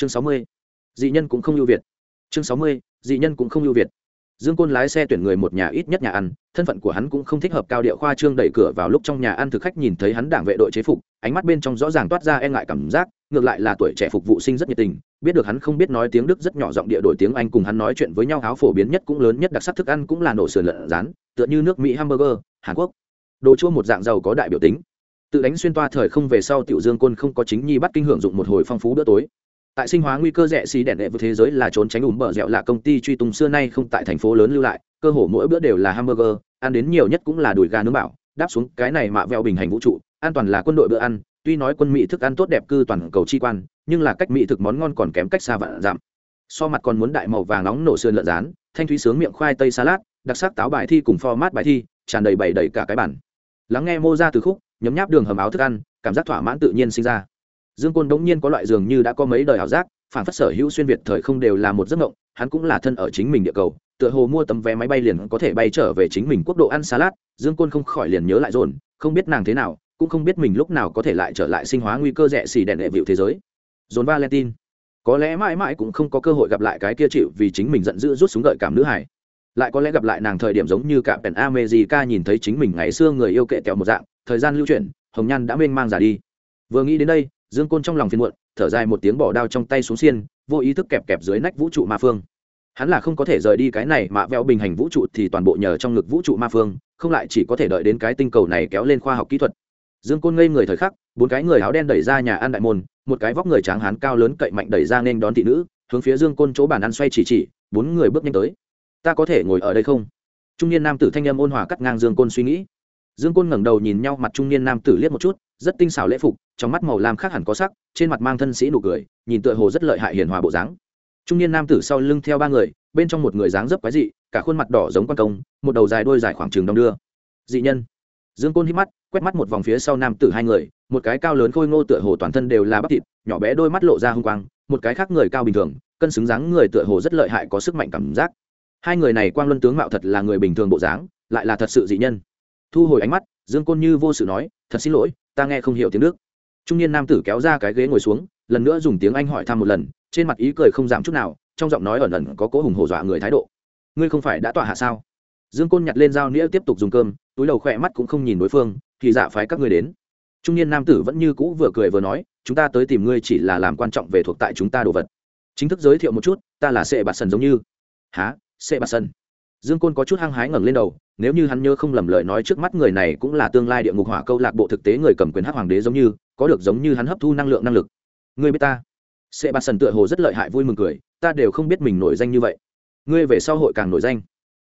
chương sáu mươi, dị nhân cũng không ưu việt. Chương sáu mươi, dị nhân cũng không ưu việt. Dương côn lái xe tuyển người một nhà ít nhất nhà ăn, thân phận của hắn cũng không thích hợp cao điệu khoa trương đẩy cửa vào lúc trong nhà ăn thực khách nhìn thấy hắn đảng vệ đội chế phục, ánh mắt bên trong rõ ràng toát ra e ngại cảm giác, ngược lại là tuổi trẻ phục vụ sinh rất nhiệt tình, biết được hắn không biết nói tiếng đức rất nhỏ giọng địa đổi tiếng anh cùng hắn nói chuyện với nhau áo phổ biến nhất cũng lớn nhất đặc sắc thức ăn cũng là nổ sườn lợn rán, tựa như nước mỹ hamburger, hàn quốc. Đồ chua một dạng giàu có đại biểu tính. Tự đánh xuyên toa thời không về sau tiểu dương côn không có chính nhi bắt kinh hưởng dụng một hồi phong phú bữa tối tại sinh hóa nguy cơ rẻ xí đèn đệ với thế giới là trốn tránh ủm bờ dẻo là công ty truy tung xưa nay không tại thành phố lớn lưu lại, cơ hồ mỗi bữa đều là hamburger, ăn đến nhiều nhất cũng là đùi gà nướng bảo, đáp xuống cái này mạ vẹo bình hành vũ trụ, an toàn là quân đội bữa ăn, tuy nói quân mỹ thức ăn tốt đẹp cư toàn cầu chi quan, nhưng là cách mỹ thực món ngon còn kém cách xa vạn giảm so mặt còn muốn đại màu vàng nóng nổ sườn lợn rán, thanh thúy sướng miệng khoai tây salad, đặc sắc táo bài thi cùng format bài thi, tràn đầy bày đầy cả cái bản lắng nghe mô ra từ khúc, nhấm nháp đường hầm áo thức ăn, cảm giác thỏa mãn tự nhiên sinh ra dương côn đống nhiên có loại dường như đã có mấy đời ảo giác, phản phất sở hữu xuyên việt thời không đều là một giấc mộng, hắn cũng là thân ở chính mình địa cầu, tựa hồ mua tấm vé máy bay liền có thể bay trở về chính mình quốc độ ăn salad, dương côn không khỏi liền nhớ lại dồn, không biết nàng thế nào, cũng không biết mình lúc nào có thể lại trở lại sinh hóa nguy cơ rẻ xì đèn đệ vịu thế giới. Dồn valentine, có lẽ mãi mãi cũng không có cơ hội gặp lại cái kia chịu vì chính mình giận dữ rút súng gợi cảm nữ hải lại có lẽ gặp lại nàng thời điểm giống như cả pèn amejica nhìn thấy chính mình ngày xưa người yêu kệ tẹo một dạng, thời gian lưu chuyển, hồng nhan đã mênh mang giả đi. Vừa nghĩ đến đây dương côn trong lòng phiền muộn, thở dài một tiếng bỏ đao trong tay xuống xiên, vô ý thức kẹp kẹp dưới nách vũ trụ ma phương. Hắn là không có thể rời đi cái này mà veo bình hành vũ trụ thì toàn bộ nhờ trong ngực vũ trụ ma phương, không lại chỉ có thể đợi đến cái tinh cầu này kéo lên khoa học kỹ thuật. Dương côn ngây người thời khắc, bốn cái người áo đen đẩy ra nhà ăn đại môn, một cái vóc người tráng hán cao lớn cậy mạnh đẩy ra nên đón thị nữ, hướng phía dương côn chỗ bàn ăn xoay chỉ chỉ, bốn người bước nhanh tới. Ta có thể ngồi ở đây không? Trung niên nam tử thanh âm ôn hòa cắt ngang dương côn suy nghĩ. Dương côn ngẩng đầu nhìn nhau, mặt trung niên nam tử liếc một chút, rất tinh xảo lễ phục trong mắt màu lam khác hẳn có sắc, trên mặt mang thân sĩ nụ cười, nhìn tựa hồ rất lợi hại hiền hòa bộ dáng. Trung niên nam tử sau lưng theo ba người, bên trong một người dáng dấp quái dị, cả khuôn mặt đỏ giống quan công, một đầu dài đôi dài khoảng trường đong đưa. Dị nhân. Dương côn hít mắt, quét mắt một vòng phía sau nam tử hai người, một cái cao lớn khôi ngô tựa hồ toàn thân đều là bắp thịt, nhỏ bé đôi mắt lộ ra hung quang, một cái khác người cao bình thường, cân xứng dáng người tựa hồ rất lợi hại có sức mạnh cảm giác. Hai người này quang luân tướng mạo thật là người bình thường bộ dáng, lại là thật sự dị nhân. Thu hồi ánh mắt, dương côn như vô sự nói, thật xin lỗi, ta nghe không hiểu tiếng nước trung niên nam tử kéo ra cái ghế ngồi xuống, lần nữa dùng tiếng anh hỏi thăm một lần, trên mặt ý cười không giảm chút nào, trong giọng nói ẩn ẩn có cố hùng hổ dọa người thái độ. Ngươi không phải đã tọa hạ sao? Dương côn nhặt lên dao nĩa tiếp tục dùng cơm, túi đầu khỏe mắt cũng không nhìn đối phương thì giả dạ phái các ngươi đến. Trung niên nam tử vẫn như cũ vừa cười vừa nói, chúng ta tới tìm ngươi chỉ là làm quan trọng về thuộc tại chúng ta đồ vật. Chính thức giới thiệu một chút, ta là sệ bạt sần giống như. Há sệ bạt sần? Dương côn có chút hăng hái ngẩng lên đầu, nếu như hắn nhớ không lầm lời nói trước mắt người này cũng là tương lai địa ngục hỏa câu lạc bộ thực tế người cầm quyền hắc hoàng đế giống như có được giống như hắn hấp thu năng lượng năng lực. Ngươi biết ta? Sệ bà sần tựa hồ rất lợi hại vui mừng cười, ta đều không biết mình nổi danh như vậy. Ngươi về sau hội càng nổi danh.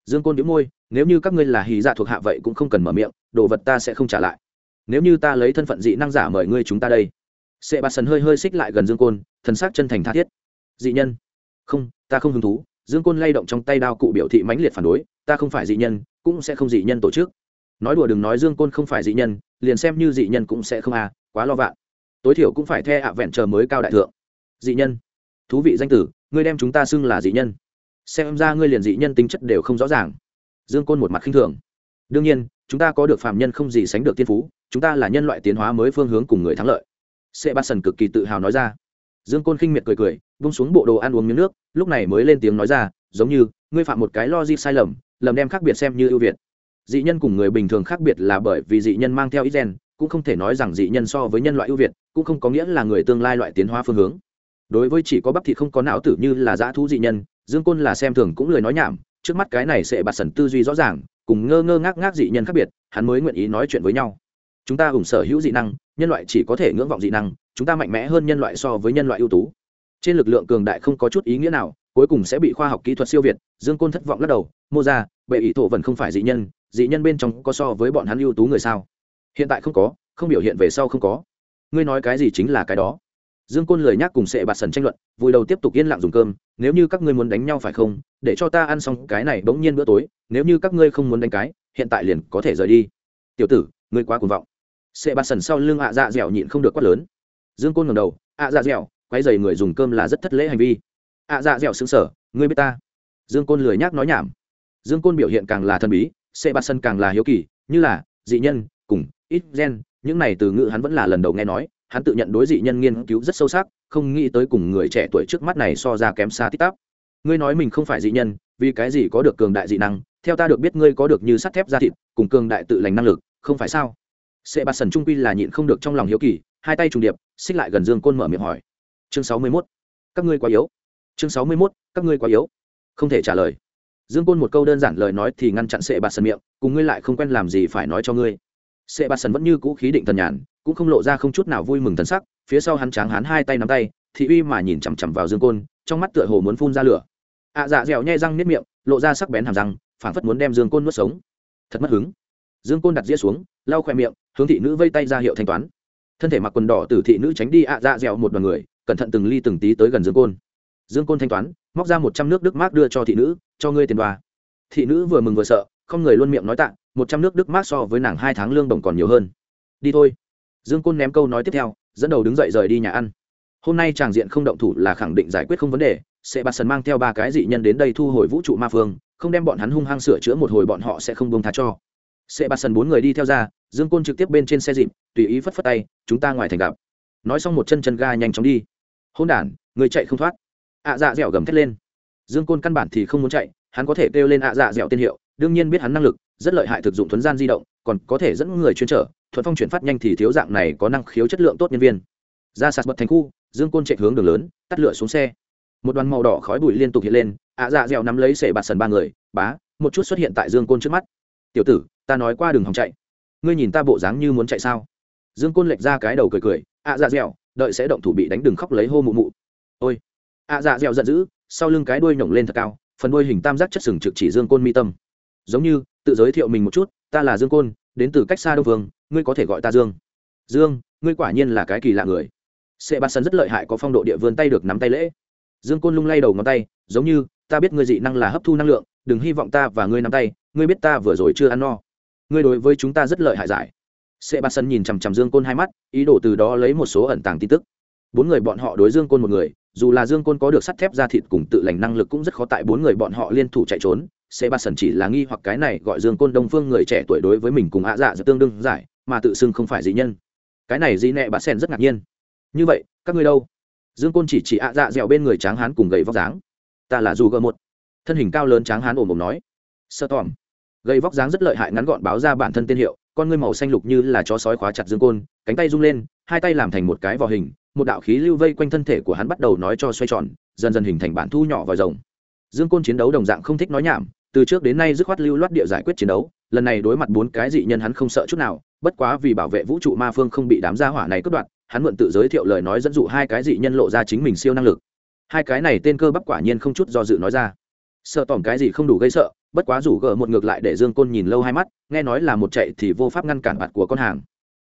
Dương côn đĩu môi, nếu như các ngươi là hì dạ thuộc hạ vậy cũng không cần mở miệng, đồ vật ta sẽ không trả lại. Nếu như ta lấy thân phận dị năng giả mời ngươi chúng ta đây. Sệ bà sần hơi hơi xích lại gần dương côn, thần sắc chân thành tha thiết. Dị nhân? Không, ta không hứng thú. Dương côn lay động trong tay đao cụ biểu thị mãnh liệt phản đối, ta không phải dị nhân, cũng sẽ không dị nhân tổ chức nói đùa đừng nói dương côn không phải dị nhân, liền xem như dị nhân cũng sẽ không à quá lo vạn. Tối thiểu cũng phải the ạ vẹn chờ mới cao đại thượng. Dị nhân. Thú vị danh tử, ngươi đem chúng ta xưng là dị nhân. Xem ra ngươi liền dị nhân tính chất đều không rõ ràng. Dương côn một mặt khinh thường. Đương nhiên, chúng ta có được phạm nhân không gì sánh được tiên phú, chúng ta là nhân loại tiến hóa mới phương hướng cùng người thắng lợi. Sệ ba sần cực kỳ tự hào nói ra. Dương côn khinh miệt cười cười vung xuống bộ đồ ăn uống miếng nước, lúc này mới lên tiếng nói ra, giống như, ngươi phạm một cái lo di sai lầm lầm đem khác biệt xem như ưu việt dị nhân cùng người bình thường khác biệt là bởi vì dị nhân mang theo ít gen, cũng không thể nói rằng dị nhân so với nhân loại ưu việt, cũng không có nghĩa là người tương lai loại tiến hóa phương hướng. Đối với chỉ có bắp thịt không có não tử như là dã thú dị nhân, dương côn là xem thường cũng lời nói nhảm, trước mắt cái này sẽ bạt sần tư duy rõ ràng, cùng ngơ ngơ ngác ngác dị nhân khác biệt, hắn mới nguyện ý nói chuyện với nhau. Chúng ta hùng sở hữu dị năng, nhân loại chỉ có thể ngưỡng vọng dị năng, chúng ta mạnh mẽ hơn nhân loại so với nhân loại ưu tú. Trên lực lượng cường đại không có chút ý nghĩa nào, cuối cùng sẽ bị khoa học kỹ thuật siêu việt, dương côn thất vọng lắc đầu, mô ra bệ ý thổ vẫn không phải dị nhân dị nhân bên trong có so với bọn hắn ưu tú người sao? Hiện tại không có, không biểu hiện về sau không có. Ngươi nói cái gì chính là cái đó. Dương côn lời nhắc cùng sệ bạt sần tranh luận vùi đầu tiếp tục yên lặng dùng cơm, nếu như các ngươi muốn đánh nhau phải không, để cho ta ăn xong cái này bỗng nhiên bữa tối, nếu như các ngươi không muốn đánh cái, hiện tại liền có thể rời đi. Tiểu tử, ngươi quá cuồng vọng. Sệ bạt sần sau lưng ạ dạ dẻo nhịn không được quát lớn. Dương côn ngầm đầu, ạ dạ dẻo quay dày người dùng cơm là rất thất lễ hành vi. Ạ dạ dẻo xứng sở ngươi biết ta. Dương côn lười nhác nói nhảm. Dương côn biểu hiện càng là thần bí sệ bạt sân càng là hiếu kỳ, như là, dị nhân, cùng, ít gen, những này từ ngữ hắn vẫn là lần đầu nghe nói, hắn tự nhận đối dị nhân nghiên cứu rất sâu sắc, không nghĩ tới cùng người trẻ tuổi trước mắt này so ra kém xa tít tắp. Ngươi nói mình không phải dị nhân, vì cái gì có được cường đại dị năng, theo ta được biết ngươi có được như sắt thép da thịt, cùng cường đại tự lành năng lực, không phải sao? Sệ bạt sần trung quy là nhịn không được trong lòng hiếu kỳ, hai tay trùng điệp, xích lại gần dương côn mở miệng hỏi. Chương sáu mươi mốt. Các ngươi quá yếu. Chương sáu mươi mốt. Các ngươi quá yếu. Không thể trả lời dương côn một câu đơn giản lời nói thì ngăn chặn sệ bạt sần miệng cùng ngươi lại không quen làm gì phải nói cho ngươi. Sệ bạt sần vẫn như cũ khí định thần nhàn cũng không lộ ra không chút nào vui mừng thần sắc phía sau hắn tráng hắn hai tay nắm tay thị uy mà nhìn chằm chằm vào dương côn trong mắt tựa hồ muốn phun ra lửa. Ạ à, dạ dẻo nhai răng nếp miệng lộ ra sắc bén hàm răng phảng phất muốn đem dương côn nuốt sống. Thật mất hứng. Dương côn đặt dĩa xuống lau khoe miệng hướng thị nữ vây tay ra hiệu thanh toán. Thân thể mặc quần đỏ từ thị nữ tránh đi ạ à dạ dẻo một đoàn người cẩn thận từng ly từng tí tới gần dương côn dương côn thanh toán, móc ra một trăm nước đức mát đưa cho thị nữ, cho ngươi tiền đoa thị nữ vừa mừng vừa sợ, không người luôn miệng nói tạ, một trăm nước đức mát so với nàng hai tháng lương đồng còn nhiều hơn. Đi thôi. Dương côn ném câu nói tiếp theo, dẫn đầu đứng dậy rời đi nhà ăn. Hôm nay tràng diện không động thủ là khẳng định giải quyết không vấn đề sẽ bạt sần mang theo ba cái dị nhân đến đây thu hồi vũ trụ ma phương, không đem bọn hắn hung hăng sửa chữa một hồi bọn họ sẽ không bông tha cho. Sẽ bạt sần bốn người đi theo ra, dương côn trực tiếp bên trên xe dịp, tùy ý phất phất tay, chúng ta ngoài thành gặp. Nói xong một chân chân ga nhanh chóng đi. Hôn đản, người chạy không thoát ạ dạ dẻo gầm thét lên. Dương côn căn bản thì không muốn chạy, hắn có thể kêu lên ạ dạ dẻo tên hiệu, đương nhiên biết hắn năng lực, rất lợi hại thực dụng thuấn gian di động, còn có thể dẫn người chuyên trở, thuận phong chuyển phát nhanh thì thiếu dạng này có năng khiếu chất lượng tốt nhân viên. Ra sạt bật thành khu, dương côn chạy hướng đường lớn, tắt lửa xuống xe. Một đoàn màu đỏ khói bụi liên tục hiện lên, ạ dạ dẻo nắm lấy sệ bạt sần ba người, bá, một chút xuất hiện tại dương côn trước mắt. Tiểu tử, ta nói qua đường hòng chạy. Ngươi nhìn ta bộ dáng như muốn chạy sao? Dương côn lệch ra cái đầu cười cười, ạ dạ dẻo, đợi sẽ động thủ bị đánh đừng khóc lấy hô mụ mụ. Ôi ạ à dạ dẻo giận dữ, sau lưng cái đuôi nhổng lên thật cao, phần đuôi hình tam giác chất sừng trực chỉ dương côn mi tâm. Giống như, tự giới thiệu mình một chút, ta là dương côn, đến từ cách xa đông vương, ngươi có thể gọi ta dương. Dương, ngươi quả nhiên là cái kỳ lạ người. Sệ bát sân rất lợi hại có phong độ địa vươn tay được nắm tay lễ. Dương côn lung lay đầu ngón tay, giống như, ta biết ngươi dị năng là hấp thu năng lượng, đừng hy vọng ta và ngươi nắm tay, ngươi biết ta vừa rồi chưa ăn no. Ngươi đối với chúng ta rất lợi hại giải. Sệ bát sân nhìn chằm chằm dương côn hai mắt, ý đồ từ đó lấy một số ẩn tàng tin tức. Bốn người bọn họ đối dương côn một người dù là dương côn có được sắt thép ra thịt cùng tự lành năng lực cũng rất khó tại bốn người bọn họ liên thủ chạy trốn. Sẽ ba sần chỉ là nghi hoặc cái này gọi dương côn đông phương người trẻ tuổi đối với mình cùng ạ dạ tương đương giải, mà tự xưng không phải dị nhân. Cái này dị nẹ bà sen rất ngạc nhiên. Như vậy, các ngươi đâu? Dương côn chỉ chỉ ạ dạ dẻo bên người tráng hán cùng gầy vóc dáng. Ta là dù gờ một. Thân hình cao lớn tráng hán ồm ồm nói. Sơ tòm. Gầy vóc dáng rất lợi hại ngắn gọn báo ra bản thân tên hiệu, con ngươi màu xanh lục như là chó sói khóa chặt dương côn, cánh tay rung lên, hai tay làm thành một cái vò hình một đạo khí lưu vây quanh thân thể của hắn bắt đầu nói cho xoay tròn, dần dần hình thành bản thu nhỏ vòi rồng. Dương côn chiến đấu đồng dạng không thích nói nhảm, từ trước đến nay dứt khoát lưu loát địa giải quyết chiến đấu, lần này đối mặt bốn cái dị nhân hắn không sợ chút nào, bất quá vì bảo vệ vũ trụ ma phương không bị đám gia hỏa này cướp đoạt, hắn mượn tự giới thiệu lời nói dẫn dụ hai cái dị nhân lộ ra chính mình siêu năng lực. Hai cái này tên cơ bắp quả nhiên không chút do dự nói ra. Sợ tỏm cái gì không đủ gây sợ, bất quá rủ gỡ một ngược lại để dương côn nhìn lâu hai mắt, nghe nói là một chạy thì vô pháp ngăn cản mặt của con hàng.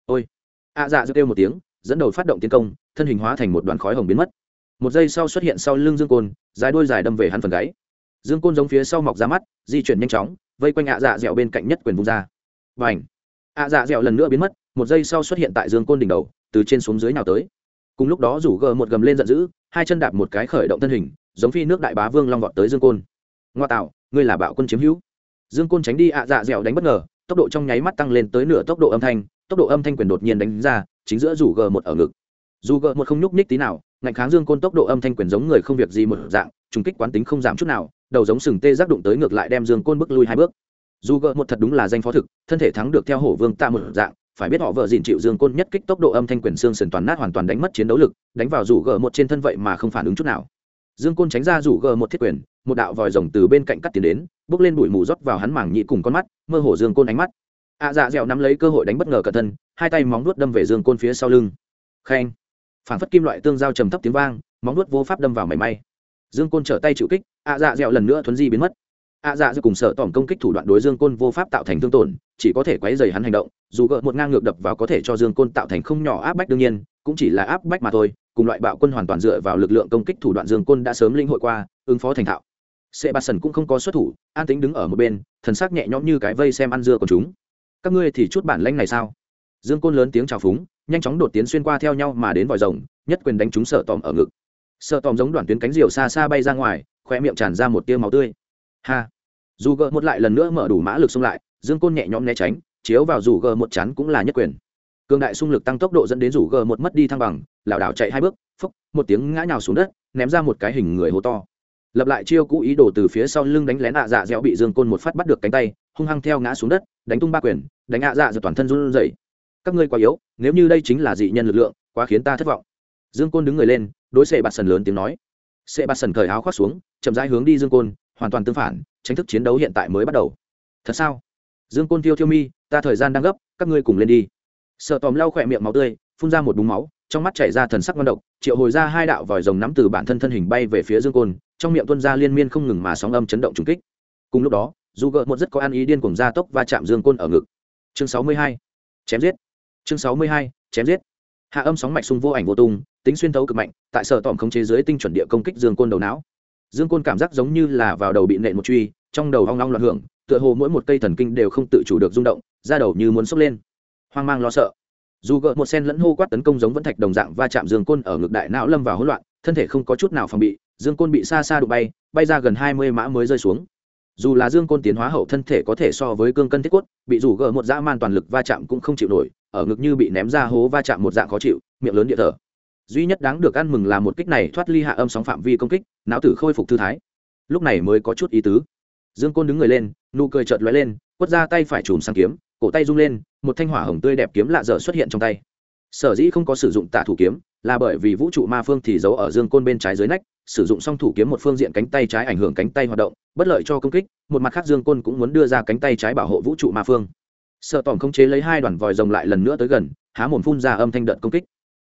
Ôi! Ạ à dạ dư kêu một tiếng, dẫn đầu phát động tiến công thân hình hóa thành một đoàn khói hồng biến mất. Một giây sau xuất hiện sau lưng dương côn, dài đôi dài đâm về hắn phần gáy. Dương côn giống phía sau mọc ra mắt, di chuyển nhanh chóng, vây quanh ạ dạ dẻo bên cạnh nhất quyền vung ra. Và ảnh ạ dạ dẻo lần nữa biến mất, một giây sau xuất hiện tại dương côn đỉnh đầu, từ trên xuống dưới nào tới. Cùng lúc đó rủ gờ một gầm lên giận dữ, hai chân đạp một cái khởi động thân hình, giống phi nước đại bá vương long vọt tới dương côn. Ngoa tạo, ngươi là bạo quân chiếm hữu. Dương côn tránh đi ạ dạ dẻo đánh bất ngờ, tốc độ trong nháy mắt tăng lên tới nửa tốc độ âm thanh, tốc độ âm thanh quyền đột nhiên đánh ra, chính giữa rủ gờ một ở ngực dù gờ một không nhúc nhích tí nào, ngạnh kháng dương côn tốc độ âm thanh quyền giống người không việc gì một dạng, trùng kích quán tính không giảm chút nào, đầu giống sừng tê giác đụng tới ngược lại đem dương côn bước lui hai bước. Dù gợ một thật đúng là danh phó thực, thân thể thắng được theo hổ vương ta một dạng, phải biết họ vợ dìn chịu dương côn nhất kích tốc độ âm thanh quyền xương sườn toàn nát hoàn toàn đánh mất chiến đấu lực, đánh vào rủ gờ một trên thân vậy mà không phản ứng chút nào. Dương côn tránh ra rủ gờ một thiết quyền, một đạo vòi rồng từ bên cạnh cắt tiền đến, bước lên bụi mù rót vào hắn mảng nhị cùng con mắt, mơ hồ dương côn ánh mắt. Ạ à dạ dẻo nắm lấy cơ hội đánh bất ngờ cẩn thân, hai tay móng nuốt đâm về dương côn phía sau lưng. Khen phản phất kim loại tương giao trầm thấp tiếng vang, móng nuốt vô pháp đâm vào mảy may. Dương côn trở tay chịu kích, ạ dạ dẻo lần nữa thuấn di biến mất. Ạ dạ dẹo cùng sợ tỏm công kích thủ đoạn đối dương côn vô pháp tạo thành thương tổn, chỉ có thể quấy dày hắn hành động, dù gỡ một ngang ngược đập vào có thể cho dương côn tạo thành không nhỏ áp bách đương nhiên, cũng chỉ là áp bách mà thôi, cùng loại bạo quân hoàn toàn dựa vào lực lượng công kích thủ đoạn dương côn đã sớm linh hội qua, ứng phó thành thạo. Sệ bạt sần cũng không có xuất thủ, an tính đứng ở một bên, thần sắc nhẹ nhõm như cái vây xem ăn dưa của chúng. Các ngươi thì chút bản lanh này sao? Dương côn lớn tiếng chào phúng, nhanh chóng đột tiến xuyên qua theo nhau mà đến vòi rồng, nhất quyền đánh trúng sợ tòm ở ngực. Sợ tòm giống đoạn tuyến cánh diều xa xa bay ra ngoài khoe miệng tràn ra một tia máu tươi. Ha! Dù gợ một lại lần nữa mở đủ mã lực xông lại, dương côn nhẹ nhõm né tránh, chiếu vào dù gờ một chắn cũng là nhất quyền. Cường đại xung lực tăng tốc độ dẫn đến rủ gờ một mất đi thăng bằng, lảo đảo chạy hai bước phốc một tiếng ngã nhào xuống đất, ném ra một cái hình người hô to. Lập lại chiêu cũ ý đồ từ phía sau lưng đánh lén ạ dạ dẻo bị dương côn một phát bắt được cánh tay, hung hăng theo ngã xuống đất, đánh tung ba quyền, đánh ạ dạ dẻo toàn thân run rẩy các ngươi quá yếu, nếu như đây chính là dị nhân lực lượng, quá khiến ta thất vọng. Dương côn đứng người lên, đối xệ bạt sần lớn tiếng nói. Xệ bạt sần cởi áo khoác xuống, chậm rãi hướng đi dương côn, hoàn toàn tương phản, tranh thức chiến đấu hiện tại mới bắt đầu. Thật sao? Dương côn tiêu thiêu mi, ta thời gian đang gấp, các ngươi cùng lên đi. Sợ tòm lau khỏe miệng máu tươi, phun ra một búng máu, trong mắt chảy ra thần sắc ngon độc, triệu hồi ra hai đạo vòi rồng nắm từ bản thân thân hình bay về phía dương côn, trong miệng tuân ra liên miên không ngừng mà sóng âm chấn động trùng kích. Cùng lúc đó, dù gợ một rất có ăn ý điên cùng gia tốc và chạm dương côn ở ngực. Chương sáu mươi hai, chém giết chương sáu mươi hai, chém giết. Hạ âm sóng mạch sung vô ảnh vô tung, tính xuyên thấu cực mạnh, tại sở tỏm khống chế dưới tinh chuẩn địa công kích dương côn đầu não. Dương côn cảm giác giống như là vào đầu bị nện một truy, trong đầu hoang long loạn hưởng, tựa hồ mỗi một cây thần kinh đều không tự chủ được rung động ra đầu như muốn sốc lên. Hoang mang lo sợ. Dù gợt một sen lẫn hô quát tấn công giống vẫn thạch đồng dạng va chạm dương côn ở ngực đại não lâm vào hỗn loạn, thân thể không có chút nào phòng bị, dương côn bị xa xa đụng bay bay ra gần hai mươi mã mới rơi xuống dù là dương côn tiến hóa hậu thân thể có thể so với cương cân thiết quất, bị rủ gỡ một dã man toàn lực va chạm cũng không chịu nổi, ở ngực như bị ném ra hố va chạm một dạng khó chịu, miệng lớn địa thở. Duy nhất đáng được ăn mừng là một kích này thoát ly hạ âm sóng phạm vi công kích, não tử khôi phục thư thái. Lúc này mới có chút ý tứ. Dương côn đứng người lên, nụ cười chợt lóe lên, quất ra tay phải chùm sang kiếm, cổ tay rung lên, một thanh hỏa hồng tươi đẹp kiếm lạ dở xuất hiện trong tay. Sở dĩ không có sử dụng tả thủ kiếm, là bởi vì vũ trụ ma phương thì giấu ở dương côn bên trái dưới nách sử dụng song thủ kiếm một phương diện cánh tay trái ảnh hưởng cánh tay hoạt động, bất lợi cho công kích, một mặt khác dương côn cũng muốn đưa ra cánh tay trái bảo hộ vũ trụ ma phương. Sợ tỏm không chế lấy hai đoàn vòi rồng lại lần nữa tới gần, há mồm phun ra âm thanh đợt công kích.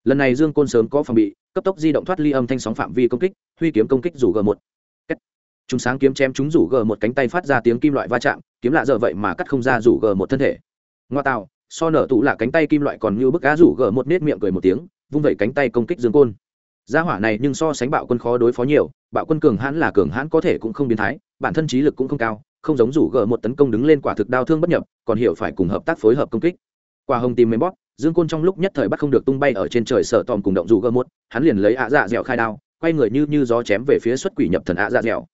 Lần này dương côn sớm có phòng bị, cấp tốc di động thoát ly âm thanh sóng phạm vi công kích, huy kiếm công kích rủ g một. Chúng sáng kiếm chém chúng rủ g một cánh tay phát ra tiếng kim loại va chạm, kiếm lạ dở vậy mà cắt không ra rủ g một thân thể. Ngoa tạo, so nở tụ là cánh tay kim loại còn như bức cá rủ g một nết miệng cười một tiếng, vung vẩy cánh tay công kích dương côn gia hỏa này nhưng so sánh bạo quân khó đối phó nhiều, bạo quân cường hãn là cường hãn có thể cũng không biến thái, bản thân trí lực cũng không cao, không giống rủ gờ một tấn công đứng lên quả thực đau thương bất nhập, còn hiểu phải cùng hợp tác phối hợp công kích. Qua hồng tìm mềm bóp, dương côn trong lúc nhất thời bắt không được tung bay ở trên trời sở tòm cùng động rủ gờ một, hắn liền lấy ạ dạ dẻo khai đao, quay người như như gió chém về phía xuất quỷ nhập thần ạ dạ dẻo.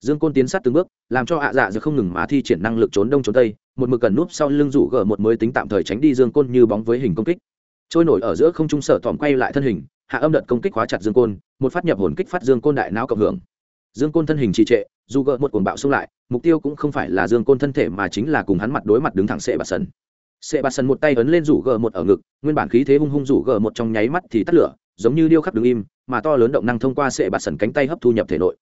Dương côn tiến sát từng bước, làm cho ạ dạ dẻo không ngừng mà thi triển năng lực trốn đông trốn tây, một mực cần núp sau lưng rủ gờ một mới tính tạm thời tránh đi dương côn như bóng với hình công kích. Trôi nổi ở giữa không trung sở tòm quay lại thân hình hạ âm đợt công kích khóa chặt dương côn, một phát nhập hồn kích phát dương côn đại não cộng hưởng. Dương côn thân hình trì trệ, dù gỡ một cuồng bạo xông lại, mục tiêu cũng không phải là dương côn thân thể mà chính là cùng hắn mặt đối mặt đứng thẳng sệ bạt sần. Sệ bạt sần một tay ấn lên rủ gờ một ở ngực, nguyên bản khí thế hung hung rủ gờ một trong nháy mắt thì tắt lửa, giống như điêu khắc đứng im, mà to lớn động năng thông qua sệ bạt sần cánh tay hấp thu nhập thể nội.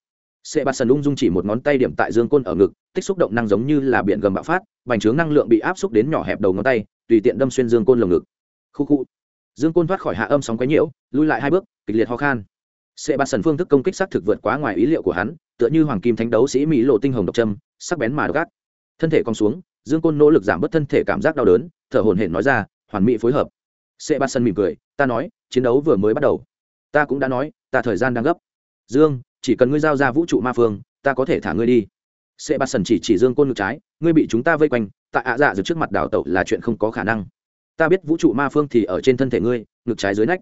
Sệ bạt sần ung dung chỉ một ngón tay điểm tại dương côn ở ngực, tích xúc động năng giống như là biển gầm bạo phát, bành trướng năng lượng bị áp xúc đến nhỏ hẹp đầu ngón tay, tùy tiện đâm xuyên dương côn lồng ngực. Khu khu dương côn thoát khỏi hạ âm sóng quấy nhiễu, lui lại hai bước, kịch liệt ho khan. Sệ bạt sần phương thức công kích xác thực vượt quá ngoài ý liệu của hắn, tựa như hoàng kim thánh đấu sĩ mỹ lộ tinh hồng độc trâm sắc bén mà độc ác. Thân thể cong xuống, dương côn nỗ lực giảm bớt thân thể cảm giác đau đớn, thở hổn hển nói ra, hoàn mỹ phối hợp. Sệ bạt sần mỉm cười, ta nói, chiến đấu vừa mới bắt đầu. Ta cũng đã nói, ta thời gian đang gấp. Dương, chỉ cần ngươi giao ra vũ trụ ma phương, ta có thể thả ngươi đi. Sệ bạt sần chỉ chỉ dương côn ngực trái, ngươi bị chúng ta vây quanh, tại ạ dạ dược trước mặt đảo tẩu là chuyện không có khả năng ta biết vũ trụ ma phương thì ở trên thân thể ngươi, ngực trái dưới nách.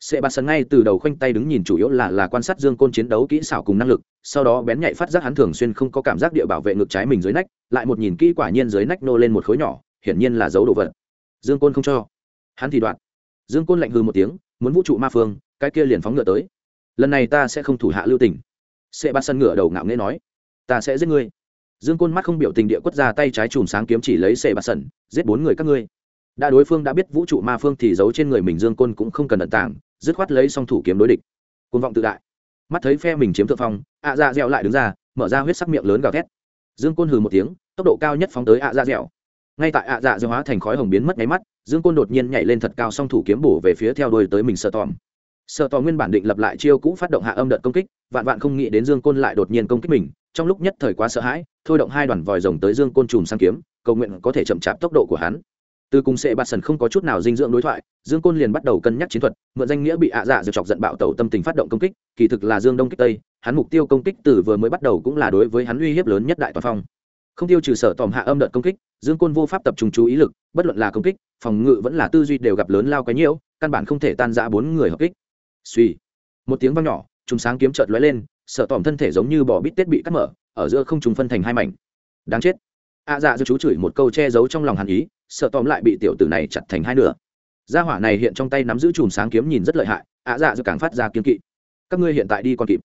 Sệ bạt sần ngay từ đầu khoanh tay đứng nhìn chủ yếu là là quan sát dương côn chiến đấu kỹ xảo cùng năng lực, sau đó bén nhạy phát giác hắn thường xuyên không có cảm giác địa bảo vệ ngực trái mình dưới nách, lại một nhìn kỹ quả nhiên dưới nách nô lên một khối nhỏ, hiển nhiên là dấu đồ vật. Dương côn không cho. Hắn thì đoạn. Dương côn lạnh hư một tiếng, muốn vũ trụ ma phương, cái kia liền phóng ngựa tới. Lần này ta sẽ không thủ hạ lưu tình. Sệ bạt sần ngựa đầu ngạo nghễ nói, ta sẽ giết ngươi. Dương côn mắt không biểu tình địa quất ra tay trái chùm sáng kiếm chỉ lấy sệ bạt sần, giết bốn người các ngươi đã đối phương đã biết vũ trụ ma phương thì giấu trên người mình dương côn cũng không cần ẩn tàng, dứt khoát lấy song thủ kiếm đối địch. Côn vọng tự đại. Mắt thấy phe mình chiếm thượng phong ạ dạ dẻo lại đứng ra, mở ra huyết sắc miệng lớn gào thét. Dương côn hừ một tiếng, tốc độ cao nhất phóng tới ạ dạ dẻo ngay tại ạ dạ dẻo hóa thành khói hồng biến mất nháy mắt, dương côn đột nhiên nhảy lên thật cao song thủ kiếm bổ về phía theo đuôi tới mình sợ tòm. Sợ tòm nguyên bản định lập lại chiêu cũ phát động hạ âm đợt công kích, vạn vạn không nghĩ đến dương côn lại đột nhiên công kích mình, trong lúc nhất thời quá sợ hãi, thôi động hai đoàn vòi rồng tới dương côn chùm sang kiếm, cầu nguyện có thể chậm chạp tốc độ của hắn từ cùng sệ bạt sần không có chút nào dinh dưỡng đối thoại, dương côn liền bắt đầu cân nhắc chiến thuật, mượn danh nghĩa bị ạ dạ dược chọc giận bạo tẩu tâm tình phát động công kích, kỳ thực là dương đông kích tây, hắn mục tiêu công kích từ vừa mới bắt đầu cũng là đối với hắn uy hiếp lớn nhất đại toàn phong. Không tiêu trừ sở tòm hạ âm đợt công kích, dương côn vô pháp tập trung chú ý lực, bất luận là công kích, phòng ngự vẫn là tư duy đều gặp lớn lao cái nhiễu, căn bản không thể tan ra bốn người hợp kích. Suy một tiếng vang nhỏ chúng sáng kiếm chợt lóe lên, sở tòm thân thể giống như bỏ bít tết bị cắt mở, ở giữa không trùng phân thành hai mảnh. Đáng chết. Ạ dạ dược chú chửi một câu che giấu trong lòng hàn ý sợ tóm lại bị tiểu tử này chặt thành hai nửa. Gia hỏa này hiện trong tay nắm giữ chùm sáng kiếm nhìn rất lợi hại, ạ dạ dự càng phát ra kiếm kỵ. Các ngươi hiện tại đi còn kịp.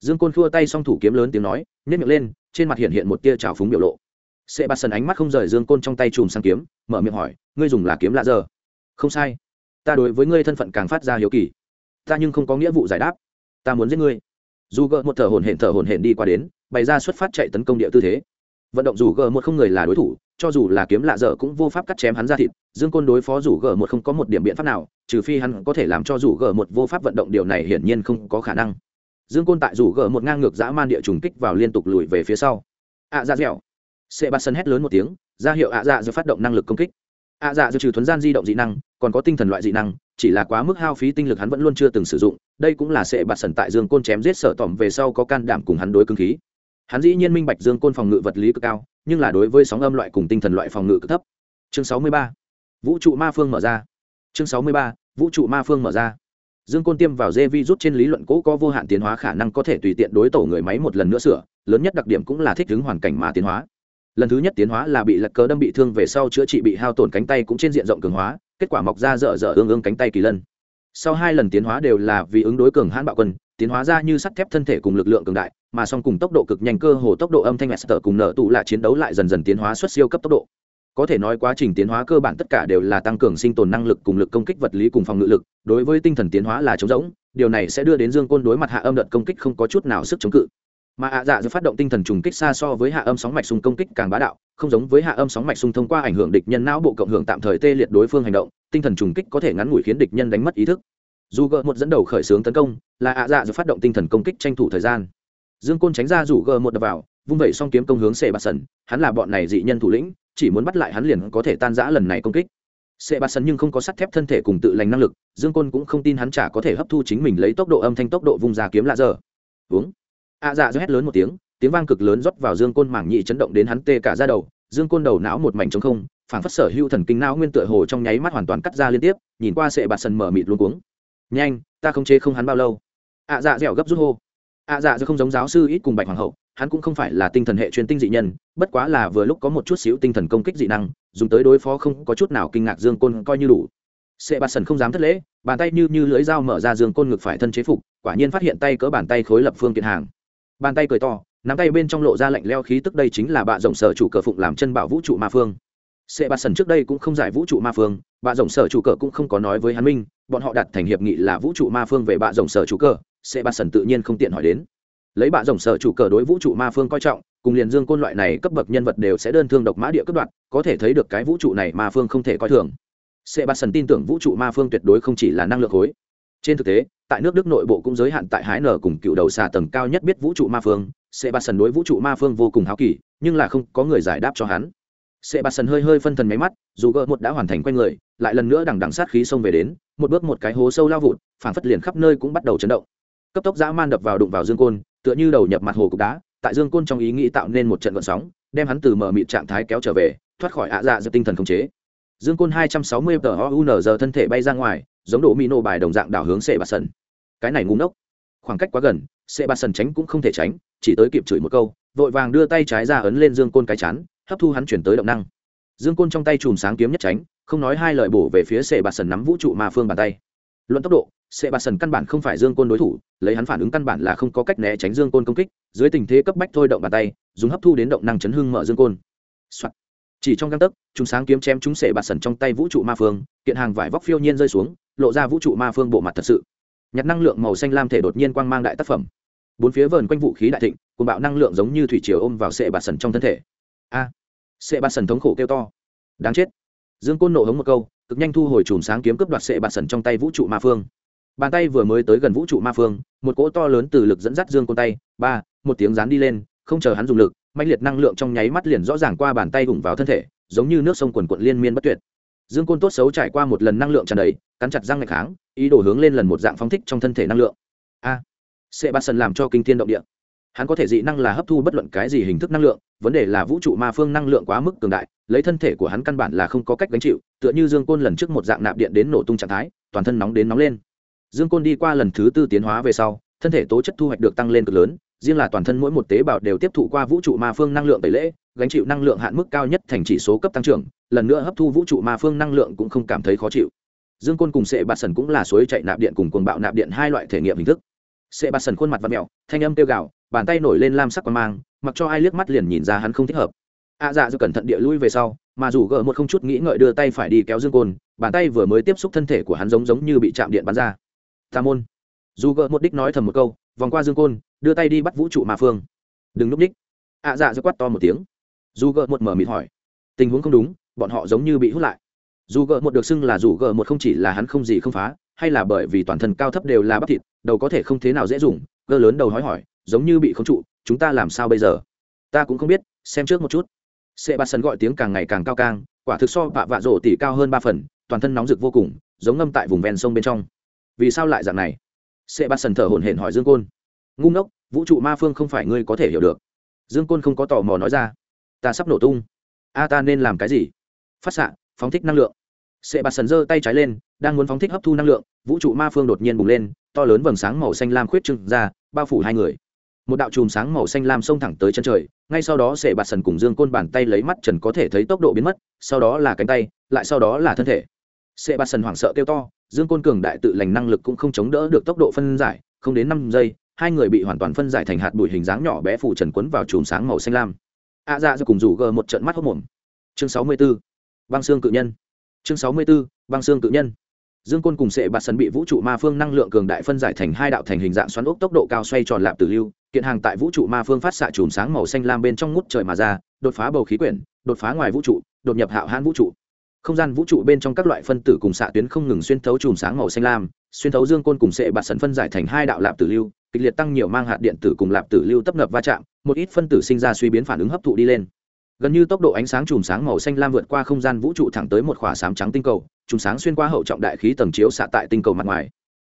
Dương côn khua tay song thủ kiếm lớn tiếng nói nhét miệng lên, trên mặt hiện hiện một tia trào phúng biểu lộ. Sệ bạt sần ánh mắt không rời dương côn trong tay chùm sáng kiếm, mở miệng hỏi, ngươi dùng là kiếm lạ giờ? Không sai. Ta đối với ngươi thân phận càng phát ra hiếu kỳ. Ta nhưng không có nghĩa vụ giải đáp. Ta muốn giết ngươi. Dù gợ một thở hồn hển thở hồn hển đi qua đến, bày ra xuất phát chạy tấn công địa tư thế vận động dù gờ một không người là đối thủ, cho dù là kiếm lạ dở cũng vô pháp cắt chém hắn ra thịt. Dương côn đối phó rủ gờ một không có một điểm biện pháp nào, trừ phi hắn có thể làm cho rủ gờ một vô pháp vận động điều này hiển nhiên không có khả năng. Dương côn tại rủ gờ một ngang ngược dã man địa trùng kích vào liên tục lùi về phía sau. Ạ dạ dẻo. Sệ bát sân hét lớn một tiếng, ra hiệu ạ dạ dẻo phát động năng lực công kích. Ạ dạ dẻo trừ thuấn gian di động dị năng, còn có tinh thần loại dị năng, chỉ là quá mức hao phí tinh lực hắn vẫn luôn chưa từng sử dụng. Đây cũng là sệ bát sân tại dương côn chém giết sở tỏm về sau có can đảm cùng hắn đối cương khí hắn dĩ nhiên minh bạch dương côn phòng ngự vật lý cực cao, nhưng là đối với sóng âm loại cùng tinh thần loại phòng ngự cực thấp. Chương sáu mươi ba. Vũ trụ ma phương mở ra. Chương sáu mươi ba. Vũ trụ ma phương mở ra. Dương côn tiêm vào dê vi rút trên lý luận cũ có vô hạn tiến hóa khả năng có thể tùy tiện đối tổ người máy một lần nữa sửa, lớn nhất đặc điểm cũng là thích ứng hoàn cảnh mà tiến hóa. Lần thứ nhất tiến hóa là bị lật cờ đâm bị thương về sau chữa trị bị hao tổn cánh tay cũng trên diện rộng cường hóa, kết quả mọc ra dở dở ương ương cánh tay kỳ lân. Sau hai lần tiến hóa đều là vì ứng đối cường hãn bạo quân tiến hóa ra như sắt thép thân thể cùng lực lượng cường đại, mà song cùng tốc độ cực nhanh cơ hồ tốc độ âm thanh master cùng nợ tụ lại chiến đấu lại dần dần tiến hóa xuất siêu cấp tốc độ. Có thể nói quá trình tiến hóa cơ bản tất cả đều là tăng cường sinh tồn năng lực cùng lực công kích vật lý cùng phòng ngự lực, đối với tinh thần tiến hóa là chống rỗng, điều này sẽ đưa đến dương côn đối mặt hạ âm đợt công kích không có chút nào sức chống cự. Mà ạ dạ giữa phát động tinh thần trùng kích xa so với hạ âm sóng mạch sung công kích càng bá đạo, không giống với hạ âm sóng mạch sung thông qua ảnh hưởng địch nhân não bộ cộng hưởng tạm thời tê liệt đối phương hành động, tinh thần trùng kích có thể ngắn ngủi khiến địch nhân đánh mất ý thức dù gờ một dẫn đầu khởi xướng tấn công, là ạ dạ sẽ phát động tinh thần công kích tranh thủ thời gian. Dương côn tránh ra rủ gờ một đập vào, vung vẩy xong kiếm công hướng sệ bạt sần. Hắn là bọn này dị nhân thủ lĩnh, chỉ muốn bắt lại hắn liền có thể tan giã lần này công kích. Sệ bạt sần nhưng không có sắt thép thân thể cùng tự lành năng lực, dương côn cũng không tin hắn chả có thể hấp thu chính mình lấy tốc độ âm thanh tốc độ vung ra kiếm lạ giờ. Uống. Ạ dạ do hét lớn một tiếng tiếng vang cực lớn rót vào dương côn mảng nhị chấn động đến hắn tê cả ra đầu. Dương côn đầu não một mảnh trống không phản phất sở hữu thần kinh não nguyên tựa hồ trong nháy mắt hoàn toàn cắt ra liên tiếp, nhìn qua sệ bạt sần mở mịt luôn cuống nhanh, ta không chế không hắn bao lâu. Ạ dạ dẻo gấp rút hô. Ạ dạ dẻo không giống giáo sư ít cùng bạch hoàng hậu, hắn cũng không phải là tinh thần hệ truyền tinh dị nhân, bất quá là vừa lúc có một chút xíu tinh thần công kích dị năng, dùng tới đối phó không có chút nào kinh ngạc dương côn coi như đủ. Sệ bạt sần không dám thất lễ, bàn tay như như lưỡi dao mở ra dương côn ngực phải thân chế phục, quả nhiên phát hiện tay cỡ bàn tay khối lập phương kiện hàng. Bàn tay cười to, nắm tay bên trong lộ ra lạnh leo khí, tức đây chính là bạ rộng sở chủ cờ phụng làm chân bảo vũ trụ ma phương sệ bạt sần trước đây cũng không giải vũ trụ ma phương bạ rộng sở chủ cờ cũng không có nói với hắn minh, bọn họ đặt thành hiệp nghị là vũ trụ ma phương về bạ rộng sở chủ cờ sệ bạt sần tự nhiên không tiện hỏi đến. Lấy bạ rộng sở chủ cờ đối vũ trụ ma phương coi trọng, cùng liền dương côn loại này cấp bậc nhân vật đều sẽ đơn thương độc mã địa cấp đoạn có thể thấy được cái vũ trụ này ma phương không thể coi thường. Sệ bạt sần tin tưởng vũ trụ ma phương tuyệt đối không chỉ là năng lượng khối. Trên thực tế, tại nước đức nội bộ cũng giới hạn tại hái nở cùng cựu đầu xà tầng cao nhất biết vũ trụ ma phương, sẽ bạt sần đối vũ trụ ma phương vô cùng háo kỳ, nhưng là không có người giải đáp cho hắn sệ bạt sần hơi hơi phân thần máy mắt, dù gỡ một đã hoàn thành q u a n người, lại lần nữa đằng đằng sát khí xông về đến, một bước một cái hố sâu lao vụt, phảng phất liền khắp nơi cũng bắt đầu chấn động. Cấp tốc dã man đập vào đụng vào dương côn, tựa như đầu nhập mặt hồ cục đá, tại dương côn trong ý nghĩ tạo nên một trận vận sóng, đem hắn từ mở mịt trạng thái kéo trở về, thoát khỏi ạ dạ giữa tinh thần khống chế. Dương côn hai trăm sáu mươi tờ o giờ thân thể bay ra ngoài, giống độ mỹ nổ bài đồng dạng đảo hướng sệ bạt sần. Cái này ngu ngốc. Khoảng cách quá gần sệ bạt sần tránh cũng không thể tránh, chỉ tới kịp chửi một câu, vội vàng đưa tay trái ra ấn lên dương côn cái chán hấp thu hắn chuyển tới động năng. Dương côn trong tay chùm sáng kiếm nhất tránh không nói hai lời bổ về phía sệ bạt sần nắm vũ trụ ma phương bàn tay. Luận tốc độ sệ bạt sần căn bản không phải dương côn đối thủ lấy hắn phản ứng căn bản là không có cách né tránh dương côn công kích dưới tình thế cấp bách thôi động bàn tay dùng hấp thu đến động năng chấn hưng mở dương côn、Soạn. chỉ trong găng tấc chúng sáng kiếm chém chúng sệ bạt sần trong tay vũ trụ ma phương kiện hàng vải vóc phiêu nhiên rơi xuống lộ ra vũ trụ ma phương bộ mặt thật sự. Nhặt năng lượng màu xanh lam thể đột nhiên quang mang đại tác phẩm. Bốn phía vờn quanh vũ khí đại thịnh cùng bạo năng lượng giống như thủy chiều ôm vào sệ bạt sần trong thân thể. A. à, sệ bạt sần thống khổ kêu to. Đáng chết. Dương côn nộ hống một câu, cực nhanh thu hồi chùm sáng kiếm cướp đoạt sệ bạt sần trong tay vũ trụ ma phương. Bàn tay vừa mới tới gần vũ trụ ma phương, một cỗ to lớn từ lực dẫn dắt dương côn tay, ba, một tiếng rán đi lên, không chờ hắn dùng lực mạnh liệt năng lượng trong nháy mắt liền rõ ràng qua bàn tay đụng vào thân thể, giống như nước sông quần quận liên miên bất tuyệt. Dương côn tốt xấu trải qua một lần năng lượng tràn đầy, cắn chặt răng ngày kháng, ý đồ hướng lên lần một dạng phóng thích trong thân thể năng lượng. A. Sệ bạt sần làm cho kinh thiên động địa hắn có thể dị năng là hấp thu bất luận cái gì hình thức năng lượng, vấn đề là vũ trụ ma phương năng lượng quá mức cường đại, lấy thân thể của hắn căn bản là không có cách gánh chịu, tựa như dương côn lần trước một dạng nạp điện đến nổ tung trạng thái, toàn thân nóng đến nóng lên. Dương côn đi qua lần thứ tư tiến hóa về sau, thân thể tố chất thu hoạch được tăng lên cực lớn, riêng là toàn thân mỗi một tế bào đều tiếp thụ qua vũ trụ ma phương năng lượng tẩy lễ, gánh chịu năng lượng hạn mức cao nhất thành chỉ số cấp tăng trưởng, lần nữa hấp thu vũ trụ ma phương năng lượng cũng không cảm thấy khó chịu. Dương côn cùng sệ bạt sần cũng là suối chạy nạp điện cùng cuồng bạo nạp điện hai loại thể nghiệm hình thức. Sệ bạt sần khuôn mặt và mẹo, thanh âm tiêu gạo bàn tay nổi lên lam sắc quang mang, mặc cho ai liếc mắt liền nhìn ra hắn không thích hợp. Ạ dạ do cẩn thận địa lui về sau, mà dù gỡ một không chút nghĩ ngợi đưa tay phải đi kéo dương côn, bàn tay vừa mới tiếp xúc thân thể của hắn giống giống như bị chạm điện bắn ra. Tà môn. Dù gỡ một đích nói thầm một câu, vòng qua dương côn, đưa tay đi bắt vũ trụ mà phương. Đừng núp đích. Ạ dạ do quát to một tiếng. Dù gỡ một mở mịt hỏi. Tình huống không đúng, bọn họ giống như bị hút lại. Dù gỡ một được xưng là dù gỡ một không chỉ là hắn không gì không phá, hay là bởi vì toàn thân cao thấp đều là bắp thịt, đầu có thể không thế nào dễ dùng gỡ lớn đầu hói hỏi giống như bị không trụ, chúng ta làm sao bây giờ? Ta cũng không biết, xem trước một chút. Sệ bạt sần gọi tiếng càng ngày càng cao càng quả thực so bạ vạ rổ tỉ cao hơn ba phần, toàn thân nóng rực vô cùng, giống ngâm tại vùng ven sông bên trong. Vì sao lại dạng này? Sệ bạt sần thở hổn hển hỏi dương côn. Ngu ngốc, vũ trụ ma phương không phải ngươi có thể hiểu được. Dương côn không có tò mò nói ra. Ta sắp nổ tung. A, ta nên làm cái gì? Phát xạ, phóng thích năng lượng. Sệ bạt sần giơ tay trái lên, đang muốn phóng thích hấp thu năng lượng, vũ trụ ma phương đột nhiên bùng lên, to lớn vầng sáng màu xanh lam khuyết trưng ra, bao phủ hai người một đạo chùm sáng màu xanh lam xông thẳng tới chân trời, ngay sau đó sệ bạt sần cùng dương côn bàn tay lấy mắt trần có thể thấy tốc độ biến mất, sau đó là cánh tay, lại sau đó là thân thể sệ bạt sần hoảng sợ kêu to, dương côn cường đại tự lành năng lực cũng không chống đỡ được tốc độ phân giải, không đến năm giây, hai người bị hoàn toàn phân giải thành hạt bụi hình dáng nhỏ bé phủ trần quấn vào chùm sáng màu xanh lam a à dạ cùng rủ gờ một trận mắt hốc mồm chương sáu mươi 64. băng xương cự nhân chương sáu mươi 64. băng xương cự nhân dương côn cùng sệ bạt sần bị vũ trụ ma phương năng lượng cường đại phân giải thành hai đạo thành hình dạng xoắn ốc tốc độ cao xoay tròn lạp tử lưu kiện hàng tại vũ trụ ma phương phát xạ chùm sáng màu xanh lam bên trong ngút trời mà ra, đột phá bầu khí quyển, đột phá ngoài vũ trụ, đột nhập hạo hãn vũ trụ. Không gian vũ trụ bên trong các loại phân tử cùng xạ tuyến không ngừng xuyên thấu chùm sáng màu xanh lam, xuyên thấu dương côn cùng sệ bạt sấn phân giải thành hai đạo lạp tử lưu, kịch liệt tăng nhiều mang hạt điện tử cùng lạp tử lưu tấp nập va chạm, một ít phân tử sinh ra suy biến phản ứng hấp thụ đi lên. Gần như tốc độ ánh sáng chùm sáng màu xanh lam vượt qua không gian vũ trụ thẳng tới một khỏa sám trắng tinh cầu, chùm sáng xuyên qua hậu trọng đại khí tầng chiếu xạ tại tinh cầu mặt ngoài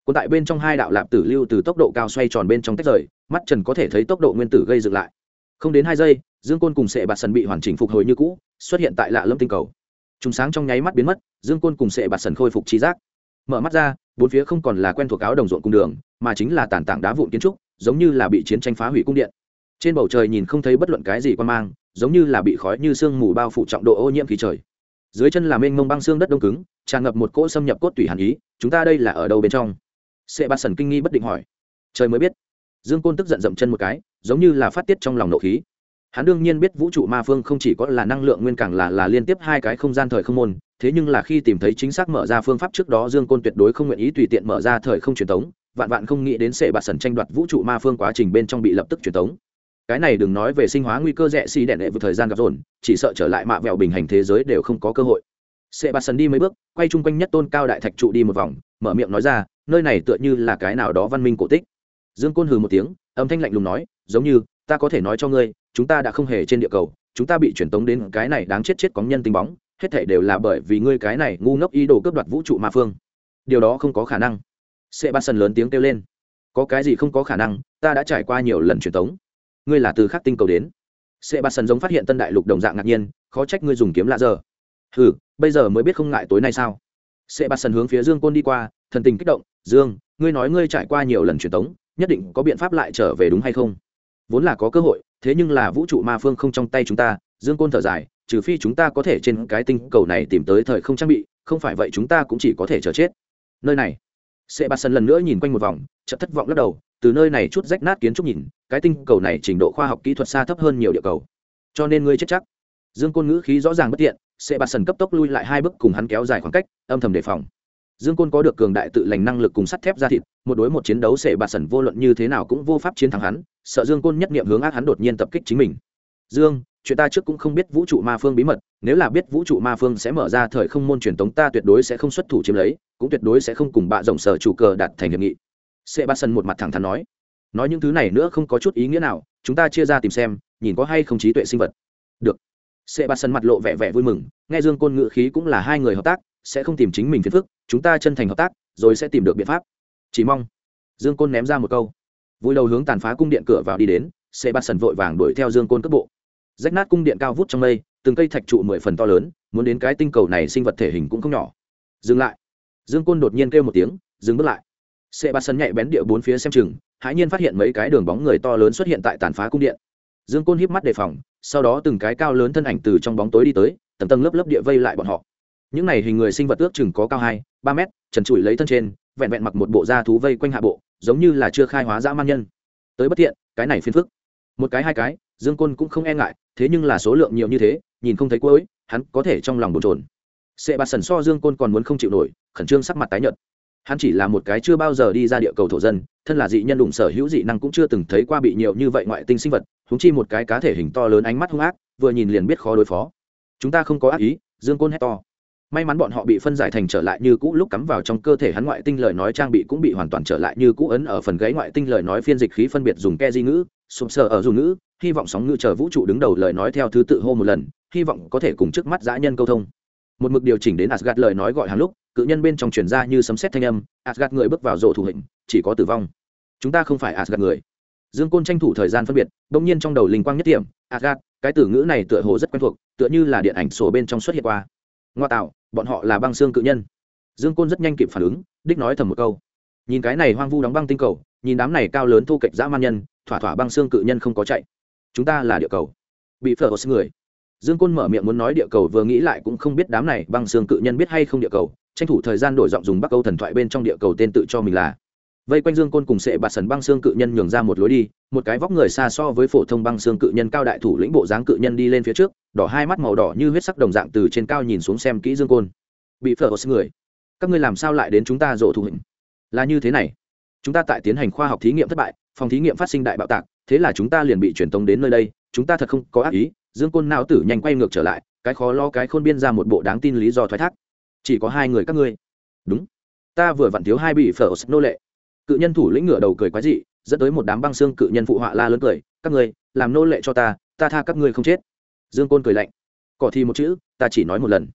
còn tại bên trong hai đạo lạp tử lưu từ tốc độ cao xoay tròn bên trong tách rời, mắt trần có thể thấy tốc độ nguyên tử gây dựng lại. Không đến hai giây, dương côn cùng sệ bạt sần bị hoàn chỉnh phục hồi như cũ, xuất hiện tại lạ lâm tinh cầu. Chúng sáng trong nháy mắt biến mất, dương côn cùng sệ bạt sần khôi phục trí giác. Mở mắt ra, bốn phía không còn là quen thuộc áo đồng ruộng cung đường, mà chính là tàn tảng đá vụn kiến trúc, giống như là bị chiến tranh phá hủy cung điện. Trên bầu trời nhìn không thấy bất luận cái gì quan mang, giống như là bị khói như sương mù bao phủ trọng độ ô nhiễm khí trời. Dưới chân là mênh mông băng xương đất đông cứng, tràn ngập một cỗ xâm nhập cốt tủy hàn ý, chúng ta đây là ở đâu bên trong? Sệ bạt sần kinh nghi bất định hỏi. Trời mới biết. Dương côn tức giận dậm chân một cái, giống như là phát tiết trong lòng nộ khí. Hắn đương nhiên biết vũ trụ ma phương không chỉ có là năng lượng nguyên càng là là liên tiếp hai cái không gian thời không môn, thế nhưng là khi tìm thấy chính xác mở ra phương pháp trước đó dương côn tuyệt đối không nguyện ý tùy tiện mở ra thời không truyền thống vạn vạn không nghĩ đến sệ bạt sần tranh đoạt vũ trụ ma phương quá trình bên trong bị lập tức truyền thống cái này đừng nói về sinh hóa nguy cơ rẻ xi đẻ đệ vượt thời gian gặp dồn, chỉ sợ trở lại mạ vẹo bình hành thế giới đều không có cơ hội sệ bạt sần đi mấy bước, quay chung quanh nhất tôn cao đại thạch trụ đi một vòng, mở miệng nói ra, nơi này tựa như là cái nào đó văn minh cổ tích. Dương côn hừ một tiếng, âm thanh lạnh lùng nói, giống như, ta có thể nói cho ngươi, chúng ta đã không hề trên địa cầu, chúng ta bị truyền tống đến cái này đáng chết chết có nhân tình bóng, hết thể đều là bởi vì ngươi cái này ngu ngốc ý đồ cướp đoạt vũ trụ ma phương. Điều đó không có khả năng. Sệ bạt sần lớn tiếng kêu lên, có cái gì không có khả năng, ta đã trải qua nhiều lần truyền tống. Ngươi là từ khắc tinh cầu đến. Sệ bạt sần giống phát hiện tân đại lục đồng dạng ngạc nhiên, khó trách ngươi dùng kiếm lạ giờ. Ừ bây giờ mới biết không ngại tối nay sao? Sệ bắt sần hướng phía dương côn đi qua, thần tình kích động, dương, ngươi nói ngươi trải qua nhiều lần truyền tống, nhất định có biện pháp lại trở về đúng hay không? Vốn là có cơ hội, thế nhưng là vũ trụ ma phương không trong tay chúng ta. Dương côn thở dài, trừ phi chúng ta có thể trên cái tinh cầu này tìm tới thời không trang bị, không phải vậy chúng ta cũng chỉ có thể chờ chết. Nơi này sệ bắt sần lần nữa nhìn quanh một vòng, chợt thất vọng lắc đầu, từ nơi này chút rách nát kiến trúc nhìn, cái tinh cầu này trình độ khoa học kỹ thuật xa thấp hơn nhiều địa cầu. Cho nên ngươi chết chắc. Dương côn ngữ khí rõ ràng bất tiện sẽ bạt sần cấp tốc lui lại hai bước cùng hắn kéo dài khoảng cách, âm thầm đề phòng. Dương côn có được cường đại tự lành năng lực cùng sắt thép ra thịt, một đối một chiến đấu Sẽ bạt sần vô luận như thế nào cũng vô pháp chiến thắng hắn, sợ dương côn nhất nghiệm hướng ác hắn đột nhiên tập kích chính mình. Dương, chuyện ta trước cũng không biết vũ trụ ma phương bí mật, nếu là biết vũ trụ ma phương sẽ mở ra thời không môn truyền tống ta tuyệt đối sẽ không xuất thủ chiếm lấy, cũng tuyệt đối sẽ không cùng bạ rộng sở chủ cờ đạt thành hiệp nghị. Sẽ bạt sần một mặt thẳng thắn nói. Nói những thứ này nữa không có chút ý nghĩa nào, chúng ta chia ra tìm xem, nhìn có hay không trí tuệ sinh vật. Được sệ bạt sân mặt lộ vẻ vẻ vui mừng, nghe dương côn ngự khí cũng là hai người hợp tác, sẽ không tìm chính mình phiền phức, chúng ta chân thành hợp tác, rồi sẽ tìm được biện pháp. Chỉ mong, dương côn ném ra một câu. Vui đầu hướng tàn phá cung điện cửa vào đi đến, sẽ bắt sân vội vàng đuổi theo dương côn cước bộ. Rách nát cung điện cao vút trong mây, từng cây thạch trụ mười phần to lớn, muốn đến cái tinh cầu này sinh vật thể hình cũng không nhỏ. Dừng lại. Dương côn đột nhiên kêu một tiếng, dừng bước lại. Sẽ bắt sân nhạy bén địa bốn phía xem chừng, hãi nhiên phát hiện mấy cái đường bóng người to lớn xuất hiện tại tàn phá cung điện. Dương côn híp mắt đề phòng sau đó từng cái cao lớn thân ảnh từ trong bóng tối đi tới, tầng tầng lớp lớp địa vây lại bọn họ. Những này hình người sinh vật ước chừng có cao hai, ba mét, trần trụi lấy thân trên, vẹn vẹn mặc một bộ da thú vây quanh hạ bộ, giống như là chưa khai hóa dã man nhân. Tới bất thiện, cái này phiền phức. Một cái hai cái, dương côn cũng không e ngại, thế nhưng là số lượng nhiều như thế, nhìn không thấy cuối, hắn có thể trong lòng bồn trồn sệ bạt sần so dương côn còn muốn không chịu nổi, khẩn trương sắc mặt tái nhợt. Hắn chỉ là một cái chưa bao giờ đi ra địa cầu thổ dân, thân là dị nhân đủng sở hữu dị năng cũng chưa từng thấy qua bị nhiều như vậy ngoại tinh sinh vật húng chi một cái cá thể hình to lớn ánh mắt hung ác, vừa nhìn liền biết khó đối phó. Chúng ta không có ác ý, dương côn hét to. May mắn bọn họ bị phân giải thành trở lại như cũ lúc cắm vào trong cơ thể hắn ngoại tinh lời nói trang bị cũng bị hoàn toàn trở lại như cũ ấn ở phần gáy ngoại tinh lời nói phiên dịch khí phân biệt dùng ke di ngữ, sụp sờ ở dùng ngữ, hy vọng sóng ngữ chờ vũ trụ đứng đầu lời nói theo thứ tự hô một lần, hy vọng có thể cùng trước mắt dã nhân câu thông. Một mực điều chỉnh đến asgad lời nói gọi hàng lúc, cự nhân bên trong truyền ra như sấm sét thanh âm asgad người bước vào rộ thủ hình, chỉ có tử vong. Chúng ta không phải asgad người dương côn tranh thủ thời gian phân biệt bỗng nhiên trong đầu linh quang nhất điểm, agat, cái từ ngữ này tựa hồ rất quen thuộc, tựa như là điện ảnh sổ bên trong xuất hiện qua. Ngoa tạo, bọn họ là băng xương cự nhân. Dương côn rất nhanh kịp phản ứng, đích nói thầm một câu. Nhìn cái này hoang vu đóng băng tinh cầu, nhìn đám này cao lớn thu kệch dã man nhân, thỏa thỏa băng xương cự nhân không có chạy. Chúng ta là địa cầu. Bị phở người. Dương côn mở miệng muốn nói địa cầu vừa nghĩ lại cũng không biết đám này băng xương cự nhân biết hay không địa cầu, tranh thủ thời gian đổi giọng dùng bắc Âu thần thoại bên trong địa cầu tên tự cho mình là vây quanh dương côn cùng sệ bạt sần băng xương cự nhân nhường ra một lối đi, một cái vóc người xa so với phổ thông băng xương cự nhân cao đại thủ lĩnh bộ dáng cự nhân đi lên phía trước, đỏ hai mắt màu đỏ như huyết sắc đồng dạng từ trên cao nhìn xuống xem kỹ dương côn. Bị phở người, các ngươi làm sao lại đến chúng ta rộ thủ hình? Là như thế này, chúng ta tại tiến hành khoa học thí nghiệm thất bại, phòng thí nghiệm phát sinh đại bạo tạc, thế là chúng ta liền bị truyền tống đến nơi đây, chúng ta thật không có ác ý, dương côn não tử nhanh quay ngược trở lại, cái khó lo cái khôn biên ra một bộ đáng tin lý do thoái thác. Chỉ có hai người các ngươi. Đúng, ta vừa vặn thiếu hai bị phở nô lệ cự nhân thủ lĩnh ngửa đầu cười quái dị, dẫn tới một đám băng xương cự nhân phụ họa la lớn cười, các ngươi, làm nô lệ cho ta ta tha các ngươi không chết. Dương côn cười lạnh. Cỏ thì một chữ, ta chỉ nói một lần.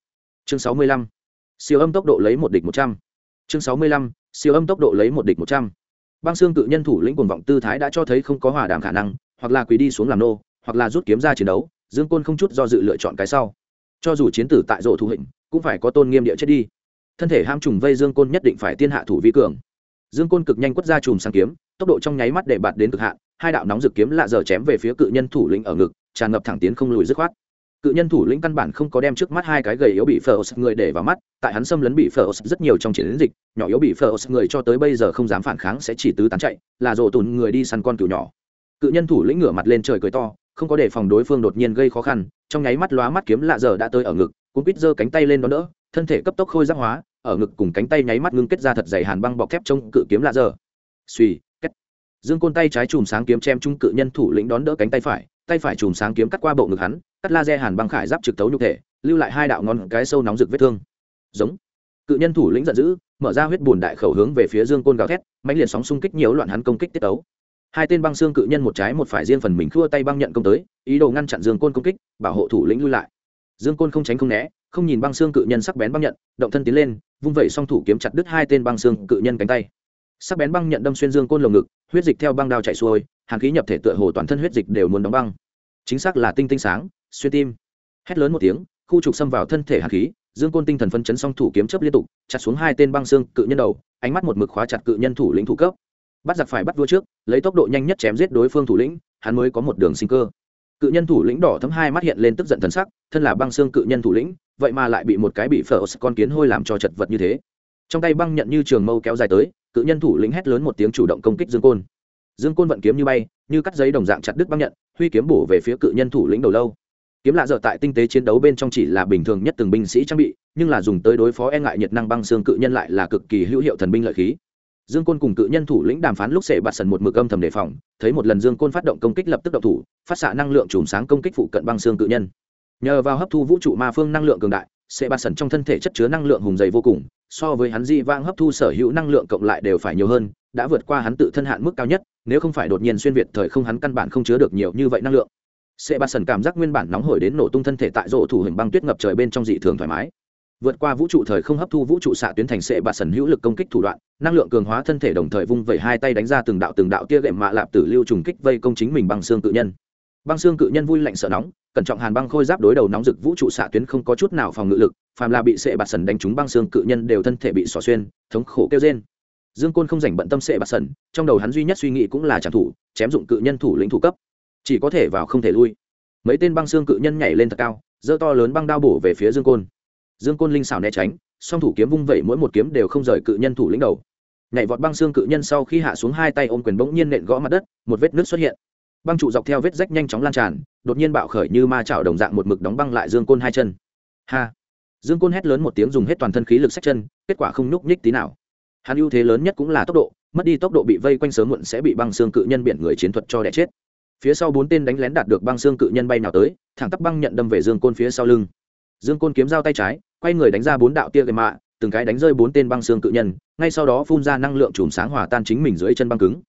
Chương sáu mươi lăm. Siêu âm tốc độ lấy một địch một trăm. Chương sáu mươi lăm. Siêu âm tốc độ lấy một địch một trăm. Băng xương cự nhân thủ lĩnh cuồng vọng tư thái đã cho thấy không có hòa đàm khả năng, hoặc là quỳ đi xuống làm nô, hoặc là rút kiếm ra chiến đấu, dương côn không chút do dự lựa chọn cái sau. Cho dù chiến tử tại rộ thủ hình cũng phải có tôn nghiêm địa chết đi. Thân thể ham trùng vây dương côn nhất định phải tiên hạ thủ vi cường dương côn cực nhanh quất ra chùm sang kiếm, tốc độ trong nháy mắt để bạt đến cực hạn, hai đạo nóng rực kiếm lạ giờ chém về phía cự nhân thủ lĩnh ở ngực, tràn ngập thẳng tiến không lùi dứt khoát. Cự nhân thủ lĩnh căn bản không có đem trước mắt hai cái gầy yếu bị phờ người để vào mắt, tại hắn xâm lấn bị phờ rất nhiều trong chiến dịch, nhỏ yếu bị phờ người cho tới bây giờ không dám phản kháng sẽ chỉ tứ tán chạy, là rộ tùn người đi săn con cừu nhỏ. Cự nhân thủ lĩnh ngửa mặt lên trời cười to, không có để phòng đối phương đột nhiên gây khó khăn, trong nháy mắt lóa mắt kiếm lạ giờ đã tới ở ngực cũng quýt giơ cánh tay lên đó đỡ thân thể cấp tốc khôi giáp hóa, ở ngực cùng cánh tay nháy mắt ngưng kết ra thật dày hàn băng bọc thép trông cự kiếm lạ giờ. Suy cách dương côn tay trái chùm sáng kiếm chém trung cự nhân thủ lĩnh đón đỡ cánh tay phải tay phải chùm sáng kiếm cắt qua bộ ngực hắn, cắt laser hàn băng khải giáp trực tấu nhục thể, lưu lại hai đạo ngon cái sâu nóng rực vết thương. Giống. Cự nhân thủ lĩnh giận dữ, mở ra huyết bùn đại khẩu hướng về phía dương côn gào thét mạnh liệt sóng xung kích nhiều loạn hắn công kích tiết tấu. Hai tên băng xương cự nhân một trái một phải riêng phần mình khua tay băng nhận công tới, ý đồ ngăn chặn dương côn công kích, bảo hộ thủ lĩnh lui lại dương côn không tránh không né, không nhìn băng xương cự nhân sắc bén băng nhận, động thân tiến lên, vung vẩy song thủ kiếm chặt đứt hai tên băng xương cự nhân cánh tay. Sắc bén băng nhận đâm xuyên dương côn lồng ngực, huyết dịch theo băng đao chạy xuôi hàng khí nhập thể tựa hồ toàn thân huyết dịch đều muốn đóng băng. Chính xác là tinh tinh sáng, xuyên tim. Hét lớn một tiếng, khu trục xâm vào thân thể hàn khí, dương côn tinh thần phân chấn song thủ kiếm chấp liên tục, chặt xuống hai tên băng xương cự nhân đầu, ánh mắt một mực khóa chặt cự nhân thủ lĩnh thủ cấp. Bắt giặc phải bắt vua trước, lấy tốc độ nhanh nhất chém giết đối phương thủ lĩnh, hắn mới có một đường sinh cơ cự nhân thủ lĩnh đỏ thấm hai mắt hiện lên tức giận thần sắc, thân là băng xương cự nhân thủ lĩnh, vậy mà lại bị một cái bị phở con kiến hôi làm cho chật vật như thế. Trong tay băng nhận như trường mâu kéo dài tới, cự nhân thủ lĩnh hét lớn một tiếng chủ động công kích dương côn. Dương côn vận kiếm như bay, như cắt giấy đồng dạng chặt đứt băng nhận, huy kiếm bổ về phía cự nhân thủ lĩnh đầu lâu. Kiếm lạ dở tại tinh tế chiến đấu bên trong chỉ là bình thường nhất từng binh sĩ trang bị, nhưng là dùng tới đối phó e ngại nhiệt năng băng xương cự nhân lại là cực kỳ hữu hiệu thần binh lợi khí dương côn cùng cự nhân thủ lĩnh đàm phán lúc sệ bạt sần một mực âm thầm đề phòng, thấy một lần dương côn phát động công kích lập tức động thủ, phát xạ năng lượng chùm sáng công kích phụ cận băng xương cự nhân. Nhờ vào hấp thu vũ trụ ma phương năng lượng cường đại, sệ bạt sần trong thân thể chất chứa năng lượng hùng dày vô cùng, so với hắn di vang hấp thu sở hữu năng lượng cộng lại đều phải nhiều hơn, đã vượt qua hắn tự thân hạn mức cao nhất, nếu không phải đột nhiên xuyên việt thời không hắn căn bản không chứa được nhiều như vậy năng lượng. Sệ bạt sần cảm giác nguyên bản nóng hổi đến nổ tung thân thể tại rộ thủ hình băng tuyết ngập trời bên trong dị thường thoải mái vượt qua vũ trụ thời không hấp thu vũ trụ xạ tuyến thành sệ bạt sần hữu lực công kích thủ đoạn, năng lượng cường hóa thân thể đồng thời vung vẩy hai tay đánh ra từng đạo từng đạo tia gệm mạ lạp tử lưu trùng kích vây công chính mình bằng xương cự nhân. Băng xương cự nhân vui lạnh sợ nóng, cẩn trọng hàn băng khôi giáp đối đầu nóng rực vũ trụ xạ tuyến không có chút nào phòng ngự lực, phàm là bị sệ bạt sần đánh trúng băng xương cự nhân đều thân thể bị xỏ xuyên, thống khổ kêu trên dương côn không dành bận tâm sệ bạt sần, trong đầu hắn duy nhất suy nghĩ cũng là trả thủ, chém dụng cự nhân thủ lĩnh thủ cấp. Chỉ có thể vào không thể lui. Mấy tên băng xương cự nhân nhảy lên thật cao dơ to lớn băng đao bổ về phía dương côn dương côn linh xảo né tránh, song thủ kiếm vung vẩy mỗi một kiếm đều không rời cự nhân thủ lĩnh đầu. Nhảy vọt băng xương cự nhân sau khi hạ xuống hai tay ôm quyền bỗng nhiên nện gõ mặt đất, một vết nước xuất hiện. Băng trụ dọc theo vết rách nhanh chóng lan tràn, đột nhiên bạo khởi như ma chảo đồng dạng một mực đóng băng lại dương côn hai chân. Ha! Dương côn hét lớn một tiếng dùng hết toàn thân khí lực sách chân, kết quả không nhúc nhích tí nào. Hắn ưu thế lớn nhất cũng là tốc độ, mất đi tốc độ bị vây quanh sớm muộn sẽ bị băng xương cự nhân biển người chiến thuật cho đẻ chết. Phía sau bốn tên đánh lén đạt được băng xương cự nhân bay nào tới, thẳng tắp băng nhận đâm về dương côn phía sau lưng. Dương côn kiếm dao tay trái quay người đánh ra bốn đạo tia gậy mạ, từng cái đánh rơi bốn tên băng xương cự nhân, ngay sau đó phun ra năng lượng chùm sáng hòa tan chính mình dưới chân băng cứng.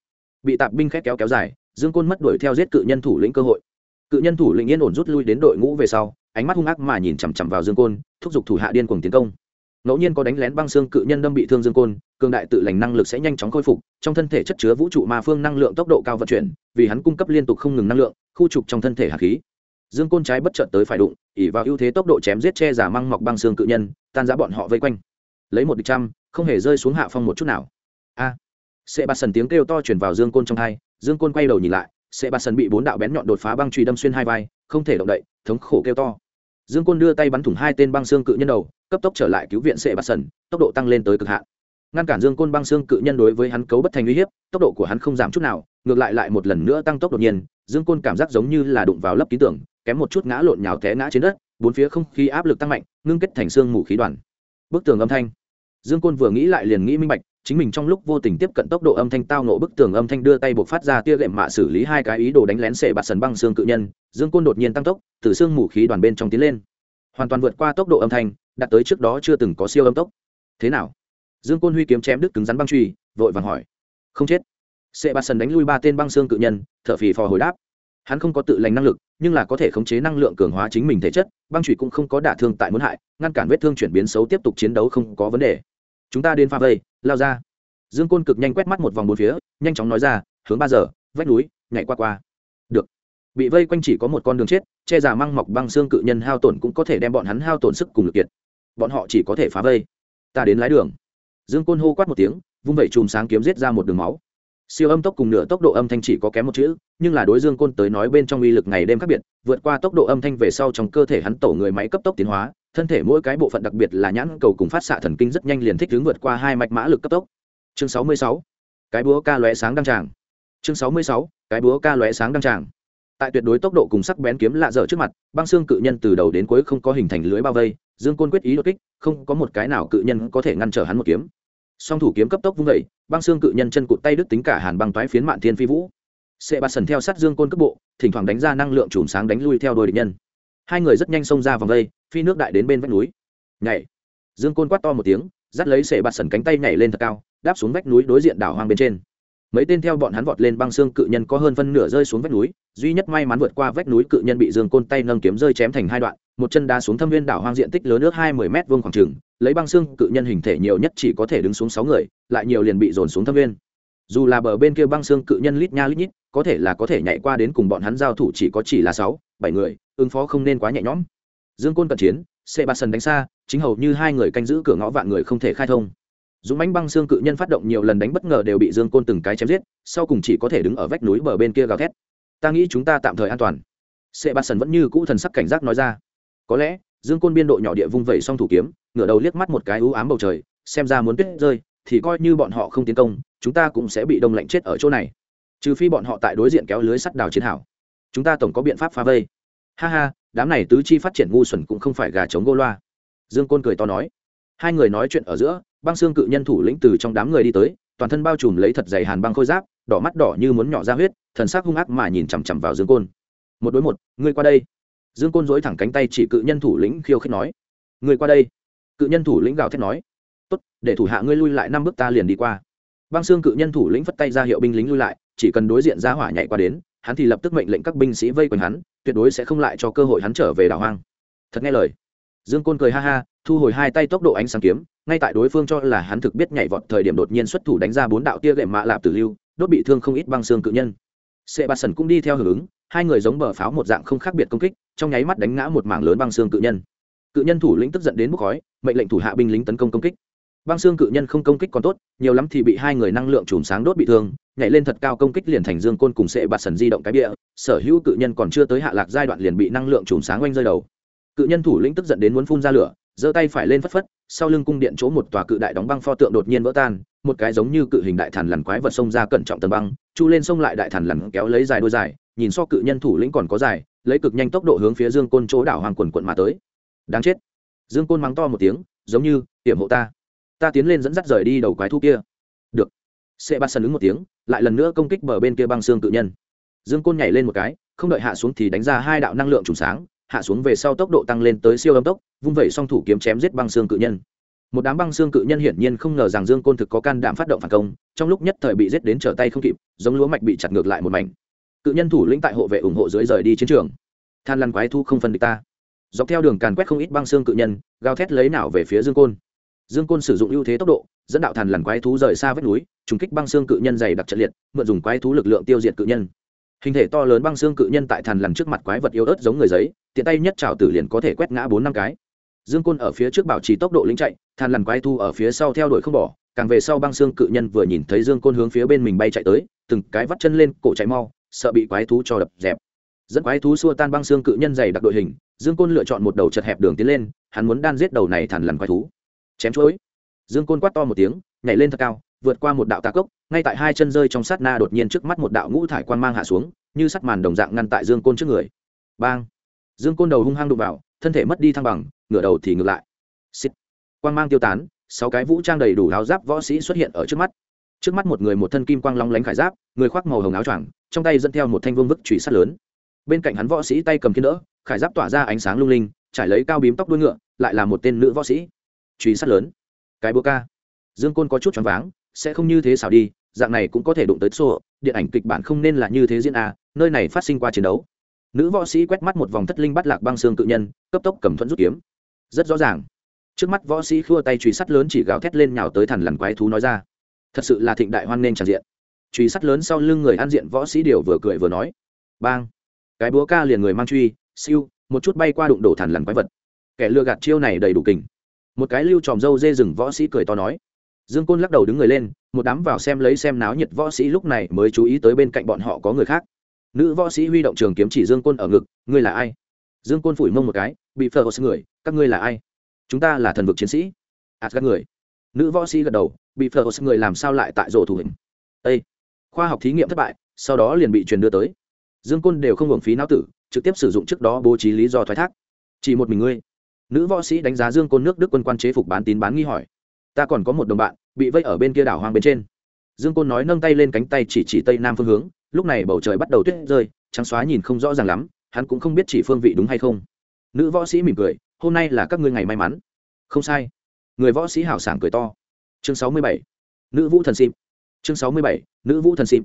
Bị tạp binh khét kéo kéo dài, dương côn mất đuổi theo giết cự nhân thủ lĩnh cơ hội. Cự nhân thủ lĩnh yên ổn rút lui đến đội ngũ về sau, ánh mắt hung ác mà nhìn chằm chằm vào dương côn, thúc giục thủ hạ điên cuồng tiến công. Ngẫu nhiên có đánh lén băng xương cự nhân đâm bị thương dương côn, cường đại tự lành năng lực sẽ nhanh chóng khôi phục, trong thân thể chất chứa vũ trụ ma phương năng lượng tốc độ cao vận chuyển, vì hắn cung cấp liên tục không ngừng năng lượng, khu trục trong thân thể hạt khí dương côn trái bất chợt tới phải đụng ỉ vào ưu thế tốc độ chém giết che giả măng mọc băng xương cự nhân tan giá bọn họ vây quanh. Lấy một địch trăm không hề rơi xuống hạ phong một chút nào. A. À, sệ bạt sần tiếng kêu to chuyển vào dương côn trong hai dương côn quay đầu nhìn lại sệ bạt sần bị bốn đạo bén nhọn đột phá băng truy đâm xuyên hai vai không thể động đậy thống khổ kêu to. Dương côn đưa tay bắn thủng hai tên băng xương cự nhân đầu cấp tốc trở lại cứu viện sệ bạt sần tốc độ tăng lên tới cực hạn. Ngăn cản dương côn băng xương cự nhân đối với hắn cấu bất thành uy hiếp tốc độ của hắn không giảm chút nào ngược lại lại một lần nữa tăng tốc đột nhiên dương côn cảm giác giống như là đụng vào lấp ký tưởng kém một chút ngã lộn nhào té ngã trên đất, bốn phía không khí áp lực tăng mạnh, ngưng kết thành xương mù khí đoàn. Bức tường âm thanh. Dương côn vừa nghĩ lại liền nghĩ minh bạch, chính mình trong lúc vô tình tiếp cận tốc độ âm thanh tao nộ bức tường âm thanh đưa tay buộc phát ra tia gệm mạ xử lý hai cái ý đồ đánh lén sệ bạt sần băng xương cự nhân, dương côn đột nhiên tăng tốc, từ xương mù khí đoàn bên trong tiến lên. Hoàn toàn vượt qua tốc độ âm thanh, đạt tới trước đó chưa từng có siêu âm tốc. Thế nào? Dương côn huy kiếm chém đứt cứng rắn băng truy, vội vàng hỏi. Không chết. Sệ bạt sần đánh lui ba tên băng xương cự nhân, thở phì phò hồi đáp hắn không có tự lành năng lực, nhưng là có thể khống chế năng lượng cường hóa chính mình thể chất, băng trụy cũng không có đả thương tại muốn hại, ngăn cản vết thương chuyển biến xấu tiếp tục chiến đấu không có vấn đề. Chúng ta đến pha vây, lao ra. Dương côn cực nhanh quét mắt một vòng bốn phía, nhanh chóng nói ra, hướng ba giờ, vách núi, nhảy qua qua. Được. Bị vây quanh chỉ có một con đường chết, che giả măng mọc băng xương cự nhân hao tổn cũng có thể đem bọn hắn hao tổn sức cùng lực kiệt. Bọn họ chỉ có thể phá vây. Ta đến lái đường. Dương côn hô quát một tiếng, vung vẩy chùm sáng kiếm giết ra một đường máu siêu âm tốc cùng nửa tốc độ âm thanh chỉ có kém một chữ, nhưng là đối dương côn tới nói bên trong uy lực ngày đêm khác biệt, vượt qua tốc độ âm thanh về sau trong cơ thể hắn tổ người máy cấp tốc tiến hóa, thân thể mỗi cái bộ phận đặc biệt là nhãn cầu cùng phát xạ thần kinh rất nhanh liền thích hướng vượt qua hai mạch mã lực cấp tốc. Chương sáu mươi sáu, cái búa ca lóe sáng đăng tràng. Chương sáu mươi sáu, cái búa ca lóe sáng đăng tràng. Tại tuyệt đối tốc độ cùng sắc bén kiếm lạ dở trước mặt, băng xương cự nhân từ đầu đến cuối không có hình thành lưới bao vây, dương côn quyết ý đột kích, không có một cái nào cự nhân có thể ngăn trở hắn một kiếm song thủ kiếm cấp tốc vung vẩy băng xương cự nhân chân cụt tay đứt tính cả hàn băng toái phiến mạn thiên phi vũ. Sệ bạt sần theo sát dương côn cấp bộ, thỉnh thoảng đánh ra năng lượng chùm sáng đánh lui theo đôi địch nhân. Hai người rất nhanh xông ra vòng vây phi nước đại đến bên vách núi. Nhảy. Dương côn quát to một tiếng, dắt lấy sệ bạt sần cánh tay nhảy lên thật cao, đáp xuống vách núi đối diện đảo hoang bên trên mấy tên theo bọn hắn vọt lên băng xương cự nhân có hơn phân nửa rơi xuống vách núi, duy nhất may mắn vượt qua vách núi cự nhân bị dương côn tay nâng kiếm rơi chém thành hai đoạn, một chân đá xuống thâm viên đảo hoang diện tích lớn nước hai mươi m vuông khoảng trừng lấy băng xương cự nhân hình thể nhiều nhất chỉ có thể đứng xuống sáu người, lại nhiều liền bị dồn xuống thâm viên. Dù là bờ bên kia băng xương cự nhân lít nha lít nhít, có thể là có thể nhảy qua đến cùng bọn hắn giao thủ chỉ có chỉ là sáu, bảy người, ứng phó không nên quá nhẹ nhõm. Dương côn cận chiến xe ba sân đánh xa, chính hầu như hai người canh giữ cửa ngõ vạn người không thể khai thông dũng bánh băng xương cự nhân phát động nhiều lần đánh bất ngờ đều bị dương côn từng cái chém giết, sau cùng chỉ có thể đứng ở vách núi bờ bên kia gào thét. Ta nghĩ chúng ta tạm thời an toàn. Sệ bạt sần vẫn như cũ thần sắc cảnh giác nói ra. Có lẽ, dương côn biên độ nhỏ địa vung vẩy xong thủ kiếm, ngửa đầu liếc mắt một cái ưu ám bầu trời, xem ra muốn tuyết rơi, thì coi như bọn họ không tiến công, chúng ta cũng sẽ bị đông lạnh chết ở chỗ này. Trừ phi bọn họ tại đối diện kéo lưới sắt đào chiến hảo chúng ta tổng có biện pháp phá vây. Ha ha, đám này tứ chi phát triển ngu xuẩn cũng không phải gà chống gô loa. Dương côn cười to nói. Hai người nói chuyện ở giữa băng xương cự nhân thủ lĩnh từ trong đám người đi tới, toàn thân bao trùm lấy thật dày hàn băng khôi giáp, đỏ mắt đỏ như muốn nhỏ ra huyết, thần sắc hung ác mà nhìn chằm chằm vào dương côn. Một đối một, ngươi qua đây. Dương côn dối thẳng cánh tay chỉ cự nhân thủ lĩnh khiêu khích nói. Ngươi qua đây. Cự nhân thủ lĩnh gào thét nói. Tốt, để thủ hạ ngươi lui lại năm bước ta liền đi qua. Băng xương cự nhân thủ lĩnh phất tay ra hiệu binh lính lui lại, chỉ cần đối diện ra hỏa nhảy qua đến, hắn thì lập tức mệnh lệnh các binh sĩ vây quanh hắn, tuyệt đối sẽ không lại cho cơ hội hắn trở về đảo hoang. Thật nghe lời dương côn cười ha ha, thu hồi hai tay tốc độ ánh sáng kiếm, ngay tại đối phương cho là hắn thực biết nhảy vọt thời điểm đột nhiên xuất thủ đánh ra bốn đạo tia gậy mạ lạp tử lưu, đốt bị thương không ít băng xương cự nhân. Sệ bạt sần cũng đi theo hưởng ứng, hai người giống bờ pháo một dạng không khác biệt công kích, trong nháy mắt đánh ngã một mảng lớn băng xương cự nhân. Cự nhân thủ lĩnh tức giận đến bốc khói, mệnh lệnh thủ hạ binh lính tấn công công kích. Băng xương cự nhân không công kích còn tốt, nhiều lắm thì bị hai người năng lượng chùm sáng đốt bị thương, nhảy lên thật cao công kích liền thành dương côn cùng sệ bạt sần di động cái bịa, sở hữu cự nhân còn chưa tới hạ lạc giai đoạn liền bị năng lượng chùm sáng oanh rơi đầu cự nhân thủ lĩnh tức giận đến muốn phun ra lửa, giơ tay phải lên phất phất, sau lưng cung điện chỗ một tòa cự đại đóng băng pho tượng đột nhiên vỡ tan, một cái giống như cự hình đại thần lằn quái vật xông ra cẩn trọng tầng băng, chu lên xông lại đại thần lằn kéo lấy dài đôi dài, nhìn so cự nhân thủ lĩnh còn có dài, lấy cực nhanh tốc độ hướng phía dương côn chỗ đảo hoàng quần quận mà tới. Đáng chết. Dương côn mắng to một tiếng, giống như hiểm hộ ta. Ta tiến lên dẫn dắt rời đi đầu quái thu kia. Được. Sẽ ba sân ứng một tiếng, lại lần nữa công kích bờ bên kia băng xương cự nhân. Dương côn nhảy lên một cái, không đợi hạ xuống thì đánh ra hai đạo năng lượng trùng sáng hạ xuống về sau tốc độ tăng lên tới siêu âm tốc, vung vẩy song thủ kiếm chém giết băng xương cự nhân. Một đám băng xương cự nhân hiển nhiên không ngờ rằng dương côn thực có can đảm phát động phản công, trong lúc nhất thời bị giết đến trở tay không kịp, giống lúa mạch bị chặt ngược lại một mảnh. Cự nhân thủ lĩnh tại hộ vệ ủng hộ dưới rời đi chiến trường. Than lăn quái thu không phân địch ta. Dọc theo đường càn quét không ít băng xương cự nhân, gào thét lấy nào về phía dương côn. Dương côn sử dụng ưu thế tốc độ, dẫn đạo thàn lằn quái thú rời xa vách núi, trùng kích băng xương cự nhân dày đặc trận liệt, mượn dùng quái thú lực lượng tiêu diệt cự nhân hình thể to lớn băng xương cự nhân tại thàn lằn trước mặt quái vật yếu ớt giống người giấy, tiện tay nhất trào tử liền có thể quét ngã bốn năm cái. Dương côn ở phía trước bảo trì tốc độ lính chạy thàn lằn quái thu ở phía sau theo đuổi không bỏ, càng về sau băng xương cự nhân vừa nhìn thấy dương côn hướng phía bên mình bay chạy tới, từng cái vắt chân lên, cổ chạy mau, sợ bị quái thú cho đập dẹp. Dẫn quái thú xua tan băng xương cự nhân dày đặc đội hình, dương côn lựa chọn một đầu chật hẹp đường tiến lên, hắn muốn đan giết đầu này thàn lằn quái thú. Chém chuối. Dương côn quát to một tiếng, nhảy lên thật cao vượt qua một đạo tà cốc, ngay tại hai chân rơi trong sát na đột nhiên trước mắt một đạo ngũ thải quan mang hạ xuống, như sắt màn đồng dạng ngăn tại dương côn trước người. Bang! Dương côn đầu hung hăng đụng vào, thân thể mất đi thăng bằng, ngửa đầu thì ngược lại. Xích quang mang tiêu tán, sáu cái vũ trang đầy đủ áo giáp võ sĩ xuất hiện ở trước mắt. Trước mắt một người một thân kim quang long lánh khải giáp, người khoác màu hồng áo choàng, trong tay dẫn theo một thanh vương vức trùy sắt lớn. Bên cạnh hắn võ sĩ tay cầm kiên đỡ, khải giáp tỏa ra ánh sáng lung linh, trải lấy cao bím tóc đuôi ngựa, lại là một tên nữ võ sĩ. Truy sắt lớn. Cái búa ca. Dương côn có chút choáng váng sẽ không như thế xảo đi, dạng này cũng có thể đụng tới xô, điện ảnh kịch bản không nên là như thế diễn à nơi này phát sinh qua chiến đấu. Nữ võ sĩ quét mắt một vòng thất linh bắt lạc băng xương cự nhân, cấp tốc cầm thuẫn rút kiếm. Rất rõ ràng. Trước mắt võ sĩ khua tay truy sắt lớn chỉ gào thét lên nhào tới thằn lằn quái thú nói ra. Thật sự là thịnh đại hoan nghênh tràn diện. Truy sắt lớn sau lưng người ăn diện võ sĩ điều vừa cười vừa nói. Bang. Cái búa ca liền người mang truy, siêu, một chút bay qua đụng đổ thằn lằn quái vật. Kẻ lừa gạt chiêu này đầy đủ kình. Một cái lưu tròm dâu dê rừng võ sĩ cười to nói dương côn lắc đầu đứng người lên, một đám vào xem lấy xem náo nhiệt võ sĩ lúc này mới chú ý tới bên cạnh bọn họ có người khác. Nữ võ sĩ huy động trường kiếm chỉ dương côn ở ngực, ngươi là ai? Dương côn phủi mông một cái, bị phờ người, các ngươi là ai? Chúng ta là thần vực chiến sĩ. Ạt các người. Nữ võ sĩ gật đầu, bị phờ người làm sao lại tại rổ thủ hình? Ây khoa học thí nghiệm thất bại, sau đó liền bị truyền đưa tới. Dương côn đều không hưởng phí não tử, trực tiếp sử dụng trước đó bố trí lý do thoái thác. Chỉ một mình ngươi. Nữ võ sĩ đánh giá dương côn nước đức quân quan chế phục bán tín bán nghi hỏi ta còn có một đồng bạn, bị vây ở bên kia đảo hoang bên trên. Dương côn nói nâng tay lên cánh tay chỉ chỉ tây nam phương hướng, lúc này bầu trời bắt đầu tuyết rơi, trắng xóa nhìn không rõ ràng lắm, hắn cũng không biết chỉ phương vị đúng hay không. Nữ võ sĩ mỉm cười, hôm nay là các ngươi ngày may mắn. Không sai. Người võ sĩ hào sảng cười to. Chương sáu mươi bảy. Nữ vũ thần xịp. Chương sáu mươi bảy. Nữ vũ thần xịp.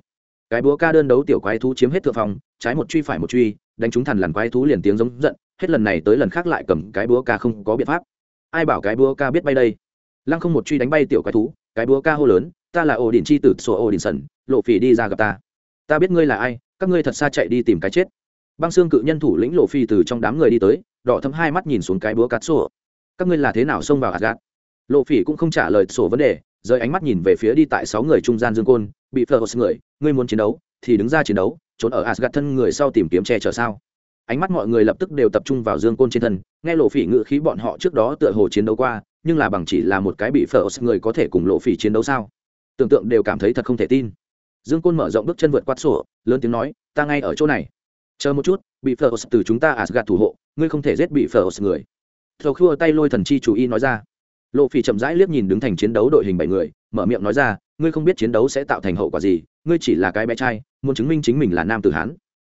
Cái búa ca đơn đấu tiểu quái thú chiếm hết thượng phòng, trái một truy phải một truy, đánh chúng thằn lằn quái thú liền tiếng giống giận, hết lần này tới lần khác lại cầm cái búa ca không có biện pháp. Ai bảo cái búa ca biết bay đây? Lăng không một truy đánh bay tiểu quái thú, cái búa ca hô lớn, ta là ổ đỉnh chi tử sổ ổ đỉnh sần lộ phỉ đi ra gặp ta. Ta biết ngươi là ai, các ngươi thật xa chạy đi tìm cái chết. Băng xương cự nhân thủ lĩnh lộ phi từ trong đám người đi tới, đỏ thấm hai mắt nhìn xuống cái búa cắt sổ các ngươi là thế nào xông vào hạt gạt lộ phỉ cũng không trả lời sổ vấn đề rơi ánh mắt nhìn về phía đi tại sáu người trung gian dương côn, bị phờ người, ngươi muốn chiến đấu, thì đứng ra chiến đấu, trốn ở asgad thân người sau tìm kiếm che chở sao? Ánh mắt mọi người lập tức đều tập trung vào dương côn trên thân, nghe lộ phỉ ngự khí bọn họ trước đó tựa hồ chiến đấu qua, nhưng là bằng chỉ là một cái bị phở người có thể cùng lộ phỉ chiến đấu sao? Tưởng tượng đều cảm thấy thật không thể tin. Dương côn mở rộng bước chân vượt quát sổ, lớn tiếng nói, ta ngay ở chỗ này. Chờ một chút, bị phở từ chúng ta asgad thủ hộ, ngươi không thể giết bị phở người. Thầu khua tay lôi thần chi chủ y nói ra. Lộ phỉ chậm rãi liếc nhìn đứng thành chiến đấu đội hình bảy người, mở miệng nói ra, ngươi không biết chiến đấu sẽ tạo thành hậu quả gì, ngươi chỉ là cái bé trai, muốn chứng minh chính mình là nam tử hán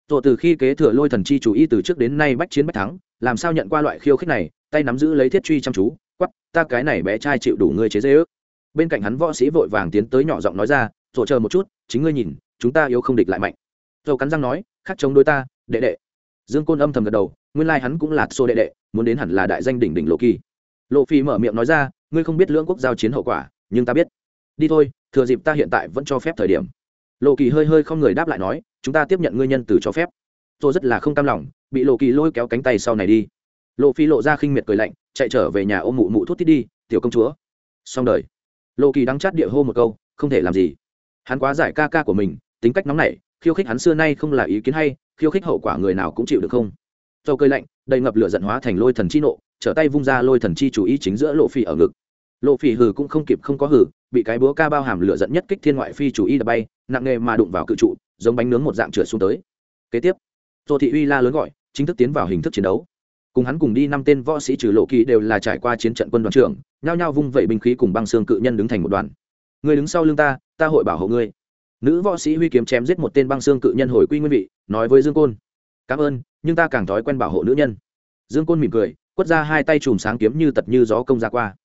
tổ từ khi kế thừa lôi thần chi chủ y từ trước đến nay bách chiến bách thắng, làm sao nhận qua loại khiêu khích này, tay nắm giữ lấy thiết truy chăm chú quắp ta cái này bé trai chịu đủ ngươi chế dễ ước bên cạnh hắn võ sĩ vội vàng tiến tới nhỏ giọng nói ra rồi chờ một chút, chính ngươi nhìn, chúng ta yếu không địch lại mạnh. Rồi cắn răng nói, khắc chống đối ta, đệ đệ. Dương côn âm thầm gật đầu, nguyên lai hắn cũng là xô đệ đệ, muốn đến hẳn là đại danh đỉnh đỉnh lộ kỳ. Lộ phi mở miệng nói ra, ngươi không biết lưỡng quốc giao chiến hậu quả, nhưng ta biết. Đi thôi, thừa dịp ta hiện tại vẫn cho phép thời điểm lộ kỳ hơi hơi không người đáp lại nói, chúng ta tiếp nhận ngươi nhân từ cho phép. Tôi rất là không cam lòng, bị lộ kỳ lôi kéo cánh tay sau này đi. Lộ phi lộ ra khinh miệt cười lạnh, chạy trở về nhà ôm mụ mụ thuốc tít đi, tiểu công chúa. Xong đời. Lộ kỳ đắng chát địa hô một câu, không thể làm gì. Hắn quá giải ca ca của mình, tính cách nóng nảy, khiêu khích hắn xưa nay không là ý kiến hay, khiêu khích hậu quả người nào cũng chịu được không? Dầu cơi lạnh, đầy ngập lửa giận hóa thành lôi thần chi nộ, trở tay vung ra lôi thần chi chủ ý chính giữa lộ phi ở ngực lộ phỉ hừ cũng không kịp không có hừ bị cái búa ca bao hàm lửa giận nhất kích thiên ngoại phi chủ ý đập bay, nặng nghề mà đụng vào cự trụ, giống bánh nướng một dạng trượt xuống tới. Kế tiếp, tô thị uy la lớn gọi, chính thức tiến vào hình thức chiến đấu. Cùng hắn cùng đi năm tên võ sĩ trừ lộ kỳ đều là trải qua chiến trận quân đoàn trưởng, nhao nhao vung vẩy binh khí cùng băng xương cự nhân đứng thành một đoàn. Người đứng sau lưng ta ta hội bảo hộ ngươi. Nữ võ sĩ huy kiếm chém giết một tên băng xương cự nhân hồi quy nguyên vị, nói với dương côn. Cảm ơn, nhưng ta càng thói quen bảo hộ nữ nhân. Dương côn mỉm cười, quất ra hai tay chùm sáng kiếm như tật như gió công ra qua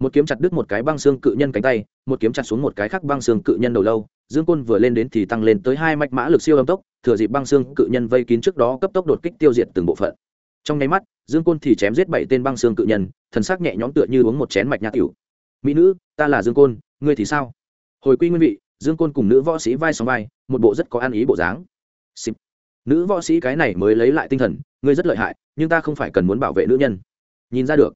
một kiếm chặt đứt một cái băng xương cự nhân cánh tay, một kiếm chặt xuống một cái khác băng xương cự nhân đầu lâu, dương côn vừa lên đến thì tăng lên tới hai mạch mã lực siêu âm tốc, thừa dịp băng xương cự nhân vây kín trước đó cấp tốc đột kích tiêu diệt từng bộ phận. Trong nháy mắt, dương côn thì chém giết bảy tên băng xương cự nhân, thần sắc nhẹ nhõm tựa như uống một chén mạch nhã tiểu. Mỹ nữ, ta là dương côn, ngươi thì sao? Hồi quy nguyên vị, dương côn cùng nữ võ sĩ vai sóng vai, một bộ rất có ăn ý bộ dáng. Xịp. nữ võ sĩ cái này mới lấy lại tinh thần, ngươi rất lợi hại, nhưng ta không phải cần muốn bảo vệ nữ nhân. Nhìn ra được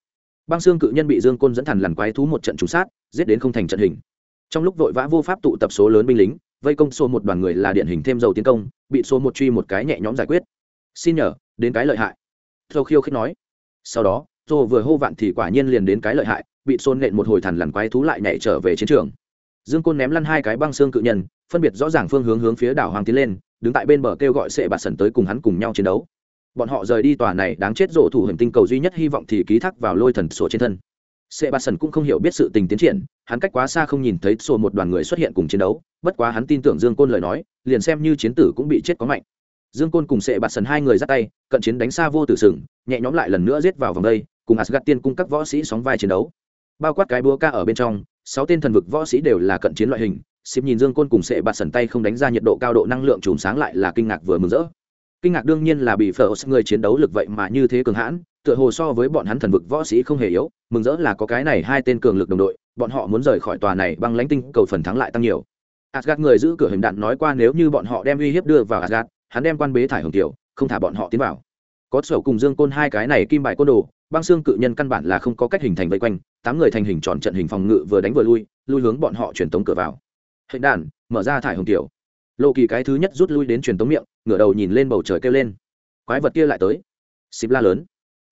băng xương cự nhân bị dương côn dẫn thẳng lằn quái thú một trận trúng sát, giết đến không thành trận hình. Trong lúc vội vã vô pháp tụ tập số lớn binh lính, vây công xô một đoàn người là điển hình thêm dầu tiến công, bị xô một truy một cái nhẹ nhõm giải quyết. Xin nhờ, đến cái lợi hại. Thâu khiêu khích nói. Sau đó dô vừa hô vạn thì quả nhiên liền đến cái lợi hại, bị xôn nện một hồi thằn lằn quái thú lại nhảy trở về chiến trường. Dương côn ném lăn hai cái băng xương cự nhân, phân biệt rõ ràng phương hướng hướng phía đảo hoàng tiến lên, đứng tại bên bờ kêu gọi sệ bạt sần tới cùng hắn cùng nhau chiến đấu bọn họ rời đi tòa này đáng chết rộ thủ hình tinh cầu duy nhất hy vọng thì ký thác vào lôi thần sổ trên thân. Sệ bạt sần cũng không hiểu biết sự tình tiến triển, hắn cách quá xa không nhìn thấy sổ một đoàn người xuất hiện cùng chiến đấu, bất quá hắn tin tưởng dương côn lời nói, liền xem như chiến tử cũng bị chết có mạnh. Dương côn cùng sệ bạt sần hai người dắt tay, cận chiến đánh xa vô tử sừng, nhẹ nhóm lại lần nữa giết vào vòng đây, cùng asgad tiên cung các võ sĩ sóng vai chiến đấu. Bao quát cái búa ca ở bên trong, sáu tên thần vực võ sĩ đều là cận chiến loại hình xịp nhìn dương côn cùng sệ bạt sần tay không đánh ra nhiệt độ cao độ năng lượng chùm sáng lại là kinh ngạc vừa mừng rỡ kinh ngạc đương nhiên là bị phở người chiến đấu lực vậy mà như thế cường hãn tựa hồ so với bọn hắn thần vực võ sĩ không hề yếu mừng rỡ là có cái này hai tên cường lực đồng đội bọn họ muốn rời khỏi tòa này băng lãnh tinh cầu phần thắng lại tăng nhiều asgad người giữ cửa hình đạn nói qua nếu như bọn họ đem uy hiếp đưa vào asgad hắn đem quan bế thải hồng tiểu, không thả bọn họ tiến vào. Có sổ cùng Dương Côn hai cái này kim bài côn đồ, băng xương cự nhân căn bản là không có cách hình thành vây quanh, tám người thành hình tròn trận hình phòng ngự vừa đánh vừa lui, lui hướng bọn họ truyền tống cửa vào. Hình đạn, mở ra thải hồng tiểu. Lộ Kỳ cái thứ nhất rút lui đến truyền tống miệng, ngửa đầu nhìn lên bầu trời kêu lên. Quái vật kia lại tới. Xịp la lớn.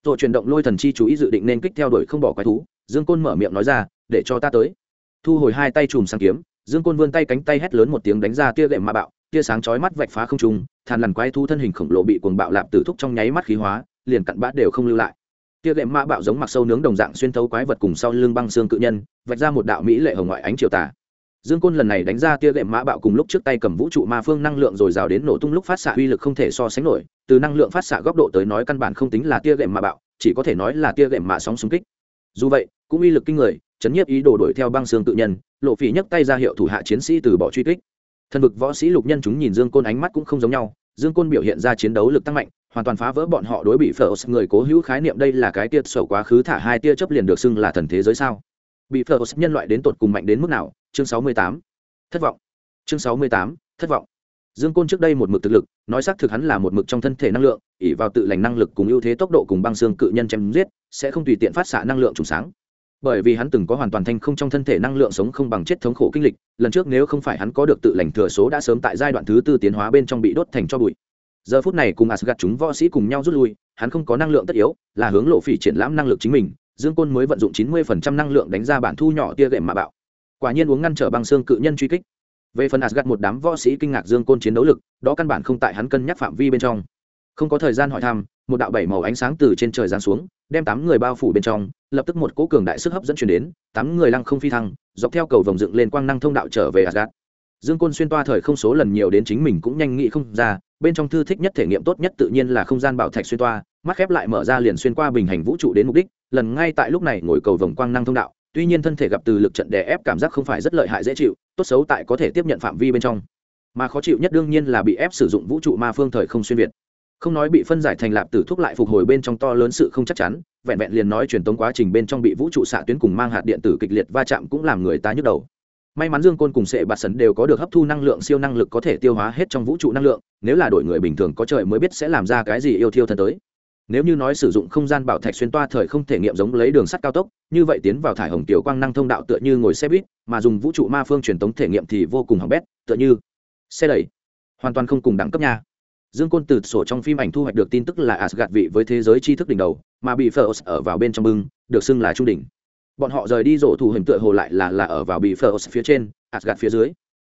Rồi chuyển động lôi thần chi chú ý dự định nên kích theo đuổi không bỏ quái thú, Dương Côn mở miệng nói ra, để cho ta tới. Thu hồi hai tay chùm sang kiếm, dương côn vươn tay cánh tay hét lớn một tiếng đánh ra tia gậy ma bạo tia sáng chói mắt vạch phá không trung than lằn quái thú thân hình khổng lồ bị cuồng bạo lạp tử thúc trong nháy mắt khí hóa liền cặn bát đều không lưu lại tia gậy ma bạo giống mặc sâu nướng đồng dạng xuyên thấu quái vật cùng sau lưng băng xương cự nhân vạch ra một đạo mỹ lệ hồng ngoại ánh triều tả dương côn lần này đánh ra tia gệm mã bạo cùng lúc trước tay cầm vũ trụ ma phương năng lượng rồi rào đến nổ tung lúc phát xạ uy lực không thể so sánh nổi. Từ năng lượng phát xạ góc độ tới nói căn bản không tính là tia gệm mã bạo, chỉ có thể nói là tia gệm mã sóng xung kích. Dù vậy, cũng uy lực kinh người, chấn nhiếp ý đồ đuổi theo băng xương tự nhân, lộ phỉ nhấc tay ra hiệu thủ hạ chiến sĩ từ bỏ truy kích. Thần vực võ sĩ lục nhân chúng nhìn dương côn ánh mắt cũng không giống nhau, dương côn biểu hiện ra chiến đấu lực tăng mạnh, hoàn toàn phá vỡ bọn họ đối bị phở người cố hữu khái niệm đây là cái tia sầu quá khứ thả hai tia chấp liền được xưng là thần thế giới sao? Bị phở nhân loại đến tột cùng mạnh đến mức nào chương sáu mươi tám. Thất vọng. Chương sáu mươi tám. Thất vọng. Dương côn trước đây một mực thực lực, nói xác thực hắn là một mực trong thân thể năng lượng ỉ vào tự lành năng lực cùng ưu thế tốc độ cùng băng xương cự nhân chém giết, sẽ không tùy tiện phát xạ năng lượng trùng sáng. Bởi vì hắn từng có hoàn toàn thanh không trong thân thể năng lượng sống không bằng chết thống khổ kinh lịch, lần trước nếu không phải hắn có được tự lành thừa số đã sớm tại giai đoạn thứ tư tiến hóa bên trong bị đốt thành cho bụi. Giờ phút này cùng asgad chúng võ sĩ cùng nhau rút lui, hắn không có năng lượng tất yếu, là hướng lộ phỉ triển lãm năng lực chính mình, dương côn mới vận dụng chín mươi phần trăm năng lượng đánh ra bản thu nhỏ tia gậy mà bạo quả nhiên uống ngăn trở băng xương cự nhân truy kích. Về phần asgad một đám võ sĩ kinh ngạc dương côn chiến đấu lực, đó căn bản không tại hắn cân nhắc phạm vi bên trong. Không có thời gian hỏi thăm, một đạo bảy màu ánh sáng từ trên trời giáng xuống, đem tám người bao phủ bên trong, lập tức một cố cường đại sức hấp dẫn chuyển đến, tám người lăng không phi thăng, dọc theo cầu vòng dựng lên quang năng thông đạo trở về asgad dương côn xuyên toa thời không số lần nhiều đến chính mình cũng nhanh nghĩ không ra, bên trong thư thích nhất thể nghiệm tốt nhất tự nhiên là không gian bảo thạch xuyên toa, mắt khép lại mở ra liền xuyên qua bình hành vũ trụ đến mục đích, lần ngay tại lúc này ngồi cầu vòng quang năng thông đạo tuy nhiên thân thể gặp từ lực trận đè ép cảm giác không phải rất lợi hại dễ chịu, tốt xấu tại có thể tiếp nhận phạm vi bên trong. Mà khó chịu nhất đương nhiên là bị ép sử dụng vũ trụ ma phương thời không xuyên việt. Không nói bị phân giải thành lạp tử thuốc lại phục hồi bên trong to lớn sự không chắc chắn, vẹn vẹn liền nói truyền tống quá trình bên trong bị vũ trụ xạ tuyến cùng mang hạt điện tử kịch liệt va chạm cũng làm người ta nhức đầu. May mắn dương côn cùng sệ bạt sấn đều có được hấp thu năng lượng siêu năng lực có thể tiêu hóa hết trong vũ trụ năng lượng, nếu là đội người bình thường có trời mới biết sẽ làm ra cái gì yêu thiêu thân tới nếu như nói sử dụng không gian bảo thạch xuyên toa thời không thể nghiệm giống lấy đường sắt cao tốc, như vậy tiến vào thải hồng tiểu quang năng thông đạo tựa như ngồi xe buýt, mà dùng vũ trụ ma phương truyền tống thể nghiệm thì vô cùng hỏng bét, tựa như xe đẩy. Hoàn toàn không cùng đẳng cấp nha. Dương côn từ sổ trong phim ảnh thu hoạch được tin tức là asgad vị với thế giới tri thức đỉnh đầu, mà bị phở ở vào bên trong bưng, được xưng là trung đỉnh. Bọn họ rời đi rổ thủ hình tựa hồ lại là là ở vào bị phở phía trên asgad phía dưới.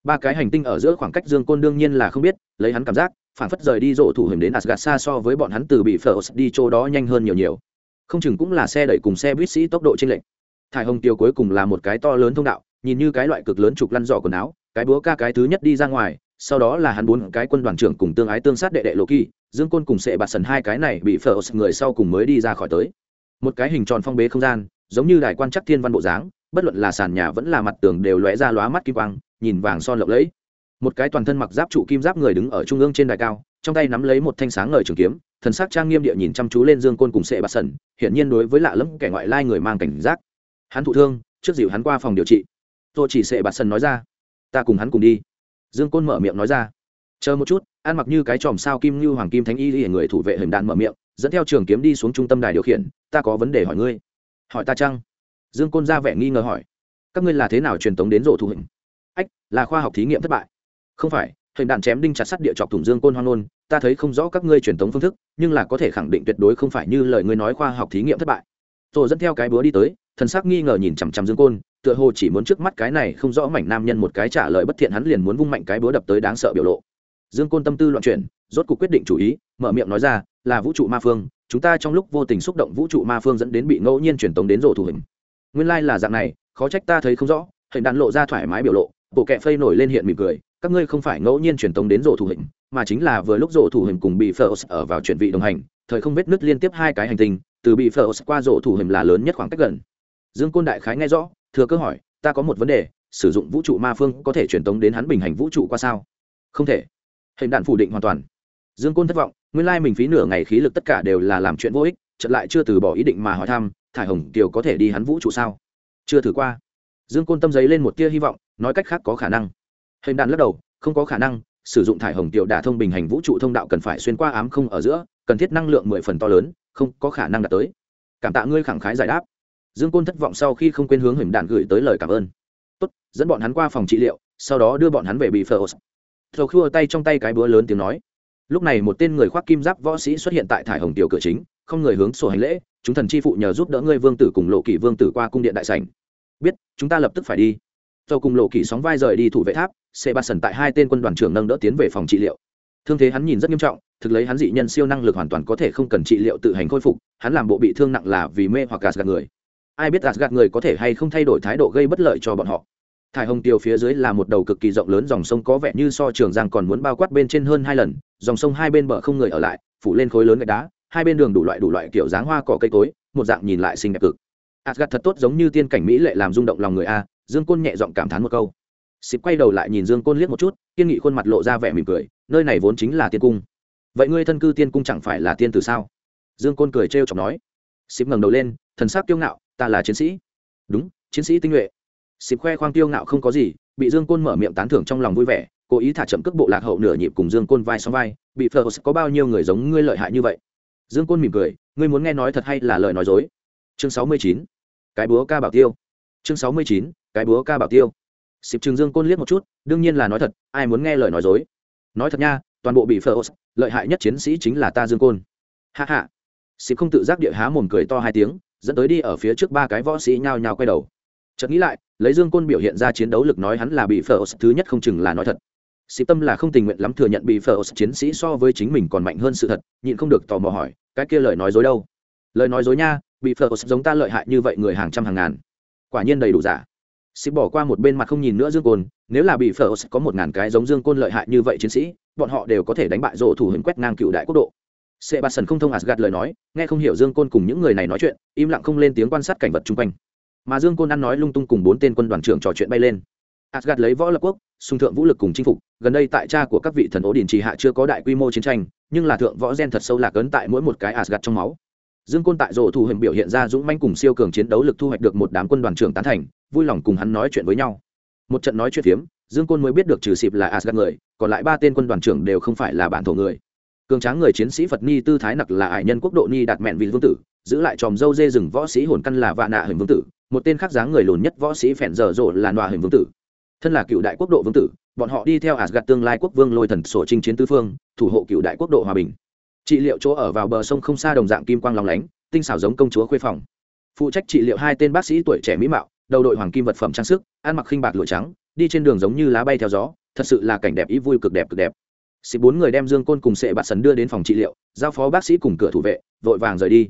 Ba cái hành tinh ở giữa khoảng cách dương côn đương nhiên là không biết, lấy hắn cảm giác phản phất rời đi rộ thủ hiểm đến asgad xa so với bọn hắn từ bị phở đi chỗ đó nhanh hơn nhiều nhiều. Không chừng cũng là xe đẩy cùng xe buýt sĩ tốc độ trên lệnh thải hồng tiêu cuối cùng là một cái to lớn thông đạo, nhìn như cái loại cực lớn trục lăn giỏ quần áo, cái búa ca cái thứ nhất đi ra ngoài, sau đó là hắn bốn cái quân đoàn trưởng cùng tương ái tương sát đệ đệ lộ kỳ dương côn cùng sệ bạt sần hai cái này bị phở người sau cùng mới đi ra khỏi tới. Một cái hình tròn phong bế không gian, giống như đài quan chắc thiên văn bộ dáng, bất luận là sàn nhà vẫn là mặt tường đều lóe ra lóa mắt kim quang, nhìn vàng son lộng lẫy một cái toàn thân mặc giáp trụ kim giáp người đứng ở trung ương trên đài cao, trong tay nắm lấy một thanh sáng ngời trường kiếm, thần sắc trang nghiêm địa nhìn chăm chú lên dương côn cùng sệ bạt sần hiển nhiên đối với lạ lẫm kẻ ngoại lai người mang cảnh giác. Hắn thụ thương, trước dịu hắn qua phòng điều trị. Tôi chỉ sệ bạt sần nói ra, ta cùng hắn cùng đi. Dương côn mở miệng nói ra, chờ một chút, ăn mặc như cái chòm sao kim như hoàng kim thánh y thì người thủ vệ hình đạn mở miệng, dẫn theo trường kiếm đi xuống trung tâm đài điều khiển, ta có vấn đề hỏi ngươi. Hỏi ta chăng? Dương côn ra vẻ nghi ngờ hỏi, các ngươi là thế nào truyền tống đến rổ thủ hình? Ách, là khoa học thí nghiệm thất bại không phải, hình đạn chém đinh chặt sắt địa chọc thủng dương côn hoang nôn ta thấy không rõ các ngươi truyền tống phương thức, nhưng là có thể khẳng định tuyệt đối không phải như lời ngươi nói khoa học thí nghiệm thất bại. Tổ dẫn theo cái búa đi tới, thần sắc nghi ngờ nhìn chằm chằm dương côn, tựa hồ chỉ muốn trước mắt cái này không rõ mảnh nam nhân một cái trả lời bất thiện hắn liền muốn vung mạnh cái búa đập tới đáng sợ biểu lộ. Dương côn tâm tư loạn chuyển, rốt cuộc quyết định chủ ý, mở miệng nói ra, là vũ trụ ma phương, chúng ta trong lúc vô tình xúc động vũ trụ ma phương dẫn đến bị ngẫu nhiên truyền tống đến rổ thủ hình. Nguyên lai là dạng này, khó trách ta thấy không rõ, hình đạn lộ ra thoải mái biểu lộ, bộ kẹ phây nổi lên hiện mỉm cười các ngươi không phải ngẫu nhiên truyền tống đến rổ thủ hình, mà chính là vừa lúc rổ thủ hình cùng bị phở ở vào chuyển vị đồng hành, thời không vết nứt liên tiếp hai cái hành tinh, từ bị phở qua rổ thủ hình là lớn nhất khoảng cách gần. Dương côn đại khái nghe rõ, thừa cơ hỏi, ta có một vấn đề, sử dụng vũ trụ ma phương có thể truyền tống đến hắn bình hành vũ trụ qua sao? Không thể. Hình đạn phủ định hoàn toàn. Dương côn thất vọng, nguyên lai mình phí nửa ngày khí lực tất cả đều là làm chuyện vô ích, chợt lại chưa từ bỏ ý định mà hỏi thăm, thải hồng kiều có thể đi hắn vũ trụ sao? Chưa thử qua. Dương côn tâm giấy lên một tia hy vọng, nói cách khác có khả năng hình đạn lắc đầu, không có khả năng, sử dụng thải hồng tiểu đả thông bình hành vũ trụ thông đạo cần phải xuyên qua ám không ở giữa, cần thiết năng lượng mười phần to lớn, không có khả năng đạt tới. Cảm tạ ngươi khẳng khái giải đáp. Dương côn thất vọng sau khi không quên hướng hình đạn gửi tới lời cảm ơn. Tốt, dẫn bọn hắn qua phòng trị liệu, sau đó đưa bọn hắn về bị phờ thầu khua tay trong tay cái búa lớn tiếng nói. Lúc này một tên người khoác kim giáp võ sĩ xuất hiện tại thải hồng tiểu cửa chính, không người hướng sổ hành lễ, chúng thần chi phụ nhờ giúp đỡ ngươi vương tử cùng lộ kỷ vương tử qua cung điện đại sảnh. Biết, chúng ta lập tức phải đi do cùng lộ kỳ sóng vai rời đi thủ vệ tháp xe ba sần tại hai tên quân đoàn trưởng nâng đỡ tiến về phòng trị liệu. Thương thế hắn nhìn rất nghiêm trọng, thực lấy hắn dị nhân siêu năng lực hoàn toàn có thể không cần trị liệu tự hành khôi phục, hắn làm bộ bị thương nặng là vì mê hoặc gạt gạt người. Ai biết gạt gạt người có thể hay không thay đổi thái độ gây bất lợi cho bọn họ. Thải hồng tiêu phía dưới là một đầu cực kỳ rộng lớn dòng sông có vẻ như so trường giang còn muốn bao quát bên trên hơn hai lần, dòng sông hai bên bờ không người ở lại, phủ lên khối lớn gạch đá, hai bên đường đủ loại đủ loại kiểu dáng hoa cỏ cây cối, một dạng nhìn lại xinh đẹp cực. Gạt thật tốt giống như tiên cảnh mỹ lệ làm rung động lòng người a dương côn nhẹ giọng cảm thán một câu. Xịp quay đầu lại nhìn dương côn liếc một chút, kiên nghị khuôn mặt lộ ra vẻ mỉm cười, nơi này vốn chính là tiên cung. Vậy ngươi thân cư tiên cung chẳng phải là tiên từ sao? Dương côn cười trêu chọc nói. Xịp ngẩng đầu lên, thần sắc kiêu ngạo, ta là chiến sĩ. Đúng, chiến sĩ tinh nhuệ. Xịp khoe khoang kiêu ngạo không có gì, bị dương côn mở miệng tán thưởng trong lòng vui vẻ, cố ý thả chậm cước bộ lạc hậu nửa nhịp cùng dương côn vai sau vai, bị phờ có bao nhiêu người giống ngươi lợi hại như vậy? Dương côn mỉm cười, ngươi muốn nghe nói thật hay là lời nói dối? Chương sáu mươi chín, cái búa ca bảo tiêu. Chương sáu mươi chín cái búa ca bảo tiêu. Xịp trường dương côn liếc một chút, đương nhiên là nói thật, ai muốn nghe lời nói dối. Nói thật nha, toàn bộ bị phờ lợi hại nhất chiến sĩ chính là ta dương côn. Hạ hạ xịp không tự giác địa há mồm cười to hai tiếng, dẫn tới đi ở phía trước ba cái võ sĩ nhao nhao quay đầu. Chợt nghĩ lại, lấy dương côn biểu hiện ra chiến đấu lực nói hắn là bị phở thứ nhất không chừng là nói thật. Xịp tâm là không tình nguyện lắm thừa nhận bị phở chiến sĩ so với chính mình còn mạnh hơn sự thật, nhịn không được tò mò hỏi, cái kia lời nói dối đâu? Lời nói dối nha, bị phở giống ta lợi hại như vậy người hàng trăm hàng ngàn. Quả nhiên đầy đủ giả sĩ bỏ qua một bên mặt không nhìn nữa dương côn nếu là bị phở có một ngàn cái giống dương côn lợi hại như vậy chiến sĩ bọn họ đều có thể đánh bại rổ thủ hình quét ngang cựu đại quốc độ. Sệ Bạt Sần không thông Asgard lời nói, nghe không hiểu Dương Côn cùng những người này nói chuyện, im lặng không lên tiếng quan sát cảnh vật xung quanh. Mà dương côn ăn nói lung tung cùng bốn tên quân đoàn trưởng trò chuyện bay lên. Asgad lấy võ lập quốc xung thượng vũ lực cùng chinh phục gần đây tại cha của các vị thần ố đình trì hạ chưa có đại quy mô chiến tranh nhưng là thượng võ gen thật sâu lạc ấn tại mỗi một cái asgad trong máu dương côn tại rổ thủ hình biểu hiện ra dũng manh cùng siêu cường chiến đấu lực thu hoạch được một đám quân đoàn trưởng tán thành, vui lòng cùng hắn nói chuyện với nhau. Một trận nói chuyện phiếm, dương côn mới biết được trừ xịp là asgad người, còn lại ba tên quân đoàn trưởng đều không phải là bản thổ người. Cường tráng người chiến sĩ phật ni, tư thái nặc là ải nhân quốc độ ni đạt mẹn vị vương tử, giữ lại tròm dâu dê rừng võ sĩ hồn căn là vạ nạ hình vương tử, một tên khác dáng người lùn nhất võ sĩ phèn dở dộ là nọa hình vương tử. Thân là cựu đại quốc độ vương tử, bọn họ đi theo asgad tương lai quốc vương lôi thần sổ chinh chiến tứ phương, thủ hộ cựu đại quốc độ hòa bình trị liệu chỗ ở vào bờ sông không xa đồng dạng kim quang lòng lánh, tinh xảo giống công chúa khuê phòng. Phụ trách trị liệu hai tên bác sĩ tuổi trẻ mỹ mạo, đầu đội hoàng kim vật phẩm trang sức, ăn mặc khinh bạc lụa trắng, đi trên đường giống như lá bay theo gió, thật sự là cảnh đẹp ý vui cực đẹp cực đẹp. Xịp bốn người đem dương côn cùng sệ bạt sần đưa đến phòng trị liệu, giao phó bác sĩ cùng cửa thủ vệ, vội vàng rời đi.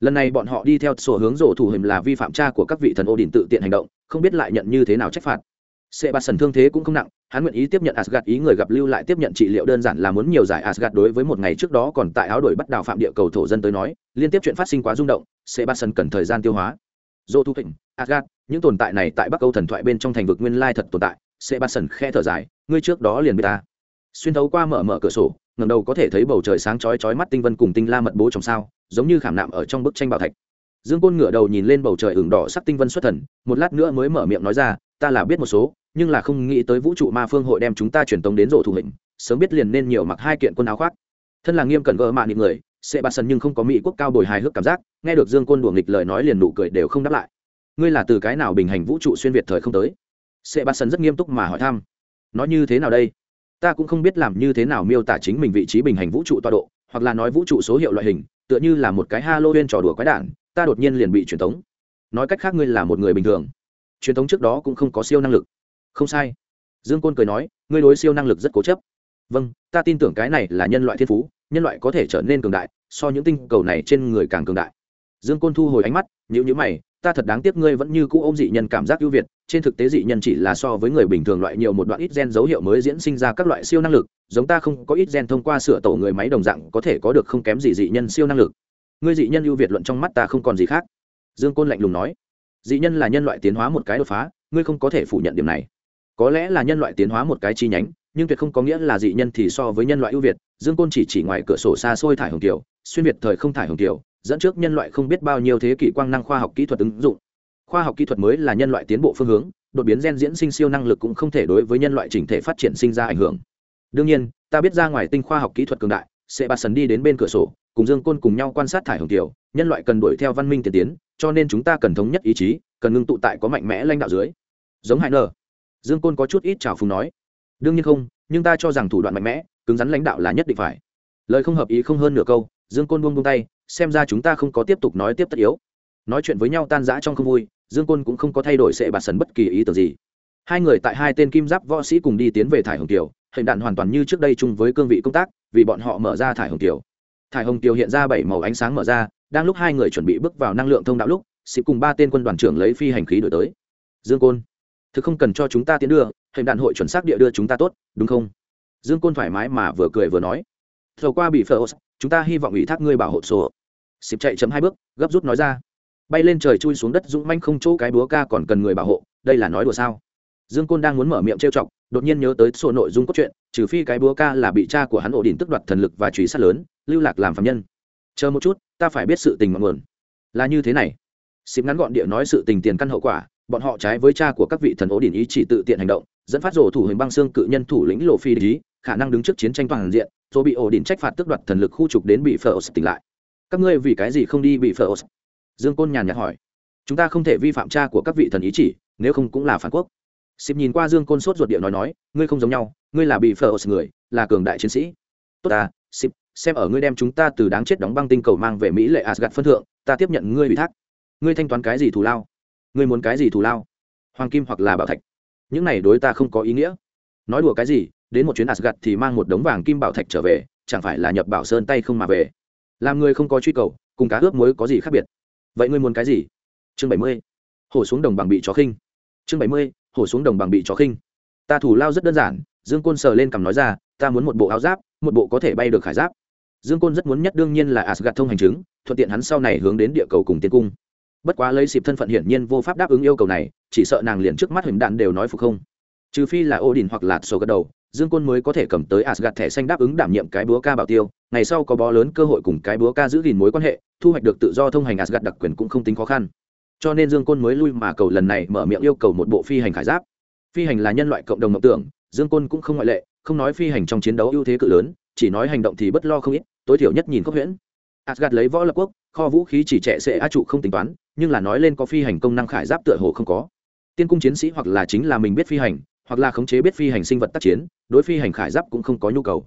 Lần này bọn họ đi theo sổ hướng rổ thủ hình là vi phạm cha của các vị thần ô đình tự tiện hành động, không biết lại nhận như thế nào trách phạt. Sệ bạt sần thương thế cũng không nặng hắn nguyện ý tiếp nhận Asgard ý người gặp lưu lại tiếp nhận trị liệu đơn giản là muốn nhiều giải Asgard đối với một ngày trước đó còn tại áo đổi bắt đào phạm địa cầu thổ dân tới nói liên tiếp chuyện phát sinh quá rung động Sebastian cần thời gian tiêu hóa. Dô thu thịnh, Asgard, những tồn tại này tại bắc âu thần thoại bên trong thành vực nguyên lai thật tồn tại Sebastian khẽ thở dài ngươi trước đó liền biết ta. Xuyên thấu qua mở mở cửa sổ ngẩng đầu có thể thấy bầu trời sáng chói chói mắt tinh vân cùng tinh la mật bố trong sao giống như khảm nạm ở trong bức tranh bảo thạch. Dương côn ngửa đầu nhìn lên bầu trời ửng đỏ sắc tinh vân xuất thần một lát nữa mới mở miệng nói ra ta là biết một số nhưng là không nghĩ tới vũ trụ ma phương hội đem chúng ta truyền tống đến rổ thủ hình sớm biết liền nên nhiều mặc hai kiện quần áo khoác. Thân là nghiêm cẩn gỡ mạ những người, sẽ bạt sần nhưng không có mỹ quốc cao bồi hài hước cảm giác, nghe được dương côn đùa nghịch lời nói liền nụ cười đều không đáp lại. Ngươi là từ cái nào bình hành vũ trụ xuyên việt thời không tới? Sẽ bạt sần rất nghiêm túc mà hỏi thăm. Nói như thế nào đây? Ta cũng không biết làm như thế nào miêu tả chính mình vị trí bình hành vũ trụ tọa độ, hoặc là nói vũ trụ số hiệu loại hình, tựa như là một cái halloween trò đùa quái đản, ta đột nhiên liền bị truyền tống. Nói cách khác ngươi là một người bình thường. Truyền tống trước đó cũng không có siêu năng lực không sai. Dương côn cười nói, ngươi đối siêu năng lực rất cố chấp. Vâng ta tin tưởng cái này là nhân loại thiên phú, nhân loại có thể trở nên cường đại, so những tinh cầu này trên người càng cường đại. Dương côn thu hồi ánh mắt nhữ nhữ mày, ta thật đáng tiếc ngươi vẫn như cũ ôm dị nhân cảm giác ưu việt, trên thực tế dị nhân chỉ là so với người bình thường loại nhiều một đoạn ít gen dấu hiệu mới diễn sinh ra các loại siêu năng lực, giống ta không có ít gen thông qua sửa tổ người máy đồng dạng có thể có được không kém gì dị nhân siêu năng lực. Ngươi dị nhân ưu việt luận trong mắt ta không còn gì khác. Dương côn lạnh lùng nói, dị nhân là nhân loại tiến hóa một cái đột phá, ngươi không có thể phủ nhận điểm này có lẽ là nhân loại tiến hóa một cái chi nhánh, nhưng tuyệt không có nghĩa là dị nhân thì so với nhân loại ưu việt. Dương côn chỉ chỉ ngoài cửa sổ xa xôi thải hồng kiều xuyên việt thời không thải hồng kiều dẫn trước nhân loại không biết bao nhiêu thế kỷ quang năng khoa học kỹ thuật ứng dụng. Khoa học kỹ thuật mới là nhân loại tiến bộ phương hướng, đột biến gen diễn sinh siêu năng lực cũng không thể đối với nhân loại chỉnh thể phát triển sinh ra ảnh hưởng. Đương nhiên, ta biết ra ngoài tinh khoa học kỹ thuật cường đại sẽ bà sần đi đến bên cửa sổ, cùng dương côn cùng nhau quan sát thải hồng kiều nhân loại cần đuổi theo văn minh tiên tiến, cho nên chúng ta cần thống nhất ý chí, cần ngưng tụ tại có mạnh mẽ lãnh đạo dưới. Giống hải nờ dương côn có chút ít trào phùng nói, đương nhiên không, nhưng ta cho rằng thủ đoạn mạnh mẽ, cứng rắn lãnh đạo là nhất định phải. Lời không hợp ý không hơn nửa câu, dương côn buông buông tay, xem ra chúng ta không có tiếp tục nói tiếp tất yếu. Nói chuyện với nhau tan rã trong không vui, dương côn cũng không có thay đổi sệ bạt sần bất kỳ ý tưởng gì. Hai người tại hai tên kim giáp võ sĩ cùng đi tiến về thải hồng kiều hình đạn hoàn toàn như trước đây chung với cương vị công tác, vì bọn họ mở ra thải hồng kiều. Thải hồng kiều hiện ra bảy màu ánh sáng mở ra, đang lúc hai người chuẩn bị bước vào năng lượng thông đạo lúc, sĩ cùng ba tên quân đoàn trưởng lấy phi hành khí đổi tới. Dương côn thực không cần cho chúng ta tiến đưa hình đạn hội chuẩn xác địa đưa chúng ta tốt, đúng không? Dương côn thoải mái mà vừa cười vừa nói. Thầu qua bị phở chúng ta hy vọng ủy thác ngươi bảo hộ sổ. Xịp chạy chấm hai bước, gấp rút nói ra. Bay lên trời chui xuống đất dũng manh không chỗ cái búa ca còn cần người bảo hộ, đây là nói đùa sao? Dương côn đang muốn mở miệng trêu chọc, đột nhiên nhớ tới sổ nội dung cốt truyện, trừ phi cái búa ca là bị cha của hắn ổ đình tức đoạt thần lực và truy sát lớn, lưu lạc làm phạm nhân. Chờ một chút, ta phải biết sự tình mọi nguồn. Là như thế này. Xịp ngắn gọn địa nói sự tình tiền căn hậu quả bọn họ trái với cha của các vị thần ổ điển ý chỉ tự tiện hành động, dẫn phát rổ thủ hình băng xương cự nhân thủ lĩnh lộ phi ý, khả năng đứng trước chiến tranh toàn diện, rồi bị ổ điển trách phạt tước đoạt thần lực khu trục đến bị phở tỉnh lại. Các ngươi vì cái gì không đi bị phở dương côn nhàn nhạt hỏi. Chúng ta không thể vi phạm cha của các vị thần ý chỉ, nếu không cũng là phản quốc. Xịp nhìn qua dương côn sốt ruột địa nói nói, ngươi không giống nhau, ngươi là bị phở người, là cường đại chiến sĩ. Tốt ta, xịp, xem ở ngươi đem chúng ta từ đáng chết đóng băng tinh cầu mang về mỹ lệ asgad phân thượng, ta tiếp nhận ngươi ủy thác. Ngươi thanh toán cái gì thù lao? Ngươi muốn cái gì thù lao? Hoàng kim hoặc là bảo thạch? Những này đối ta không có ý nghĩa. Nói đùa cái gì, đến một chuyến asgad thì mang một đống vàng kim bảo thạch trở về, chẳng phải là nhập bảo sơn tay không mà về. Làm người không có truy cầu, cùng cá ướp muối có gì khác biệt? Vậy ngươi muốn cái gì? Chương bảy mươi. Hổ xuống đồng bằng bị chó khinh. Chương bảy mươi, hổ xuống đồng bằng bị chó khinh. Ta thủ lao rất đơn giản, dương côn sờ lên cằm nói ra, ta muốn một bộ áo giáp, một bộ có thể bay được khải giáp. Dương côn rất muốn nhất đương nhiên là asgad thông hành chứng, thuận tiện hắn sau này hướng đến địa cầu cùng tiên cung bất quá lấy xịp thân phận hiển nhiên vô pháp đáp ứng yêu cầu này, chỉ sợ nàng liền trước mắt hình đạn đều nói phục không. Trừ phi là ô đình hoặc là sổ gật đầu, dương côn mới có thể cầm tới asgad thẻ xanh đáp ứng đảm nhiệm cái búa ca bảo tiêu. Ngày sau có bó lớn cơ hội cùng cái búa ca giữ gìn mối quan hệ, thu hoạch được tự do thông hành asgad đặc quyền cũng không tính khó khăn. Cho nên dương côn mới lui mà cầu lần này mở miệng yêu cầu một bộ phi hành khải giáp. Phi hành là nhân loại cộng đồng mộng tưởng, dương côn cũng không ngoại lệ, không nói phi hành trong chiến đấu ưu thế cự lớn, chỉ nói hành động thì bất lo không ít, tối thiểu nhất nhìn cốc huyễn. Asgad lấy võ lập quốc kho vũ khí chỉ trẻ sẽ á trụ không tính toán, nhưng là nói lên có phi hành công năng khải giáp tựa hồ không có. Tiên cung chiến sĩ hoặc là chính là mình biết phi hành, hoặc là khống chế biết phi hành sinh vật tác chiến, đối phi hành khải giáp cũng không có nhu cầu.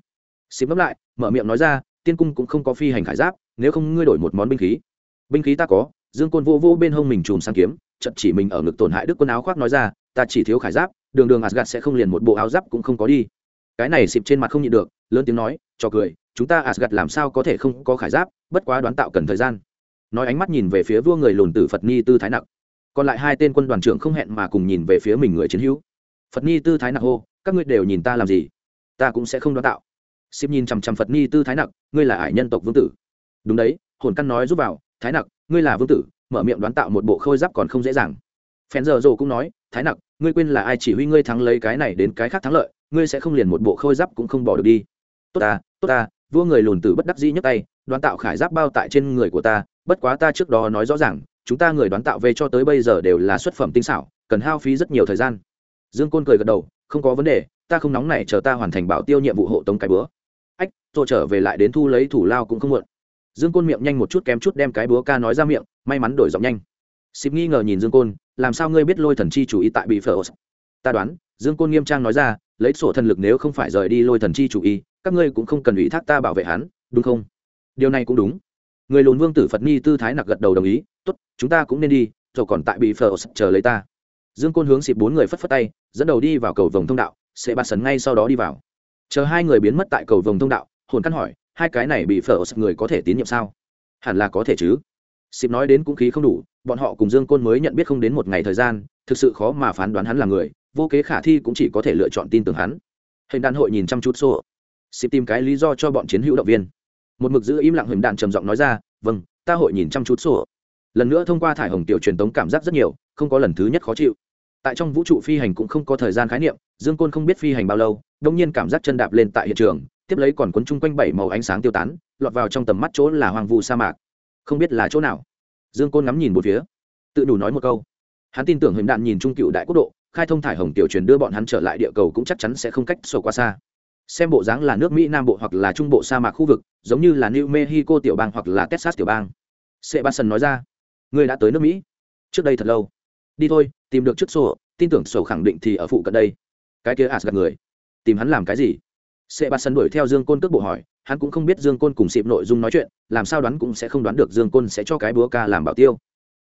Xịp ngẫm lại, mở miệng nói ra, tiên cung cũng không có phi hành khải giáp, nếu không ngươi đổi một món binh khí. Binh khí ta có, dương côn vô vô bên hông mình chùm sang kiếm chật chỉ mình ở ngực tổn hại đức quân áo khoác nói ra, ta chỉ thiếu khải giáp, đường đường asgad sẽ không liền một bộ áo giáp cũng không có đi. Cái này xịp trên mặt không nhịn được, lớn tiếng nói, cho cười chúng ta Asgard làm sao có thể không có khải giáp, bất quá đoán tạo cần thời gian. Nói ánh mắt nhìn về phía vua người lùn tử phật ni tư thái nặc. Còn lại hai tên quân đoàn trưởng không hẹn mà cùng nhìn về phía mình người chiến hữu. Phật ni tư thái nặc hô, các ngươi đều nhìn ta làm gì? Ta cũng sẽ không đoán tạo. Xịp nhìn chằm chằm phật ni tư thái nặc, ngươi là ải nhân tộc vương tử. Đúng đấy, hồn căn nói giúp vào, thái nặc, ngươi là vương tử, mở miệng đoán tạo một bộ khôi giáp còn không dễ dàng. Phen giờ rồ cũng nói, thái nặc, ngươi quên là ai chỉ huy ngươi thắng lấy cái này đến cái khác thắng lợi, ngươi sẽ không liền một bộ khôi giáp cũng không bỏ được đi. Tốt ta tốt ta vua người lùn tử bất đắc dĩ nhấc tay, đoán tạo khải giáp bao tại trên người của ta, bất quá ta trước đó nói rõ ràng, chúng ta người đoán tạo về cho tới bây giờ đều là xuất phẩm tinh xảo, cần hao phí rất nhiều thời gian. Dương côn cười gật đầu, không có vấn đề, ta không nóng này chờ ta hoàn thành bảo tiêu nhiệm vụ hộ tống cái bữa. Ách, tôi trở về lại đến thu lấy thủ lao cũng không muộn. Dương côn miệng nhanh một chút kém chút đem cái búa ca nói ra miệng, may mắn đổi giọng nhanh. Xịp nghi ngờ nhìn dương côn, làm sao ngươi biết lôi thần chi chủ ý tại bị phở? Ta đoán, dương côn nghiêm trang nói ra, lấy sổ thần lực nếu không phải rời đi lôi thần chi chủ ý các ngươi cũng không cần ủy thác ta bảo vệ hắn, đúng không? Điều này cũng đúng. Người lùn vương tử phật ni tư thái nặc gật đầu đồng ý, tốt, chúng ta cũng nên đi rồi còn tại bị phở chờ lấy ta. Dương côn hướng xịp bốn người phất phất tay, dẫn đầu đi vào cầu vòng thông đạo, sẽ bạt sấn ngay sau đó đi vào. Chờ hai người biến mất tại cầu vòng thông đạo, hồn căn hỏi, hai cái này bị phở người có thể tín nhiệm sao? Hẳn là có thể chứ. Xịp nói đến cũng khí không đủ, bọn họ cùng dương côn mới nhận biết không đến một ngày thời gian, thực sự khó mà phán đoán hắn là người, vô kế khả thi cũng chỉ có thể lựa chọn tin tưởng hắn. Hình đàn hội nhìn chăm chút xô xịp tìm cái lý do cho bọn chiến hữu động viên. Một mực giữ im lặng hình đạn trầm giọng nói ra vâng ta hội nhìn chăm chút sổ. Lần nữa thông qua thải hồng tiểu truyền tống cảm giác rất nhiều, không có lần thứ nhất khó chịu. Tại trong vũ trụ phi hành cũng không có thời gian khái niệm, dương côn không biết phi hành bao lâu, đông nhiên cảm giác chân đạp lên tại hiện trường, tiếp lấy còn cuốn chung quanh bảy màu ánh sáng tiêu tán, lọt vào trong tầm mắt chỗ là hoàng vu sa mạc. Không biết là chỗ nào. Dương côn ngắm nhìn một phía, tự đủ nói một câu. Hắn tin tưởng hình đạn nhìn trung cựu đại quốc độ, khai thông thải hồng tiểu truyền đưa bọn hắn trở lại địa cầu cũng chắc chắn sẽ không cách sổ qua xa xem bộ dáng là nước mỹ nam bộ hoặc là trung bộ sa mạc khu vực, giống như là new mexico tiểu bang hoặc là texas tiểu bang. Sệ ba sân nói ra người đã tới nước mỹ? Trước đây thật lâu. Đi thôi, tìm được chiếc sổ, tin tưởng sổ khẳng định thì ở phụ cận đây. Cái kia ạt gặp người, tìm hắn làm cái gì? Sệ ba sân đuổi theo dương côn cước bộ hỏi, hắn cũng không biết dương côn cùng xịp nội dung nói chuyện, làm sao đoán cũng sẽ không đoán được dương côn sẽ cho cái búa ca làm bảo tiêu.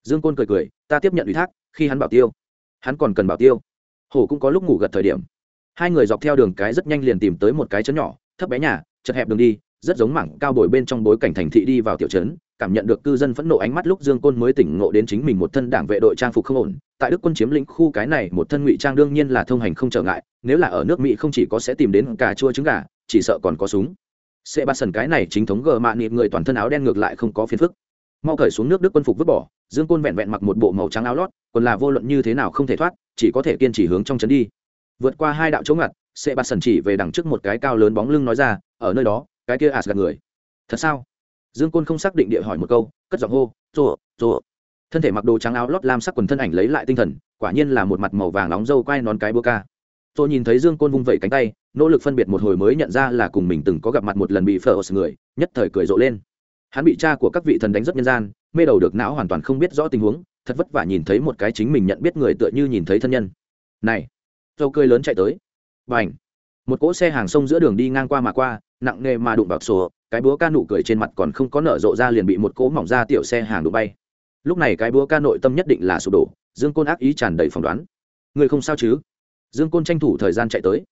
Dương côn cười cười, ta tiếp nhận ủy thác, khi hắn bảo tiêu. Hắn còn cần bảo tiêu. Hổ cũng có lúc ngủ gật thời điểm hai người dọc theo đường cái rất nhanh liền tìm tới một cái chấn nhỏ, thấp bé nhà, chật hẹp đường đi, rất giống mảng cao bồi bên trong bối cảnh thành thị đi vào tiểu trấn, cảm nhận được cư dân phẫn nộ ánh mắt lúc dương côn mới tỉnh ngộ đến chính mình một thân đảng vệ đội trang phục không ổn. Tại đức quân chiếm lĩnh khu cái này, một thân ngụy trang đương nhiên là thông hành không trở ngại, nếu là ở nước mỹ không chỉ có sẽ tìm đến cà chua trứng gà, chỉ sợ còn có súng. Sẽ ba sần cái này chính thống gờ mạ nịt người toàn thân áo đen ngược lại không có phiền phức. Mau cởi xuống nước đức quân phục vứt bỏ, dương côn vẹn vẹn mặc một bộ màu trắng áo lót còn là vô luận như thế nào không thể thoát, chỉ có thể kiên trì hướng trong trấn đi vượt qua hai đạo chống ngặt sẽ bạt sần chỉ về đằng trước một cái cao lớn bóng lưng nói ra, ở nơi đó, cái kia ạt gạt người. Thật sao? Dương côn không xác định địa hỏi một câu, cất giọng hô, rồ rồ. Thân thể mặc đồ trắng áo lót lam sắc quần thân ảnh lấy lại tinh thần, quả nhiên là một mặt màu vàng nóng dâu quai nón cái bô ca. Tôi nhìn thấy dương côn vung vẩy cánh tay, nỗ lực phân biệt một hồi mới nhận ra là cùng mình từng có gặp mặt một lần bị phở người, nhất thời cười rộ lên. Hắn bị cha của các vị thần đánh rất nhân gian, mê đầu được não hoàn toàn không biết rõ tình huống, thật vất vả nhìn thấy một cái chính mình nhận biết người tựa như nhìn thấy thân nhân. Này dầu cười lớn chạy tới. B à n h một cỗ xe hàng sông giữa đường đi ngang qua mà qua, nặng nề mà đụng vào sổ, cái búa ca nụ cười trên mặt còn không có nở rộ ra liền bị một cỗ mỏng ra tiểu xe hàng đụng bay. Lúc này cái búa ca nội tâm nhất định là sụp đổ, dương côn ác ý tràn đầy phỏng đoán. Người không sao chứ? Dương côn tranh thủ thời gian chạy tới.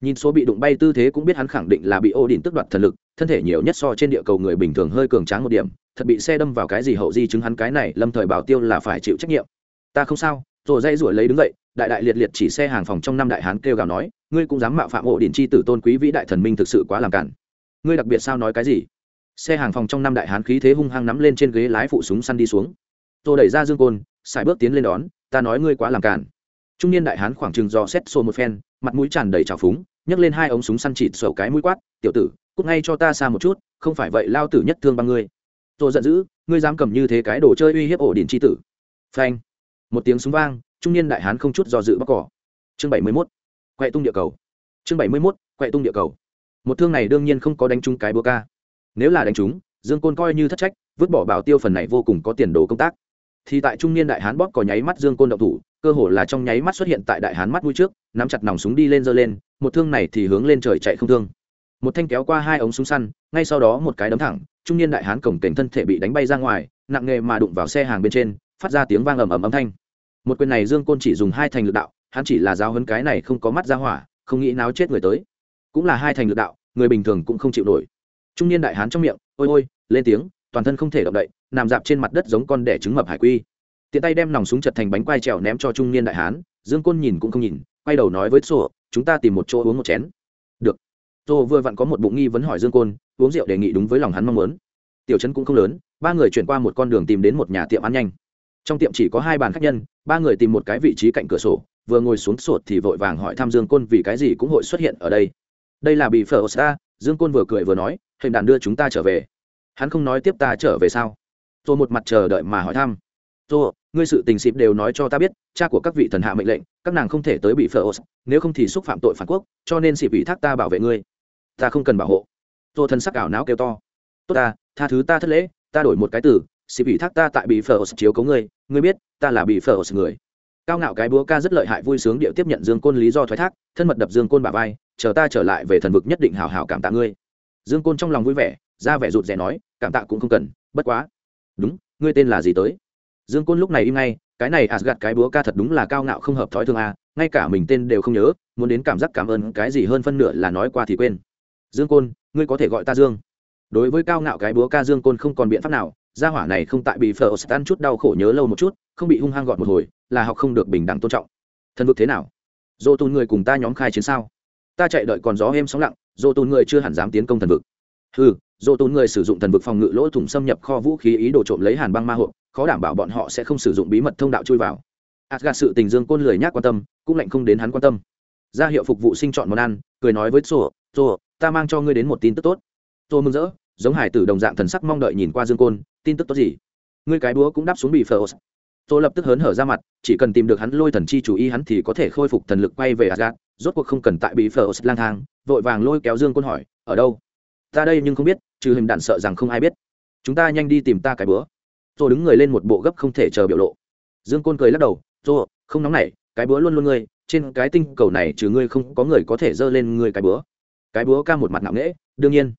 Nhìn số bị đụng bay tư thế cũng biết hắn khẳng định là bị ô đình tức đoạt thần lực, thân thể nhiều nhất so trên địa cầu người bình thường hơi cường tráng một điểm, thật bị xe đâm vào cái gì hậu di chứng hắn cái này, lâm thời bảo tiêu là phải chịu trách nhiệm. Ta không sao rồi dây rủi lấy đứng dậy, đại đại liệt liệt chỉ xe hàng phòng trong năm đại hán kêu gào nói, ngươi cũng dám mạo phạm ổ đình chi tử tôn quý vĩ đại thần minh thực sự quá làm cản. Ngươi đặc biệt sao nói cái gì? Xe hàng phòng trong năm đại hán khí thế hung hăng nắm lên trên ghế lái phụ súng săn đi xuống. Tôi đẩy ra dương côn xài bước tiến lên đón, ta nói ngươi quá làm cản. Trung niên đại hán khoảng chừng do xét xô một phen, mặt mũi tràn đầy trào phúng, nhấc lên hai ống súng săn chịt sầu cái mũi quát, tiểu tử, cút ngay cho ta xa một chút, không phải vậy lao tử nhất thương bằng ngươi. Tôi giận dữ, ngươi dám cầm như thế cái đồ chơi uy hiếp ổ điện chi tử. Phanh một tiếng súng vang, trung niên đại hán không chút do dự bóc cỏ. Chương bảy mươi mốt quậy tung địa cầu. Chương bảy mươi mốt quậy tung địa cầu. Một thương này đương nhiên không có đánh trúng cái búa ca. Nếu là đánh trúng, dương côn coi như thất trách, vứt bỏ bảo tiêu phần này vô cùng có tiền đồ công tác. Thì tại trung niên đại hán bóp cỏ nháy mắt dương côn động thủ, cơ hồ là trong nháy mắt xuất hiện tại đại hán mắt mũi trước, nắm chặt nòng súng đi lên giơ lên, một thương này thì hướng lên trời chạy không thương. Một thanh kéo qua hai ống súng săn, ngay sau đó một cái đấm thẳng, trung niên đại hán cổng cảnh thân thể bị đánh bay ra ngoài, nặng nghề mà đụng vào xe hàng bên trên, phát ra tiếng vang ầm ầm âm thanh một quyền này dương côn chỉ dùng hai thành lực đạo, hắn chỉ là giáo hấn cái này không có mắt ra hỏa, không nghĩ náo chết người tới. Cũng là hai thành lực đạo, người bình thường cũng không chịu nổi. Trung niên đại hán trong miệng, ôi ôi, lên tiếng, toàn thân không thể động đậy, nằm dạp trên mặt đất giống con đẻ trứng mập hải quy. Tiện tay đem nòng súng chật thành bánh quai trèo ném cho trung niên đại hán, dương côn nhìn cũng không nhìn, quay đầu nói với sổ chúng ta tìm một chỗ uống một chén. Được. Sổ vừa vặn có một bụng nghi vấn hỏi dương côn, uống rượu đề nghị đúng với lòng hắn mong muốn. Tiểu trấn cũng không lớn, ba người chuyển qua một con đường tìm đến một nhà tiệm ăn nhanh trong tiệm chỉ có hai bàn khách nhân, ba người tìm một cái vị trí cạnh cửa sổ, vừa ngồi xuống sột thì vội vàng hỏi thăm dương côn vì cái gì cũng hội xuất hiện ở đây. Đây là bị phở xa dương côn vừa cười vừa nói, hình đàn đưa chúng ta trở về. Hắn không nói tiếp ta trở về sao? Tôi một mặt chờ đợi mà hỏi thăm. Tôi ngươi sự tình xịp đều nói cho ta biết, cha của các vị thần hạ mệnh lệnh, các nàng không thể tới bị phở nếu không thì xúc phạm tội phản quốc, cho nên xịp ủy thác ta bảo vệ ngươi. Ta không cần bảo hộ. Tôi thân sắc ảo não kêu to. Tốt ta, tha thứ ta thất lễ, ta đổi một cái từ, xịp ủy thác ta tại bị phở chiếu cấu ngươi ngươi biết, ta là bị phở người. Cao ngạo cái búa ca rất lợi hại vui sướng điệu tiếp nhận dương côn lý do thoái thác, thân mật đập dương côn bà vai, chờ ta trở lại về thần vực nhất định hào hào cảm tạ ngươi. Dương côn trong lòng vui vẻ, ra vẻ rụt rè nói, cảm tạ cũng không cần, bất quá. Đúng, ngươi tên là gì tới? Dương côn lúc này im ngay, cái này à, asgad cái búa ca thật đúng là cao ngạo không hợp thói thường a ngay cả mình tên đều không nhớ, muốn đến cảm giác cảm ơn cái gì hơn phân nửa là nói qua thì quên. Dương côn, ngươi có thể gọi ta dương. Đối với cao ngạo cái búa ca dương côn không còn biện pháp nào gia hỏa này không tại bị phở stan chút đau khổ nhớ lâu một chút, không bị hung hăng gọn một hồi, là học không được bình đẳng tôn trọng. Thần vực thế nào? Dô tùn người cùng ta nhóm khai chiến sao? Ta chạy đợi còn gió êm sóng lặng, dô tùn người chưa hẳn dám tiến công thần vực. Ừ dô tùn người sử dụng thần vực phòng ngự lỗ thủng xâm nhập kho vũ khí ý đồ trộm lấy hàn băng ma hộ, khó đảm bảo bọn họ sẽ không sử dụng bí mật thông đạo chui vào. Asgard sự tình dương côn lười nhác quan tâm, cũng lạnh không đến hắn quan tâm. Ra hiệu phục vụ sinh chọn món ăn, cười nói với rô rô ta mang cho ngươi đến một tin tức tốt. Rô mừng rỡ giống hải tử đồng dạng thần sắc mong đợi nhìn qua dương côn, tin tức tốt gì? Ngươi cái búa cũng đáp xuống bị phờ tôi lập tức hớn hở ra mặt, chỉ cần tìm được hắn lôi thần chi chủ ý hắn thì có thể khôi phục thần lực quay về Asgard, rốt cuộc không cần tại bị phờ lang thang, vội vàng lôi kéo dương côn hỏi, ở đâu? Ta đây nhưng không biết, trừ hình đạn sợ rằng không ai biết. Chúng ta nhanh đi tìm ta cái búa. Tôi đứng người lên một bộ gấp không thể chờ biểu lộ. Dương côn cười lắc đầu tôi không nóng nảy cái búa luôn luôn ngươi, trên cái tinh cầu này trừ ngươi không có người có thể dơ lên ngươi cái búa. Cái búa ca một mặt nặng nễ đương nhiên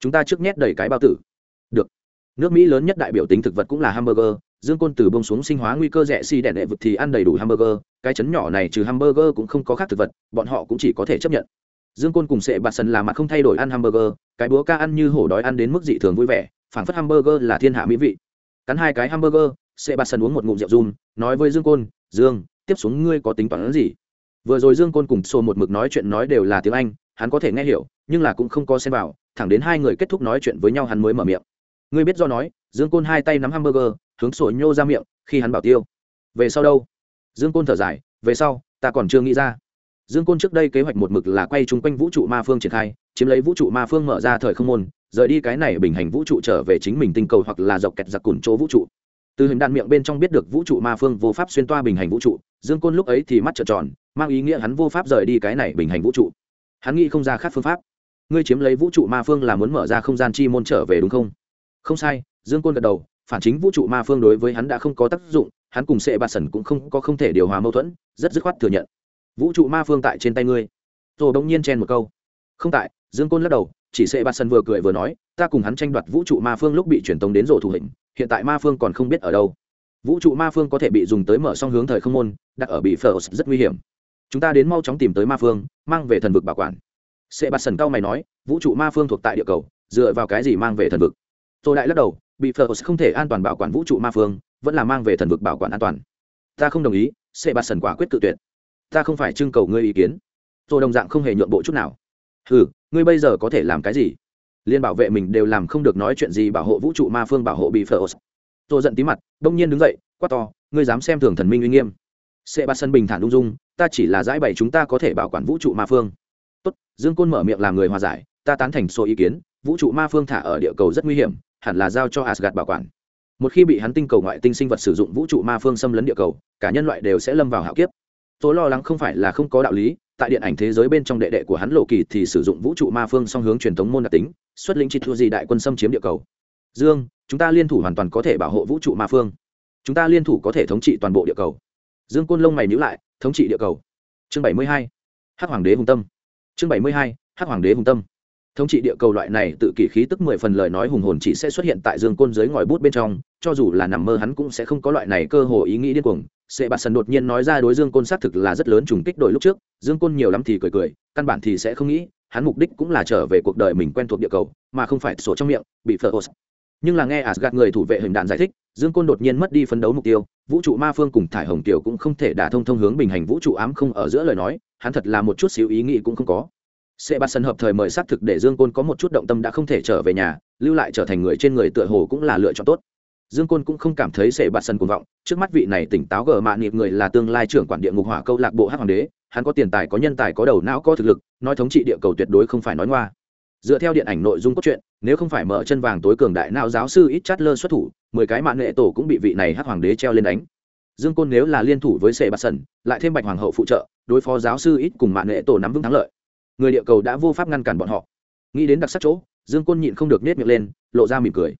chúng ta trước nhét đầy cái bao tử. Được. Nước mỹ lớn nhất đại biểu tính thực vật cũng là hamburger. Dương côn từ bông xuống sinh hóa nguy cơ rẻ xi đệ vực thì ăn đầy đủ hamburger. Cái chấn nhỏ này trừ hamburger cũng không có khác thực vật, bọn họ cũng chỉ có thể chấp nhận. Dương côn cùng sệ bạt sần là mặt không thay đổi ăn hamburger. Cái búa ca ăn như hổ đói ăn đến mức dị thường vui vẻ, phảng phất hamburger là thiên hạ mỹ vị. Cắn hai cái hamburger, sệ bạt sần uống một ngụm rượu run, nói với dương côn, dương, tiếp xuống ngươi có tính toán gì? Vừa rồi dương côn cùng xô một mực nói chuyện nói đều là tiếng anh, hắn có thể nghe hiểu, nhưng là cũng không có xem vào thẳng đến hai người kết thúc nói chuyện với nhau hắn mới mở miệng. Ngươi biết do nói, dương côn hai tay nắm hamburger, hướng sổ nhô ra miệng, khi hắn bảo tiêu. Về sau đâu? Dương côn thở dài, về sau, ta còn chưa nghĩ ra. Dương côn trước đây kế hoạch một mực là quay chung quanh vũ trụ ma phương triển khai, chiếm lấy vũ trụ ma phương mở ra thời không môn, rời đi cái này bình hành vũ trụ trở về chính mình tinh cầu hoặc là dọc kẹt giặc cùn chỗ vũ trụ. Từ hình đạn miệng bên trong biết được vũ trụ ma phương vô pháp xuyên toa bình hành vũ trụ, dương côn lúc ấy thì mắt trợn tròn, mang ý nghĩa hắn vô pháp rời đi cái này bình hành vũ trụ. Hắn nghĩ không ra khác phương pháp ngươi chiếm lấy vũ trụ ma phương là muốn mở ra không gian chi môn trở về đúng không? Không sai, dương côn gật đầu, phản chính vũ trụ ma phương đối với hắn đã không có tác dụng, hắn cùng sệ bạt Sẩn cũng không có không thể điều hòa mâu thuẫn, rất dứt khoát thừa nhận. Vũ trụ ma phương tại trên tay ngươi. Rồi bỗng nhiên chen một câu. Không tại, dương côn lắc đầu, chỉ sệ bạt Sẩn vừa cười vừa nói, ta cùng hắn tranh đoạt vũ trụ ma phương lúc bị truyền tống đến rổ thủ hình, hiện tại ma phương còn không biết ở đâu. Vũ trụ ma phương có thể bị dùng tới mở song hướng thời không môn, đặt ở bị phở rất nguy hiểm. Chúng ta đến mau chóng tìm tới ma phương, mang về thần vực bảo quản sệ bạt sần cao mày nói, vũ trụ ma phương thuộc tại địa cầu, dựa vào cái gì mang về thần vực? Tôi lại lắc đầu, bị phở không thể an toàn bảo quản vũ trụ ma phương, vẫn là mang về thần vực bảo quản an toàn. Ta không đồng ý sệ bạt sần quả quyết tự tuyệt. Ta không phải trưng cầu ngươi ý kiến. Tôi đồng dạng không hề nhượng bộ chút nào. Ừ ngươi bây giờ có thể làm cái gì? Liên bảo vệ mình đều làm không được nói chuyện gì bảo hộ vũ trụ ma phương bảo hộ bị phở tôi giận tí mặt đông nhiên đứng dậy, quát to, ngươi dám xem thường thần minh uy nghiêm. Sẽ bắt sân bình thản ung dung, ta chỉ là giải bày chúng ta có thể bảo quản vũ trụ ma phương tốt, dương côn mở miệng làm người hòa giải, ta tán thành số ý kiến, vũ trụ ma phương thả ở địa cầu rất nguy hiểm, hẳn là giao cho asgad bảo quản. Một khi bị hắn tinh cầu ngoại tinh sinh vật sử dụng vũ trụ ma phương xâm lấn địa cầu, cả nhân loại đều sẽ lâm vào hạo kiếp. Tôi lo lắng không phải là không có đạo lý, tại điện ảnh thế giới bên trong đệ đệ của hắn lộ kỳ thì sử dụng vũ trụ ma phương song hướng truyền thống môn đặc tính, xuất lĩnh chi thua gì đại quân xâm chiếm địa cầu. Dương, chúng ta liên thủ hoàn toàn có thể bảo hộ vũ trụ ma phương. Chúng ta liên thủ có thể thống trị toàn bộ địa cầu. Dương côn lông mày nhữ lại, thống trị địa cầu. Chương bảy mươi hai. Hắc hoàng đế hùng tâm chương bảy mươi hai, hắc hoàng đế hùng tâm. Thống trị địa cầu loại này tự kỷ khí tức mười phần lời nói hùng hồn chỉ sẽ xuất hiện tại dương côn dưới ngòi bút bên trong, cho dù là nằm mơ hắn cũng sẽ không có loại này cơ hồ ý nghĩ điên cuồng. Sệ bạt sần đột nhiên nói ra đối dương côn xác thực là rất lớn trùng kích đổi lúc trước, dương côn nhiều lắm thì cười cười, căn bản thì sẽ không nghĩ, hắn mục đích cũng là trở về cuộc đời mình quen thuộc địa cầu, mà không phải sổ trong miệng, bị phở nhưng là nghe gạt người thủ vệ hình đạn giải thích, dương côn đột nhiên mất đi phấn đấu mục tiêu, vũ trụ ma phương cùng thải hồng tiểu cũng không thể đả thông thông hướng bình hành, vũ trụ ám không ở giữa lời nói hắn thật là một chút xíu ý nghĩ cũng không có. Sẽ bắt sân hợp thời mời xác thực để dương côn có một chút động tâm đã không thể trở về nhà, lưu lại trở thành người trên người tựa hồ cũng là lựa chọn tốt. Dương côn cũng không cảm thấy sẽ bắt sân cuồng vọng, trước mắt vị này tỉnh táo gờ mạ nghiệp người là tương lai trưởng quản địa ngục hỏa câu lạc bộ hắc hoàng đế, hắn có tiền tài, có nhân tài, có đầu não, có thực lực, nói thống trị địa cầu tuyệt đối không phải nói ngoa. Dựa theo điện ảnh nội dung cốt truyện, nếu không phải mở chân vàng tối cường đại não giáo sư ít chát lơ xuất thủ, mười cái mạng nghệ tổ cũng bị vị này hắc hoàng đế treo lên đánh. Dương côn nếu là liên thủ với sệ bạt sần lại thêm bạch hoàng hậu phụ trợ đối phó giáo sư ít cùng mạng nghệ tổ nắm vững thắng lợi. Người địa cầu đã vô pháp ngăn cản bọn họ. Nghĩ đến đặc sắc chỗ, dương côn nhịn không được nết miệng lên, lộ ra mỉm cười.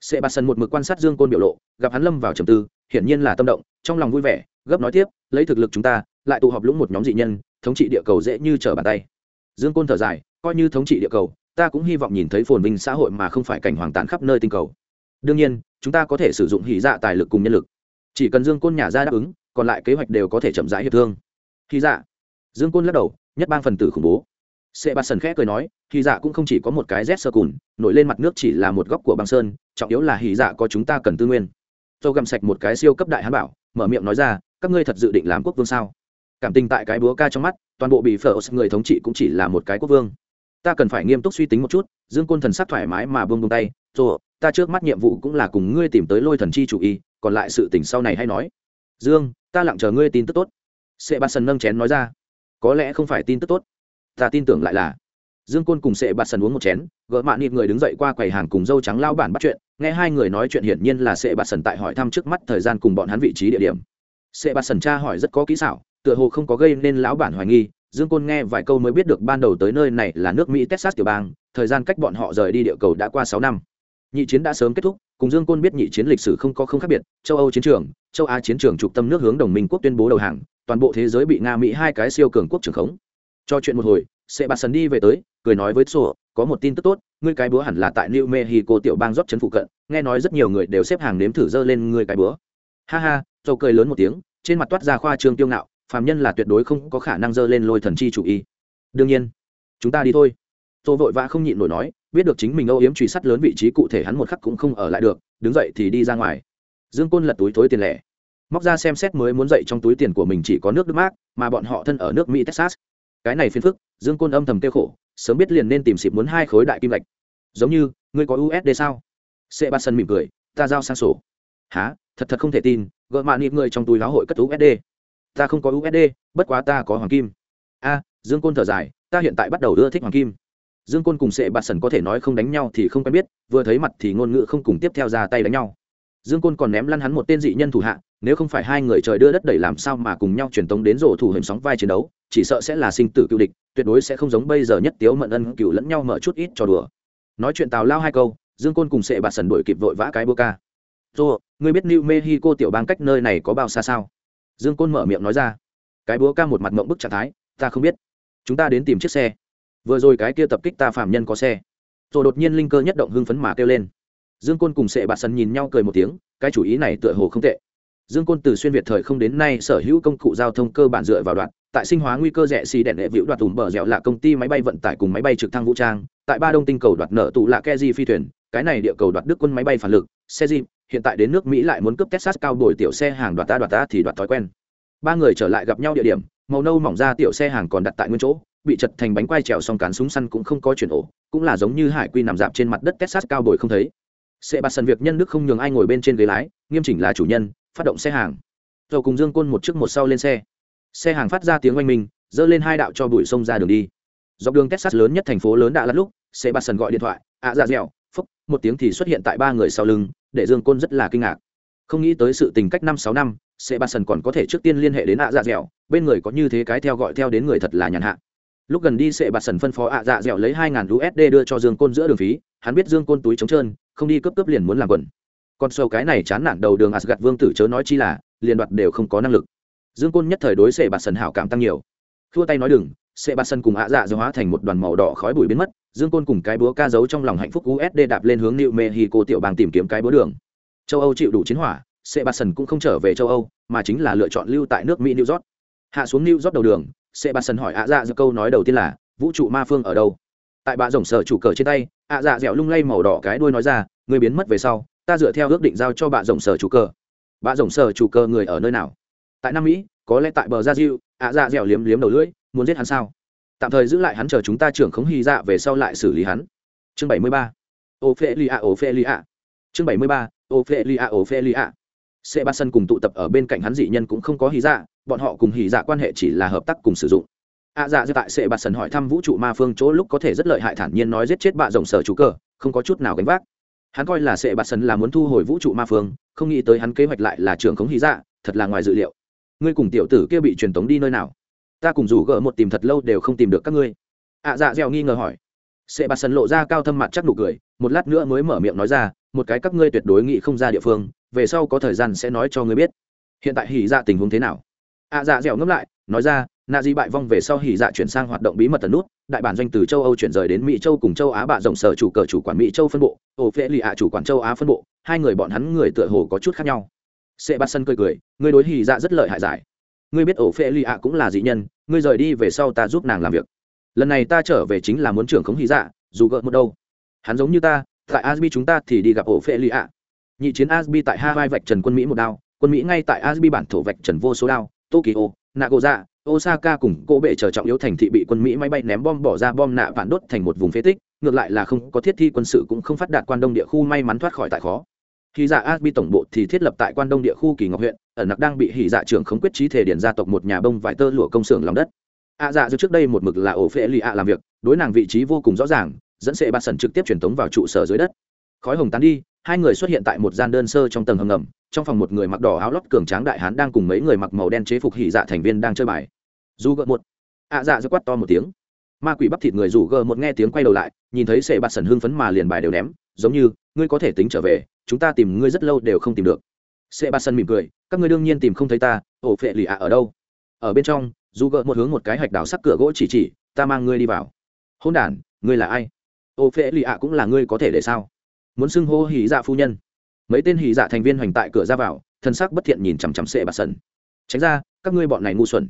Sệ bạt sần một mực quan sát dương côn biểu lộ, gặp hắn lâm vào trầm tư, hiển nhiên là tâm động, trong lòng vui vẻ, gấp nói tiếp, lấy thực lực chúng ta, lại tụ họp lũng một nhóm dị nhân, thống trị địa cầu dễ như trở bàn tay. Dương côn thở dài, coi như thống trị địa cầu, ta cũng hy vọng nhìn thấy phồn vinh xã hội mà không phải cảnh hoàng tàn khắp nơi tinh cầu. Đương nhiên, chúng ta có thể sử dụng hỉ dạ tài lực cùng nhân lực. Chỉ cần dương côn nhà ra đáp ứng, còn lại kế hoạch đều có thể chậm rãi hiệp thương hỉ dạ. Dương côn lắc đầu, nhất bang phần tử khủng bố. Sệ bạt sần khẽ cười nói hỉ dạ cũng không chỉ có một cái rét sơ cùn, nổi lên mặt nước chỉ là một góc của băng sơn, trọng yếu là hỉ dạ có chúng ta cần tư nguyên. Tôi gặm sạch một cái siêu cấp đại hán bảo, mở miệng nói ra, các ngươi thật dự định làm quốc vương sao? Cảm tình tại cái búa ca trong mắt, toàn bộ bị phở người thống trị cũng chỉ là một cái quốc vương. Ta cần phải nghiêm túc suy tính một chút, dương côn thần sắc thoải mái mà buông buông tay rồi ta trước mắt nhiệm vụ cũng là cùng ngươi tìm tới lôi thần chi chủ y, còn lại sự tình sau này hay nói. Dương, ta lặng chờ ngươi tin tức tốt sệ bạt sần nâng chén nói ra. Có lẽ không phải tin tức tốt. Ta tin tưởng lại là. Dương côn cùng sệ bạt sần uống một chén, gỡ mạn nịt người đứng dậy qua quầy hàng cùng dâu trắng lao bản bắt chuyện. Nghe hai người nói chuyện hiển nhiên là sệ bạt sần tại hỏi thăm trước mắt thời gian cùng bọn hắn vị trí địa điểm. Sệ bạt sần tra hỏi rất có kỹ xảo, tựa hồ không có gây nên lão bản hoài nghi. Dương côn nghe vài câu mới biết được ban đầu tới nơi này là nước mỹ texas tiểu bang, thời gian cách bọn họ rời đi địa cầu đã qua sáu năm nhị chiến đã sớm kết thúc, cùng dương côn biết nhị chiến lịch sử không có không khác biệt, châu âu chiến trường, châu á chiến trường trục tâm nước hướng đồng minh quốc tuyên bố đầu hàng, toàn bộ thế giới bị nga, mỹ hai cái siêu cường quốc trưởng khống. Cho chuyện một hồi sẽ bạt sần đi về tới, cười nói với sổ có một tin tức tốt, ngươi cái búa hẳn là tại new mexico tiểu bang rót chấn phụ cận, nghe nói rất nhiều người đều xếp hàng nếm thử dơ lên ngươi cái búa. Ha ha châu cười lớn một tiếng, trên mặt toát ra khoa trương tiêu ngạo, phàm nhân là tuyệt đối không có khả năng dơ lên lôi thần chi chủ y. Đương nhiên, chúng ta đi thôi. Tôi vội vã không nhịn nổi nói biết được chính mình âu yếm truy sát lớn vị trí cụ thể hắn một khắc cũng không ở lại được, đứng dậy thì đi ra ngoài. Dương côn lật túi thối tiền lẻ. Móc ra xem xét mới muốn dậy trong túi tiền của mình chỉ có nước đức mát mà bọn họ thân ở nước mỹ, texas. Cái này phiền phức, dương côn âm thầm kêu khổ, sớm biết liền nên tìm xịp muốn hai khối đại kim lạch giống như, ngươi có usd sao sê ba sân mỉm cười, ta giao sang sổ. Há thật thật không thể tin gợ mạn nịp người trong túi láo hội cất usd ta không có usd bất quá ta có hoàng kim. A, dương côn thở dài, ta hiện tại bắt đầu ưa thích hoàng kim dương côn cùng sệ bạt sần có thể nói không đánh nhau thì không quen biết, vừa thấy mặt thì ngôn ngữ không cùng tiếp theo ra tay đánh nhau. Dương côn còn ném lăn hắn một tên dị nhân thủ hạ, nếu không phải hai người trời đưa đất đẩy làm sao mà cùng nhau truyền tống đến rổ thủ hình sóng vai chiến đấu, chỉ sợ sẽ là sinh tử cựu địch, tuyệt đối sẽ không giống bây giờ nhất tiếu mận ân cựu lẫn nhau mở chút ít cho đùa. Nói chuyện tào lao hai câu, dương côn cùng sệ bạt sần đổi kịp vội vã cái bô ca. Dô ngươi biết new mexico tiểu bang cách nơi này có bao xa sao? Dương côn mở miệng nói ra. Cái búa ca một mặt mộng bức trạng thái, ta không biết. Chúng ta đến tìm chiếc xe vừa rồi cái kia tập kích ta phạm nhân có xe. Rồi đột nhiên linh cơ nhất động hưng phấn mà kêu lên. Dương côn cùng sệ bạt sần nhìn nhau cười một tiếng, cái chủ ý này tựa hồ không tệ. Dương côn từ xuyên việt thời không đến nay sở hữu công cụ giao thông cơ bản dựa vào đoạn, tại sinh hóa nguy cơ rẻ xì đèn đệ vĩu đoạt tùm bờ dẻo là công ty máy bay vận tải cùng máy bay trực thăng vũ trang, tại ba đông tinh cầu đoạt nợ tụ là keji phi thuyền, cái này địa cầu đoạt đức quân máy bay phản lực, xe jeep hiện tại đến nước mỹ lại muốn cướp texas cao đổi tiểu xe hàng đoạt ta đoạt ta thì đoạt thói quen. Ba người trở lại gặp nhau địa điểm, màu nâu mỏng ra tiểu xe hàng còn đặt tại nguyên chỗ bị chật thành bánh quai trèo xong cán súng săn cũng không có chuyển ổ cũng là giống như hải quy nằm dạp trên mặt đất texas cao bồi không thấy. Xe bạt sân việc nhân đức không nhường ai ngồi bên trên ghế lái nghiêm chỉnh là chủ nhân phát động xe hàng. Rồi cùng dương côn một trước một sau lên xe. Xe hàng phát ra tiếng oanh minh dơ lên hai đạo cho bụi sông ra đường đi. Dọc đường texas lớn nhất thành phố lớn đã lát lúc xe bạt sân gọi điện thoại ạ à, dạ dẻo phúc. Một tiếng thì xuất hiện tại ba người sau lưng để dương côn rất là kinh ngạc. Không nghĩ tới sự tình cách năm sáu năm sẽ bạt sân còn có thể trước tiên liên hệ đến ạ dạ dẻo bên người có như thế cái theo gọi theo đến người thật là nhàn hạ lúc gần đi sệ bạt sần phân phó ạ dạ dẻo lấy hai ngàn usd đưa cho dương côn giữa đường phí, hắn biết dương côn túi trống trơn, không đi cấp cấp liền muốn làm quần. Còn sâu cái này chán nản đầu đường asgad vương tử chớ nói chi là, liền đoạt đều không có năng lực. Dương côn nhất thời đối sệ bạt sần hảo cảm tăng nhiều. Thua tay nói đừng sệ bạt sần cùng ạ dạ dẻo hóa thành một đoàn màu đỏ khói bụi biến mất, dương côn cùng cái búa ca giấu trong lòng hạnh phúc usd đạp lên hướng new mexico tiểu bang tìm kiếm cái búa đường. Châu âu chịu đủ chiến hỏa sệ bạt sần cũng không trở về châu âu, mà chính là lựa chọn lưu tại nước mỹ new york. Hạ xuống new york đầu đường sẽ bà sân hỏi ạ dạ do câu nói đầu tiên là, vũ trụ ma phương ở đâu? Tại bà rồng sở chủ cờ trên tay, ạ dạ dẻo lung lay màu đỏ cái đuôi nói ra, người biến mất về sau, ta dựa theo ước định giao cho bà rồng sở chủ cờ. Bà rồng sở chủ cờ người ở nơi nào? Tại nam mỹ, có lẽ tại bờ gia diệu ạ dạ dẻo liếm liếm đầu lưỡi, muốn giết hắn sao? Tạm thời giữ lại hắn chờ chúng ta trưởng khống hy dạ về sau lại xử lý hắn. Chương bảy mươi ba. Ô phê li a, ô phê li a. Chương bảy mươi ba. Ô phê li a, ô phê li a sẽ ba sân cùng tụ tập ở bên cạnh hắn dị nhân cũng không có hy dạ bọn họ cùng hy dạ quan hệ chỉ là hợp tác cùng sử dụng. Ạ dạ tại sẽ bạt sần hỏi thăm vũ trụ ma phương chỗ lúc có thể rất lợi hại thản nhiên nói giết chết bạ rồng sở chủ cờ không có chút nào gánh vác. Hắn coi là sẽ bạt sần là muốn thu hồi vũ trụ ma phương, không nghĩ tới hắn kế hoạch lại là trưởng khống hy dạ thật là ngoài dự liệu. Ngươi cùng tiểu tử kia bị truyền tống đi nơi nào? Ta cùng rủ gỡ một tìm thật lâu đều không tìm được các ngươi. Ạ dạ dẻo nghi ngờ hỏi. Sẽ bạt sần lộ ra cao thâm mặt chắc nụ cười, một lát nữa mới mở miệng nói ra, một cái các ngươi tuyệt đối nghĩ không ra địa phương về sau có thời gian sẽ nói cho ngươi biết. Hiện tại hỉ dạ tình huống thế nào? Ạ dạ dẻo ngẫm lại, nói ra, nạ di bại vong về sau hỉ dạ chuyển sang hoạt động bí mật tần nút, đại bản doanh từ châu âu chuyển rời đến mỹ châu cùng châu á bạ rộng sở chủ cờ chủ quản mỹ châu phân bộ, ổ phễ lì ạ chủ quản châu á phân bộ, hai người bọn hắn người tựa hồ có chút khác nhau. Sẽ bắt sân cười cười, ngươi đối hỉ dạ rất lợi hại giải. Ngươi biết ổ phễ lì ạ cũng là dị nhân, ngươi rời đi về sau ta giúp nàng làm việc. Lần này ta trở về chính là muốn trưởng khống hỉ dạ dù gỡ một đâu. Hắn giống như ta, tại asbi chúng ta thì đi gặp ổ phễ lì ạ nhị chiến asbi tại hawaii vạch trần quân mỹ một đao, quân mỹ ngay tại asbi bản thổ vạch trần vô số đao, tokyo, nagoya, osaka cùng cô bệ chờ trọng yếu thành thị bị quân mỹ máy bay ném bom bỏ ra bom nạ vạn đốt thành một vùng phế tích, ngược lại là không có thiết thi quân sự cũng không phát đạt quan đông địa khu may mắn thoát khỏi tại khó. Khi dạ asbi tổng bộ thì thiết lập tại quan đông địa khu kỳ ngọc huyện ở nặc đang bị hỉ dạ trưởng không quyết trí thể điển gia tộc một nhà bông vải tơ lụa công xưởng lòng đất. Ạ dạ trước đây một mực là ổ phệ lì ạ làm việc, đối nàng vị trí vô cùng rõ ràng, dẫn sệ bạt sần trực tiếp truyền tống vào trụ sở dưới đất. Khói hồng tán đi hai người xuất hiện tại một gian đơn sơ trong tầng hầm ngầm, trong phòng một người mặc đỏ áo lót cường tráng đại hán đang cùng mấy người mặc màu đen chế phục hỉ dạ thành viên đang chơi bài. Dù gợ một. Ạ dạ giơ quát to một tiếng. Ma quỷ bắp thịt người rủ gờ một nghe tiếng quay đầu lại, nhìn thấy sệ bạt sần hưng phấn mà liền bài đều ném, giống như, ngươi có thể tính trở về, chúng ta tìm ngươi rất lâu đều không tìm được. Sệ bạt sần mỉm cười, các ngươi đương nhiên tìm không thấy ta, ổ phệ lì ạ ở đâu? Ở bên trong, dù gợ một hướng một cái hạch đào sắc cửa gỗ chỉ chỉ, ta mang ngươi đi vào. Hôn đản, ngươi là ai? Ổ phệ lì ạ cũng là ngươi có thể để sao? Muốn xưng hô hỉ dạ phu nhân. Mấy tên hỉ dạ thành viên hoành tại cửa ra vào, thân sắc bất thiện nhìn chằm chằm sệ bà sần. Tránh ra, các ngươi bọn này ngu xuẩn.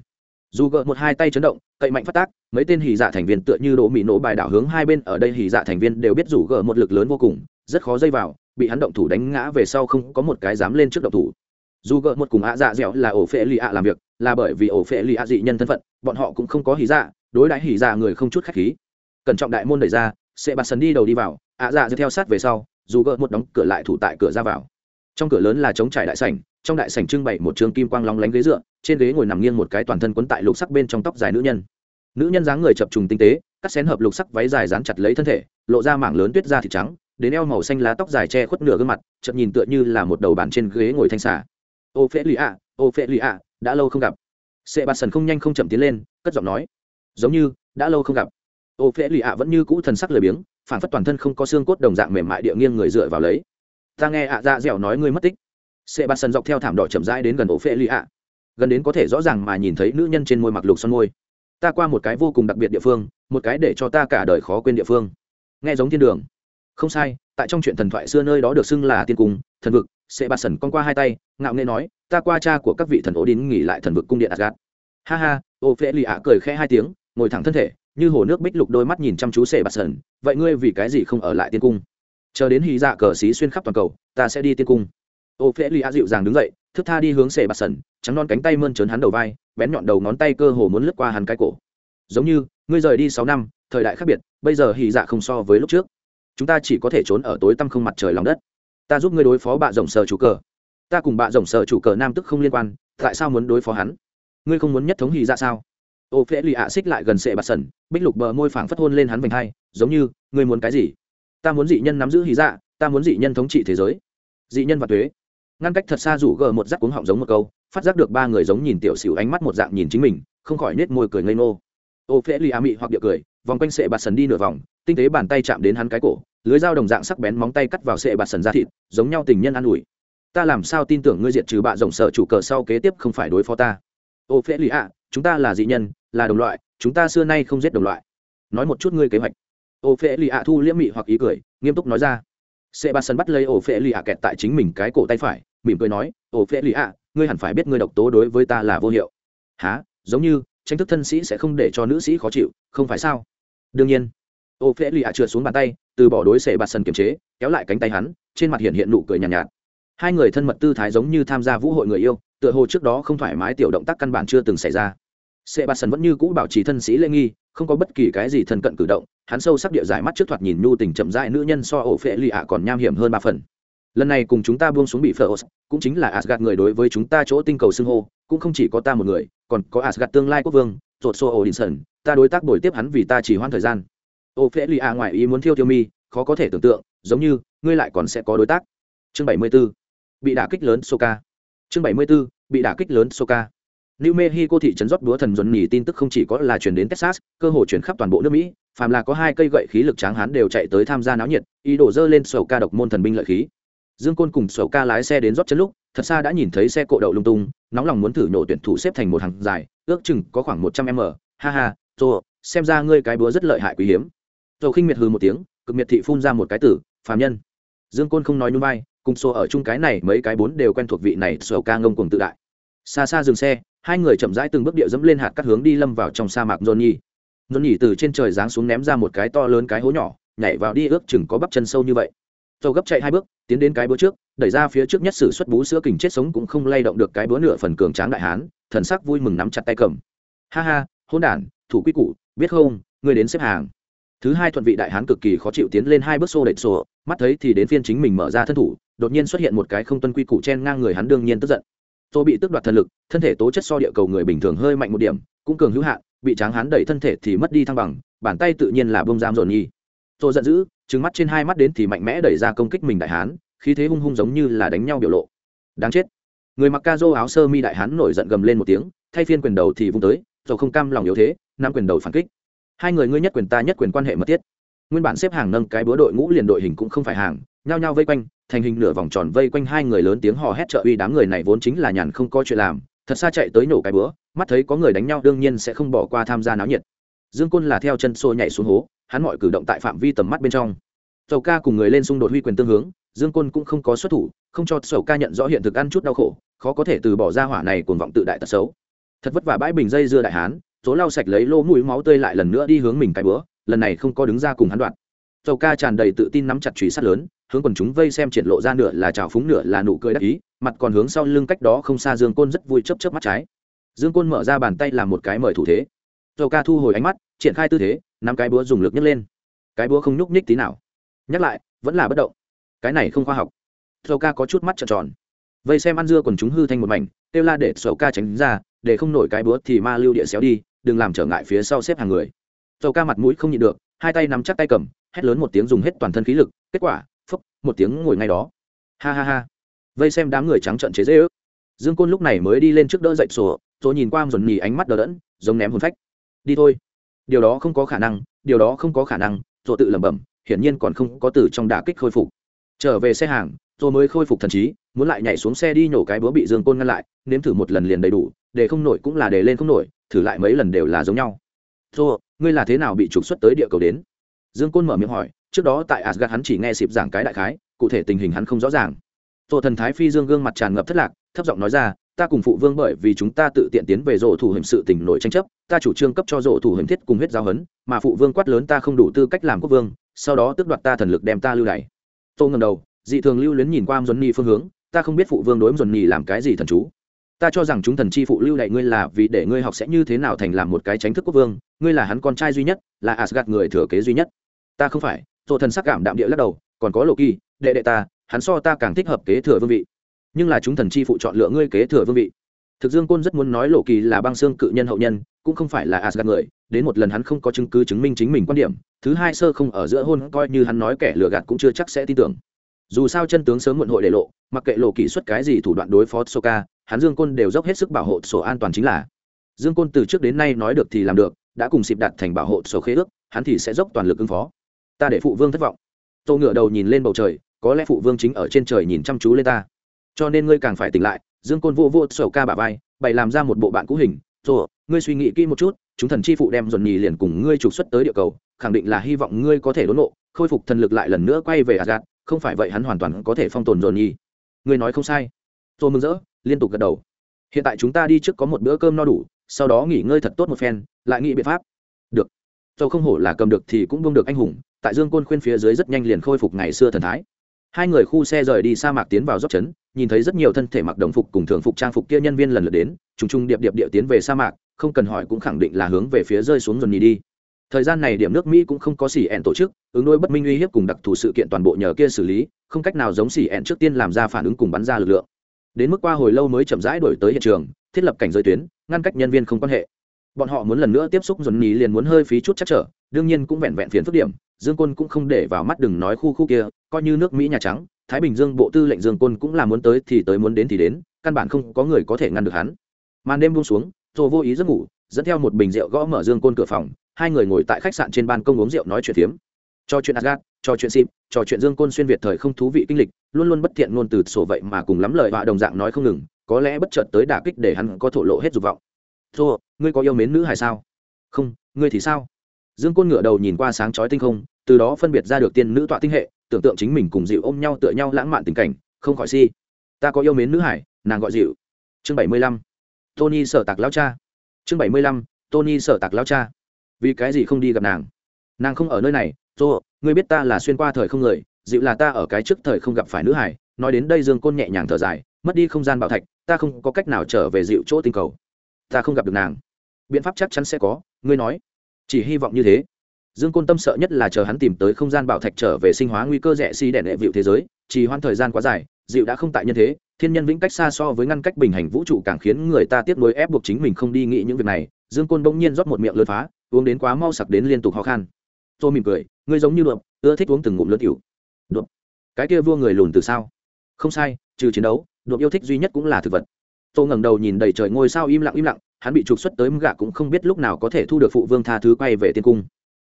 Dù gợ một hai tay chấn động, cậy mạnh phát tác, mấy tên hỉ dạ thành viên tựa như đỗ mỹ nổ bài đảo hướng hai bên ở đây hỉ dạ thành viên đều biết rủ gợ một lực lớn vô cùng, rất khó dây vào, bị hắn động thủ đánh ngã về sau không có một cái dám lên trước động thủ. Dù gợ một cùng ạ dạ dẻo là ổ phệ lì ạ làm việc, là bởi vì ổ phệ lì ạ dị nhân thân phận, bọn họ cũng không có hỉ dạ đối đãi hỉ dạ người không chút khách khí. Cẩn trọng đại môn đẩy ra sẽ bà sần đi đầu đi vào, ạ dạ theo sát về sau dù gỡ một đóng cửa lại thủ tại cửa ra vào. Trong cửa lớn là trống trải đại sảnh, trong đại sảnh trưng bày một trường kim quang long lánh ghế dựa, trên ghế ngồi nằm nghiêng một cái toàn thân quấn tại lục sắc bên trong tóc dài nữ nhân. Nữ nhân dáng người chập trùng tinh tế, cắt xén hợp lục sắc váy dài dán chặt lấy thân thể, lộ ra mảng lớn tuyết da thịt trắng, đến eo màu xanh lá tóc dài che khuất nửa gương mặt chậm nhìn tựa như là một đầu bàn trên ghế ngồi thanh xả ô phễ lì ạ, ô phễ lì ạ, đã lâu không gặp. Sệ bạt sần không nhanh không chậm tiến lên, cất giọng nói. Giống như, đã lâu không gặp ô phễ lì ạ vẫn như cũ thần sắc lười biếng phản phất toàn thân không có xương cốt đồng dạng mềm mại địa nghiêng người dựa vào lấy. Ta nghe ạ dạ dẻo nói ngươi mất tích. Sệ bạt sần dọc theo thảm đỏ chậm rãi đến gần ô phễ lì ạ. Gần đến có thể rõ ràng mà nhìn thấy nữ nhân trên môi mặc lục son môi. Ta qua một cái vô cùng đặc biệt địa phương, một cái để cho ta cả đời khó quên địa phương. Nghe giống thiên đường. Không sai, tại trong chuyện thần thoại xưa nơi đó được xưng là tiên cung, thần vực sẽ bạt sần con qua hai tay, ngạo nghê nói, ta qua cha của các vị thần ố đín nghỉ lại thần vực cung điện asgad ha ha, ô phễ lì ạ cười khẽ hai tiếng, ngồi thẳng thân thể như hồ nước bích lục đôi mắt nhìn chăm chú sệ bạt sần, vậy ngươi vì cái gì không ở lại tiên cung? Chờ đến hy dạ cờ xí xuyên khắp toàn cầu, ta sẽ đi tiên cung. Ô phễ lì a dịu dàng đứng dậy thức tha đi hướng sệ bạt sần, trắng non cánh tay mơn trớn hắn đầu vai, bén nhọn đầu ngón tay cơ hồ muốn lướt qua hắn cái cổ. Giống như, ngươi rời đi sáu năm, thời đại khác biệt, bây giờ hy dạ không so với lúc trước. Chúng ta chỉ có thể trốn ở tối tăm không mặt trời lòng đất. Ta giúp ngươi đối phó bạ rồng sở chủ cờ. Ta cùng bạ rồng sở chủ cờ nam tức không liên quan, tại sao muốn đối phó hắn? Ngươi không muốn nhất thống hy dạ sao? Ô phễ lì ạ xích lại gần sệ bạt sần bích lục bờ môi phảng phất hôn lên hắn vành hai, giống như, ngươi muốn cái gì? Ta muốn dị nhân nắm giữ hí dạ ta muốn dị nhân thống trị thế giới. Dị nhân và thuế ngăn cách thật xa rủ gờ một rắc cuống họng giống một câu, phát giác được ba người giống nhìn tiểu xỉu ánh mắt một dạng nhìn chính mình, không khỏi nết môi cười ngây ngô. Ô phễ lì ạ mị hoặc địa cười, vòng quanh sệ bạt sần đi nửa vòng, tinh tế bàn tay chạm đến hắn cái cổ, lưới dao đồng dạng sắc bén móng tay cắt vào sệ bạt sần ra thịt, giống nhau tình nhân an ủi. Ta làm sao tin tưởng ngươi diệt trừ bạ rộng sợ chủ cờ sau kế tiếp không phải đối phó ta? Ô phễ lì ạ chúng ta là dị nhân là đồng loại chúng ta xưa nay không giết đồng loại. Nói một chút ngươi kế hoạch. Ô phê lì ạ thu liễm mị hoặc ý cười nghiêm túc nói ra. Sệ ba sân bắt lấy ô phê lì ạ kẹt tại chính mình cái cổ tay phải mỉm cười nói ô phê lì ạ ngươi hẳn phải biết ngươi độc tố đối với ta là vô hiệu. Há giống như tranh thức thân sĩ sẽ không để cho nữ sĩ khó chịu không phải sao? Đương nhiên. Ô phê lì ạ trượt xuống bàn tay từ bỏ đối sệ ba sân kiềm chế kéo lại cánh tay hắn trên mặt hiện hiện nụ cười nhàn nhạt, nhạt. Hai người thân mật tư thái giống như tham gia vũ hội người yêu tựa hồ trước đó không thoải mái tiểu động tác căn bản chưa từng xảy ra sệ bạt sần vẫn như cũ bảo trì thân sĩ lễ nghi, không có bất kỳ cái gì thân cận cử động, hắn sâu sắc địa giải mắt trước thoạt nhìn nhu tình chậm dại nữ nhân so ổ phệ lì ạ còn nham hiểm hơn ba phần lần này cùng chúng ta buông xuống bị phở cũng chính là asgad người đối với chúng ta chỗ tinh cầu xưng hô, cũng không chỉ có ta một người, còn có asgad tương lai quốc vương rột xô odinson ta đối tác đổi tiếp hắn vì ta chỉ hoãn thời gian ổ phệ lì ạ ngoài ý muốn thiêu thiêu mi, khó có thể tưởng tượng, giống như, ngươi lại còn sẽ có đối tác chương bảy mươi 74. bị đả kích lớn soka chương bảy mươi 74. bị đả kích lớn soka New Mexico thị trấn rót búa thần dồn nhỉ tin tức không chỉ có là truyền đến Texas, cơ hội truyền khắp toàn bộ nước Mỹ, phàm là có hai cây gậy khí lực tráng hán đều chạy tới tham gia náo nhiệt, ý đồ dơ lên sầu ca độc môn thần binh lợi khí. Dương Côn cùng sầu ca lái xe đến rót chân lúc, thật xa đã nhìn thấy xe cộ đậu lung tung, nóng lòng muốn thử nổ tuyển thủ xếp thành một hàng dài, ước chừng có khoảng một trăm m Ha ha, Tô, xem ra ngươi cái búa rất lợi hại quý hiếm. Tô khinh miệt hừ một tiếng, cực miệt thị phun ra một cái tử, phàm nhân. Dương Côn không nói nhún vai, cùng số ở chung cái này mấy cái bốn đều quen thuộc vị này sầu ca ngông cuồng tự đại. Xa xa dừng xe, hai người chậm rãi từng bước địa dẫm lên hạt cắt hướng đi lâm vào trong sa mạc Johnny. Johnny từ trên trời giáng xuống ném ra một cái to lớn cái hố nhỏ, nhảy vào đi ước chừng có bắp chân sâu như vậy. Dầu gấp chạy hai bước, tiến đến cái búa trước, đẩy ra phía trước nhất sử xuất bú sữa kình chết sống cũng không lay động được cái búa nửa phần cường tráng đại hán, thần sắc vui mừng nắm chặt tay cầm. Ha ha, hỗn đản, thủ quy củ, biết không, ngươi đến xếp hàng. Thứ hai thuận vị đại hán cực kỳ khó chịu tiến lên hai bước xô đẩy sổ, mắt thấy thì đến phiên chính mình mở ra thân thủ, đột nhiên xuất hiện một cái không tuân quy củ chen ngang người hắn đương nhiên tức giận tô bị tước đoạt thần lực, thân thể tố chất so địa cầu người bình thường hơi mạnh một điểm, cũng cường hữu hạn, bị tráng hán đẩy thân thể thì mất đi thăng bằng, bàn tay tự nhiên là bông giam dồn nhi tô giận dữ trứng mắt trên hai mắt đến thì mạnh mẽ đẩy ra công kích mình đại hán, khí thế hung hung giống như là đánh nhau biểu lộ. Đáng chết. Người mặc ca dô áo sơ mi đại hán nổi giận gầm lên một tiếng, thay phiên quyền đầu thì vung tới, rồi không cam lòng yếu thế nam quyền đầu phản kích. Hai người ngươi nhất quyền ta nhất quyền quan hệ mật thiết. Nguyên bản xếp hàng nâng cái búa đội ngũ liền đội hình cũng không phải hàng nhao nhao vây quanh, thành hình nửa vòng tròn vây quanh hai người lớn tiếng hò hét trợ uy đám người này vốn chính là nhàn không có chuyện làm, thật xa chạy tới nổ cái bữa, mắt thấy có người đánh nhau đương nhiên sẽ không bỏ qua tham gia náo nhiệt. Dương côn là theo chân xô nhảy xuống hố, hắn mọi cử động tại phạm vi tầm mắt bên trong. Sầu ca cùng người lên xung đột huy quyền tương hướng, dương côn cũng không có xuất thủ, không cho sầu ca nhận rõ hiện thực ăn chút đau khổ, khó có thể từ bỏ ra hỏa này cuồng vọng tự đại tật xấu. Thật vất vả bãi bình dây dưa đại hán số lau sạch lấy lô mũi máu tươi lại lần nữa đi hướng mình cái bữa, lần này không có đứng ra cùng hắn đoạn dầu ca tràn đầy tự tin nắm chặt chùy sắt lớn, hướng quần chúng vây xem triển lộ ra nửa là trào phúng nửa là nụ cười đắc ý, mặt còn hướng sau lưng cách đó không xa dương côn rất vui chấp chấp mắt trái. Dương côn mở ra bàn tay làm một cái mời thủ thế. Dầu ca thu hồi ánh mắt, triển khai tư thế, nắm cái búa dùng lực nhấc lên. Cái búa không nhúc nhích tí nào. Nhắc lại, vẫn là bất động. Cái này không khoa học. Dầu ca có chút mắt trợn tròn. Vây xem ăn dưa quần chúng hư thành một mảnh, kêu la để dầu ca tránh ra, để không nổi cái búa thì ma lưu địa xéo đi, đừng làm trở ngại phía sau xếp hàng người. Dầu ca mặt mũi không nhịn được hai tay nắm chắc tay cầm, hét lớn một tiếng dùng hết toàn thân khí lực, kết quả phúc một tiếng ngồi ngay đó. Ha ha ha. Vây xem đám người trắng trợn chế dễ ước dương côn lúc này mới đi lên trước đỡ dậy sổ, rồi nhìn qua dồn nhì ánh mắt đờ đẫn, giống ném hồn phách. Đi thôi. Điều đó không có khả năng, điều đó không có khả năng, rồi tự lẩm bẩm, hiển nhiên còn không có từ trong đả kích khôi phục. Trở về xe hàng, rồi mới khôi phục thần trí, muốn lại nhảy xuống xe đi nhổ cái búa bị dương côn ngăn lại, nếm thử một lần liền đầy đủ, để không nổi cũng là để lên không nổi, thử lại mấy lần đều là giống nhau. Rồi ngươi là thế nào bị trục xuất tới địa cầu đến? Dương côn mở miệng hỏi, trước đó tại asgad hắn chỉ nghe xịp giảng cái đại khái, cụ thể tình hình hắn không rõ ràng. Tổ thần thái phi dương gương mặt tràn ngập thất lạc, thấp giọng nói ra, ta cùng phụ vương bởi vì chúng ta tự tiện tiến về rổ thủ hình sự tỉnh nội tranh chấp, ta chủ trương cấp cho rổ thủ hình thiết cùng huyết giao hấn, mà phụ vương quát lớn ta không đủ tư cách làm quốc vương, sau đó tước đoạt ta thần lực đem ta lưu đày tô ngầm đầu, dị thường lưu luyến nhìn qua dồn ni phương hướng, ta không biết phụ vương đối với ni làm cái gì thần chú ta cho rằng chúng thần chi phụ lưu đày ngươi là vì để ngươi học sẽ như thế nào thành làm một cái tránh thức quốc vương, ngươi là hắn con trai duy nhất, là asgad người thừa kế duy nhất. Ta không phải tổ thần sắc cảm đạm địa lắc đầu, còn có lộ kỳ đệ đệ ta, hắn so ta càng thích hợp kế thừa vương vị. Nhưng là chúng thần chi phụ chọn lựa ngươi kế thừa vương vị. Thực dương côn rất muốn nói lộ kỳ là băng xương cự nhân hậu nhân, cũng không phải là asgad người, đến một lần hắn không có chứng cứ chứng minh chính mình quan điểm, thứ hai sơ không ở giữa hôn coi như hắn nói kẻ lừa gạt cũng chưa chắc sẽ tin tưởng dù sao chân tướng sớm muộn hội để lộ mặc kệ lộ kỹ xuất cái gì thủ đoạn đối phó soka hắn dương côn đều dốc hết sức bảo hộ sổ an toàn chính là. Dương côn từ trước đến nay nói được thì làm được đã cùng xịp đặt thành bảo hộ sổ khế ước hắn thì sẽ dốc toàn lực ứng phó. Ta để phụ vương thất vọng. Tô ngựa đầu nhìn lên bầu trời có lẽ phụ vương chính ở trên trời nhìn chăm chú lên ta. Cho nên ngươi càng phải tỉnh lại dương côn vô vô sổ ca bà vai bày làm ra một bộ bạn cũ hình. Rồi ngươi suy nghĩ kỹ một chút chúng thần chi phụ đem dồn nhì liền cùng ngươi trục xuất tới địa cầu khẳng định là hy vọng ngươi có thể đốn nộ khôi phục thần lực lại lần nữa quay về Asgard, không phải vậy hắn hoàn toàn có thể phong tồn dồn nhi. Ngươi nói không sai. Tôi mừng rỡ, liên tục gật đầu. Hiện tại chúng ta đi trước có một bữa cơm no đủ, sau đó nghỉ ngơi thật tốt một phen, lại nghĩ biện pháp. Được. Tôi không hổ là cầm được thì cũng buông được anh hùng, tại dương côn khuyên phía dưới rất nhanh liền khôi phục ngày xưa thần thái. Hai người khu xe rời đi sa mạc tiến vào dốc trấn, nhìn thấy rất nhiều thân thể mặc đồng phục cùng thường phục trang phục kia nhân viên lần lượt đến, trùng trùng điệp điệp điệu tiến về sa mạc, không cần hỏi cũng khẳng định là hướng về phía rơi xuống dồn nhì đi thời gian này điểm nước mỹ cũng không có xỉ ẹn tổ chức, ứng đôi bất minh uy hiếp cùng đặc thù sự kiện toàn bộ nhờ kia xử lý, không cách nào giống xỉ ẹn trước tiên làm ra phản ứng cùng bắn ra lực lượng. Đến mức qua hồi lâu mới chậm rãi đổi tới hiện trường, thiết lập cảnh giới tuyến, ngăn cách nhân viên không quan hệ. Bọn họ muốn lần nữa tiếp xúc dồn nhí liền muốn hơi phí chút chắc trở, đương nhiên cũng vẹn vẹn phiền phức điểm, dương côn cũng không để vào mắt đừng nói khu khu kia, coi như nước mỹ nhà trắng, thái bình dương bộ tư lệnh dương côn cũng là muốn tới thì tới muốn đến thì đến, căn bản không có người có thể ngăn được hắn. Màn đêm buông xuống rồi vô ý giấc ngủ, dẫn theo một bình rượu gõ mở dương côn cửa phòng hai người ngồi tại khách sạn trên ban công uống rượu nói chuyện phiếm cho chuyện adgat cho chuyện Sim, trò chuyện Dương Côn xuyên việt thời không thú vị kinh lịch, luôn luôn bất thiện ngôn từ sổ vậy mà cùng lắm lời họa đồng dạng nói không ngừng, có lẽ bất chợt tới đả kích để hắn có thổ lộ hết dục vọng. "Thô, ngươi có yêu mến nữ hay sao?" "Không, ngươi thì sao?" Dương Côn ngửa đầu nhìn qua sáng chói tinh không, từ đó phân biệt ra được tiên nữ tọa tinh hệ, tưởng tượng chính mình cùng dịu ôm nhau tựa nhau lãng mạn tình cảnh, không khỏi si. "Ta có yêu mến nữ hải, nàng gọi dịu." Chương bảy mươi lăm Tony sở tạc lão cha. Chương bảy mươi lăm Tony sở tạc lão cha. Vì cái gì không đi gặp nàng? Nàng không ở nơi này, dô ngươi biết ta là xuyên qua thời không người, dịu là ta ở cái trước thời không gặp phải nữ hải, nói đến đây Dương Côn nhẹ nhàng thở dài, mất đi không gian bảo thạch, ta không có cách nào trở về dịu chỗ tinh cầu. Ta không gặp được nàng. Biện pháp chắc chắn sẽ có, ngươi nói. Chỉ hy vọng như thế. Dương Côn tâm sợ nhất là chờ hắn tìm tới không gian bảo thạch trở về sinh hóa nguy cơ rẻ xi si đèn đệ vịu thế giới, chỉ hoãn thời gian quá dài, dịu đã không tại nhân thế, thiên nhân vĩnh cách xa so với ngăn cách bình hành vũ trụ càng khiến người ta tiếp nối ép buộc chính mình không đi nghĩ những việc này. Dương Côn bỗng nhiên rót một miệng lớn phá, uống đến quá mau sặc đến liên tục ho khan. Tôi mỉm cười, ngươi giống như đượm, ưa thích uống từng ngụm lớn cựu Đượm. Cái kia vua người lùn từ sao? Không sai, trừ chiến đấu, đượm yêu thích duy nhất cũng là thực vật. tôi ngẩng đầu nhìn đầy trời ngôi sao im lặng im lặng, hắn bị trục xuất tới gạ cũng không biết lúc nào có thể thu được phụ vương tha thứ quay về tiên cung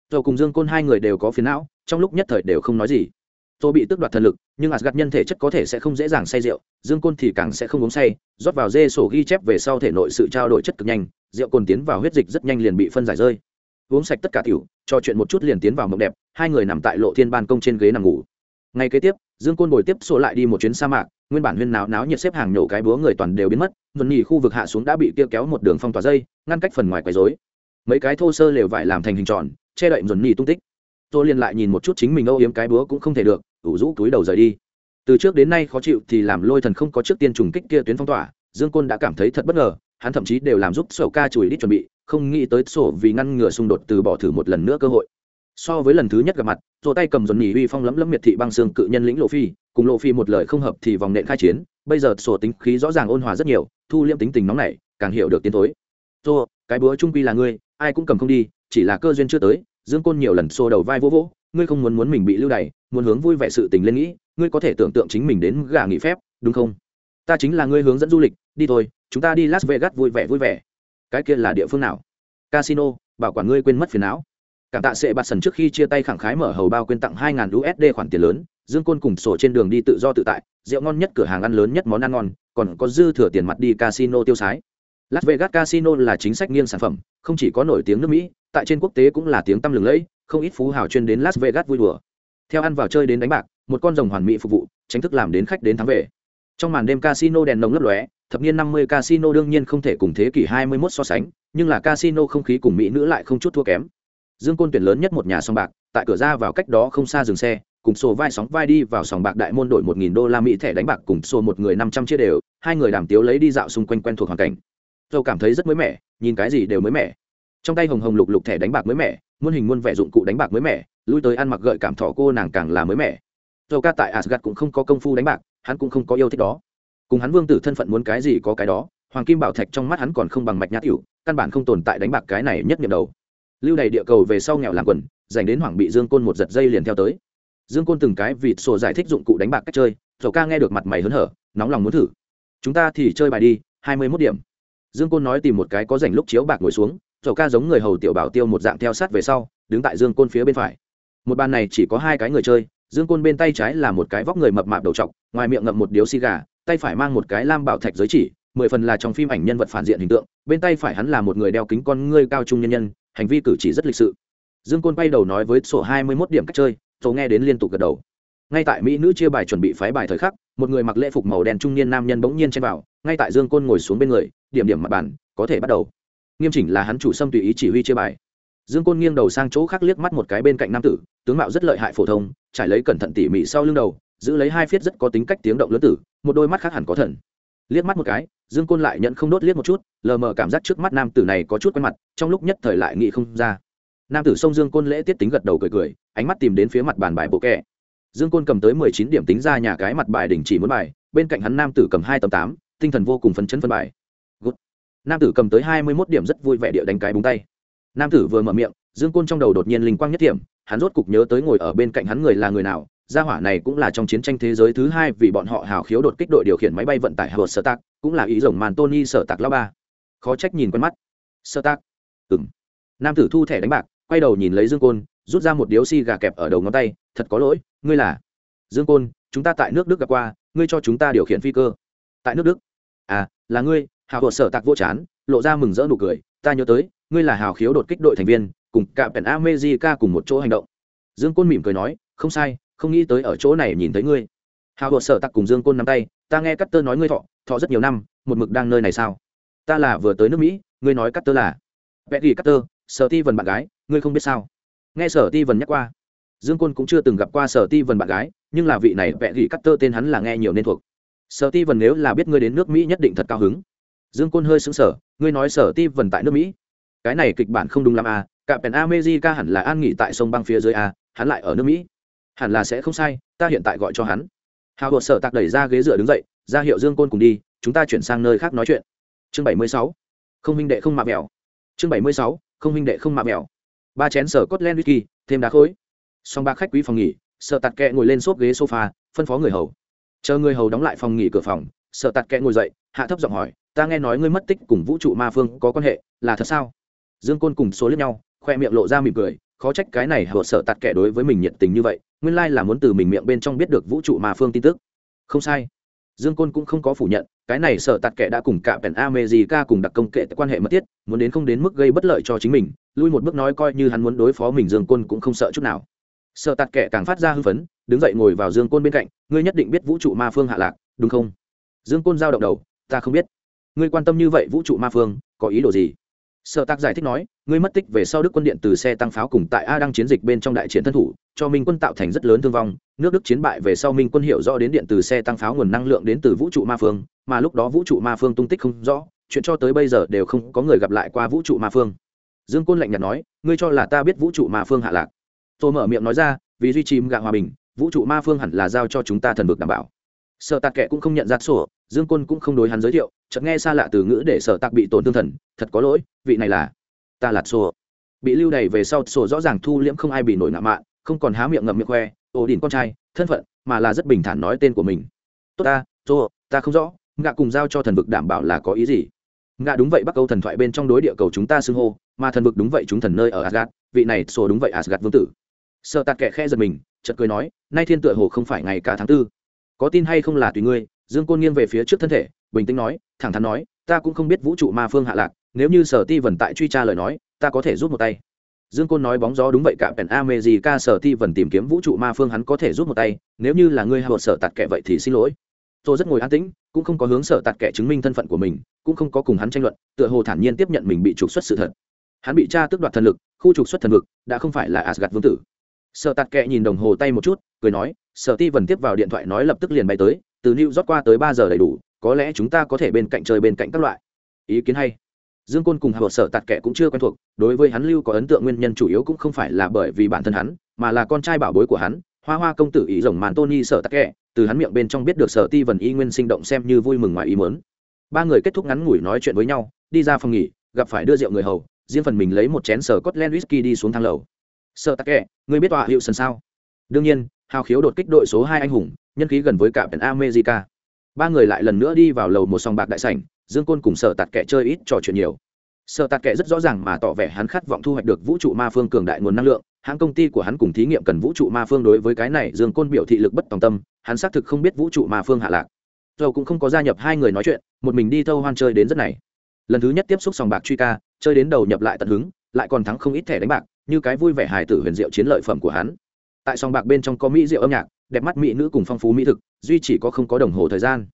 tôi cùng dương côn hai người đều có phiền não trong lúc nhất thời đều không nói gì tôi bị tước đoạt thần lực nhưng asgad nhân thể chất có thể sẽ không dễ dàng say rượu dương côn thì càng sẽ không uống say rót vào dê sổ ghi chép về sau thể nội sự trao đổi chất cực nhanh rượu cồn tiến vào huyết dịch rất nhanh liền bị phân giải rơi uống sạch tất cả tiểu, trò chuyện một chút liền tiến vào mộng đẹp, hai người nằm tại lộ thiên ban công trên ghế nằm ngủ. Ngay kế tiếp, dương côn bồi tiếp sổ lại đi một chuyến sa mạc, nguyên bản huyên náo náo nhiệt xếp hàng nhổ cái búa người toàn đều biến mất dồn nhì khu vực hạ xuống đã bị kia kéo một đường phong tỏa dây, ngăn cách phần ngoài quấy rối. Mấy cái thô sơ lều vải làm thành hình tròn, che đậy dồn nhì tung tích. Tôi liền lại nhìn một chút chính mình âu yếm cái búa cũng không thể được, ủ rũ túi đầu rời đi. Từ trước đến nay khó chịu thì làm lôi thần không có trước tiên trùng kích kia tuyến phong tỏa, dương côn đã cảm thấy thật bất ngờ, hắn thậm chí đều làm giúp sổ ca chùi đi chuẩn bị không nghĩ tới sổ vì ngăn ngừa xung đột từ bỏ thử một lần nữa cơ hội. So với lần thứ nhất gặp mặt rồi tay cầm dồn nhì uy phong lấm lấm miệt thị băng xương cự nhân lĩnh lộ phi, cùng lộ phi một lời không hợp thì vòng nện khai chiến, bây giờ sổ tính khí rõ ràng ôn hòa rất nhiều, thu liêm tính tình nóng này càng hiểu được tiến tối tô cái búa trung quy là ngươi, ai cũng cầm không đi, chỉ là cơ duyên chưa tới, dương côn nhiều lần xô đầu vai vỗ vỗ, ngươi không muốn muốn mình bị lưu đày, muốn hướng vui vẻ sự tình lên nghĩ, ngươi có thể tưởng tượng chính mình đến gà nghỉ phép, đúng không? Ta chính là ngươi hướng dẫn du lịch, đi thôi, chúng ta đi las vegas vui vẻ vui vẻ cái kia là địa phương nào? Casino, bảo quản ngươi quên mất phiền não. Cảm tạ sệ bạt sần trước khi chia tay khẳng khái mở hầu bao quyên tặng hai usd khoản tiền lớn, dương côn cùng sổ trên đường đi tự do tự tại, rượu ngon nhất cửa hàng ăn lớn nhất món ăn ngon, còn có dư thừa tiền mặt đi casino tiêu sái. Las vegas casino là chính sách nghiêng sản phẩm, không chỉ có nổi tiếng nước mỹ, tại trên quốc tế cũng là tiếng tăm lừng lẫy, không ít phú hào chuyên đến las vegas vui đùa. Theo ăn vào chơi đến đánh bạc, một con rồng hoàn mỹ phục vụ, tránh thức làm đến khách đến thắng về. Trong màn đêm casino đèn nồng lấp lóe thập niên năm mươi casino đương nhiên không thể cùng thế kỷ hai mươi 21 so sánh, nhưng là casino không khí cùng mỹ nữ lại không chút thua kém. Dương côn tuyển lớn nhất một nhà sòng bạc, tại cửa ra vào cách đó không xa dừng xe, cùng sổ vai sóng vai đi vào sòng bạc đại môn đổi một nghìn đô la mỹ thẻ đánh bạc cùng sổ một người năm trăm chia đều, hai người đàm tiếu lấy đi dạo xung quanh quen thuộc hoàn cảnh. Châu cảm thấy rất mới mẻ, nhìn cái gì đều mới mẻ. Trong tay hồng hồng lục lục thẻ đánh bạc mới mẻ, muôn hình muôn vẻ dụng cụ đánh bạc mới mẻ, lui tới ăn mặc gợi cảm thọ cô nàng càng là mới mẻ. Châu ca tại Asgard cũng không có công phu đánh bạc, hắn cũng không có yêu thích đó cùng hắn vương tử thân phận muốn cái gì có cái đó, hoàng kim bảo thạch trong mắt hắn còn không bằng mạch nhã tiểu, căn bản không tồn tại đánh bạc cái này nhất nhiệm đầu. Lưu đầy địa cầu về sau nghèo làm quần, dành đến hoàng bị dương côn một giật dây liền theo tới. Dương côn từng cái vịt sổ giải thích dụng cụ đánh bạc cách chơi dầu ca nghe được mặt mày hớn hở, nóng lòng muốn thử. Chúng ta thì chơi bài đi, hai mươi mốt điểm. Dương côn nói tìm một cái có dành lúc chiếu bạc ngồi xuống dầu ca giống người hầu tiểu bảo tiêu một dạng theo sát về sau, đứng tại dương côn phía bên phải. Một bàn này chỉ có hai cái người chơi, dương côn bên tay trái là một cái vóc người mập mạp đầu t ngoài miệng ngậm một điếu xì gà tay phải mang một cái lam bảo thạch giới chỉ, mười phần là trong phim ảnh nhân vật phản diện hình tượng, bên tay phải hắn là một người đeo kính con ngươi cao trung nhân nhân, hành vi cử chỉ rất lịch sự. Dương côn quay đầu nói với sổ hai mươi mốt điểm cách chơi, sổ nghe đến liên tục gật đầu. Ngay tại mỹ nữ chia bài chuẩn bị phái bài thời khắc, một người mặc lễ phục màu đen trung niên nam nhân bỗng nhiên chen vào, ngay tại dương côn ngồi xuống bên người, điểm điểm mặt bàn, có thể bắt đầu. Nghiêm chỉnh là hắn chủ xâm tùy ý chỉ huy chia bài. Dương côn nghiêng đầu sang chỗ khác liếc mắt một cái bên cạnh nam tử, tướng mạo rất lợi hại phổ thông, trải lấy cẩn thận tỉ mỉ sau lưng đầu giữ lấy hai phiết rất có tính cách tiếng động lớn tử, một đôi mắt khác hẳn có thần. Liếc mắt một cái, dương côn lại nhận không đốt liếc một chút, lờ mờ cảm giác trước mắt nam tử này có chút quen mặt, trong lúc nhất thời lại nghĩ không ra. Nam tử sông dương côn lễ tiết tính gật đầu cười cười, ánh mắt tìm đến phía mặt bàn bài bộ kẹ. Dương côn cầm tới mười chín điểm tính ra nhà cái mặt bài đình chỉ muốn bài, bên cạnh hắn nam tử cầm hai tầm tám, tinh thần vô cùng phấn chấn phân bài. Good. nam tử cầm tới hai mươi mốt điểm rất vui vẻ địa đánh cái búng tay. Nam tử vừa mở miệng, dương côn trong đầu đột nhiên linh quang nhất điểm, hắn rốt cục nhớ tới ngồi ở bên cạnh hắn người là người nào gia hỏa này cũng là trong chiến tranh thế giới thứ hai vì bọn họ hào khiếu đột kích đội điều khiển máy bay vận tải hờ sơ tạc cũng là ý rồng màn tony sở tạc lao ba. Khó trách nhìn quen mắt. Sơ tạc ừng nam tử thu thẻ đánh bạc, quay đầu nhìn lấy dương côn, rút ra một điếu xi gà kẹp ở đầu ngón tay, thật có lỗi, ngươi là dương côn, chúng ta tại nước đức gặp qua, ngươi cho chúng ta điều khiển phi cơ. Tại nước đức? À là ngươi hào hồ sở tạc vô chán, lộ ra mừng rỡ nụ cười, ta nhớ tới, ngươi là hào khiếu đột kích đội thành viên, cùng cả pèn amejica cùng một chỗ hành động. Dương côn mỉm cười nói, không sai không nghĩ tới ở chỗ này nhìn thấy ngươi. Hào hộ sở tặc cùng dương côn nắm tay, ta nghe cắt tơ nói ngươi thọ thọ rất nhiều năm, một mực đang nơi này sao? Ta là vừa tới nước mỹ, ngươi nói cắt tơ là? Vẽ ghi cắt tơ? Sở ti vần bạn gái, ngươi không biết sao? Nghe sở ti vần nhắc qua. Dương côn cũng chưa từng gặp qua sở ti vần bạn gái, nhưng là vị này vẽ ghi cắt tơ tên hắn là nghe nhiều nên thuộc. Sở ti vần nếu là biết ngươi đến nước mỹ nhất định thật cao hứng. Dương côn hơi xứng sở ngươi nói sở ti vần tại nước mỹ? Cái này kịch bản không đúng lắm à cả pèn amejica hẳn là an nghỉ tại sông băng phía dưới a hắn lại ở nước mỹ? Hẳn là sẽ không sai, ta hiện tại gọi cho hắn. Hào hột sở tạc đẩy ra ghế dựa đứng dậy, ra hiệu dương côn cùng đi, chúng ta chuyển sang nơi khác nói chuyện. Chương bảy mươi sáu. Không huynh đệ không mạ mèo chương bảy mươi sáu. Không huynh đệ không mạ mèo ba chén sở cốt len whisky, thêm đá khối. Xong ba khách quý phòng nghỉ sợ tạt kẹ ngồi lên xốp ghế sofa, phân phó người hầu. Chờ người hầu đóng lại phòng nghỉ cửa phòng sợ tạt kẹ ngồi dậy, hạ thấp giọng hỏi, ta nghe nói ngươi mất tích cùng vũ trụ ma phương có quan hệ, là thật sao? Dương côn cùng số lướt nhau, khoe miệng lộ ra mỉm cười, khó trách cái này hở sợ tạt kẻ đối với mình nhiệt tình như vậy nguyên lai là muốn từ mình miệng bên trong biết được vũ trụ ma phương tin tức. Không sai. Dương côn cũng không có phủ nhận, cái này sợ tạt kẻ đã cùng cả pèn amejica cùng đặc công kệ quan hệ mất thiết, muốn đến không đến mức gây bất lợi cho chính mình, lui một bước nói coi như hắn muốn đối phó mình dương côn cũng không sợ chút nào. Sợ tạt kẻ càng phát ra hưng phấn, đứng dậy ngồi vào dương côn bên cạnh, ngươi nhất định biết vũ trụ ma phương hạ lạc, đúng không? Dương côn giao động đầu, ta không biết. Ngươi quan tâm như vậy vũ trụ ma phương, có ý đồ gì? Sở tạc giải thích nói, ngươi mất tích về sau đức quân điện từ xe tăng pháo cùng tại a đang chiến dịch bên trong đại chiến thân thủ, cho minh quân tạo thành rất lớn thương vong. Nước đức chiến bại về sau minh quân hiểu rõ đến điện từ xe tăng pháo nguồn năng lượng đến từ vũ trụ ma phương, mà lúc đó vũ trụ ma phương tung tích không rõ, chuyện cho tới bây giờ đều không có người gặp lại qua vũ trụ ma phương. Dương côn lạnh nhạt nói, ngươi cho là ta biết vũ trụ ma phương hạ lạc? Tôi mở miệng nói ra, vì duy trì gạ hòa bình, vũ trụ ma phương hẳn là giao cho chúng ta thần vực đảm bảo sợ tạc kệ cũng không nhận ra sổ, dương côn cũng không đối hắn giới thiệu, chợt nghe xa lạ từ ngữ để sợ tạc bị tổn thương thần, thật có lỗi, vị này là ta là sổ. Bị lưu đày về sau, sổ rõ ràng thu liễm không ai bị nổi nạ mạ không còn há miệng ngậm miệng khoe, ổ đỉnh con trai, thân phận, mà là rất bình thản nói tên của mình. Tốt ta, sổ, ta không rõ, ngạ cùng giao cho thần vực đảm bảo là có ý gì. Ngạ đúng vậy, bắc câu thần thoại bên trong đối địa cầu chúng ta xưng hô, mà thần vực đúng vậy chúng thần nơi ở asgad vị này sổ đúng vậy asgad vương tử. Sợ tạc kệ khe giật mình, chợt cười nói, nay thiên tựa hồ không phải ngày cả tháng tư có tin hay không là tùy ngươi, dương côn nghiêng về phía trước thân thể, bình tĩnh nói, thẳng thắn nói, ta cũng không biết vũ trụ ma phương hạ lạc, nếu như sở ti vần tại truy tra lời nói, ta có thể rút một tay. Dương côn nói bóng gió đúng vậy cả pèn a mê gì ca sở ti vần tìm kiếm vũ trụ ma phương hắn có thể rút một tay, nếu như là ngươi hạ sở tạt kệ vậy thì xin lỗi. Tôi rất ngồi an tĩnh, cũng không có hướng sở tạt kệ chứng minh thân phận của mình, cũng không có cùng hắn tranh luận, tựa hồ thản nhiên tiếp nhận mình bị trục xuất sự thật. Hắn bị tra tước đoạt thần lực, khu trục xuất thần vực, đã không phải là asgad vương tử sở tạt kệ nhìn đồng hồ tay một chút, cười nói, sở ti vần tiếp vào điện thoại nói lập tức liền bay tới, từ new rót qua tới ba giờ đầy đủ, có lẽ chúng ta có thể bên cạnh chơi bên cạnh các loại. Ý kiến hay. Dương côn cùng hợp sở tạt kệ cũng chưa quen thuộc, đối với hắn lưu có ấn tượng nguyên nhân chủ yếu cũng không phải là bởi vì bản thân hắn, mà là con trai bảo bối của hắn, hoa hoa công tử ý rồng màn tony sở Tạt kệ từ hắn miệng bên trong biết được sở ti vần y nguyên sinh động xem như vui mừng ngoài ý mớn ba người kết thúc ngắn ngủi nói chuyện với nhau, đi ra phòng nghỉ, gặp phải đưa rượu người hầu, riêng phần mình lấy một chén sở cốt len whisky đi xuống thang lầu sợ tắc kẹ người biết tọa hiệu sân sao? Đương nhiên, hào khiếu đột kích đội số hai anh hùng, nhân khí gần với cả pèn america. Ba người lại lần nữa đi vào lầu một sòng bạc đại sảnh, dương côn cùng sợ tạt kẹ chơi ít trò chuyện nhiều. Sợ tạt kệ rất rõ ràng mà tỏ vẻ hắn khát vọng thu hoạch được vũ trụ ma phương cường đại nguồn năng lượng, hãng công ty của hắn cùng thí nghiệm cần vũ trụ ma phương đối với cái này dương côn biểu thị lực bất tòng tâm, hắn xác thực không biết vũ trụ ma phương hạ lạc. Dầu cũng không có gia nhập hai người nói chuyện, một mình đi thâu hoan chơi đến rất này. Lần thứ nhất tiếp xúc sòng bạc truy ca, chơi đến đầu nhập lại tận hứng lại còn thắng không ít thẻ đánh bạc, như cái vui vẻ hài tử huyền diệu chiến lợi phẩm của hắn. Tại sòng bạc bên trong có mỹ rượu âm nhạc, đẹp mắt mỹ nữ cùng phong phú mỹ thực, duy chỉ có không có đồng hồ thời gian.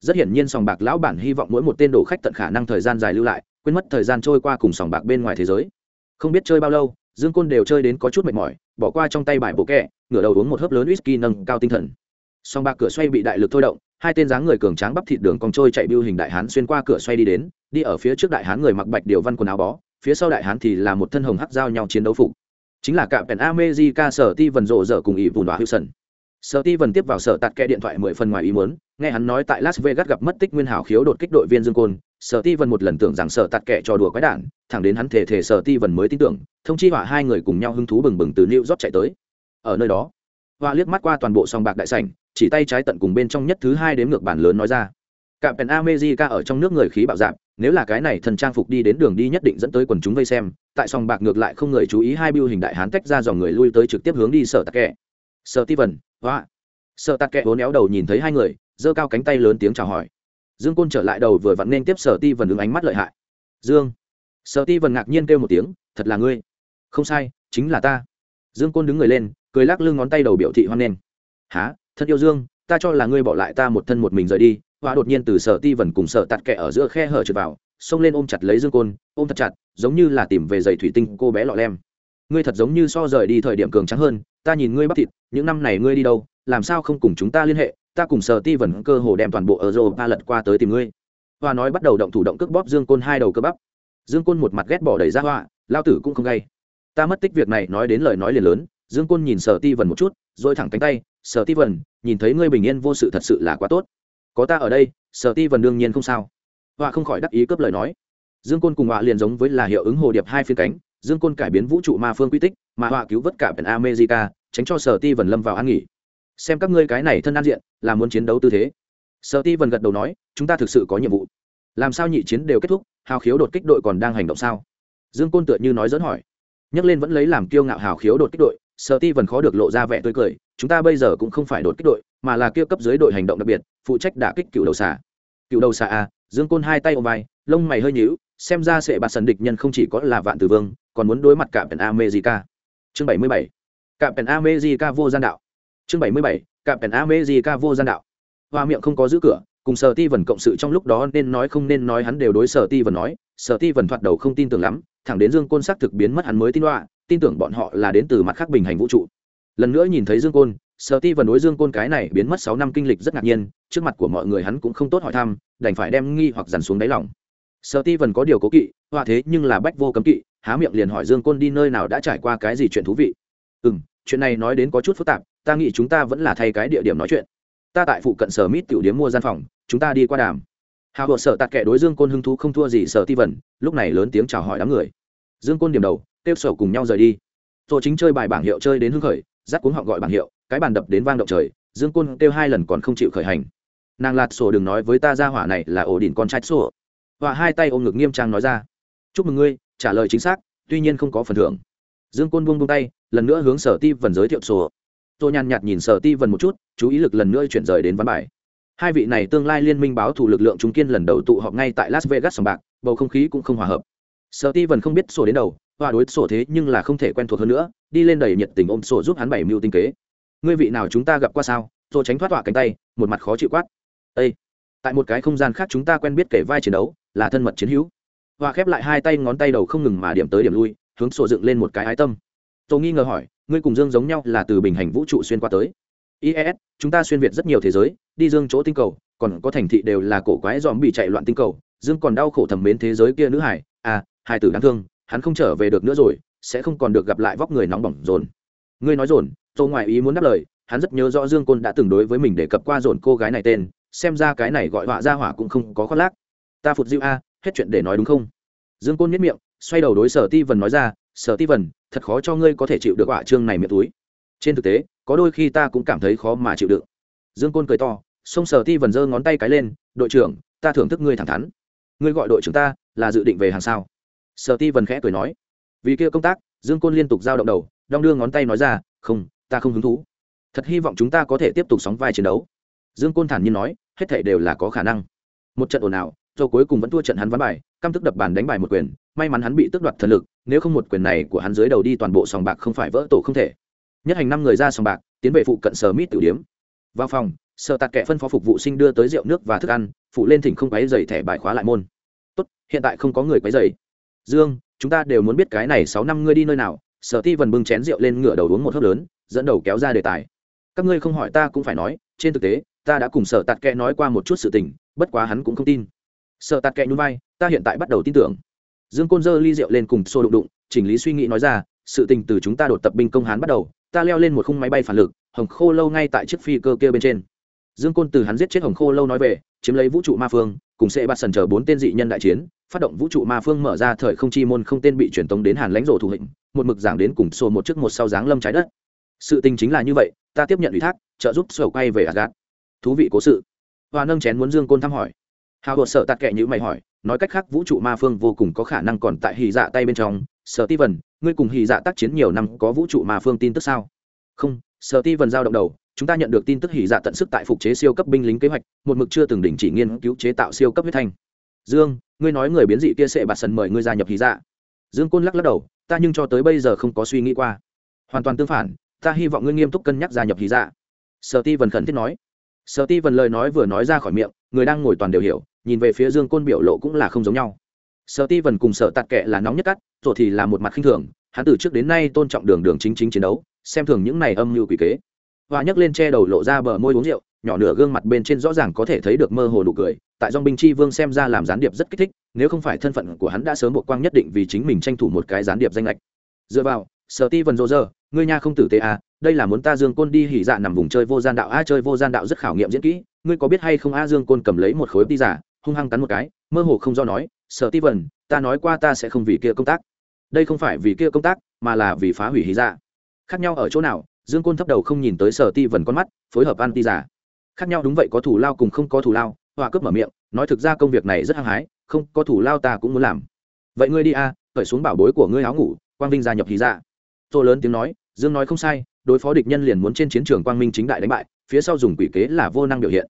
Rất hiển nhiên sòng bạc lão bản hy vọng mỗi một tên đồ khách tận khả năng thời gian dài lưu lại, quên mất thời gian trôi qua cùng sòng bạc bên ngoài thế giới. Không biết chơi bao lâu, dương côn đều chơi đến có chút mệt mỏi, bỏ qua trong tay bài bộ kẹ, ngửa đầu uống một hớp lớn whisky nâng cao tinh thần. Sòng bạc cửa xoay bị đại lực thôi động, hai tên dáng người cường tráng bắp thịt đường cong trôi chạy biêu hình đại hán xuyên qua cửa xoay đi đến, đi ở phía trước đại hán người mặc bạch điều văn quần áo bó phía sau đại hán thì là một thân hồng hắc giao nhau chiến đấu phục. Chính là cạm pèn amejica sở ti vần rộ rỡ cùng ỷ vùn đoá hữu sần. Sở ti vần tiếp vào sở tạt kẹ điện thoại mười phần ngoài ý muốn, nghe hắn nói tại las vegas gặp mất tích nguyên hảo khiếu đột kích đội viên dương côn, sở ti vần một lần tưởng rằng sở tạt kẹ trò đùa quái đản, thẳng đến hắn thể thể sở ti vần mới tin tưởng, thông chi họa hai người cùng nhau hứng thú bừng bừng từ new york chạy tới. Ở nơi đó, họa liếc mắt qua toàn bộ sòng bạc đại sảnh, chỉ tay trái tận cùng bên trong nhất thứ hai đếm ngược bản lớn nói ra cạm pèn amejica ở trong nước người khí bạo dạp nếu là cái này thần trang phục đi đến đường đi nhất định dẫn tới quần chúng vây xem, tại sòng bạc ngược lại không người chú ý hai biêu hình đại hán tách ra dòng người lui tới trực tiếp hướng đi sở tạc kẹ. Sở ti vần hoa. Sở tạc kẹ vốn éo đầu nhìn thấy hai người, giơ cao cánh tay lớn tiếng chào hỏi. Dương côn trở lại đầu vừa vặn nên tiếp sở ti vần ứng ánh mắt lợi hại. Dương. Sở ti vần ngạc nhiên kêu một tiếng, thật là ngươi. Không sai, chính là ta. Dương côn đứng người lên, cười lắc lưng ngón tay đầu biểu thị hoan nghênh. Há thân yêu dương, ta cho là ngươi bỏ lại ta một thân một mình rời đi hoa đột nhiên từ sở ti vần cùng sở tạt kẹ ở giữa khe hở trượt vào, xông lên ôm chặt lấy dương côn, ôm thật chặt, giống như là tìm về giày thủy tinh cô bé lọ lem. Ngươi thật giống như so rời đi thời điểm cường trắng hơn, ta nhìn ngươi bắp thịt, những năm này ngươi đi đâu, làm sao không cùng chúng ta liên hệ, ta cùng sở ti vần cơ hồ đem toàn bộ ở rô ba lật qua tới tìm ngươi. Hoa nói bắt đầu động thủ động cước bóp dương côn hai đầu cơ bắp. Dương côn một mặt ghét bỏ đầy ra hoa, lao tử cũng không gay. Ta mất tích việc này nói đến lời nói liền lớn, dương côn nhìn sở ti vần một chút, rồi thẳng cánh tay, sở ti vần, nhìn thấy ngươi bình yên vô sự thật sự là quá tốt có ta ở đây, sở ti vần đương nhiên không sao. Họa không khỏi đắc ý cướp lời nói. Dương côn cùng họa liền giống với là hiệu ứng hồ điệp hai phiên cánh, dương côn cải biến vũ trụ ma phương quy tích, mà họa cứu vớt cả biển america, tránh cho sở ti vần lâm vào an nghỉ. Xem các ngươi cái này thân an diện, là muốn chiến đấu tư thế. Sở ti vần gật đầu nói, chúng ta thực sự có nhiệm vụ. Làm sao nhị chiến đều kết thúc, hào khiếu đột kích đội còn đang hành động sao? Dương côn tựa như nói dẫn hỏi. Nhắc lên vẫn lấy làm kiêu ngạo hào khiếu đột kích đội, sở ti vần khó được lộ ra vẻ tươi cười, chúng ta bây giờ cũng không phải đột kích đội mà là kia cấp dưới đội hành động đặc biệt, phụ trách đả kích cựu đầu xà. Cựu đầu xà a, dương côn hai tay ôm vai, lông mày hơi nhíu, xem ra sệ bạt sần địch nhân không chỉ có là vạn tử vương, còn muốn đối mặt cả pèn america. Chương bảy mươi bảy. Cả pèn america vô gian đạo. Chương bảy mươi bảy. Cả pèn america vô gian đạo. Hoa miệng không có giữ cửa, cùng sở ti vần cộng sự trong lúc đó nên nói không nên nói hắn đều đối sở ti vần nói, sở ti vần thoạt đầu không tin tưởng lắm, thẳng đến dương côn xác thực biến mất hắn mới tin đoạ, tin tưởng bọn họ là đến từ mặt khác bình hành vũ trụ. Lần nữa nhìn thấy dương côn sở ti vần đối dương côn cái này biến mất sáu năm kinh lịch rất ngạc nhiên, trước mặt của mọi người hắn cũng không tốt hỏi thăm, đành phải đem nghi hoặc dằn xuống đáy lòng. Sở ti vần có điều cố kỵ hoa thế nhưng là bách vô cấm kỵ, há miệng liền hỏi dương côn đi nơi nào đã trải qua cái gì chuyện thú vị. Ừ m chuyện này nói đến có chút phức tạp, ta nghĩ chúng ta vẫn là thay cái địa điểm nói chuyện. Ta tại phụ cận sở mít tiểu điếm mua gian phòng, chúng ta đi qua đàm. Hào hột sở tạt kệ đối dương côn hưng thú không thua gì sở ti vần lúc này lớn tiếng chào hỏi đám người. Dương côn điểm đầu, kêu sổ cùng nhau rời đi. Rồi chính chơi bài bảng hiệu chơi đến hưng khởi, dắt cuống họ gọi bảng hiệu cái bàn đập đến vang động trời, dương côn kêu hai lần còn không chịu khởi hành. Nàng lạt sổ đừng nói với ta ra hỏa này là ổ đỉnh con trai sổ. Và hai tay ôm ngực nghiêm trang nói ra. Chúc mừng ngươi, trả lời chính xác, tuy nhiên không có phần thưởng. Dương côn buông buông tay, lần nữa hướng sở ti vần giới thiệu sổ. Tôi nhàn nhạt nhìn sở ti vần một chút, chú ý lực lần nữa chuyển rời đến văn bài. Hai vị này tương lai liên minh báo thủ lực lượng trung kiên lần đầu tụ họp ngay tại las vegas sòng bạc, bầu không khí cũng không hòa hợp. Sở ti vần không biết sổ đến đầu và đối sổ thế nhưng là không thể quen thuộc hơn nữa, đi lên đầy nhiệt tình ôm sổ giúp hắn bảy mưu tinh kế ngươi vị nào chúng ta gặp qua sao? Rồi tránh thoát tọa cánh tay, một mặt khó chịu quát. Ê! tại một cái không gian khác chúng ta quen biết kể vai chiến đấu, là thân mật chiến hữu. Hòa khép lại hai tay, ngón tay đầu không ngừng mà điểm tới điểm lui, hướng sổ dựng lên một cái ái tâm. Tôi nghi ngờ hỏi, ngươi cùng dương giống nhau là từ bình hành vũ trụ xuyên qua tới? Ies chúng ta xuyên việt rất nhiều thế giới, đi dương chỗ tinh cầu, còn có thành thị đều là cổ quái dòm bị chạy loạn tinh cầu, dương còn đau khổ thầm mến thế giới kia nữ hải. À hải tử đáng thương, hắn không trở về được nữa rồi, sẽ không còn được gặp lại vóc người nóng bỏng rồn ngươi nói dồn, tô ngoại ý muốn đáp lời, hắn rất nhớ rõ dương côn đã từng đối với mình để cập qua dồn cô gái này tên, xem ra cái này gọi họa ra hỏa cũng không có khoác lác. Ta phụt diệu a, hết chuyện để nói đúng không? Dương côn nhất miệng, xoay đầu đối sở ti vần nói ra, sở ti vần thật khó cho ngươi có thể chịu được họa trương này miệng túi. Trên thực tế, có đôi khi ta cũng cảm thấy khó mà chịu đựng. Dương côn cười to, xông sở ti vần giơ ngón tay cái lên, đội trưởng, ta thưởng thức ngươi thẳng thắn. Ngươi gọi đội trưởng ta là dự định về hàng sao? Sở ti vần khẽ cười nói. Vì kia công tác, dương côn liên tục giao động đầu đong đưa ngón tay nói ra, không, ta không hứng thú. Thật hy vọng chúng ta có thể tiếp tục sóng vai chiến đấu. Dương côn thản nhiên nói, hết thể đều là có khả năng. Một trận ồn ào rồi cuối cùng vẫn thua trận hắn ván bài, căm tức đập bàn đánh bài một quyền, may mắn hắn bị tước đoạt thần lực, nếu không một quyền này của hắn dưới đầu đi toàn bộ sòng bạc không phải vỡ tổ không thể. Nhất hành năm người ra sòng bạc, tiến về phụ cận sở mít tử điếm. Vào phòng, sở tạt kệ phân phó phục vụ sinh đưa tới rượu nước và thức ăn, phụ lên thỉnh không quấy dày thẻ bài khóa lại môn. Tốt, hiện tại không có người quấy dày dương, chúng ta đều muốn biết cái này sáu năm ngươi đi nơi nào sở ti vần bưng chén rượu lên ngửa đầu uống một hớp lớn, dẫn đầu kéo ra đề tài. Các ngươi không hỏi ta cũng phải nói, trên thực tế, ta đã cùng sở tạt kệ nói qua một chút sự tình, bất quá hắn cũng không tin. Sở tạt kệ nhún vai, ta hiện tại bắt đầu tin tưởng. Dương côn dơ ly rượu lên cùng xô đụng đụng, chỉnh lý suy nghĩ nói ra, sự tình từ chúng ta đột tập binh công hán bắt đầu, ta leo lên một khung máy bay phản lực, hồng khô lâu ngay tại chiếc phi cơ kia bên trên. Dương côn từ hắn giết chết hồng khô lâu nói về, chiếm lấy vũ trụ ma phương, cùng sẽ bắt sần chờ bốn tên dị nhân đại chiến phát động vũ trụ ma phương mở ra thời không chi môn không tên bị truyền tống đến hàn lãnh rổ thủ hình một mực giảng đến cùng sổ một trước một sau dáng lâm trái đất. Sự tình chính là như vậy, ta tiếp nhận ủy thác, trợ giúp sổ quay về asgad thú vị cố sự. Và nâng chén muốn dương côn thăm hỏi. Hào hột sợ tạt kệ như mày hỏi, nói cách khác vũ trụ ma phương vô cùng có khả năng còn tại hì dạ tay bên trong. Sở ti vần ngươi cùng hì dạ tác chiến nhiều năm, có vũ trụ ma phương tin tức sao? Không, sở ti vần giao động đầu, chúng ta nhận được tin tức hỉ dạ tận sức tại phục chế siêu cấp binh lính kế hoạch, một mực chưa từng đình chỉ nghiên cứu chế tạo siêu cấp huyết thanh dương, ngươi nói người biến dị kia sẽ bạt sần mời ngươi gia nhập hỉ dạ. Dương côn lắc lắc đầu, ta nhưng cho tới bây giờ không có suy nghĩ qua. Hoàn toàn tương phản, ta hy vọng ngươi nghiêm túc cân nhắc gia nhập hỉ dạ. Sở ti vần khẩn thiết nói. Sở ti vần lời nói vừa nói ra khỏi miệng, người đang ngồi toàn đều hiểu, nhìn về phía dương côn biểu lộ cũng là không giống nhau. Sở ti vần cùng sở tạt kệ là nóng nhất cắt rồi thì là một mặt khinh thường, hắn từ trước đến nay tôn trọng đường đường chính chính chiến đấu, xem thường những này âm mưu quỷ kế. Và nhấc lên che đầu lộ ra bờ môi uống rượu nhỏ nửa gương mặt bên trên rõ ràng có thể thấy được mơ hồ nụ cười, tại dong binh chi vương xem ra làm gián điệp rất kích thích, nếu không phải thân phận của hắn đã sớm bộ quang nhất định vì chính mình tranh thủ một cái gián điệp danh lệch. Dựa vào sở ti vần rô rơ ngươi nha không tử tế à đây là muốn ta dương côn đi hỉ dạ nằm vùng chơi vô gian đạo. A, chơi vô gian đạo rất khảo nghiệm diễn kỹ, ngươi có biết hay không a, dương côn cầm lấy một khối ti giả, hung hăng cắn một cái, mơ hồ không do nói sở ti vần ta nói qua ta sẽ không vì kia công tác. Đây không phải vì kia công tác, mà là vì phá hủy hỉ dạ. Khác nhau ở chỗ nào, dương côn thấp đầu không nhìn tới sở ti vần con mắt, phối hợp ăn ti giả khác nhau đúng vậy có thủ lao cùng không có thủ lao, hòa cướp mở miệng, nói thực ra công việc này rất hăng hái, không có thủ lao ta cũng muốn làm. Vậy ngươi đi a khởi xuống bảo bối của ngươi áo ngủ, quang vinh gia nhập thì ra dạ. tôi lớn tiếng nói, dương nói không sai, đối phó địch nhân liền muốn trên chiến trường quang minh chính đại đánh bại, phía sau dùng quỷ kế là vô năng biểu hiện.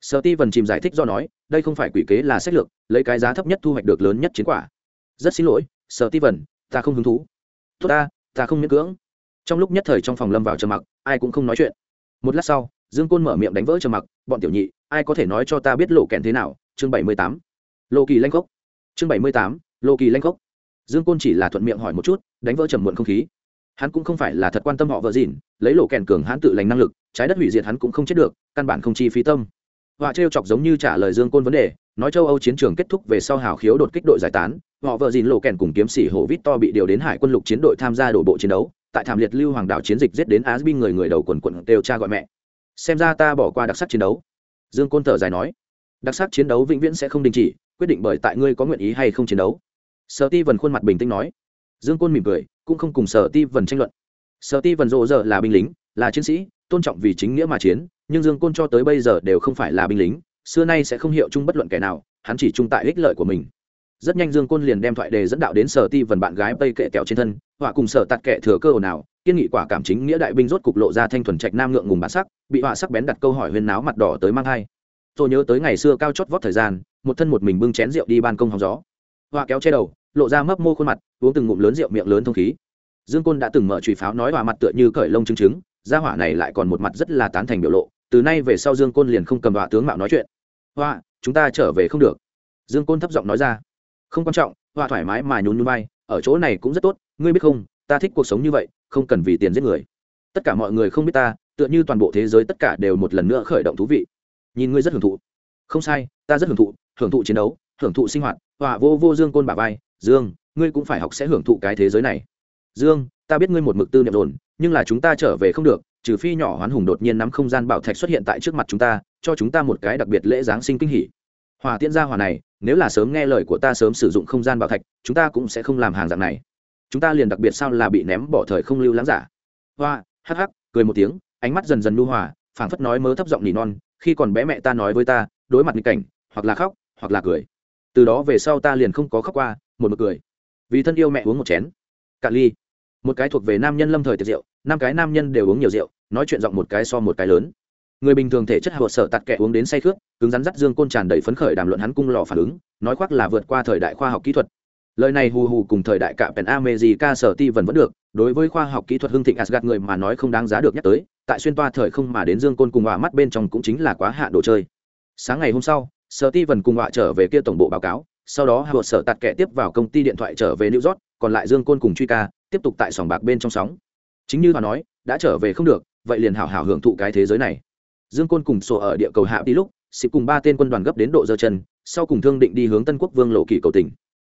Sở ti vần chìm giải thích do nói, đây không phải quỷ kế là sách lược, lấy cái giá thấp nhất thu hoạch được lớn nhất chiến quả. Rất xin lỗi, sở ti vần ta không hứng thú. Tốt ta ta không miễn cưỡng. Trong lúc nhất thời trong phòng lâm vào trầm mặc, ai cũng không nói chuyện. Một lát sau dương côn mở miệng đánh vỡ trầm mặc, bọn tiểu nhị, ai có thể nói cho ta biết lộ kèn thế nào? Chương bảy mươi tám. Lộ kỳ lanh gốc chương bảy mươi tám lộ kỳ lanh gốc dương côn chỉ là thuận miệng hỏi một chút, đánh vỡ trầm muộn không khí. Hắn cũng không phải là thật quan tâm họ vợ dìn lấy lộ kèn cường hắn tự lành năng lực, trái đất hủy diệt hắn cũng không chết được, căn bản không chi phí tâm. Họa trêu chọc giống như trả lời dương côn vấn đề, nói châu âu chiến trường kết thúc về sau hào khiếu đột kích đội giải tán, họ vợ dìn lộ kèn cùng kiếm sĩ hồ vít to bị điều đến hải quân lục chiến đội tham gia đổ bộ chiến đấu, tại thảm liệt lưu hoàng đảo chiến dịch giết đến asbin người người đầu quần quận đều cha gọi mẹ xem ra ta bỏ qua đặc sắc chiến đấu. Dương côn thở dài nói. Đặc sắc chiến đấu vĩnh viễn sẽ không đình chỉ, quyết định bởi tại ngươi có nguyện ý hay không chiến đấu. Sở ti vần khuôn mặt bình tĩnh nói. Dương côn mỉm cười, cũng không cùng sở ti vần tranh luận. Sở ti vần rộ giờ là binh lính, là chiến sĩ, tôn trọng vì chính nghĩa mà chiến, nhưng dương côn cho tới bây giờ đều không phải là binh lính, xưa nay sẽ không hiệu chung bất luận kẻ nào, hắn chỉ chung tại ích lợi của mình. Rất nhanh dương côn liền đem thoại đề dẫn đạo đến sở ti vần bạn gái tây kệ kẹo trên thân, họa cùng sở tạt kệ thừa cơ ồn ào kiên nghị quả cảm chính nghĩa đại binh rốt cục lộ ra thanh thuần trạch nam ngượng ngùng bản sắc, bị họa sắc bén đặt câu hỏi huyên náo mặt đỏ tới mang hai. Tôi nhớ tới ngày xưa cao chót vót thời gian, một thân một mình bưng chén rượu đi ban công hóng gió. Họa kéo che đầu, lộ ra mấp mô khuôn mặt, uống từng ngụm lớn rượu miệng lớn thông khí. Dương côn đã từng mở trùy pháo nói họa mặt tựa như cởi lông chứng chứng gia hỏa này lại còn một mặt rất là tán thành biểu lộ, từ nay về sau dương côn liền không cầm họa tướng mạo nói chuyện. Họa, chúng ta trở về không được. Dương côn thấp giọng nói ra. Không quan trọng, họa thoải mái mà nhún nhún bay, ở chỗ này cũng rất tốt, ngươi biết không, ta thích cuộc sống như vậy không cần vì tiền giết người. Tất cả mọi người không biết ta, tựa như toàn bộ thế giới tất cả đều một lần nữa khởi động thú vị. Nhìn ngươi rất hưởng thụ. Không sai, ta rất hưởng thụ hưởng thụ chiến đấu, hưởng thụ sinh hoạt họa vô vô dương côn bà vai. Dương, ngươi cũng phải học sẽ hưởng thụ cái thế giới này. Dương, ta biết ngươi một mực tư niệm dồn, nhưng là chúng ta trở về không được, trừ phi nhỏ hoán hùng đột nhiên nắm không gian bảo thạch xuất hiện tại trước mặt chúng ta, cho chúng ta một cái đặc biệt lễ giáng sinh kinh hỉ. Hòa tiễn gia hòa này, nếu là sớm nghe lời của ta sớm sử dụng không gian bảo thạch, chúng ta cũng sẽ không làm hàng dạng này chúng ta liền đặc biệt sao là bị ném bỏ thời không lưu lãng giả. Hoa, hắc hắc, cười một tiếng, ánh mắt dần dần nu hòa, phảng phất nói mớ thấp giọng nỉ non, khi còn bé mẹ ta nói với ta, đối mặt nghịch cảnh, hoặc là khóc, hoặc là cười. Từ đó về sau ta liền không có khóc qua, một mực cười. Vì thân yêu mẹ uống một chén. Cạn ly. Một cái thuộc về nam nhân lâm thời tiệc rượu, năm cái nam nhân đều uống nhiều rượu, nói chuyện giọng một cái so một cái lớn. Người bình thường thể chất hạ sở tạt kẻ uống đến say khướt, cứng rắn dắt dương côn tràn đầy phấn khởi đàm luận hắn cung lò phản ứng, nói khoác là vượt qua thời đại khoa học kỹ thuật lời này hù hù cùng thời đại cả pen america sở ti vẫn vẫn được, đối với khoa học kỹ thuật hưng thịnh asgad người mà nói không đáng giá được nhắc tới, tại xuyên toa thời không mà đến dương côn cùng họa mắt bên trong cũng chính là quá hạ đồ chơi. Sáng ngày hôm sau, sở ti vẫn cùng họa trở về kia tổng bộ báo cáo, sau đó hạ sở tạt kẻ tiếp vào công ty điện thoại trở về new york, còn lại dương côn cùng truy ca tiếp tục tại sòng bạc bên trong sóng. Chính như họ nói, đã trở về không được, vậy liền hảo hảo hưởng thụ cái thế giới này. Dương côn cùng sổ ở địa cầu hạ đi lúc, xịp cùng ba tên quân đoàn gấp đến độ giơ chân, sau cùng thương định đi hướng tân quốc vương lộ kỳ cầu tỉnh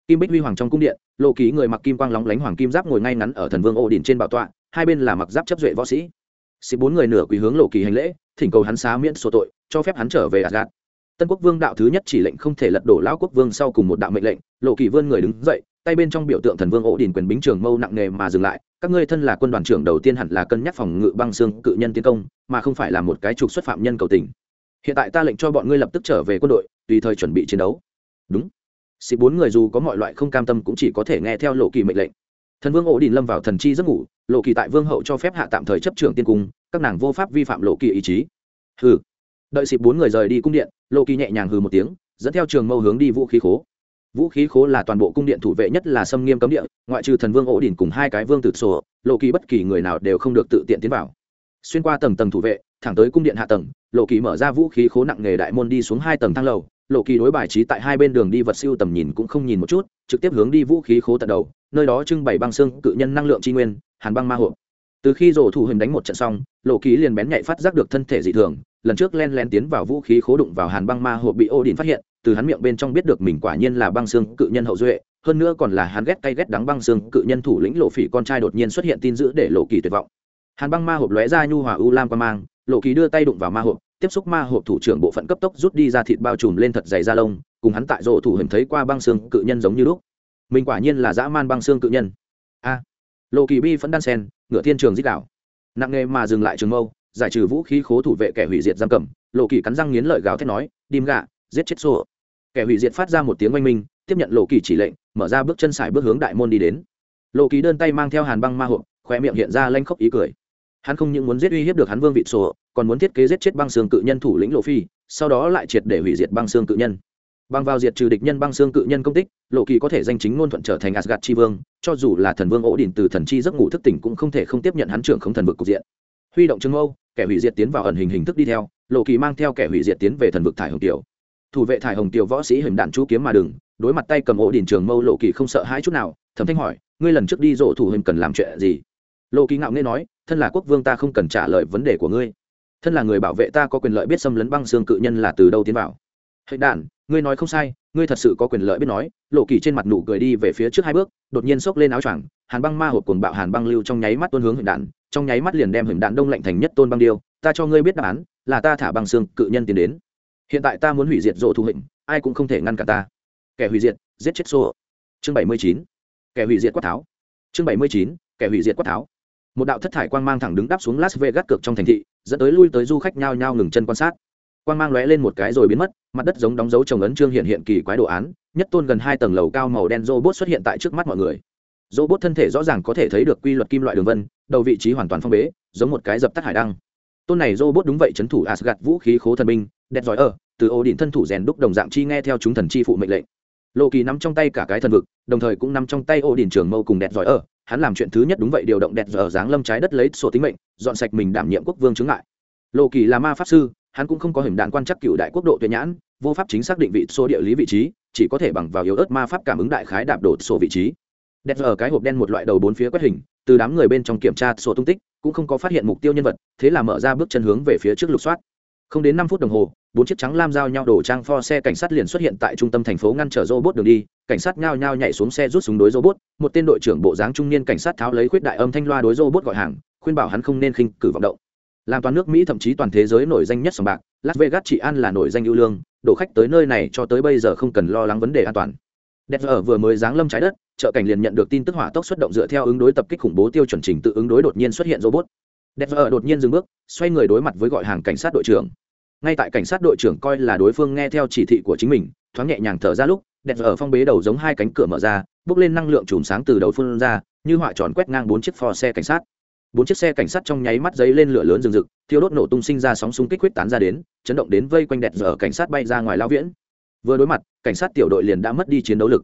kim bích huy hoàng trong cung điện, lộ ký người mặc kim quang lóng lánh hoàng kim giáp ngồi ngay ngắn ở thần vương ô đỉnh trên bảo tọa, hai bên là mặc giáp chấp duệ võ sĩ. Xịp bốn người nửa quỳ hướng lộ kỳ hành lễ, thỉnh cầu hắn xá miễn số tội, cho phép hắn trở về asgad tân quốc vương đạo thứ nhất chỉ lệnh không thể lật đổ lão quốc vương sau cùng một đạo mệnh lệnh, lộ kỳ vươn người đứng dậy, tay bên trong biểu tượng thần vương ổ đỉnh quyền bính trường mâu nặng nề mà dừng lại, các ngươi thân là quân đoàn trưởng đầu tiên hẳn là cân nhắc phòng ngự băng xương cự nhân tiến công, mà không phải là một cái trục xuất phạm nhân cầu tình. Hiện tại ta lệnh cho bọn ngươi lập tức trở về quân đội, tùy thời chuẩn bị chiến đấu. Đúng xịp bốn người dù có mọi loại không cam tâm cũng chỉ có thể nghe theo lộ kỳ mệnh lệnh. Thần vương ổ đình lâm vào thần chi giấc ngủ, lộ kỳ tại vương hậu cho phép hạ tạm thời chấp trưởng tiên cung, các nàng vô pháp vi phạm lộ kỳ ý chí. Hừ. Đợi xịp bốn người rời đi cung điện, lộ kỳ nhẹ nhàng hừ một tiếng, dẫn theo trường mâu hướng đi vũ khí khố. Vũ khí khố là toàn bộ cung điện thủ vệ nhất là xâm nghiêm cấm địa, ngoại trừ thần vương ổ đình cùng hai cái vương tử sổ, lộ kỳ bất kỳ người nào đều không được tự tiện tiến vào. Xuyên qua tầng tầng thủ vệ, thẳng tới cung điện hạ tầng, lộ kỳ mở ra vũ khí khố nặng nghề đại môn đi xuống hai tầng thang lầu lộ kỳ đối bài trí tại hai bên đường đi vật siêu tầm nhìn cũng không nhìn một chút, trực tiếp hướng đi vũ khí khố tận đầu, nơi đó trưng bày băng xương, cự nhân năng lượng tri nguyên, hàn băng ma hộp. Từ khi rổ thủ hình đánh một trận xong, lộ kỳ liền bén nhạy phát giác được thân thể dị thường, lần trước len len tiến vào vũ khí khố đụng vào hàn băng ma hộp bị ô đình phát hiện, từ hắn miệng bên trong biết được mình quả nhiên là băng xương cự nhân hậu duệ, hơn nữa còn là hắn ghét cay ghét đắng băng xương cự nhân thủ lĩnh lộ phỉ con trai đột nhiên xuất hiện tin dữ để lộ kỳ tuyệt vọng. Hàn băng ma hộp lóe ra nhu hòa u lam qua mang lộ kỳ đưa tay đụng vào ma hộp, tiếp xúc ma hộp thủ trưởng bộ phận cấp tốc rút đi ra thịt bao trùm lên thật dày da lông, cùng hắn tại rộ thủ hình thấy qua băng xương cự nhân giống như lúc. Mình quả nhiên là dã man băng xương cự nhân. A. Lộ kỳ bi phấn đan sen ngựa thiên trường dích đạo nặng nghề mà dừng lại trường mâu, giải trừ vũ khí khố thủ vệ kẻ hủy diệt giam cầm, lộ kỳ cắn răng nghiến lợi gào thét nói, đim gạ giết chết xô kẻ hủy diệt phát ra một tiếng oanh minh, tiếp nhận lộ kỳ chỉ lệnh, mở ra bước chân xài bước hướng đại môn đi đến. Lộ kỳ đơn tay mang theo hàn băng ma hộp khoe miệng hiện ra lanh khóc ý cười hắn không những muốn giết uy hiếp được hắn vương vị sổ, còn muốn thiết kế giết chết băng xương cự nhân thủ lĩnh lộ phi, sau đó lại triệt để hủy diệt băng xương cự nhân. Bằng vào diệt trừ địch nhân băng xương cự nhân công tích, lộ kỳ có thể danh chính ngôn thuận trở thành asgad chi vương, cho dù là thần vương ổ đỉnh từ thần chi giấc ngủ thức tỉnh cũng không thể không tiếp nhận hắn trưởng không thần vực cục diện. Huy động trưng âu, kẻ hủy diệt tiến vào ẩn hình hình thức đi theo, lộ kỳ mang theo kẻ hủy diệt tiến về thần vực thải hồng tiểu. Thủ vệ thải hồng tiểu võ sĩ hình đạn chú kiếm mà đừng, đối mặt tay cầm ổ đỉnh trường mâu lộ kỳ không sợ hãi chút nào thẩm thanh hỏi, ngươi lần trước đi rộ thủ hình cần làm chuyện gì? Lộ kỳ ngạo nghe nói thân là quốc vương ta không cần trả lời vấn đề của ngươi. Thân là người bảo vệ ta có quyền lợi biết xâm lấn băng xương cự nhân là từ đâu tiến vào. Hệ đản ngươi nói không sai, ngươi thật sự có quyền lợi biết nói, lộ kỳ trên mặt nụ cười đi về phía trước hai bước, đột nhiên xốc lên áo choàng, hàn băng ma hộp cuồng bạo hàn băng lưu trong nháy mắt tuôn hướng hình đạn, trong nháy mắt liền đem hình đạn đông lạnh thành nhất tôn băng điêu, ta cho ngươi biết đáp án, là ta thả băng xương cự nhân tiến đến. Hiện tại ta muốn hủy diệt rộ thu hình ai cũng không thể ngăn cả ta. Kẻ hủy diệt, giết chết xô chương bảy mươi chín. Kẻ hủy diệt quát tháo. Chương bảy mươi chín. Kẻ hủy diệt quát tháo một đạo thất thải quang mang thẳng đứng đáp xuống las vegas cực trong thành thị, dẫn tới lui tới du khách nhao nhao ngừng chân quan sát. Quang mang lóe lên một cái rồi biến mất, mặt đất giống đóng dấu trồng ấn trương hiện hiện kỳ quái đồ án, nhất tôn gần hai tầng lầu cao màu đen robot xuất hiện tại trước mắt mọi người. Robot thân thể rõ ràng có thể thấy được quy luật kim loại đường vân, đầu vị trí hoàn toàn phong bế, giống một cái dập tắt hải đăng. Tôn này robot đúng vậy chấn thủ asgad vũ khí khố thần binh, đẹp giỏi ở, từ ô điện thân thủ rèn đúc đồng dạng chi nghe theo chúng thần chi phụ mệnh lệnh lộ kỳ nắm trong tay cả cái thần vực, đồng thời cũng nắm trong tay ô đình trường mâu cùng đẹp giỏi ở. Hắn làm chuyện thứ nhất đúng vậy, điều động đẹp giờ dáng lâm trái đất lấy sổ tính mệnh, dọn sạch mình đảm nhiệm quốc vương chứng ngại. Lộ kỳ là ma pháp sư, hắn cũng không có hình đạn quan chắc cựu đại quốc độ tuyệt nhãn, vô pháp chính xác định vị số địa lý vị trí, chỉ có thể bằng vào yếu ớt ma pháp cảm ứng đại khái đạp đổ sổ vị trí. Đẹp ở cái hộp đen một loại đầu bốn phía quét hình, từ đám người bên trong kiểm tra sổ tung tích, cũng không có phát hiện mục tiêu nhân vật, thế là mở ra bước chân hướng về phía trước lục soát không đến năm phút đồng hồ, bốn chiếc trắng lam giao nhau đổ trang pho xe cảnh sát liền xuất hiện tại trung tâm thành phố ngăn trở robot đường đi. Cảnh sát nhao nhao nhảy xuống xe rút súng đối robot. Một tên đội trưởng bộ dáng trung niên cảnh sát tháo lấy khuyết đại âm thanh loa đối robot gọi hàng, khuyên bảo hắn không nên khinh cử vọng động. Làm toàn nước mỹ thậm chí toàn thế giới nổi danh nhất sòng bạc, las vegas chỉ an là nổi danh ưu lương, đổ khách tới nơi này cho tới bây giờ không cần lo lắng vấn đề an toàn. Đẹp ở vừa mới giáng lâm trái đất, chợ cảnh liền nhận được tin tức hỏa tốc xuất động dựa theo ứng đối tập kích khủng bố tiêu chuẩn trình tự ứng đối đột nhiên xuất hiện robot đẹp ở đột nhiên dừng bước, xoay người đối mặt với gọi hàng cảnh sát đội trưởng. Ngay tại cảnh sát đội trưởng coi là đối phương nghe theo chỉ thị của chính mình, thoáng nhẹ nhàng thở ra lúc, đẹp ở phong bế đầu giống hai cánh cửa mở ra, bước lên năng lượng chùm sáng từ đầu phương ra, như họa tròn quét ngang bốn chiếc pho xe cảnh sát. Bốn chiếc xe cảnh sát trong nháy mắt giấy lên lửa lớn rừng rực, thiêu đốt nổ tung sinh ra sóng xung kích huyết tán ra đến, chấn động đến vây quanh đẹp vợ cảnh sát bay ra ngoài lao viễn. Vừa đối mặt, cảnh sát tiểu đội liền đã mất đi chiến đấu lực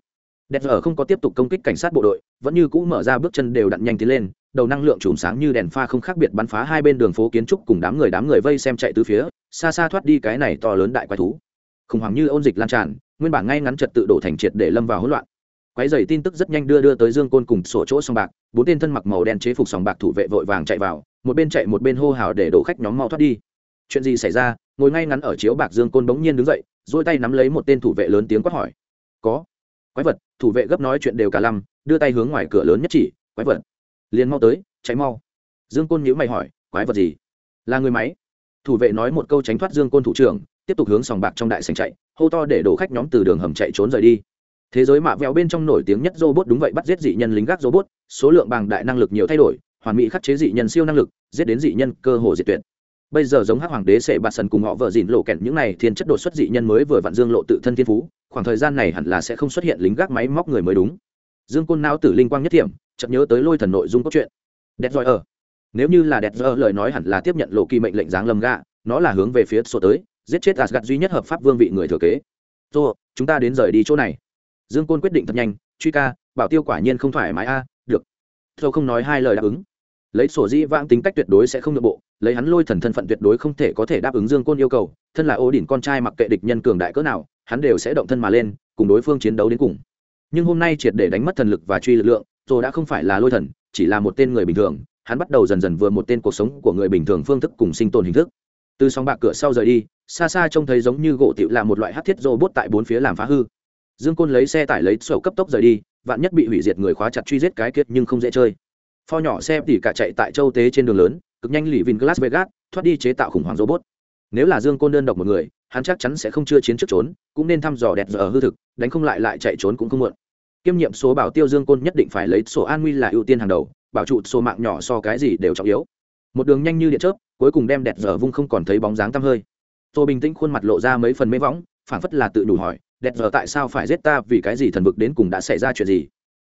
đẹp giờ không có tiếp tục công kích cảnh sát bộ đội, vẫn như cũ mở ra bước chân đều đặn nhanh tiến lên, đầu năng lượng chùm sáng như đèn pha không khác biệt bắn phá hai bên đường phố kiến trúc cùng đám người đám người vây xem chạy từ phía, xa xa thoát đi cái này to lớn đại quái thú. Khủng hoảng như ôn dịch lan tràn, nguyên bản ngay ngắn trật tự đổ thành triệt để lâm vào hỗn loạn. Quái dày tin tức rất nhanh đưa đưa tới dương côn cùng sổ chỗ sòng bạc, bốn tên thân mặc màu đen chế phục sòng bạc thủ vệ vội vàng chạy vào, một bên chạy một bên hô hào để đổ khách nhóm mau thoát đi. Chuyện gì xảy ra? Ngồi ngay ngắn ở chiếu bạc dương côn bỗng nhiên đứng dậy dỗi tay nắm lấy một tên thủ vệ lớn tiếng quát hỏi. Có. Quái vật thủ vệ gấp nói chuyện đều cả lăm, đưa tay hướng ngoài cửa lớn nhất chỉ, quái vật. Liền mau tới cháy mau. Dương côn nhữ mày hỏi, quái vật gì? Là người máy. Thủ vệ nói một câu tránh thoát dương côn thủ trưởng, tiếp tục hướng sòng bạc trong đại sành chạy, hô to để đổ khách nhóm từ đường hầm chạy trốn rời đi. Thế giới mạ vẹo bên trong nổi tiếng nhất robot đúng vậy bắt giết dị nhân lính gác robot, số lượng bằng đại năng lực nhiều thay đổi, hoàn mỹ khắc chế dị nhân siêu năng lực, giết đến dị nhân cơ hồ diệt tuyệt bây giờ giống hắc hoàng đế sẽ bạt sần cùng họ vợ dìn lộ kẹn, những này thiên chất đột xuất dị nhân mới vừa vặn dương lộ tự thân thiên phú, khoảng thời gian này hẳn là sẽ không xuất hiện lính gác máy móc người mới đúng. Dương côn não tử linh quang nhất thiểm chậm nhớ tới lôi thần nội dung cốt truyện. Đẹp giỏi ở. Nếu như là đẹp giỏi, lời nói hẳn là tiếp nhận lộ kỳ mệnh lệnh giáng lâm gạ, nó là hướng về phía số tới, giết chết asgad duy nhất hợp pháp vương vị người thừa kế. Rồi chúng ta đến rời đi chỗ này. Dương côn quyết định thật nhanh, truy ca, bảo tiêu quả nhiên không thoải mái a, được. Thâu không nói hai lời đáp ứng. Lấy sổ di vãng tính cách tuyệt đối sẽ không nội bộ lấy hắn lôi thần thân phận tuyệt đối không thể có thể đáp ứng dương côn yêu cầu, thân là ô đỉnh con trai mặc kệ địch nhân cường đại cỡ nào, hắn đều sẽ động thân mà lên, cùng đối phương chiến đấu đến cùng. Nhưng hôm nay triệt để đánh mất thần lực và truy lực lượng rồi đã không phải là lôi thần, chỉ là một tên người bình thường, hắn bắt đầu dần dần vừa một tên cuộc sống của người bình thường phương thức cùng sinh tồn hình thức. Từ sóng bạc cửa sau rời đi, xa xa trông thấy giống như gỗ tiểu là một loại hát thiết rô bốt tại bốn phía làm phá hư. Dương côn lấy xe tải lấy sổ cấp tốc rời đi, vạn nhất bị hủy diệt người khóa chặt truy giết cái kiệt nhưng không dễ chơi. Pho nhỏ xe tỉ cả chạy tại châu tế trên đường lớn cực nhanh lì vin glass vegas, thoát đi chế tạo khủng hoảng robot. Nếu là dương côn đơn độc một người, hắn chắc chắn sẽ không chưa chiến trước trốn, cũng nên thăm dò đẹp giờ hư thực, đánh không lại lại chạy trốn cũng không muộn. Kiêm nhiệm số bảo tiêu dương côn nhất định phải lấy sổ an nguy là ưu tiên hàng đầu, bảo trụ số mạng nhỏ so cái gì đều trọng yếu. Một đường nhanh như điện chớp, cuối cùng đem đẹp giờ vung không còn thấy bóng dáng tăm hơi. Tôi bình tĩnh khuôn mặt lộ ra mấy phần mê võng, phảng phất là tự đủ hỏi, đẹp giờ tại sao phải giết ta vì cái gì thần vực đến cùng đã xảy ra chuyện gì?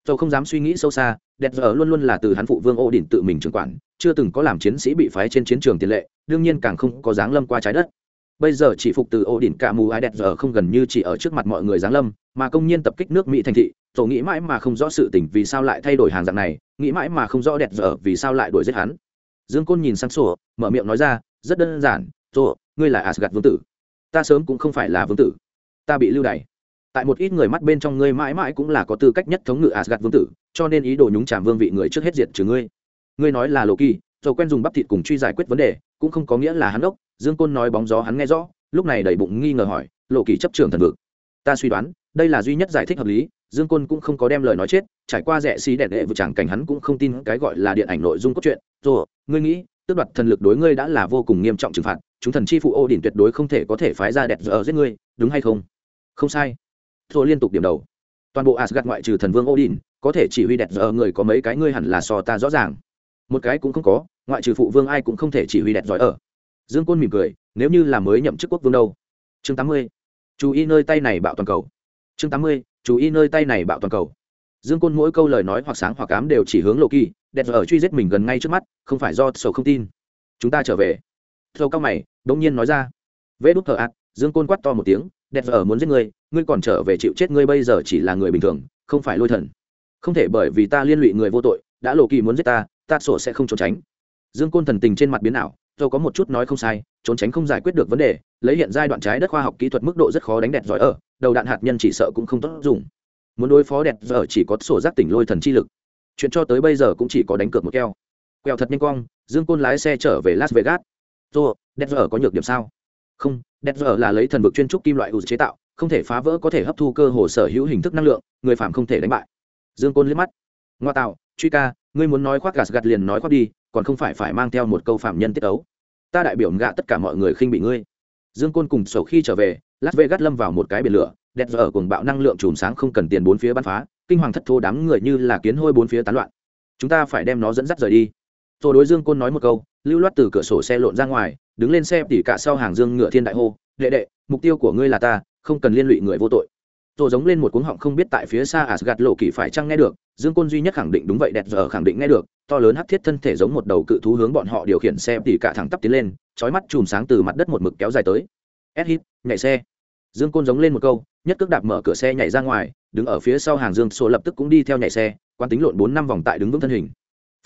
Tôi không dám suy nghĩ sâu xa đẹp giờ luôn luôn là từ hắn phụ vương ô đỉnh tự mình trưởng quản, chưa từng có làm chiến sĩ bị phái trên chiến trường tiền lệ, đương nhiên càng không có dáng lâm qua trái đất. Bây giờ chỉ phục từ ô đỉnh cả mù ai đẹp giờ không gần như chỉ ở trước mặt mọi người giáng lâm, mà công nhiên tập kích nước mỹ thành thị, tổ nghĩ mãi mà không rõ sự tình vì sao lại thay đổi hàng dạng này, nghĩ mãi mà không rõ đẹp giờ vì sao lại đuổi giết hắn. Dương côn nhìn sang sổ mở miệng nói ra, rất đơn giản sổ ngươi là asgad vương tử. Ta sớm cũng không phải là vương tử. Ta bị lưu đày tại một ít người mắt bên trong ngươi mãi mãi cũng là có tư cách nhất thống ngự asgad vương tử, cho nên ý đồ nhúng chàm vương vị người trước hết diệt trừ ngươi. Ngươi nói là lộ kỳ, dầu quen dùng bắp thịt cùng truy giải quyết vấn đề, cũng không có nghĩa là hắn ốc dương côn nói bóng gió hắn nghe rõ, lúc này đầy bụng nghi ngờ hỏi, lộ kỳ chấp trường thần vực. Ta suy đoán, đây là duy nhất giải thích hợp lý, dương côn cũng không có đem lời nói chết, trải qua rẻ xí đẹp đệ vừa chẳng cảnh hắn cũng không tin cái gọi là điện ảnh nội dung cốt truyện. Rồi ngươi nghĩ, tước đoạt thần lực đối ngươi đã là vô cùng nghiêm trọng trừng phạt, chúng thần chi phụ ô đỉnh tuyệt đối không thể có thể phái ra đẹp giờ giết ngươi, đúng hay không? Không sai rồi liên tục điểm đầu. Toàn bộ asgad ngoại trừ thần vương odin, có thể chỉ huy đẹp giờ người có mấy cái ngươi hẳn là so ta rõ ràng. Một cái cũng không có, ngoại trừ phụ vương ai cũng không thể chỉ huy đẹp giỏi ở. Dương côn mỉm cười, nếu như là mới nhậm chức quốc vương đâu? Chương tám mươi. Chú ý nơi tay này bạo toàn cầu. Chương tám mươi, chú ý nơi tay này bạo toàn cầu. Dương côn mỗi câu lời nói hoặc sáng hoặc cám đều chỉ hướng lộ kỳ đẹp ở truy giết mình gần ngay trước mắt, không phải do sầu không tin. Chúng ta trở về. Thâu cao mày đ nhiên nói ra. Vê đút thờ ạt dương côn quát to một tiếng, đẹp ở muốn giết người ngươi còn trở về chịu chết ngươi bây giờ chỉ là người bình thường, không phải lôi thần. Không thể bởi vì ta liên lụy người vô tội, đã lộ kỳ muốn giết ta ta sổ sẽ không trốn tránh. Dương côn thần tình trên mặt biến ảo do có một chút nói không sai, trốn tránh không giải quyết được vấn đề, lấy hiện giai đoạn trái đất khoa học kỹ thuật mức độ rất khó đánh đẹp giỏi ở, đầu đạn hạt nhân chỉ sợ cũng không tốt dùng. Muốn đối phó đẹp giờ chỉ có sổ giác tỉnh lôi thần chi lực. Chuyện cho tới bây giờ cũng chỉ có đánh cược một keo. Quẹo thật nhanh quang dương côn lái xe trở về las vegas. Tô đẹp giờ có nhược điểm sao? Không đẹp giờ là lấy thần vực chuyên trúc kim loại ủ chế tạo không thể phá vỡ có thể hấp thu cơ hồ sở hữu hình thức năng lượng, người phạm không thể đánh bại. Dương côn liếc mắt. Ngoa tạo, truy ca, ngươi muốn nói khoác gạt gạt liền nói khoác đi, còn không phải phải mang theo một câu phạm nhân tiết ấu ta đại biểu gạ tất cả mọi người khinh bị ngươi. Dương côn cùng sầu khi trở về lát vê gắt lâm vào một cái biển lửa, đẹp giờ cùng bạo năng lượng chùm sáng không cần tiền bốn phía bắn phá, kinh hoàng thất thô đám người như là kiến hôi bốn phía tán loạn. Chúng ta phải đem nó dẫn dắt rời đi. Rồi đối dương côn nói một câu, lưu loát từ cửa sổ xe lộn ra ngoài, đứng lên xe tỉ cả sau hàng dương ngựa thiên đại hô đệ đệ mục tiêu của ngươi là ta không cần liên lụy người vô tội tổ giống lên một cuống họng không biết tại phía xa Asgard lộ kỳ phải chăng nghe được, Dương Côn duy nhất khẳng định đúng vậy đẹp giờ khẳng định nghe được, to lớn hắc thiết thân thể giống một đầu cự thú hướng bọn họ điều khiển xe tỉ cả thẳng tắp tiến lên, chói mắt chùm sáng từ mặt đất một mực kéo dài tới. S-hit, nhảy xe. Dương Côn giống lên một câu, nhất cước đạp mở cửa xe nhảy ra ngoài, đứng ở phía sau hàng Dương số lập tức cũng đi theo nhảy xe, quan tính lộn bốn năm vòng tại đứng vững thân hình.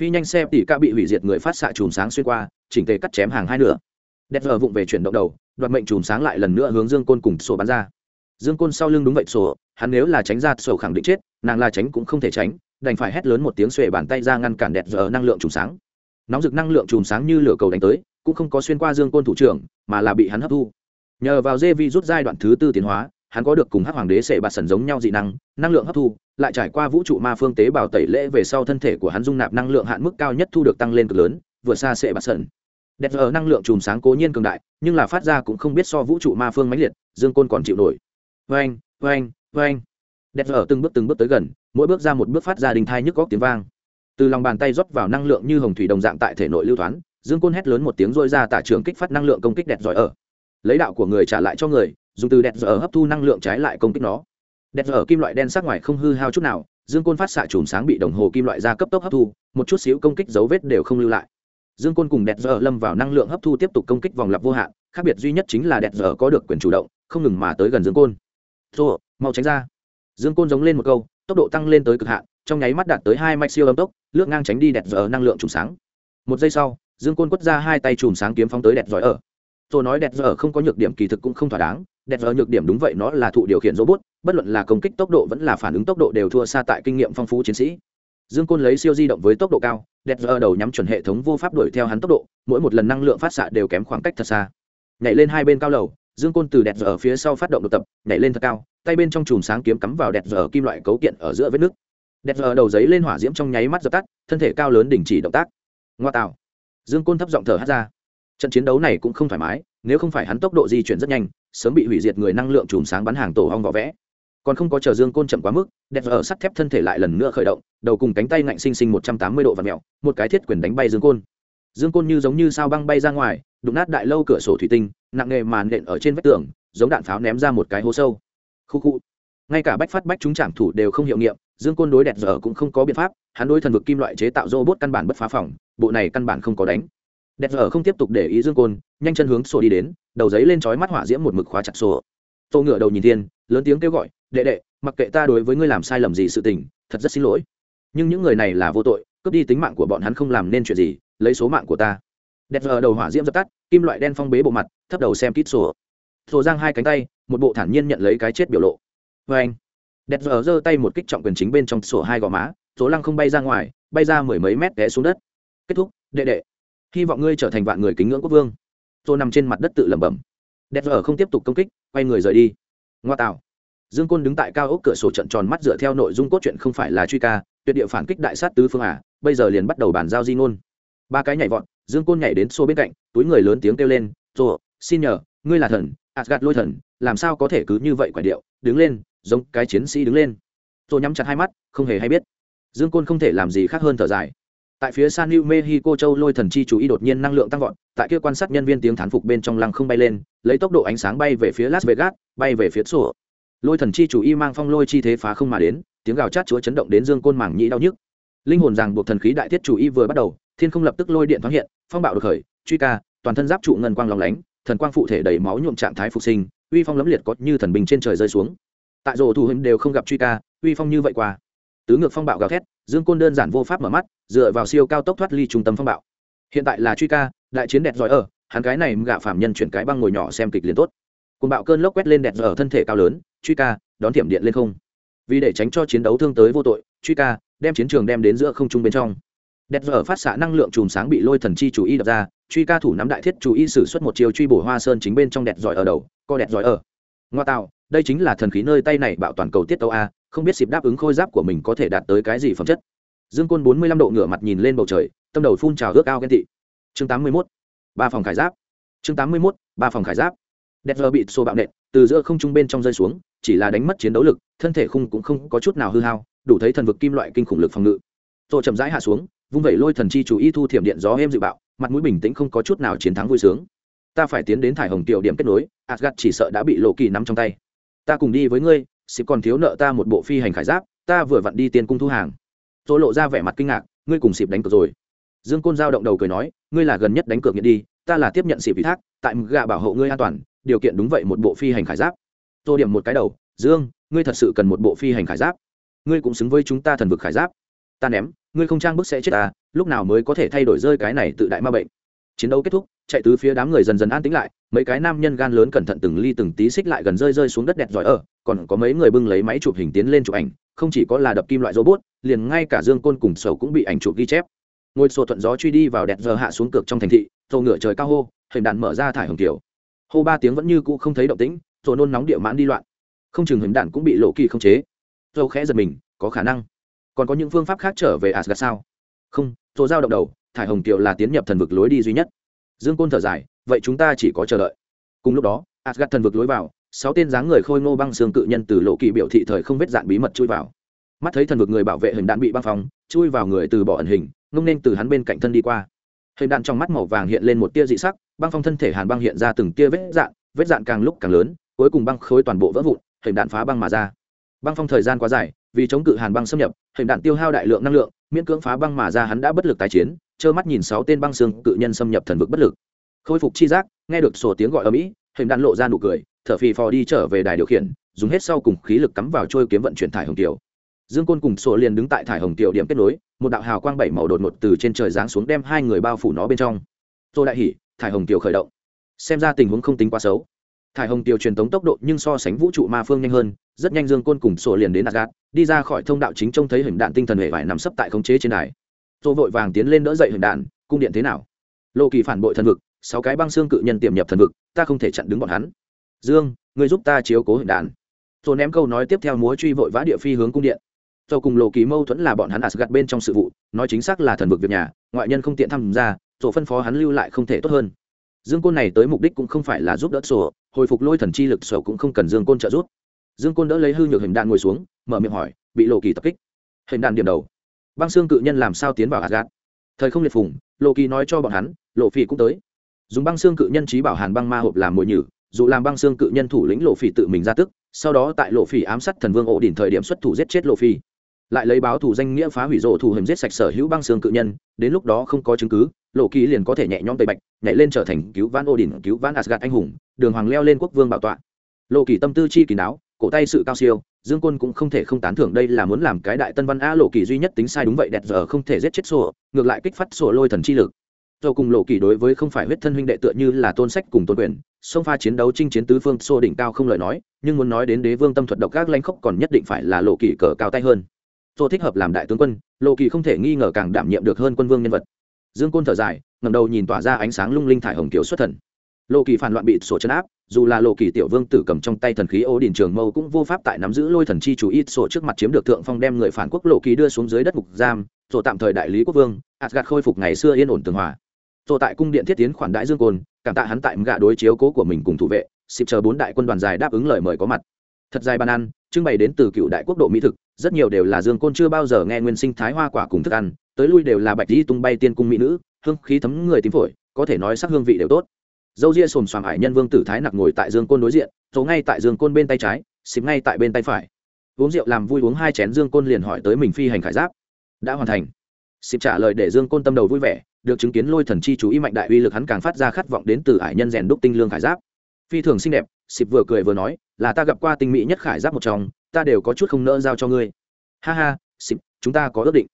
Phi nhanh xe tỉ cả bị hủy diệt người phát xạ chùm sáng xuyên qua, chỉnh tề cắt chém hàng hai nửa. Đẹp giờ vụng về chuyển động đầu, đoạt mệnh chùm sáng lại lần nữa hướng Dương Côn cùng sổ bắn ra. Dương côn sau lưng đúng vậy, sổ, hắn nếu là tránh ra, sổ khẳng định chết, nàng là tránh cũng không thể tránh, đành phải hét lớn một tiếng xuề bàn tay ra ngăn cản đẹp giờ năng lượng chùm sáng. Nóng rực năng lượng chùm sáng như lửa cầu đánh tới, cũng không có xuyên qua dương côn thủ trưởng, mà là bị hắn hấp thu. Nhờ vào dê vi rút giai đoạn thứ tư tiến hóa, hắn có được cùng hắc hoàng đế sệ bạt sần giống nhau dị năng năng lượng hấp thu, lại trải qua vũ trụ ma phương tế bào tẩy lễ về sau thân thể của hắn dung nạp năng lượng hạn mức cao nhất thu được tăng lên cực lớn, vượt xa sệ bạt sần đẹp giờ năng lượng chùm sáng cố nhiên cường đại, nhưng là phát ra cũng không biết so vũ trụ ma phương mãnh liệt, dương côn còn chịu nổi. Vang vang vang đẹp ở từng bước từng bước tới gần, mỗi bước ra một bước phát ra đình thai nhức góc tiếng vang. Từ lòng bàn tay rót vào năng lượng như hồng thủy đồng dạng tại thể nội lưu thoáng, dương côn hét lớn một tiếng rôi ra tả trường kích phát năng lượng công kích đẹp giỏi ở. Lấy đạo của người trả lại cho người, dùng từ đẹp giỏi hấp thu năng lượng trái lại công kích nó. Đẹp giỏi kim loại đen sắc ngoài không hư hao chút nào, dương côn phát xạ chùm sáng bị đồng hồ kim loại ra cấp tốc hấp thu, một chút xíu công kích dấu vết đều không lưu lại dương côn cùng đẹp giỏi lâm vào năng lượng hấp thu tiếp tục công kích vòng lặp vô hạn, khác biệt duy nhất chính là đẹp giỏi có được quyền chủ động, không ngừng mà tới gần dương côn. Thô mau tránh ra. Dương côn giống lên một câu, tốc độ tăng lên tới cực hạn, trong nháy mắt đạt tới hai mạch siêu âm tốc, lướt ngang tránh đi đẹp giờ năng lượng trùng sáng. Một giây sau, dương côn quất ra hai tay chùm sáng kiếm phóng tới đẹp giỏi ở. Tôi nói đẹp giờ không có nhược điểm kỳ thực cũng không thỏa đáng đẹp giờ nhược điểm đúng vậy, nó là thụ điều khiển robot, bất luận là công kích tốc độ vẫn là phản ứng tốc độ đều thua xa tại kinh nghiệm phong phú chiến sĩ dương côn lấy siêu di động với tốc độ cao, đẹp giờ đầu nhắm chuẩn hệ thống vô pháp đuổi theo hắn tốc độ, mỗi một lần năng lượng phát xạ đều kém khoảng cách thật xa. Nhảy lên hai bên cao lầu, dương côn từ đẹp giờ ở phía sau phát động đột tập, nhảy lên thật cao, tay bên trong chùm sáng kiếm cắm vào đẹp giờ kim loại cấu kiện ở giữa vết nước. Đẹp giờ đầu giấy lên hỏa diễm trong nháy mắt dập tắt, thân thể cao lớn đình chỉ động tác. Ngoa tạo. Dương côn thấp giọng thở hát ra. Trận chiến đấu này cũng không thoải mái, nếu không phải hắn tốc độ di chuyển rất nhanh, sớm bị hủy diệt người năng lượng chùm sáng bắn hàng tổ hong vỏ vẽ còn không có chờ dương côn chậm quá mức, đẹp ở sắt thép thân thể lại lần nữa khởi động, đầu cùng cánh tay ngạnh sinh sinh một trăm tám mươi độ và mẹo, một cái thiết quyền đánh bay dương côn. Dương côn như giống như sao băng bay ra ngoài, đụng nát đại lâu cửa sổ thủy tinh, nặng nghề màn nện ở trên vách tường, giống đạn pháo ném ra một cái hố sâu. Khu khu. Ngay cả bách phát bách chúng trảm thủ đều không hiệu nghiệm, dương côn đối đẹp giờ cũng không có biện pháp, hắn đối thần vực kim loại chế tạo robot căn bản bất phá phòng, bộ này căn bản không có đánh. Đẹp giờ không tiếp tục để ý dương côn, nhanh chân hướng sổ đi đến, đầu giấy lên trói mắt hỏa diễm một mực khóa chặt sổ tô ngựa đầu nhìn thiên, lớn tiếng kêu gọi, đệ đệ, mặc kệ ta đối với ngươi làm sai lầm gì sự tình, thật rất xin lỗi. Nhưng những người này là vô tội, cướp đi tính mạng của bọn hắn không làm nên chuyện gì, lấy số mạng của ta. Đẹp giờ đầu hỏa diễm dập tắt, kim loại đen phong bế bộ mặt, thấp đầu xem kít sổ. Thổ giang hai cánh tay, một bộ thản nhiên nhận lấy cái chết biểu lộ. Vê anh, đẹp giờ giơ tay một kích trọng quyền chính bên trong sổ hai gò má số lăng không bay ra ngoài, bay ra mười mấy mét té xuống đất. Kết thúc, đệ đệ, hy vọng ngươi trở thành vạn người kính ngưỡng quốc vương. Tôi nằm trên mặt đất tự lẩm bẩm đẹp vợ không tiếp tục công kích, quay người rời đi. Ngoa tạo. Dương côn đứng tại cao ốc cửa sổ trận tròn mắt dựa theo nội dung cốt truyện không phải là truy ca, tuyệt địa phản kích đại sát tứ phương à bây giờ liền bắt đầu bàn giao di ngôn. Ba cái nhảy vọt, dương côn nhảy đến xô bên cạnh, túi người lớn tiếng kêu lên, rồ, xin nhờ, ngươi là thần asgad lôi thần, làm sao có thể cứ như vậy quả điệu, đứng lên, giống cái chiến sĩ đứng lên. Rồ nhắm chặt hai mắt, không hề hay biết. Dương côn không thể làm gì khác hơn thở dài. Tại phía san new mexico châu lôi thần chi chú ý đột nhiên năng lượng tăng vọt tại kia quan sát nhân viên tiếng thán phục bên trong lăng không bay lên, lấy tốc độ ánh sáng bay về phía las vegas, bay về phía sổ lôi thần chi chủ y mang phong lôi chi thế phá không mà đến, tiếng gào chát chúa chấn động đến dương côn mảng nhĩ đau nhức. Linh hồn ràng buộc thần khí đại tiết chủ y vừa bắt đầu, thiên không lập tức lôi điện thoáng hiện, phong bạo được khởi, truy ca, toàn thân giáp trụ ngân quang lòng lánh, thần quang phụ thể đầy máu nhuộm trạng thái phục sinh, uy phong lẫm liệt có như thần bình trên trời rơi xuống. Tại rổ thủ hình đều không gặp truy ca, uy phong như vậy qua. Tứ ngược phong bạo gào thét, dương côn đơn giản vô pháp mở mắt, dựa vào siêu cao tốc thoát ly trung tâm phong bạo. Hiện tại là truy ca đại chiến đẹp giỏi ở, hắn cái này gạ phạm nhân chuyển cái băng ngồi nhỏ xem kịch liền tốt. Cùng bạo cơn lốc quét lên đẹp ở thân thể cao lớn, truy ca, đón thiểm điện lên không. Vì để tránh cho chiến đấu thương tới vô tội, truy ca, đem chiến trường đem đến giữa không trung bên trong. Đẹp giờ phát xạ năng lượng chùm sáng bị lôi thần chi chủ y đập ra, truy ca thủ nắm đại thiết chủ y sử xuất một chiều truy bổ hoa sơn chính bên trong đẹp giỏi ở đầu, co đẹp giỏi ở. Ngoa tạo, đây chính là thần khí nơi tay này bạo toàn cầu tiết tấu a, không biết xịp đáp ứng khôi giáp của mình có thể đạt tới cái gì phẩm chất. Dương côn bốn mươi lăm độ ngửa mặt nhìn lên bầu trời, tâm đầu phun trào ước ao ghen tị chương tám mươi mốt, ba phòng khải giáp. Chương tám mươi mốt, ba phòng khải giáp. Đẹp giờ bị xô bạo nện, từ giữa không trung bên trong rơi xuống, chỉ là đánh mất chiến đấu lực, thân thể khung cũng không có chút nào hư hao, đủ thấy thần vực kim loại kinh khủng lực phòng ngự. Tô chậm rãi hạ xuống, vung vẩy lôi thần chi chủ y thu thiểm điện gió êm dự bạo, mặt mũi bình tĩnh không có chút nào chiến thắng vui sướng. Ta phải tiến đến thải hồng tiểu điểm kết nối asgad chỉ sợ đã bị lộ kỳ nắm trong tay. Ta cùng đi với ngươi, xịp còn thiếu nợ ta một bộ phi hành khải giáp, ta vừa vặn đi tiền cung thu hàng. Tôi lộ ra vẻ mặt kinh ngạc, ngươi cùng xịp đánh cược rồi dương côn giao động đầu cười nói, ngươi là gần nhất đánh cược nghiện đi, ta là tiếp nhận xịp ủy thác, tại gạ bảo hộ ngươi an toàn, điều kiện đúng vậy một bộ phi hành khải giáp. Tô điểm một cái đầu, dương, ngươi thật sự cần một bộ phi hành khải giáp. Ngươi cũng xứng với chúng ta thần vực khải giáp. Ta ném, ngươi không trang bức sẽ chết ta, lúc nào mới có thể thay đổi rơi cái này tự đại ma bệnh. Chiến đấu kết thúc, chạy tứ phía đám người dần dần an tĩnh lại, mấy cái nam nhân gan lớn cẩn thận từng ly từng tí xích lại gần rơi rơi xuống đất đẹp giỏi ở, còn có mấy người bưng lấy máy chụp hình tiến lên chụp ảnh, không chỉ có là đập kim loại robot, liền ngay cả dương côn cùng sầu cũng bị ảnh chụp ghi chép ngôi sổ thuận gió truy đi vào đẹp giờ hạ xuống cược trong thành thị thô ngựa trời cao hô, hình đạn mở ra thải hồng kiều hô ba tiếng vẫn như cũ không thấy động tĩnh rồi nôn nóng địa mãn đi loạn. Không chừng hình đạn cũng bị lộ kỳ không chế. Dầu khẽ giật mình, có khả năng. Còn có những phương pháp khác trở về asgad sao? Không rồi giao động đầu, thải hồng kiều là tiến nhập thần vực lối đi duy nhất. Dương côn thở dài, vậy chúng ta chỉ có chờ đợi. Cùng lúc đó asgad thần vực lối vào, sáu tên dáng người khôi ngô băng xương cự nhân từ lộ kỳ biểu thị thời không vết dạn bí mật chui vào. Mắt thấy thần vực người bảo vệ hình đạn bị băng phóng, chui vào người từ bỏ ẩn hình ngông nên từ hắn bên cạnh thân đi qua. Hình đạn trong mắt màu vàng hiện lên một tia dị sắc, băng phong thân thể hàn băng hiện ra từng tia vết dạn vết dạn càng lúc càng lớn, cuối cùng băng khối toàn bộ vỡ vụn, hình đạn phá băng mà ra. Băng phong thời gian quá dài, vì chống cự hàn băng xâm nhập, hình đạn tiêu hao đại lượng năng lượng, miễn cưỡng phá băng mà ra hắn đã bất lực tái chiến, trơ mắt nhìn sáu tên băng xương cự nhân xâm nhập thần vực bất lực. Khôi phục chi giác, nghe được sổ tiếng gọi ở mỹ, hình đạn lộ ra nụ cười, thở phì phò đi trở về đài điều khiển, dùng hết sau cùng khí lực cắm vào trôi kiếm vận chuyển thải hồng tiểu dương côn cùng sổ liền đứng tại thải hồng tiểu điểm kết nối một đạo hào quang bảy màu đột ngột từ trên trời giáng xuống đem hai người bao phủ nó bên trong. Tô đại hỉ thải hồng tiểu khởi động. Xem ra tình huống không tính quá xấu. Thải hồng tiểu truyền tống tốc độ nhưng so sánh vũ trụ ma phương nhanh hơn rất nhanh dương côn cùng sổ liền đến gạt, đi ra khỏi thông đạo chính trông thấy hình đạn tinh thần hệ vải nằm sấp tại khống chế trên đài. Tô vội vàng tiến lên đỡ dậy hình đạn cung điện thế nào? Lô kỳ phản bội thần vực sáu cái băng xương cự nhân tiềm nhập thần vực ta không thể chặn đứng bọn hắn. Dương người giúp ta chiếu cố hình đạn. Rồi ném câu nói tiếp theo múa truy vội vã địa phi hướng cung điện. Châu cùng Lộ Kỳ mâu thuẫn là bọn hắn Asgard bên trong sự vụ, nói chính xác là thần vực việc nhà, ngoại nhân không tiện tham gia, tổ phân phó hắn lưu lại không thể tốt hơn. Dương Côn này tới mục đích cũng không phải là giúp đỡ sổ, hồi phục lôi thần chi lực sổ cũng không cần Dương Côn trợ giúp. Dương Côn đỡ lấy hư nhược hình đạn ngồi xuống, mở miệng hỏi, bị Lộ Kỳ tập kích. Hình đạn điểm đầu. Băng xương cự nhân làm sao tiến vào Asgard? Thời không liệt phùng, Lộ Kỳ nói cho bọn hắn, Lộ Phỉ cũng tới. Dùng băng xương cự nhân trí bảo Hàn băng ma hộp làm mồi nhử, dù làm băng xương cự nhân thủ lĩnh Lộ Phỉ tự mình ra tức, sau đó tại Lộ Phỉ ám sát thần vương ổ đỉnh thời điểm xuất thủ giết chết Lộ Phỉ lại lấy báo thủ danh nghĩa phá hủy rổ thủ hình giết sạch sở hữu băng xương cự nhân, đến lúc đó không có chứng cứ, lộ kỳ liền có thể nhẹ nhõm tây bạch, nhảy lên trở thành cứu vãn ô đình cứu vãn asgad anh hùng, đường hoàng leo lên quốc vương bảo tọa. Lộ kỳ tâm tư chi kỳ đáo cổ tay sự cao siêu, dương quân cũng không thể không tán thưởng đây là muốn làm cái đại tân văn a lộ kỳ duy nhất tính sai đúng vậy, đẹp giờ không thể giết chết sổ, ngược lại kích phát sổ lôi thần chi lực. Do cùng lộ kỳ đối với không phải huyết thân huynh đệ tựa như là tôn sách cùng tôn quyền sông pha chiến đấu chinh chiến tứ phương sô đỉnh cao không lời nói, nhưng muốn nói đến đế vương tâm thuật độc các lanh khốc còn nhất định phải là lộ kỳ cờ cao tay hơn tôi thích hợp làm đại tướng quân lộ kỳ không thể nghi ngờ càng đảm nhiệm được hơn quân vương nhân vật. Dương côn thở dài ngầm đầu nhìn tỏa ra ánh sáng lung linh thải hồng kiều xuất thần. Lộ kỳ phản loạn bị sổ chấn áp, dù là lộ kỳ tiểu vương tử cầm trong tay thần khí ô đình trường mâu cũng vô pháp tại nắm giữ lôi thần chi chủ ít sổ trước mặt chiếm được thượng phong đem người phản quốc lộ kỳ đưa xuống dưới đất mục giam rồi tạm thời đại lý quốc vương asgad khôi phục ngày xưa yên ổn tường hòa. Rồi tại cung điện thiết tiến khoản đại dương côn, cảm tạ hắn tại gạ đối chiếu cố của mình cùng thủ vệ, xịp chờ bốn đại quân đoàn dài đáp ứng lời mời có mặt. Thật dài ban ăn trưng bày đến từ cựu đại quốc độ mỹ thực, rất nhiều đều là dương côn chưa bao giờ nghe nguyên sinh thái hoa quả cùng thức ăn, tới lui đều là bạch di tung bay tiên cung mỹ nữ, hương khí thấm người tím phổi, có thể nói sắc hương vị đều tốt. Dâu ria xồm xoàm hải nhân vương tử thái nặc ngồi tại dương côn đối diện giấu ngay tại dương côn bên tay trái, xịp ngay tại bên tay phải. Uống rượu làm vui uống hai chén dương côn liền hỏi tới mình phi hành khải giáp. Đã hoàn thành. Xịp trả lời để dương côn tâm đầu vui vẻ, được chứng kiến lôi thần chi chú ý mạnh đại uy lực hắn càng phát ra khát vọng đến từ hải nhân rèn đúc tinh lương khải giáp. Phi thường xinh đẹp, xịp vừa cười vừa nói là ta gặp qua tinh mỹ nhất khải giáp một trong, ta đều có chút không nỡ giao cho ngươi. Ha ha, xịp, chúng ta có ước định.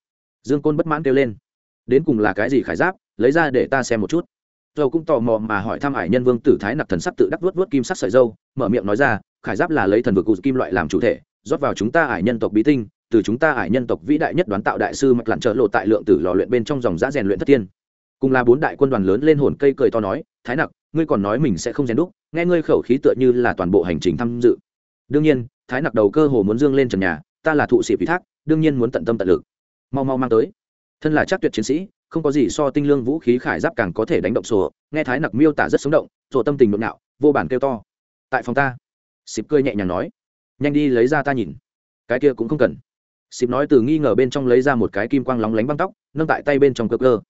Dương côn bất mãn kêu lên. Đến cùng là cái gì khải giáp, lấy ra để ta xem một chút. Dầu cũng tò mò mà hỏi thăm ải nhân vương tử thái nặc thần sắc tự đắc vuốt vuốt kim sắc sợi dâu mở miệng nói ra, khải giáp là lấy thần vực cụ kim loại làm chủ thể, rót vào chúng ta ải nhân tộc bí tinh, từ chúng ta ải nhân tộc vĩ đại nhất đoán tạo đại sư mạch lặn trợ lộ tại lượng tử lò luyện bên trong dòng giã rèn luyện thất tiên. Cùng là bốn đại quân đoàn lớn lên hồn cây cười to nói, thái nặc ngươi còn nói mình sẽ không rèn đúc, nghe ngươi khẩu khí tựa như là toàn bộ hành trình tham dự. Đương nhiên, thái nặc đầu cơ hồ muốn dương lên trần nhà, ta là thụ sĩ ủy thác, đương nhiên muốn tận tâm tận lực. Mau mau mang tới. Thân là chắc tuyệt chiến sĩ, không có gì so tinh lương vũ khí khải giáp càng có thể đánh động sổ. Nghe thái nặc miêu tả rất sống động, sổ tâm tình nội nạo, vô bản kêu to. Tại phòng ta. Xịp cười nhẹ nhàng nói. Nhanh đi lấy ra ta nhìn. Cái kia cũng không cần. Xịp nói từ nghi ngờ bên trong lấy ra một cái kim quang lóng lánh băng tóc, nâng tại tay bên trong cơ cơ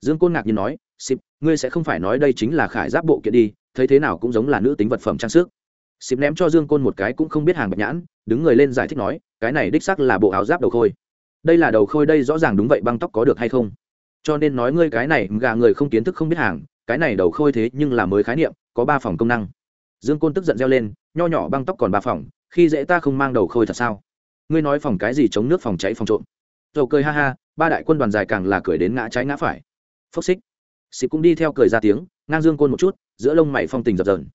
dương côn ngạc nhiên nói xịp ngươi sẽ không phải nói đây chính là khải giáp bộ kiện đi, thấy thế nào cũng giống là nữ tính vật phẩm trang sức. Xịp ném cho dương côn một cái cũng không biết hàng bạch nhãn, đứng người lên giải thích nói, cái này đích xác là bộ áo giáp đầu khôi. Đây là đầu khôi đây rõ ràng đúng vậy, băng tóc có được hay không? Cho nên nói ngươi cái này, gà người không kiến thức không biết hàng, cái này đầu khôi thế nhưng là mới khái niệm, có ba phòng công năng. Dương côn tức giận reo lên, nho nhỏ băng tóc còn ba phòng, khi dễ ta không mang đầu khôi thật sao? Ngươi nói phòng cái gì chống nước phòng cháy phòng trộm? Dầu cười ha ha, ba đại quân đoàn dài càng là cười đến ngã trái ngã phải phốc xích. Xịp cũng đi theo cười ra tiếng, ngang dương côn một chút, giữa lông mày phong tình dập dờn.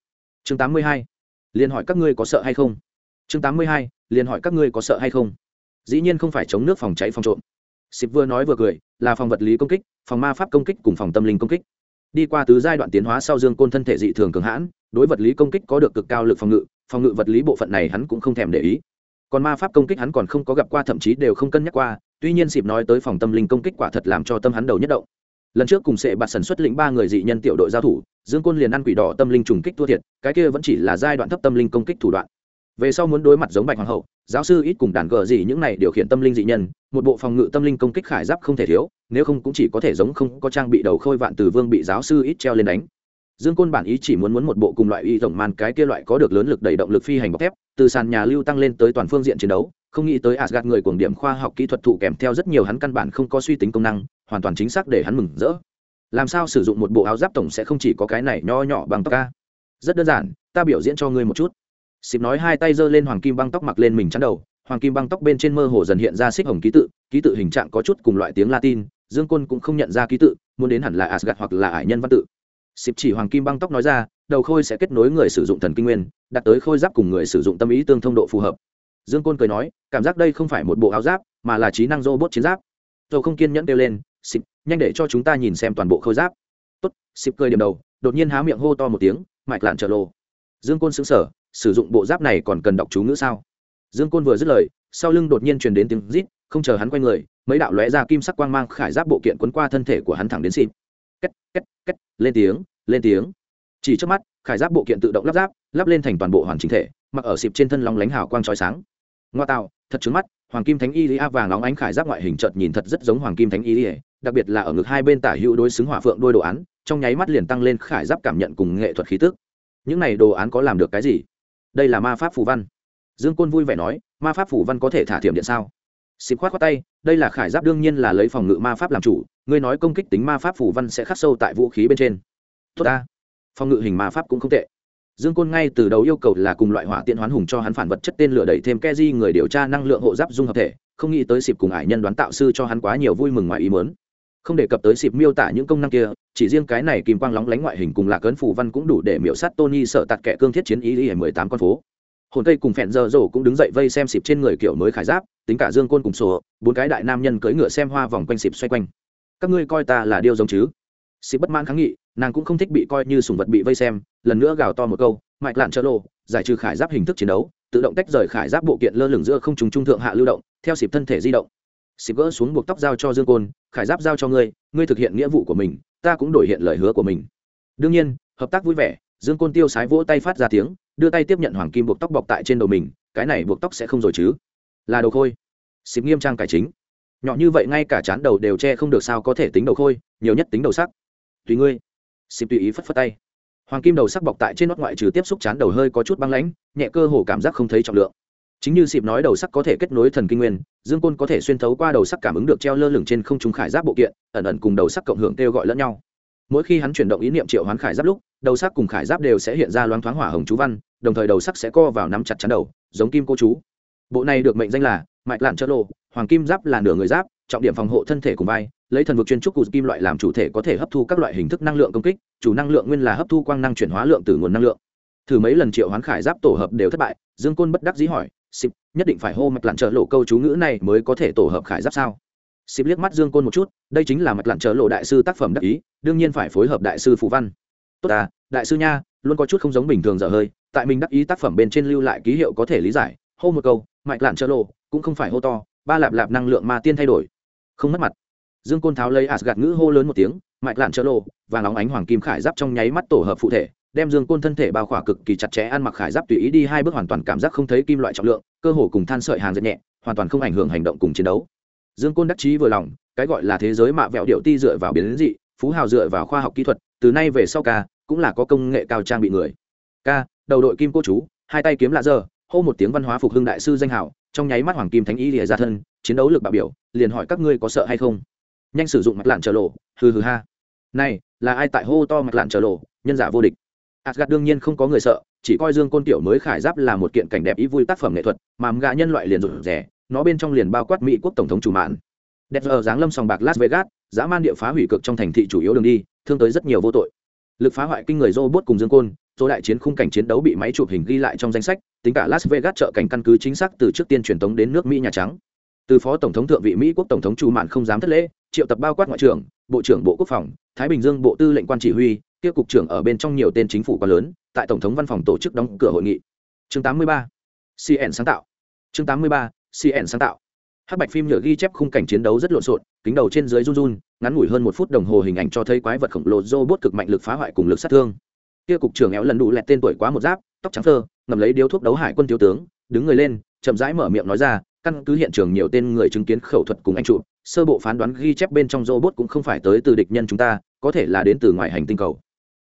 Chương tám mươi hai, liền hỏi các ngươi có sợ hay không? Chương tám mươi hai, liền hỏi các ngươi có sợ hay không? Dĩ nhiên không phải chống nước phòng cháy phòng trộm. Xịp vừa nói vừa cười, là phòng vật lý công kích, phòng ma pháp công kích cùng phòng tâm linh công kích. Đi qua tứ giai đoạn tiến hóa sau dương côn thân thể dị thường cường hãn, đối vật lý công kích có được cực cao lực phòng ngự phòng ngự vật lý bộ phận này hắn cũng không thèm để ý. Còn ma pháp công kích hắn còn không có gặp qua, thậm chí đều không cân nhắc qua, tuy nhiên xịp nói tới phòng tâm linh công kích quả thật làm cho tâm hắn đầu nhất động lần trước cùng sệ bạt sản xuất lĩnh ba người dị nhân tiểu đội giao thủ, dương côn liền ăn quỷ đỏ tâm linh trùng kích thua thiệt, cái kia vẫn chỉ là giai đoạn thấp tâm linh công kích thủ đoạn. Về sau muốn đối mặt giống bạch hoàng hậu, giáo sư ít cùng đàn gờ gì những này điều khiển tâm linh dị nhân, một bộ phòng ngự tâm linh công kích khải giáp không thể thiếu, nếu không cũng chỉ có thể giống không có trang bị đầu khôi vạn từ vương bị giáo sư ít treo lên đánh. Dương côn bản ý chỉ muốn muốn một bộ cùng loại y tổng màn cái kia loại có được lớn lực đẩy động lực phi hành bọc thép, từ sàn nhà lưu tăng lên tới toàn phương diện chiến đấu, không nghĩ tới asgad người cuồng điểm khoa học kỹ thuật thụ kèm theo rất nhiều hắn căn bản không có suy tính công năng hoàn toàn chính xác để hắn mừng rỡ. Làm sao sử dụng một bộ áo giáp tổng sẽ không chỉ có cái này nho nhỏ bằng tóc ca rất đơn giản, ta biểu diễn cho ngươi một chút. Xịp nói hai tay giơ lên hoàng kim băng tóc mặc lên mình chắn đầu. Hoàng kim băng tóc bên trên mơ hồ dần hiện ra xích hồng ký tự ký tự hình trạng có chút cùng loại tiếng latin, dương côn cũng không nhận ra ký tự, muốn đến hẳn là asgad hoặc là ải nhân văn tự. Xịp chỉ hoàng kim băng tóc nói ra, đầu khôi sẽ kết nối người sử dụng thần kinh nguyên, đặt tới khôi giáp cùng người sử dụng tâm ý tương thông độ phù hợp. Dương côn cười nói, cảm giác đây không phải một bộ áo giáp, mà là trí năng robot chiến giáp. Dầu không kiên nhẫn kêu lên xịp nhanh để cho chúng ta nhìn xem toàn bộ khôi giáp. Tốt xịp cười điểm đầu, đột nhiên há miệng hô to một tiếng mạch lạn trợ lô dương côn xứng sở sử dụng bộ giáp này còn cần đọc chú ngữ sao? Dương côn vừa dứt lời, sau lưng đột nhiên truyền đến tiếng rít, không chờ hắn quay người, mấy đạo lóe ra kim sắc quang mang khải giáp bộ kiện quấn qua thân thể của hắn thẳng đến xịp két két két, lên tiếng lên tiếng. Chỉ trước mắt, khải giáp bộ kiện tự động lắp ráp, lắp lên thành toàn bộ hoàn chỉnh thể, mặc ở xịp trên thân lóng lánh hào quang trói sáng. Ngoa tạo thật trứng mắt, hoàng kim thánh y lý a vàng nóng ánh khải giáp ngoại hình chợt nhìn thật rất giống hoàng kim thánh y lý đặc biệt là ở ngực hai bên tả hữu đối xứng hỏa phượng đôi đồ án, trong nháy mắt liền tăng lên khải giáp cảm nhận cùng nghệ thuật khí tức. Những này đồ án có làm được cái gì? Đây là ma pháp phù văn. Dương côn vui vẻ nói, ma pháp phù văn có thể thả thiểm điện sao? Xịp khoát khoát tay, đây là khải giáp đương nhiên là lấy phòng ngự ma pháp làm chủ, ngươi nói công kích tính ma pháp phù văn sẽ khắc sâu tại vũ khí bên trên. Tốt ta. Phòng ngự hình ma pháp cũng không tệ dương côn ngay từ đầu yêu cầu là cùng loại hỏa tiện hoán hùng cho hắn phản vật chất tên lửa đẩy thêm ke di người điều tra năng lượng hộ giáp dung hợp thể, không nghĩ tới xịp cùng ải nhân đoán tạo sư cho hắn quá nhiều vui mừng ngoài ý mớn không đề cập tới xịp miêu tả những công năng kia, chỉ riêng cái này kim quang lóng lánh ngoại hình cùng lạc ấn phủ văn cũng đủ để miễu sát tony sợ tạt kẻ cương thiết chiến ý ý mười tám con phố. Hồn tây cùng phẹn giờ rổ cũng đứng dậy vây xem xịp trên người kiểu mới khải giáp, tính cả dương côn cùng sổ, bốn cái đại nam nhân cưỡi ngựa xem hoa vòng quanh xịp xoay quanh. Các ngươi coi ta là điêu giống chứ? Xị bất mãn kháng nghị, nàng cũng không thích bị coi như sùng vật bị vây xem, lần nữa gào to một câu, mạch lạn trợ lộ, giải trừ khải giáp hình thức chiến đấu, tự động tách rời khải giáp bộ kiện lơ lửng giữa không trùng trung thượng hạ lưu động, theo xịp thân thể di động. Xịp gỡ xuống buộc tóc giao cho dương côn, khải giáp giao cho ngươi ngươi thực hiện nghĩa vụ của mình, ta cũng đổi hiện lời hứa của mình. Đương nhiên, hợp tác vui vẻ, dương côn tiêu sái vỗ tay phát ra tiếng, đưa tay tiếp nhận hoàng kim buộc tóc bọc tại trên đầu mình, cái này buộc tóc sẽ không rồi chứ? Là đầu khôi. Xịp nghiêm trang cải chính. Nhỏ như vậy ngay cả chán đầu đều che không được sao có thể tính đầu khôi, nhiều nhất tính đầu sắc tùy ngươi. Xịp tùy ý phất phất tay. Hoàng kim đầu sắc bọc tại trên nót ngoại trừ tiếp xúc chán đầu hơi có chút băng lãnh, nhẹ cơ hồ cảm giác không thấy trọng lượng. Chính như xịp nói đầu sắc có thể kết nối thần kinh nguyên, dương côn có thể xuyên thấu qua đầu sắc cảm ứng được treo lơ lửng trên không trung khải giáp bộ kiện, ẩn ẩn cùng đầu sắc cộng hưởng kêu gọi lẫn nhau. Mỗi khi hắn chuyển động ý niệm triệu hoán khải giáp lúc, đầu sắc cùng khải giáp đều sẽ hiện ra loáng thoáng hỏa hồng chú văn, đồng thời đầu sắc sẽ co vào nắm chặt chắn đầu, giống kim cô chú. Bộ này được mệnh danh là mạch lạn chơ lộ, hoàng kim giáp là nửa người giáp, trọng điểm phòng hộ thân thể cùng vai lấy thần vực chuyên trúc cụ kim loại làm chủ thể có thể hấp thu các loại hình thức năng lượng công kích, chủ năng lượng nguyên là hấp thu quang năng chuyển hóa lượng từ nguồn năng lượng. Thử mấy lần triệu hoán khải giáp tổ hợp đều thất bại, dương côn bất đắc dĩ hỏi xịp nhất định phải hô mạch lặn trợ lộ câu chú ngữ này mới có thể tổ hợp khải giáp sao? Xịp liếc mắt dương côn một chút, đây chính là mạch lặn trợ lộ đại sư tác phẩm đắc ý, đương nhiên phải phối hợp đại sư phù văn. Tốt à đại sư nha, luôn có chút không giống bình thường dở hơi, tại mình đắc ý tác phẩm bên trên lưu lại ký hiệu có thể lý giải, hô một câu, mạch lặn trợ lộ, cũng không phải hô to, ba lạp lạp năng lượng ma tiên thay đổi. Không mất mặt dương côn tháo lấy asgad ngữ hô lớn một tiếng, mạch lạn trợ lộ, và nóng ánh hoàng kim khải giáp trong nháy mắt tổ hợp phụ thể, đem dương côn thân thể bao khỏa cực kỳ chặt chẽ, ăn mặc khải giáp tùy ý đi hai bước hoàn toàn cảm giác không thấy kim loại trọng lượng, cơ hồ cùng than sợi hàng dệt nhẹ, hoàn toàn không ảnh hưởng hành động cùng chiến đấu. Dương côn đắc chí vừa lòng, cái gọi là thế giới mạ vẹo điệu ti dựa vào biến dị, phú hào dựa vào khoa học kỹ thuật, từ nay về sau ca, cũng là có công nghệ cao trang bị người. Ca, đầu đội kim cô chú, hai tay kiếm lạ dơ, hô một tiếng văn hóa phục hưng đại sư danh hảo trong nháy mắt hoàng kim thánh y lìa ra thân, chiến đấu lực bạo biểu, liền hỏi các ngươi có sợ hay không? Nhanh sử dụng mặt lạn trở lộ. Hừ hừ ha. Này, là ai tại hô to mặt lạn trở lộ? Nhân giả vô địch. Asgad đương nhiên không có người sợ, chỉ coi dương côn tiểu mới khải giáp là một kiện cảnh đẹp ý vui tác phẩm nghệ thuật, mà gã nhân loại liền rụt rẻ nó bên trong liền bao quát mỹ quốc tổng thống chủ mạn. Đẹp giờ dáng lâm sòng bạc las vegas, dã man địa phá hủy cực trong thành thị chủ yếu đường đi, thương tới rất nhiều vô tội. Lực phá hoại kinh người robot cùng dương côn số đại chiến khung cảnh chiến đấu bị máy chụp hình ghi lại trong danh sách, tính cả las vegas trợ cảnh căn cứ chính xác từ trước tiên truyền thống đến nước mỹ nhà trắng. Từ phó tổng thống thượng vị mỹ quốc tổng thống chu mạn không dám thất lễ triệu tập bao quát ngoại trưởng, bộ trưởng bộ quốc phòng, thái bình dương bộ tư lệnh quan chỉ huy, kia cục trưởng ở bên trong nhiều tên chính phủ quá lớn, tại tổng thống văn phòng tổ chức đóng cửa hội nghị chương 83. cn sáng tạo chương 83. cn sáng tạo hắc bạch phim nhựa ghi chép khung cảnh chiến đấu rất lộn xộn, kính đầu trên dưới run run, ngắn ngủi hơn một phút đồng hồ hình ảnh cho thấy quái vật khổng lồ robot cực mạnh lực phá hoại cùng lực sát thương kia cục trưởng éo lần đủ lẹt tên tuổi quá một giáp, tóc trắng thơ ngầm lấy điếu thuốc đấu hải quân thiếu tướng, đứng người lên, chậm rãi mở miệng nói ra, căn cứ hiện trường nhiều tên người chứng kiến khẩu thuật cùng anh chụp sơ bộ phán đoán ghi chép bên trong robot cũng không phải tới từ địch nhân chúng ta, có thể là đến từ ngoài hành tinh cầu.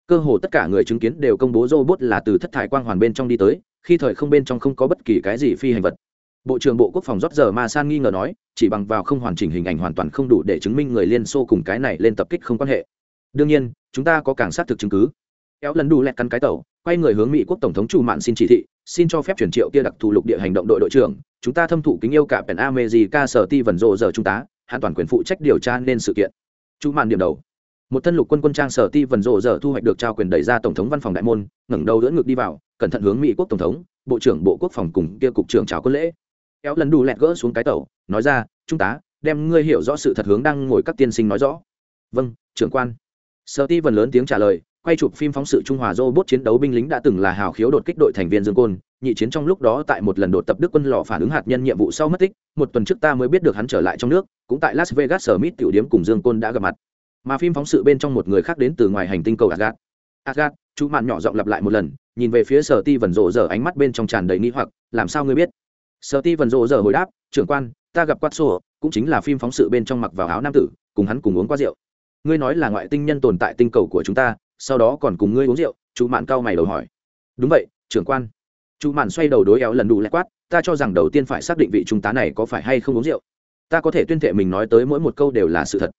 Cơ hồ tất cả người chứng kiến đều công bố robot là từ thất thải quang hoàn bên trong đi tới, khi thời không bên trong không có bất kỳ cái gì phi hành vật. Bộ trưởng bộ quốc phòng rót giờ ma san nghi ngờ nói, chỉ bằng vào không hoàn chỉnh hình ảnh hoàn toàn không đủ để chứng minh người liên xô cùng cái này lên tập kích không quan hệ. Đương nhiên, chúng ta có càng xác thực chứng cứ. Kéo lần đủ lẹt cắn cái tàu, quay người hướng mỹ quốc tổng thống chủ mạn xin chỉ thị, xin cho phép chuyển triệu kia đặc thù lục địa hành động đội đội trưởng, chúng ta thâm thụ kính yêu cả pèn amejica sở ti vần rộ giờ chúng ta hoàn toàn quyền phụ trách điều tra nên sự kiện. Chú màn điểm đầu. Một thân lục quân quân trang sở ti vần rộ giờ thu hoạch được trao quyền đẩy ra tổng thống văn phòng đại môn, ngẩng đầu đỡ ngược đi vào, cẩn thận hướng mỹ quốc tổng thống, bộ trưởng bộ quốc phòng cùng kia cục trưởng chào quân lễ. Kéo lần đủ lẹt gỡ xuống cái tàu nói ra, trung tá, đem ngươi hiểu rõ sự thật hướng đang ngồi các tiên sinh nói rõ. Vâng trưởng quan. Sở ti vần lớn tiếng trả lời quay chụp phim phóng sự trung hòa robot chiến đấu binh lính đã từng là hào khiếu đột kích đội thành viên dương côn. Nhị chiến trong lúc đó tại một lần đột tập đức quân lò phản ứng hạt nhân nhiệm vụ sau mất tích, một tuần trước ta mới biết được hắn trở lại trong nước, cũng tại las vegas sở mít tiểu điếm cùng dương côn đã gặp mặt. Mà phim phóng sự bên trong một người khác đến từ ngoài hành tinh cầu agat agat chú mạn nhỏ giọng lặp lại một lần, nhìn về phía sở ti vần rộ giờ ánh mắt bên trong tràn đầy nghi hoặc, làm sao ngươi biết? Sở ti vần rộ giờ hồi đáp, trưởng quan, ta gặp quát sổ cũng chính là phim phóng sự bên trong mặc vào áo nam tử, cùng hắn cùng uống qua rượu. Ngươi nói là ngoại tinh nhân tồn tại tinh cầu của chúng ta sau đó còn cùng ngươi uống rượu chú mạn cao mày đầu hỏi. Đúng vậy, trưởng quan. Chú mạn xoay đầu đối éo lần đủ lẹ quát, ta cho rằng đầu tiên phải xác định vị trung tá này có phải hay không uống rượu. Ta có thể tuyên thệ mình nói tới mỗi một câu đều là sự thật.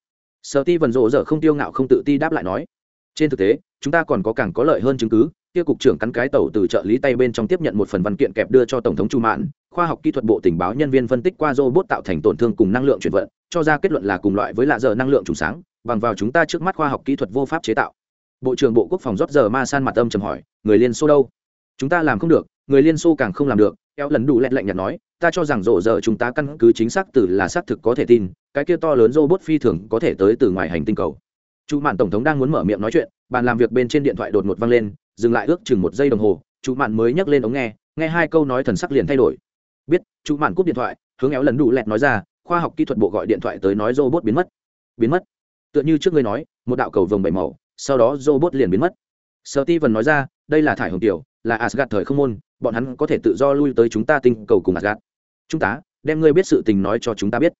Sợ ti vần rộ dở không tiêu ngạo không tự ti đáp lại nói. Trên thực tế, chúng ta còn có càng có lợi hơn chứng cứ tiêu cục trưởng cắn cái tàu từ trợ lý tay bên trong tiếp nhận một phần văn kiện kẹp đưa cho tổng thống chu mạn, khoa học kỹ thuật bộ tình báo nhân viên phân tích qua robot tạo thành tổn thương cùng năng lượng chuyển vận, cho ra kết luận là cùng loại với lạ dở năng lượng trùng sáng, bằng vào chúng ta trước mắt khoa học kỹ thuật vô pháp chế tạo bộ trưởng bộ quốc phòng rót giờ ma san mặt âm trầm hỏi, người liên xô đâu? Chúng ta làm không được, người liên xô càng không làm được. Eo lần đủ lẹn lạnh nhạt nói, ta cho rằng rộ giờ chúng ta căn cứ chính xác từ là xác thực có thể tin, cái kia to lớn robot phi thường có thể tới từ ngoài hành tinh cầu. Chú mạn tổng thống đang muốn mở miệng nói chuyện, bàn làm việc bên trên điện thoại đột ngột vang lên, dừng lại ước chừng một giây đồng hồ chú mạn mới nhấc lên ống nghe nghe hai câu nói thần sắc liền thay đổi. Biết chú mạn cúp điện thoại, hướng éo lần đủ lẹt nói ra, khoa học kỹ thuật bộ gọi điện thoại tới nói robot biến mất. Biến mất? Tựa như trước ngươi nói, một đạo cầu vồng bảy màu sau đó robot liền biến mất. Sở ti vần nói ra, đây là thải hồng tiểu, là asgad thời không môn, bọn hắn có thể tự do lui tới chúng ta tinh cầu cùng asgad chúng ta, đem ngươi biết sự tình nói cho chúng ta biết.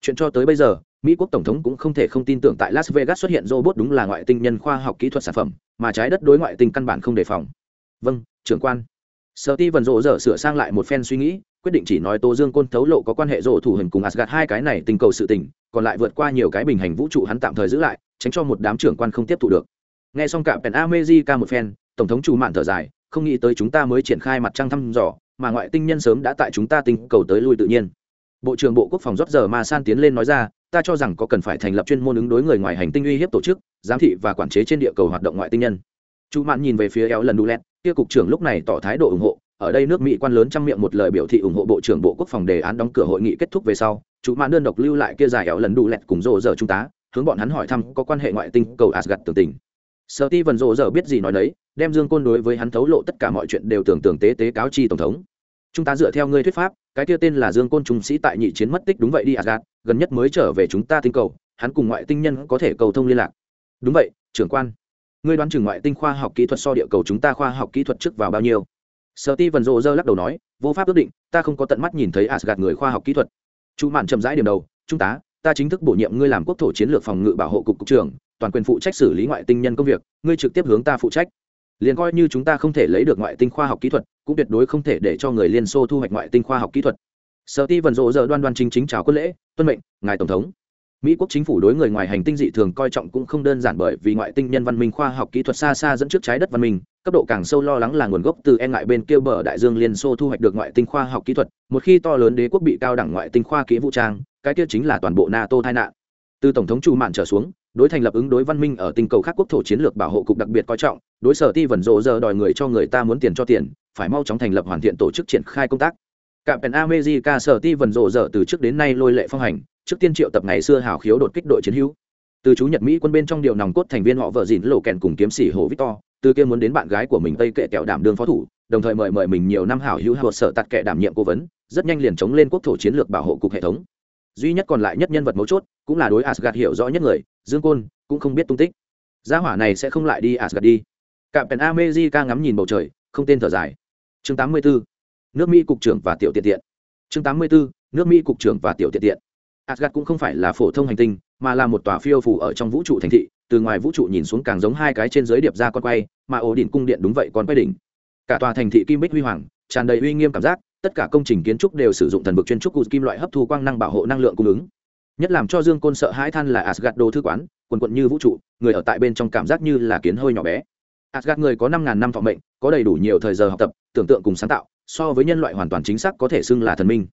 Chuyện cho tới bây giờ, mỹ quốc tổng thống cũng không thể không tin tưởng tại las vegas xuất hiện robot đúng là ngoại tinh nhân khoa học kỹ thuật sản phẩm, mà trái đất đối ngoại tinh căn bản không đề phòng. Vâng trưởng quan. Sở ti vần rộ dở sửa sang lại một phen suy nghĩ, quyết định chỉ nói tô dương côn thấu lộ có quan hệ rộ thủ hình cùng asgad hai cái này tình cầu sự tình, còn lại vượt qua nhiều cái bình hành vũ trụ hắn tạm thời giữ lại tránh cho một đám trưởng quan không tiếp thu được. Nghe xong cả pèn ca một phen tổng thống chủ mạn thở dài không nghĩ tới chúng ta mới triển khai mặt trăng thăm dò mà ngoại tinh nhân sớm đã tại chúng ta tinh cầu tới lui tự nhiên. Bộ trưởng bộ quốc phòng rót giờ mà san tiến lên nói ra ta cho rằng có cần phải thành lập chuyên môn ứng đối người ngoài hành tinh uy hiếp tổ chức giám thị và quản chế trên địa cầu hoạt động ngoại tinh nhân. Chủ mạn nhìn về phía éo lần đu lẹt, kia cục trưởng lúc này tỏ thái độ ủng hộ ở đây nước mỹ quan lớn trăm miệng một lời biểu thị ủng hộ bộ trưởng bộ quốc phòng đề án đóng cửa hội nghị kết thúc về sau chủ mạn đơn độc lưu lại kia dài éo lần đu lẹt cùng rộ giờ trung tá hướng bọn hắn hỏi thăm có quan hệ ngoại tinh cầu Asgard tưởng tình. Sở Ti Vân Dỗ giờ biết gì nói đấy, đem Dương Côn đối với hắn thấu lộ tất cả mọi chuyện đều tưởng tưởng tế tế cáo chi tổng thống. Chúng ta dựa theo ngươi thuyết pháp, cái kia tên là Dương Côn trung sĩ tại nhị chiến mất tích đúng vậy đi Asgard, gần nhất mới trở về chúng ta tinh cầu, hắn cùng ngoại tinh nhân có thể cầu thông liên lạc. Đúng vậy, trưởng quan. Ngươi đoán chừng ngoại tinh khoa học kỹ thuật so địa cầu chúng ta khoa học kỹ thuật trước vào bao nhiêu? Sở Ti Vân Dỗ giờ lắc đầu nói, vô pháp ước định, ta không có tận mắt nhìn thấy Asgard người khoa học kỹ thuật. Chu Mạn chậm rãi điểm đầu, chúng ta, ta chính thức bổ nhiệm ngươi làm quốc thổ chiến lược phòng ngự bảo hộ cục cục trưởng, toàn quyền phụ trách xử lý ngoại tinh nhân công việc, ngươi trực tiếp hướng ta phụ trách. Liền coi như chúng ta không thể lấy được ngoại tinh khoa học kỹ thuật, cũng tuyệt đối không thể để cho người liên xô thu hoạch ngoại tinh khoa học kỹ thuật. Sở ti vần rộ giờ đoan đoan chính chính chào quân lễ, tuân mệnh, ngài tổng thống. Mỹ quốc chính phủ đối người ngoài hành tinh dị thường coi trọng cũng không đơn giản bởi vì ngoại tinh nhân văn minh khoa học kỹ thuật xa xa dẫn trước trái đất văn minh, cấp độ càng sâu lo lắng là nguồn gốc từ e ngại bên kia bờ đại dương liên xô thu hoạch được ngoại tinh khoa học kỹ thuật, một khi to lớn đế quốc bị cao đẳng ngoại tinh khoa kỹ vũ trang cái kia chính là toàn bộ nato tai nạn. Từ tổng thống chu mạn trở xuống, đối thành lập ứng đối văn minh ở tinh cầu khác quốc thổ chiến lược bảo hộ cục đặc biệt coi trọng, đối sở ti vẩn rộ giờ đòi người cho người ta muốn tiền cho tiền, phải mau chóng thành lập hoàn thiện tổ chức triển khai công tác. Cả pèn america sở ti vẩn rộ giờ từ trước đến nay lôi lệ phong hành, trước tiên triệu tập ngày xưa hào khiếu đột kích đội chiến hữu. Từ chú nhật mỹ quân bên trong điều nòng cốt thành viên họ vợ dìn lộ kèn cùng kiếm sĩ hồ victor, từ kia muốn đến bạn gái của mình tây kệ kẹo đảm đương phó thủ, đồng thời mời mời mình nhiều năm hảo hữu hợp sở tạt kệ đảm nhiệm cố vấn, rất nhanh liền chống lên quốc thổ chiến lược bảo hộ cục hệ thống duy nhất còn lại nhất nhân vật mấu chốt cũng là đối asgad hiểu rõ nhất người, dương côn, cũng không biết tung tích gia hỏa này sẽ không lại đi asgad đi cạm pèn amejica ngắm nhìn bầu trời, không tên thở dài chương 84. nước mỹ cục trưởng và tiểu tiện tiện chương 84. nước mỹ cục trưởng và tiểu tiện tiện asgad cũng không phải là phổ thông hành tinh, mà là một tòa phiêu phủ ở trong vũ trụ thành thị, từ ngoài vũ trụ nhìn xuống càng giống hai cái trên dưới điệp ra con quay, mà ổ đỉnh cung điện đúng vậy con quay đỉnh cả tòa thành thị kim bích huy hoàng, tràn đầy uy nghiêm cảm giác tất cả công trình kiến trúc đều sử dụng thần vực chuyên trúc cụ kim loại hấp thu quang năng bảo hộ năng lượng cung ứng. Nhất làm cho dương côn sợ hãi than là asgad đồ thư quán, quần quận như vũ trụ, người ở tại bên trong cảm giác như là kiến hơi nhỏ bé. Asgad người có năm ngàn năm thọ mệnh, có đầy đủ nhiều thời giờ học tập, tưởng tượng cùng sáng tạo, so với nhân loại hoàn toàn chính xác có thể xưng là thần minh.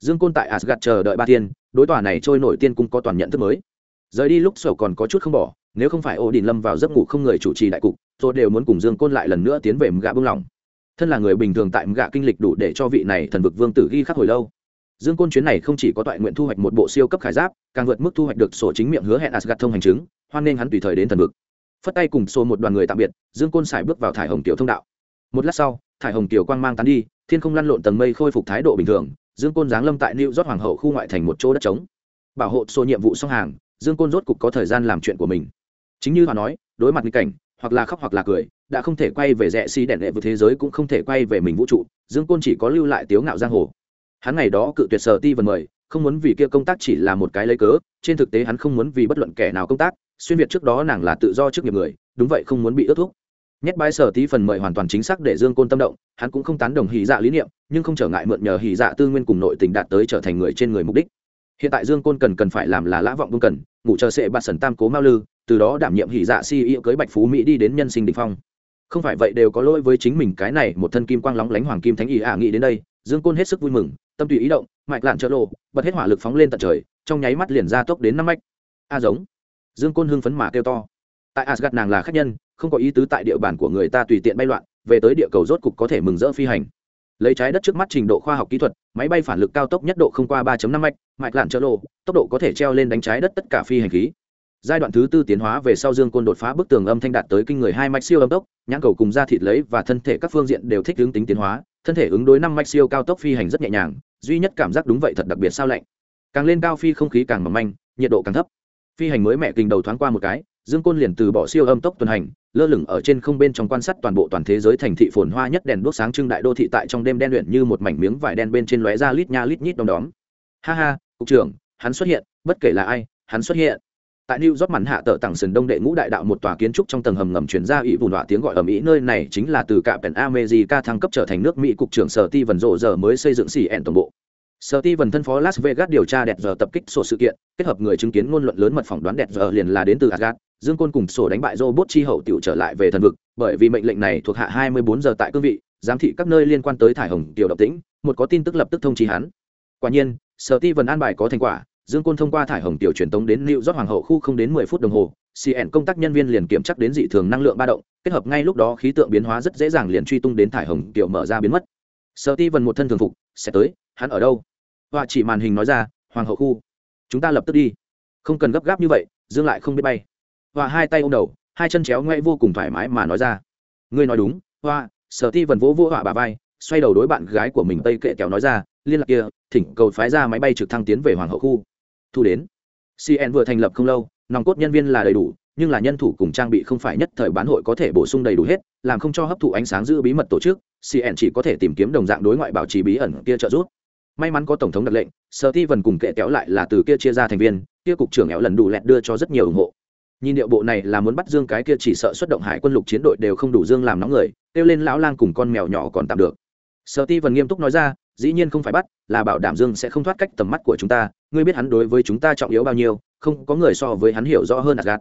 Dương côn tại asgad chờ đợi ba tiên đối tòa này trôi nổi tiên cung có toàn nhận thức mới. Rời đi lúc sầu còn có chút không bỏ, nếu không phải ô đình lâm vào giấc ngủ không người chủ trì đại cục, tôi đều muốn cùng dương côn lại lần nữa tiến về gã bưng lòng thân là người bình thường tại gạ kinh lịch đủ để cho vị này thần vực vương tử ghi khắc hồi lâu. Dương côn chuyến này không chỉ có toại nguyện thu hoạch một bộ siêu cấp khải giáp, càng vượt mức thu hoạch được sổ chính miệng hứa hẹn asgad thông hành chứng, hoan nghênh hắn tùy thời đến thần vực. Phất tay cùng xô một đoàn người tạm biệt, dương côn xài bước vào thải hồng tiểu thông đạo. Một lát sau, thải hồng tiểu quang mang tán đi, thiên không lăn lộn tầng mây khôi phục thái độ bình thường, dương côn giáng lâm tại new rót hoàng hậu khu ngoại thành một chỗ đất trống. Bảo hộ số nhiệm vụ xong hàng, dương côn rốt cục có thời gian làm chuyện của mình. Chính như họ nói, đối mặt nghịch cảnh, hoặc là khóc hoặc là cười đã không thể quay về rẽ xi đèn lệ vượt thế giới cũng không thể quay về mình vũ trụ, dương côn chỉ có lưu lại tiếu ngạo giang hồ. Hắn ngày đó cự tuyệt sở ti vần mời, không muốn vì kia công tác chỉ là một cái lấy cớ, trên thực tế hắn không muốn vì bất luận kẻ nào công tác, xuyên việt trước đó nàng là tự do trước nghiệp người, đúng vậy không muốn bị ước thúc. Nhét bãi sở tí phần mời hoàn toàn chính xác để dương côn tâm động, hắn cũng không tán đồng hỉ dạ lý niệm, nhưng không trở ngại mượn nhờ hỉ dạ tư nguyên cùng nội tình đạt tới trở thành người trên người mục đích. Hiện tại dương côn cần cần phải làm là lã vọng công cần, ngủ chờ sệ bạt sần tam cố mao lư, từ đó đảm nhiệm hỉ dạ si yêu cưới bạch phú mỹ đi đến nhân sinh đ phong không phải vậy đều có lỗi với chính mình, cái này một thân kim quang lóng lánh hoàng kim thánh ý ả nghĩ đến đây, dương côn hết sức vui mừng, tâm tùy ý động, mạch lạn trợ lộ, bật hết hỏa lực phóng lên tận trời, trong nháy mắt liền ra tốc đến năm mách a giống. Dương côn hưng phấn mà kêu to. Tại asgad nàng là khách nhân, không có ý tứ tại địa bàn của người ta tùy tiện bay loạn, về tới địa cầu rốt cục có thể mừng rỡ phi hành. Lấy trái đất trước mắt trình độ khoa học kỹ thuật, máy bay phản lực cao tốc nhất độ không qua 3.5 mạch mạch lạn trợ lộ, tốc độ có thể treo lên đánh trái đất tất cả phi hành khí giai đoạn thứ tư tiến hóa về sau dương côn đột phá bức tường âm thanh đạt tới kinh người hai mạch siêu âm tốc, nhãn cầu cùng da thịt lấy và thân thể các phương diện đều thích ứng tính tiến hóa, thân thể ứng đối năm mạch siêu cao tốc phi hành rất nhẹ nhàng, duy nhất cảm giác đúng vậy thật đặc biệt sao lạnh. Càng lên cao phi không khí càng mỏng manh, nhiệt độ càng thấp. Phi hành mới mẹ kinh đầu thoáng qua một cái, dương côn liền từ bỏ siêu âm tốc tuần hành, lơ lửng ở trên không bên trong quan sát toàn bộ toàn thế giới thành thị phồn hoa nhất đèn đốt sáng trưng đại đô thị tại trong đêm đen luyện như một mảnh miếng vải đen bên trên lóe ra lít nha lít nhít đom đóm. Ha ha, cục trưởng, hắn xuất hiện, bất kể là ai, hắn xuất hiện tại new york mặn hạ tờ tặng sườn đông đệ ngũ đại đạo một tòa kiến trúc trong tầng hầm ngầm chuyển ra ỵ vùn đọa tiếng gọi ở mỹ, nơi này chính là từ cả pèn america thăng cấp trở thành nước mỹ cục trưởng sở ti vần rộ giờ mới xây dựng xỉ ẹn tổng bộ. Sở ti vần thân phó las vegas điều tra đẹp giờ tập kích sổ sự kiện, kết hợp người chứng kiến ngôn luận lớn mật phỏng đoán đẹp giờ liền là đến từ agat dương côn cùng sổ đánh bại robot chi hậu tiểu trở lại về thần vực, bởi vì mệnh lệnh này thuộc hạ 24 giờ tại cương vị, giám thị các nơi liên quan tới thải hồng tiểu độc tĩnh, một có tin tức lập tức thông chi hắn. Quả nhiên sở ti vần an bài có thành quả dương côn thông qua thải hồng tiểu truyền tống đến lưu rót hoàng hậu khu không đến 10 phút đồng hồ cn công tác nhân viên liền kiểm chắc đến dị thường năng lượng ba động, kết hợp ngay lúc đó khí tượng biến hóa rất dễ dàng liền truy tung đến thải hồng tiểu mở ra biến mất. Sở ti vần một thân thường phục, sẽ tới, hắn ở đâu? Họa chỉ màn hình nói ra, hoàng hậu khu, chúng ta lập tức đi. Không cần gấp gáp như vậy, dương lại không biết bay. Họa hai tay ôm đầu, hai chân chéo ngoe vô cùng thoải mái mà nói ra, ngươi nói đúng, hoa. Sở ti vần vỗ vỗ họa bà vai, xoay đầu đối bạn gái của mình tây kệ kéo nói ra, liên lạc kia, thỉnh cầu phái ra máy bay trực thăng tiến về hoàng hậu khu thu đến. Cn vừa thành lập không lâu, nòng cốt nhân viên là đầy đủ, nhưng là nhân thủ cùng trang bị không phải nhất thời bán hội có thể bổ sung đầy đủ hết, làm không cho hấp thụ ánh sáng giữ bí mật tổ chức cn chỉ có thể tìm kiếm đồng dạng đối ngoại bảo trì bí ẩn kia trợ giúp. May mắn có tổng thống đặt lệnh sở ti vần cùng kệ kéo lại là từ kia chia ra thành viên, kia cục trưởng éo lần đủ lẹt đưa cho rất nhiều ủng hộ. Nhìn điệu bộ này là muốn bắt dương cái kia chỉ sợ xuất động hải quân lục chiến đội đều không đủ dương làm nóng người, kêu lên lão lang cùng con mèo nhỏ còn tạm được. Sở ti vần nghiêm túc nói ra, dĩ nhiên không phải bắt, là bảo đảm dương sẽ không thoát cách tầm mắt của chúng ta ngươi biết hắn đối với chúng ta trọng yếu bao nhiêu, không có người so với hắn hiểu rõ hơn asgad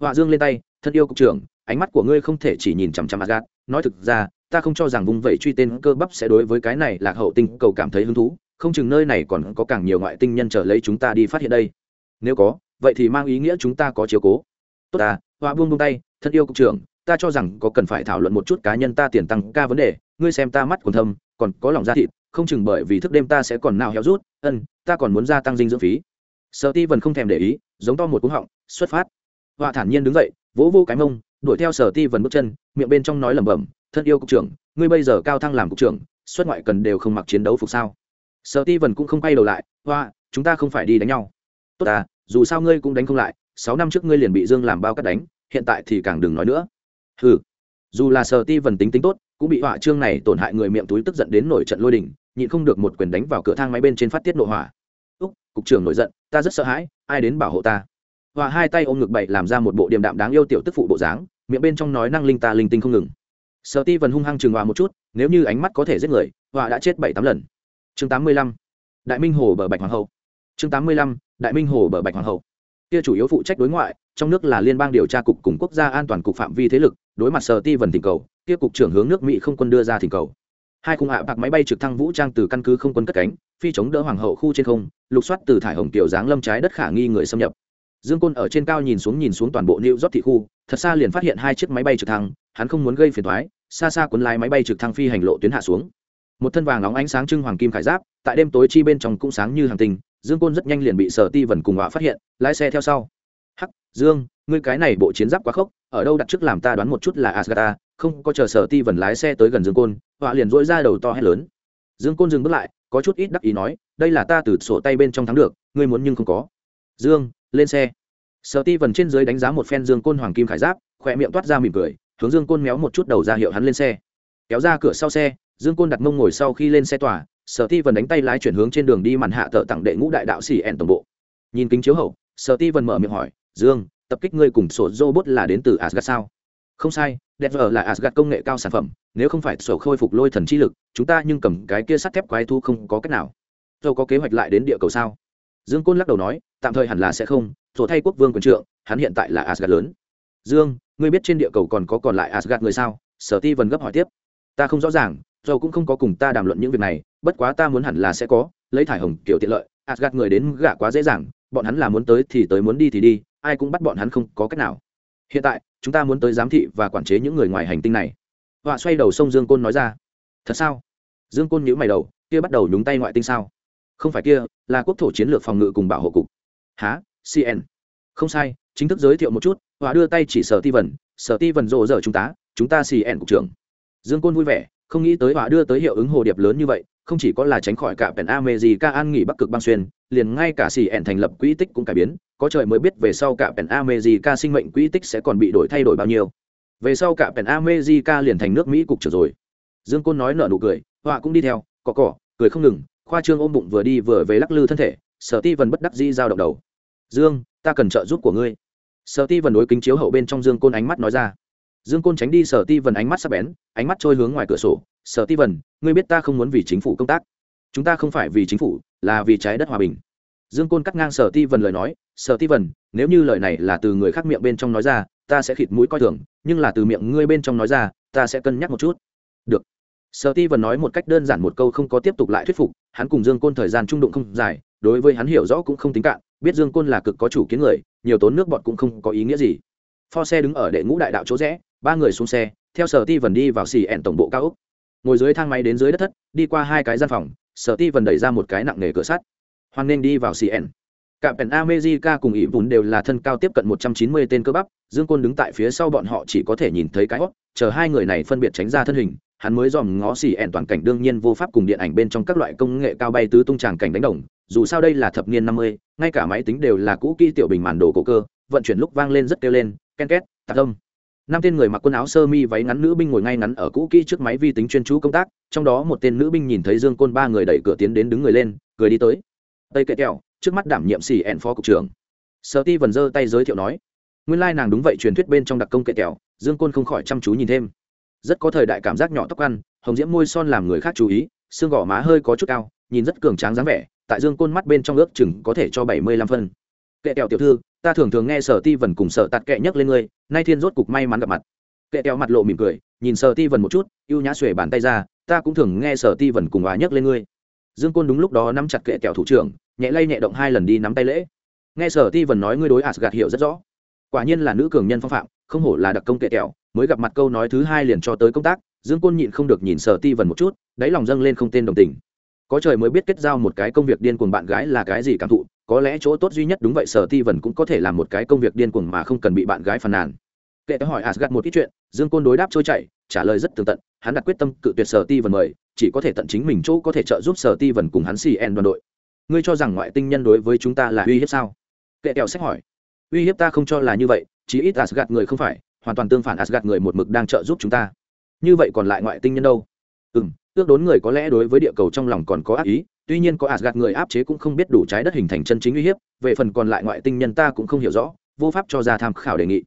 họa dương lên tay, thân yêu cục trưởng, ánh mắt của ngươi không thể chỉ nhìn chằm chằm asgad nói thực ra, ta không cho rằng vùng vẫy truy tên cơ bắp sẽ đối với cái này lạc hậu tinh cầu cảm thấy hứng thú. Không chừng nơi này còn có càng nhiều ngoại tinh nhân trở lấy chúng ta đi phát hiện đây. Nếu có, vậy thì mang ý nghĩa chúng ta có chiếu cố. Tốt à họa buông buông tay, thân yêu cục trưởng, ta cho rằng có cần phải thảo luận một chút cá nhân ta tiền tăng ca vấn đề. Ngươi xem ta mắt còn thâm, còn có lòng da thịt không chừng bởi vì thức đêm ta sẽ còn nào héo rút, ân, ta còn muốn gia tăng dinh dưỡng phí. Sợ ti vần không thèm để ý, giống to một cú họng, xuất phát. Họa thản nhiên đứng dậy, vỗ vô cái mông, đuổi theo sở ti vần bước chân, miệng bên trong nói lẩm bẩm, thân yêu cục trưởng, ngươi bây giờ cao thăng làm cục trưởng, xuất ngoại cần đều không mặc chiến đấu phục sao? Sở ti vần cũng không quay đầu lại hoa chúng ta không phải đi đánh nhau. Tốt à dù sao ngươi cũng đánh không lại, sáu năm trước ngươi liền bị dương làm bao cắt đánh, hiện tại thì càng đừng nói nữa. Ừ dù là sở ti vần tính tính tốt, cũng bị họa trương này tổn hại người miệng túi tức giận đến nổi trận lôi đình nhịn không được một quyền đánh vào cửa thang máy bên trên phát tiết nội hỏa. Úc, cục trưởng nổi giận, ta rất sợ hãi, ai đến bảo hộ ta? Hòa hai tay ôm ngực bậy làm ra một bộ điềm đạm đáng yêu tiểu tức phụ bộ dáng, miệng bên trong nói năng linh ta linh tinh không ngừng. Sợ ti vần hung hăng chừng hòa một chút, nếu như ánh mắt có thể giết người, hòa đã chết bảy tám lần. Chương tám mươi lăm, đại minh hồ bờ bạch hoàng hậu. Chương tám mươi lăm, đại minh hồ bờ bạch hoàng hậu. Kia chủ yếu phụ trách đối ngoại, trong nước là liên bang điều tra cục cùng quốc gia an toàn cục phạm vi thế lực, đối mặt sở ti vần thỉnh cầu, kia cục trưởng hướng nước mỹ không quân đưa ra thỉnh cầu hai khung hạ bạc máy bay trực thăng vũ trang từ căn cứ không quân cất cánh, phi chống đỡ hoàng hậu khu trên không, lục soát từ thải hồng tiểu dáng lâm trái đất khả nghi người xâm nhập. Dương côn ở trên cao nhìn xuống nhìn xuống toàn bộ new york thị khu, thật xa liền phát hiện hai chiếc máy bay trực thăng, hắn không muốn gây phiền thoái xa xa cuốn lái máy bay trực thăng phi hành lộ tuyến hạ xuống. Một thân vàng nóng ánh sáng trưng hoàng kim khải giáp, tại đêm tối chi bên trong cũng sáng như hàng tình dương côn rất nhanh liền bị sở ti vần cùng họa phát hiện, lái xe theo sau. Hắc, dương, ngươi cái này bộ chiến giáp quá khốc, ở đâu đặt trước làm ta đoán một chút là asgata, không có chờ sở ti vần lái xe tới gần dương côn họa liền dỗi ra đầu to hét lớn. Dương côn dừng bước lại, có chút ít đắc ý nói, đây là ta từ sổ tay bên trong thắng được, ngươi muốn nhưng không có. Dương, lên xe. Sở ti vần trên dưới đánh giá một phen dương côn hoàng kim khải giáp, khỏe miệng toát ra mỉm cười, hướng dương côn méo một chút đầu ra hiệu hắn lên xe. Kéo ra cửa sau xe, dương côn đặt mông ngồi sau khi lên xe tỏa sở ti vần đánh tay lái chuyển hướng trên đường đi màn hạ tợ tặng đệ ngũ đại đạo xỉ ẻn tổng bộ. Nhìn kính chiếu hậu, sở ti vần mở miệng hỏi, dương, tập kích ngươi cùng sổ robot là đến từ asgad sao? Không sai Denver là Asgard công nghệ cao sản phẩm, nếu không phải sổ khôi phục lôi thần chi lực, chúng ta nhưng cầm cái kia sắt thép quái thú không có cách nào. Dầu có kế hoạch lại đến địa cầu sao? Dương Côn lắc đầu nói, tạm thời hẳn là sẽ không, rồi thay quốc vương quyền trượng, hắn hiện tại là Asgard lớn. Dương, ngươi biết trên địa cầu còn có còn lại Asgard người sao? Sở Ti vần gấp hỏi tiếp. Ta không rõ ràng, dầu cũng không có cùng ta đàm luận những việc này, bất quá ta muốn hẳn là sẽ có, lấy thải hồng kiểu tiện lợi, Asgard người đến gạ quá dễ dàng, bọn hắn là muốn tới thì tới muốn đi thì đi, ai cũng bắt bọn hắn không có cách nào. Hiện tại, chúng ta muốn tới giám thị và quản chế những người ngoài hành tinh này. Họa xoay đầu sông dương côn nói ra. Thật sao? Dương côn nhữ mày đầu, kia bắt đầu nhúng tay ngoại tinh sao? Không phải kia, là quốc thổ chiến lược phòng ngự cùng bảo hộ cục. Há cn không sai, chính thức giới thiệu một chút, họa đưa tay chỉ sở ti vần, sở ti vần rộ rỡ chúng ta chúng ta cn cục trưởng. Dương côn vui vẻ, không nghĩ tới họa đưa tới hiệu ứng hồ điệp lớn như vậy, không chỉ có là tránh khỏi cả pèn ame gì ca an nghỉ bắc cực băng xuyên liền ngay cả xì ẹn thành lập quỹ tích cũng cải biến có trời mới biết về sau cả pèn America sinh mệnh quỹ tích sẽ còn bị đổi thay đổi bao nhiêu. Về sau cả pèn America liền thành nước Mỹ cục trưởng rồi. Dương Côn nói nở nụ cười, họa cũng đi theo, cọ cọ, cười không ngừng, khoa trương ôm bụng vừa đi vừa về lắc lư thân thể, Sở Ti Vân bất đắc dĩ giao động đầu. "Dương, ta cần trợ giúp của ngươi." Sở Ti Vân đối kính chiếu hậu bên trong Dương Côn ánh mắt nói ra. Dương Côn tránh đi Sở Ti Vân ánh mắt sắc bén, ánh mắt trôi hướng ngoài cửa sổ, "Sở Ti Vân, ngươi biết ta không muốn vì chính phủ công tác. Chúng ta không phải vì chính phủ, là vì trái đất hòa bình." Dương Côn cắt ngang Sở Ti Vân lời nói, sở ti vần nếu như lời này là từ người khác miệng bên trong nói ra ta sẽ khịt mũi coi thường nhưng là từ miệng ngươi bên trong nói ra ta sẽ cân nhắc một chút. Được. Sở ti vần nói một cách đơn giản một câu không có tiếp tục lại thuyết phục hắn cùng dương côn thời gian trung đụng không dài đối với hắn hiểu rõ cũng không tính cạn biết dương côn là cực có chủ kiến người nhiều tốn nước bọt cũng không có ý nghĩa gì. Pho xe đứng ở đệ ngũ đại đạo chỗ rẽ ba người xuống xe theo sở ti vần đi vào xì ẹn tổng bộ cao úc ngồi dưới thang máy đến dưới đất thất đi qua hai cái gian phòng sở ti vần đẩy ra một cái nặng nề cửa sắt hoan nên đi vào cn Cả Penn America cùng ỷ vốn đều là thân cao tiếp cận 190 tên cơ bắp, Dương Côn đứng tại phía sau bọn họ chỉ có thể nhìn thấy cái hót, chờ hai người này phân biệt tránh ra thân hình, hắn mới dòm ngó xì ẻn toàn cảnh đương nhiên vô pháp cùng điện ảnh bên trong các loại công nghệ cao bay tứ tung tràng cảnh đánh đồng, dù sao đây là thập niên 50, ngay cả máy tính đều là cũ kỹ tiểu bình màn đồ cổ cơ, vận chuyển lúc vang lên rất kêu lên, ken két, tạc âm. Năm tên người mặc quần áo sơ mi váy ngắn nữ binh ngồi ngay ngắn ở cũ kỹ trước máy vi tính chuyên chú công tác, trong đó một tên nữ binh nhìn thấy Dương Côn ba người đẩy cửa tiến đến đứng người lên, cười đi tới. Tây kệ kẹo, trước mắt đảm nhiệm xì ẹn phó cục trưởng. Sở ti vần giơ tay giới thiệu nói nguyên lai、like、nàng đúng vậy truyền thuyết bên trong đặc công kệ kẹo dương côn không khỏi chăm chú nhìn thêm. Rất có thời đại cảm giác nhỏ tóc ăn hồng diễm môi son làm người khác chú ý xương gò má hơi có chút cao nhìn rất cường tráng dáng vẻ tại dương côn mắt bên trong ước chừng có thể cho bảy mươi lăm phân. Kệ kẹo tiểu thư ta thường thường nghe sở ti vần cùng sở tạt kệ nhấc lên ngươi, nay thiên rốt cục may mắn gặp mặt. Kệ kéo mặt lộ mỉm cười, nhìn sở ti vần một chút y ê u nhã xuể bàn tay ra, ta cũng thường nghe sở ti vần cùng hòa nhấc lên ngươi. Dương côn đúng lúc đó nắm chặt kệ kẹo thủ trưởng, nhẹ lay nhẹ động hai lần đi nắm tay lễ. Nghe sở ti vần nói ngươi đối asgad hiểu rất rõ. Quả nhiên là nữ cường nhân phong phạm, không hổ là đặc công kệ kẹo mới gặp mặt câu nói thứ hai liền cho tới công tác, dương côn nhịn không được nhìn sở ti vần một chút, đáy lòng dâng lên không tên đồng tình có trời mới biết kết giao một cái công việc điên cuồng bạn gái là cái gì cảm thụ, có lẽ chỗ tốt duy nhất đúng vậy, sở ti vần cũng có thể làm một cái công việc điên cuồng mà không cần bị bạn gái phàn nàn. Kệ hỏi asgad một ít chuyện, dương côn đối đáp trôi chảy, trả lời rất tường tận, hắn đặt quyết tâm cự tuyệt sở ti vần mời, chỉ có thể tận chính mình chỗ có thể trợ giúp sở ti vần cùng hắn xì en đoàn đội. Ngươi cho rằng ngoại tinh nhân đối với chúng ta là uy hiếp sao? Kệ kẹo sách hỏi. Uy hiếp ta không cho là như vậy, chí ít asgad người không phải, hoàn toàn tương phản asgad người một mực đang trợ giúp chúng ta. Như vậy còn lại ngoại tinh nhân đâu? Ừ m ước đốn người có lẽ đối với địa cầu trong lòng còn có ác ý, tuy nhiên có asgad người áp chế cũng không biết đủ trái đất hình thành chân chính uy hiếp, về phần còn lại ngoại tinh nhân ta cũng không hiểu rõ, vô pháp cho ra tham khảo đề nghị.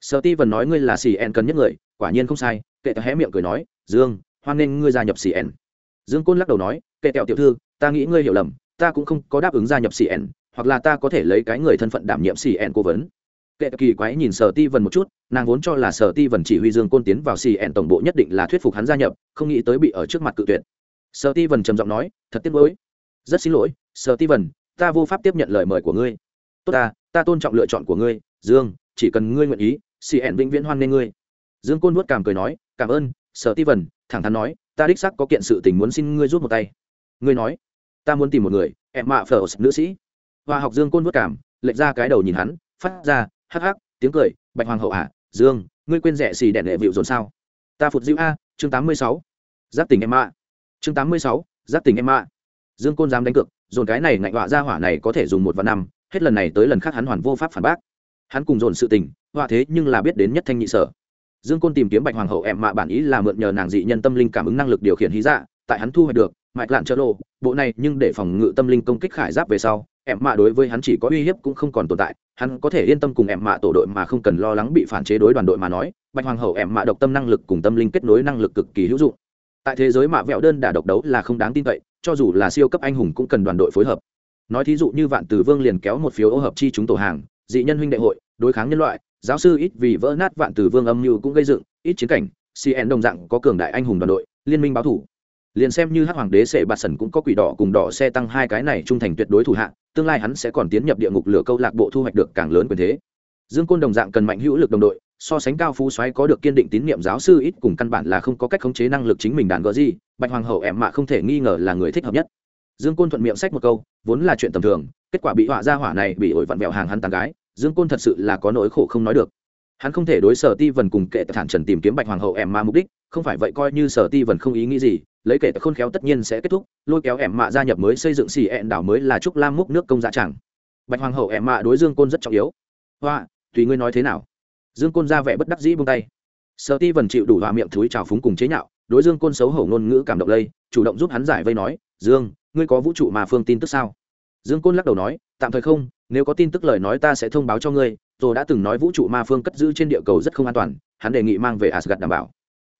Sợ ti vần nói ngươi là xì en cần nhất người, quả nhiên không sai, kệ hé miệng cười nói, dương, hoan nghênh ngươi gia nhập xì en dương côn lắc đầu nói, kệ tẹo tiểu thư, ta nghĩ ngươi hiểu lầm, ta cũng không có đáp ứng gia nhập xì en hoặc là ta có thể lấy cái người thân phận đảm nhiệm xì en cố vấn kệ kỳ quái nhìn sở ti vần một chút, nàng vốn cho là sở ti vần chỉ huy dương côn tiến vào xì ẹn tổng bộ nhất định là thuyết phục hắn gia nhập, không nghĩ tới bị ở trước mặt cự tuyệt. Sở ti vần trầm giọng nói, thật tiếc nuối. Rất xin lỗi, sở ti vần ta vô pháp tiếp nhận lời mời của ngươi. Tốt ta ta tôn trọng lựa chọn của ngươi, dương, chỉ cần ngươi nguyện ý, xì ẹn vĩnh viễn hoan nghê ngươi. Dương côn vuốt cảm cười nói, cảm ơn, sở ti vần thẳng thắn nói, ta đích sắc có kiện sự tình muốn xin ngươi rút một tay. Ngươi nói, ta muốn tìm một người, em mạ phở nữ sĩ. Hoa học dương côn vuốt cảm lệch ra cái đầu nhìn hắn, phát ra hắc hắc, tiếng cười, bạch hoàng hậu à dương, ngươi quên rẻ xì đèn đệ vịu dồn sao? Ta phụt diệu a, chương tám mươi sáu. Giáp tình em ạ. Chương tám mươi sáu, giáp tình em ạ. Dương côn dám đánh cược, dồn cái này ngạnh họa ra hỏa này có thể dùng một vạn năm, hết lần này tới lần khác hắn hoàn vô pháp phản bác. Hắn cùng dồn sự tình, họa thế nhưng là biết đến nhất thanh nhị sở. Dương côn tìm kiếm bạch hoàng hậu em mạ bản ý là mượn nhờ nàng dị nhân tâm linh cảm ứng năng lực điều khiển hí dạ tại hắn thu hoạch được, mạch lạn trợ lộ, bộ này nhưng để phòng ngự tâm linh công kích khải giáp về sau em mạ đối với hắn chỉ có uy hiếp cũng không còn tồn tại, hắn có thể yên tâm cùng em mạ tổ đội mà không cần lo lắng bị phản chế đối đoàn đội mà nói, bạch hoàng hậu em mạ độc tâm năng lực cùng tâm linh kết nối năng lực cực kỳ hữu dụng. Tại thế giới mạ vẹo đơn đả độc đấu là không đáng tin cậy, cho dù là siêu cấp anh hùng cũng cần đoàn đội phối hợp. Nói thí dụ như vạn từ vương liền kéo một phiếu ô hợp chi chúng tổ hàng, dị nhân huynh đệ hội, đối kháng nhân loại, giáo sư ít vì vỡ nát vạn từ vương âm mưu cũng gây dựng, ít chiến cảnh cn đồng dạng có cường đại anh hùng đoàn đội, liên minh báo thủ. Liền xem như hắc hoàng đế sệ bạt sần cũng có quỷ đỏ cùng đỏ xe tăng hai cái này trung thành tuyệt đối thủ hạ tương lai hắn sẽ còn tiến nhập địa ngục lửa câu lạc bộ thu hoạch được càng lớn quyền thế. Dương côn đồng dạng cần mạnh hữu lực đồng đội, so sánh cao phú xoáy có được kiên định tín nhiệm giáo sư ít cùng căn bản là không có cách khống chế năng lực chính mình đàn gỡ gì, bạch hoàng hậu em mạ không thể nghi ngờ là người thích hợp nhất. Dương côn thuận miệng sách một câu, vốn là chuyện tầm thường, kết quả bị họa ra hỏa này bị ổi vặn vẹo hàng hắn tàn gái, dương côn thật sự là có nỗi khổ không nói được. Hắn không thể đối sở ti vần cùng kệ thản trần tìm kiếm bạch hoàng hậu em mạ mục đích, không phải vậy coi như sở ti vần không ý nghĩ gì lấy kể khôn khéo tất nhiên sẽ kết thúc, lôi kéo ẻm mạ gia nhập mới xây dựng xì ẹn đảo mới là trúc lam múc nước công dạ chẳng. Bạch hoàng hậu ẻm mạ đối dương côn rất trọng yếu. Hoa, tùy ngươi nói thế nào? Dương côn ra vẻ bất đắc dĩ buông tay. Sợ ti vần chịu đủ hòa miệng thúi trào phúng cùng chế nhạo, đối dương côn xấu hổ ngôn ngữ cảm động lây, chủ động giúp hắn giải vây nói, dương, ngươi có vũ trụ mà phương tin tức sao? Dương côn lắc đầu nói, tạm thời không, nếu có tin tức lời nói ta sẽ thông báo cho ngươi, tôi đã từng nói vũ trụ ma phương cất giữ trên địa cầu rất không an toàn, hắn đề nghị mang về asgad đảm bảo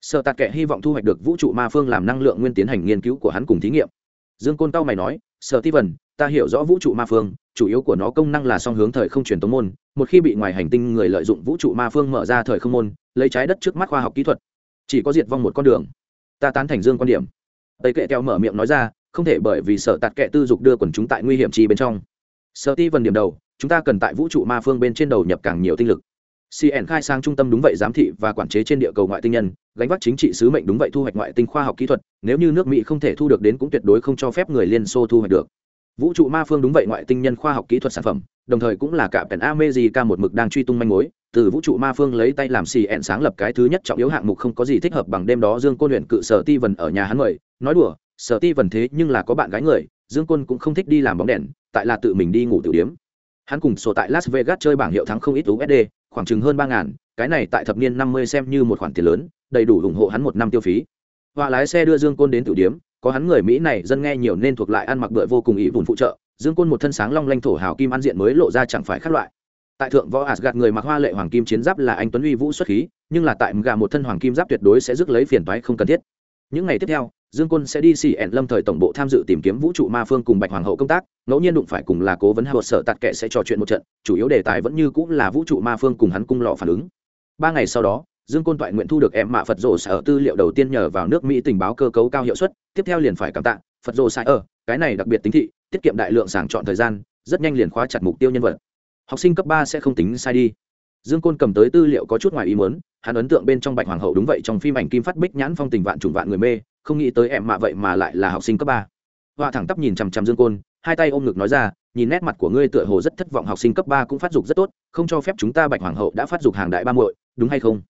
sợ tạt kệ hy vọng thu hoạch được vũ trụ ma phương làm năng lượng nguyên tiến hành nghiên cứu của hắn cùng thí nghiệm. Dương côn cao mày nói sợ ti vần ta hiểu rõ vũ trụ ma phương, chủ yếu của nó công năng là song hướng thời không truyền tống môn, một khi bị ngoài hành tinh người lợi dụng vũ trụ ma phương mở ra thời không môn, lấy trái đất trước mắt khoa học kỹ thuật, chỉ có diệt vong một con đường. Ta tán thành dương quan điểm. Tây kệ keo mở miệng nói ra, không thể bởi vì sợ tạt kệ tư dục đưa quần chúng tại nguy hiểm chi bên trong. Sợ ti vần điểm đầu, chúng ta cần tại vũ trụ ma phương bên trên đầu nhập càng nhiều tinh lực cn khai sang trung tâm đúng vậy giám thị và quản chế trên địa cầu ngoại tinh nhân, gánh vác chính trị sứ mệnh đúng vậy thu hoạch ngoại tinh khoa học kỹ thuật, nếu như nước mỹ không thể thu được đến cũng tuyệt đối không cho phép người liên xô thu hoạch được. Vũ trụ ma phương đúng vậy ngoại tinh nhân khoa học kỹ thuật sản phẩm, đồng thời cũng là cả pèn amejica một mực đang truy tung manh mối, từ vũ trụ ma phương lấy tay làm xì ẹn sáng lập cái thứ nhất trọng yếu hạng mục không có gì thích hợp bằng đêm đó dương côn luyện cự sở ti vần ở nhà hắn mời, nói đùa, sở ti vần thế nhưng là có bạn gái người, dương côn cũng không thích đi làm bóng đèn, tại là tự mình đi ngủ tiểu điếm hắn cùng sổ tại las vegas chơi bảng hiệu thắng không ít usd khoảng chừng hơn ba ngàn, cái này tại thập niên năm mươi xem như một khoản tiền lớn, đầy đủ ủng hộ hắn một năm tiêu phí. Họa lái xe đưa dương côn đến tử điếm có hắn người mỹ này dân nghe nhiều nên thuộc lại ăn mặc bựa vô cùng ý vùn phụ trợ, dương côn một thân sáng long lanh thổ hào kim ăn diện mới lộ ra chẳng phải khác loại. Tại thượng võ asgad người mặc hoa lệ hoàng kim chiến giáp là anh tuấn uy vũ xuất khí, nhưng là tại gà một thân hoàng kim giáp tuyệt đối sẽ rước lấy phiền toái không cần thiết những ngày tiếp theo, dương quân sẽ đi xì ẻn lâm thời tổng bộ tham dự tìm kiếm vũ trụ ma phương cùng bạch hoàng hậu công tác. Ngẫu nhiên đụng phải cùng là cố vấn hạ sở tạt kệ sẽ trò chuyện một trận, chủ yếu đề tài vẫn như cũng là vũ trụ ma phương cùng hắn cung lọ phản ứng. Ba ngày sau đó, dương côn toại nguyện thu được em mạ phật rồ sở tư liệu đầu tiên nhờ vào nước mỹ tình báo cơ cấu cao hiệu suất, tiếp theo liền phải cảm tạ phật rồ sai ở, cái này đặc biệt tính thị, tiết kiệm đại lượng sàng chọn thời gian, rất nhanh liền khóa chặt mục tiêu nhân vật. Học sinh cấp ba sẽ không tính sai đi. Dương côn cầm tới tư liệu có chút ngoài ý muốn hắn ấn tượng bên trong bạch hoàng hậu đúng vậy, trong phim ảnh kim phát bích nhãn phong tình vạn trùng vạn người mê, không nghĩ tới em mạ vậy mà lại là học sinh cấp ba. Họa thẳng tắp nhìn chằm chằm dương côn, hai tay ôm ngực nói ra, nhìn nét mặt của ngươi tựa hồ rất thất vọng, học sinh cấp ba cũng phát dục rất tốt, không cho phép chúng ta bạch hoàng hậu đã phát dục hàng đại ba muội, đúng hay không?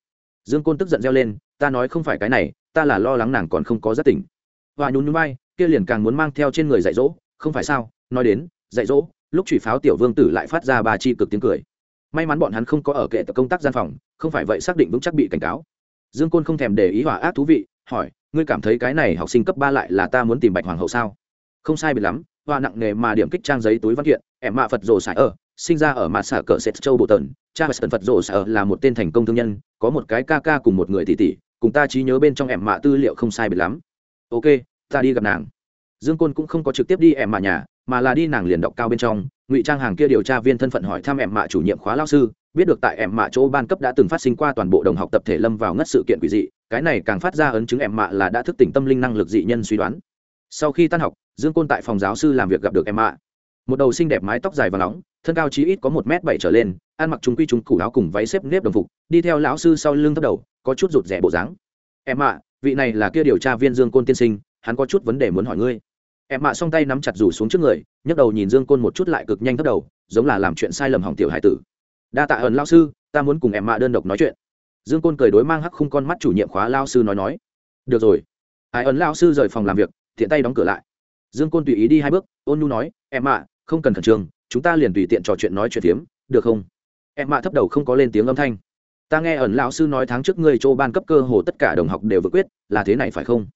Dương côn tức giận reo lên, ta nói không phải cái này, ta là lo lắng nàng còn không có giác tỉnh. Và nhún nhún bay kia liền càng muốn mang theo trên người dạy dỗ, không phải sao, nói đến, dạy dỗ, lúc chủy pháo tiểu vương tử lại phát ra ba chi cực tiếng cười may mắn bọn hắn không có ở kệ tập công tác gian phòng, không phải vậy xác định vững chắc bị cảnh cáo. Dương côn không thèm để ý hỏa ác thú vị, hỏi, ngươi cảm thấy cái này học sinh cấp ba lại là ta muốn tìm bạch hoàng hậu sao? Không sai biệt lắm hoa nặng nghề mà điểm kích trang giấy túi văn kiện, em mạ phật rồ sải ở sinh ra ở mạt xả cỡ sệt châu bộ tần, cha và phật rồ sải ở là một tên thành công thương nhân, có một cái ca ca cùng một người tỷ tỷ, cùng ta trí nhớ bên trong em mạ tư liệu không sai biệt lắm. Ok, ta đi gặp nàng. Dương côn cũng không có trực tiếp đi em mạ nhà mà là đi nàng liền đọc cao bên trong, ngụy trang hàng kia điều tra viên thân phận hỏi thăm em mạ chủ nhiệm khóa lao sư, biết được tại em mạ chỗ ban cấp đã từng phát sinh qua toàn bộ đồng học tập thể lâm vào ngất sự kiện quỷ dị, cái này càng phát ra ấn chứng em mạ là đã thức tỉnh tâm linh năng lực dị nhân suy đoán. Sau khi tan học, dương côn tại phòng giáo sư làm việc gặp được em mạ. Một đầu xinh đẹp mái tóc dài và nóng, thân cao chí ít có một m bảy trở lên, ăn mặc trung quy trung củ áo cùng váy xếp nếp đồng phục, đi theo lão sư sau lưng thấp đầu, có chút rụt rẻ bộ dáng. Em mạ, vị này là kia điều tra viên dương côn tiên sinh, hắn có chút vấn đề muốn hỏi ngươi em mạ song tay nắm chặt rủ xuống trước người, nhấc đầu nhìn dương côn một chút lại cực nhanh thất đầu, giống là làm chuyện sai lầm hỏng tiểu hải tử. Đa tạ ẩn lao sư, ta muốn cùng em mạ đơn độc nói chuyện. Dương côn cười đối mang hắc khung con mắt chủ nhiệm khóa lao sư nói nói. Được rồi. Ai ẩn lao sư rời phòng làm việc thiện tay đóng cửa lại. Dương côn tùy ý đi hai bước, ôn nhu nói, em mạ, không cần khẩn trương, chúng ta liền tùy tiện trò chuyện nói chuyện tiếm được không? Em mạ thấp đầu không có lên tiếng âm thanh. Ta nghe ẩn lão sư nói tháng trước ngươi châu ban cấp cơ hồ tất cả đồng học đều vượt quyết, là thế này phải không?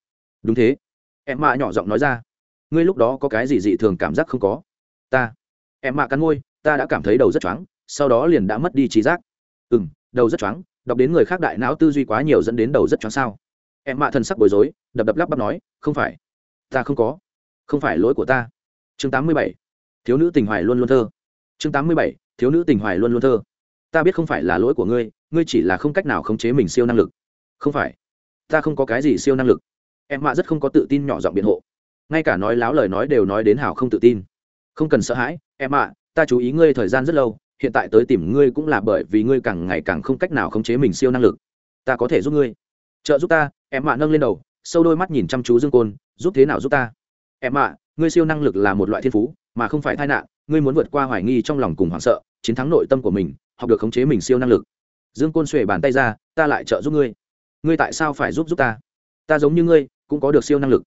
Đúng thế. Em mạ nhỏ giọng nói ra ngươi lúc đó có cái gì dị thường cảm giác không có? Ta. Em mạ cắn môi, ta đã cảm thấy đầu rất choáng, sau đó liền đã mất đi trí giác. Ừ m đầu rất choáng, đọc đến người khác đại não tư duy quá nhiều dẫn đến đầu rất choáng sao? Em mạ thần sắc bối rối, đập đập lắp bắp nói, không phải. Ta không có. Không phải lỗi của ta. Chương tám mươi bảy. Thiếu nữ tình hoài luôn luôn thơ. Chương tám mươi bảy. Thiếu nữ tình hoài luôn luôn thơ. Ta biết không phải là lỗi của ngươi ngươi chỉ là không cách nào khống chế mình siêu năng lực. Không phải. Ta không có cái gì siêu năng lực. Em mạ rất không có tự tin nhỏ giọng biện hộ ngay cả nói láo lời nói đều nói đến hảo không tự tin. Không cần sợ hãi, em ạ, ta chú ý ngươi thời gian rất lâu, hiện tại tới tìm ngươi cũng là bởi vì ngươi càng ngày càng không cách nào khống chế mình siêu năng lực. Ta có thể giúp ngươi. Trợ giúp ta, em mạ nâng lên đầu, sâu đôi mắt nhìn chăm chú dương côn, giúp thế nào giúp ta? Em ạ, ngươi siêu năng lực là một loại thiên phú, mà không phải tai nạn, ngươi muốn vượt qua hoài nghi trong lòng cùng hoảng sợ, chiến thắng nội tâm của mình, học được khống chế mình siêu năng lực. Dương côn xuề bàn tay ra, ta lại trợ giúp ngươi. Ngươi tại sao phải giúp giúp ta? Ta giống như ngươi, cũng có được siêu năng lực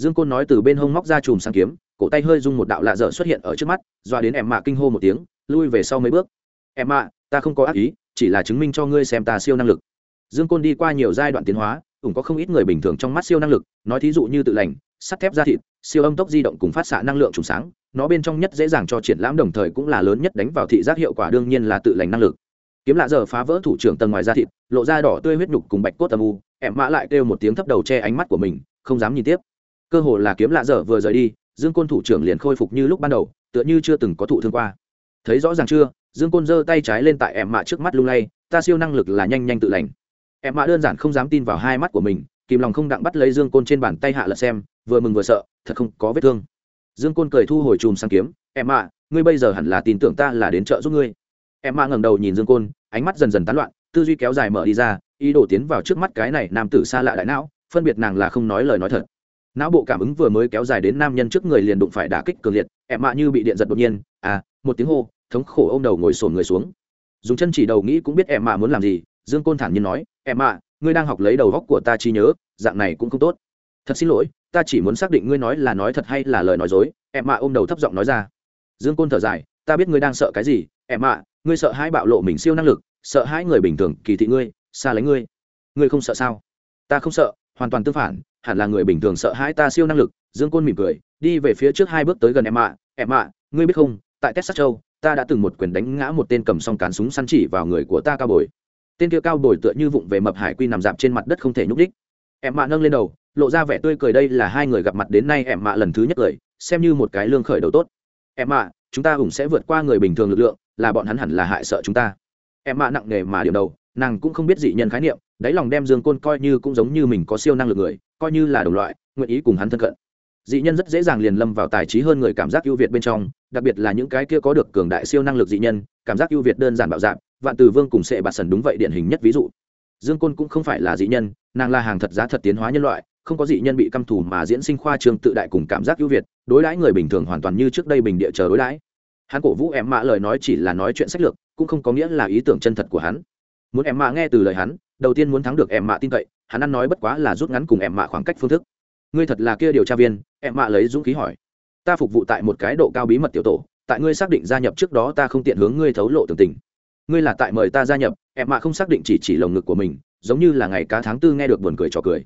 dương côn nói từ bên hông móc ra chùm sáng kiếm, cổ tay hơi rung một đạo lạ dở xuất hiện ở trước mắt, doa đến em mạ kinh hô một tiếng, lui về sau mấy bước. Em mạ ta không có ác ý, chỉ là chứng minh cho ngươi xem ta siêu năng lực. Dương côn đi qua nhiều giai đoạn tiến hóa, cũng có không ít người bình thường trong mắt siêu năng lực, nói thí dụ như tự lành, sắt thép da thịt, siêu âm tốc di động cùng phát xạ năng lượng trùng sáng, nó bên trong nhất dễ dàng cho triển lãm đồng thời cũng là lớn nhất đánh vào thị giác hiệu quả đương nhiên là tự lành năng lực. Kiếm lạ giờ phá vỡ thủ trưởng tầng ngoài da thịt, lộ ra đỏ tươi huyết nhục cùng bạch cốt âm u em mã lại kêu một tiếng thấp đầu che ánh mắt của mình, không dám nhìn tiếp cơ hồ là kiếm lạ dở vừa rời đi, dương côn thủ trưởng liền khôi phục như lúc ban đầu, tựa như chưa từng có thụ thương qua. Thấy rõ ràng chưa? Dương côn giơ tay trái lên tại em mạ trước mắt lung lay, ta siêu năng lực là nhanh nhanh tự lành. Em mạ đơn giản không dám tin vào hai mắt của mình, kìm lòng không đặng bắt lấy dương côn trên bàn tay hạ lật xem, vừa mừng vừa sợ, thật không có vết thương. Dương côn cười thu hồi chùm sang kiếm, em mạ, ngươi bây giờ hẳn là tin tưởng ta là đến chợ giúp ngươi. Em mạ ngẩng đầu nhìn dương côn, ánh mắt dần dần tán loạn, tư duy kéo dài mở đi ra, ý đồ tiến vào trước mắt cái này nam tử xa lạ đại não, phân biệt nàng là không nói lời nói thật não bộ cảm ứng vừa mới kéo dài đến nam nhân trước người liền đụng phải đả kích cường liệt em mạ như bị điện giật đột nhiên à một tiếng hô, thống khổ ô m đầu ngồi sồn người xuống. Dùng chân chỉ đầu nghĩ cũng biết em mạ muốn làm gì, dương côn thản nhiên nói em mạ, ngươi đang học lấy đầu góc của ta chi nhớ, dạng này cũng không tốt. Thật xin lỗi, ta chỉ muốn xác định ngươi nói là nói thật hay là lời nói dối em mạ ôm đầu thấp giọng nói ra. Dương côn thở dài, ta biết ngươi đang sợ cái gì em mạ, ngươi sợ hai bạo lộ mình siêu năng lực, sợ hai người bình thường, kỳ thị ngươi, xa lấy ngươi. Ngươi không sợ sao? Ta không sợ, hoàn toàn tương phản hẳn là người bình thường sợ hãi ta siêu năng lực, dương côn mỉm cười, đi về phía trước hai bước tới gần em ạ. Em ạ, ngươi biết không, tại texas châu, ta đã từng một quyền đánh ngã một tên cầm song cán súng săn chỉ vào người của ta cao bồi. Tên kia cao bồi tựa như vụng về mập hải quy nằm dạp trên mặt đất không thể nhúc đích em mạ nâng lên đầu, lộ ra vẻ tươi cười đây là hai người gặp mặt đến nay em mạ lần thứ nhất cười, xem như một cái lương khởi đầu tốt. Em mạ chúng ta hùng sẽ vượt qua người bình thường lực lượng, là bọn hắn hẳn là hại sợ chúng ta. Em mạ nặng nề mà điểm đầu, nàng cũng không biết dị nhân khái niệm, đáy lòng đem dương côn coi như cũng giống như mình có siêu năng lực người coi như là đồng loại, nguyện ý cùng hắn thân cận. Dị nhân rất dễ dàng liền lâm vào tài trí hơn người cảm giác ưu việt bên trong, đặc biệt là những cái kia có được cường đại siêu năng lực dị nhân, cảm giác ưu việt đơn giản bạo dạn vạn từ vương cùng sệ bạt sần đúng vậy điển hình nhất ví dụ. Dương côn cũng không phải là dị nhân, nàng là hàng thật giá thật tiến hóa nhân loại, không có dị nhân bị căm thù mà diễn sinh khoa trương tự đại cùng cảm giác ưu việt, đối đãi người bình thường hoàn toàn như trước đây bình địa chờ đối đãi. Hắn cổ vũ em mạ lời nói chỉ là nói chuyện sách lược, cũng không có nghĩa là ý tưởng chân thật của hắn. Muốn em mạ nghe từ lời hắn, đầu tiên muốn thắng được em mạ tin cậy hắn ăn nói bất quá là rút ngắn cùng em mạ khoảng cách phương thức. Ngươi thật là kia điều tra viên, em mạ lấy dũng khí hỏi. Ta phục vụ tại một cái độ cao bí mật tiểu tổ, tại ngươi xác định gia nhập trước đó ta không tiện hướng ngươi thấu lộ tường tình. Ngươi là tại mời ta gia nhập, em mạ không xác định chỉ chỉ lồng ngực của mình, giống như là ngày cá tháng tư nghe được buồn cười trò cười.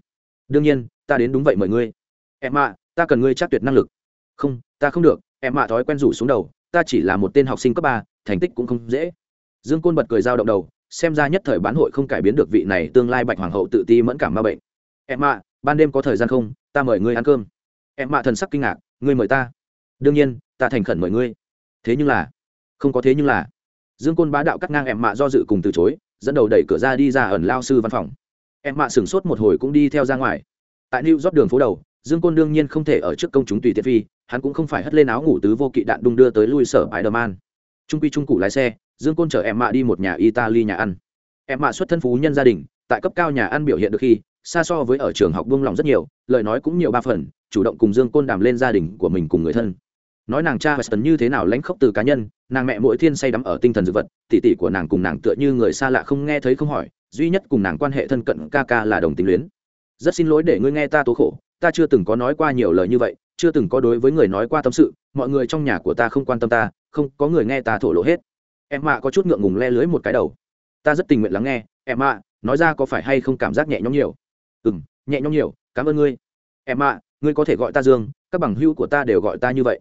Đương nhiên, ta đến đúng vậy mời ngươi. Em mạ, ta cần ngươi chắc tuyệt năng lực. Không, ta không được, em mạ thói quen rủ xuống đầu, ta chỉ là một tên học sinh cấp ba, thành tích cũng không dễ. Dương côn bật cười giao động đầu xem ra nhất thời bán hội không cải biến được vị này tương lai bạch hoàng hậu tự ti mẫn cảm ma bệnh. Em mạ ban đêm có thời gian không? Ta mời ngươi ăn cơm. Em mạ thần sắc kinh ngạc, ngươi mời ta. Đương nhiên, ta thành khẩn mời ngươi. Thế nhưng là, không có thế nhưng là. Dương côn bá đạo cắt ngang em mạ do dự cùng từ chối, dẫn đầu đẩy cửa ra đi ra ẩn lao sư văn phòng. Em mạ sửng sốt một hồi cũng đi theo ra ngoài. Tại new rót đường phố đầu, dương côn đương nhiên không thể ở trước công chúng tùy tiện phi, hắn cũng không phải hất lên áo ngủ tứ vô kỵ đạn đung đưa tới lui sở bãi đờ man trung quy trung cụ lái xe dương côn chở em mạ đi một nhà italy nhà ăn. Em mạ xuất thân phú nhân gia đình, tại cấp cao nhà ăn biểu hiện được khi, xa so với ở trường học buông lòng rất nhiều, lời nói cũng nhiều ba phần, chủ động cùng dương côn đàm lên gia đình của mình cùng người thân. Nói nàng cha Weston như thế nào lãnh khốc từ cá nhân, nàng mẹ mỗi thiên say đắm ở tinh thần dược vật, tỷ tỷ của nàng cùng nàng tựa như người xa lạ không nghe thấy không hỏi, duy nhất cùng nàng quan hệ thân cận ca ca là đồng tính luyến. Rất xin lỗi để ngươi nghe ta tố khổ, ta chưa từng có nói qua nhiều lời như vậy, chưa từng có đối với người nói qua tâm sự, mọi người trong nhà của ta không quan tâm ta, không có người nghe ta thổ lộ hết em mạ có chút ngượng ngùng le lưới một cái đầu. Ta rất tình nguyện lắng nghe em mạ nói ra có phải hay không cảm giác nhẹ nhõm nhiều? Ừ m nhẹ nhõm nhiều, cảm ơn ngươi. Em mạ ngươi có thể gọi ta dương, các bằng hữu của ta đều gọi ta như vậy.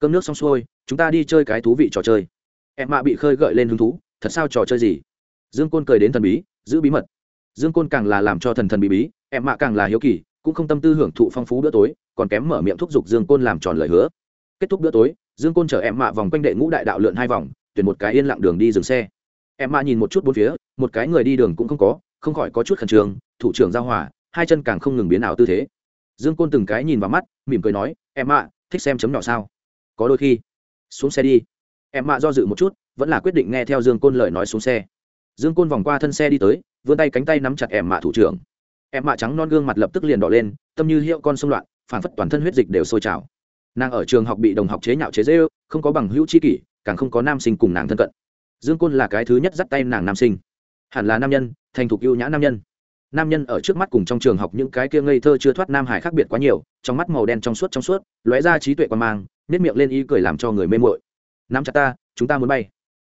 Cơm nước xong xuôi, chúng ta đi chơi cái thú vị trò chơi. Em mạ bị khơi gợi lên hứng thú, thật sao trò chơi gì? Dương côn cười đến thần bí, giữ bí mật. Dương côn càng là làm cho thần thần bí bí em mạ càng là hiếu kỳ, cũng không tâm tư hưởng thụ phong phú bữa tối, còn kém mở miệng thúc giục dương côn làm tròn lời hứa. Kết thúc bữa tối, dương côn chở em mạ vòng quanh đệ ngũ đại đạo lượn hai vòng tuyển một cái yên lặng đường đi dừng xe. Em mạ nhìn một chút bốn phía, một cái người đi đường cũng không có, không khỏi có chút khẩn trương, thủ trưởng giao hòa, hai chân càng không ngừng biến ảo tư thế. Dương côn từng cái nhìn vào mắt, mỉm cười nói, em mạ thích xem chấm nhỏ sao? Có đôi khi. Xuống xe đi. Em mạ do dự một chút, vẫn là quyết định nghe theo dương côn lời nói xuống xe. Dương côn vòng qua thân xe đi tới, vươn tay cánh tay nắm chặt em mạ thủ trưởng. Em mạ trắng non gương mặt lập tức liền đỏ lên, tâm như hiệu con sông loạn phản phất toàn thân huyết dịch đều sôi trào. Nàng ở trường học bị đồng học chế nhạo chế dễ không có bằng hữu c kỷ càng không có nam sinh cùng nàng thân cận. Dương côn là cái thứ nhất dắt tay nàng nam sinh. Hẳn là nam nhân, thành thục ưu nhã nam nhân. Nam nhân ở trước mắt cùng trong trường học những cái kia ngây thơ chưa thoát nam hải khác biệt quá nhiều, trong mắt màu đen trong suốt trong suốt, lóe ra trí tuệ quan mang nếp miệng lên y cười làm cho người mê mội nắm chặt ta, chúng ta muốn bay.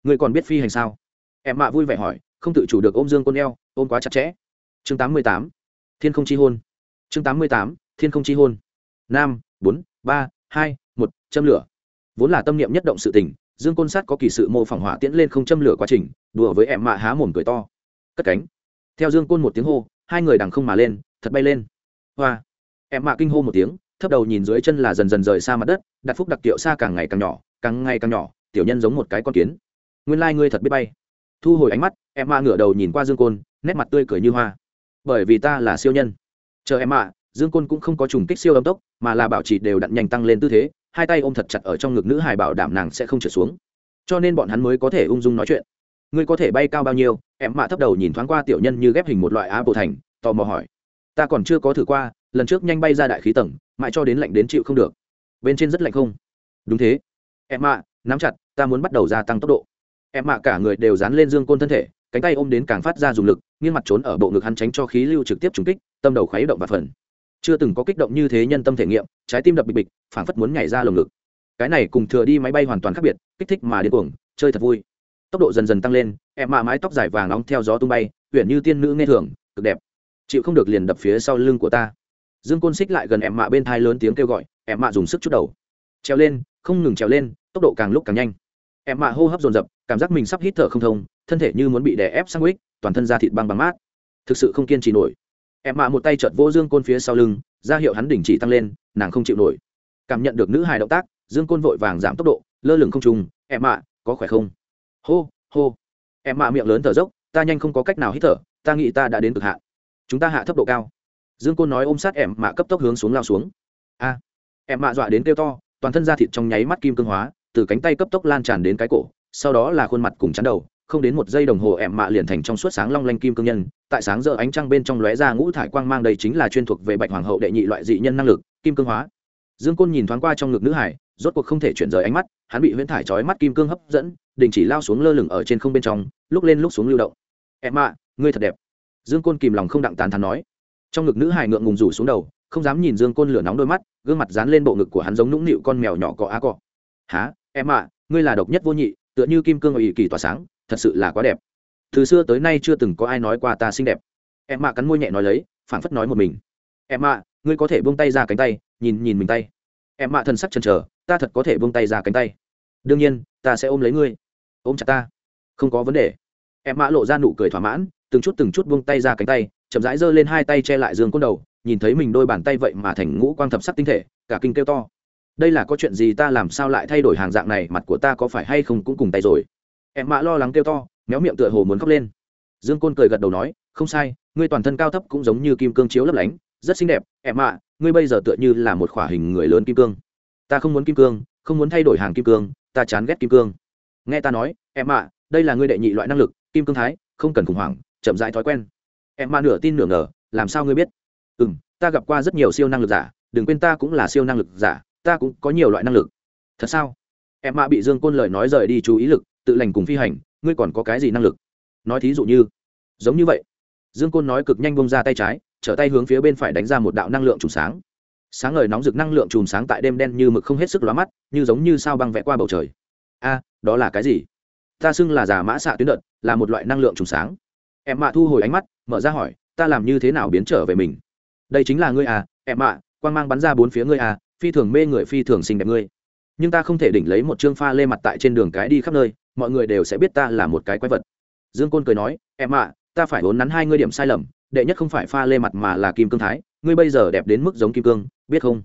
Người còn biết phi hành sao? Em mạ vui vẻ hỏi, không tự chủ được ôm dương côn eo, ôm quá chặt chẽ. Chương tám mươi tám, thiên không chi hôn. Chương tám mươi tám, thiên không chi hôn. Năm bốn, ba, hai, một, châm lửa. Vốn là tâm niệm nhất động sự tình dương côn sát có kỳ sự mô phỏng hỏa tiễn lên không châm lửa quá trình, đùa với em mạ há mồm cười to. Cất cánh. Theo dương côn một tiếng hô, hai người đằng không mà lên, thật bay lên. Hoa. Em mạ kinh hô một tiếng, thấp đầu nhìn dưới chân là dần dần rời xa mặt đất, đặt phúc đặc tiệu xa càng ngày càng nhỏ, càng ngày càng nhỏ, tiểu nhân giống một cái con kiến. Nguyên lai、like、ngươi thật biết bay. Thu hồi ánh mắt, em mạ ngửa đầu nhìn qua dương côn, nét mặt tươi cười như hoa. Bởi vì ta là siêu nhân. Chờ em mạ, dương côn cũng không có trùng kích siêu âm tốc, mà là bảo trì đều đặn nhanh tăng lên tư thế hai tay ôm thật chặt ở trong ngực nữ hài bảo đảm nàng sẽ không trở xuống. Cho nên bọn hắn mới có thể ung dung nói chuyện. Ngươi có thể bay cao bao nhiêu? Em mạ thấp đầu nhìn thoáng qua tiểu nhân như ghép hình một loại á bộ thành, tò mò hỏi. Ta còn chưa có thử qua, lần trước nhanh bay ra đại khí tầng, mãi cho đến lạnh đến chịu không được. Bên trên rất lạnh không? Đúng thế. Em mạ, nắm chặt, ta muốn bắt đầu gia tăng tốc độ. Em mạ cả người đều dán lên dương côn thân thể, cánh tay ôm đến càng phát ra dùng lực, nghiêng mặt trốn ở bộ ngực hắn tránh cho khí lưu trực tiếp trúng kích, tâm đầu khuấy động và phần chưa từng có kích động như thế nhân tâm thể nghiệm, trái tim đập bịch bịch, phảng phất muốn nhảy ra lồng ngực. Cái này cùng thừa đi máy bay hoàn toàn khác biệt, kích thích mà điên cuồng, chơi thật vui. Tốc độ dần dần tăng lên, em mạ mái tóc dài vàng nóng theo gió tung bay huyện như tiên nữ nghe thường, cực đẹp. Chịu không được liền đập phía sau lưng của ta. Dương côn xích lại gần em mạ bên thai lớn tiếng kêu gọi, em mạ dùng sức chút đầu. Treo lên, không ngừng trèo lên, tốc độ càng lúc càng nhanh. Em mạ hô hấp dồn dập, cảm giác mình sắp hít thở không thông, thân thể như muốn bị đè ép sang quýt, toàn thân da thịt băng băng mát. Thực sự không kiên trì nổi em mạ một tay chợt vô dương côn phía sau lưng, ra hiệu hắn đình chỉ tăng lên, nàng không chịu nổi. Cảm nhận được nữ hài động tác, dương côn vội vàng giảm tốc độ, lơ lửng không trùng em mạ, có khỏe không? Hô hô. Em mạ miệng lớn thở dốc, ta nhanh không có cách nào hít thở, ta nghĩ ta đã đến cực hạn. Chúng ta hạ thấp độ cao. Dương côn nói ôm sát em mạ cấp tốc hướng xuống lao xuống. A. Em mạ dọa đến kêu to, toàn thân da thịt trong nháy mắt kim cương hóa, từ cánh tay cấp tốc lan tràn đến cái cổ, sau đó là khuôn mặt cùng chắn đầu không đến một giây đồng hồ em mạ liền thành trong suốt sáng long lanh kim cương nhân, tại sáng giờ ánh trăng bên trong lóe ra ngũ thải quang mang đây chính là chuyên thuộc về bạch hoàng hậu đệ nhị loại dị nhân năng lực, kim cương hóa. Dương côn nhìn thoáng qua trong ngực nữ hải, rốt cuộc không thể chuyển rời ánh mắt, hắn bị huyễn thải trói mắt kim cương hấp dẫn, đình chỉ lao xuống lơ lửng ở trên không bên trong, lúc lên lúc xuống lưu động. Em mạ, ngươi thật đẹp. Dương côn kìm lòng không đặng tán thắn nói. Trong ngực nữ hải ngượng ngùng rủ xuống đầu, không dám nhìn dương côn lửa nóng đôi mắt, gương mặt dán lên bộ ngực của hắn giống nũng nịu con mèo nhỏ cọ á cọ. Há em ạ ngươi là độc nhất vô nhị, tựa như kim cương ở ỵ kỳ tỏa sáng thật sự là quá đẹp. Từ xưa tới nay chưa từng có ai nói qua ta xinh đẹp. Em mạ cắn môi nhẹ nói lấy, phảng phất nói một mình. Em mạ ngươi có thể buông tay ra cánh tay, nhìn nhìn mình tay. Em mạ thần sắc chần chờ, ta thật có thể buông tay ra cánh tay. Đương nhiên, ta sẽ ôm lấy ngươi. Ôm chặt ta. Không có vấn đề. Em mạ lộ ra nụ cười thỏa mãn, từng chút từng chút buông tay ra cánh tay, chậm rãi giơ lên hai tay che lại giường côn đầu, nhìn thấy mình đôi bàn tay vậy mà thành ngũ quang thập sắc tinh thể, cả kinh kêu to. Đây là có chuyện gì ta làm sao lại thay đổi hàng dạng này, mặt của ta có phải hay không cũng cùng tay rồi em mạ lo lắng kêu to, méo miệng tựa hồ muốn khóc lên. Dương côn cười gật đầu nói, không sai, ngươi toàn thân cao thấp cũng giống như kim cương chiếu lấp lánh, rất xinh đẹp. Em mạ, ngươi bây giờ tựa như là một khỏa hình người lớn kim cương. Ta không muốn kim cương, không muốn thay đổi hàng kim cương, ta chán ghét kim cương. Nghe ta nói, em mạ, đây là ngươi đệ nhị loại năng lực, kim cương thái, không cần khủng hoảng, chậm rãi thói quen. Em mạ nửa tin nửa ngờ, làm sao ngươi biết? Ừ m ta gặp qua rất nhiều siêu năng lực giả, đừng quên ta cũng là siêu năng lực giả, ta cũng có nhiều loại năng lực. Thật sao? Em mạ bị dương côn lời nói rời đi chú ý lực tự lành cùng phi hành, ngươi còn có cái gì năng lực? Nói thí dụ như, giống như vậy. Dương côn nói cực nhanh bông ra tay trái, trở tay hướng phía bên phải đánh ra một đạo năng lượng trùng sáng. Sáng ngời nóng rực năng lượng chùm sáng tại đêm đen như mực không hết sức lóa mắt, như giống như sao băng vẽ qua bầu trời. A, đó là cái gì? Ta xưng là giả mã xạ tuyến đợt, là một loại năng lượng trùng sáng. Em mạ thu hồi ánh mắt, mở ra hỏi, ta làm như thế nào biến trở về mình? Đây chính là ngươi à em mạ, quang mang bắn ra bốn phía ngươi à phi thường mê người, phi thường xinh đẹp ngươi nhưng ta không thể đỉnh lấy một chương pha lê mặt tại trên đường cái đi khắp nơi, mọi người đều sẽ biết ta là một cái quái vật. Dương côn cười nói, em ạ, ta phải vốn nắn hai ngươi điểm sai lầm, đệ nhất không phải pha lê mặt mà là kim cương thái, ngươi bây giờ đẹp đến mức giống kim cương, biết không?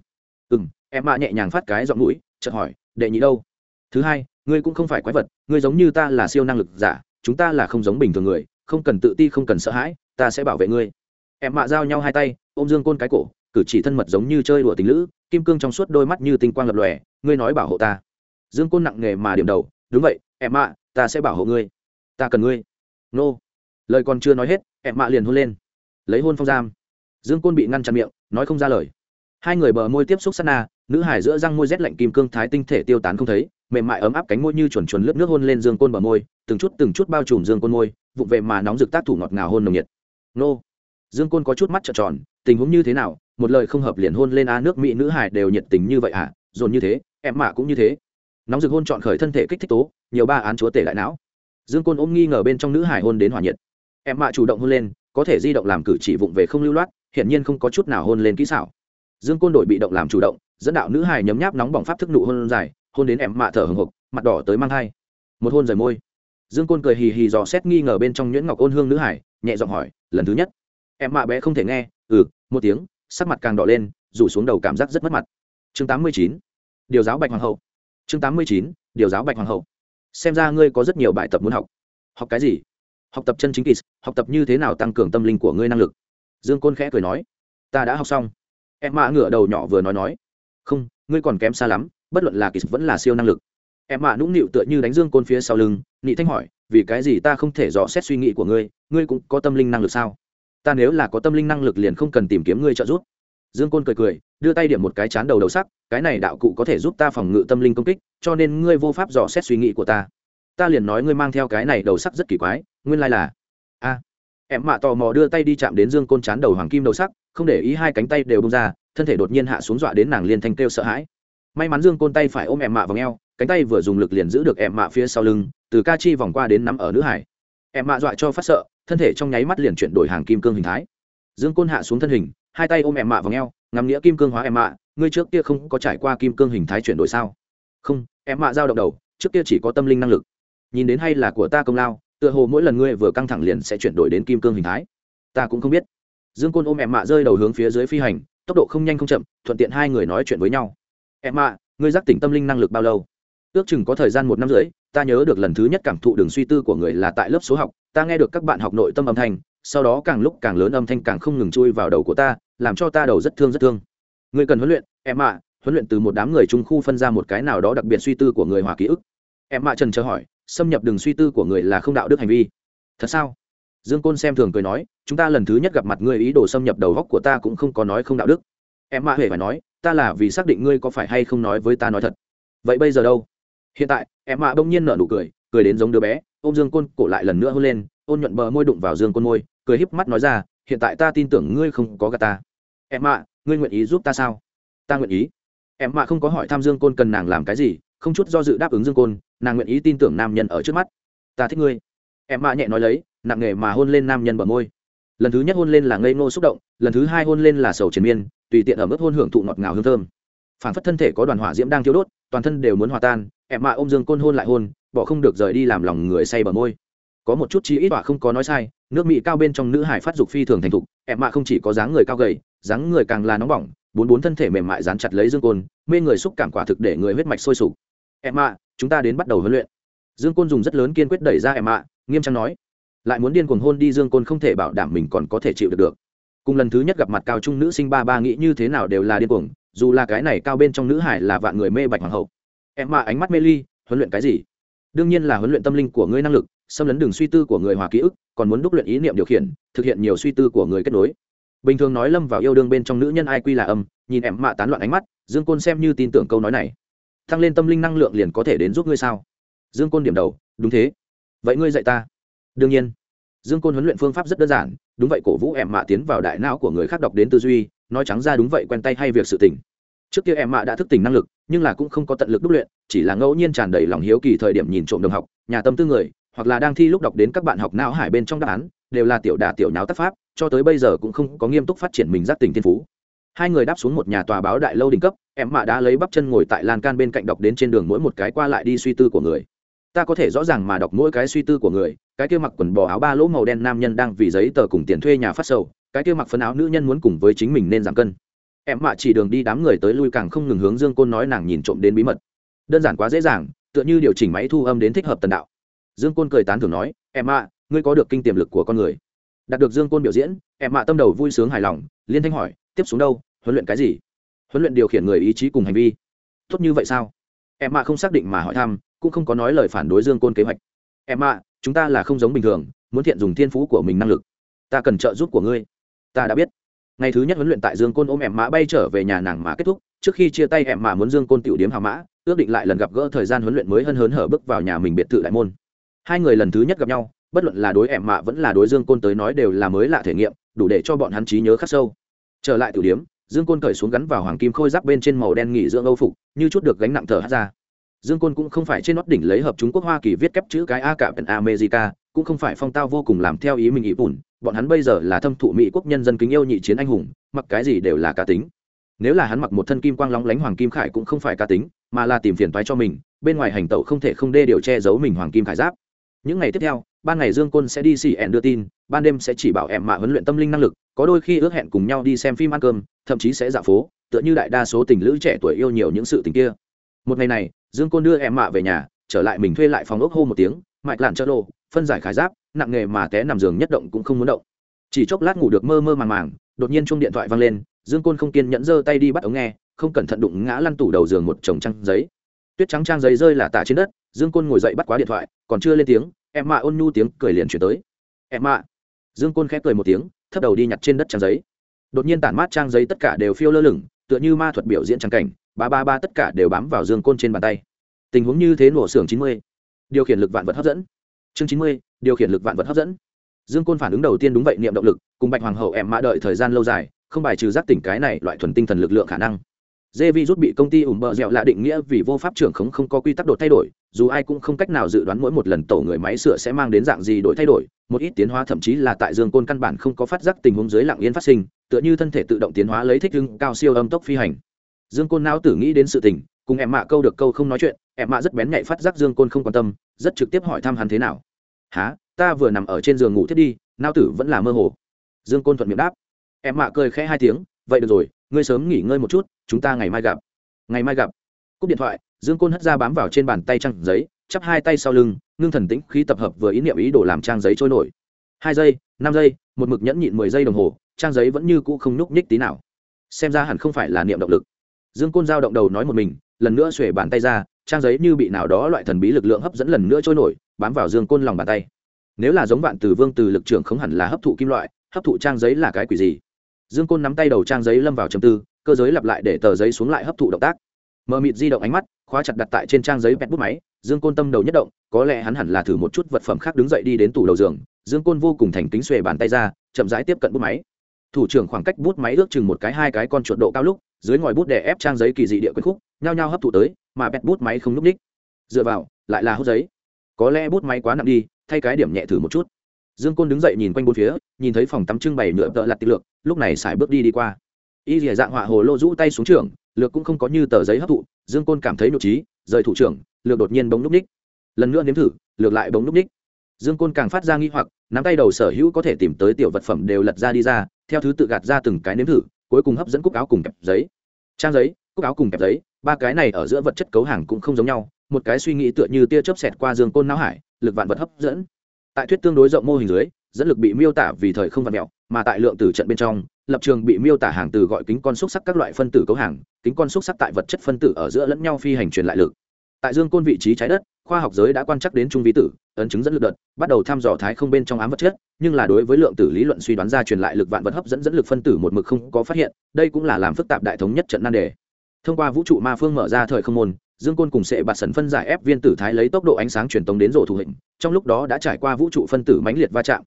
Ừ m em ạ nhẹ nhàng phát cái giọng mũi, chợt hỏi, đệ nhị đâu? Thứ hai, ngươi cũng không phải quái vật, ngươi giống như ta là siêu năng lực giả, chúng ta là không giống bình thường người, không cần tự ti, không cần sợ hãi, ta sẽ bảo vệ ngươi. Em mạ giao nhau hai tay, ôm dương côn cái cổ cử chỉ thân mật giống như chơi đùa tình lữ, kim cương trong suốt đôi mắt như tinh quang lập lòe, ngươi nói bảo hộ ta. Dương côn nặng nghề mà điểm đầu, đúng vậy, em mạ ta sẽ bảo hộ ngươi. Ta cần ngươi. Nô. Lời còn chưa nói hết, em mạ liền hôn lên. Lấy hôn phong giam. Dương côn bị ngăn chặn miệng, nói không ra lời. Hai người bờ môi tiếp xúc sát na, nữ hải giữa răng môi rét lạnh kim cương thái tinh thể tiêu tán không thấy, mềm mại ấm áp cánh môi như chuẩn chuẩn lướt nước hôn lên dương côn bờ môi, từng chút từng chút bao trùm dương côn môi, vụng về mà nóng rực tác thủ ngọt ngào hôn nồng nhiệt. Nô dương côn có chút mắt trợn tròn, tình huống như thế nào? Một lời không hợp liền hôn lên a nước mỹ nữ hải đều nhiệt tình như vậy à? Dồn như thế, em mạ cũng như thế. Nóng rực hôn chọn khởi thân thể kích thích tố, nhiều ba án chúa tể lại não. Dương côn ôm nghi ngờ bên trong nữ hải hôn đến hỏa nhiệt. Em mạ chủ động hôn lên, có thể di động làm cử chỉ vụng về không lưu loát, hiển nhiên không có chút nào hôn lên kỹ xảo. Dương côn đổi bị động làm chủ động, dẫn đạo nữ hải nhấm nháp nóng bỏng pháp thức nụ hôn dài, hôn đến em mạ thở hừng hực mặt đỏ tới mang thai. Một hôn rời môi. Dương côn cười hì hì dò xét nghi ngờ bên trong nhuyễn ngọc ôn hương nữ hải nhẹ giọng hỏi, lần thứ nhất? Em mạ bé không thể nghe ừ một tiếng, sắc mặt càng đỏ lên, rủ xuống đầu cảm giác rất mất mặt. Chương tám mươi chín, điều giáo bạch hoàng hậu. Chương tám mươi chín, điều giáo bạch hoàng hậu. Xem ra ngươi có rất nhiều bài tập muốn học. Học cái gì? Học tập chân chính kỳ học tập như thế nào tăng cường tâm linh của ngươi năng lực? Dương côn khẽ cười nói. Ta đã học xong. Em mạ ngửa đầu nhỏ vừa nói nói. Không, ngươi còn kém xa lắm, bất luận là kỳ vẫn là siêu năng lực. Em mạ nũng nịu tựa như đánh dương côn phía sau lưng, nị thanh hỏi, vì cái gì ta không thể dò xét suy nghĩ của ngươi ngươi cũng có tâm linh năng lực sao? Ta nếu là có tâm linh năng lực liền không cần tìm kiếm ngươi trợ giúp. Dương côn cười cười, đưa tay điểm một cái chán đầu đầu sắc, cái này đạo cụ có thể giúp ta phòng ngự tâm linh công kích, cho nên ngươi vô pháp dò xét suy nghĩ của ta. Ta liền nói ngươi mang theo cái này đầu sắc rất kỳ quái, nguyên lai、like、là, a. Em mạ tò mò đưa tay đi chạm đến dương côn chán đầu hoàng kim đầu sắc, không để ý hai cánh tay đều bông ra, thân thể đột nhiên hạ xuống dọa đến nàng liền thanh kêu sợ hãi. May mắn dương côn tay phải ôm em mạ vào ngheo cánh tay vừa dùng lực liền giữ được em mạ phía sau lưng, từ ca chi vòng qua đến nắm ở nữ hải. Em mạ dọa cho phát sợ thân thể trong nháy mắt liền chuyển đổi hàng kim cương hình thái. Dương côn hạ xuống thân hình, hai tay ôm em mạ vào ngheo ngắm nghĩa kim cương hóa em mạ, ngươi trước kia không có trải qua kim cương hình thái chuyển đổi sao? Không, em mạ giao động đầu, trước kia chỉ có tâm linh năng lực. Nhìn đến hay là của ta công lao, tựa hồ mỗi lần ngươi vừa căng thẳng liền sẽ chuyển đổi đến kim cương hình thái. Ta cũng không biết. Dương côn ôm em mạ rơi đầu hướng phía dưới phi hành, tốc độ không nhanh không chậm, thuận tiện hai người nói chuyện với nhau. Em mạ, ngươi giác tỉnh tâm linh năng lực bao lâu? Ước chừng có thời gian một năm rưỡi, ta nhớ được lần thứ nhất cảm thụ đường suy tư của người là tại lớp số học, ta nghe được các bạn học nội tâm âm thanh, sau đó càng lúc càng lớn âm thanh càng không ngừng chui vào đầu của ta, làm cho ta đầu rất thương rất thương. Ngươi cần huấn luyện, em ạ, huấn luyện từ một đám người trung khu phân ra một cái nào đó đặc biệt suy tư của người hòa ký ức. Em ạ trần chờ hỏi, xâm nhập đường suy tư của người là không đạo đức hành vi. Thật sao? Dương côn xem thường cười nói, chúng ta lần thứ nhất gặp mặt ngươi ý đồ xâm nhập đầu góc của ta cũng không có nói không đạo đức. Em mạ huệ phải nói, ta là vì xác định ngươi có phải hay không nói với ta nói thật. Vậy bây giờ đâu? Hiện tại, em mạ bỗng nhiên nở nụ cười cười đến giống đứa bé, ôm dương côn cổ lại lần nữa hôn lên, ôn nhuận bờ môi đụng vào dương côn môi, cười híp mắt nói ra, hiện tại ta tin tưởng ngươi không có gà ta. Em mạ ngươi nguyện ý giúp ta sao? Ta nguyện ý. Em mạ không có hỏi thăm dương côn cần nàng làm cái gì, không chút do dự đáp ứng dương côn, nàng nguyện ý tin tưởng nam nhân ở trước mắt. Ta thích ngươi. Em mạ nhẹ nói lấy, nặng nghề mà hôn lên nam nhân bờ môi. Lần thứ nhất hôn lên là ngây ngô xúc động, lần thứ hai hôn lên là sầu triền miên, tùy tiện ở mức hôn hưởng thụ ngọt ngào hương thơm phản phất thân thể có đoàn hỏa diễm đang thiếu đốt, toàn thân đều muốn hòa tan em mạ ôm dương côn hôn lại hôn, bỏ không được rời đi làm lòng người say bờ môi. Có một chút chi ít tọa không có nói sai, nước mỹ cao bên trong nữ hải phát dục phi thường thành thục em mạ không chỉ có dáng người cao gầy, dáng người càng là nóng bỏng, bốn bốn thân thể mềm mại dán chặt lấy dương côn, mê người xúc cảm quả thực để người huyết mạch sôi sục. Em mạ, chúng ta đến bắt đầu huấn luyện. Dương côn dùng rất lớn kiên quyết đẩy ra em mạ, nghiêm trang nói. Lại muốn điên cuồng hôn đi dương côn không thể bảo đảm mình còn có thể chịu được được. Cùng lần thứ nhất gặp mặt cao trung nữ sinh ba ba nghĩ như thế nào đều là điên cuồng dù là cái này cao bên trong nữ hải là vạn người mê bạch hoàng hậu, em mạ ánh mắt mê ly, huấn luyện cái gì? Đương nhiên là huấn luyện tâm linh của ngươi năng lực, xâm lấn đường suy tư của người hòa ký ức, còn muốn đúc luyện ý niệm điều khiển, thực hiện nhiều suy tư của người kết nối. Bình thường nói lâm vào yêu đương bên trong nữ nhân ai quy là âm, nhìn em mạ tán loạn ánh mắt, dương côn xem như tin tưởng câu nói này. Tăng lên tâm linh năng lượng liền có thể đến giúp ngươi sao? Dương côn điểm đầu, đúng thế. Vậy ngươi dạy ta. Đương nhiên. Dương côn huấn luyện phương pháp rất đơn giản, đúng vậy cổ vũ em mạ tiến vào đại não của người khác đọc đến tư duy nói trắng ra đúng vậy quen tay hay việc sự tỉnh trước kia em mạ đã thức tỉnh năng lực, nhưng là cũng không có tận lực đúc luyện, chỉ là ngẫu nhiên tràn đầy lòng hiếu kỳ thời điểm nhìn trộm đồng học, nhà tâm tư người, hoặc là đang thi lúc đọc đến các bạn học não hải bên trong đáp án, đều là tiểu đà tiểu nháo tác pháp, cho tới bây giờ cũng không có nghiêm túc phát triển mình giác tỉnh thiên phú. Hai người đáp xuống một nhà tòa báo đại lâu đỉnh cấp, em mạ đã lấy bắp chân ngồi tại lan can bên cạnh đọc đến trên đường mỗi một cái qua lại đi suy tư của người. Ta có thể rõ ràng mà đọc mỗi cái suy tư của người, cái kia mặc quần bò áo ba lỗ màu đen nam nhân đang vì giấy tờ cùng tiền thuê nhà phát sầu cái kia mặc phấn áo nữ nhân muốn cùng với chính mình nên giảm cân. Em mạ chỉ đường đi đám người tới lui càng không ngừng hướng dương côn nói nàng nhìn trộm đến bí mật. Đơn giản quá dễ dàng, tựa như điều chỉnh máy thu âm đến thích hợp tần đạo. Dương côn cười tán thưởng nói, em mạ, ngươi có được kinh tiềm lực của con người. Đạt được dương côn biểu diễn, em mạ tâm đầu vui sướng hài lòng, liên thanh hỏi, tiếp xuống đâu? Huấn luyện cái gì? Huấn luyện điều khiển người ý chí cùng hành vi. Tốt như vậy sao? Em mạ không xác định mà hỏi thăm, cũng không có nói lời phản đối dương côn kế hoạch. Em mạ, chúng ta là không giống bình thường, muốn thiện dùng thiên phú của mình năng lực. Ta cần trợ giúp của ngươi ta đã biết. Ngày thứ nhất huấn luyện tại dương côn ôm em mã bay trở về nhà nàng mã kết thúc, trước khi chia tay em mã muốn dương côn tiểu điếm hào mã, ước định lại lần gặp gỡ thời gian huấn luyện mới hân hớn hở bước vào nhà mình biệt thự đại môn. Hai người lần thứ nhất gặp nhau, bất luận là đối em mạ vẫn là đối dương côn tới nói đều là mới lạ thể nghiệm, đủ để cho bọn hắn trí nhớ khắc sâu. Trở lại tiểu điếm, dương côn cởi xuống gắn vào hoàng kim khôi giáp bên trên màu đen nghỉ dưỡng âu phục, như chút được gánh nặng thở hát ra dương côn cũng không phải trên nót đỉnh lấy hợp trung quốc hoa kỳ viết kép chữ cái a cả pεν america, cũng không phải phong tao vô cùng làm theo ý mình ý bùn, bọn hắn bây giờ là thâm thụ mỹ quốc nhân dân kính yêu nhị chiến anh hùng, mặc cái gì đều là cá tính. Nếu là hắn mặc một thân kim quang lóng lánh hoàng kim khải cũng không phải cá tính, mà là tìm phiền toái cho mình, bên ngoài hành tẩu không thể không đê điều che giấu mình hoàng kim khải giáp. Những ngày tiếp theo, ban ngày dương côn sẽ đi xì ẹn đưa tin, ban đêm sẽ chỉ bảo em mạ huấn luyện tâm linh năng lực, có đôi khi ước hẹn cùng nhau đi xem phim ăn cơm, thậm chí sẽ dạo phố, tựa như đại đa số tình lữ trẻ tuổi yêu nhiều những sự tình kia. Một ngày này dương côn đưa em mạ về nhà, trở lại mình thuê lại phòng ốc hô một tiếng, mạch lạn chợ lộ, phân giải khải giáp, nặng nghề mà té nằm giường nhất động cũng không muốn động. Chỉ chốc lát ngủ được mơ mơ màng màng, đột nhiên chung điện thoại vang lên, dương côn không kiên nhẫn giơ tay đi bắt ống nghe, không cẩn thận đụng ngã lăn tủ đầu giường một chồng trăng giấy. Tuyết trắng trang giấy rơi là tả trên đất, dương côn ngồi dậy bắt quá điện thoại, còn chưa lên tiếng, em mạ ôn nhu tiếng cười liền chuyển tới. Em mạ. Dương côn khẽ cười một tiếng, thấp đầu đi nhặt trên đất trang giấy. Đột nhiên tản mát trang giấy tất cả đều phiêu lơ lửng, tựa như ma thuật biểu diễn trang cảnh ba ba ba tất cả đều bám vào dương côn trên bàn tay. Tình huống như thế nổ xưởng chín mươi. Điều khiển lực vạn vật hấp dẫn. Chương chín mươi, điều khiển lực vạn vật hấp dẫn. Dương côn phản ứng đầu tiên đúng vậy, niệm động lực, cùng bạch hoàng hậu em mã đợi thời gian lâu dài, không bài trừ giác tỉnh cái này loại thuần tinh thần lực lượng khả năng. Dê vi rút bị công ty ủng bợ dẹo lạ định nghĩa vì vô pháp trưởng khống không có quy tắc đột thay đổi, dù ai cũng không cách nào dự đoán mỗi một lần tổ người máy sửa sẽ mang đến dạng gì đổi thay đổi, một ít tiến hóa thậm chí là tại dương côn căn bản không có phát giác tình huống dưới lặng yên phát sinh, tựa như thân thể tự động tiến hóa lấy thích hưng cao siêu âm tốc phi hành dương côn não tử nghĩ đến sự tình, cùng em mạ câu được câu không nói chuyện, em mạ rất bén nhạy phát giác dương côn không quan tâm, rất trực tiếp hỏi thăm hắn thế nào. Há ta vừa nằm ở trên giường ngủ thiết đi nao tử vẫn là mơ hồ. Dương côn thuận miệng đáp. Em mạ cười khẽ hai tiếng, vậy được rồi, ngươi sớm nghỉ ngơi một chút, chúng ta ngày mai gặp. Ngày mai gặp? Cúp điện thoại, dương côn hất ra bám vào trên bàn tay trăng giấy, chắp hai tay sau lưng, ngưng thần tĩnh khí tập hợp vừa ý niệm ý đồ làm trang giấy trôi nổi. Hai giây, năm giây, một mực nhẫn nhịn mười giây đồng hồ, trang giấy vẫn như cũ không nhúc nhích tí nào. Xem ra hẳn không phải là niệm động lực dương côn giao động đầu nói một mình, lần nữa xuể bàn tay ra, trang giấy như bị nào đó loại thần bí lực lượng hấp dẫn lần nữa trôi nổi, bám vào dương côn lòng bàn tay. Nếu là giống vạn từ vương từ lực trưởng không hẳn là hấp thụ kim loại, hấp thụ trang giấy là cái quỷ gì? Dương côn nắm tay đầu trang giấy lâm vào chầm tư, cơ giới lặp lại để tờ giấy xuống lại hấp thụ động tác. Mờ mịt di động ánh mắt, khóa chặt đặt tại trên trang giấy bẹt bút máy, dương côn tâm đầu nhất động, có lẽ hắn hẳn là thử một chút vật phẩm khác đứng dậy đi đến tủ đầu giường, dương côn vô cùng thành kính xuề bàn tay ra, chậm rãi tiếp cận bút máy. Thủ trưởng khoảng cách bút máy ước chừng một cái hai cái con chuột độ cao lúc dưới ngòi bút đè ép trang giấy kỳ dị địa quyến khúc, nhao nhao hấp thụ tới, mà bẹt bút máy không núp ních. Dựa vào, lại là hút giấy. Có lẽ bút máy quá nặng đi, thay cái điểm nhẹ thử một chút. Dương côn đứng dậy nhìn quanh bốn phía, nhìn thấy phòng tắm trưng bày nhựa tợ lặt tị lược, lúc này xài bước đi đi qua. Y dìa dạng họa hồ lô rũ tay xuống trường, lược cũng không có như tờ giấy hấp thụ, dương côn cảm thấy nhục trí rời thủ trưởng, lược đột nhiên bóng núp ních. Lần nữa nếm thử, lược lại bóng núp ních. Dương côn càng phát ra nghi hoặc, nắm tay đầu sở hữu có thể tìm tới tiểu vật phẩm đều lật ra đi ra, theo thứ tự gạt ra từng cái nếm thử, cuối cùng hấp dẫn cúc áo cùng kẹp giấy trang giấy, cúc áo cùng kẹp giấy, ba cái này ở giữa vật chất cấu hàng cũng không giống nhau, một cái suy nghĩ tựa như tia chớp xẹt qua dương côn não hải, lực vạn vật hấp dẫn. Tại thuyết tương đối rộng mô hình dưới, dẫn lực bị miêu tả vì thời không vật mẹo, mà tại lượng tử trận bên trong, lập trường bị miêu tả hàng từ gọi kính con xúc sắc các loại phân tử cấu hàng, kính con xúc sắc tại vật chất phân tử ở giữa lẫn nhau phi hành truyền lại lực. Tại dương côn vị trí trái đất khoa học giới đã quan trắc đến trung vi tử, ấn chứng dẫn lực đợt, bắt đầu thăm dò thái không bên trong ám vật chất, nhưng là đối với lượng tử lý luận suy đoán ra truyền lại lực vạn vật hấp dẫn dẫn lực phân tử một mực không có phát hiện, đây cũng là làm phức tạp đại thống nhất trận nan đề. Thông qua vũ trụ ma phương mở ra thời không môn, dương côn cùng sệ bạt sần phân giải ép viên tử thái lấy tốc độ ánh sáng truyền tống đến rổ thủ hình, trong lúc đó đã trải qua vũ trụ phân tử mãnh liệt va chạm.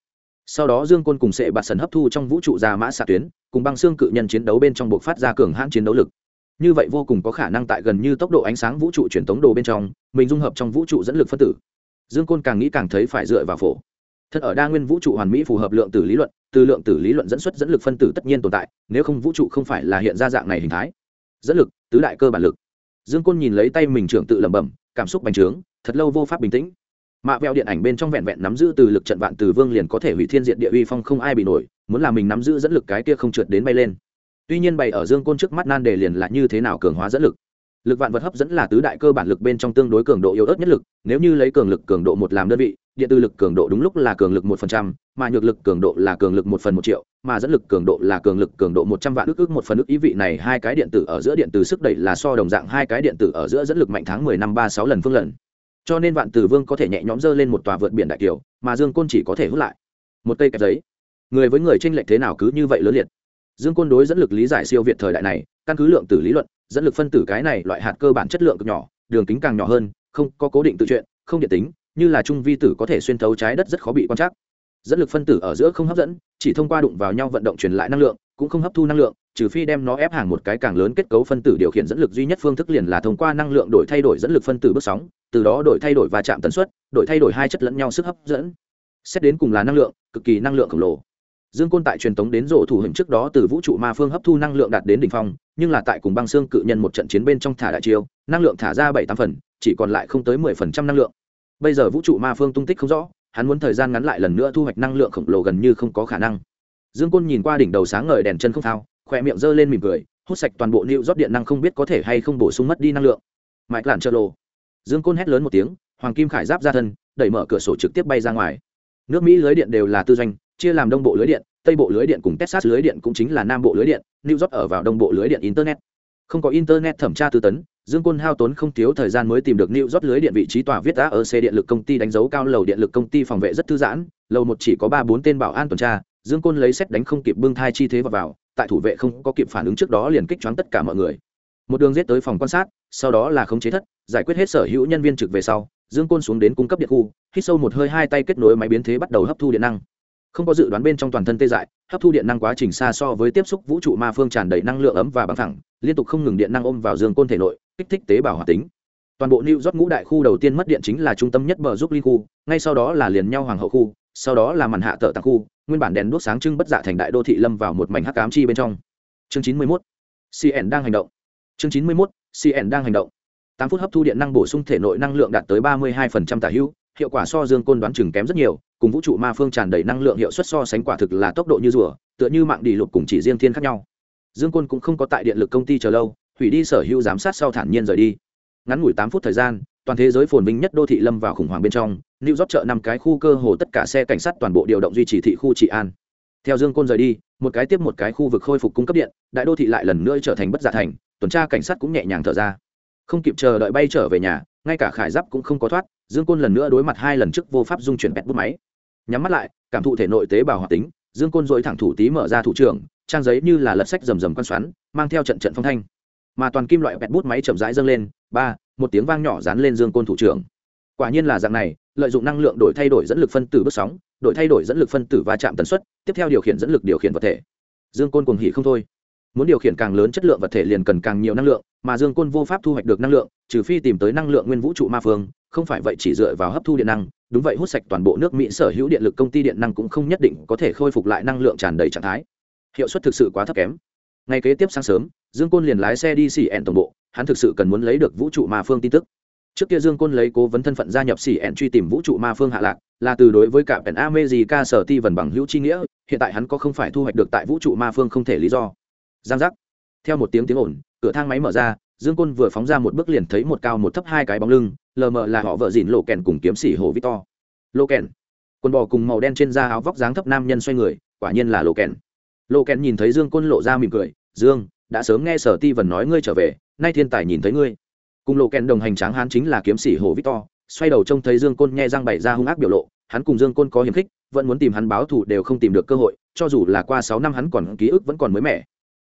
Sau đó dương côn cùng sệ bạt sần hấp thu trong vũ trụ ra mã xạ tuyến, cùng băng xương cự nhân chiến đấu bên trong buộc phát ra cường hãn chiến đấu lực như vậy vô cùng có khả năng tại gần như tốc độ ánh sáng vũ trụ truyền tống đồ bên trong, mình dung hợp trong vũ trụ dẫn lực phân tử. Dương côn càng nghĩ càng thấy phải dựa vào phổ. Thật ở đa nguyên vũ trụ hoàn mỹ phù hợp lượng tử lý luận, từ lượng tử lý luận dẫn xuất dẫn lực phân tử tất nhiên tồn tại, nếu không vũ trụ không phải là hiện ra dạng này hình thái. Dẫn lực, tứ đại cơ bản lực. Dương côn nhìn lấy tay mình trưởng tự lẩm bẩm, cảm xúc bành trướng, thật lâu vô pháp bình tĩnh. Mạ vẹo điện ảnh bên trong vẹn vẹn nắm giữ từ lực trận vạn từ vương liền có thể hủy thiên diện địa uy phong không ai bị nổi, muốn là mình nắm giữ dẫn lực cái kia không trượt đến bay lên tuy nhiên bày ở dương côn trước mắt nan đề liền là như thế nào cường hóa dẫn lực. Lực vạn vật hấp dẫn là tứ đại cơ bản lực bên trong tương đối cường độ yếu ớt nhất lực, nếu như lấy cường lực cường độ một làm đơn vị, điện từ lực cường độ đúng lúc là cường lực một phần trăm, mà nhược lực cường độ là cường lực một phần một triệu, mà dẫn lực cường độ là cường lực cường độ một trăm vạn ước ước một phần ước ý vị này hai cái điện tử ở giữa điện từ sức đẩy là so đồng dạng hai cái điện tử ở giữa dẫn lực mạnh tháng mười năm ba sáu lần phương lần. Cho nên vạn tử vương có thể nhẹ nhõm dơ lên một tòa vượt biển đại kiều, mà dương côn chỉ có thể hút lại một cây kẹp giấy. Người với người tranh lệch thế nào cứ như vậy lớn liệt dương côn đối dẫn lực lý giải siêu việt thời đại này, căn cứ lượng tử lý luận, dẫn lực phân tử cái này loại hạt cơ bản chất lượng cực nhỏ, đường kính càng nhỏ hơn, không có cố định tự chuyện, không điện tính, như là trung vi tử có thể xuyên thấu trái đất rất khó bị quan trắc. Dẫn lực phân tử ở giữa không hấp dẫn, chỉ thông qua đụng vào nhau vận động truyền lại năng lượng, cũng không hấp thu năng lượng, trừ phi đem nó ép hàng một cái càng lớn kết cấu phân tử điều khiển dẫn lực duy nhất phương thức liền là thông qua năng lượng đổi thay đổi dẫn lực phân tử bước sóng, từ đó đổi thay đổi và chạm tần suất, đổi thay đổi hai chất lẫn nhau sức hấp dẫn. Xét đến cùng là năng lượng, cực kỳ năng lượng khổng lồ dương côn tại truyền tống đến rộ thủ hình trước đó từ vũ trụ ma phương hấp thu năng lượng đạt đến đỉnh phong, nhưng là tại cùng băng xương cự nhân một trận chiến bên trong thả đại chiêu, năng lượng thả ra bảy tám phần, chỉ còn lại không tới mười phần trăm năng lượng. Bây giờ vũ trụ ma phương tung tích không rõ, hắn muốn thời gian ngắn lại lần nữa thu hoạch năng lượng khổng lồ gần như không có khả năng. Dương côn nhìn qua đỉnh đầu sáng ngời đèn chân không thao khỏe miệng giơ lên mỉm cười, hút sạch toàn bộ nịu rót điện năng không biết có thể hay không bổ sung mất đi năng lượng. Mạch làn trợ lô dương côn hét lớn một tiếng, hoàng kim khải giáp ra thân, đẩy mở cửa sổ trực tiếp bay ra ngoài. Nước mỹ lưới điện đều là tư doanh chia làm đông bộ lưới điện tây bộ lưới điện cùng texas lưới điện cũng chính là nam bộ lưới điện new york ở vào đông bộ lưới điện internet. Không có internet thẩm tra tư tấn dương côn hao tốn không thiếu thời gian mới tìm được new york lưới điện vị trí tòa viết đã ở xe điện lực công ty đánh dấu cao lầu điện lực công ty phòng vệ rất thư giãn lầu một chỉ có ba bốn tên bảo an tuần tra dương côn lấy xét đánh không kịp bưng thai chi thế vào, vào tại thủ vệ không có kịp phản ứng trước đó liền kích choáng tất cả mọi người. Một đường giết tới phòng quan sát sau đó là khống chế thất giải quyết hết sở hữu nhân viên trực về sau dương côn xuống đến cung cấp điện khu hít sâu một hơi hai tay kết nối máy biến thế bắt đầu hấp thu điện năng không có dự đoán bên trong toàn thân tê dại, hấp thu điện năng quá trình xa so với tiếp xúc vũ trụ ma phương tràn đầy năng lượng ấm và bằng thẳng, liên tục không ngừng điện năng ôm vào dương côn thể nội, kích thích tế bào hoạt tính. Toàn bộ new york ngũ đại khu đầu tiên mất điện chính là trung tâm nhất bờ giúp ly khu, ngay sau đó là liền nhau hoàng hậu khu, sau đó là màn hạ tợ tặng khu, nguyên bản đèn đuốc sáng trưng bất dạ thành đại đô thị lâm vào một mảnh hắc ám chi bên trong. Chương chín mươi 91. cn đang hành động. Chương chín mươi mốt cn đang hành động. Tám phút hấp thu điện năng bổ sung thể nội năng lượng đạt tới ba mươi hai phần trăm tả hữu hiệu quả so dương côn đoán chừng kém rất nhiều, cùng vũ trụ ma phương tràn đầy năng lượng hiệu suất so sánh quả thực là tốc độ như rùa, tựa như mạng đi lục cùng chỉ riêng thiên khác nhau. Dương côn cũng không có tại điện lực công ty chờ lâu, hủy đi sở hữu giám sát sau thản nhiên rời đi. Ngắn ngủi tám phút thời gian, toàn thế giới phồn vinh nhất đô thị lâm vào khủng hoảng bên trong, new york chợ năm cái khu cơ hồ tất cả xe cảnh sát toàn bộ điều động duy trì thị khu trị an. Theo dương côn rời đi, một cái tiếp một cái khu vực khôi phục cung cấp điện, đại đô thị lại lần nữa trở thành bất giả thành, tuần tra cảnh sát cũng nhẹ nhàng thở ra. Không kịp chờ đợi bay trở về nhà, ngay cả khải giáp cũng không có thoát dương côn lần nữa đối mặt hai lần trước vô pháp dung chuyển bẹt bút máy. Nhắm mắt lại, cảm thụ thể nội tế bào hoạt tính, dương côn dội thẳng thủ tí mở ra thủ trưởng, trang giấy như là lật sách rầm rầm quan xoắn, mang theo trận trận phong thanh. Mà toàn kim loại bẹt bút máy chậm rãi dâng lên, ba, một tiếng vang nhỏ dán lên dương côn thủ trưởng. Quả nhiên là dạng này, lợi dụng năng lượng đổi thay đổi dẫn lực phân tử bước sóng, đổi thay đổi dẫn lực phân tử va chạm tần suất, tiếp theo điều khiển dẫn lực điều khiển vật thể. Dương côn cuồng hỉ không thôi. Muốn điều khiển càng lớn chất lượng vật thể liền cần càng nhiều năng lượng, mà dương côn vô pháp thu hoạch được năng lượng, trừ phi tìm tới năng lượng nguyên vũ trụ ma phương không phải vậy chỉ dựa vào hấp thu điện năng, đúng vậy hút sạch toàn bộ nước mỹ sở hữu điện lực công ty điện năng cũng không nhất định có thể khôi phục lại năng lượng tràn đầy trạng thái. Hiệu suất thực sự quá thấp kém. Ngày kế tiếp sáng sớm, dương côn liền lái xe đi xỉ ẹn tổng bộ, hắn thực sự cần muốn lấy được vũ trụ ma phương tin tức. Trước kia dương côn lấy cố vấn thân phận gia nhập xỉ ẹn truy tìm vũ trụ ma phương hạ lạc, là từ đối với cả pèn amejica sở ti vần bằng hữu chi nghĩa, hiện tại hắn có không phải thu hoạch được tại vũ trụ ma phương không thể lý do. Giang giác. Theo một tiếng tiếng ồn, cửa thang máy mở ra dương côn vừa phóng ra một bước liền thấy một cao một thấp hai cái bóng lưng, lờ mờ là họ vợ dìn lộ kèn cùng kiếm sĩ hồ victor. Lộ kèn. Quần bò cùng màu đen trên da áo vóc dáng thấp nam nhân xoay người, quả nhiên là lộ kèn. Lộ kèn nhìn thấy dương côn lộ ra mỉm cười, dương, đã sớm nghe sở ti vần nói ngươi trở về, nay thiên tài nhìn thấy ngươi. Cùng lộ kèn đồng hành tráng hán chính là kiếm sĩ hồ victor. Xoay đầu trông thấy dương côn nghe răng bày ra hung ác biểu lộ, hắn cùng dương côn có hiềm khích, vẫn muốn tìm hắn báo thù đều không tìm được cơ hội, cho dù là qua sáu năm hắn còn ký ức vẫn còn mới mẻ.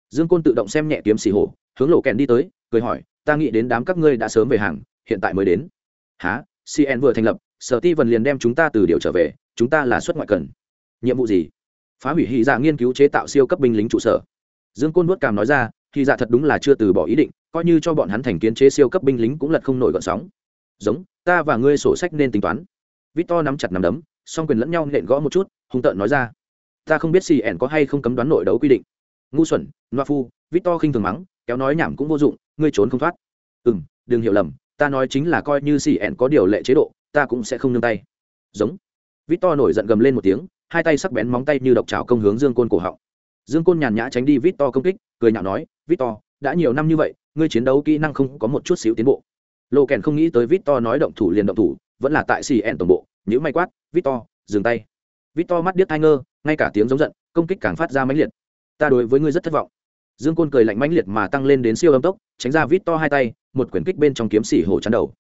Dương côn tự động xem nhẹ kiếm xì hổ hướng lộ kèn đi tới cười hỏi, ta nghĩ đến đám các ngươi đã sớm về hàng, hiện tại mới đến. Há cn vừa thành lập, sở ti vần liền đem chúng ta từ điều trở về, chúng ta là xuất ngoại cần. Nhiệm vụ gì? Phá hủy hy dạ nghiên cứu chế tạo siêu cấp binh lính trụ sở. Dương côn vuốt càm nói ra hy dạ thật đúng là chưa từ bỏ ý định, coi như cho bọn hắn thành kiến chế siêu cấp binh lính cũng lật không nổi gọn sóng. Giống, ta và ngươi sổ sách nên tính toán. Victor nắm chặt nắm đấm, song quyền lẫn nhau nện gõ một chút, hung tợn nói ra, ta không biết cn có hay không cấm đoán nội đấu quy định. Ngu xuẩn, loa phu, victor khinh thường mắng kéo nói nhảm cũng vô dụng, ngươi trốn không thoát. Ừ m đừng hiểu lầm, ta nói chính là coi như xì ẹn có điều lệ chế độ, ta cũng sẽ không nương tay. Giống. Victor nổi giận gầm lên một tiếng, hai tay sắc bén móng tay như độc trào công hướng dương côn cổ họng. Dương côn nhàn nhã tránh đi victor công kích, cười nhạo nói, victor, đã nhiều năm như vậy, ngươi chiến đấu kỹ năng không có một chút xíu tiến bộ. Lộ kèn không nghĩ tới victor nói động thủ liền động thủ, vẫn là tại xì ẹn tổng bộ nhữ may quát, victor, dừng tay. Victor mắt điếc hai ngơ, ngay cả tiếng giống giận, công kích càng phát ra mãnh liệt. Ta đối với ngươi rất thất vọng dương côn cười lạnh mãnh liệt mà tăng lên đến siêu âm tốc, tránh ra vít to hai tay, một quyển kích bên trong kiếm xỉ hổ chắn đầu.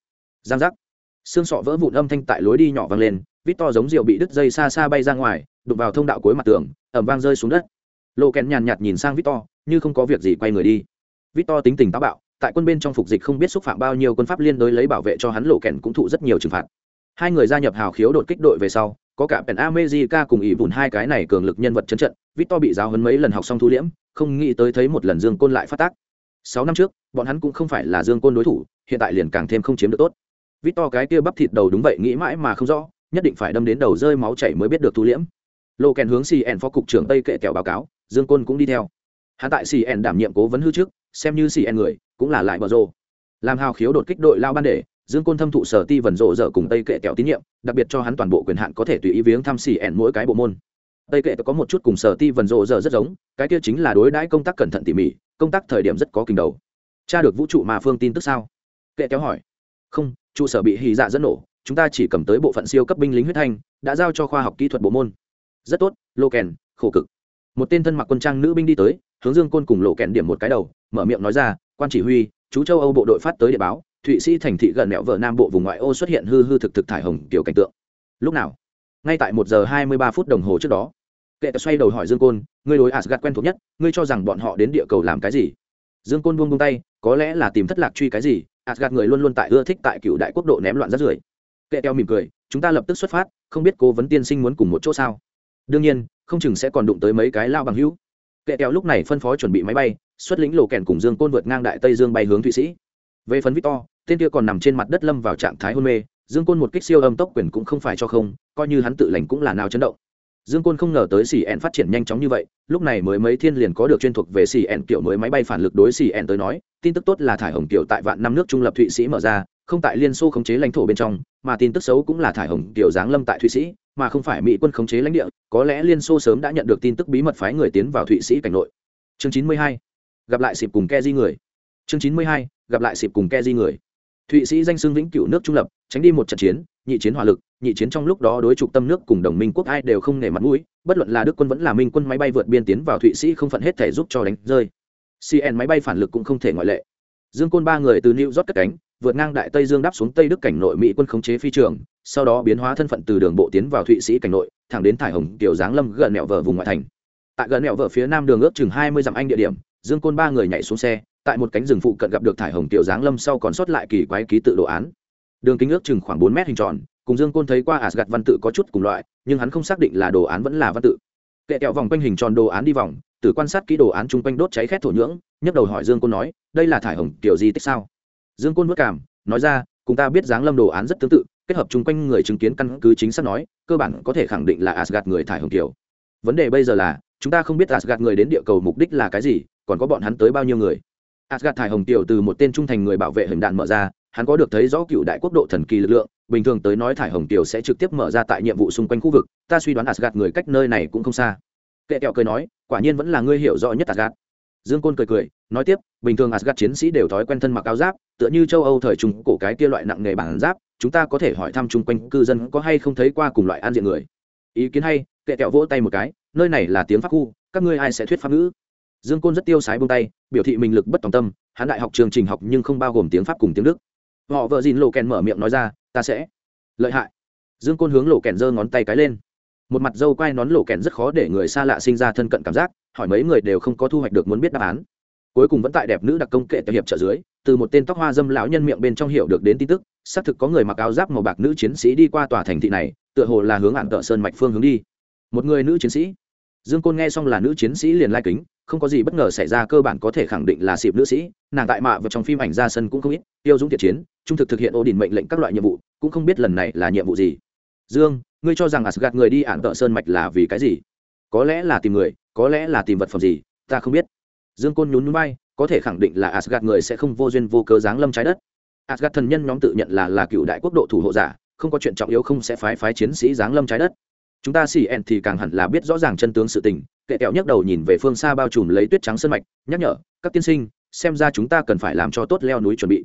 Giang giác. Xương sọ vỡ vụn âm thanh tại lối đi nhỏ vang lên, vít to giống rượu bị đứt dây xa xa bay ra ngoài, đụng vào thông đạo cuối mặt tường ẩm vang rơi xuống đất. Lộ kèn nhàn nhạt nhìn sang vít to, như không có việc gì quay người đi. Vít to tính tình táo bạo, tại quân bên trong phục dịch không biết xúc phạm bao nhiêu quân pháp liên đối lấy bảo vệ cho hắn lộ kèn cũng thụ rất nhiều trừng phạt. Hai người gia nhập hào khiếu đột kích đội về sau có cả Pen America cùng ỷ vụn hai cái này cường lực nhân vật trấn trận, victor bị giáo huấn mấy lần học xong thu liễm, không nghĩ tới thấy một lần dương côn lại phát tác. Sáu năm trước, bọn hắn cũng không phải là dương côn đối thủ, hiện tại liền càng thêm không chiếm được tốt. Victor cái kia bắp thịt đầu đúng vậy, nghĩ mãi mà không rõ, nhất định phải đâm đến đầu rơi máu chảy mới biết được thu liễm. Lô kèn hướng cn phó cục trưởng tây kệ kẹo báo cáo, dương côn cũng đi theo. Hắn tại cn đảm nhiệm cố vấn hư trước, xem như cn người, cũng là lại bờ rồ. làm hào khiếu đột kích đội lao ban để dương côn thâm thụ sở ti vần rộ dở cùng tây kệ kẹo tín nhiệm, đặc biệt cho hắn toàn bộ quyền hạn có thể tùy ý viếng thăm xì ẻn mỗi cái bộ môn. Tây kệ có một chút cùng sở ti vần rộ dở rất giống, cái kia chính là đối đãi công tác cẩn thận tỉ mỉ, công tác thời điểm rất có kinh đầu. Cha được vũ trụ mà phương tin tức sao? Kệ kéo hỏi. Không, trụ sở bị hì dạ dẫn nổ, chúng ta chỉ cầm tới bộ phận siêu cấp binh lính huyết thanh, đã giao cho khoa học kỹ thuật bộ môn. Rất tốt, lô kèn, khổ cực. Một tên thân mặc quân trang nữ binh đi tới, hướng dương côn cùng lộ kèn điểm một cái đầu, mở miệng nói ra, quan chỉ huy, chú châu âu bộ đội phát tới địa báo thụy sĩ thành thị gần mẹo vợ nam bộ vùng ngoại ô xuất hiện hư hư thực thực thải hồng kiểu cảnh tượng. Lúc nào? Ngay tại một giờ hai mươi ba phút đồng hồ trước đó. Kệ xoay đầu hỏi dương côn, ngươi đối asgad quen thuộc nhất, ngươi cho rằng bọn họ đến địa cầu làm cái gì? Dương côn buông buông tay, có lẽ là tìm thất lạc truy cái gì asgad người luôn luôn tại ưa thích tại cựu đại quốc độ ném loạn rắt rưởi. Kệ teo mỉm cười, chúng ta lập tức xuất phát, không biết cố vấn tiên sinh muốn cùng một chỗ sao? Đương nhiên, không chừng sẽ còn đụng tới mấy cái lao bằng hữu. Kệ teo lúc này phân phó chuẩn bị máy bay, xuất lĩnh lộ kèn cùng dương côn vượt ngang đại tây dương bay hướng thụy sĩ. Về phần victor tên kia còn nằm trên mặt đất lâm vào trạng thái hôn mê, dương côn một kích siêu âm tốc quyền cũng không phải cho không, coi như hắn tự lành cũng là nào chấn động. Dương côn không ngờ tới xì ẹn phát triển nhanh chóng như vậy, lúc này mới mấy thiên liền có được chuyên thuộc về xì ẹn kiểu mới máy bay phản lực đối xì ẹn tới nói, tin tức tốt là thải hồng kiểu tại vạn năm nước trung lập thụy sĩ mở ra, không tại liên xô khống chế lãnh thổ bên trong, mà tin tức xấu cũng là thải hồng kiểu giáng lâm tại thụy sĩ, mà không phải mỹ quân khống chế lãnh địa, có lẽ liên xô sớm đã nhận được tin tức bí mật phái người tiến vào thụy sĩ cảnh nội. Chương chín mươi hai, gặp lại xịp cùng ke di người. Chương chín mươi hai, gặp lại xịp cùng ke di người thụy sĩ danh xưng vĩnh cửu nước trung lập, tránh đi một trận chiến, nhị chiến hỏa lực, nhị chiến trong lúc đó đối trục tâm nước cùng đồng minh quốc ai đều không nể mặt mũi, bất luận là đức quân vẫn là minh quân máy bay vượt biên tiến vào thụy sĩ không phận hết thể giúp cho đánh rơi. Cn máy bay phản lực cũng không thể ngoại lệ. Dương côn ba người từ new york cất cánh, vượt ngang đại tây dương đáp xuống tây đức cảnh nội mỹ quân khống chế phi trường, sau đó biến hóa thân phận từ đường bộ tiến vào thụy sĩ cảnh nội, thẳng đến thải hồng, tiểu giáng lâm gần mẹo vở vùng ngoại thành. Tại gần mẹo vở phía nam đường ước chừng hai mươi dặm anh địa điểm, dương côn ba người nhảy xuống xe tại một cánh rừng phụ cận gặp được thải hồng tiểu giáng lâm sau còn sót lại kỳ quái ký tự đồ án. Đường kính ước chừng khoảng bốn mét hình tròn, cùng dương côn thấy qua asgad văn tự có chút cùng loại, nhưng hắn không xác định là đồ án vẫn là văn tự. Kệ kẹo vòng quanh hình tròn đồ án đi vòng từ quan sát kỹ đồ án chung quanh đốt cháy khét thổ nhưỡng, nhấc đầu hỏi dương côn nói, đây là thải hồng kiểu gì tích sao? Dương côn vất cảm, nói ra, cùng ta biết dáng lâm đồ án rất tương tự, kết hợp chung quanh người chứng kiến căn cứ chính xác nói, cơ bản có thể khẳng định là asgad người thải hồng kiểu. Vấn đề bây giờ là, chúng ta không biết asgad người đến địa cầu mục đích là cái gì, còn có bọn hắn tới bao nhiêu người? Asgard thải hồng tiểu từ một tên trung thành người bảo vệ hình đạn mở ra, hắn có được thấy rõ cựu đại quốc độ thần kỳ lực lượng, bình thường tới nói thải hồng tiểu sẽ trực tiếp mở ra tại nhiệm vụ xung quanh khu vực, ta suy đoán Asgard người cách nơi này cũng không xa. Kệ kẹo cười nói, quả nhiên vẫn là ngươi hiểu rõ nhất Asgard. dương côn cười cười, nói tiếp, bình thường Asgard chiến sĩ đều thói quen thân mặc áo giáp, tựa như châu âu thời trung cổ cái kia loại nặng nghề bản giáp, chúng ta có thể hỏi thăm chung quanh cư dân có hay không thấy qua cùng loại an diện người. Ý kiến hay, kệ kẹo vỗ tay một cái, nơi này là tiếng pháp khu, các ngươi ai sẽ thuyết pháp ngữ? Dương côn rất tiêu sái buông tay, biểu thị mình lực bất tòng tâm, hắn đại học trường trình học nhưng không bao gồm tiếng pháp cùng tiếng đức. Họ vợ dìn lộ kèn mở miệng nói ra, ta sẽ lợi hại. Dương côn hướng lộ kèn giơ ngón tay cái lên. Một mặt dâu quai nón lộ kèn rất khó để người xa lạ sinh ra thân cận cảm giác, hỏi mấy người đều không có thu hoạch được muốn biết đáp án. Cuối cùng vẫn tại đẹp nữ đặc công kệ tập hiệp trợ dưới, từ một tên tóc hoa dâm lão nhân miệng bên trong hiểu được đến tin tức, xác thực có người mặc áo giáp màu bạc nữ chiến sĩ đi qua tòa thành thị này, tựa hồ là hướng ạn tợ sơn mạch phương hướng đi. Một người nữ chiến sĩ. Dương côn nghe xong là nữ chiến sĩ liền lai kính không có gì bất ngờ xảy ra, cơ bản có thể khẳng định là xịp nữ sĩ. Nàng tại mạ và trong phim ảnh ra sân cũng không ít, tiêu dũng thiện chiến, trung thực thực hiện ô đình mệnh lệnh các loại nhiệm vụ, cũng không biết lần này là nhiệm vụ gì. Dương, ngươi cho rằng asgad người đi ản tợ sơn mạch là vì cái gì? Có lẽ là tìm người, có lẽ là tìm vật phẩm gì, ta không biết. Dương côn nhún núi bay có thể khẳng định là asgad người sẽ không vô duyên vô cớ giáng lâm trái đất. Asgad thần nhân nhóm tự nhận là là cựu đại quốc độ thủ hộ giả, không có chuyện trọng yếu không sẽ phái phái chiến sĩ giáng lâm trái đất chúng ta xì ẹn thì càng hẳn là biết rõ ràng chân tướng sự tình, kệ kẹo nhấc đầu nhìn về phương xa bao trùm lấy tuyết trắng sân mạch, nhắc nhở, các tiên sinh, xem ra chúng ta cần phải làm cho tốt leo núi chuẩn bị.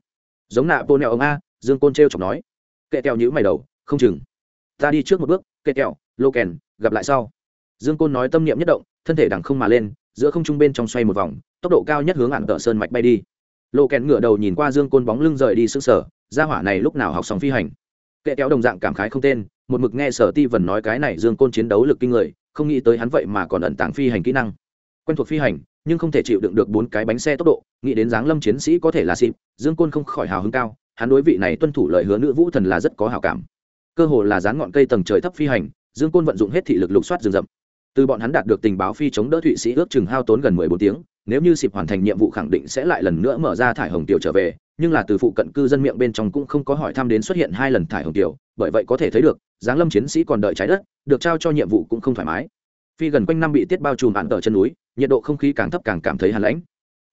Giống nạ bô neo ông a, dương côn t r e o chọc nói. Kệ kẹo nhữ mày đầu, không chừng. Ta đi trước một bước, kệ kẹo lô kèn, gặp lại sau. Dương côn nói tâm niệm nhất động, thân thể đằng không mà lên, giữa không trung bên trong xoay một vòng, tốc độ cao nhất hướng ạn tợ sơn mạch bay đi. Lô kèn ngửa đầu nhìn qua dương côn bóng lưng rời đi s ư sở ra hỏa này lúc nào học xong phi hành? Kệ kéo đồng dạng cảm khái không tên, một mực nghe sở ti vần nói cái này dương côn chiến đấu lực kinh người, không nghĩ tới hắn vậy mà còn ẩn tàng phi hành kỹ năng. Quen thuộc phi hành, nhưng không thể chịu đựng được bốn cái bánh xe tốc độ, nghĩ đến dáng lâm chiến sĩ có thể là xịp dương côn không khỏi hào hứng cao, hắn đối vị này tuân thủ lời hứa nữ vũ thần là rất có hào cảm. Cơ hồ là dán ngọn cây tầng trời thấp phi hành, dương côn vận dụng hết thị lực lục soát rừng rậm từ bọn hắn đạt được tình báo phi chống đỡ thụy sĩ ước chừng hao tốn gần mười bốn tiếng, nếu như xịp hoàn thành nhiệm vụ khẳng định sẽ lại lần nữa mở ra thải hồng tiểu trở về, nhưng là từ phụ cận cư dân miệng bên trong cũng không có hỏi thăm đến xuất hiện hai lần thải hồng tiểu, bởi vậy có thể thấy được, giáng lâm chiến sĩ còn đợi trái đất, được trao cho nhiệm vụ cũng không thoải mái. Phi gần quanh năm bị tiết bao trùm bạn ở chân núi, nhiệt độ không khí càng thấp càng cảm thấy hàn lãnh.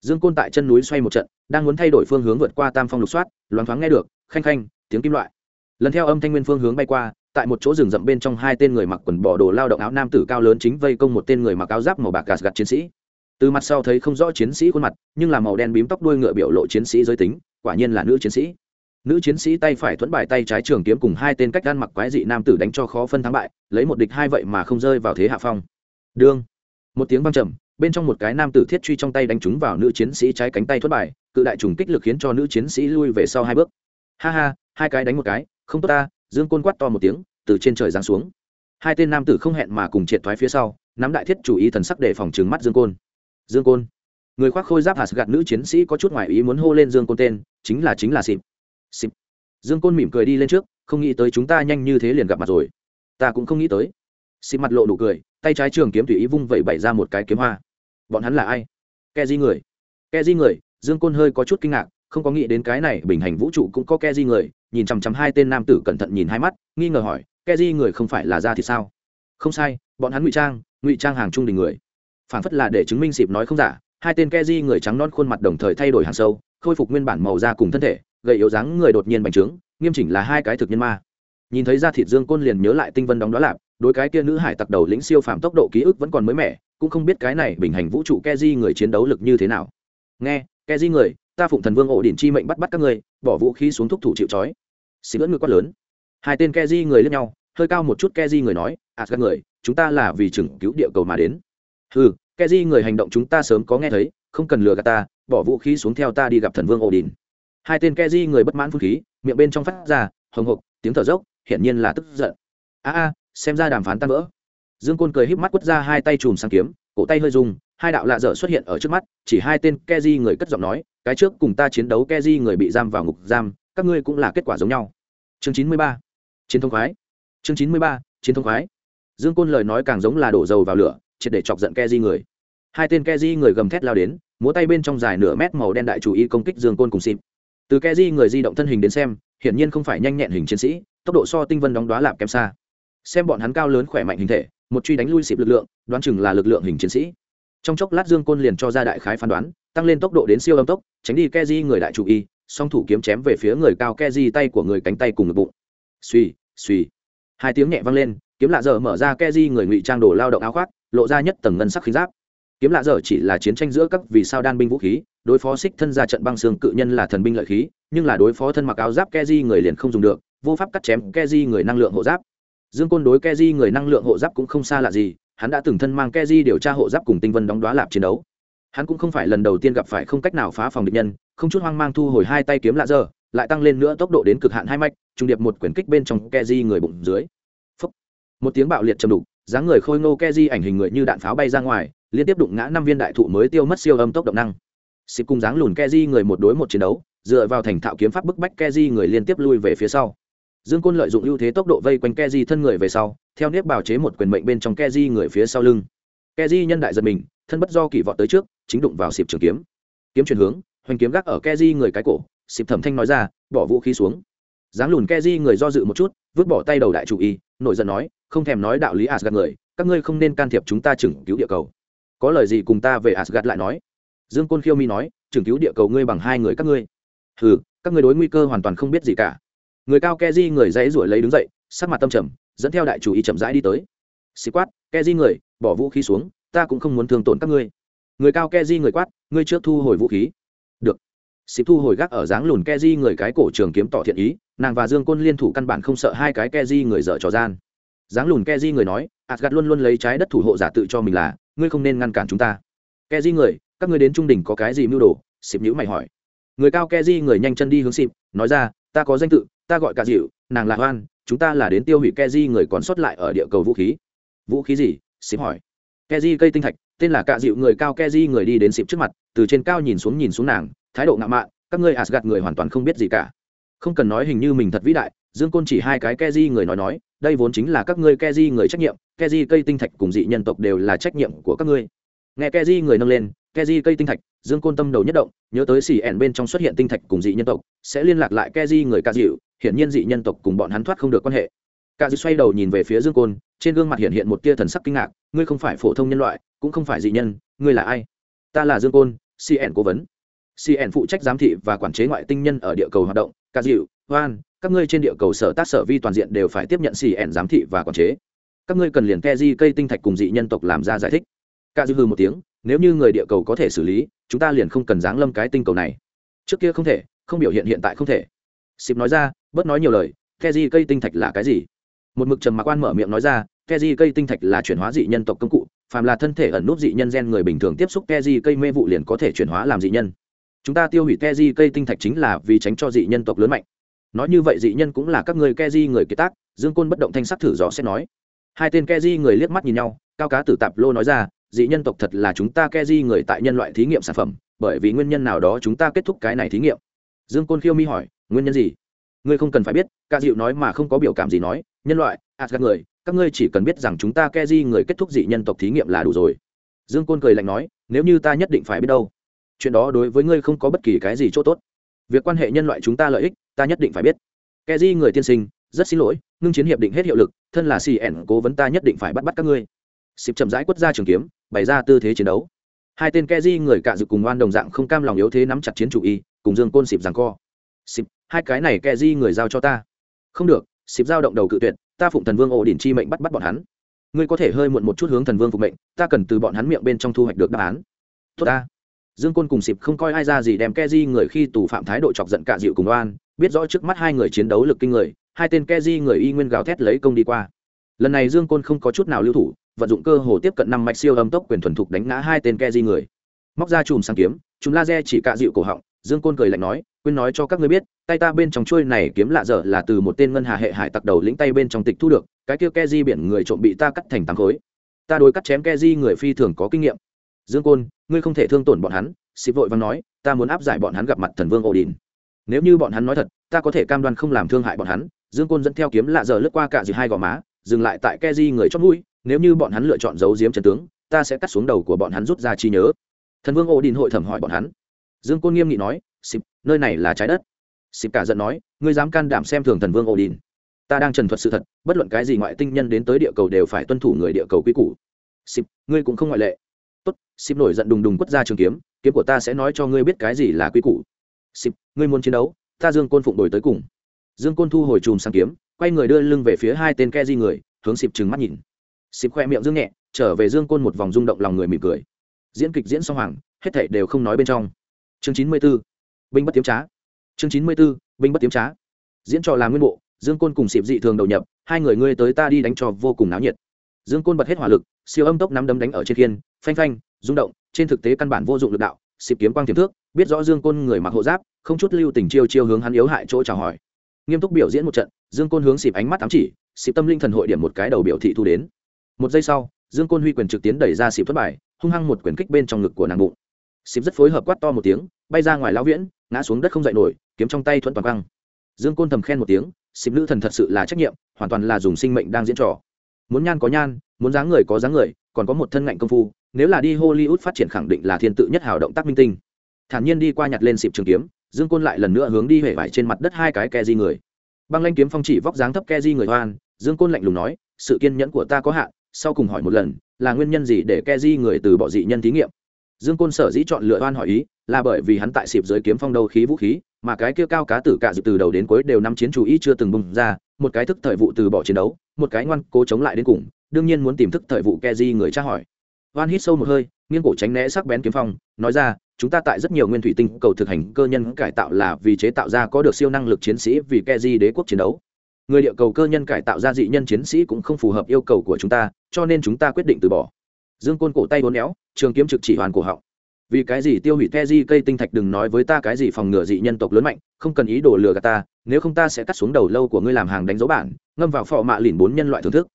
Dương côn tại chân núi xoay một trận, đang muốn thay đổi phương hướng vượt qua tam phong lục soát, loáng thoáng nghe được, khanh khanh, tiếng kim loại. Lần theo âm thanh nguyên phương hướng bay qua tại một chỗ rừng rậm bên trong hai tên người mặc quần bò đồ lao động áo nam tử cao lớn chính vây công một tên người mặc áo giáp màu bạc gạt gạt chiến sĩ. Từ mặt sau thấy không rõ chiến sĩ khuôn mặt, nhưng là màu đen bím tóc đuôi ngựa biểu lộ chiến sĩ giới tính, quả nhiên là nữ chiến sĩ. Nữ chiến sĩ tay phải thuẫn bài tay trái trường kiếm cùng hai tên cách gan mặc quái dị nam tử đánh cho khó phân thắng bại, lấy một địch hai vậy mà không rơi vào thế hạ phong. Đương, một tiếng văng trầm, bên trong một cái nam tử thiết truy trong tay đánh trúng vào nữ chiến sĩ trái cánh tay thuẫn bài, cự đại trùng kích lực khiến cho nữ chiến sĩ lui về sau hai bước. Ha ha, hai cái đánh một cái, không tốt ta dương côn quát to một tiếng, từ trên trời giáng xuống. Hai tên nam tử không hẹn mà cùng triệt thoái phía sau, nắm đại thiết chủ ý thần sắc để phòng trừng mắt dương côn. Dương côn. Người khoác khôi giáp hạt gạt nữ chiến sĩ có chút ngoại ý muốn hô lên dương côn tên, chính là chính là xịp xịp dương côn mỉm cười đi lên trước, không nghĩ tới chúng ta nhanh như thế liền gặp mặt rồi. Ta cũng không nghĩ tới. Xịp mặt lộ nụ cười, tay trái trường kiếm tùy ý vung vẩy bày ra một cái kiếm hoa. Bọn hắn là ai? Ke di người. Ke di người, dương côn hơi có chút kinh ngạc, không có nghĩ đến cái này bình hành vũ trụ cũng có ke di người nhìn chằm chằm hai tên nam tử cẩn thận nhìn hai mắt, nghi ngờ hỏi ke di người không phải là ra thì sao? Không sai, bọn hắn ngụy trang ngụy trang hàng trung đình người. Phản phất là để chứng minh xịp nói không giả, hai tên ke di người trắng non khuôn mặt đồng thời thay đổi hàng sâu, khôi phục nguyên bản màu da cùng thân thể, gầy yếu dáng người đột nhiên bành trướng, nghiêm chỉnh là hai cái thực nhân ma. Nhìn thấy da thịt dương côn liền nhớ lại tinh vân đóng đó lạp, đối cái kia nữ hải tặc đầu lĩnh siêu phàm tốc độ ký ức vẫn còn mới mẻ, cũng không biết cái này bình hành vũ trụ ke di người chiến đấu lực như thế nào. Nghe ke di người, ta phụng thần vương ổ đỉnh chi mệnh bắt bắt các ngươi, bỏ vũ khí xuống thúc thủ chịu trói xin lẫn ngược quát lớn. Hai tên ke di người lẫn nhau, hơi cao một chút ke di người nói ạt các người, chúng ta là vì chừng cứu địa cầu mà đến. Ừ ke di người hành động chúng ta sớm có nghe thấy, không cần lừa gạt ta, bỏ vũ khí xuống theo ta đi gặp thần vương ổ đình hai tên ke di người bất mãn vũ khí, miệng bên trong phát ra, hồng hộc, tiếng thở dốc, hiển nhiên là tức giận. A a, xem ra đàm phán tan vỡ. Dương côn cười híp mắt quất ra hai tay chùm sang kiếm, cổ tay hơi rung, hai đạo lạ dở xuất hiện ở trước mắt, chỉ hai tên ke di người cất giọng nói, cái trước cùng ta chiến đấu ke di người bị giam vào ngục giam, các ngươi cũng là kết quả giống nhau chương chín mươi ba. Chiến thông khoái. Chương chín mươi ba, chiến thông khoái. Dương côn lời nói càng giống là đổ dầu vào lửa, triệt để chọc giận ke di người. Hai tên ke di người gầm thét lao đến, múa tay bên trong dài nửa mét màu đen đại chủ y công kích dương côn cùng xịp từ ke di người di động thân hình đến xem, hiển nhiên không phải nhanh nhẹn hình chiến sĩ, tốc độ so tinh vân đóng đoá lạp kém xa. Xem bọn hắn cao lớn khỏe mạnh hình thể, một truy đánh lui xịp lực lượng, đoán chừng là lực lượng hình chiến sĩ. Trong chốc lát dương côn liền cho ra đại khái phán đoán, tăng lên tốc độ đến siêu âm tốc, tránh đi ke di người đại chủ y song thủ kiếm chém về phía người cao ke di tay của người cánh tay cùng ngực bụng. Suy suy hai tiếng nhẹ vang lên, kiếm lạ dở mở ra ke di người ngụy trang đồ lao động áo khoác, lộ ra nhất tầng ngân sắc khí giáp. Kiếm lạ dở chỉ là chiến tranh giữa các vì sao đan binh vũ khí, đối phó xích thân ra trận băng xương cự nhân là thần binh lợi khí, nhưng là đối phó thân mặc áo giáp ke di người liền không dùng được, vô pháp cắt chém ke di người năng lượng hộ giáp. Dương côn đối ke di người năng lượng hộ giáp cũng không xa lạ gì, hắn đã từng thân mang ke di điều tra hộ giáp cùng tinh vân đóng đoá lạp chiến đấu hắn cũng không phải lần đầu tiên gặp phải không cách nào phá phòng địch nhân, không chút hoang mang thu hồi hai tay kiếm lạ dơ lại tăng lên nữa tốc độ đến cực hạn hai mạch, trùng điệp một quyển kích bên trong ke di người bụng dưới. Phúc. một tiếng bạo liệt chầm đục, dáng người khôi ngô ke di ảnh hình người như đạn pháo bay ra ngoài, liên tiếp đụng ngã năm viên đại thụ mới tiêu mất siêu âm tốc động năng. Xịp cùng dáng lùn ke di người một đối một chiến đấu, dựa vào thành thạo kiếm pháp bức bách ke di người liên tiếp lui về phía sau. Dương côn lợi dụng ưu thế tốc độ vây quanh ke di thân người về sau, theo nếp bào chế một quyền mệnh bên trong ke di người phía sau lưng. Ke di nhân đại giật mình thân bất do kỳ vọt tới trước, chính đụng vào xịp trường kiếm. Kiếm chuyển hướng, hoành kiếm gác ở ke di người cái cổ, xịp thẩm thanh nói ra, bỏ vũ khí xuống. Dáng lùn ke di người do dự một chút, vứt bỏ tay đầu đại chủ y, nổi giận nói, không thèm nói đạo lý asgad người, các ngươi không nên can thiệp chúng ta chừng cứu địa cầu. Có lời gì cùng ta về asgad lại nói? Dương côn khiêu mi nói chừng cứu địa cầu ngươi bằng hai người các ngươi. Hừ, các ngươi đối nguy cơ hoàn toàn không biết gì cả. Người cao ke di người dãy ruổi lấy đứng dậy, sắc mặt tâm trầm, dẫn theo đại chủ y chậm rãi đi tới. Xì quát, ke di người, bỏ vũ khí xuống ta cũng không muốn thương tổn các ngươi. Người cao ke di người quát, ngươi trước thu hồi vũ khí. Được. Xịp thu hồi gác ở dáng lùn ke di người cái cổ trường kiếm tỏ thiện ý, nàng và dương côn liên thủ căn bản không sợ hai cái ke di người dở trò gian. Dáng lùn ke di người nói gạt luôn luôn lấy trái đất thủ hộ giả tự cho mình là, ngươi không nên ngăn cản chúng ta. Ke di người, các ngươi đến trung đỉnh có cái gì mưu đồ? Xịp nhữ mày hỏi. Người cao ke di người nhanh chân đi hướng xịp nói ra, ta có danh tự, ta gọi cả dịu nàng là hoan, chúng ta là đến tiêu hủy ke di người còn sót lại ở địa cầu vũ khí. Vũ khí gì? Xịp hỏi keji cây tinh thạch, tên là cạ dịu người cao keji người đi đến xịp trước mặt, từ trên cao nhìn xuống nhìn xuống nàng, thái độ ngạo mạn, các ngươi gạt người hoàn toàn không biết gì cả. Không cần nói hình như mình thật vĩ đại, dương côn chỉ hai cái keji người nói nói, đây vốn chính là các ngươi keji người trách nhiệm, keji cây tinh thạch cùng dị nhân tộc đều là trách nhiệm của các ngươi. Nghe keji người nâng lên, keji cây tinh thạch, dương côn tâm đầu nhất động, nhớ tới xì ẻn bên trong xuất hiện tinh thạch cùng dị nhân tộc, sẽ liên lạc lại keji người ca dịu, hiển nhiên dị nhân tộc cùng bọn hắn thoát không được quan hệ cả dư xoay đầu nhìn về phía dương côn, trên gương mặt hiện hiện một tia thần sắc kinh ngạc, ngươi không phải phổ thông nhân loại, cũng không phải dị nhân, ngươi là ai? Ta là dương côn cn cố vấn. Cn phụ trách giám thị và quản chế ngoại tinh nhân ở địa cầu hoạt động. Cả dịu hoan, các ngươi trên địa cầu sở tác sở vi toàn diện đều phải tiếp nhận cn giám thị và quản chế. Các ngươi cần liền ke di cây tinh thạch cùng dị nhân tộc làm ra giải thích. Cả dư hư một tiếng, nếu như người địa cầu có thể xử lý, chúng ta liền không cần giáng lâm cái tinh cầu này. Trước kia không thể, không biểu hiện hiện tại không thể. Xịp nói ra, bớt nói nhiều lời, ke di cây tinh thạch là cái gì? Một mực trầm mặc quan mở miệng nói ra, ke di cây tinh thạch là chuyển hóa dị nhân tộc công cụ, phàm là thân thể ẩn nút dị nhân gen người bình thường tiếp xúc ke di cây mê vụ liền có thể chuyển hóa làm dị nhân. Chúng ta tiêu hủy ke di cây tinh thạch chính là vì tránh cho dị nhân tộc lớn mạnh. Nói như vậy dị nhân cũng là các người ke di người kế tác, dương côn bất động thanh sắc thử dò xét nói. Hai tên ke di người liếc mắt nhìn nhau, cao cá tử tạp lô nói ra, dị nhân tộc thật là chúng ta ke di người tại nhân loại thí nghiệm sản phẩm, bởi vì nguyên nhân nào đó chúng ta kết thúc cái này thí nghiệm. Dương côn khiêu mi hỏi, nguyên nhân gì? Ngươi không cần phải biết ca dịu nói mà không có biểu cảm gì nói, nhân loại ạt các người, các ngươi chỉ cần biết rằng chúng ta ke di người kết thúc dị nhân tộc thí nghiệm là đủ rồi. Dương côn cười lạnh nói, nếu như ta nhất định phải biết đâu, chuyện đó đối với ngươi không có bất kỳ cái gì chỗ tốt. Việc quan hệ nhân loại chúng ta lợi ích, ta nhất định phải biết. Ke di người tiên sinh, rất xin lỗi, ngưng chiến hiệp định hết hiệu lực, thân là cn cố vấn ta nhất định phải bắt bắt các ngươi. Xịp chậm rãi quất ra trường kiếm, bày ra tư thế chiến đấu. Hai tên ke di người cạ dự cùng oan đồng dạng không cam lòng yếu thế nắm chặt chiến chủ y, cùng dương côn xịp rằng co xịp hai cái này ke di người giao cho ta. Không được xịp giao động đầu cự tuyệt, ta phụng thần vương ổ đỉnh chi mệnh bắt bắt bọn hắn. Ngươi có thể hơi muộn một chút hướng thần vương phục mệnh, ta cần từ bọn hắn miệng bên trong thu hoạch được đáp án. Tốt ta. Dương côn cùng xịp không coi ai ra gì đem ke di người khi tù phạm thái độ chọc giận cả dịu cùng oan, biết rõ trước mắt hai người chiến đấu lực kinh người, hai tên ke di người y nguyên gào thét lấy công đi qua. Lần này dương côn không có chút nào lưu thủ, vận dụng cơ hồ tiếp cận năm mạch siêu âm tốc quyền thuần thục đánh ngã hai tên ke di người. Móc ra chùm sang kiếm chúng laser chỉ cạ dịu cổ họng dương côn cười lạnh nói quên nói cho các ngươi biết, tay ta bên trong chuôi này kiếm lạ dở là từ một tên ngân hà hệ hải tặc đầu lĩnh tay bên trong tịch thu được, cái kia ke di biển người trộm bị ta cắt thành tám khối. Ta đối cắt chém ke di người phi thường có kinh nghiệm. Dương côn, ngươi không thể thương tổn bọn hắn. Xịp vội và nói, ta muốn áp giải bọn hắn gặp mặt thần vương ổ đình nếu như bọn hắn nói thật, ta có thể cam đoan không làm thương hại bọn hắn. Dương côn dẫn theo kiếm lạ giờ lướt qua cả dì hai gò má, dừng lại tại ke di người chót mũi, nếu như bọn hắn lựa chọn giấu giếm trần tướng, ta sẽ cắt xuống đầu của bọn hắn rút ra chi nhớ. Thần vương ổ đình hội thẩm hỏi bọn hắn dương côn nghiêm nghị nói xịp nơi này là trái đất. Xịp cả giận nói, ngươi dám can đảm xem thường thần vương ổ đình ta đang trần thuật sự thật, bất luận cái gì ngoại tinh nhân đến tới địa cầu đều phải tuân thủ người địa cầu quy củ. Xịp ngươi cũng không ngoại lệ. Tốt. Xịp nổi giận đùng đùng quất ra trường kiếm kiếm của ta sẽ nói cho ngươi biết cái gì là quy củ. Xịp ngươi muốn chiến đấu, ta dương côn phụng đổi tới cùng. Dương côn thu hồi chùm sang kiếm, quay người đưa lưng về phía hai tên ke di người, hướng xịp trừng mắt nhìn. Xịp khoe miệng dương nhẹ, trở về dương côn một vòng rung động lòng người mỉm cười. Diễn kịch diễn xong hoàng, hết thảy đều không nói bên trong chương chín mươi b ố binh bất tiếm trá. Chương chín mươi b ố binh bất tiếm trá. Diễn trò làm nguyên bộ, dương côn cùng xịp dị thường đầu nhập, hai người ngươi tới ta đi đánh trò vô cùng náo nhiệt. Dương côn bật hết hỏa lực, siêu âm tốc nắm đấm đánh ở trên thiên phanh phanh, rung động, trên thực tế căn bản vô dụng lực đạo xịp kiếm quang tiềm thước biết rõ dương côn người mặc hộ giáp, không chút lưu tình chiêu chiêu hướng hắn yếu hại chỗ chào hỏi. Nghiêm túc biểu diễn một trận, dương côn hướng xịp ánh mắt ám chỉ xịp tâm linh thần hội điểm một cái đầu biểu thị thu đến. Một giây sau, dương côn huy quyền trực tiến đẩy ra xịp thất bài hung hăng một quyền kích bên trong ngực của nàng bụng xịp rất phối hợp quát to một tiếng, bay ra ngoài lao viễn, ngã xuống đất không dậy nổi, kiếm trong tay thuận toàn băng dương côn thầm khen một tiếng xịp nữ thần thật sự là trách nhiệm, hoàn toàn là dùng sinh mệnh đang diễn trò. Muốn nhan có nhan, muốn dáng người có dáng người, còn có một thân ngạnh công phu, nếu là đi hollywood phát triển khẳng định là thiên tự nhất hào động tác minh tinh. Thản nhiên đi qua nhặt lên xịp trường kiếm, dương côn lại lần nữa hướng đi hể vải trên mặt đất hai cái ke di người. Băng lanh kiếm phong chỉ vóc dáng thấp ke di người hoan, dương côn lạnh lùng nói, sự kiên nhẫn của ta có hạn, sau cùng hỏi một lần, là nguyên nhân gì để ke di người từ bỏ dị nhân thí nghiệm? Dương côn sở dĩ chọn lựa oan hỏi ý là bởi vì hắn tại xịp dưới kiếm phong đầu khí vũ khí, mà cái kia cao cá tử cả dự từ đầu đến cuối đều năm chiến chủ ý chưa từng bùng ra, một cái thức thời vụ từ bỏ chiến đấu, một cái ngoan cố chống lại đến cùng, đương nhiên muốn tìm thức thời vụ ke di người tra hỏi. Oan hít sâu một hơi, nghiêng cổ tránh né sắc bén kiếm phong, nói ra, chúng ta tại rất nhiều nguyên thủy tinh cầu thực hành cơ nhân cải tạo là vì chế tạo ra có được siêu năng lực chiến sĩ vì ke di đế quốc chiến đấu. Người địa cầu cơ nhân cải tạo ra dị nhân chiến sĩ cũng không phù hợp yêu cầu của chúng ta, cho nên chúng ta quyết định từ bỏ dương côn cổ tay bốn éo, trường kiếm trực chỉ hoàn cổ họng. Vì cái gì tiêu hủy ke di cây tinh thạch đừng nói với ta cái gì phòng ngừa dị nhân tộc lớn mạnh, không cần ý đồ lừa gạt ta, nếu không ta sẽ cắt xuống đầu lâu của ngươi làm hàng đánh dấu bản, ngâm vào phò mạ lìn bốn nhân loại thưởng thức.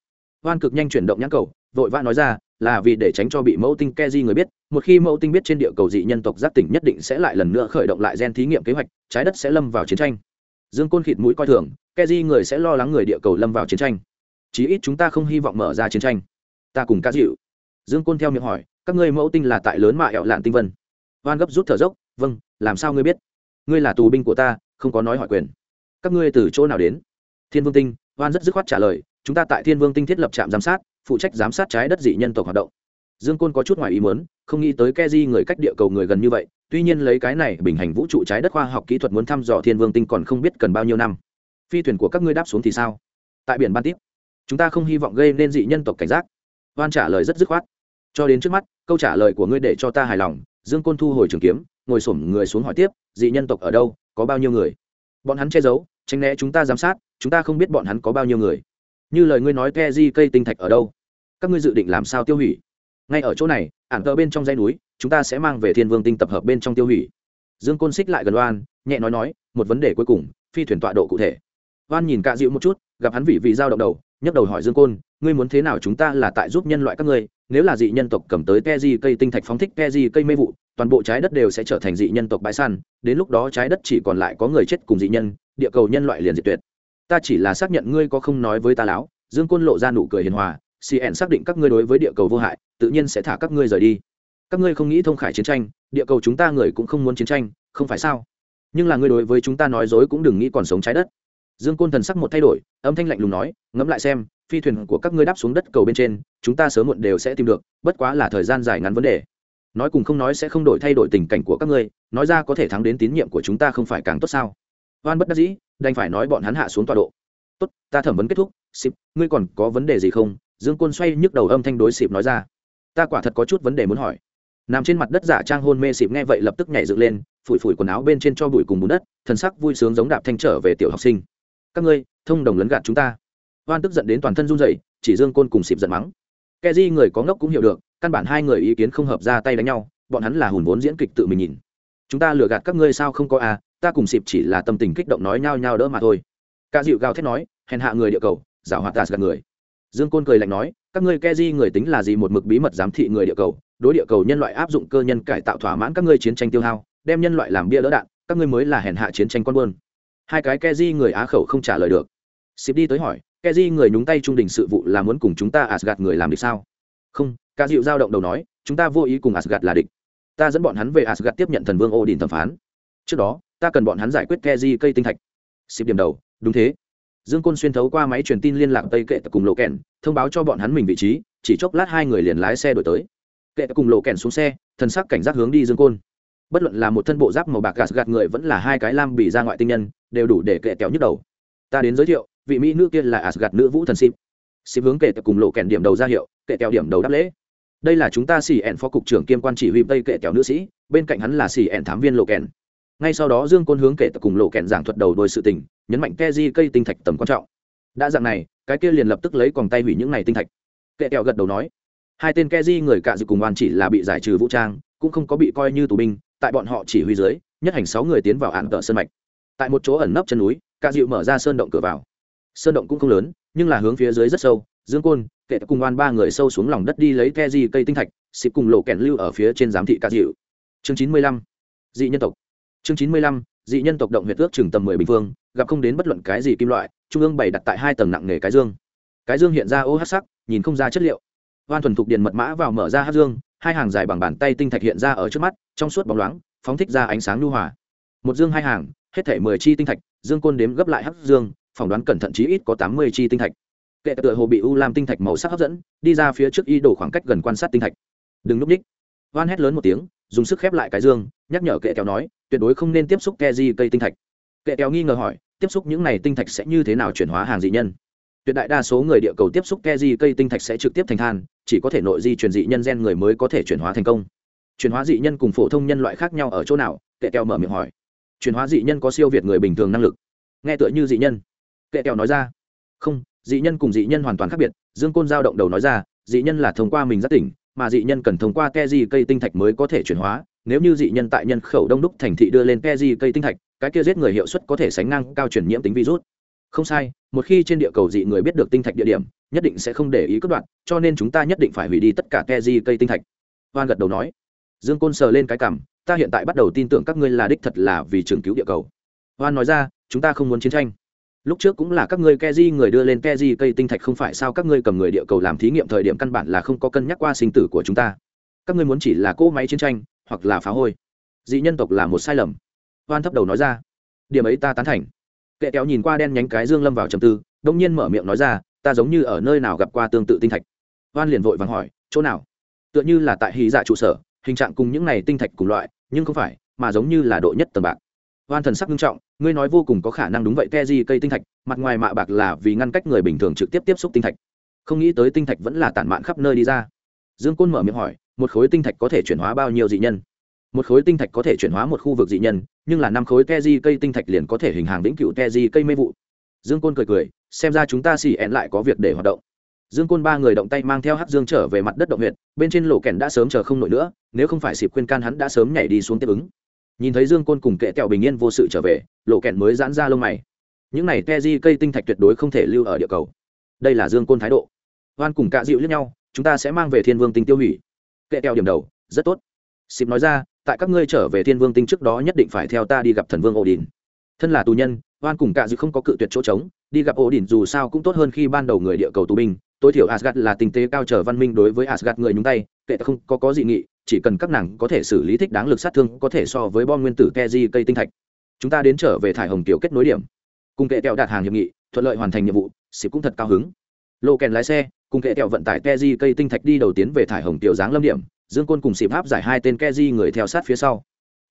Hoan cực nhanh chuyển động nhãn cầu, vội vã nói ra, là vì để tránh cho bị mẫu tinh ke di người biết, một khi mẫu tinh biết trên địa cầu dị nhân tộc giác tỉnh nhất định sẽ lại lần nữa khởi động lại gen thí nghiệm kế hoạch, trái đất sẽ lâm vào chiến tranh. Dương côn khịt mũi coi thường ke di người sẽ lo lắng người địa cầu lâm vào chiến tranh. Chí ít chúng ta không hy vọng mở ra chiến tranh. Ta cùng ca dịu dương côn theo miệng hỏi, các ngươi mẫu tinh là tại lớn mạ ẹo lạn tinh vân. Hoan gấp rút thở dốc vâng làm sao ngươi biết? Ngươi là tù binh của ta, không có nói hỏi quyền. Các ngươi từ chỗ nào đến? Thiên vương tinh hoan rất dứt khoát trả lời, chúng ta tại thiên vương tinh thiết lập trạm giám sát, phụ trách giám sát trái đất dị nhân tộc hoạt động. Dương côn có chút ngoài ý muốn, không nghĩ tới ke di người cách địa cầu người gần như vậy, tuy nhiên lấy cái này bình hành vũ trụ trái đất khoa học kỹ thuật muốn thăm dò thiên vương tinh còn không biết cần bao nhiêu năm. Phi thuyền của các ngươi đáp xuống thì sao? Tại biển ban tiếp chúng ta không hy vọng gây nên dị nhân tộc cảnh giác. Hoan trả lời rất dứt khoát cho đến trước mắt, câu trả lời của ngươi để cho ta hài lòng, dương côn thu hồi trường kiếm, ngồi xổm người xuống hỏi tiếp, dị nhân tộc ở đâu, có bao nhiêu người? Bọn hắn che giấu, tránh né chúng ta giám sát, chúng ta không biết bọn hắn có bao nhiêu người. Như lời ngươi nói ke di cây tinh thạch ở đâu? Các ngươi dự định làm sao tiêu hủy? Ngay ở chỗ này, ảng tờ bên trong dãy núi, chúng ta sẽ mang về thiên vương tinh tập hợp bên trong tiêu hủy. Dương côn xích lại gần oan, nhẹ nói nói, một vấn đề cuối cùng, phi thuyền tọa độ cụ thể. Oan nhìn cạ dịu một chút, gặp hắn vị vị giao động đầu, nhấc đầu hỏi dương côn, ngươi muốn thế nào chúng ta là tại giúp nhân loại các ngươi nếu là dị nhân tộc cầm tới ke di cây tinh thạch phóng thích ke di cây mê vụ, toàn bộ trái đất đều sẽ trở thành dị nhân tộc bãi săn, đến lúc đó trái đất chỉ còn lại có người chết cùng dị nhân, địa cầu nhân loại liền diệt tuyệt. Ta chỉ là xác nhận ngươi có không nói với ta láo, dương côn lộ ra nụ cười hiền hòa cn xác định các ngươi đối với địa cầu vô hại, tự nhiên sẽ thả các ngươi rời đi. Các ngươi không nghĩ thông khải chiến tranh, địa cầu chúng ta người cũng không muốn chiến tranh, không phải sao? Nhưng là ngươi đối với chúng ta nói dối cũng đừng nghĩ còn sống trái đất dương côn thần sắc một thay đổi, âm thanh lạnh lùng nói, ngẫm lại xem, phi thuyền của các ngươi đáp xuống đất cầu bên trên, chúng ta sớm muộn đều sẽ tìm được, bất quá là thời gian dài ngắn vấn đề. Nói cùng không nói sẽ không đổi thay đổi tình cảnh của các ngươi, nói ra có thể thắng đến tín nhiệm của chúng ta không phải càng tốt sao? Oan bất đắc dĩ, đành phải nói bọn hắn hạ xuống tọa độ. Tốt, ta thẩm vấn kết thúc xịp ngươi còn có vấn đề gì không? Dương côn xoay nhức đầu âm thanh đối xịp nói ra. Ta quả thật có chút vấn đề muốn hỏi. Nằm trên mặt đất giả trang hôn mê xịp nghe vậy lập tức nhảy dựng lên, phủi phủi quần áo bên trên cho bụi cùng bùn đất, thần sắc vui sướng giống đạp thanh trở về tiểu học sinh các ngươi, thông đồng lấn gạt chúng ta. Oan tức giận đến toàn thân run rẩy, chỉ dương côn cùng xịp giận mắng. Ke di người có ngốc cũng hiểu được, căn bản hai người ý kiến không hợp ra tay đánh nhau, bọn hắn là hùn vốn diễn kịch tự mình nhìn. Chúng ta lừa gạt các ngươi sao không có à ta cùng xịp chỉ là tâm tình kích động nói nhau nhau đỡ mà thôi. Ca dịu gào thét nói, hèn hạ người địa cầu giả hoạt tạt gạt người. Dương côn cười lạnh nói, các ngươi ke di người tính là gì một mực bí mật giám thị người địa cầu, đối địa cầu nhân loại áp dụng cơ nhân cải tạo thỏa mãn các ngươi chiến tranh tiêu hao, đem nhân loại làm bia đỡ đạn, các ngươi mới là hèn hạ chiến tranh con buôn hai cái ke di người á khẩu không trả lời được. Xịp đi tới hỏi ke di người nhúng tay trung đình sự vụ là muốn cùng chúng ta asgad người làm được sao? Không, ca dịu giao động đầu nói, chúng ta vô ý cùng asgad là địch. Ta dẫn bọn hắn về asgad tiếp nhận thần vương odin thẩm phán. Trước đó, ta cần bọn hắn giải quyết ke di cây tinh thạch. Xịp điểm đầu, đúng thế. Dương côn xuyên thấu qua máy truyền tin liên lạc tây kệ tập cùng lộ kèn, thông báo cho bọn hắn mình vị trí, chỉ chốc lát hai người liền lái xe đổi tới. Kệ tập cùng lộ kèn xuống xe, thần sắc cảnh giác hướng đi dương côn bất luận là một thân bộ giáp màu bạc gạt gạt người vẫn là hai cái lam bị ra ngoại tinh nhân, đều đủ để kệ kéo nhức đầu. Ta đến giới thiệu, vị mỹ nữ kia là asgad nữ vũ thần sim sim hướng kệ tập cùng lộ kèn điểm đầu ra hiệu, kệ kéo điểm đầu đáp lễ. Đây là chúng ta xì ẹn phó cục trưởng kiêm quan chỉ huy tây kệ kéo nữ sĩ, bên cạnh hắn là xì ẹn thám viên lộ kèn ngay sau đó dương côn hướng kệ tập cùng lộ kèn giảng thuật đầu đôi sự tình, nhấn mạnh ke di cây tinh thạch tầm quan trọng. Đã dạng này, cái kia liền lập tức lấy còn tay hủy những này tinh thạch. Kệ kẹo gật đầu nói. Hai tên ke di người cạ dự cùng oan chỉ là bị giải trừ vũ trang, cũng không có bị coi như tù binh tại bọn họ chỉ huy dưới, nhất hành sáu người tiến vào ạn tợ sơn mạch. Tại một chỗ ẩn nấp chân núi ca dịu mở ra sơn động cửa vào. Sơn động cũng không lớn, nhưng là hướng phía dưới rất sâu, dương côn, kệ cùng oan ba người sâu xuống lòng đất đi lấy ke di cây tinh thạch, xịp cùng lộ kẹn lưu ở phía trên giám thị ca dịu chương chín mươi lăm, dị nhân tộc. Chương chín mươi lăm, dị nhân tộc động huyệt ước chừng tầm mười bình phương, gặp không đến bất luận cái gì kim loại, trung ương bày đặt tại hai tầng nặng nghề cái dương. Cái dương hiện ra ô hát sắc, nhìn không ra chất liệu. Oan thuần thục điện mật mã vào mở ra hát dương hai hàng dài bằng bàn tay tinh thạch hiện ra ở trước mắt, trong suốt bóng loáng, phóng thích ra ánh sáng nhu hòa. Một dương hai hàng, hết thể mười chi tinh thạch, dương côn đếm gấp lại hắc dương, phỏng đoán cẩn thận chí ít có tám mươi chi tinh thạch. Kệ tựa hồ bị u làm tinh thạch màu sắc hấp dẫn, đi ra phía trước y đổ khoảng cách gần quan sát tinh thạch. Đừng núp ních hoan hét lớn một tiếng, dùng sức khép lại cái dương, nhắc nhở kệ kéo nói, tuyệt đối không nên tiếp xúc ke di cây tinh thạch. Kệ kéo nghi ngờ hỏi, tiếp xúc những này tinh thạch sẽ như thế nào chuyển hóa hàng dị nhân? Tuyệt đại đa số người địa cầu tiếp xúc ke di cây tinh thạch sẽ trực tiếp thành than, chỉ có thể nội di truyền dị nhân gen người mới có thể chuyển hóa thành công. Chuyển hóa dị nhân cùng phổ thông nhân loại khác nhau ở chỗ nào? Kệ kẹo mở miệng hỏi. Chuyển hóa dị nhân có siêu việt người bình thường năng lực. Nghe tựa như dị nhân. Kệ kẹo nói ra. Không, dị nhân cùng dị nhân hoàn toàn khác biệt. Dương côn giao động đầu nói ra, dị nhân là thông qua mình giác tỉnh, mà dị nhân cần thông qua ke di cây tinh thạch mới có thể chuyển hóa. Nếu như dị nhân tại nhân khẩu đông đúc thành thị đưa lên ke di cây tinh thạch, cái kia giết người hiệu suất có thể sánh ngang cao chuyển nhiễm tính virus không sai, một khi trên địa cầu dị người biết được tinh thạch địa điểm, nhất định sẽ không để ý cất đoạn cho nên chúng ta nhất định phải hủy đi tất cả ke di cây tinh thạch. Hoan gật đầu nói. Dương côn sờ lên cái cảm ta hiện tại bắt đầu tin tưởng các ngươi là đích thật là vì trường cứu địa cầu. Hoan nói ra, chúng ta không muốn chiến tranh. Lúc trước cũng là các ngươi ke di người đưa lên ke di cây tinh thạch không phải sao các ngươi cầm người địa cầu làm thí nghiệm thời điểm căn bản là không có cân nhắc qua sinh tử của chúng ta. Các ngươi muốn chỉ là cỗ máy chiến tranh, hoặc là phá hôi. Dị nhân tộc là một sai lầm. Hoan thấp đầu nói ra, điểm ấy ta tán thành kệ kéo nhìn qua đen nhánh cái dương lâm vào trầm tư đông nhiên mở miệng nói ra, ta giống như ở nơi nào gặp qua tương tự tinh thạch. Hoan liền vội vàng hỏi, chỗ nào? Tựa như là tại hí dạ trụ sở, hình trạng cùng những này tinh thạch cùng loại, nhưng không phải, mà giống như là độ nhất tầng bạc. Hoan thần sắc nghiêm trọng, ngươi nói vô cùng có khả năng đúng vậy ke di cây tinh thạch, mặt ngoài mạ bạc là vì ngăn cách người bình thường trực tiếp tiếp xúc tinh thạch. Không nghĩ tới tinh thạch vẫn là tản mạn khắp nơi đi ra. Dương côn mở miệng hỏi, một khối tinh thạch có thể chuyển hóa bao nhiêu dị nhân? Một khối tinh thạch có thể chuyển hóa một khu vực dị nhân, nhưng là năm khối te di cây tinh thạch liền có thể hình hàng vĩnh cựu te di cây mê vụ. Dương côn cười cười, xem ra chúng ta xì ẹn lại có việc để hoạt động. Dương côn ba người động tay mang theo hát dương trở về mặt đất động huyện bên trên lộ kèn đã sớm chờ không nổi nữa, nếu không phải xịp khuyên can hắn đã sớm nhảy đi xuống tiếp ứng. Nhìn thấy dương côn cùng kệ tẹo bình yên vô sự trở về lộ kèn mới giãn ra lông mày. Những này te di cây tinh thạch tuyệt đối không thể lưu ở địa cầu. Đây là dương côn thái độ. Hoan cùng cạ dịu lẫn nhau, chúng ta sẽ mang về thiên vương tinh tiêu hủy. Kệ tẹo điểm đầu, rất tốt. Xịp nói ra tại các ngươi trở về thiên vương tinh trước đó nhất định phải theo ta đi gặp thần vương ổ đình thân là tù nhân, oan cùng cả dự không có cự tuyệt chỗ trống, đi gặp ổ đình dù sao cũng tốt hơn khi ban đầu người địa cầu tù binh. Tối thiểu asgad là tình tế cao trở văn minh đối với asgad người nhúng tay, kệ không có có dị nghị, chỉ cần các nàng có thể xử lý thích đáng lực sát thương, có thể so với bom nguyên tử keji cây tinh thạch. Chúng ta đến trở về thải hồng tiểu kết nối điểm. Cùng kệ kẹo đạt hàng hiệp nghị, thuận lợi hoàn thành nhiệm vụ, xịp cũng thật cao hứng. Lộ kèn lái xe, cùng kệ kẹo vận tải keji cây tinh thạch đi đầu tiến về thải hồng tiểu dáng lâm điểm dương côn cùng xịp áp giải hai tên keji người theo sát phía sau.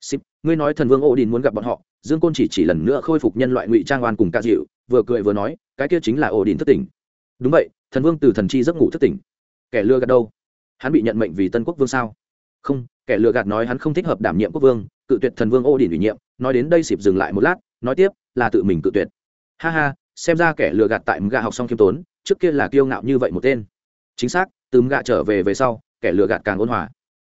Xịp ngươi nói thần vương ô đình muốn gặp bọn họ, dương côn chỉ chỉ lần nữa khôi phục nhân loại ngụy trang oan cùng ca dịu, vừa cười vừa nói, cái kia chính là ô đình thất tỉnh. Đúng vậy, thần vương từ thần chi giấc ngủ thất tỉnh. Kẻ lừa gạt đâu? Hắn bị nhận mệnh vì tân quốc vương sao? Không, kẻ lừa gạt nói hắn không thích hợp đảm nhiệm quốc vương, cự tuyệt thần vương ô đình ủy nhiệm, nói đến đây xịp dừng lại một lát, nói tiếp, là tự mình cự tuyệt. Ha ha, xem ra kẻ lừa gạt tại mga học xong khiêm tốn, trước kia là kiêu ngạo như vậy một tên. Chính xác, từ mga trở về về sau kẻ lừa gạt càng ôn hòa.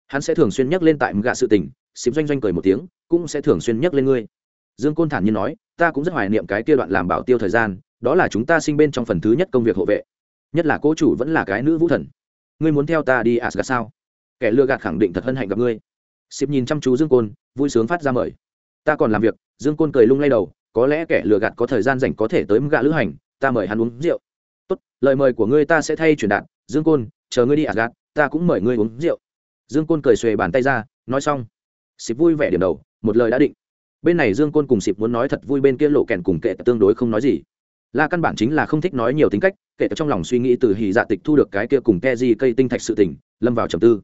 Hắn sẽ thường xuyên nhắc lên tại gạ sự tình, xịp doanh doanh cười một tiếng, cũng sẽ thường xuyên nhắc lên ngươi. Dương côn thản nhiên nói, ta cũng rất hoài niệm cái kia đoạn làm bảo tiêu thời gian, đó là chúng ta sinh bên trong phần thứ nhất công việc hộ vệ. Nhất là cô chủ vẫn là cái nữ vũ thần. Ngươi muốn theo ta đi asgad sao? Kẻ lừa gạt khẳng định thật hân hạnh gặp ngươi. Xịp nhìn chăm chú dương côn, vui sướng phát ra mời. Ta còn làm việc, dương côn cười lung lay đầu, có lẽ kẻ lừa gạt có thời gian rảnh có thể tới gạ lữ hành, ta mời hắn uống rượu. Tốt, lời mời của ngươi ta sẽ thay truyền đạt. Dương côn, chờ ngươi đi asgad ta cũng mời ngươi uống rượu. Dương côn cười xuề bàn tay ra, nói xong. Xịp vui vẻ điểm đầu, một lời đã định. Bên này dương côn cùng xịp muốn nói thật vui bên kia lộ kèn cùng kệ tương đối không nói gì. La căn bản chính là không thích nói nhiều tính cách, kệ trong lòng suy nghĩ từ hì dạ tịch thu được cái kia cùng ke di cây tinh thạch sự tình, lâm vào trầm tư.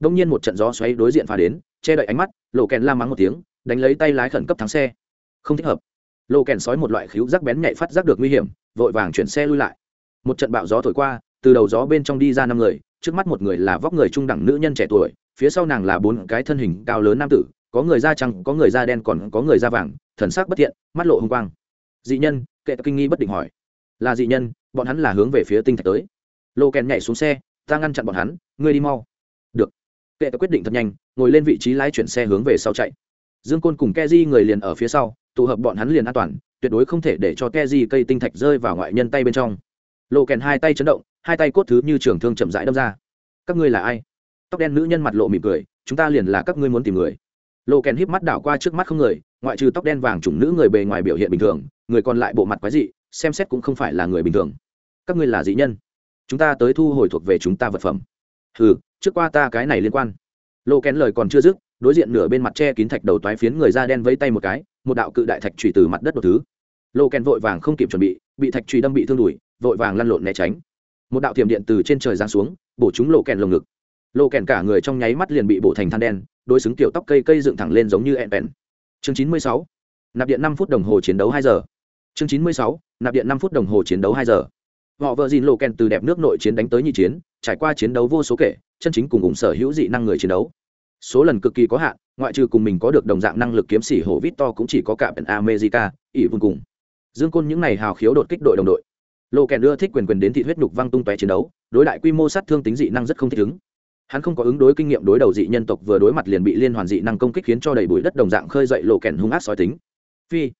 Đông nhiên một trận gió xoáy đối diện phá đến, che đậy ánh mắt, lộ kèn la mắng một tiếng, đánh lấy tay lái khẩn cấp thắng xe. Không thích hợp. Lộ kèn sói một loại khíu rắc bén nhạy phát giác được nguy hiểm, vội vàng chuyển xe lui lại. Một trận bạo gió thổi qua, từ đầu gió bên trong đi ra năm người trước mắt một người là vóc người trung đẳng nữ nhân trẻ tuổi, phía sau nàng là bốn cái thân hình cao lớn nam tử, có người da trắng, có người da đen, còn có người da vàng, thần sắc bất thiện, mắt lộ hung quang. Dị nhân, kệ kinh nghi bất định hỏi. Là dị nhân, bọn hắn là hướng về phía tinh thạch tới. Lô kèn nhảy xuống xe, ta ngăn chặn bọn hắn, ngươi đi mau. Được. Kệ quyết định thật nhanh, ngồi lên vị trí lái chuyển xe hướng về sau chạy. Dương côn cùng ke di người liền ở phía sau, tụ hợp bọn hắn liền an toàn, tuyệt đối không thể để cho ke di cây tinh thạch rơi vào ngoại nhân tay bên trong. Lộ kèn hai tay chấn động hai tay cốt thứ như trường thương chậm rãi đâm ra. Các ngươi là ai? Tóc đen nữ nhân mặt lộ mỉm cười, chúng ta liền là các ngươi muốn tìm người. Lộ kèn híp mắt đảo qua trước mắt không người, ngoại trừ tóc đen vàng chủng nữ người bề ngoài biểu hiện bình thường, người còn lại bộ mặt quái dị, xem xét cũng không phải là người bình thường. Các ngươi là dị nhân. Chúng ta tới thu hồi thuộc về chúng ta vật phẩm. Ừ trước qua ta cái này liên quan. Lộ kèn lời còn chưa dứt, đối diện nửa bên mặt che kín thạch đầu toái phiến người da đen vẫy tay một cái, một đạo cự đại thạch trùy từ mặt đất đột thứ. Lộ kèn vội vàng không kịp chuẩn bị bị thạch trùy đâm bị thương đùi vội vàng lăn lộn né tránh một đạo thiểm điện từ trên trời giáng xuống, bổ chúng lộ kèn lồng ngực. Lộ kèn cả người trong nháy mắt liền bị bổ thành than đen, đối xứng tiểu tóc cây cây dựng thẳng lên giống như ẹn bèn. Chương chín mươi sáu, nạp điện năm phút đồng hồ chiến đấu hai giờ. Chương chín mươi sáu, nạp điện năm phút đồng hồ chiến đấu hai giờ. Họ vợ dìn lộ kèn từ đẹp nước nội chiến đánh tới nhị chiến, trải qua chiến đấu vô số kể, chân chính cùng cùng sở hữu dị năng người chiến đấu. Số lần cực kỳ có hạn, ngoại trừ cùng mình có được đồng dạng năng lực kiếm sĩ hổ vít to cũng chỉ có cả bên america ỷ vương cùng. Dương côn những ngày hào khiếu đột kích đội đồng đội lộ kèn đưa thích quyền quyền đến thị huyết nhục văng tung tóe chiến đấu, đối đại quy mô sát thương tính dị năng rất không thích ứng. Hắn không có ứng đối kinh nghiệm đối đầu dị nhân tộc vừa đối mặt liền bị liên hoàn dị năng công kích khiến cho đầy bụi đất đồng dạng khơi dậy lộ kèn hung ác sói tính. Phi,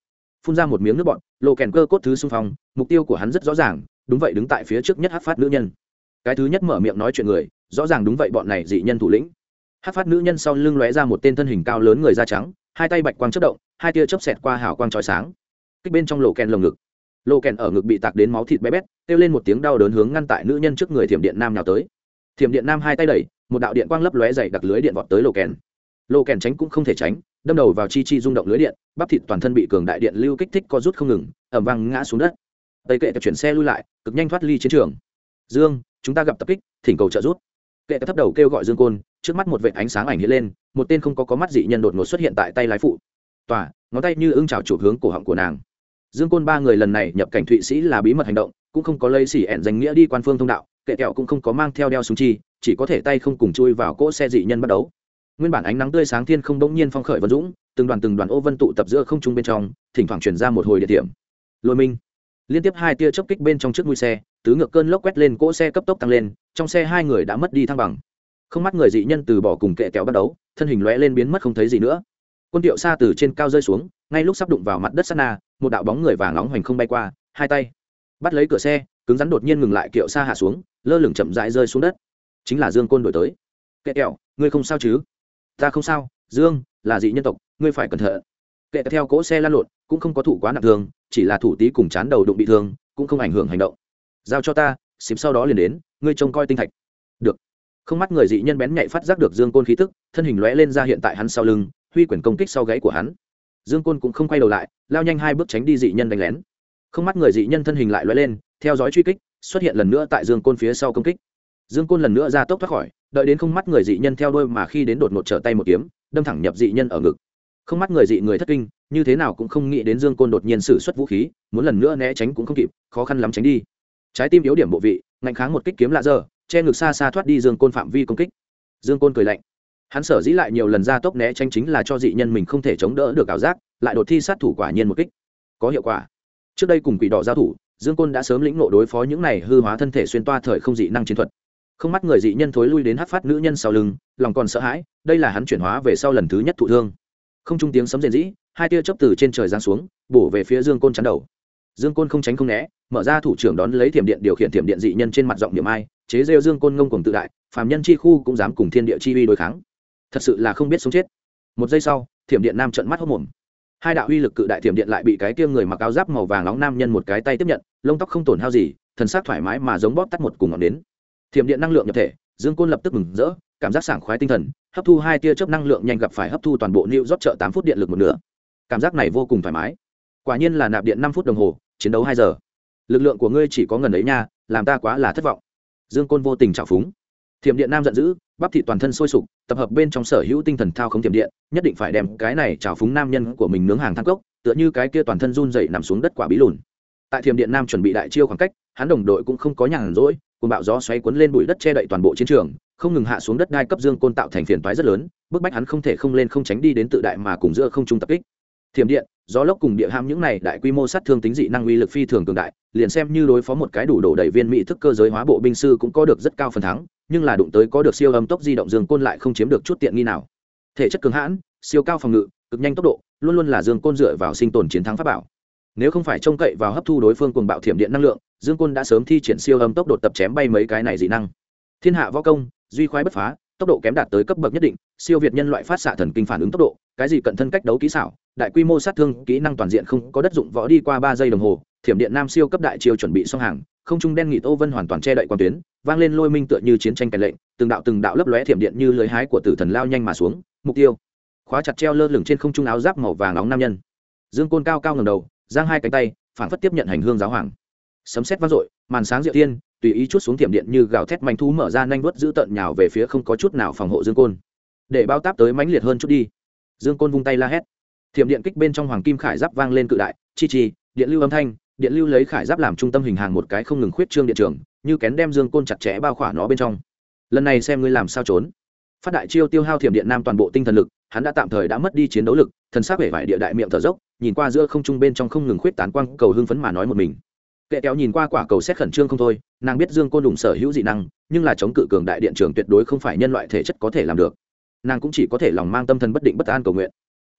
phun ra một miếng nước bọn lộ kèn cơ cốt thứ xung phong, mục tiêu của hắn rất rõ ràng, đúng vậy đứng tại phía trước nhất hát phát nữ nhân. Cái thứ nhất mở miệng nói chuyện người, rõ ràng đúng vậy bọn này dị nhân thủ lĩnh. Hát phát nữ nhân sau lưng lóe ra một tên thân hình cao lớn người da trắng, hai tay bạch quang chất động, hai tia chớp xẹt qua hào quang trói sáng. Kích bên trong lộ kèn lồng ngực lộ kèn ở ngực bị tạc đến máu thịt bé bét, kêu lên một tiếng đau đớn hướng ngăn tại nữ nhân trước người thiểm điện nam nào tới. Thiểm điện nam hai tay đẩy, một đạo điện quang lấp lóe dày đặc lưới điện vọt tới lộ kèn. Lộ kèn tránh cũng không thể tránh, đâm đầu vào chi chi rung động lưới điện, bắp thịt toàn thân bị cường đại điện lưu kích thích co rút không ngừng ẩm vang ngã xuống đất. Tây kệ chuyển xe lui lại, cực nhanh thoát ly chiến trường. Dương, chúng ta gặp tập kích, thỉnh cầu trợ giúp. Kệ thấp đầu kêu gọi dương côn, trước mắt một vệ ánh sáng ảnh hiện lên, một tên không có có mắt dị nhân đột ngột xuất hiện tại tay lái phụ. Tòa, ngón tay như ưng trào chụp hướng cổ họng của nàng dương côn ba người lần này nhập cảnh thụy sĩ là bí mật hành động, cũng không có lây xỉ ẹn danh nghĩa đi quan phương thông đạo kệ kẹo cũng không có mang theo đeo súng chi, chỉ có thể tay không cùng chui vào cỗ xe dị nhân bắt đấu nguyên bản ánh nắng tươi sáng thiên không bỗng nhiên phong khởi vân dũng, từng đoàn từng đoàn ô vân tụ tập giữa không trung bên trong, thỉnh thoảng chuyển ra một hồi địa điểm. Lôi minh. Liên tiếp hai tia chớp kích bên trong trước mũi xe, tứ ngược cơn lốc quét lên cỗ xe cấp tốc tăng lên, trong xe hai người đã mất đi thăng bằng. Không mắt người dị nhân từ bỏ cùng kệ kéo bắt đấu thân hình lóe lên biến mất không thấy gì nữa. Quân tiệu xa từ trên cao rơi xuống ngay lúc sắp đụng vào mặt đất sana một đạo bóng người vàng nóng hoành không bay qua, hai tay bắt lấy cửa xe, cứng rắn đột nhiên ngừng lại kiệu xa hạ xuống, lơ lửng chậm rãi rơi xuống đất. Chính là dương côn đổi tới. Kệ kẹo ngươi không sao chứ? Ta không sao, dương, là dị nhân tộc, ngươi phải cẩn thận. Kệ theo cỗ xe lan lộn, cũng không có thủ quá nặng thương, chỉ là thủ tí cùng chán đầu đụng bị thương, cũng không ảnh hưởng hành động. Giao cho ta, xịp sau đó liền đến, ngươi trông coi tinh thạch. Được. Không mắt người dị nhân bén nhạy phát giác được dương côn khí tức, thân hình lóe lên ra hiện tại hắn sau lưng, huy quyển công kích sau gáy của hắn dương côn cũng không quay đầu lại, lao nhanh hai bước tránh đi dị nhân đánh lén. Không mắt người dị nhân thân hình lại loay lên, theo dõi truy kích, xuất hiện lần nữa tại dương côn phía sau công kích. Dương côn lần nữa ra tốc thoát khỏi, đợi đến không mắt người dị nhân theo đôi mà khi đến đột ngột trở tay một kiếm, đâm thẳng nhập dị nhân ở ngực. Không mắt người dị người thất kinh, như thế nào cũng không nghĩ đến dương côn đột nhiên sử xuất vũ khí, muốn lần nữa né tránh cũng không kịp, khó khăn lắm tránh đi. Trái tim yếu điểm bộ vị, ngạnh kháng một kích kiếm lạ dơ che ngực xa xa thoát đi dương côn phạm vi công kích. Dương côn cười lạnh hắn sở dĩ lại nhiều lần ra tốc né tránh chính là cho dị nhân mình không thể chống đỡ được ảo giác, lại đột thi sát thủ quả nhiên một kích. Có hiệu quả. Trước đây cùng quỷ đỏ giao thủ, dương côn đã sớm lĩnh nộ đối phó những này hư hóa thân thể xuyên toa thời không dị năng chiến thuật. Không mắt người dị nhân thối lui đến hát phát nữ nhân sau lưng, lòng còn sợ hãi, đây là hắn chuyển hóa về sau lần thứ nhất thụ thương. Không trung tiếng sấm rền dĩ hai tia chớp từ trên trời giáng xuống, bổ về phía dương côn chắn đầu. Dương côn không tránh không né, mở ra thủ trưởng đón lấy thiểm điện điều khiển thiểm điện dị nhân trên mặt giọng niệm ai, chế rêu dương côn ngông cùng tự đại, phàm nhân chi khu cũng dám cùng thiên địa chi uy đối kháng thật sự là không biết sống chết. Một giây sau, thiểm điện nam trận mắt hốc mồm. Hai đạo uy lực cự đại thiểm điện lại bị cái kia người mặc áo giáp màu vàng nóng nam nhân một cái tay tiếp nhận, lông tóc không tổn hao gì, thần sắc thoải mái mà giống bóp tắt một cùng ngọn đến thiểm điện năng lượng nhập thể, dương côn lập tức mừng rỡ, cảm giác sảng khoái tinh thần, hấp thu hai tia chớp năng lượng nhanh gặp phải hấp thu toàn bộ nịu rót trợ tám phút điện lực một nửa. Cảm giác này vô cùng thoải mái. Quả nhiên là nạp điện năm phút đồng hồ, chiến đấu hai giờ. Lực lượng của ngươi chỉ có ngần ấy nha, làm ta quá là thất vọng. Dương côn vô tình trào phúng thiểm điện nam giận dữ, bắp thị toàn thân sôi sục, tập hợp bên trong sở hữu tinh thần thao không thiểm điện, nhất định phải đem cái này trào phúng nam nhân của mình nướng hàng thang cốc, tựa như cái kia toàn thân run dậy nằm xuống đất quả bí lùn. Tại thiểm điện nam chuẩn bị đại chiêu khoảng cách, hắn đồng đội cũng không có nhàn rỗi cùng bạo gió xoáy cuốn lên bụi đất che đậy toàn bộ chiến trường, không ngừng hạ xuống đất đai cấp dương côn tạo thành phiền toái rất lớn, bức bách hắn không thể không lên không tránh đi đến tự đại mà cùng giữa không trung tập kích. Thiểm điện, gió lốc cùng địa ham những này đại quy mô sát thương tính dị năng uy lực phi thường cường đại, liền xem như đối phó một cái đủ đổ đầy viên mỹ thức cơ giới hóa bộ binh sư cũng có được rất cao phần thắng nhưng là đụng tới có được siêu âm tốc di động dương côn lại không chiếm được chút tiện nghi nào. Thể chất cường hãn, siêu cao phòng ngự, cực nhanh tốc độ, luôn luôn là dương côn dựa vào sinh tồn chiến thắng pháp bảo. Nếu không phải trông cậy vào hấp thu đối phương cùng bạo thiểm điện năng lượng, dương côn đã sớm thi triển siêu âm tốc độ tập chém bay mấy cái này dị năng. Thiên hạ võ công, duy khoái bất phá, tốc độ kém đạt tới cấp bậc nhất định, siêu việt nhân loại phát xạ thần kinh phản ứng tốc độ, cái gì cận thân cách đấu kỹ xảo, đại quy mô sát thương, kỹ năng toàn diện không có đất dụng võ đi qua ba giây đồng hồ, thiểm điện nam siêu cấp đại chiêu chuẩn bị xong hàng không trung đen nghị tô vân hoàn toàn che đậy quan tuyến, vang lên lôi minh tựa như chiến tranh cạnh lệnh, từng đạo từng đạo lấp lóe thiểm điện như lưới hái của tử thần lao nhanh mà xuống, mục tiêu. Khóa chặt treo lơ lửng trên không trung áo giáp màu vàng nóng nam nhân. Dương côn cao cao ngầm đầu, giang hai cánh tay phản phất tiếp nhận hành hương giáo hoàng. Sấm sét vang dội, màn sáng diệu tiên tùy ý chút xuống thiểm điện như gào thét manh thú mở ra nhanh vớt giữ tận nhào về phía không có chút nào phòng hộ dương côn. Để bao táp tới mãnh liệt hơn chút đi. Dương côn vung tay la hét. Thiểm điện kích bên trong hoàng kim khải giáp vang lên cự đại, chi chi, điện lưu âm thanh điện lưu lấy khải giáp làm trung tâm hình hàng một cái không ngừng khuyết trương điện trường, như kén đem dương côn chặt chẽ bao khỏa nó bên trong. Lần này xem ngươi làm sao trốn. Phát đại chiêu tiêu hao thiểm điện nam toàn bộ tinh thần lực, hắn đã tạm thời đã mất đi chiến đấu lực, thần sắc vẻ vải địa đại miệng thở dốc, nhìn qua giữa không trung bên trong không ngừng khuyết tán quang cầu hưng phấn mà nói một mình. Kệ kéo nhìn qua quả cầu xét khẩn trương không thôi, nàng biết dương côn đủng sở hữu dị năng, nhưng là chống cự cường đại điện trường tuyệt đối không phải nhân loại thể chất có thể làm được. Nàng cũng chỉ có thể lòng mang tâm thần bất định bất an cầu nguyện.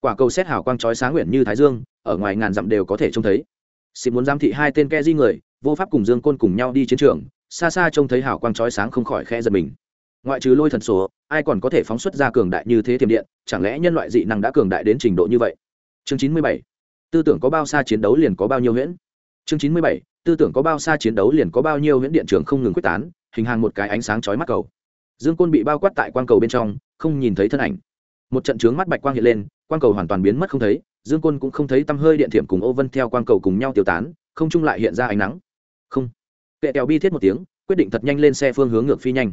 Quả cầu xét hào quang trói sáng nguyện như thái dương, ở ngoài ngàn dặm đều có thể trông thấy xịt muốn giám thị hai tên ke di người, vô pháp cùng dương côn cùng nhau đi chiến trường, xa xa trông thấy hào quang trói sáng không khỏi khe giật mình. Ngoại trừ lôi thần số ai còn có thể phóng xuất ra cường đại như thế tiềm điện, chẳng lẽ nhân loại dị năng đã cường đại đến trình độ như vậy? Chương chín mươi bảy, tư tưởng có bao xa chiến đấu liền có bao nhiêu huyễn? Chương chín mươi bảy, tư tưởng có bao xa chiến đấu liền có bao nhiêu huyễn điện trường không ngừng quyết tán, hình hàng một cái ánh sáng chói mắt cầu. Dương côn bị bao quát tại quang cầu bên trong, không nhìn thấy thân ảnh. Một trận trướng mắt bạch quang hiện lên, quang cầu hoàn toàn biến mất không thấy dương côn cũng không thấy tăm hơi điện thiểm cùng ô vân theo quang cầu cùng nhau tiêu tán, không trung lại hiện ra ánh nắng. Không. Kệ kèo bi thiết một tiếng, quyết định thật nhanh lên xe phương hướng ngược phi nhanh.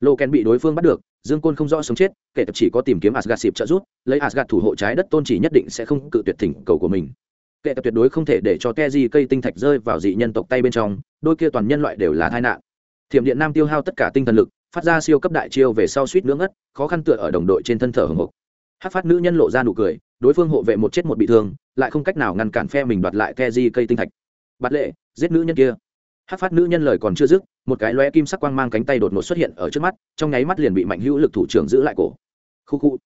Lộ kèn bị đối phương bắt được, dương côn không rõ sống chết, kệ tập chỉ có tìm kiếm asgad xịp trợ rút lấy asgad thủ hộ trái đất tôn chỉ nhất định sẽ không cự tuyệt thỉnh cầu của mình. Kệ tập tuyệt đối không thể để cho ke di cây tinh thạch rơi vào dị nhân tộc tay bên trong, đôi kia toàn nhân loại đều là tai nạn. Thiểm điện nam tiêu hao tất cả tinh thần lực, phát ra siêu cấp đại chiêu về sau suýt nướng ngất, khó khăn tựa ở đồng đội trên thân thở hồng hộc. Hát phát nữ nhân lộ ra nụ cười đối phương hộ vệ một chết một bị thương, lại không cách nào ngăn cản phe mình đoạt lại ke di cây tinh thạch. Bắt lệ, giết nữ nhân kia. Hát phát nữ nhân lời còn chưa dứt, một cái lóe kim sắc quang mang cánh tay đột ngột xuất hiện ở trước mắt, trong nháy mắt liền bị mạnh hữu lực thủ trưởng giữ lại cổ. Khu khu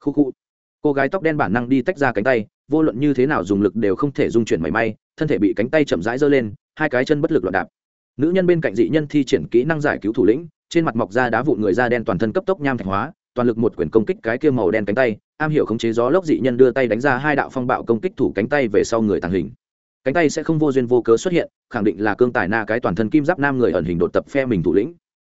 khu khu. Cô gái tóc đen bản năng đi tách ra cánh tay, vô luận như thế nào dùng lực đều không thể dung chuyển mảy may, thân thể bị cánh tay chậm rãi giơ lên, hai cái chân bất lực loạn đạp. Nữ nhân bên cạnh dị nhân thi triển kỹ năng giải cứu thủ lĩnh, trên mặt mọc da đá vụn người da đen toàn thân cấp tốc nham thạch hóa, toàn lực một quyền công kích cái kia màu đen cánh tay am hiểu khống chế gió lốc dị nhân đưa tay đánh ra hai đạo phong bạo công kích thủ cánh tay về sau người tàng hình. Cánh tay sẽ không vô duyên vô cớ xuất hiện, khẳng định là cương tài na cái toàn thân kim giáp nam người ẩn hình đột tập phe mình thủ lĩnh.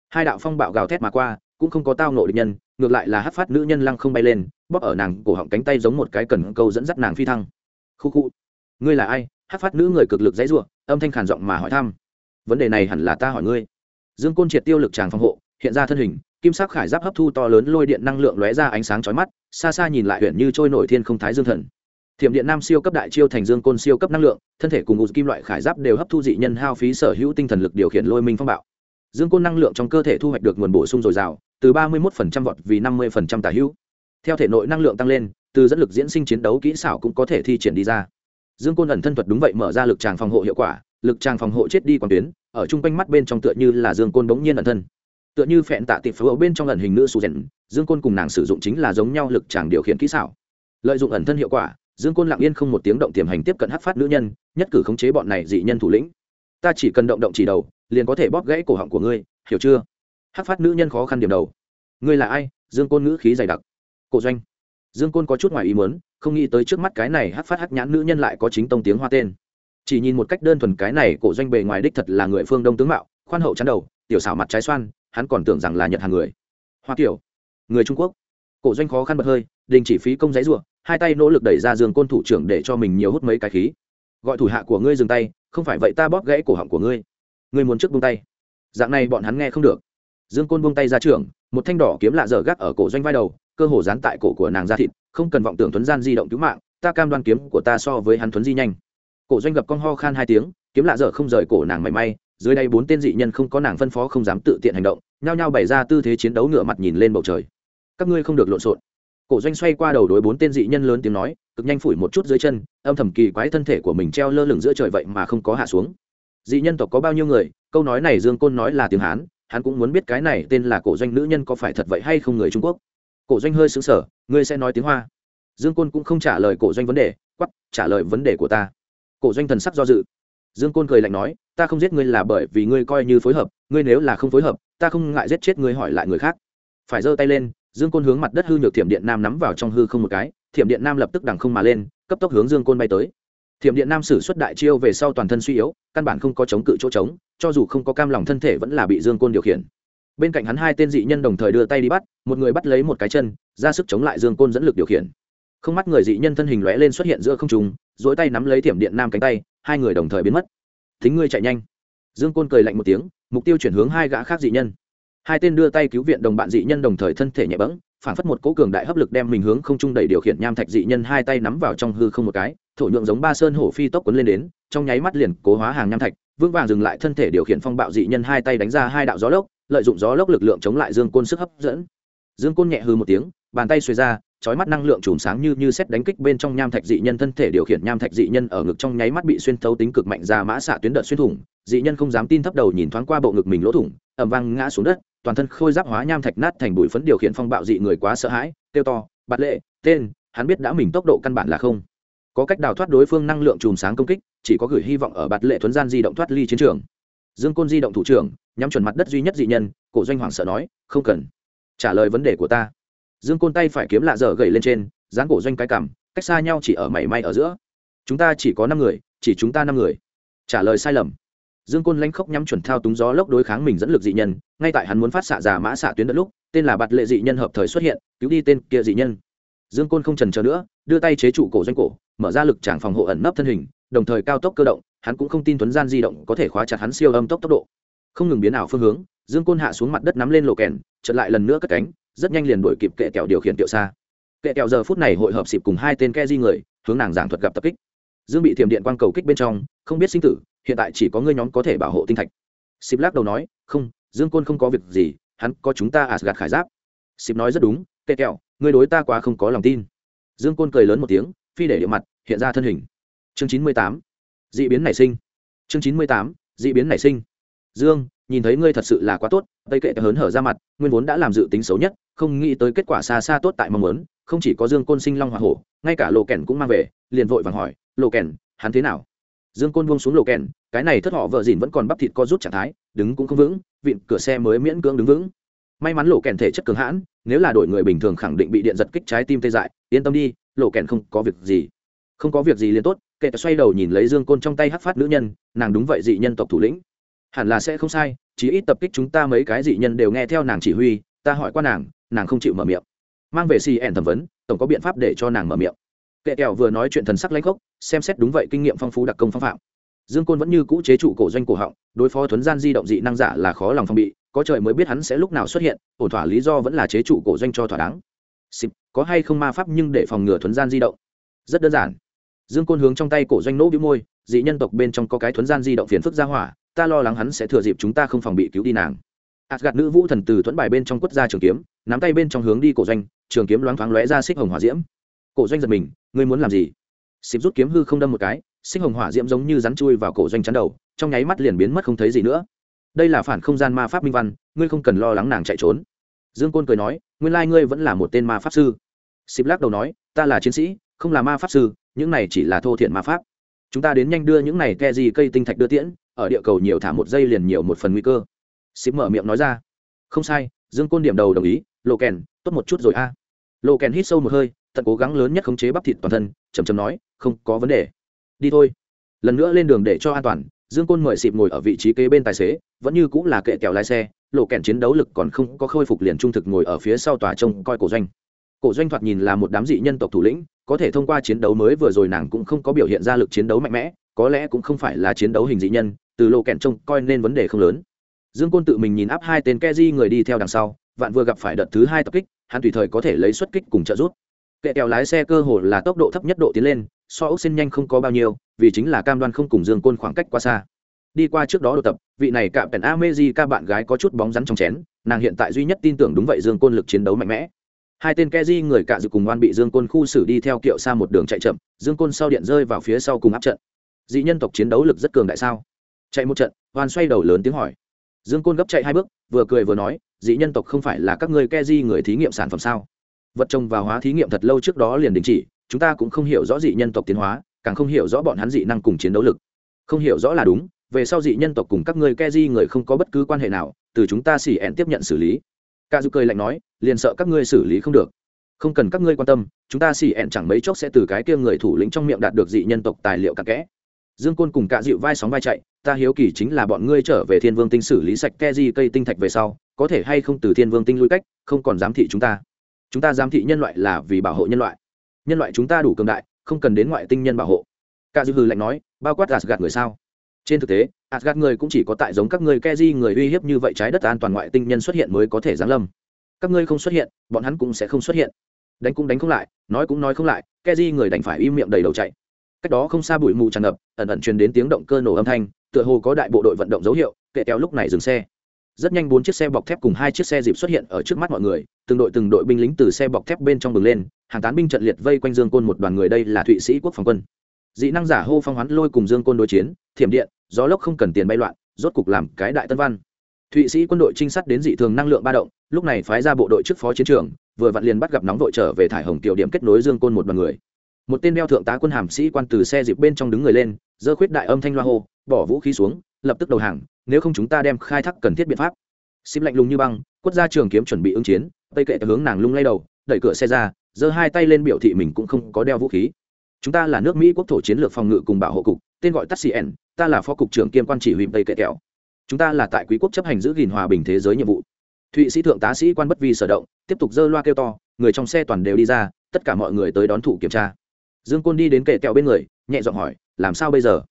Hai đạo phong bạo gào thét mà qua, cũng không có tao nộ địch nhân, ngược lại là hát phát nữ nhân lăng không bay lên, bóp ở nàng cổ họng cánh tay giống một cái cần câu dẫn dắt nàng phi thăng. Khu khu. Ngươi là ai? Hát phát nữ người cực lực dãy r u ộ âm thanh khản giọng mà hỏi thăm. Vấn đề này hẳn là ta hỏi ngươi. Dương côn triệt tiêu lực tràng phòng hộ, hiện ra thân hình kim sắc khải giáp hấp thu to lớn lôi điện năng lượng lóe ra ánh sáng chói mắt, xa xa nhìn lại huyền như trôi nổi thiên không thái dương thần. Thiểm điện nam siêu cấp đại chiêu thành dương côn siêu cấp năng lượng, thân thể cùng ngũ kim loại khải giáp đều hấp thu dị nhân hao phí sở hữu tinh thần lực điều khiển lôi minh phong bạo. Dương côn năng lượng trong cơ thể thu hoạch được nguồn bổ sung dồi dào, từ ba mươi một vọt vì năm mươi tả hữu. Theo thể nội năng lượng tăng lên, từ dẫn lực diễn sinh chiến đấu kỹ xảo cũng có thể thi triển đi ra. Dương côn ẩn thân thuật đúng vậy mở ra lực tràng phòng hộ hiệu quả, lực tràng phòng hộ chết đi quang tuyến, ở trung quanh mắt bên trong tựa như là dương côn bỗng nhiên ẩn thân tựa như phẹn tạ tịp ở bên trong ẩn hình nữ sù rèn, dương côn cùng nàng sử dụng chính là giống nhau lực chàng điều khiển kỹ xảo. Lợi dụng ẩn thân hiệu quả, dương côn lặng yên không một tiếng động tiềm hành tiếp cận hát phát nữ nhân, nhất cử khống chế bọn này dị nhân thủ lĩnh. Ta chỉ cần động động chỉ đầu, liền có thể bóp gãy cổ họng của ngươi, hiểu chưa? Hát phát nữ nhân khó khăn điểm đầu. Ngươi là ai? Dương côn ngữ khí dày đặc. Cổ doanh. Dương côn có chút ngoài ý muốn, không nghĩ tới trước mắt cái này hát phát hát nhãn nữ nhân lại có chính tông tiếng hoa tên. Chỉ nhìn một cách đơn thuần cái này, cổ doanh bề ngoài đích thật là người phương đông tướng mạo, khoan hậu chắn đầu, tiểu xảo mặt trái xoan hắn còn tưởng rằng là nhật hàng người. Hoa kiểu người trung quốc. Cổ doanh khó khăn bật hơi đình chỉ phí công giấy ruộng hai tay nỗ lực đẩy ra giường côn thủ trưởng để cho mình nhiều hút mấy cái khí. Gọi thủ hạ của ngươi dừng tay không phải vậy ta bóp gãy cổ họng của ngươi. Ngươi muốn trước buông tay. Dạng này bọn hắn nghe không được. Dương côn buông tay ra trưởng, một thanh đỏ kiếm lạ dở gác ở cổ doanh vai đầu cơ hồ dán tại cổ của nàng ra thịt không cần vọng tưởng tuấn gian di động cứu mạng ta cam đoan kiếm của ta so với hắn tuấn di nhanh. Cổ doanh gặp con ho khan hai tiếng kiếm lạ dở không rời cổ nàng mảy may dưới đây bốn tên dị nhân không có nàng phân phó không dám tự tiện hành động, nhao nhao bày ra tư thế chiến đấu ngửa mặt nhìn lên bầu trời. Các ngươi không được lộn xộn. Cổ doanh xoay qua đầu đối bốn tên dị nhân lớn tiếng nói, cực nhanh phủi một chút dưới chân, âm thầm kỳ quái thân thể của mình treo lơ lửng giữa trời vậy mà không có hạ xuống. Dị nhân tộc có bao nhiêu người? Câu nói này dương côn nói là tiếng hán, hắn cũng muốn biết cái này tên là cổ doanh nữ nhân có phải thật vậy hay không người trung quốc. Cổ doanh hơi xứng sở ngươi sẽ nói tiếng hoa. Dương côn cũng không trả lời cổ doanh vấn đề quắp trả lời vấn đề của ta. Cổ doanh thần sắc do dự dương côn cười lạnh nói, ta không giết ngươi là bởi vì ngươi coi như phối hợp, ngươi nếu là không phối hợp, ta không ngại giết chết ngươi hỏi lại người khác. Phải giơ tay lên, dương côn hướng mặt đất hư nhược thiểm điện nam nắm vào trong hư không một cái, thiểm điện nam lập tức đằng không mà lên, cấp tốc hướng dương côn bay tới. Thiểm điện nam sử xuất đại chiêu về sau toàn thân suy yếu, căn bản không có chống cự chỗ trống, cho dù không có cam lòng thân thể vẫn là bị dương côn điều khiển. Bên cạnh hắn hai tên dị nhân đồng thời đưa tay đi bắt, một người bắt lấy một cái chân, ra sức chống lại dương côn dẫn lực điều khiển. Không mắt người dị nhân thân hình lóe lên xuất hiện giữa không trùng dỗi tay nắm lấy thiểm điện nam cánh tay hai người đồng thời biến mất. Thính ngươi chạy nhanh. Dương côn cười lạnh một tiếng, mục tiêu chuyển hướng hai gã khác dị nhân. Hai tên đưa tay cứu viện đồng bạn dị nhân đồng thời thân thể nhẹ bẫng, phản phất một cố cường đại hấp lực đem mình hướng không trung đẩy điều khiển nham thạch dị nhân hai tay nắm vào trong hư không một cái, thổ nhượng giống ba sơn hổ phi tốc quấn lên đến, trong nháy mắt liền cố hóa hàng nham thạch, vững vàng dừng lại thân thể điều khiển phong bạo dị nhân hai tay đánh ra hai đạo gió lốc, lợi dụng gió lốc lực lượng chống lại dương côn sức hấp dẫn. Dương côn nhẹ hư một tiếng bàn tay xuề ra trói mắt năng lượng chùm sáng như như xét đánh kích bên trong nham thạch dị nhân thân thể điều khiển nham thạch dị nhân ở ngực trong nháy mắt bị xuyên thấu tính cực mạnh ra mã xạ tuyến đợt xuyên thủng. Dị nhân không dám tin thấp đầu nhìn thoáng qua bộ ngực mình lỗ thủng ẩm vang ngã xuống đất, toàn thân khôi giáp hóa nham thạch nát thành bụi phấn điều khiển phong bạo dị người quá sợ hãi tiêu to, bạt lệ, tên, hắn biết đã mình tốc độ căn bản là không có cách đào thoát đối phương năng lượng chùm sáng công kích, chỉ có gửi hy vọng ở bạt lệ thuấn gian di động thoát ly chiến trường. Dương côn di động thủ trưởng, nhắm chuẩn mặt đất duy nhất dị nhân, cổ doanh hoàng sợ nói, không cần trả lời vấn đề của ta dương côn tay phải kiếm lạ dở gậy lên trên, dán cổ doanh cái cằm, cách xa nhau chỉ ở mảy may ở giữa. Chúng ta chỉ có năm người, chỉ chúng ta năm người. Trả lời sai lầm. Dương côn lanh khốc nhắm chuẩn thao túng gió lốc đối kháng mình dẫn lực dị nhân, ngay tại hắn muốn phát xạ giả mã xạ tuyến đất lúc, tên là bạt lệ dị nhân hợp thời xuất hiện, cứu đi tên kia dị nhân. Dương côn không trần chờ nữa, đưa tay chế trụ cổ doanh cổ, mở ra lực tràng phòng hộ ẩn nấp thân hình, đồng thời cao tốc cơ động, hắn cũng không tin tuấn gian di động có thể khóa chặt hắn siêu âm tốc tốc độ. Không ngừng biến ảo phương hướng, dương côn hạ xuống mặt đất nắm lên lộ kèn, chợt lại lần nữa cất cánh rất nhanh liền đuổi kịp kệ kẹo điều khiển tiệu xa. Kệ kẹo giờ phút này hội hợp xịp cùng hai tên ke di người, hướng nàng giảng thuật gặp tập kích. Dương bị thiểm điện quang cầu kích bên trong, không biết sinh tử, hiện tại chỉ có ngươi nhóm có thể bảo hộ tinh thạch. Xịp lắc đầu nói, không, dương côn không có việc gì, hắn có chúng ta ạt gạt khải giáp. Xịp nói rất đúng, kệ kẹo ngươi đối ta quá không có lòng tin. Dương côn cười lớn một tiếng, phi để địa mặt, hiện ra thân hình. Chương chín mươi tám d ị biến nảy sinh. Chương chín mươi tám d ị biến nảy sinh. Dương, nhìn thấy ngươi thật sự là quá tốt tây kệ hớn hở ra mặt, nguyên vốn đã làm dự tính xấu nhất không nghĩ tới kết quả xa xa tốt tại mong muốn, không chỉ có dương côn sinh long hoa hổ, ngay cả lộ kèn cũng mang về, liền vội vàng hỏi, lộ kèn, hắn thế nào? Dương côn buông xuống lộ kèn, cái này thất họ vợ dìn vẫn còn bắp thịt co rút trạng thái, đứng cũng không vững, vịn cửa xe mới miễn cưỡng đứng vững. May mắn lộ kèn thể chất cường hãn, nếu là đội người bình thường khẳng định bị điện giật kích trái tim tê dại, yên tâm đi, lộ kèn không có việc gì. Không có việc gì liền tốt, kệ xoay đầu nhìn lấy dương côn trong tay hắc phát nữ nhân, nàng đúng vậy dị nhân tộc thủ lĩnh. Hẳn là sẽ không sai chỉ ít tập kích chúng ta mấy cái dị nhân đều nghe theo nàng chỉ huy, ta hỏi qua nàng nàng không chịu mở miệng. Mang về xì ẻn thẩm vấn, tổng có biện pháp để cho nàng mở miệng. Kệ kẹo vừa nói chuyện thần sắc lãnh gốc xem xét đúng vậy kinh nghiệm phong phú đặc công phong phạm. Dương côn vẫn như cũ chế trụ cổ doanh cổ họng, đối phó thuấn gian di động dị năng giả là khó lòng phong bị, có trời mới biết hắn sẽ lúc nào xuất hiện, ổn thỏa lý do vẫn là chế trụ cổ doanh cho thỏa đáng. Xịp, có hay không ma pháp nhưng để phòng ngừa thuấn gian di động? Rất đơn giản. Dương côn hướng trong tay cổ doanh nỗ bĩu môi, dị nhân tộc bên trong có cái thuấn gian di động phiền phức ra hỏa, ta lo lắng hắn sẽ thừa dịp chúng ta không phòng bị cứu đi nàng gạt nữ vũ thần từ thuẫn bài bên trong quất ra trường kiếm, nắm tay bên trong hướng đi cổ doanh, trường kiếm loáng thoáng lóe ra xích hồng hỏa diễm. Cổ doanh giật mình, ngươi muốn làm gì? Xịp rút kiếm hư không đâm một cái, xích hồng hỏa diễm giống như rắn chui vào cổ doanh chắn đầu, trong nháy mắt liền biến mất không thấy gì nữa. Đây là phản không gian ma pháp minh văn, ngươi không cần lo lắng nàng chạy trốn. Dương côn cười nói, nguyên lai ngươi vẫn là một tên ma pháp sư. Xịp lắc đầu nói, ta là chiến sĩ, không là ma pháp sư, những này chỉ là thô thiện ma pháp. Chúng ta đến nhanh đưa những này ke gì cây tinh thạch đưa tiễn, ở địa cầu nhiều thả một giây liền nhiều một phần nguy cơ xịp mở miệng nói ra. Không sai, dương côn điểm đầu đồng ý, lộ kèn, tốt một chút rồi a. Lộ kèn hít sâu một hơi, tận cố gắng lớn nhất khống chế bắp thịt toàn thân chầm chầm nói, không có vấn đề. Đi thôi. Lần nữa lên đường để cho an toàn, dương côn mời xịp ngồi ở vị trí kế bên tài xế, vẫn như cũng là kệ kẹo lái xe, lộ kèn chiến đấu lực còn không có khôi phục liền trung thực ngồi ở phía sau tòa trông coi cổ doanh. Cổ doanh thoạt nhìn là một đám dị nhân tộc thủ lĩnh, có thể thông qua chiến đấu mới vừa rồi nàng cũng không có biểu hiện ra lực chiến đấu mạnh mẽ, có lẽ cũng không phải là chiến đấu hình dị nhân, từ lộ kèn trông coi nên vấn đề không lớn dương côn tự mình nhìn áp hai tên ke di người đi theo đằng sau, vạn vừa gặp phải đợt thứ hai tập kích, hắn tùy thời có thể lấy xuất kích cùng trợ giúp. Kệ kèo lái xe cơ hồ là tốc độ thấp nhất độ tiến lên, so ốc xin nhanh không có bao nhiêu, vì chính là cam đoan không cùng dương côn khoảng cách quá xa. Đi qua trước đó đột tập, vị này cạm pèn amezi ca bạn gái có chút bóng rắn trong chén, nàng hiện tại duy nhất tin tưởng đúng vậy dương côn lực chiến đấu mạnh mẽ. Hai tên ke di người cạ dự cùng oan bị dương côn khu xử đi theo kiệu xa một đường chạy chậm, dương côn sau điện rơi vào phía sau cùng áp trận. Dị nhân tộc chiến đấu lực rất cường đại sao? Chạy một trận, oan xoay đầu lớn tiếng hỏi dương côn gấp chạy hai bước, vừa cười vừa nói, dị nhân tộc không phải là các ngươi ke di người thí nghiệm sản phẩm sao? Vật trồng và hóa thí nghiệm thật lâu trước đó liền đình chỉ, chúng ta cũng không hiểu rõ dị nhân tộc tiến hóa, càng không hiểu rõ bọn hắn dị năng cùng chiến đấu lực. Không hiểu rõ là đúng, về sau dị nhân tộc cùng các ngươi ke di người không có bất cứ quan hệ nào, từ chúng ta xỉ ẹn tiếp nhận xử lý. Ca du cười lạnh nói, liền sợ các ngươi xử lý không được. Không cần các ngươi quan tâm, chúng ta xỉ ẹn chẳng mấy chốc sẽ từ cái kia người thủ lĩnh trong miệng đạt được dị nhân tộc tài liệu cặn kẽ dương côn cùng cạ dịu vai sóng vai chạy, ta hiếu kỳ chính là bọn ngươi trở về thiên vương tinh xử lý sạch ke di cây tinh thạch về sau, có thể hay không từ thiên vương tinh lui cách, không còn giám thị chúng ta. Chúng ta giám thị nhân loại là vì bảo hộ nhân loại. Nhân loại chúng ta đủ cường đại, không cần đến ngoại tinh nhân bảo hộ. Cạ dịu hừ lạnh nói, bao quát gạt người sao? Trên thực tế asgad người cũng chỉ có tại giống các ngươi keji người uy hiếp như vậy trái đất an toàn ngoại tinh nhân xuất hiện mới có thể giáng lâm. Các ngươi không xuất hiện, bọn hắn cũng sẽ không xuất hiện. Đánh cũng đánh không lại, nói cũng nói không lại keji người đành phải im miệng đầy đầu chạy cách đó không xa bụi mù tràn ngập, ẩn ẩn truyền đến tiếng động cơ nổ âm thanh, tựa hồ có đại bộ đội vận động dấu hiệu, kệ kéo lúc này dừng xe. Rất nhanh bốn chiếc xe bọc thép cùng hai chiếc xe dịp xuất hiện ở trước mắt mọi người, từng đội từng đội binh lính từ xe bọc thép bên trong bừng lên, hàng tán binh trận liệt vây quanh dương côn một đoàn người đây là thụy sĩ quốc phòng quân. Dị năng giả hô phong hoán lôi cùng dương côn đối chiến, thiểm điện, gió lốc không cần tiền bay loạn, rốt cục làm cái đại tân văn. Thụy sĩ quân đội trinh sát đến dị thường năng lượng ba động, lúc này phái ra bộ đội trước phó chiến trường, vừa vặn liền bắt gặp nóng vội trở về thải hồng tiểu điểm kết nối dương côn một đoàn người một tên đeo thượng tá quân hàm sĩ quan từ xe dịp bên trong đứng người lên, giơ khuyết đại âm thanh loa hô, bỏ vũ khí xuống, lập tức đầu hàng, nếu không chúng ta đem khai thác cần thiết biện pháp. Xím lạnh lùng như băng quất ra trường kiếm chuẩn bị ứng chiến, tây kệ hướng nàng lung lay đầu, đẩy cửa xe ra, giơ hai tay lên biểu thị mình cũng không có đeo vũ khí. Chúng ta là nước mỹ quốc thổ chiến lược phòng ngự cùng bảo hộ cục, tên gọi taxi n ta là phó cục trưởng kiêm quan chỉ huy tây kệ kẹo. Chúng ta là tại quý quốc chấp hành giữ gìn hòa bình thế giới nhiệm vụ. Thụy sĩ thượng tá sĩ quan bất vi sở động, tiếp tục dơ loa kêu to, người trong xe toàn đều đi ra, tất cả mọi người tới đón thủ kiểm tra dương côn đi đến kệ kẹo bên người, nhẹ giọng hỏi, làm sao bây giờ?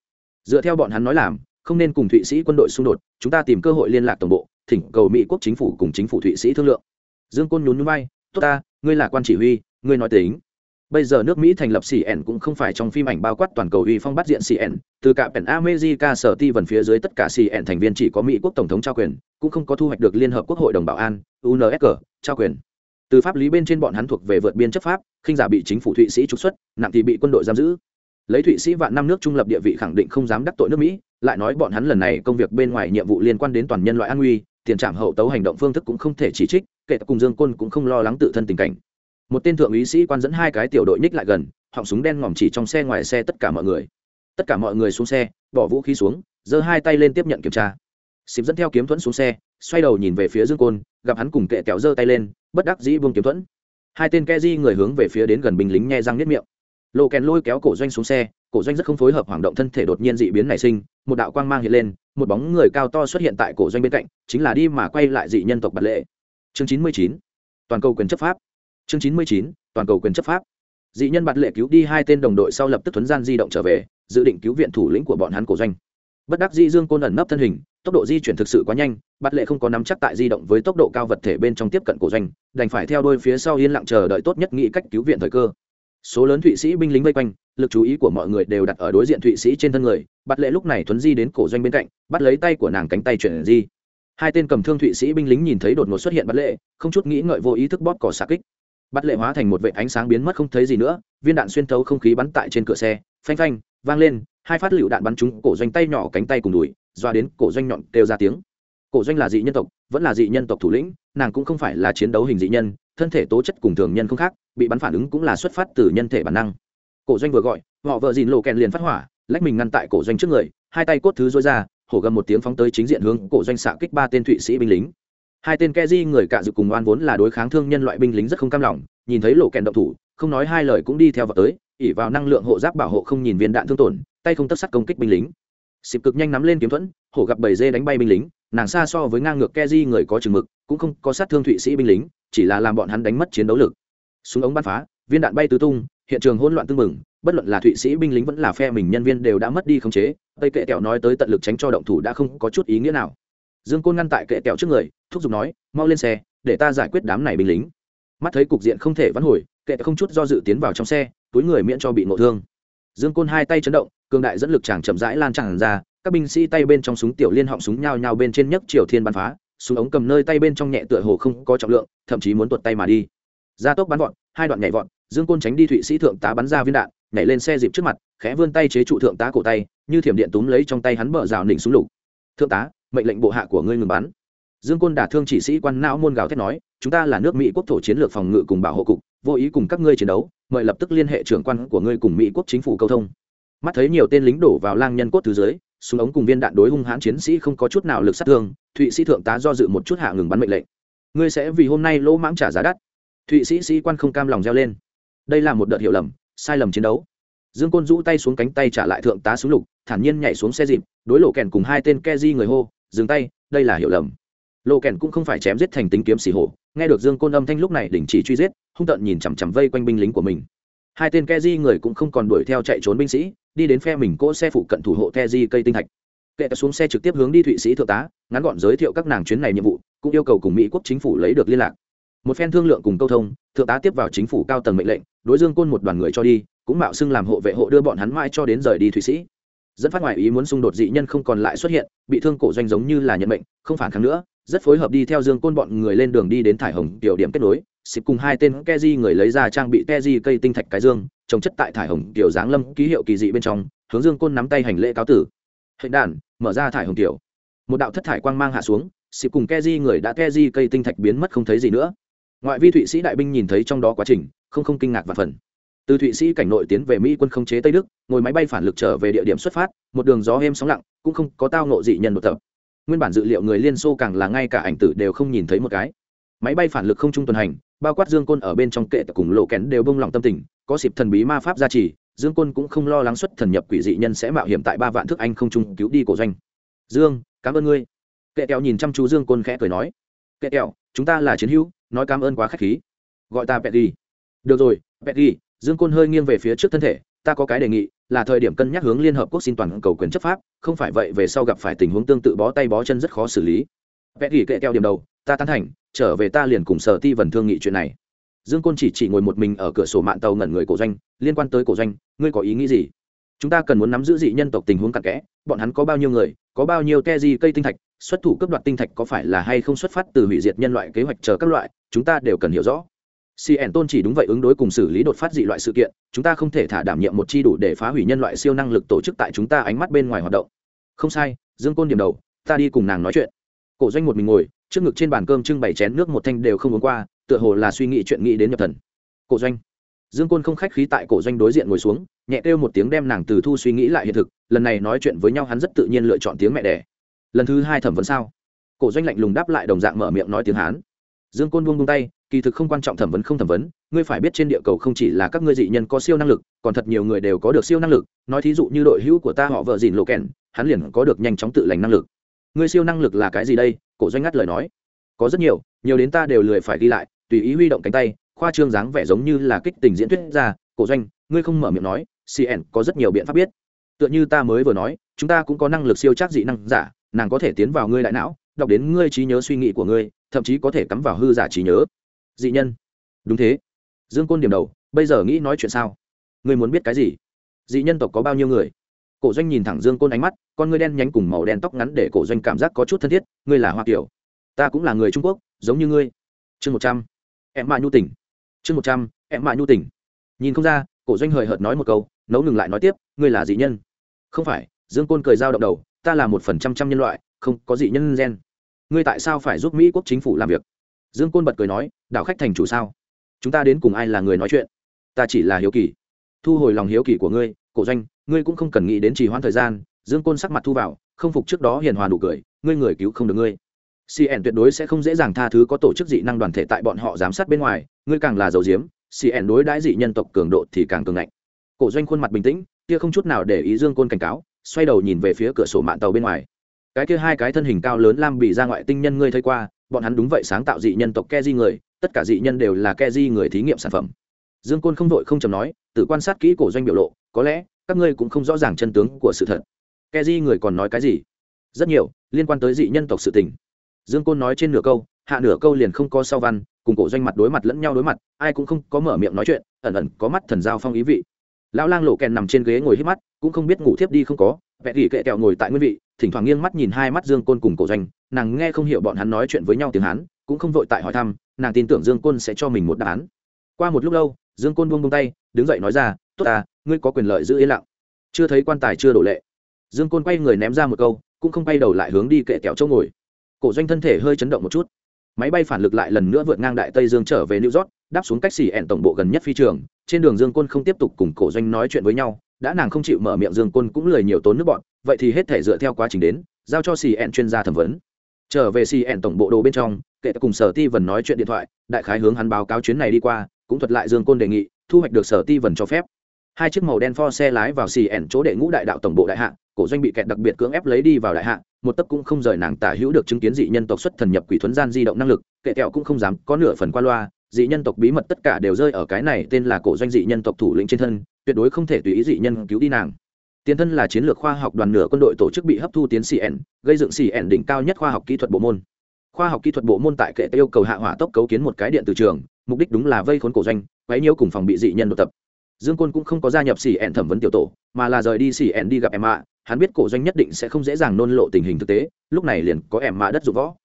Dựa theo bọn hắn nói làm, không nên cùng thụy sĩ quân đội xung đột, chúng ta tìm cơ hội liên lạc tổng bộ, thỉnh cầu mỹ quốc chính phủ cùng chính phủ thụy sĩ thương lượng. Dương côn nhún nhún bay tốt ta, ngươi là quan chỉ huy, ngươi nói tính. Bây giờ nước mỹ thành lập cn cũng không phải trong phim ảnh bao quát toàn cầu uy phong bắt diện cn từ cả pèn america, sở ti vần phía dưới tất cả cn thành viên chỉ có mỹ quốc tổng thống trao quyền, cũng không có thu hoạch được liên hợp quốc hội đồng bảo an unsg trao quyền từ pháp lý bên trên bọn hắn thuộc về vượt biên chấp pháp, khinh giả bị chính phủ thụy sĩ trục xuất, nặng thì bị quân đội giam giữ. Lấy thụy sĩ vạn năm nước trung lập địa vị khẳng định không dám đắc tội nước mỹ, lại nói bọn hắn lần này công việc bên ngoài nhiệm vụ liên quan đến toàn nhân loại an nguy, tiền trạm hậu tấu hành động phương thức cũng không thể chỉ trích, kể cùng dương quân cũng không lo lắng tự thân tình cảnh. Một tên thượng úy sĩ quan dẫn hai cái tiểu đội ních lại gần, họng súng đen ngòm chỉ trong xe ngoài xe tất cả mọi người. Tất cả mọi người xuống xe, bỏ vũ khí xuống, giơ hai tay lên tiếp nhận kiểm tra xịp dẫn theo kiếm thuẫn xuống xe, xoay đầu nhìn về phía dương côn, gặp hắn cùng kệ kéo giơ tay lên, bất đắc dĩ buông kiếm thuẫn. Hai tên ke di người hướng về phía đến gần binh lính nghe răng nếp miệng. Lộ kèn lôi kéo cổ doanh xuống xe, cổ doanh rất không phối hợp, hoảng động thân thể đột nhiên dị biến nảy sinh, một đạo quang mang hiện lên, một bóng người cao to xuất hiện tại cổ doanh bên cạnh, chính là đi mà quay lại dị nhân tộc bật lệ. Chương chín mươi chín, toàn cầu quyền chấp pháp. Chương chín mươi chín, toàn cầu quyền chấp pháp. Dị nhân bạt lệ cứu đi hai tên đồng đội sau lập tức thuấn gian di động trở về, dự định cứu viện thủ lĩnh của bọn hắn cổ doanh. Bất đắc dĩ dương côn ẩn nấp thân hình tốc độ di chuyển thực sự quá nhanh bắt lệ không có nắm chắc tại di động với tốc độ cao vật thể bên trong tiếp cận cổ doanh, đành phải theo đôi phía sau yên lặng chờ đợi tốt nhất nghĩ cách cứu viện thời cơ. Số lớn thụy sĩ binh lính vây quanh, lực chú ý của mọi người đều đặt ở đối diện thụy sĩ trên thân người bắt lệ lúc này thuấn di đến cổ doanh bên cạnh, bắt lấy tay của nàng cánh tay chuyển di. Hai tên cầm thương thụy sĩ binh lính nhìn thấy đột ngột xuất hiện bắt lệ, không chút nghĩ ngợi vô ý thức bóp cỏ xạ kích. Bắt lệ hóa thành một vệ ánh sáng biến mất không thấy gì nữa, viên đạn xuyên thấu không khí bắn tại trên cửa xe, phanh phanh, vang lên, hai phát lựu đạn bắn trúng cổ doanh tay nhỏ cánh tay cùng đùi doa đến cổ doanh nhọn kêu ra tiếng. Cổ doanh là dị nhân tộc, vẫn là dị nhân tộc thủ lĩnh, nàng cũng không phải là chiến đấu hình dị nhân, thân thể tố chất cùng thường nhân không khác, bị bắn phản ứng cũng là xuất phát từ nhân thể bản năng. Cổ doanh vừa gọi, họ vợ dìn lộ kèn liền phát hỏa, lách mình ngăn tại cổ doanh trước người, hai tay cốt thứ dối ra, hổ gầm một tiếng phóng tới chính diện hướng cổ doanh xạ kích ba tên thụy sĩ binh lính. Hai tên ke di người cạ dự cùng oan vốn là đối kháng thương nhân loại binh lính rất không cam lòng, nhìn thấy lộ kèn động thủ, không nói hai lời cũng đi theo vào tới ỉ vào năng lượng hộ giáp bảo hộ không nhìn viên đạn thương tổn, tay không tất sắt công kích binh lính xịp cực nhanh nắm lên kiếm thuẫn, hổ gặp bầy dê đánh bay binh lính, nàng xa so với ngang ngược ke di người có chừng mực, cũng không có sát thương thụy sĩ binh lính, chỉ là làm bọn hắn đánh mất chiến đấu lực. Súng ống bắn phá, viên đạn bay tứ tung, hiện trường hỗn loạn tưng mừng. bất luận là thụy sĩ binh lính vẫn là phe mình nhân viên đều đã mất đi khống chế, tây kệ kẹo nói tới tận lực tránh cho động thủ đã không có chút ý nghĩa nào. Dương côn ngăn tại kệ kẹo trước người, thúc giục nói, mau lên xe, để ta giải quyết đám này binh lính. Mắt thấy cục diện không thể vãn hồi, kệ không chút do dự tiến vào trong xe, túi người miễn cho bị ngộ thương. Dương côn hai tay chấn động cường đại dẫn lực chàng chậm rãi lan tràn ra, các binh sĩ tay bên trong súng tiểu liên họng súng nhao nhao bên trên nhấc triều thiên bắn phá, súng ống cầm nơi tay bên trong nhẹ tựa hồ không có trọng lượng, thậm chí muốn tuột tay mà đi. Gia tốc bắn vọt, hai đoạn nhảy vọt, dương côn tránh đi thụy sĩ thượng tá bắn ra viên đạn, nhảy lên xe dịp trước mặt, khẽ vươn tay chế trụ thượng tá cổ tay, như thiểm điện túm lấy trong tay hắn bờ rào nỉnh súng lục. Thượng tá, mệnh lệnh bộ hạ của ngươi ngừng bắn. Dương côn đả thương chỉ sĩ quan não môn gào thét nói, chúng ta là nước mỹ quốc thổ chiến lược phòng ngự cùng bảo hộ cục, vô ý cùng các ngươi chiến đấu, mời lập tức liên hệ trưởng quan của ngươi cùng mỹ quốc chính phủ câu thông mắt thấy nhiều tên lính đổ vào lang nhân cốt thứ dưới, súng ống cùng viên đạn đối hung hãn chiến sĩ không có chút nào lực sát thương, thụy sĩ thượng tá do dự một chút hạ ngừng bắn mệnh lệnh. Ngươi sẽ vì hôm nay lỗ mãng trả giá đắt. Thụy sĩ sĩ quan không cam lòng reo lên. Đây là một đợt hiểu lầm, sai lầm chiến đấu. Dương côn rũ tay xuống cánh tay trả lại thượng tá súng lục, thản nhiên nhảy xuống xe dịp, đối lộ kèn cùng hai tên ke di người hô, dừng tay, đây là hiểu lầm. Lộ kèn cũng không phải chém giết thành tính kiếm xỉ hổ, nghe được dương côn âm thanh lúc này đình chỉ truy giết, hung tợn nhìn chằm chằm vây quanh binh lính của mình hai tên keji người cũng không còn đuổi theo chạy trốn binh sĩ, đi đến phe mình cỗ xe phụ cận thủ hộ keji cây tinh thạch. Kệ xuống xe trực tiếp hướng đi thụy sĩ thượng tá, ngắn gọn giới thiệu các nàng chuyến này nhiệm vụ, cũng yêu cầu cùng mỹ quốc chính phủ lấy được liên lạc. Một phen thương lượng cùng câu thông, thượng tá tiếp vào chính phủ cao tầng mệnh lệnh, đối dương côn một đoàn người cho đi, cũng mạo xưng làm hộ vệ hộ đưa bọn hắn mãi cho đến rời đi thụy sĩ. Dẫn phát ngoại ý muốn xung đột dị nhân không còn lại xuất hiện, bị thương cổ doanh giống như là nhận mệnh, không phản kháng nữa, rất phối hợp đi theo dương côn bọn người lên đường đi đến thải hồng, tiểu điểm kết nối xịp cùng hai tên keji người lấy ra trang bị keji cây tinh thạch cái dương, trồng chất tại thải hồng tiểu giáng lâm ký hiệu kỳ dị bên trong, hướng dương côn nắm tay hành lễ cáo tử. Hệ đàn, mở ra thải hồng tiểu một đạo thất thải quang mang hạ xuống, xịp cùng keji người đã keji cây tinh thạch biến mất không thấy gì nữa. Ngoại vi thụy sĩ đại binh nhìn thấy trong đó quá trình, không không kinh ngạc và phần. Từ thụy sĩ cảnh nội tiến về mỹ quân không chế tây đức, ngồi máy bay phản lực trở về địa điểm xuất phát, một đường gió êm sóng lặng, cũng không có tao nộ dị nhân một tập. Nguyên bản dự liệu người liên xô càng là ngay cả ảnh tử đều không nhìn thấy một cái. Máy bay phản lực không trung tuần hành bao quát dương côn ở bên trong kệ cùng lộ kén đều bông lòng tâm tình, có xịp thần bí ma pháp gia trì, dương côn cũng không lo lắng xuất thần nhập quỷ dị nhân sẽ mạo hiểm tại ba vạn thức anh không trung cứu đi cổ doanh. Dương, cảm ơn ngươi. Kệ kẹo nhìn chăm chú dương côn khẽ cười nói. Kệ kẹo chúng ta là chiến hữu, nói cảm ơn quá k h á c h khí. Gọi ta pet đi được rồi pet đi dương côn hơi nghiêng về phía trước thân thể, ta có cái đề nghị, là thời điểm cân nhắc hướng liên hợp quốc xin toàn cầu quyền chấp pháp, không phải vậy về sau gặp phải tình huống tương tự bó tay bó chân rất khó xử lý. Pet đi kệ kẹo điểm đầu ta tán thành, trở về ta liền cùng sở ti vần thương nghị chuyện này. Dương côn chỉ chỉ ngồi một mình ở cửa sổ mạng tàu ngẩn người cổ doanh, liên quan tới cổ doanh, ngươi có ý nghĩ gì? Chúng ta cần muốn nắm giữ dị nhân tộc tình huống cặn kẽ, bọn hắn có bao nhiêu người, có bao nhiêu te di cây tinh thạch, xuất thủ cấp đoạt tinh thạch có phải là hay không xuất phát từ hủy diệt nhân loại kế hoạch chờ các loại, chúng ta đều cần hiểu rõ. Cn tôn chỉ đúng vậy ứng đối cùng xử lý đột phát dị loại sự kiện, chúng ta không thể thả đảm nhiệm một chi đủ để phá hủy nhân loại siêu năng lực tổ chức tại chúng ta ánh mắt bên ngoài hoạt động. Không sai, dương côn điểm đầu, ta đi cùng nàng nói chuyện. Cổ doanh một mình ngồi trước ngực trên bàn cơm trưng bày chén nước một thanh đều không uống qua, tựa hồ là suy nghĩ chuyện nghĩ đến nhập thần. Cổ doanh. Dương côn không khách khí tại cổ doanh đối diện ngồi xuống, nhẹ kêu một tiếng đem nàng từ thu suy nghĩ lại hiện thực, lần này nói chuyện với nhau hắn rất tự nhiên lựa chọn tiếng mẹ đẻ. Lần thứ hai thẩm vấn sao? Cổ doanh lạnh lùng đáp lại đồng dạng mở miệng nói tiếng hán. Dương côn buông buông tay, kỳ thực không quan trọng thẩm vấn không thẩm vấn, ngươi phải biết trên địa cầu không chỉ là các ngươi dị nhân có siêu năng lực, còn thật nhiều người đều có được siêu năng lực, nói thí dụ như đội hữu của ta họ vợ dìn lộ kèn hắn liền có được nhanh chóng tự lành năng lực. Ngươi siêu năng lực là cái gì đây? Cổ doanh ngắt lời nói. Có rất nhiều nhiều đến ta đều lười phải ghi lại, tùy ý huy động cánh tay, khoa trương dáng vẻ giống như là kích tình diễn thuyết ra, cổ doanh, ngươi không mở miệng nói cn có rất nhiều biện pháp biết. Tựa như ta mới vừa nói, chúng ta cũng có năng lực siêu trác dị năng giả, nàng có thể tiến vào ngươi đại não, đọc đến ngươi trí nhớ suy nghĩ của ngươi, thậm chí có thể cắm vào hư giả trí nhớ. Dị nhân. Đúng thế. Dương côn điểm đầu, bây giờ nghĩ nói chuyện sao? Ngươi muốn biết cái gì? Dị nhân tộc có bao nhiêu người? Cổ doanh nhìn thẳng dương côn ánh mắt, con ngươi đen nhánh cùng màu đen tóc ngắn để cổ doanh cảm giác có chút thân thiết, ngươi là hoa kiểu ta cũng là người trung quốc, giống như ngươi. Chương một trăm. Em mạ nhu tỉnh chương một trăm. Em mạ nhu tỉnh nhìn không ra, cổ doanh hời hợt nói một câu, nấu ngừng lại nói tiếp, ngươi là dị nhân. Không phải, dương côn cười dao động đầu, ta là một phần trăm trăm nhân loại, không có dị nhân gen. Ngươi tại sao phải giúp mỹ quốc chính phủ làm việc? Dương côn bật cười nói, đảo khách thành chủ sao? Chúng ta đến cùng ai là người nói chuyện? Ta chỉ là hiếu kỳ. Thu hồi lòng hiếu kỳ của ngươi cổ doanh, ngươi cũng không cần nghĩ đến trì hoãn thời gian, dương côn sắc mặt thu vào, không phục trước đó hiền hòa nụ cười, ngươi người cứu không được ngươi. Cn tuyệt đối sẽ không dễ dàng tha thứ có tổ chức dị năng đoàn thể tại bọn họ giám sát bên ngoài, ngươi càng là dầu diếm cn đối đãi dị nhân tộc cường độ thì càng cường ngạnh. Cổ doanh khuôn mặt bình tĩnh, kia không chút nào để ý dương côn cảnh cáo, xoay đầu nhìn về phía cửa sổ mạng tàu bên ngoài. Cái kia hai cái thân hình cao lớn lam bị ra ngoại tinh nhân ngươi thấy qua, bọn hắn đúng vậy sáng tạo dị nhân tộc ke di người, tất cả dị nhân đều là ke di người thí nghiệm sản phẩm dương côn không vội không chầm nói tự quan sát kỹ cổ doanh biểu lộ, có lẽ các ngươi cũng không rõ ràng chân tướng của sự thật. Ke di người còn nói cái gì? Rất nhiều, liên quan tới dị nhân tộc sự tình. Dương côn nói trên nửa câu, hạ nửa câu liền không có sau văn, cùng cổ doanh mặt đối mặt lẫn nhau đối mặt, ai cũng không có mở miệng nói chuyện, ẩn ẩn có mắt thần giao phong ý vị. Lão lang lộ kèn nằm trên ghế ngồi hít mắt, cũng không biết ngủ thiếp đi không có vẽ gỉ kệ kẹo ngồi tại nguyên vị, thỉnh thoảng nghiêng mắt nhìn hai mắt dương côn cùng cổ doanh, nàng nghe không hiểu bọn hắn nói chuyện với nhau tiếng hán, cũng không vội tại hỏi thăm, nàng tin tưởng dương côn sẽ cho mình một đáp án qua một lúc lâu, dương côn buông buông tay, đứng dậy nói ra, tốt à ngươi có quyền lợi giữ yên lặng. Chưa thấy quan tài chưa đổ lệ. Dương côn quay người ném ra một câu, cũng không quay đầu lại hướng đi kệ kẹo chỗ ngồi. Cổ doanh thân thể hơi chấn động một chút. Máy bay phản lực lại lần nữa vượt ngang đại tây dương trở về new york, đáp xuống cách xỉ ẹn tổng bộ gần nhất phi trường. Trên đường dương côn không tiếp tục cùng cổ doanh nói chuyện với nhau, đã nàng không chịu mở miệng dương côn cũng lười nhiều tốn nước bọn, vậy thì hết thể dựa theo quá trình đến, giao cho xì ẹn chuyên gia thẩm vấn. Trở về xì ẹn tổng bộ đồ bên trong, kệ cùng sở ti vần nói chuyện điện thoại, đại khái hướng hắn báo cáo chuyến này đi qua cũng thuật lại dương côn đề nghị, thu hoạch được sở ti vần cho phép. Hai chiếc màu đen pho xe lái vào xì ẻn chỗ đệ ngũ đại đạo tổng bộ đại hạ, cổ doanh bị kẹt đặc biệt cưỡng ép lấy đi vào đại hạ, một tấc cũng không rời nàng tả hữu được chứng kiến dị nhân tộc xuất thần nhập quỷ thuấn gian di động năng lực, kệ kẹo cũng không dám có nửa phần qua loa, dị nhân tộc bí mật tất cả đều rơi ở cái này tên là cổ doanh dị nhân tộc thủ lĩnh trên thân, tuyệt đối không thể tùy ý dị nhân cứu đi nàng. Tiền thân là chiến lược khoa học đoàn nửa quân đội tổ chức bị hấp thu tiến cn gây dựng cn đỉnh cao nhất khoa học kỹ thuật bộ môn khoa học kỹ thuật bộ môn tại kệ yêu cầu hạ hỏa tốc cấu kiến một cái điện từ trường, mục đích đúng là vây khốn cổ doanh, quấy nhiễu cùng phòng bị dị nhân đột tập. Dương côn cũng không có gia nhập xỉ ẹn thẩm vấn tiểu tổ, mà là rời đi xỉ ẹn đi gặp em mạ hắn biết cổ doanh nhất định sẽ không dễ dàng nôn lộ tình hình thực tế, lúc này liền có em mạ đất dụng võ.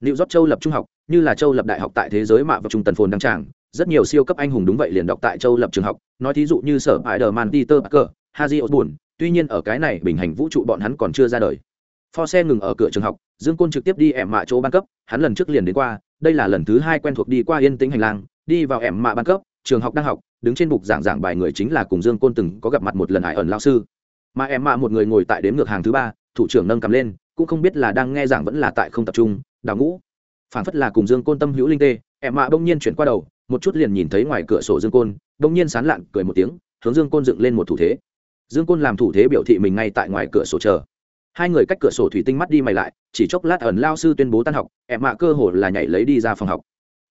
Liệu rót châu lập trung học, như là châu lập đại học tại thế giới mạ và trung tần phồn đăng tràng, rất nhiều siêu cấp anh hùng đúng vậy liền đọc tại châu lập trường học, nói thí dụ như sở ải đờ man peter parker haji osborne tuy nhiên ở cái này bình hành vũ trụ bọn hắn còn chưa ra đời. Pho xe ngừng ở cửa trường học dương côn trực tiếp đi ẻm mạ chỗ ban cấp, hắn lần trước liền đến qua, đây là lần thứ hai quen thuộc đi qua yên tĩnh hành lang, đi vào ẻm mạ ban cấp, trường học đang học, đứng trên bục giảng giảng bài người chính là cùng dương côn từng có gặp mặt một lần hải ẩn lao sư. Mà em mạ một người ngồi tại đếm ngược hàng thứ ba, thủ trưởng nâng cầm lên, cũng không biết là đang nghe giảng vẫn là tại không tập trung, đào ngũ. Phản phất là cùng dương côn tâm hữu linh tê em mạ bỗng nhiên chuyển qua đầu, một chút liền nhìn thấy ngoài cửa sổ dương côn, bỗng nhiên sán lạn, cười một tiếng, hướng dương côn dựng lên một thủ thế. Dương côn làm thủ thế biểu thị mình ngay tại ngoài cửa sổ chờ hai người cách cửa sổ thủy tinh mắt đi mày lại, chỉ chốc lát ẩn lao sư tuyên bố tan học em mạ cơ hồ là nhảy lấy đi ra phòng học.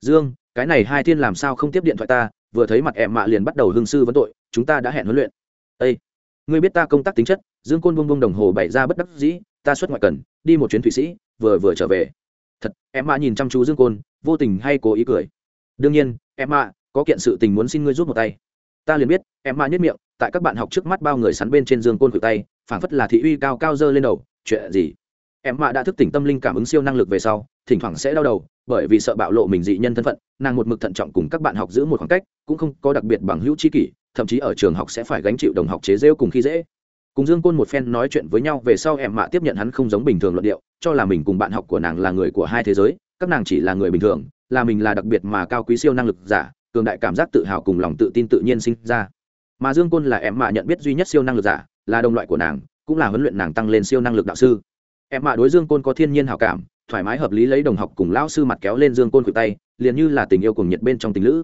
Dương, cái này hai thiên làm sao không tiếp điện thoại ta, vừa thấy mặt em mạ liền bắt đầu hương sư vấn tội, chúng ta đã hẹn huấn luyện. Ây ngươi biết ta công tác tính chất, dương côn bông bông đồng hồ bày ra bất đắc dĩ, ta xuất ngoại cần, đi một chuyến thụy sĩ, vừa vừa trở về. Thật em mạ nhìn chăm chú dương côn, vô tình hay cố ý cười. Đương nhiên em mạ, có kiện sự tình muốn xin ngươi rút một tay. Ta liền biết em mạ nhất miệng, tại các bạn học trước mắt bao người sắn bên trên dương côn cử tay phảng phất là thị uy cao cao dơ lên đầu, chuyện gì? Em mạ đã thức tỉnh tâm linh cảm ứng siêu năng lực về sau, thỉnh thoảng sẽ đau đầu, bởi vì sợ bạo lộ mình dị nhân thân phận, nàng một mực thận trọng cùng các bạn học giữ một khoảng cách, cũng không có đặc biệt bằng hữu tri kỷ, thậm chí ở trường học sẽ phải gánh chịu đồng học chế rêu cùng khi dễ. Cùng dương côn một phen nói chuyện với nhau về sau, em mạ tiếp nhận hắn không giống bình thường luận điệu, cho là mình cùng bạn học của nàng là người của hai thế giới, các nàng chỉ là người bình thường, là mình là đặc biệt mà cao quý siêu năng lực giả, cường đại cảm giác tự hào cùng lòng tự tin tự nhiên sinh ra. Mà dương côn là em mạ nhận biết duy nhất siêu năng lực giả là đồng loại của nàng, cũng là huấn luyện nàng tăng lên siêu năng lực đạo sư. Em mạ đối dương côn có thiên nhiên hào cảm, thoải mái hợp lý lấy đồng học cùng lão sư mặt kéo lên dương côn khuỷu tay, liền như là tình yêu cùng nhiệt bên trong tình lữ.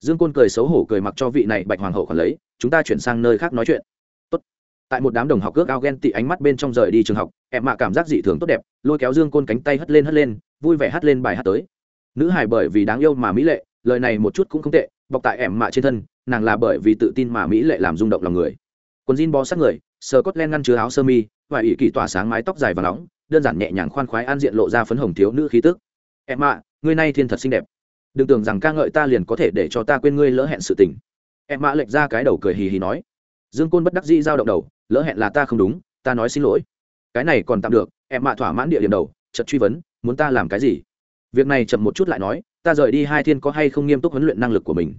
Dương côn cười xấu hổ cười mặc cho vị này bạch hoàng hậu còn lấy, chúng ta chuyển sang nơi khác nói chuyện. Tốt. tại một đám đồng học ước ao ghen tị ánh mắt bên trong rời đi trường học, em mạ cảm giác dị thường tốt đẹp, lôi kéo dương côn cánh tay hất lên hất lên, vui vẻ hất lên bài hát tới. Nữ hài bởi vì đáng yêu mà mỹ lệ, lời này một chút cũng không tệ, bọc tại em mạ trên thân, nàng là bởi vì tự tin mà mỹ lệ làm rung động lòng người quần jean bó sát người, sờ cốt len ngăn chứa áo sơ mi và ỷ kỳ tỏa sáng mái tóc dài và nóng, đơn giản nhẹ nhàng khoan khoái an diện lộ ra phấn hồng thiếu nữ khí tức. Em ạ, ngươi nay thiên thật xinh đẹp. Đừng tưởng rằng ca ngợi ta liền có thể để cho ta quên ngươi lỡ hẹn sự tình. Em mạ lệch ra cái đầu cười hì hì nói. Dương côn bất đắc dĩ giao động đầu, lỡ hẹn là ta không đúng, ta nói xin lỗi. Cái này còn tạm được, em mạ thỏa mãn địa điểm đầu chật truy vấn, muốn ta làm cái gì? Việc này chậm một chút lại nói, ta rời đi hai thiên có hay không nghiêm túc huấn luyện năng lực của mình?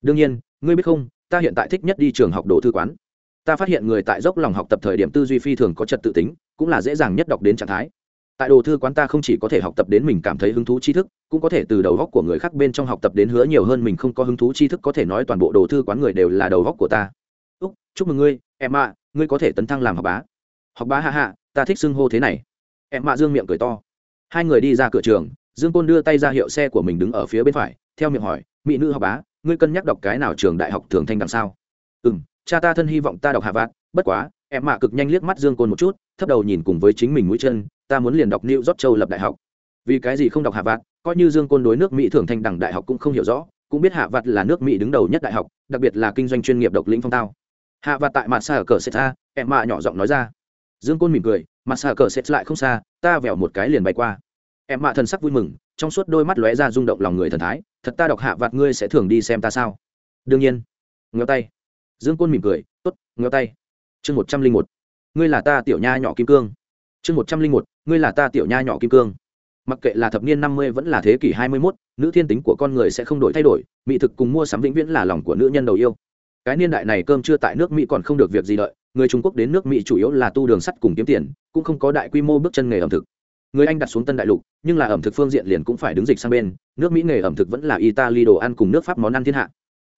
Đương nhiên, ngươi biết không, ta hiện tại thích nhất đi trường học đồ thư quán ta phát hiện người tại dốc lòng học tập thời điểm tư duy phi thường có trật tự tính, cũng là dễ dàng nhất đọc đến trạng thái. Tại đồ thư quán ta không chỉ có thể học tập đến mình cảm thấy hứng thú tri thức, cũng có thể từ đầu góc của người khác bên trong học tập đến hứa nhiều hơn mình không có hứng thú tri thức có thể nói toàn bộ đồ thư quán người đều là đầu góc của ta. Úc, chúc mừng ngươi, em ạ, ngươi có thể tấn thăng làm học bá. Học bá hạ hạ ta thích xưng hô thế này. Em mạ dương miệng cười to. Hai người đi ra cửa trường, dương côn đưa tay ra hiệu xe của mình đứng ở phía bên phải, theo miệng hỏi, mỹ nữ học bá, ngươi cân nhắc đọc cái nào trường đại học thường thanh đằng sau ừ m cha ta thân hy vọng ta đọc hạ vạt bất quá em mạ cực nhanh liếc mắt dương côn một chút thấp đầu nhìn cùng với chính mình mũi chân ta muốn liền đọc new york châu lập đại học. Vì cái gì không đọc hạ vạt coi như dương côn đối nước mỹ thưởng thanh đẳng đại học cũng không hiểu rõ cũng biết hạ vạt là nước mỹ đứng đầu nhất đại học đặc biệt là kinh doanh chuyên nghiệp độc lĩnh phong tao. Hạ vạt tại mặt xa ở cờ sét ra, em mạ nhỏ giọng nói ra. Dương côn mỉm cười mặt xa cờ sét lại không xa ta vẹo một cái liền bay qua. Em mạ thần sắc vui mừng trong suốt đôi mắt lóe ra rung động lòng người thần thái thật ta đọc hạ vạt ngươi sẽ thường đi xem ta sao? Đương nhiên. Ngheo tay dương côn mỉm cười, tốt ngheo tay. Chương một trăm linh một, ngươi là ta tiểu nha nhỏ kim cương. Chương một trăm linh một, ngươi là ta tiểu nha nhỏ kim cương. Mặc kệ là thập niên năm mươi vẫn là thế kỷ hai mươi mốt, nữ thiên tính của con người sẽ không đổi thay đổi, mỹ thực cùng mua sắm vĩnh viễn là lòng của nữ nhân đầu yêu. Cái niên đại này cơm chưa tại nước mỹ còn không được việc gì đợi, người trung quốc đến nước mỹ chủ yếu là tu đường sắt cùng kiếm tiền, cũng không có đại quy mô bước chân nghề ẩm thực. Người anh đặt xuống tân đại lục, nhưng là ẩm thực phương diện liền cũng phải đứng dịch sang bên, nước mỹ nghề ẩm thực vẫn là italy đồ ăn cùng nước pháp món ăn thiên hạ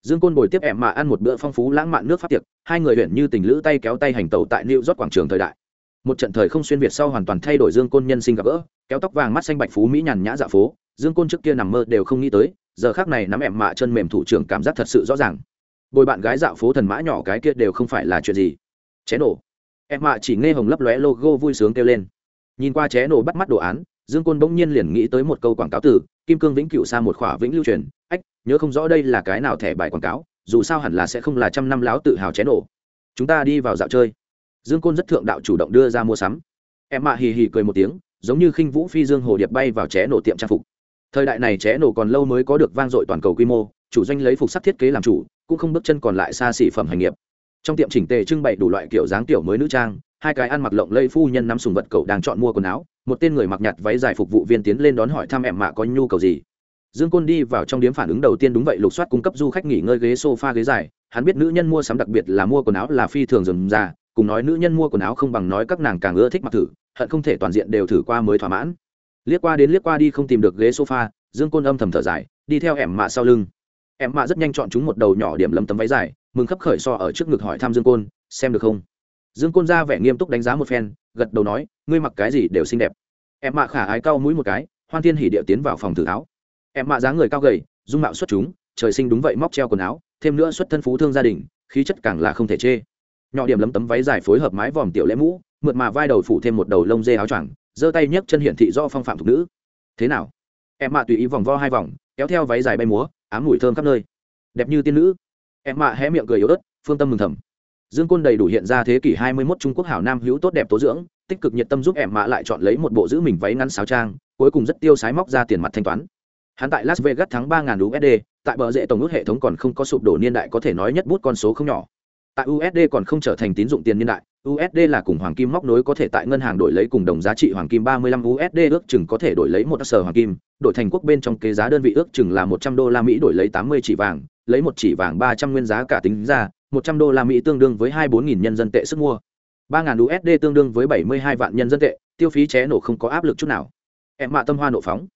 dương côn bồi tiếp em mà ăn một bữa phong phú lãng mạn nước pháp tiệc, hai người huyện như tình lữ tay kéo tay hành tẩu tại new york quảng trường thời đại. Một trận thời không xuyên việt sau hoàn toàn thay đổi dương côn nhân sinh gặp gỡ, kéo tóc vàng mắt xanh bạch phú mỹ nhàn nhã dạ phố, dương côn trước kia nằm mơ đều không nghĩ tới, giờ khác này nắm em mạ chân mềm thủ trưởng cảm giác thật sự rõ ràng. Bồi bạn gái dạo phố thần mã nhỏ cái kia đều không phải là chuyện gì. Ché nổ. Em mạ chỉ nghe hồng lấp lóe logo vui sướng kêu lên. Nhìn qua ché nổ bắt mắt đồ án, dương côn bỗng nhiên liền nghĩ tới một câu quảng cáo từ, kim cương vĩnh cựu xa một khỏa vĩnh lưu truyền, ách nhớ không rõ đây là cái nào thẻ bài quảng cáo, dù sao hẳn là sẽ không là trăm năm láo tự hào ché nổ chúng ta đi vào dạo chơi. Dương côn rất thượng đạo chủ động đưa ra mua sắm. Em mạ hì hì cười một tiếng, giống như khinh vũ phi dương hồ điệp bay vào ché nổ tiệm trang phục. Thời đại này ché nổ còn lâu mới có được vang dội toàn cầu quy mô, chủ doanh lấy phục sắc thiết kế làm chủ, cũng không bước chân còn lại xa xỉ phẩm hành nghiệp. Trong tiệm chỉnh tề trưng bày đủ loại kiểu dáng kiểu mới nữ trang, hai cái ăn mặc lộng lây phu nhân nắm sùng vật cậu đang chọn mua quần áo, một tên người mặc nhặt váy dài phục vụ viên tiến lên đón hỏi thăm em mạ có nhu cầu gì dương côn đi vào trong điếm phản ứng đầu tiên đúng vậy, lục soát cung cấp du khách nghỉ ngơi ghế sofa, ghế dài. Hắn biết nữ nhân mua sắm đặc biệt là mua quần áo là phi thường dườm già cùng nói nữ nhân mua quần áo không bằng nói các nàng càng ưa thích mặc thử, hận không thể toàn diện đều thử qua mới thỏa mãn. Liếc qua đến liếc qua đi không tìm được ghế sofa, dương côn âm thầm thở dài, đi theo em mạ sau lưng. Em mạ rất nhanh chọn chúng một đầu nhỏ điểm lấm tấm váy dài, mừng khấp khởi so ở trước ngực hỏi thăm dương côn, xem được không? Dương côn ra vẻ nghiêm túc đánh giá một phen, gật đầu nói, ngươi mặc cái gì đều xinh đẹp. Em mạ khả ái cau mũi một cái, hoan thiên hỉ điệu tiến vào phòng thử áo em mạ dáng người cao gầy, dung mạo xuất chúng, trời sinh đúng vậy móc treo quần áo, thêm nữa xuất thân phú thương gia đình, khí chất càng là không thể chê. Nhỏ điểm lấm tấm váy dài phối hợp mái vòm tiểu lễ mũ, mượt mà vai đầu phủ thêm một đầu lông dê áo choàng, giơ tay nhấc chân hiển thị do phong phạm thục nữ. Thế nào? Em mạ tùy ý vòng vo hai vòng, kéo theo váy dài bay múa, ám mùi thơm khắp nơi. Đẹp như tiên nữ. Em mạ hé miệng cười yếu ớt, phương tâm mừng thầm. Dương côn đầy đủ hiện ra thế kỷ hai mươi 21 trung quốc hảo nam hữu tốt đẹp tố dưỡng, tích cực nhiệt tâm giúp em mạ lại chọn lấy một bộ giữ mình váy ngắn sáo trang, cuối cùng rất tiêu sái móc ra tiền mặt thanh toán hắn tại las vegas thắng 3000 usd tại bờ rễ tổng ước hệ thống còn không có sụp đổ niên đại có thể nói nhất bút con số không nhỏ. Tại usd còn không trở thành tín dụng tiền niên đại usd là cùng hoàng kim móc nối có thể tại ngân hàng đổi lấy cùng đồng giá trị hoàng kim 35 usd ước chừng có thể đổi lấy một sở hoàng kim, đổi thành quốc bên trong kế giá đơn vị ước chừng là 100 đô la mỹ đổi lấy 80 chỉ vàng, lấy một chỉ vàng 300 nguyên giá cả tính ra 100 đô la mỹ tương đương với 24 nghìn nhân dân tệ sức mua. 3000 USD tương đương với 72 vạn nhân dân tệ, tiêu phí ché nổ không có áp lực chút nào. Em mạ tâm hoa nộ phóng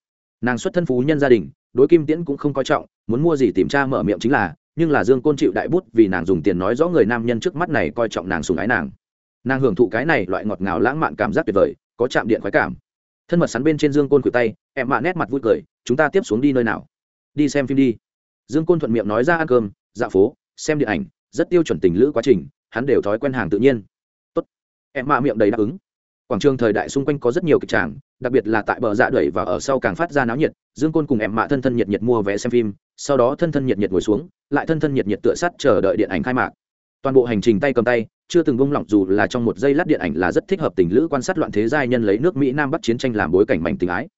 nàng xuất thân phú nhân gia đình, đối kim tiễn cũng không coi trọng, muốn mua gì tìm cha mở miệng chính là, nhưng là dương côn chịu đại bút vì nàng dùng tiền nói rõ người nam nhân trước mắt này coi trọng nàng sùng ái nàng. Nàng hưởng thụ cái này loại ngọt ngào lãng mạn cảm giác tuyệt vời, có chạm điện khoái cảm. Thân mật sắn bên trên dương côn cử tay, em mạ nét mặt vui cười, chúng ta tiếp xuống đi nơi nào? Đi xem phim đi. Dương côn thuận miệng nói ra ăn cơm dạ phố, xem điện ảnh, rất tiêu chuẩn tình lữ quá trình, hắn đều thói quen hàng tự nhiên. Tốt. Em mạ miệng đầy đáp ứng quảng trường thời đại xung quanh có rất nhiều kịch tràng, đặc biệt là tại bờ dạ đẩy và ở sau càng phát ra náo nhiệt, dương côn cùng em mạ thân thân nhiệt nhiệt mua vé xem phim, sau đó thân thân nhiệt nhiệt ngồi xuống, lại thân thân nhiệt nhiệt tựa sắt chờ đợi điện ảnh khai mạc. Toàn bộ hành trình tay cầm tay, chưa từng bông lỏng dù là trong một giây lát điện ảnh là rất thích hợp tình lữ quan sát loạn thế giai nhân lấy nước mỹ nam bắc chiến tranh làm bối cảnh mảnh tình ái.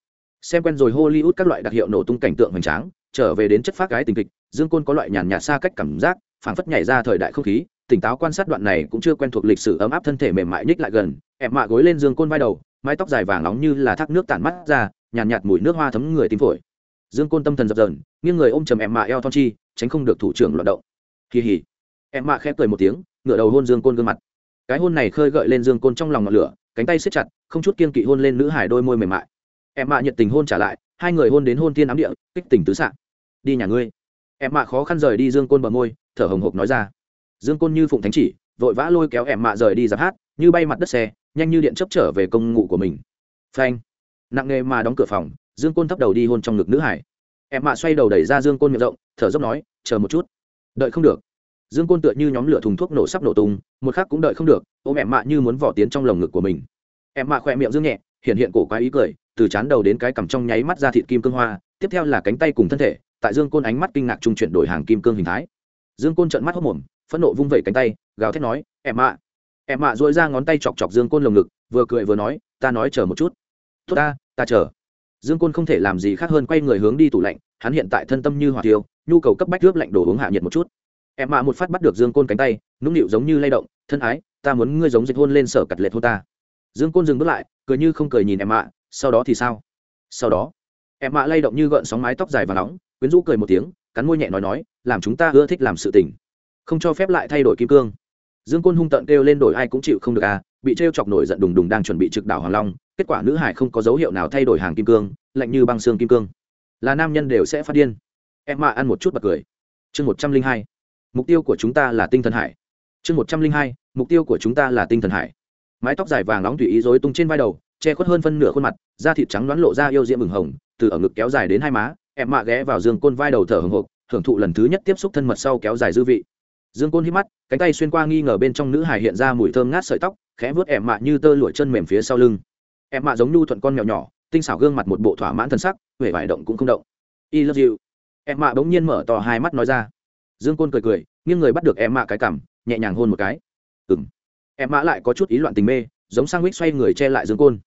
Xem quen rồi hollywood các loại đặc hiệu nổ tung cảnh tượng hoành tráng, trở về đến chất phát gái tình kịch, dương côn có loại nhàn nhạt xa cách cảm giác, phảng phất nhảy ra thời đại không khí, tỉnh táo quan sát đoạn này cũng chưa quen thuộc lịch sử ấm áp thân thể mềm mại nhích lại gần em mạ gối lên giường côn vai đầu mái tóc dài vàng nóng như là thác nước tản mắt ra nhàn nhạt, nhạt mùi nước hoa thấm người tim phổi. Dương côn tâm thần dập dờn nghiêng người ôm chầm em mạ eo thon chi tránh không được thủ trưởng loạt động. Kỳ hỉ em mạ khép cười một tiếng ngửa đầu hôn dương côn gương mặt. Cái hôn này khơi gợi lên dương côn trong lòng ngọn lửa cánh tay siết chặt không chút kiên kỵ hôn lên nữ hải đôi môi mềm mại. Em mạ nhiệt tình hôn trả lại hai người hôn đến hôn thiên ám địa kích tỉnh tứ sạn đi nhà ngươi. Em mạ khó khăn rời đi dương côn bờ môi thở hồng hộc nói ra. Dương côn như phụng thánh chỉ vội vã lôi kéo em mạ rời đi giáp hát như bay mặt đất xe nhanh như điện chấp trở về công ngụ của mình. Phanh. Nặng nề mà đóng cửa phòng, dương côn thấp đầu đi hôn trong ngực nữ hải. Em mạ xoay đầu đẩy ra dương côn miệng rộng, thở dốc nói, chờ một chút. Đợi không được. Dương côn tựa như nhóm lửa thùng thuốc nổ sắp nổ tung, một khắc cũng đợi không được, ôm em mạ như muốn vỏ tiến trong lồng ngực của mình. Em mạ khỏe miệng dương nhẹ hiện hiện cổ quái ý cười, từ chán đầu đến cái cằm trong nháy mắt ra thịt kim cương hoa, tiếp theo là cánh tay cùng thân thể, tại dương côn ánh mắt kinh ngạc trung chuyển đổi hàng kim cương hình thái. Dương côn trợn mắt hốc mồm, phẫn nộ vung vẩy cánh tay, gào thét nói, em mạ em mạ dội ra ngón tay chọc chọc dương côn lồng ngực, vừa cười vừa nói, ta nói chờ một chút. Tốt ta ta chờ. Dương côn không thể làm gì khác hơn quay người hướng đi tủ lạnh, hắn hiện tại thân tâm như hỏa tiêu nhu cầu cấp bách nước lạnh đổ uống hạ nhiệt một chút. Em mạ một phát bắt được dương côn cánh tay, nũng nịu giống như lay động, thân ái, ta muốn ngươi giống dịch hôn lên sở cặt lệ thôn ta. Dương côn dừng bước lại, cười như không cười nhìn em mạ sau đó thì sao? Sau đó. Em mạ lay động như gợn sóng mái tóc dài và nóng, quyến rũ cười một tiếng, cắn môi nhẹ nói nói, làm chúng ta ưa thích làm sự tình, không cho phép lại thay đổi kim cương dương côn hung tận kêu lên đổi ai cũng chịu không được à bị t chọc nổi giận đùng đùng đang chuẩn bị trực đảo hoàng long, kết quả nữ hải không có dấu hiệu nào thay đổi hàng kim cương, lạnh như băng xương kim cương. Là nam nhân đều sẽ phát điên. Em mạ ăn một chút bật cười. Chương một trăm linh hai. Mục tiêu của chúng ta là tinh thần hải. Chương một trăm linh hai. Mục tiêu của chúng ta là tinh thần hải. Mái tóc dài vàng nóng tùy ý dối tung trên vai đầu, che khuất hơn phân nửa khuôn mặt, da thịt trắng đoán lộ ra yêu diễm bừng hồng, từ ở ngực kéo dài đến hai má, em mạ ghé vào giường côn vai đầu thở hồng hộc, hưởng thụ lần thứ nhất tiếp xúc thân mật sau kéo dài dư vị dương côn hít mắt, cánh tay xuyên qua nghi ngờ bên trong nữ hải hiện ra mùi thơm ngát sợi tóc, khẽ vớt em mạ như tơ lụa chân mềm phía sau lưng. Em mạ giống nhu thuận con mèo nhỏ, tinh xảo gương mặt một bộ thỏa mãn thân sắc huệ vải động cũng không động. Y love you. Em mạ bỗng nhiên mở to hai mắt nói ra. Dương côn cười cười, nghiêng người bắt được em mạ cái cằm, nhẹ nhàng hôn một cái. Ừng em mạ lại có chút ý loạn tình mê, giống sang mít xoay người che lại dương côn.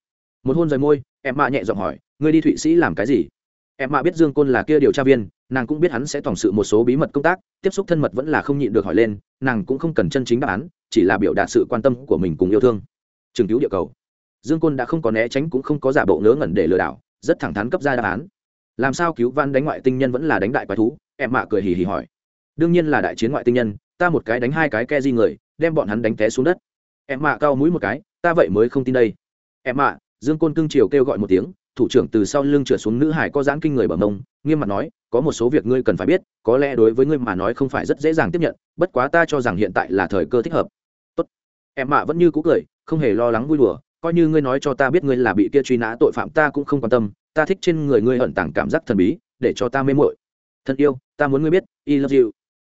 Một hôn rời môi em mạ nhẹ giọng hỏi, ngươi đi thụy sĩ làm cái gì? Em mạ biết dương côn là kia điều tra viên nàng cũng biết hắn sẽ tổng sự một số bí mật công tác, tiếp xúc thân mật vẫn là không nhịn được hỏi lên, nàng cũng không cần chân chính đáp án, chỉ là biểu đạt sự quan tâm của mình cùng yêu thương. Trường cứu địa cầu. Dương côn đã không có né tránh cũng không có giả bộ ngớ ngẩn để lừa đảo, rất thẳng thắn cấp ra đáp án. Làm sao cứu văn đánh ngoại tinh nhân vẫn là đánh đại quái thú? Em mạ cười hì hì hỏi. Đương nhiên là đại chiến ngoại tinh nhân, ta một cái đánh hai cái ke di người, đem bọn hắn đánh té xuống đất. Em mạ cao mũi một cái, ta vậy mới không tin đây. Em mạ, dương côn cưng chiều kêu gọi một tiếng thủ trưởng từ sau lưng trở xuống nữ hải có giãn kinh người bờ mông nghiêm mặt nói, có một số việc ngươi cần phải biết, có lẽ đối với ngươi mà nói không phải rất dễ dàng tiếp nhận, bất quá ta cho rằng hiện tại là thời cơ thích hợp. Tốt. Em mạ vẫn như cũ cười, không hề lo lắng vui đùa, coi như ngươi nói cho ta biết ngươi là bị kia truy nã tội phạm ta cũng không quan tâm, ta thích trên người ngươi ẩn tàng cảm giác thần bí, để cho ta mê mội thân yêu, ta muốn ngươi biết i love you.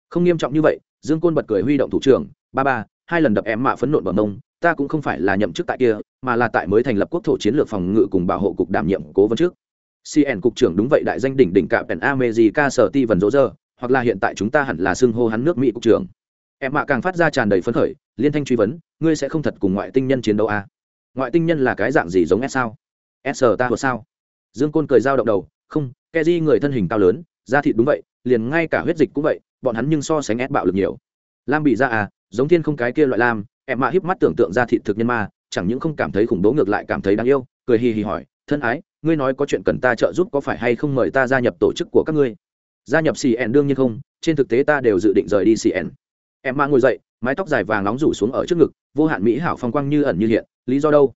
Không nghiêm trọng như vậy, dương côn bật cười huy động thủ trưởng, ba ba hai lần đập em mạ phấn nộn bờ mông, ta cũng không phải là nhậm chức tại kia, mà là tại mới thành lập quốc thổ chiến lược phòng ngự cùng bảo hộ cục đảm nhiệm cố vấn trước. Cn cục trưởng đúng vậy đại danh đỉnh đỉnh cả pèn amejica sở ti vần rỗ rơ hoặc là hiện tại chúng ta hẳn là xưng hô hắn nước mỹ cục trưởng. Em mạ càng phát ra tràn đầy phấn khởi, liên thanh truy vấn, ngươi sẽ không thật cùng ngoại tinh nhân chiến đấu à? ngoại tinh nhân là cái dạng gì giống s sao? S ta vừa sao? Dương côn cười dao động đầu, không ke di người thân hình cao lớn, da thịt đúng vậy, liền ngay cả huyết dịch cũng vậy, bọn hắn nhưng so sánh ép bạo lực nhiều. Lam bị ra à giống thiên không cái kia loại lam, em mạ híp mắt tưởng tượng ra thịt thực nhân ma, chẳng những không cảm thấy khủng bố ngược lại cảm thấy đáng yêu, cười hì hì hỏi, thân ái, ngươi nói có chuyện cần ta trợ giúp có phải hay không mời ta gia nhập tổ chức của các ngươi? Gia nhập cn đương nhiên không, trên thực tế ta đều dự định rời đi cn em mạ ngồi dậy, mái tóc dài vàng nóng rủ xuống ở trước ngực, vô hạn mỹ hảo phong quang như ẩn như hiện, lý do đâu?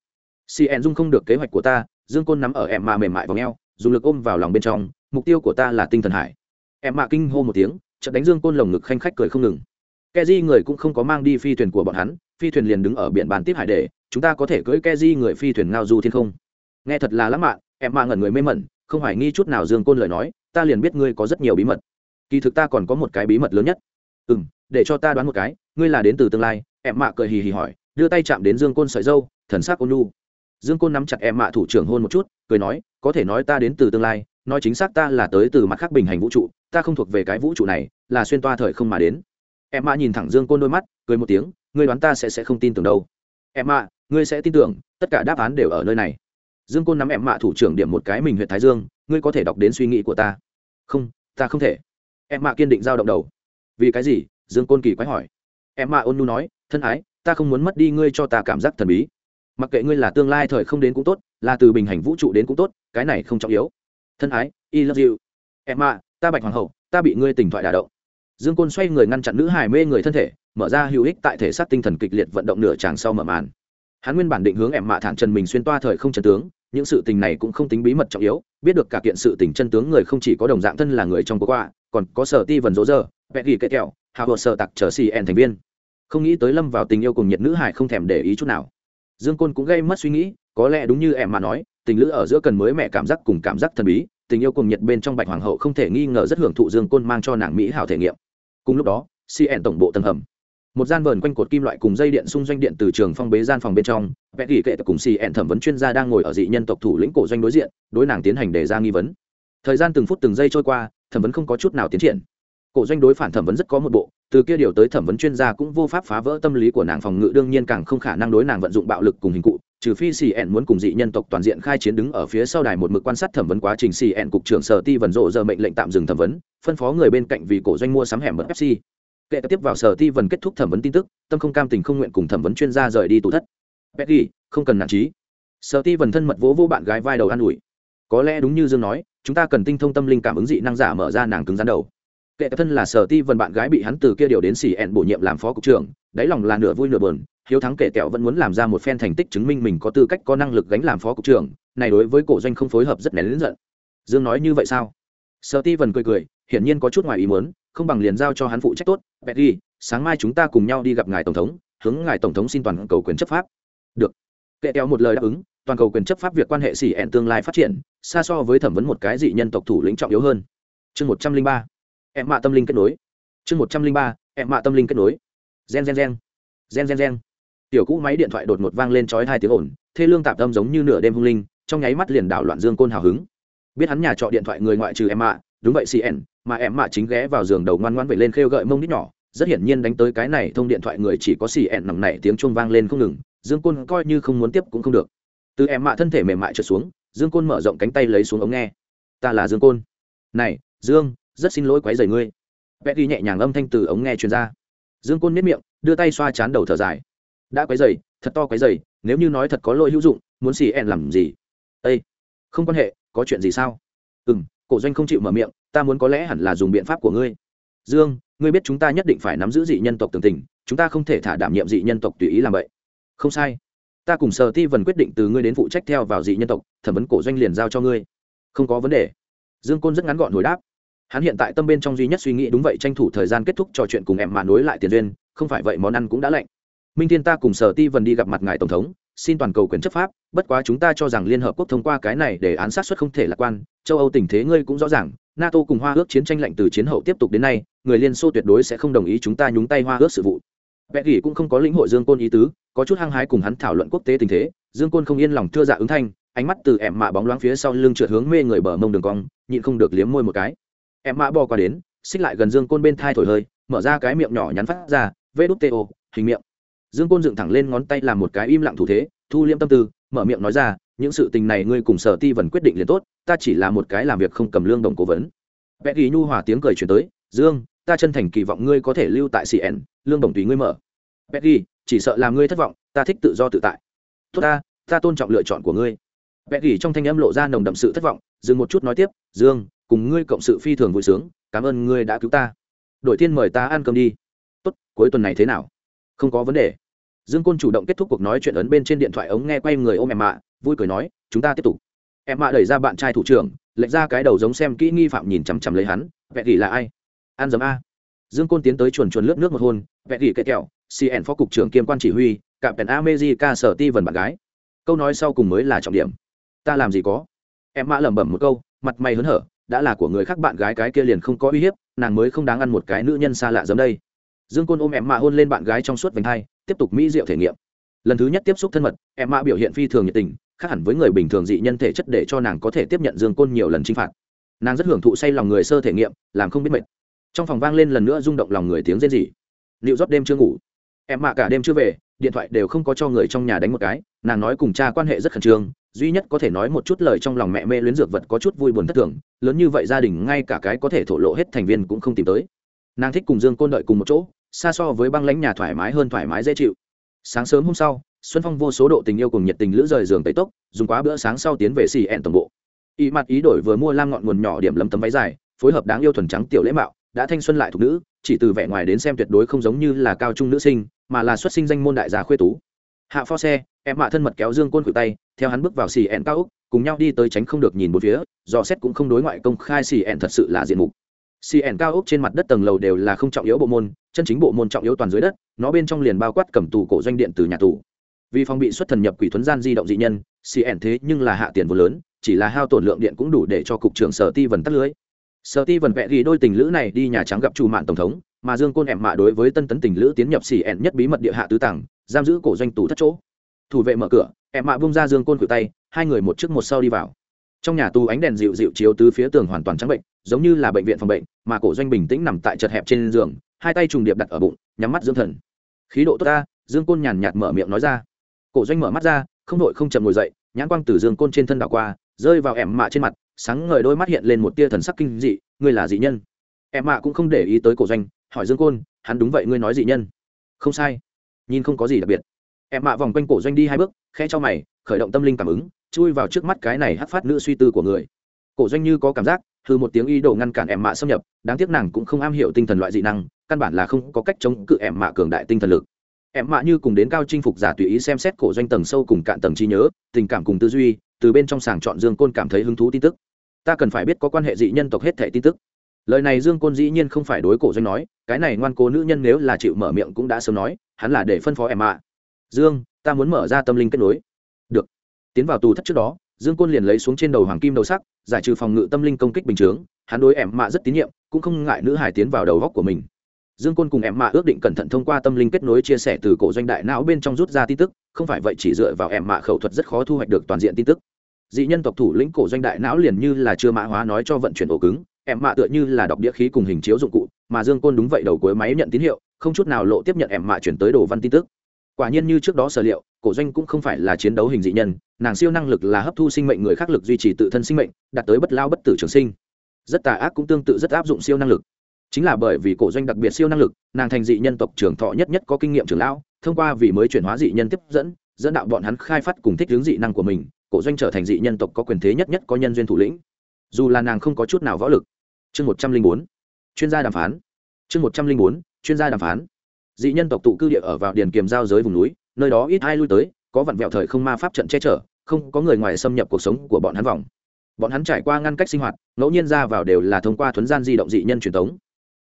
Cn dung không được kế hoạch của ta, dương côn nắm ở em mạ mềm mại vào ngheo dùng lực ôm vào lòng bên trong, mục tiêu của ta là tinh thần hải. Em mạ kinh hô một tiếng, chợt đánh dương côn lồng ngực khanh khách cười không ngừng. Keji người cũng không có mang đi phi thuyền của bọn hắn phi thuyền liền đứng ở biển bàn tiếp hải để chúng ta có thể cưỡi Keji người phi thuyền ngao du thiên không? Nghe thật là lãng mạn em mạ ngẩn người mê mẩn không hoài nghi chút nào dương côn lời nói ta liền biết ngươi có rất nhiều bí mật. Kỳ thực ta còn có một cái bí mật lớn nhất. Ừm, để cho ta đoán một cái ngươi là đến từ tương lai em mạ cười hì hì hỏi đưa tay chạm đến dương côn sợi râu, thần sắc ôn nhu. dương côn nắm chặt em mạ thủ trưởng hôn một chút cười nói có thể nói ta đến từ tương lai nói chính xác ta là tới từ mặt khác bình hành vũ trụ ta không thuộc về cái vũ trụ này là xuyên toa thời không mà đến em mạ nhìn thẳng dương côn đôi mắt, cười một tiếng, ngươi đoán ta sẽ sẽ không tin tưởng đâu. Em mạ, ngươi sẽ tin tưởng, tất cả đáp án đều ở nơi này. Dương côn nắm em mạ thủ trưởng điểm một cái mình huyện thái dương, ngươi có thể đọc đến suy nghĩ của ta. Không ta không thể. Em mạ kiên định giao động đầu. Vì cái gì? Dương côn kỳ quái hỏi. Em mạ ôn nu nói, thân ái, ta không muốn mất đi ngươi cho ta cảm giác thần bí. Mặc kệ ngươi là tương lai thời không đến cũng tốt, là từ bình hành vũ trụ đến cũng tốt, cái này không trọng yếu. Thân ái, i love you. Em mạ, ta bạch hoàng hậu, ta bị ngươi tỉnh thoại đả động dương côn xoay người ngăn chặn nữ hài mê người thân thể, mở ra hữu ích tại thể xác tinh thần kịch liệt vận động nửa tràng sau mở màn. Hắn nguyên bản định hướng em mạ thản trần mình xuyên toa thời không trần tướng, những sự tình này cũng không tính bí mật trọng yếu, biết được cả kiện sự tình chân tướng người không chỉ có đồng dạng thân là người trong quốc qua, còn có sở ti vần dỗ dơ vẽ ghi kết kẹo hạ hồ sở tặc trở xì en thành viên. Không nghĩ tới lâm vào tình yêu cùng nhiệt nữ hải không thèm để ý chút nào. Dương côn cũng gây mất suy nghĩ, có lẽ đúng như em mà nói, tình lữ ở giữa cần mới mẹ cảm giác cùng cảm giác thần bí, tình yêu cùng nhiệt bên trong bạch hoàng hậu không thể nghi ngờ rất hưởng thụ dương côn mang cho nàng mỹ hảo thể nghiệm cùng lúc đó cn tổng bộ tầng hầm. Một gian vờn quanh cột kim loại cùng dây điện xung doanh điện từ trường phong bế gian phòng bên trong, vẽ gỉ kệ cùng cn thẩm vấn chuyên gia đang ngồi ở dị nhân tộc thủ lĩnh cổ doanh đối diện, đối nàng tiến hành đề ra nghi vấn. Thời gian từng phút từng giây trôi qua, thẩm vấn không có chút nào tiến triển. Cổ doanh đối phản thẩm vấn rất có một bộ, từ kia điều tới thẩm vấn chuyên gia cũng vô pháp phá vỡ tâm lý của nàng phòng ngự, đương nhiên càng không khả năng đối nàng vận dụng bạo lực cùng hình cụ trừ phi xì ẹn muốn cùng dị nhân tộc toàn diện khai chiến đứng ở phía sau đài một mực quan sát thẩm vấn quá trình xì ẹn cục trưởng sở ti vần rộ giờ mệnh lệnh tạm dừng thẩm vấn phân phó người bên cạnh vì cổ doanh mua sắm hẻm mất fc kệ tiếp vào sở ti vần kết thúc thẩm vấn tin tức tâm không cam tình không nguyện cùng thẩm vấn chuyên gia rời đi tủ thất. Peggy, không cần nản trí. Sở ti vần thân mật vỗ vỗ bạn gái vai đầu an ủi. Có lẽ đúng như dương nói chúng ta cần tinh thông tâm linh cảm ứng dị năng giả mở ra nàng cứng rắn đầu. Kệ thân là sở ti vần bạn gái bị hắn từ kia điều đến xì ẹn bổ nhiệm làm phó cục trưởng đáy lòng là nửa vui nửa buồn hiếu thắng kệ tẹo vẫn muốn làm ra một phen thành tích chứng minh mình có tư cách có năng lực gánh làm phó cục trưởng, này đối với cổ doanh không phối hợp rất nén lớn giận. Dương nói như vậy sao? Sợ ti vần cười cười, hiển nhiên có chút ngoài ý muốn, không bằng liền giao cho hắn phụ trách tốt. Betty sáng mai chúng ta cùng nhau đi gặp ngài tổng thống, hướng ngài tổng thống xin toàn cầu quyền chấp pháp. Được. Kệ tẹo một lời đáp ứng, toàn cầu quyền chấp pháp việc quan hệ xỉ ẹn tương lai phát triển, xa so với thẩm vấn một cái dị nhân tộc thủ lĩnh trọng yếu hơn. Chương một trăm linh ba. Em mạ tâm linh kết nối. Chương một trăm linh ba, em mạ tâm linh kết nối. Gen gen gen. Gen gen gen tiểu cũ máy điện thoại đột ngột vang lên chói hai tiếng ồn, thê lương tạp tâm giống như nửa đêm hung linh, trong nháy mắt liền đảo loạn dương côn hào hứng. Biết hắn nhà trọ điện thoại người ngoại trừ em mạ đúng vậy cn mà em mạ chính ghé vào giường đầu ngoan ngoan vậy lên khêu gợi mông đít nhỏ, rất hiển nhiên đánh tới cái này thông điện thoại người chỉ có xì ẹn nặng này tiếng chuông vang lên không ngừng, dương côn coi như không muốn tiếp cũng không được. Từ em mạ thân thể mềm mại trượt xuống, dương côn mở rộng cánh tay lấy xuống ống nghe. Ta là dương côn. Này, dương, rất xin lỗi quấy rầy ngươi. Vẽ ghi nhẹ nhàng âm thanh từ ống nghe truyền ra. Dương côn miết miệng, đưa tay xoa chán đầu thở dài đã quấy dày thật to quấy dày nếu như nói thật có lỗi hữu dụng, muốn xì ẻn làm gì? Ây không quan hệ, có chuyện gì sao? Ừ m cổ doanh không chịu mở miệng, ta muốn có lẽ hẳn là dùng biện pháp của ngươi. Dương, ngươi biết chúng ta nhất định phải nắm giữ dị nhân tộc tường tình, chúng ta không thể thả đảm nhiệm dị nhân tộc tùy ý làm vậy. Không sai. Ta cùng sở ti vần quyết định từ ngươi đến phụ trách theo vào dị nhân tộc, thẩm vấn cổ doanh liền giao cho ngươi. Không có vấn đề. Dương côn rất ngắn gọn hồi đáp. Hắn hiện tại tâm bên trong duy nhất suy nghĩ đúng vậy tranh thủ thời gian kết thúc trò chuyện cùng em mà nối lại tiền duyên, không phải vậy món ăn cũng đã lạnh minh thiên ta cùng sở ti vần đi gặp mặt ngài tổng thống, xin toàn cầu quyền chấp pháp, bất quá chúng ta cho rằng liên hợp quốc thông qua cái này để án sát xuất không thể lạc quan, châu âu tình thế ngươi cũng rõ ràng, nato cùng hoa ước chiến tranh lạnh từ chiến hậu tiếp tục đến nay, người liên xô tuyệt đối sẽ không đồng ý chúng ta nhúng tay hoa ước sự vụ. Vẽ gỉ cũng không có lĩnh hội dương côn ý tứ, có chút hăng hái cùng hắn thảo luận quốc tế tình thế, dương côn không yên lòng thưa dạ ứng thanh, ánh mắt từ ẻm mạ bóng loáng phía sau lưng trượt hướng mê người bờ mông đường cong, nhịn không được liếm môi một cái. Em mã bò qua đến, xích lại gần dương côn bên thai thổi hơi, mở ra cái miệng nhỏ nhắn phát ra, vê đút tê hình miệng dương côn dựng thẳng lên ngón tay làm một cái im lặng thủ thế, thu liêm tâm tư, mở miệng nói ra, những sự tình này ngươi cùng sở ti vẫn quyết định liền tốt, ta chỉ là một cái làm việc không cầm lương đồng cố vấn. Vẽ ghi nhu hòa tiếng cười chuyển tới, dương, ta chân thành kỳ vọng ngươi có thể lưu tại cn lương đồng tùy ngươi mở. Vẽ ghi, chỉ sợ làm ngươi thất vọng, ta thích tự do tự tại. Tốt ta ta tôn trọng lựa chọn của ngươi. Vẽ ghi trong thanh âm lộ ra nồng đậm sự thất vọng, dừng một chút nói tiếp, dương, cùng ngươi cộng sự phi thường vui sướng, cảm ơn ngươi đã cứu ta. Đội tiên mời ta ăn cơm đi. Tốt, cuối tuần này thế nào? Không có vấn đề. Dương côn chủ động kết thúc cuộc nói chuyện ấn bên trên điện thoại ống nghe quay người ôm em mạ vui cười nói, chúng ta tiếp tục. Em mạ đẩy ra bạn trai thủ trưởng, lệch ra cái đầu giống xem kỹ nghi phạm nhìn chằm chằm lấy hắn vẹ gỉ là ai? An dấm a. Dương côn tiến tới chuồn chuồn lướt nước một hôn vẹ gỉ kẹt kẹo cn phó cục trưởng kiêm quan chỉ huy cạm pèn amejica sở ti vần bạn gái. Câu nói sau cùng mới là trọng điểm. Ta làm gì có? Em mạ lẩm bẩm một câu, mặt mày hớn hở, đã là của người khác bạn gái cái kia liền không có uy hiếp, nàng mới không đáng ăn một cái nữ nhân xa lạ giống đây dương côn ôm em mạ hôn lên bạn gái trong suốt vành hai tiếp tục mỹ diệu thể nghiệm. Lần thứ nhất tiếp xúc thân mật em mạ biểu hiện phi thường nhiệt tình, khác hẳn với người bình thường dị nhân thể chất để cho nàng có thể tiếp nhận dương côn nhiều lần chinh phạt. Nàng rất hưởng thụ say lòng người sơ thể nghiệm, làm không biết mệt. Trong phòng vang lên lần nữa rung động lòng người tiếng rên rỉ. Liệu rót đêm chưa ngủ? Em mạ cả đêm chưa về, điện thoại đều không có cho người trong nhà đánh một cái, nàng nói cùng cha quan hệ rất khẩn trương, duy nhất có thể nói một chút lời trong lòng mẹ mê luyến dược vật có chút vui buồn thất thường, lớn như vậy gia đình ngay cả cái có thể thổ lộ hết thành viên cũng không tìm tới. Nàng thích cùng dương côn đợi cùng một chỗ xa so với băng lãnh nhà thoải mái hơn thoải mái dễ chịu. Sáng sớm hôm sau, xuân phong vô số độ tình yêu cùng nhiệt tình lữ rời giường tẩy tốc, dùng quá bữa sáng sau tiến về xì ẹn tổng bộ. Ý mặt ý đổi vừa mua lam ngọn nguồn nhỏ điểm lấm tấm váy dài, phối hợp đáng yêu thuần trắng tiểu lễ mạo, đã thanh xuân lại thuộc nữ, chỉ từ vẻ ngoài đến xem tuyệt đối không giống như là cao trung nữ sinh, mà là xuất sinh danh môn đại gia khuê tú. Hạ pho xe, em mạ thân mật kéo dương côn cử tay, theo hắn bước vào xì ẹn cao úc, cùng nhau đi tới tránh không được nhìn một phía do xét cũng không đối ngoại công khai xì ẹn thật sự là diện mục cn cao úc trên mặt đất tầng lầu đều là không trọng yếu bộ môn, chân chính bộ môn trọng yếu toàn dưới đất, nó bên trong liền bao quát cầm tù cổ doanh điện từ nhà tù. Vì phòng bị xuất thần nhập quỷ thuấn gian di động dị nhân cn thế nhưng là hạ tiền vô lớn, chỉ là hao tổn lượng điện cũng đủ để cho cục trưởng sở ti vần tắt lưới. Sở ti vần vẽ ghi đôi tình lữ này đi nhà trắng gặp trù mạng tổng thống, mà dương côn em mạ đối với tân tấn tình lữ tiến nhập cn nhất bí mật địa hạ tứ tàng, giam giữ cổ doanh tù thất chỗ. Thủ vệ mở cửa em mạ bung ra dương côn cử tay, hai người một trước một sau đi vào. Trong nhà tù ánh đèn dịu dịu chiếu từ phía tường hoàn toàn trắng bệnh giống như là bệnh viện phòng bệnh, mà cổ doanh bình tĩnh nằm tại chật hẹp trên giường, hai tay trùng điệp đặt ở bụng, nhắm mắt dưỡng thần. Khí độ tốt ta, dương côn nhàn nhạt mở miệng nói ra. Cổ doanh mở mắt ra, không đội không chậm ngồi dậy, nhãn quang từ dương côn trên thân đảo qua, rơi vào ẻm mạ trên mặt, sáng ngời đôi mắt hiện lên một tia thần sắc kinh dị, ngươi là dị nhân? Ẻm mạ cũng không để ý tới cổ doanh, hỏi dương côn, hắn đúng vậy, ngươi nói dị nhân? Không sai. Nhìn không có gì đặc biệt. Ẻm mạ vòng quanh cổ doanh đi hai bước khe cho mày, khởi động tâm linh cảm ứng, chui vào trước mắt cái này hắt phát nữ suy tư của người. Cổ doanh như có cảm giác hư một tiếng ý đồ ngăn cản em mạ xâm nhập, đáng tiếc nàng cũng không am hiểu tinh thần loại dị năng, căn bản là không có cách chống cự em mạ cường đại tinh thần lực. Em mạ như cùng đến cao chinh phục giả tùy ý xem xét cổ doanh tầng sâu cùng cạn tầng trí nhớ, tình cảm cùng tư duy, từ bên trong sàng chọn dương côn cảm thấy hứng thú tin tức. Ta cần phải biết có quan hệ dị nhân tộc hết thể tin tức. Lời này dương côn dĩ nhiên không phải đối cổ doanh nói, cái này ngoan cố nữ nhân nếu là chịu mở miệng cũng đã sớm nói, hắn là để phân phó em mạ. Dương, ta muốn mở ra tâm linh kết nối. Được. Tiến vào tù thất trước đó, dương côn liền lấy xuống trên đầu hoàng kim đầu sắc giải trừ phòng ngự tâm linh công kích bình chướng, hắn đối em mạ rất tín nhiệm, cũng không ngại nữ hải tiến vào đầu góc của mình. Dương côn cùng em mạ ước định cẩn thận thông qua tâm linh kết nối chia sẻ từ cổ doanh đại não bên trong rút ra tin tức, không phải vậy chỉ dựa vào em mạ khẩu thuật rất khó thu hoạch được toàn diện tin tức. Dị nhân tộc thủ lĩnh cổ doanh đại não liền như là chưa mã hóa nói cho vận chuyển ổ cứng em mạ tựa như là đọc đĩa khí cùng hình chiếu dụng cụ, mà dương côn đúng vậy đầu cuối máy nhận tín hiệu, không chút nào lộ tiếp nhận em mạ chuyển tới đồ văn tin tức. Quả nhiên như trước đó sở liệu cổ doanh cũng không phải là chiến đấu hình dị nhân, nàng siêu năng lực là hấp thu sinh mệnh người khác lực duy trì tự thân sinh mệnh, đạt tới bất lao bất tử trường sinh. Rất tà ác cũng tương tự rất áp dụng siêu năng lực. Chính là bởi vì cổ doanh đặc biệt siêu năng lực, nàng thành dị nhân tộc trưởng thọ nhất nhất có kinh nghiệm trưởng lão, thông qua vì mới chuyển hóa dị nhân tiếp dẫn dẫn đạo bọn hắn khai phát cùng thích hướng dị năng của mình, cổ doanh trở thành dị nhân tộc có quyền thế nhất nhất có nhân duyên thủ lĩnh. Dù là nàng không có chút nào võ lực. Chương một trăm linh bốn, chuyên gia đàm phán. Chương một trăm linh bốn, chuyên gia đàm phán. Dị nhân tộc tụ cư địa ở vào điền kiềm giao giới vùng núi nơi đó ít ai lui tới, có vặn vẹo thời không ma pháp trận che chở, không có người ngoài xâm nhập cuộc sống của bọn hắn vòng bọn hắn trải qua ngăn cách sinh hoạt, ngẫu nhiên ra vào đều là thông qua thuấn gian di động dị nhân truyền thống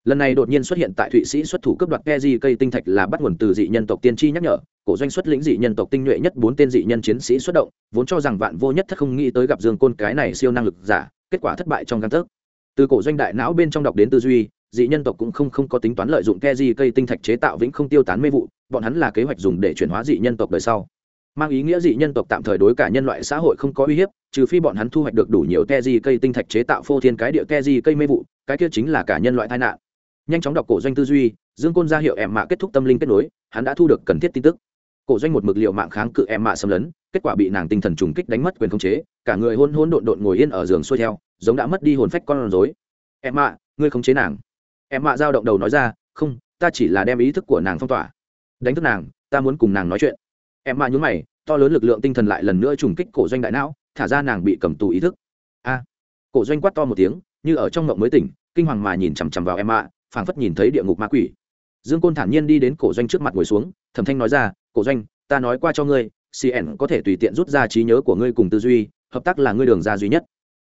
lần này đột nhiên xuất hiện tại thụy sĩ xuất thủ cấp đoạt ke di cây tinh thạch là bắt nguồn từ dị nhân tộc tiên tri nhắc nhở, cổ doanh xuất lĩnh dị nhân tộc tinh nhuệ nhất bốn tên dị nhân chiến sĩ xuất động, vốn cho rằng vạn vô nhất thất không nghĩ tới gặp dương côn cái này siêu năng lực giả, kết quả thất bại trong căn thức. từ cổ doanh đại não bên trong đọc đến tư duy dị nhân tộc cũng không không có tính toán lợi dụng keji cây tinh thạch chế tạo vĩnh không tiêu tán mê vụ, bọn hắn là kế hoạch dùng để chuyển hóa dị nhân tộc đời sau. Mang ý nghĩa dị nhân tộc tạm thời đối cả nhân loại xã hội không có uy hiếp, trừ phi bọn hắn thu hoạch được đủ nhiều keji cây tinh thạch chế tạo phô thiên cái địa keji cây mê vụ, cái kia chính là cả nhân loại tai nạn. Nhanh chóng đọc cổ doanh tư duy, dương côn ra hiệu em mạ kết thúc tâm linh kết nối, hắn đã thu được cần thiết tin tức. Cổ doanh một mực liệu mạng kháng cự em mạ xâm lấn, kết quả bị nàng tinh thần trùng kích đánh mất quyền khống chế, cả người hôn hôn độn độn ngồi yên ở giường xuôi theo, giống đã mất đi hồn phách con rối. Em mạ, ngươi khống chế nàng em mạ giao động đầu nói ra, không, ta chỉ là đem ý thức của nàng phong tỏa. Đánh thức nàng, ta muốn cùng nàng nói chuyện. Em mạ nhún mày, to lớn lực lượng tinh thần lại lần nữa trùng kích cổ doanh đại não, thả ra nàng bị cầm tù ý thức. A! Cổ doanh quát to một tiếng, như ở trong ngộng mới tỉnh, kinh hoàng mà nhìn chằm chằm vào em mạ, phảng phất nhìn thấy địa ngục ma quỷ. Dương côn thản nhiên đi đến cổ doanh trước mặt ngồi xuống thẩm thanh nói ra, cổ doanh, ta nói qua cho ngươi cn có thể tùy tiện rút ra trí nhớ của ngươi cùng tư duy, hợp tác là ngươi đường ra duy nhất.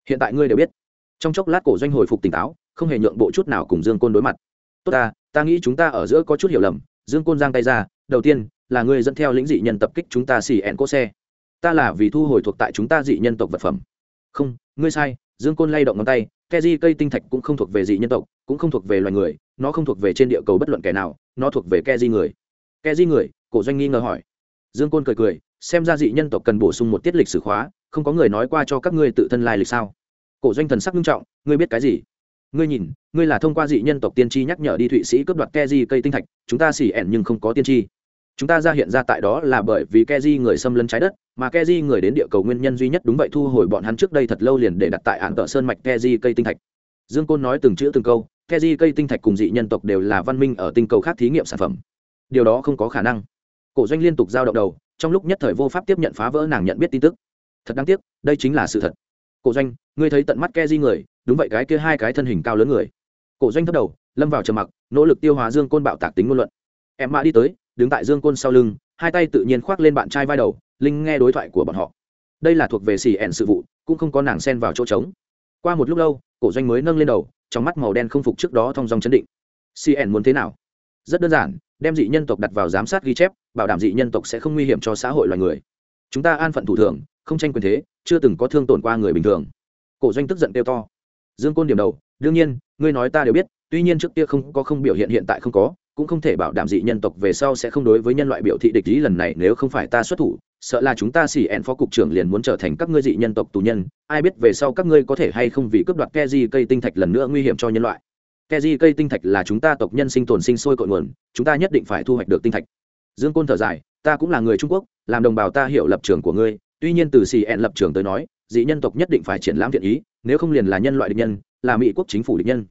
Hiện tại ngươi đều biết. Trong chốc lát cổ doanh hồi phục tỉnh táo không hề nhượng bộ chút nào cùng dương côn đối mặt. Tốt ta ta nghĩ chúng ta ở giữa có chút hiểu lầm, dương côn giang tay ra, đầu tiên, là ngươi dẫn theo lĩnh dị nhân tập kích chúng ta xì ẹn cỗ xe. Ta là vì thu hồi thuộc tại chúng ta dị nhân tộc vật phẩm. Không, ngươi sai. Dương côn lay động ngón tay ke di cây tinh thạch cũng không thuộc về dị nhân tộc, cũng không thuộc về loài người, nó không thuộc về trên địa cầu bất luận kẻ nào, nó thuộc về ke di người. Ke di người? Cổ doanh nghi ngờ hỏi. Dương côn cười cười, xem ra dị nhân tộc cần bổ sung một tiết lịch sử khóa, không có người nói qua cho các ngươi tự thân lai lịch sao? Cổ doanh thần sắc nghiêm trọng, ngươi biết cái gì? Ngươi nhìn, ngươi là thông qua dị nhân tộc tiên tri nhắc nhở đi thụy sĩ cướp đoạt ke di cây tinh thạch, chúng ta xỉ ẻn nhưng không có tiên tri. Chúng ta ra hiện ra tại đó là bởi vì ke di người xâm lấn trái đất, mà ke di người đến địa cầu nguyên nhân duy nhất đúng vậy thu hồi bọn hắn trước đây thật lâu liền để đặt tại ạn tợ sơn mạch ke di cây tinh thạch. Dương côn nói từng chữ từng câu ke di cây tinh thạch cùng dị nhân tộc đều là văn minh ở tinh cầu khác thí nghiệm sản phẩm. Điều đó không có khả năng. Cổ doanh liên tục giao động đầu, trong lúc nhất thời vô pháp tiếp nhận phá vỡ nàng nhận biết tin tức. Thật đáng tiếc, đây chính là sự thật cổ doanh, ngươi thấy tận mắt ke di người, đúng vậy cái kia hai cái thân hình cao lớn người. Cổ doanh thất đầu, lâm vào trầm mặc, nỗ lực tiêu hóa dương côn bạo tạc tính ngôn luận. Em mã đi tới, đứng tại dương côn sau lưng, hai tay tự nhiên khoác lên bạn trai vai đầu, linh nghe đối thoại của bọn họ. Đây là thuộc về xì ẹn sự vụ, cũng không có nàng xen vào chỗ trống. Qua một lúc lâu, cổ doanh mới nâng lên đầu, trong mắt màu đen không phục trước đó thong dong chấn định. Cn muốn thế nào? Rất đơn giản, đem dị nhân tộc đặt vào giám sát ghi chép, bảo đảm dị nhân tộc sẽ không nguy hiểm cho xã hội loài người. Chúng ta an phận thủ thường không tranh quyền thế, chưa từng có thương tổn qua người bình thường. Cổ doanh tức giận kêu to. Dương côn điểm đầu, đương nhiên, ngươi nói ta đều biết, tuy nhiên trước kia không có không biểu hiện hiện tại không có, cũng không thể bảo đảm dị nhân tộc về sau sẽ không đối với nhân loại biểu thị địch ý lần này nếu không phải ta xuất thủ, sợ là chúng ta xỉ ẹn phó cục trưởng liền muốn trở thành các ngươi dị nhân tộc tù nhân, ai biết về sau các ngươi có thể hay không vì cướp đoạt ke di cây tinh thạch lần nữa nguy hiểm cho nhân loại. Ke di cây tinh thạch là chúng ta tộc nhân sinh tồn sinh sôi cội nguồn, chúng ta nhất định phải thu hoạch được tinh thạch. Dương côn thở dài, ta cũng là người trung quốc, làm đồng bào ta hiểu lập trường của ngươi tuy nhiên từ xì ẹn lập trường tới nói, dị nhân tộc nhất định phải triển lãm thiện ý, nếu không liền là nhân loại địch nhân, là mỹ quốc chính phủ địch nhân.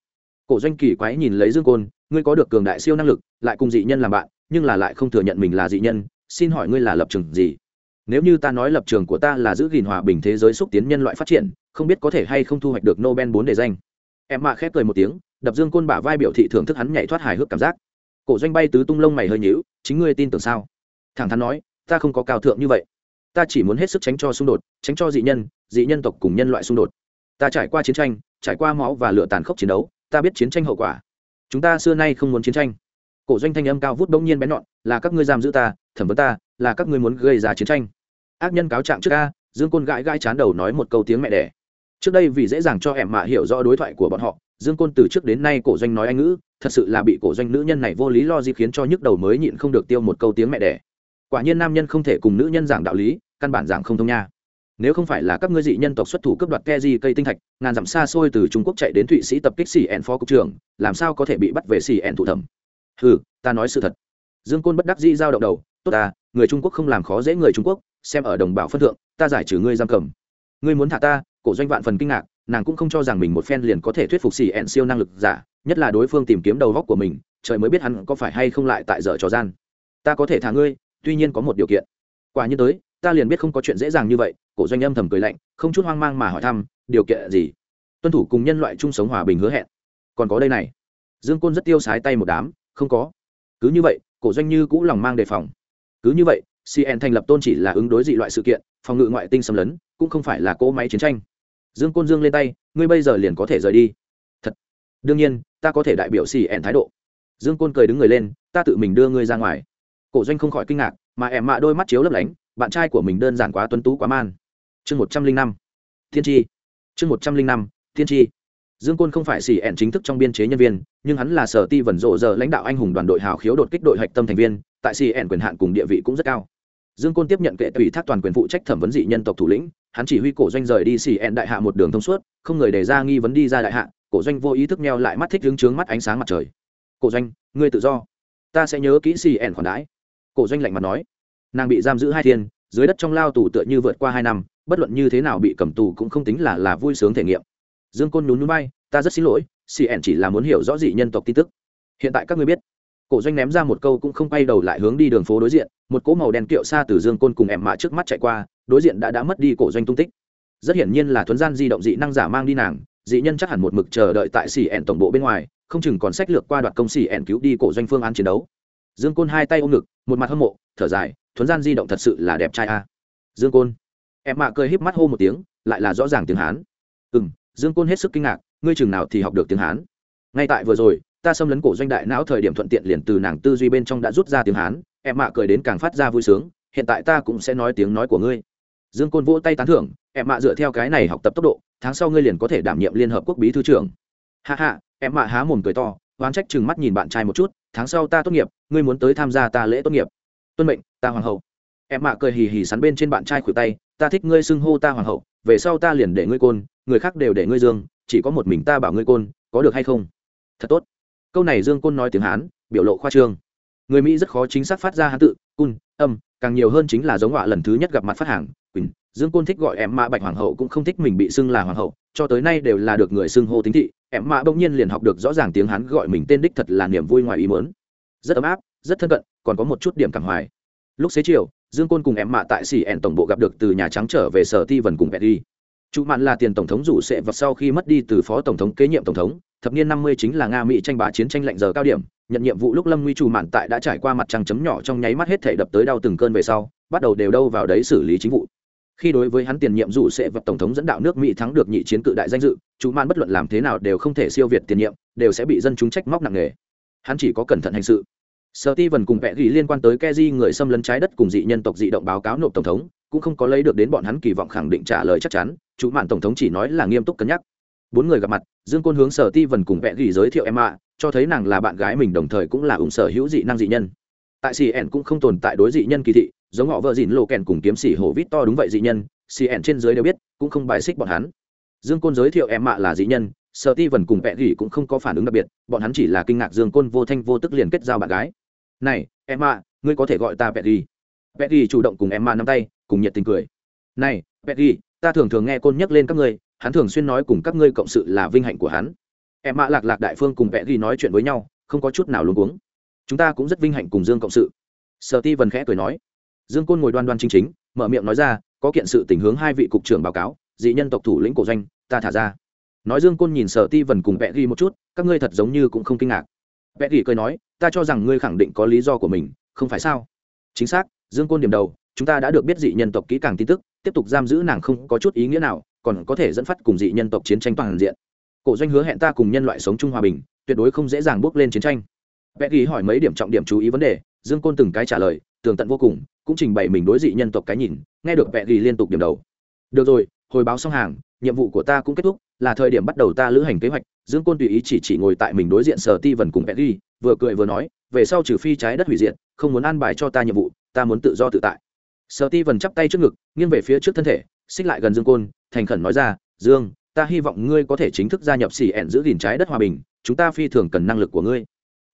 Cổ doanh kỳ quái nhìn lấy dương côn, ngươi có được cường đại siêu năng lực, lại cùng dị nhân làm bạn, nhưng là lại không thừa nhận mình là dị nhân, xin hỏi ngươi là lập trường gì? Nếu như ta nói lập trường của ta là giữ gìn hòa bình thế giới xúc tiến nhân loại phát triển, không biết có thể hay không thu hoạch được nobel bốn đề danh. Em mạ khép cười một tiếng, đập dương côn bả vai biểu thị thưởng thức hắn nhảy thoát hài hước cảm giác. Cổ doanh bay tứ tung lông mày hơi nhíu, chính ngươi tin tưởng sao? Thẳng thắn nói, ta không có cao thượng như vậy ta chỉ muốn hết sức tránh cho xung đột, tránh cho dị nhân dị nhân tộc cùng nhân loại xung đột. Ta trải qua chiến tranh, trải qua máu và lửa tàn khốc chiến đấu, ta biết chiến tranh hậu quả. Chúng ta xưa nay không muốn chiến tranh. Cổ doanh thanh âm cao vút bỗng nhiên bén nhọn, là các ngươi giam giữ ta, thẩm vấn ta, là các ngươi muốn gây ra chiến tranh. Ác nhân cáo trạng trước a, dương côn gãi gãi chán đầu nói một câu tiếng mẹ đẻ. Trước đây vì dễ dàng cho em mạ hiểu rõ đối thoại của bọn họ, dương côn từ trước đến nay cổ doanh nói anh ngữ, thật sự là bị cổ doanh nữ nhân này vô lý lo gì khiến cho nhức đầu mới nhịn không được tiêu một câu tiếng mẹ đẻ quả nhiên nam nhân không thể cùng nữ nhân giảng đạo lý, căn bản giảng không thông nha. Nếu không phải là các ngươi dị nhân tộc xuất thủ cấp đoạt ke di cây tinh thạch, ngàn dặm xa xôi từ trung quốc chạy đến thụy sĩ tập kích xì ẹn phó cục trưởng, làm sao có thể bị bắt về xì ẹn thủ thẩm? Ừ ta nói sự thật. Dương côn bất đắc dĩ giao động đầu, tốt ta, người trung quốc không làm khó dễ người trung quốc, xem ở đồng bào phân thượng, ta giải trừ ngươi giam cầm. Ngươi muốn thả ta? Cổ doanh vạn phần kinh ngạc, nàng cũng không cho rằng mình một phen liền có thể thuyết phục xì ẹn siêu năng lực giả, nhất là đối phương tìm kiếm đầu góc của mình, trời mới biết hắn có phải hay không lại tại dở trò gian. Ta có thể thả ngươi tuy nhiên có một điều kiện. Quả nhiên tới, ta liền biết không có chuyện dễ dàng như vậy, cổ doanh âm thầm cười lạnh, không chút hoang mang mà hỏi thăm, điều kiện gì? Tuân thủ cùng nhân loại chung sống hòa bình hứa hẹn. Còn có đây này. Dương côn rất tiêu sái tay một đám, không có. Cứ như vậy, cổ doanh như cũ lòng mang đề phòng. Cứ như vậy cn thành lập tôn chỉ là ứng đối dị loại sự kiện, phòng ngự ngoại tinh xâm lấn, cũng không phải là cỗ máy chiến tranh. Dương côn dương lên tay, ngươi bây giờ liền có thể rời đi. Thật. Đương nhiên, ta có thể đại biểu cn thái độ. Dương côn cười đứng người lên, ta tự mình đưa ngươi ra ngoài cổ doanh không khỏi kinh ngạc, mà em mạ đôi mắt chiếu lấp lánh, bạn trai của mình đơn giản quá tuấn tú quá man. Chương một trăm linh năm, thiên tri chương một trăm linh năm, thiên tri dương côn không phải xỉ ẻn chính thức trong biên chế nhân viên, nhưng hắn là sở ti vẩn rộ giờ lãnh đạo anh hùng đoàn đội hào khiếu đột kích đội hạch tâm thành viên, tại xỉ ẻn quyền hạn cùng địa vị cũng rất cao. Dương côn tiếp nhận kệ tùy thác toàn quyền phụ trách thẩm vấn dị nhân tộc thủ lĩnh, hắn chỉ huy cổ doanh rời đi xỉ ẻn đại hạ một đường thông suốt, không người đề ra nghi vấn đi ra đại hạ, cổ doanh vô ý thức neo lại mắt thích hướng trướng mắt ánh sáng mặt trời. Cổ doanh, ngươi tự do. Ta sẽ nhớ kỹ xỉ ẻn khoản đãi cổ doanh lạnh mặt nói, nàng bị giam giữ hai thiên, dưới đất trong lao tù tựa như vượt qua hai năm, bất luận như thế nào bị cầm tù cũng không tính là là vui sướng thể nghiệm. Dương côn nhún núi bay ta rất xin lỗi cn chỉ là muốn hiểu rõ dị nhân tộc tin tức. Hiện tại các ngươi biết. Cổ doanh ném ra một câu cũng không quay đầu lại hướng đi đường phố đối diện, một cỗ màu đen kiệu xa từ dương côn cùng em mạ trước mắt chạy qua, đối diện đã đã mất đi cổ doanh tung tích. Rất hiển nhiên là thuấn gian di động dị năng giả mang đi nàng, dị nhân chắc hẳn một mực chờ đợi tại xì ẻn tổng bộ bên ngoài, không chừng còn sách lược qua đoạt công xì ẻn cứu đi cổ doanh phương án chiến đấu dương côn hai tay ôm ngực, một mặt hâm mộ, thở dài, thuấn gian di động thật sự là đẹp trai a. Dương côn. Em mạ cười híp mắt hô một tiếng, lại là rõ ràng tiếng hán. Ừ m dương côn hết sức kinh ngạc, ngươi chừng nào thì học được tiếng hán? Ngay tại vừa rồi, ta xâm lấn cổ doanh đại não thời điểm thuận tiện liền từ nàng tư duy bên trong đã rút ra tiếng hán, em mạ cười đến càng phát ra vui sướng, hiện tại ta cũng sẽ nói tiếng nói của ngươi. Dương côn vỗ tay tán thưởng, em mạ dựa theo cái này học tập tốc độ, tháng sau ngươi liền có thể đảm nhiệm liên hợp quốc bí thư trưởng. Hạ hạ em mạ há mồm cười to, oán trách chừng mắt nhìn bạn trai một chút tháng sau ta tốt nghiệp, ngươi muốn tới tham gia ta lễ tốt nghiệp. Tuân mệnh, ta hoàng hậu. Em mạ cười hì hì sắn bên trên bạn trai khuỷu tay, ta thích ngươi xưng hô ta hoàng hậu, về sau ta liền để ngươi côn, người khác đều để ngươi dương, chỉ có một mình ta bảo ngươi côn, có được hay không? Thật tốt. Câu này dương côn nói tiếng hán, biểu lộ khoa trương. Người mỹ rất khó chính xác phát ra hán tự cun âm, càng nhiều hơn chính là giống họa lần thứ nhất gặp mặt phát hàng, quỳnh dương côn thích gọi em mã bạch hoàng hậu cũng không thích mình bị xưng là hoàng hậu, cho tới nay đều là được người xưng hô tính thị. Em mã bỗng nhiên liền học được rõ ràng tiếng hán gọi mình tên đích thật là niềm vui ngoài ý mớn rất ấm áp, rất thân cận, còn có một chút điểm cảm hoài. Lúc xế chiều, dương côn cùng em mạ tại xỉ ẻn tổng bộ gặp được từ nhà trắng trở về sở ti vần cùng vẹt đi. Trụ mạn là tiền tổng thống rủ sẽ vật sau khi mất đi từ phó tổng thống kế nhiệm tổng thống, thập niên năm mươi chính là nga mỹ tranh bá chiến tranh lạnh giờ cao điểm, nhận nhiệm vụ lúc lâm nguy trù mạn tại đã trải qua mặt trăng chấm nhỏ trong nháy mắt hết thể đập tới đau từng cơn về sau, bắt đầu đều đâu vào đấy xử lý chính vụ khi đối với hắn tiền nhiệm dù sẽ vật tổng thống dẫn đạo nước mỹ thắng được nhị chiến cự đại danh dự, chú man bất luận làm thế nào đều không thể siêu việt tiền nhiệm, đều sẽ bị dân chúng trách móc nặng nề. Hắn chỉ có cẩn thận hành sự. Sở ti vần cùng vẽ ghi liên quan tới keji người xâm lấn trái đất cùng dị nhân tộc dị động báo cáo nộp tổng thống, cũng không có lấy được đến bọn hắn kỳ vọng khẳng định trả lời chắc chắn chủ mạn tổng thống chỉ nói là nghiêm túc cân nhắc. Bốn người gặp mặt, dương côn hướng sở ti vần cùng vẽ ghi giới thiệu em ạ cho thấy nàng là bạn gái mình đồng thời cũng là ủng sở hữu dị năng dị nhân. Tại cn cũng không tồn tại đối dị nhân kỳ thị giống họ vợ dìn lộ kèn cùng kiếm sĩ hổ vít to đúng vậy dị nhân cn trên dưới đều biết, cũng không bài xích bọn hắn. Dương côn giới thiệu em mạ là dị nhân sợ ti vần cùng vẹ gỉ cũng không có phản ứng đặc biệt, bọn hắn chỉ là kinh ngạc dương côn vô thanh vô tức liền kết giao bạn gái. Này, em mạ, ngươi có thể gọi ta vẹ gỉ vẹ gỉ chủ động cùng em mạ nắm tay, cùng nhiệt tình cười. Này vẹ gỉ ta thường thường nghe côn nhắc lên các ngươi, hắn thường xuyên nói cùng các ngươi cộng sự là vinh hạnh của hắn. Em mạ lạc lạc đại phương cùng vẹ gỉ nói chuyện với nhau, không có chút nào luống cuống. Chúng ta cũng rất vinh hạnh cùng dương cộng sự. Sợ ti vần khẽ cười nói dương côn ngồi đoan đoan chính chính, mở miệng nói ra, có kiện sự tình hướng hai vị cục trưởng báo cáo, dị nhân tộc thủ lĩnh cổ doanh, ta thả ra. Nói dương côn nhìn sở ti vần cùng vẽ ghi một chút, các ngươi thật giống như cũng không kinh ngạc. Vẽ ghi cười nói, ta cho rằng ngươi khẳng định có lý do của mình, không phải sao? Chính xác, dương côn điểm đầu, chúng ta đã được biết dị nhân tộc kỹ càng tin tức, tiếp tục giam giữ nàng không có chút ý nghĩa nào, còn có thể dẫn phát cùng dị nhân tộc chiến tranh toàn diện. Cổ doanh hứa hẹn ta cùng nhân loại sống chung hòa bình, tuyệt đối không dễ dàng bước lên chiến tranh. Vẽ ghi hỏi mấy điểm trọng điểm chú ý vấn đề, dương côn từng cái trả lời, tường tận vô cùng cũng trình bày mình đối dị nhân tộc cái nhìn, nghe được vẹ ghi liên tục điểm đầu. Được rồi, hồi báo xong hàng, nhiệm vụ của ta cũng kết thúc, là thời điểm bắt đầu ta lữ hành kế hoạch, dương côn tùy ý chỉ chỉ ngồi tại mình đối diện sở ti vần cùng vẹ ghi, vừa cười vừa nói, về sau trừ phi trái đất hủy diệt, không muốn an bài cho ta nhiệm vụ, ta muốn tự do tự tại. Sở ti vần chắp tay trước ngực, nghiêng về phía trước thân thể, xích lại gần dương côn, thành khẩn nói ra, dương, ta hy vọng ngươi có thể chính thức gia nhập xỉ ẹn giữ gìn trái đất hòa bình, chúng ta phi thường cần năng lực của ngươi.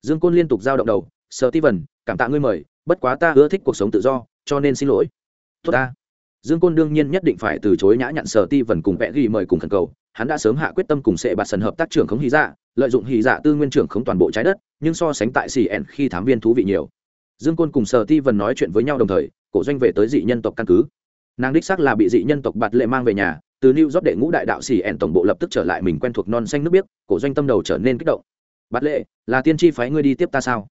Dương côn liên tục giao động đầu, sở ti vần cảm tạ ngươi mời bất quá ta ưa thích cuộc sống tự do, cho nên xin lỗi. Tốt ta. Dương côn đương nhiên nhất định phải từ chối nhã nhặn sở ti vần cùng vẽ ghi mời cùng khẩn cầu. Hắn đã sớm hạ quyết tâm cùng sệ bạt sần hợp tác trưởng khống hy dạ lợi dụng hy dạ tư nguyên trưởng khống toàn bộ trái đất, nhưng so sánh tại cn khi thám viên thú vị nhiều. Dương côn cùng sở ti vần nói chuyện với nhau đồng thời, cổ doanh về tới dị nhân tộc căn cứ. Nàng đích xác là bị dị nhân tộc bạt lệ mang về nhà, từ new job đệ ngũ đại đạo xì ẻn tổng bộ lập tức trở lại mình quen thuộc non xanh nước biếc, cổ doanh tâm đầu trở nên kích động. Bạt lệ, là tiên tri phái ngươi đi tiếp ta sao?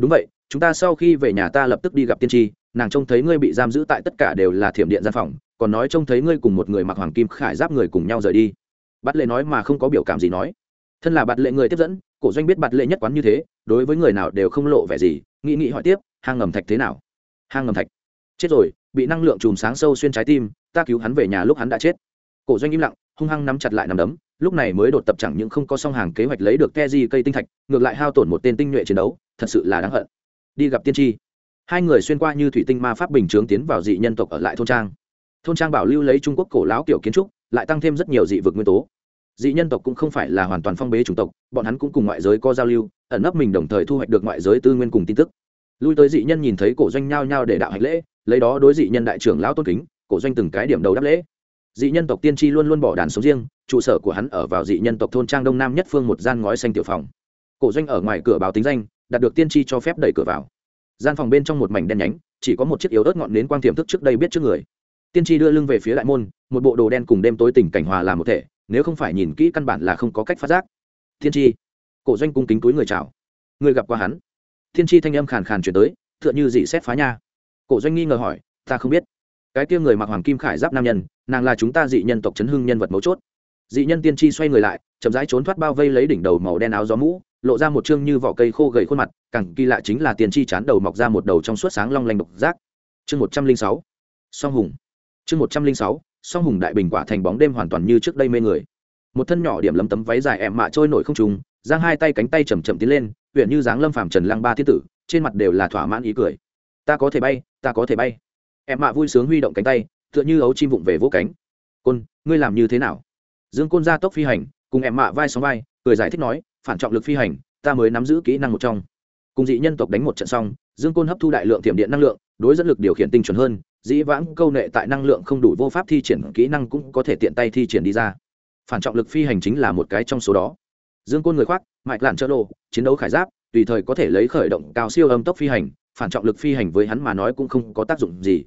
Đúng vậy, chúng ta sau khi về nhà ta lập tức đi gặp tiên tri, nàng trông thấy ngươi bị giam giữ tại tất cả đều là thiểm điện gian phòng, còn nói trông thấy ngươi cùng một người mặc hoàng kim khải giáp người cùng nhau rời đi. Bắt lệ nói mà không có biểu cảm gì nói. Thân là bạt lệ người tiếp dẫn, cổ doanh biết bạt lệ nhất quán như thế, đối với người nào đều không lộ vẻ gì, nghĩ nghĩ hỏi tiếp, hang ngầm thạch thế nào? Hang ngầm thạch. Chết rồi, bị năng lượng chùm sáng sâu xuyên trái tim, ta cứu hắn về nhà lúc hắn đã chết. Cổ doanh im lặng, hung hăng nắm chặt lại nằm đấm, lúc này mới đột tập chẳng những không có song hàng kế hoạch lấy được ke di cây tinh thạch, ngược lại hao tổn một tên tinh nhuệ chiến đấu thật sự là đáng hận. Đi gặp tiên tri. Hai người xuyên qua như thủy tinh ma pháp bình chướng tiến vào dị nhân tộc ở lại thôn trang. Thôn trang bảo lưu lấy trung quốc cổ láo kiểu kiến trúc, lại tăng thêm rất nhiều dị vực nguyên tố. Dị nhân tộc cũng không phải là hoàn toàn phong bế chủng tộc, bọn hắn cũng cùng ngoại giới có giao lưu, ẩn nấp mình đồng thời thu hoạch được ngoại giới tư nguyên cùng tin tức. Lui tới dị nhân nhìn thấy cổ doanh nhao nhao để đạo hạnh lễ, lấy đó đối dị nhân đại trưởng lão tôn kính, cổ doanh từng cái điểm đầu đáp lễ. Dị nhân tộc tiên tri luôn luôn bỏ đàn sống riêng, trụ sở của hắn ở vào dị nhân tộc thôn trang đông nam nhất phương một gian ngói xanh tiểu phòng. Cổ doanh ở ngoài cửa báo tính danh đạt được tiên tri cho phép đẩy cửa vào. Gian phòng bên trong một mảnh đen nhánh, chỉ có một chiếc yếu ớt ngọn nến quang tiềm thức trước đây biết trước người. Tiên tri đưa lưng về phía đại môn, một bộ đồ đen cùng đêm tối tình cảnh hòa làm một thể, nếu không phải nhìn kỹ căn bản là không có cách phát giác. Tiên tri, cổ doanh cung kính túi người chào. Người gặp qua hắn. Tiên tri thanh âm khàn khàn chuyển tới, tựa như dị xét phá nha. Cổ doanh nghi ngờ hỏi, ta không biết. Cái kia người mặc hoàng kim khải giáp nam nhân, nàng là chúng ta dị nhân tộc chấn hưng nhân vật mấu chốt. Dị nhân tiên tri xoay người lại, chậm rãi trốn thoát bao vây lấy đỉnh đầu màu đen áo gió mũ lộ ra một chương như vỏ cây khô gầy khuôn mặt, càng kỳ lạ chính là tiền chi chán đầu mọc ra một đầu trong suốt sáng long lanh độc giác. Chương một trăm linh sáu, song hùng. Chương một trăm linh sáu, song hùng đại bình quả thành bóng đêm hoàn toàn như trước đây mê người. Một thân nhỏ điểm lấm tấm váy dài em mạ trôi nổi không trùng, giang hai tay cánh tay chầm chậm tiến lên huyện như dáng lâm phàm trần lăng ba thiên tử, trên mặt đều là thỏa mãn ý cười. Ta có thể bay, ta có thể bay. Em mạ vui sướng huy động cánh tay, tựa như ấu chim vụng về vỗ cánh. Côn, ngươi làm như thế nào? Dương côn ra tốc phi hành, cùng em mạ vai sóng vai, cười giải thích nói phản trọng lực phi hành, ta mới nắm giữ kỹ năng một trong. Cùng dị nhân tộc đánh một trận xong, dương côn hấp thu đại lượng tiềm điện năng lượng, đối dẫn lực điều khiển tinh chuẩn hơn, dĩ vãng câu nệ tại năng lượng không đủ vô pháp thi triển, kỹ năng cũng có thể tiện tay thi triển đi ra. Phản trọng lực phi hành chính là một cái trong số đó. Dương côn người khoác, mạch lạn trợ lộ, chiến đấu khải giáp, tùy thời có thể lấy khởi động cao siêu âm tốc phi hành, phản trọng lực phi hành với hắn mà nói cũng không có tác dụng gì.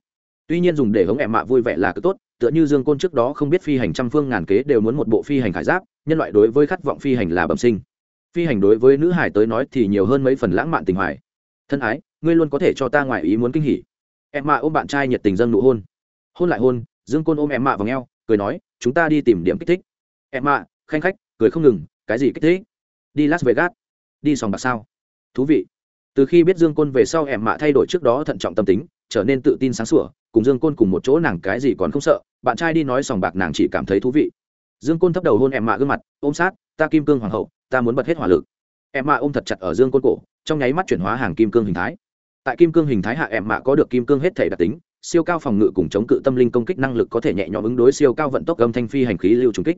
Tuy nhiên dùng để hống em mạ vui vẻ là cứ tốt, tựa như dương côn trước đó không biết phi hành trăm phương ngàn kế đều muốn một bộ phi hành khải giáp, nhân loại đối với khát vọng phi hành là bẩm sinh phi hành đối với nữ hải tới nói thì nhiều hơn mấy phần lãng mạn tình hoài. Thân ái, ngươi luôn có thể cho ta ngoài ý muốn kinh hỉ. Em mạ ôm bạn trai nhiệt tình dâng nụ hôn. Hôn lại hôn, dương côn ôm em mạ vào ngheo, cười nói, chúng ta đi tìm điểm kích thích. Em mạ khanh khách, cười không ngừng, cái gì kích thích? Đi las vegas. Đi sòng bạc sao? Thú vị. Từ khi biết dương côn về sau, em mạ thay đổi trước đó thận trọng tâm tính, trở nên tự tin sáng sủa, cùng dương côn cùng một chỗ nàng cái gì còn không sợ, bạn trai đi nói sòng bạc nàng chỉ cảm thấy thú vị. Dương côn thấp đầu hôn em mạ gương mặt, ôm sát, ta kim cương hoàng hậu ta muốn bật hết hỏa lực. Em mạ ôm thật chặt ở dương côn cổ, trong nháy mắt chuyển hóa hàng kim cương hình thái. Tại kim cương hình thái hạ em mạ có được kim cương hết thể đặc tính, siêu cao phòng ngự cùng chống cự tâm linh công kích năng lực có thể nhẹ nhõm ứng đối siêu cao vận tốc âm thanh phi hành khí lưu trùng kích.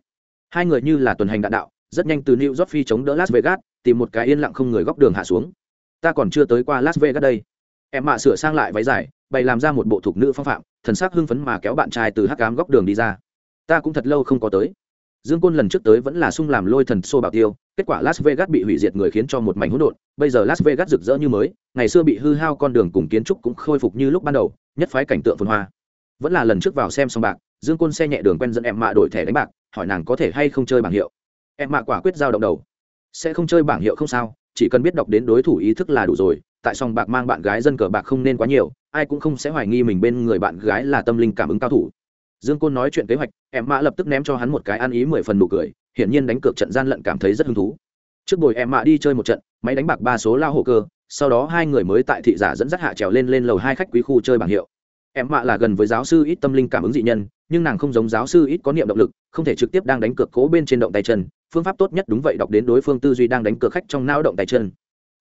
Hai người như là tuần hành đạn đạo, rất nhanh từ new york phi chống đỡ las vegas, tìm một cái yên lặng không người góc đường hạ xuống. Ta còn chưa tới qua las vegas đây. Em mạ sửa sang lại váy dài, bày làm ra một bộ thục nữ phong phạm, thần sắc hưng phấn mà kéo bạn trai từ hắc cám góc đường đi ra. Ta cũng thật lâu không có tới dương côn lần trước tới vẫn là sung làm lôi thần xô bảo tiêu, kết quả las vegas bị hủy diệt người khiến cho một mảnh hỗn độn, bây giờ las vegas rực rỡ như mới, ngày xưa bị hư hao con đường cùng kiến trúc cũng khôi phục như lúc ban đầu, nhất phái cảnh tượng phồn hoa. Vẫn là lần trước vào xem xong bạc, dương côn xe nhẹ đường quen dẫn em mạ đổi thẻ đánh bạc, hỏi nàng có thể hay không chơi bảng hiệu. Em mạ quả quyết giao động đầu. Sẽ không chơi bảng hiệu không sao, chỉ cần biết đọc đến đối thủ ý thức là đủ rồi, tại sòng bạc mang bạn gái dân cờ bạc không nên quá nhiều, ai cũng không sẽ hoài nghi mình bên người bạn gái là tâm linh cảm ứng cao thủ dương côn nói chuyện kế hoạch, em mạ lập tức ném cho hắn một cái ăn ý mười phần nụ cười, hiển nhiên đánh cược trận gian lận cảm thấy rất hứng thú. Trước bồi em mạ đi chơi một trận, máy đánh bạc ba số lao hồ cơ, sau đó hai người mới tại thị giả dẫn dắt hạ trèo lên lên lầu hai khách quý khu chơi bảng hiệu. Em mạ là gần với giáo sư ít tâm linh cảm ứng dị nhân, nhưng nàng không giống giáo sư ít có niệm động lực, không thể trực tiếp đang đánh cược cố bên trên động tay chân, phương pháp tốt nhất đúng vậy đọc đến đối phương tư duy đang đánh cược khách trong não động tay chân.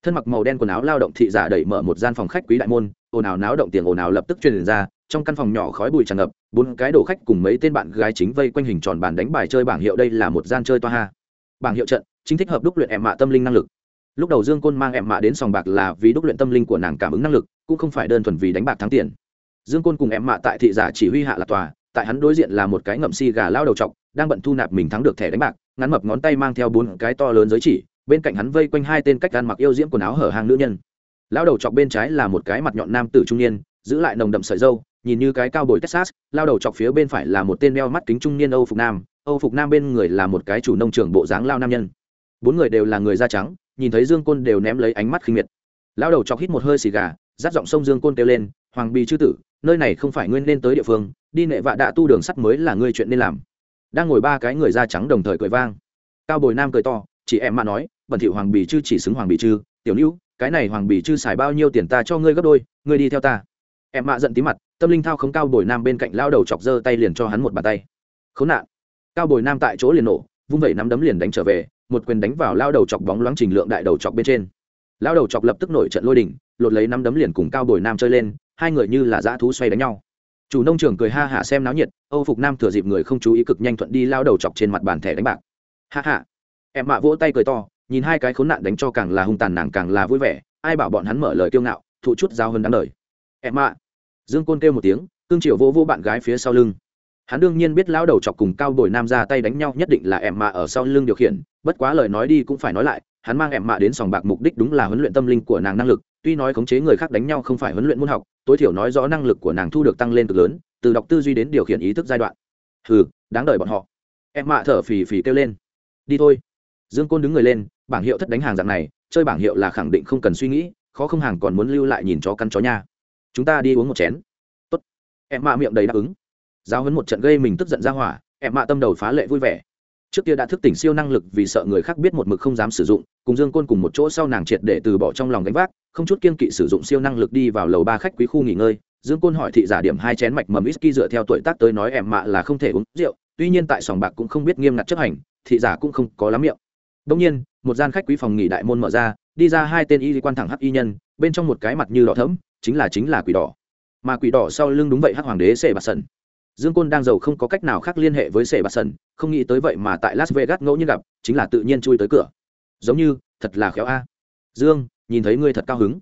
Thân mặc màu đen quần áo lao động thị giả đẩy mở một gian phòng khách quý đại môn, ồn ào náo động tiền ồn ào lập tức truyền ra trong căn phòng nhỏ khói bụi tràn ngập, bốn cái đồ khách cùng mấy tên bạn gái chính vây quanh hình tròn bàn đánh bài chơi bảng hiệu đây là một gian chơi toa ha. Bảng hiệu trận, chính thích hợp đúc luyện em mạ tâm linh năng lực. Lúc đầu dương côn mang em mạ đến sòng bạc là vì đúc luyện tâm linh của nàng cảm ứng năng lực, cũng không phải đơn thuần vì đánh bạc thắng tiền. Dương côn cùng em mạ tại thị giả chỉ huy hạ là tòa, tại hắn đối diện là một cái ngậm si gà lao đầu t đang bận thu nạp mình thắng được thẻ đánh bạc, ngắn mập ngón tay mang theo bốn cái to lớn giới chỉ, bên cạnh hắn vây quanh hai tên cách gan mặc yêu diễm quần áo hở hàng nữ nhân. Lao đầu chọc bên trái là một cái mặt nhọn nam tử trung niên giữ lại nồng đậm sợi dâu, nhìn như cái cao bồi texas lao đầu chọc phía bên phải là một tên đeo mắt kính trung niên âu phục nam. Âu phục nam bên người là một cái chủ nông trường bộ dáng lao nam nhân. Bốn người đều là người da trắng, nhìn thấy dương côn đều ném lấy ánh mắt khinh miệt. Lao đầu chọc hít một hơi xì gà dắt giọng sông dương côn kêu lên, hoàng bì chư tử, nơi này không phải ngươi nên tới địa phương, đi nệ vạ đạ tu đường sắt mới là ngươi chuyện nên làm. Đang ngồi ba cái người da trắng đồng thời cười vang. Cao bồi nam cười to, chị em mà nói, bẩn thiệu hoàng bì chư chỉ xứng hoàng bì chư, tiểu nữ cái này hoàng bì chư xài bao nhiêu tiền ta cho ngươi gấp đôi, ngươi đi theo ta em mạ giận tí mặt, tâm linh thao không cao bồi nam bên cạnh lao đầu chọc giơ tay liền cho hắn một bàn tay. Khốn nạn. Cao bồi nam tại chỗ liền nổ, vung vẩy nắm đấm liền đánh trở về, một quyền đánh vào lao đầu chọc bóng loáng trình lượng đại đầu chọc bên trên. Lao đầu chọc lập tức nổi trận lôi đỉnh lột lấy nắm đấm liền cùng cao bồi nam chơi lên, hai người như là dã thú xoay đánh nhau. Chủ nông trường cười ha hả xem náo nhiệt, âu phục nam thừa dịp người không chú ý cực nhanh thuận đi lao đầu chọc trên mặt bàn thẻ đánh bạc. Ha ha. Em mạ vỗ tay cười to, nhìn hai cái khốn nạn đánh cho càng là hung tàn nàng càng là vui vẻ, ai bảo bọn hắn mở lời kiêu ngạo, thụ chút giao hơn đáng lời em mạ dương côn kêu một tiếng, cương triều vô vô bạn gái phía sau lưng. Hắn đương nhiên biết lão đầu chọc cùng cao bồi nam ra tay đánh nhau nhất định là em mạ ở sau lưng điều khiển, bất quá lời nói đi cũng phải nói lại, hắn mang em mạ đến sòng bạc mục đích đúng là huấn luyện tâm linh của nàng năng lực, tuy nói khống chế người khác đánh nhau không phải huấn luyện môn học, tối thiểu nói rõ năng lực của nàng thu được tăng lên cực lớn, từ đọc tư duy đến điều khiển ý thức giai đoạn. Hừ, đáng đợi bọn họ. Em mạ thở phì phì kêu lên. Đi thôi. Dương côn đứng người lên, bảng hiệu thất đánh hàng dạng này, chơi bảng hiệu là khẳng định không cần suy nghĩ, khó không hàng còn muốn lưu lại nhìn chó căn chó nha chúng ta đi uống một chén. Tốt. Em mạ miệng đầy đáp ứng. Giao hấn một trận gây mình tức giận ra hỏa, em mạ tâm đầu phá lệ vui vẻ. Trước kia đã thức tỉnh siêu năng lực vì sợ người khác biết một mực không dám sử dụng, cùng dương côn cùng một chỗ sau nàng triệt để từ bỏ trong lòng gánh vác, không chút kiên kỵ sử dụng siêu năng lực đi vào lầu ba khách quý khu nghỉ ngơi. Dương côn hỏi thị giả điểm hai chén mạch mầm whisky dựa theo tuổi tác tới nói em mạ là không thể uống rượu, tuy nhiên tại sòng bạc cũng không biết nghiêm ngặt chấp hành, thị giả cũng không có lắm miệng. Đông nhiên, một gian khách quý phòng nghỉ đại môn mở ra, đi ra hai tên y quan thẳng hắc y nhân, bên trong một cái mặt như đỏ thẫm chính là chính là quỷ đỏ. Mà quỷ đỏ sau lưng đúng vậy hắc hoàng đế sệ bạt sần. Dương côn đang giàu không có cách nào khác liên hệ với sệ bạt sần, không nghĩ tới vậy mà tại las vegas ngẫu nhiên gặp, chính là tự nhiên chui tới cửa. Giống như, thật là khéo a. Dương, nhìn thấy ngươi thật cao hứng.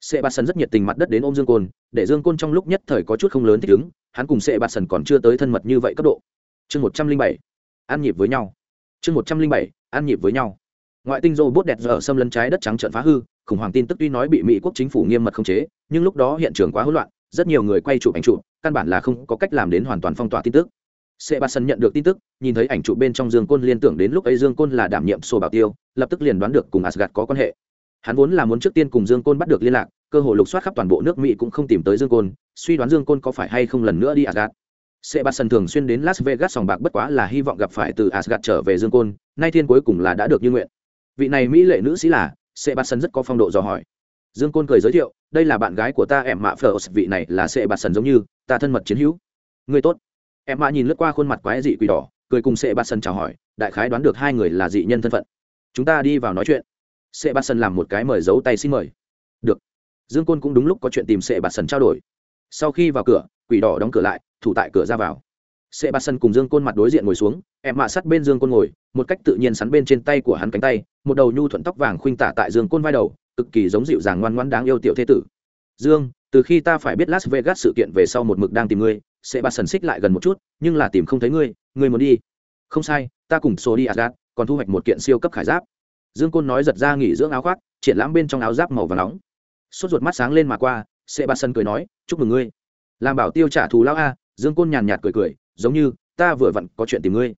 Sệ bạt sần rất nhiệt tình mặt đất đến ôm dương côn, để dương côn trong lúc nhất thời có chút không lớn thích ứng, hắn cùng sệ bạt sần còn chưa tới thân mật như vậy cấp độ. Chương một trăm linh bảy, ăn nhịp với nhau. Chương một trăm linh bảy, ăn nhịp với nhau. Ngoại tinh rô bốt đẹp giờ xâm lấn trái đất trắng trợn phá hư khủng hoảng tin tức tuy nói bị mỹ quốc chính phủ nghiêm mật khống chế nhưng lúc đó hiện trường quá hỗn loạn rất nhiều người quay chụp ảnh chụp căn bản là không có cách làm đến hoàn toàn phong tỏa tin tức Sệ ba Sân nhận được tin tức, nhìn thấy ảnh chụp bên trong Dương Côn liên tưởng đến lúc ấy Dương Côn là đảm nhiệm sổ bảo tiêu, lập tức liền đoán được cùng Asgard có quan hệ. Hắn vốn là muốn trước tiên cùng Dương Côn bắt được liên lạc, cơ hội lục soát khắp toàn bộ nước Mỹ cũng không tìm tới Dương Côn, suy đoán Dương Côn có phải hay không lần nữa đi Asgard. Sệ ba Sân thường xuyên đến Las Vegas sòng bạc bất quá là hy vọng gặp phải từ Asgard trở về Dương Côn, nay thiên cuối cùng là đã được như nguyện. Vị này mỹ lệ nữ sĩ là, Sệ Bạt Sân rất có phong độ dò hỏi. Dương Côn cười giới thiệu, đây là bạn gái của ta em mạ Phở. vị này là Sệ Bạt Sân giống như, ta thân mật chiến hữu. Người tốt em mạ nhìn lướt qua khuôn mặt quái dị quỷ đỏ cười cùng sệ bát sân chào hỏi đại khái đoán được hai người là dị nhân thân phận chúng ta đi vào nói chuyện sệ bát sân làm một cái mời giấu tay xin mời được dương côn cũng đúng lúc có chuyện tìm sệ bát sân trao đổi sau khi vào cửa quỷ đỏ đóng cửa lại thủ tại cửa ra vào sẽ bát sân cùng dương côn mặt đối diện ngồi xuống, em mạ sát bên dương côn ngồi, một cách tự nhiên sắn bên trên tay của hắn cánh tay, một đầu nhu thuận tóc vàng khuynh tả tại dương côn vai đầu, cực kỳ giống dịu dàng ngoan ngoãn đáng yêu tiểu thế tử. Dương, từ khi ta phải biết las vegas sự kiện về sau một mực đang tìm ngươi sẽ bà sân xích lại gần một chút, nhưng là tìm không thấy ngươi ngươi muốn đi. Không sai, ta cùng số đi asgad còn thu hoạch một kiện siêu cấp khải giáp. Dương côn nói giật ra nghỉ dưỡng áo khoác, triển lãm bên trong áo giáp màu và nóng. Sốt ruột mắt sáng lên mà qua sẽ bà sân cười nói, chúc mừng ngươi. Làm bảo tiêu trả thù lão a. Dương côn nhàn nhạt cười cười giống như ta vừa vặn có chuyện tìm ngươi.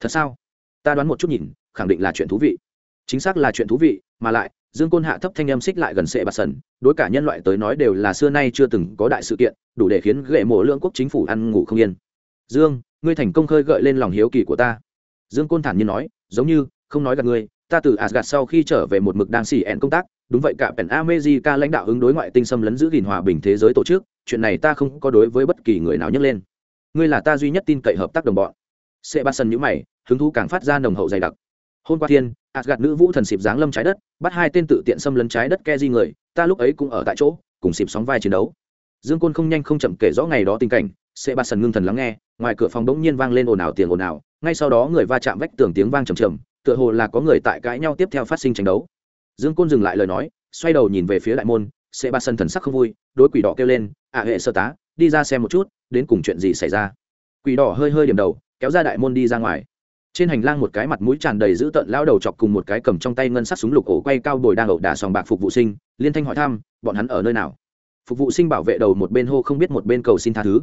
Thật sao? Ta đoán một chút nhìn, khẳng định là chuyện thú vị. Chính xác là chuyện thú vị, mà lại, dương côn hạ thấp thanh âm xích lại gần sệ bạt sần, đối cả nhân loại tới nói đều là xưa nay chưa từng có đại sự kiện, đủ để khiến ghệ mộ lưỡng quốc chính phủ ăn ngủ không yên. Dương, ngươi thành công khơi gợi lên lòng hiếu kỳ của ta. Dương côn thản nhiên nói, giống như, không nói gặp ngươi, ta từ asgad sau khi trở về một mực đang xỉ ẹn công tác, đúng vậy cả pèn amejica lãnh đạo ứng đối ngoại tinh xâm lấn giữ gìn hòa bình thế giới tổ chức, chuyện này ta không có đối với bất kỳ người nào nhắc lên ngươi là ta duy nhất tin cậy hợp tác đồng bọn sệ ba sân nhữ mày hứng thú càng phát ra nồng hậu dày đặc hôm qua thiên gạt nữ vũ thần xịp giáng lâm trái đất, bắt hai tên tự tiện xâm lấn trái đất ke di người, ta lúc ấy cũng ở tại chỗ, cùng xịp sóng vai chiến đấu. Dương Côn không nhanh không chậm kể rõ ngày đó tình cảnh, sẽ ba sân ngưng thần lắng nghe, ngoài cửa phòng bỗng nhiên vang lên ồn ào tiền ồn ào, ngay sau đó người va chạm vách tường tiếng vang trầm trầm, tựa hồ là có người tại cãi nhau tiếp theo phát sinh tranh đấu. Dương Côn dừng lại lời nói, xoay đầu nhìn về phía đại môn, sẽ ba sân thần sắc không vui, đối quỷ đỏ kêu lên, "À hệ sơ tá, đi ra xem một chút, đến cùng chuyện gì xảy ra?" Quỷ đỏ hơi hơi điểm đầu, kéo ra đại môn đi ra ngoài. Trên hành lang một cái mặt mũi tràn đầy dữ tợn lao đầu chọc cùng một cái cầm trong tay ngân sắc súng lục ổ quay cao bồi đang ẩu đả sòng bạc phục vụ sinh liên thanh hỏi thăm bọn hắn ở nơi nào? Phục vụ sinh bảo vệ đầu một bên hô không biết một bên cầu xin tha thứ.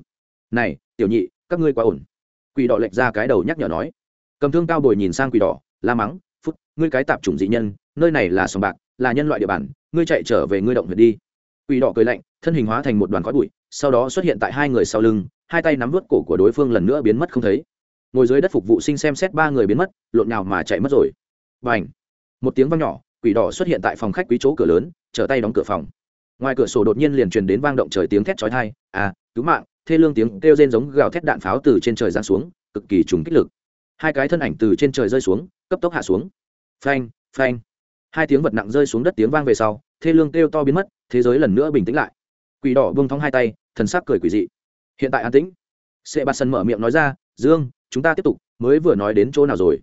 Này tiểu nhị các ngươi quá ổn. Quỷ đỏ lệch ra cái đầu nhắc nhở nói. Cầm thương cao bồi nhìn sang quỷ đỏ la mắng phút ngươi cái tạp chủng dị nhân nơi này là sòng bạc là nhân loại địa bàn ngươi chạy trở về ngươi động huyệt đi. Quỷ đỏ cười lạnh thân hình hóa thành một đoàn khói bụi sau đó xuất hiện tại hai người sau lưng, hai tay nắm vớt cổ của đối phương lần nữa biến mất không thấy. Ngồi dưới đất phục vụ sinh xem xét ba người biến mất, lộn nào mà chạy mất rồi. Và ảnh một tiếng vang nhỏ, quỷ đỏ xuất hiện tại phòng khách quý chỗ cửa lớn trở tay đóng cửa phòng. Ngoài cửa sổ đột nhiên liền truyền đến vang động trời tiếng thét chói tai à cứu mạng! Thê lương tiếng kêu rên giống gào thét đạn pháo từ trên trời giáng xuống, cực kỳ trùng kích lực. Hai cái thân ảnh từ trên trời rơi xuống, cấp tốc hạ xuống. Phanh phanh! Hai tiếng vật nặng rơi xuống đất tiếng vang về sau, thê lương kêu to biến mất, thế giới lần nữa bình tĩnh lại quỷ đỏ buông thong hai tay, thần sắc cười quỷ dị. Hiện tại an tĩnh. Sệ bạt sân mở miệng nói ra, dương, chúng ta tiếp tục, mới vừa nói đến chỗ nào rồi?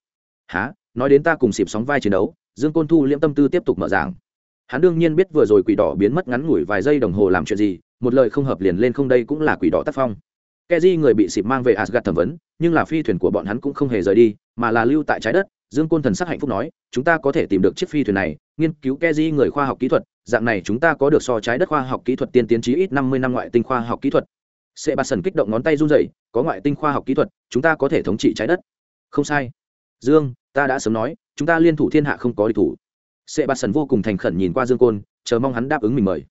Há nói đến ta cùng xịp sóng vai chiến đấu, dương côn thu liễm tâm tư tiếp tục mở giảng. Hắn đương nhiên biết vừa rồi quỷ đỏ biến mất ngắn ngủi vài giây đồng hồ làm chuyện gì, một lời không hợp liền lên không đây cũng là quỷ đỏ tác phong. Ke di người bị xịp mang về asgad thẩm vấn, nhưng là phi thuyền của bọn hắn cũng không hề rời đi, mà là lưu tại trái đất. Dương côn thần sắc hạnh phúc nói, chúng ta có thể tìm được chiếc phi thuyền này, nghiên cứu ke di người khoa học kỹ thuật dạng này chúng ta có được so trái đất khoa học kỹ thuật tiên tiến trí ít năm mươi năm ngoại tinh khoa học kỹ thuật sẽ bà Sần kích động ngón tay run rẩy, có ngoại tinh khoa học kỹ thuật, chúng ta có thể thống trị trái đất. Không sai. Dương, ta đã sớm nói, chúng ta liên thủ thiên hạ không có địch thủ. Sệ bà Sần vô cùng thành khẩn nhìn qua Dương Côn, chờ mong hắn đáp ứng mình mời.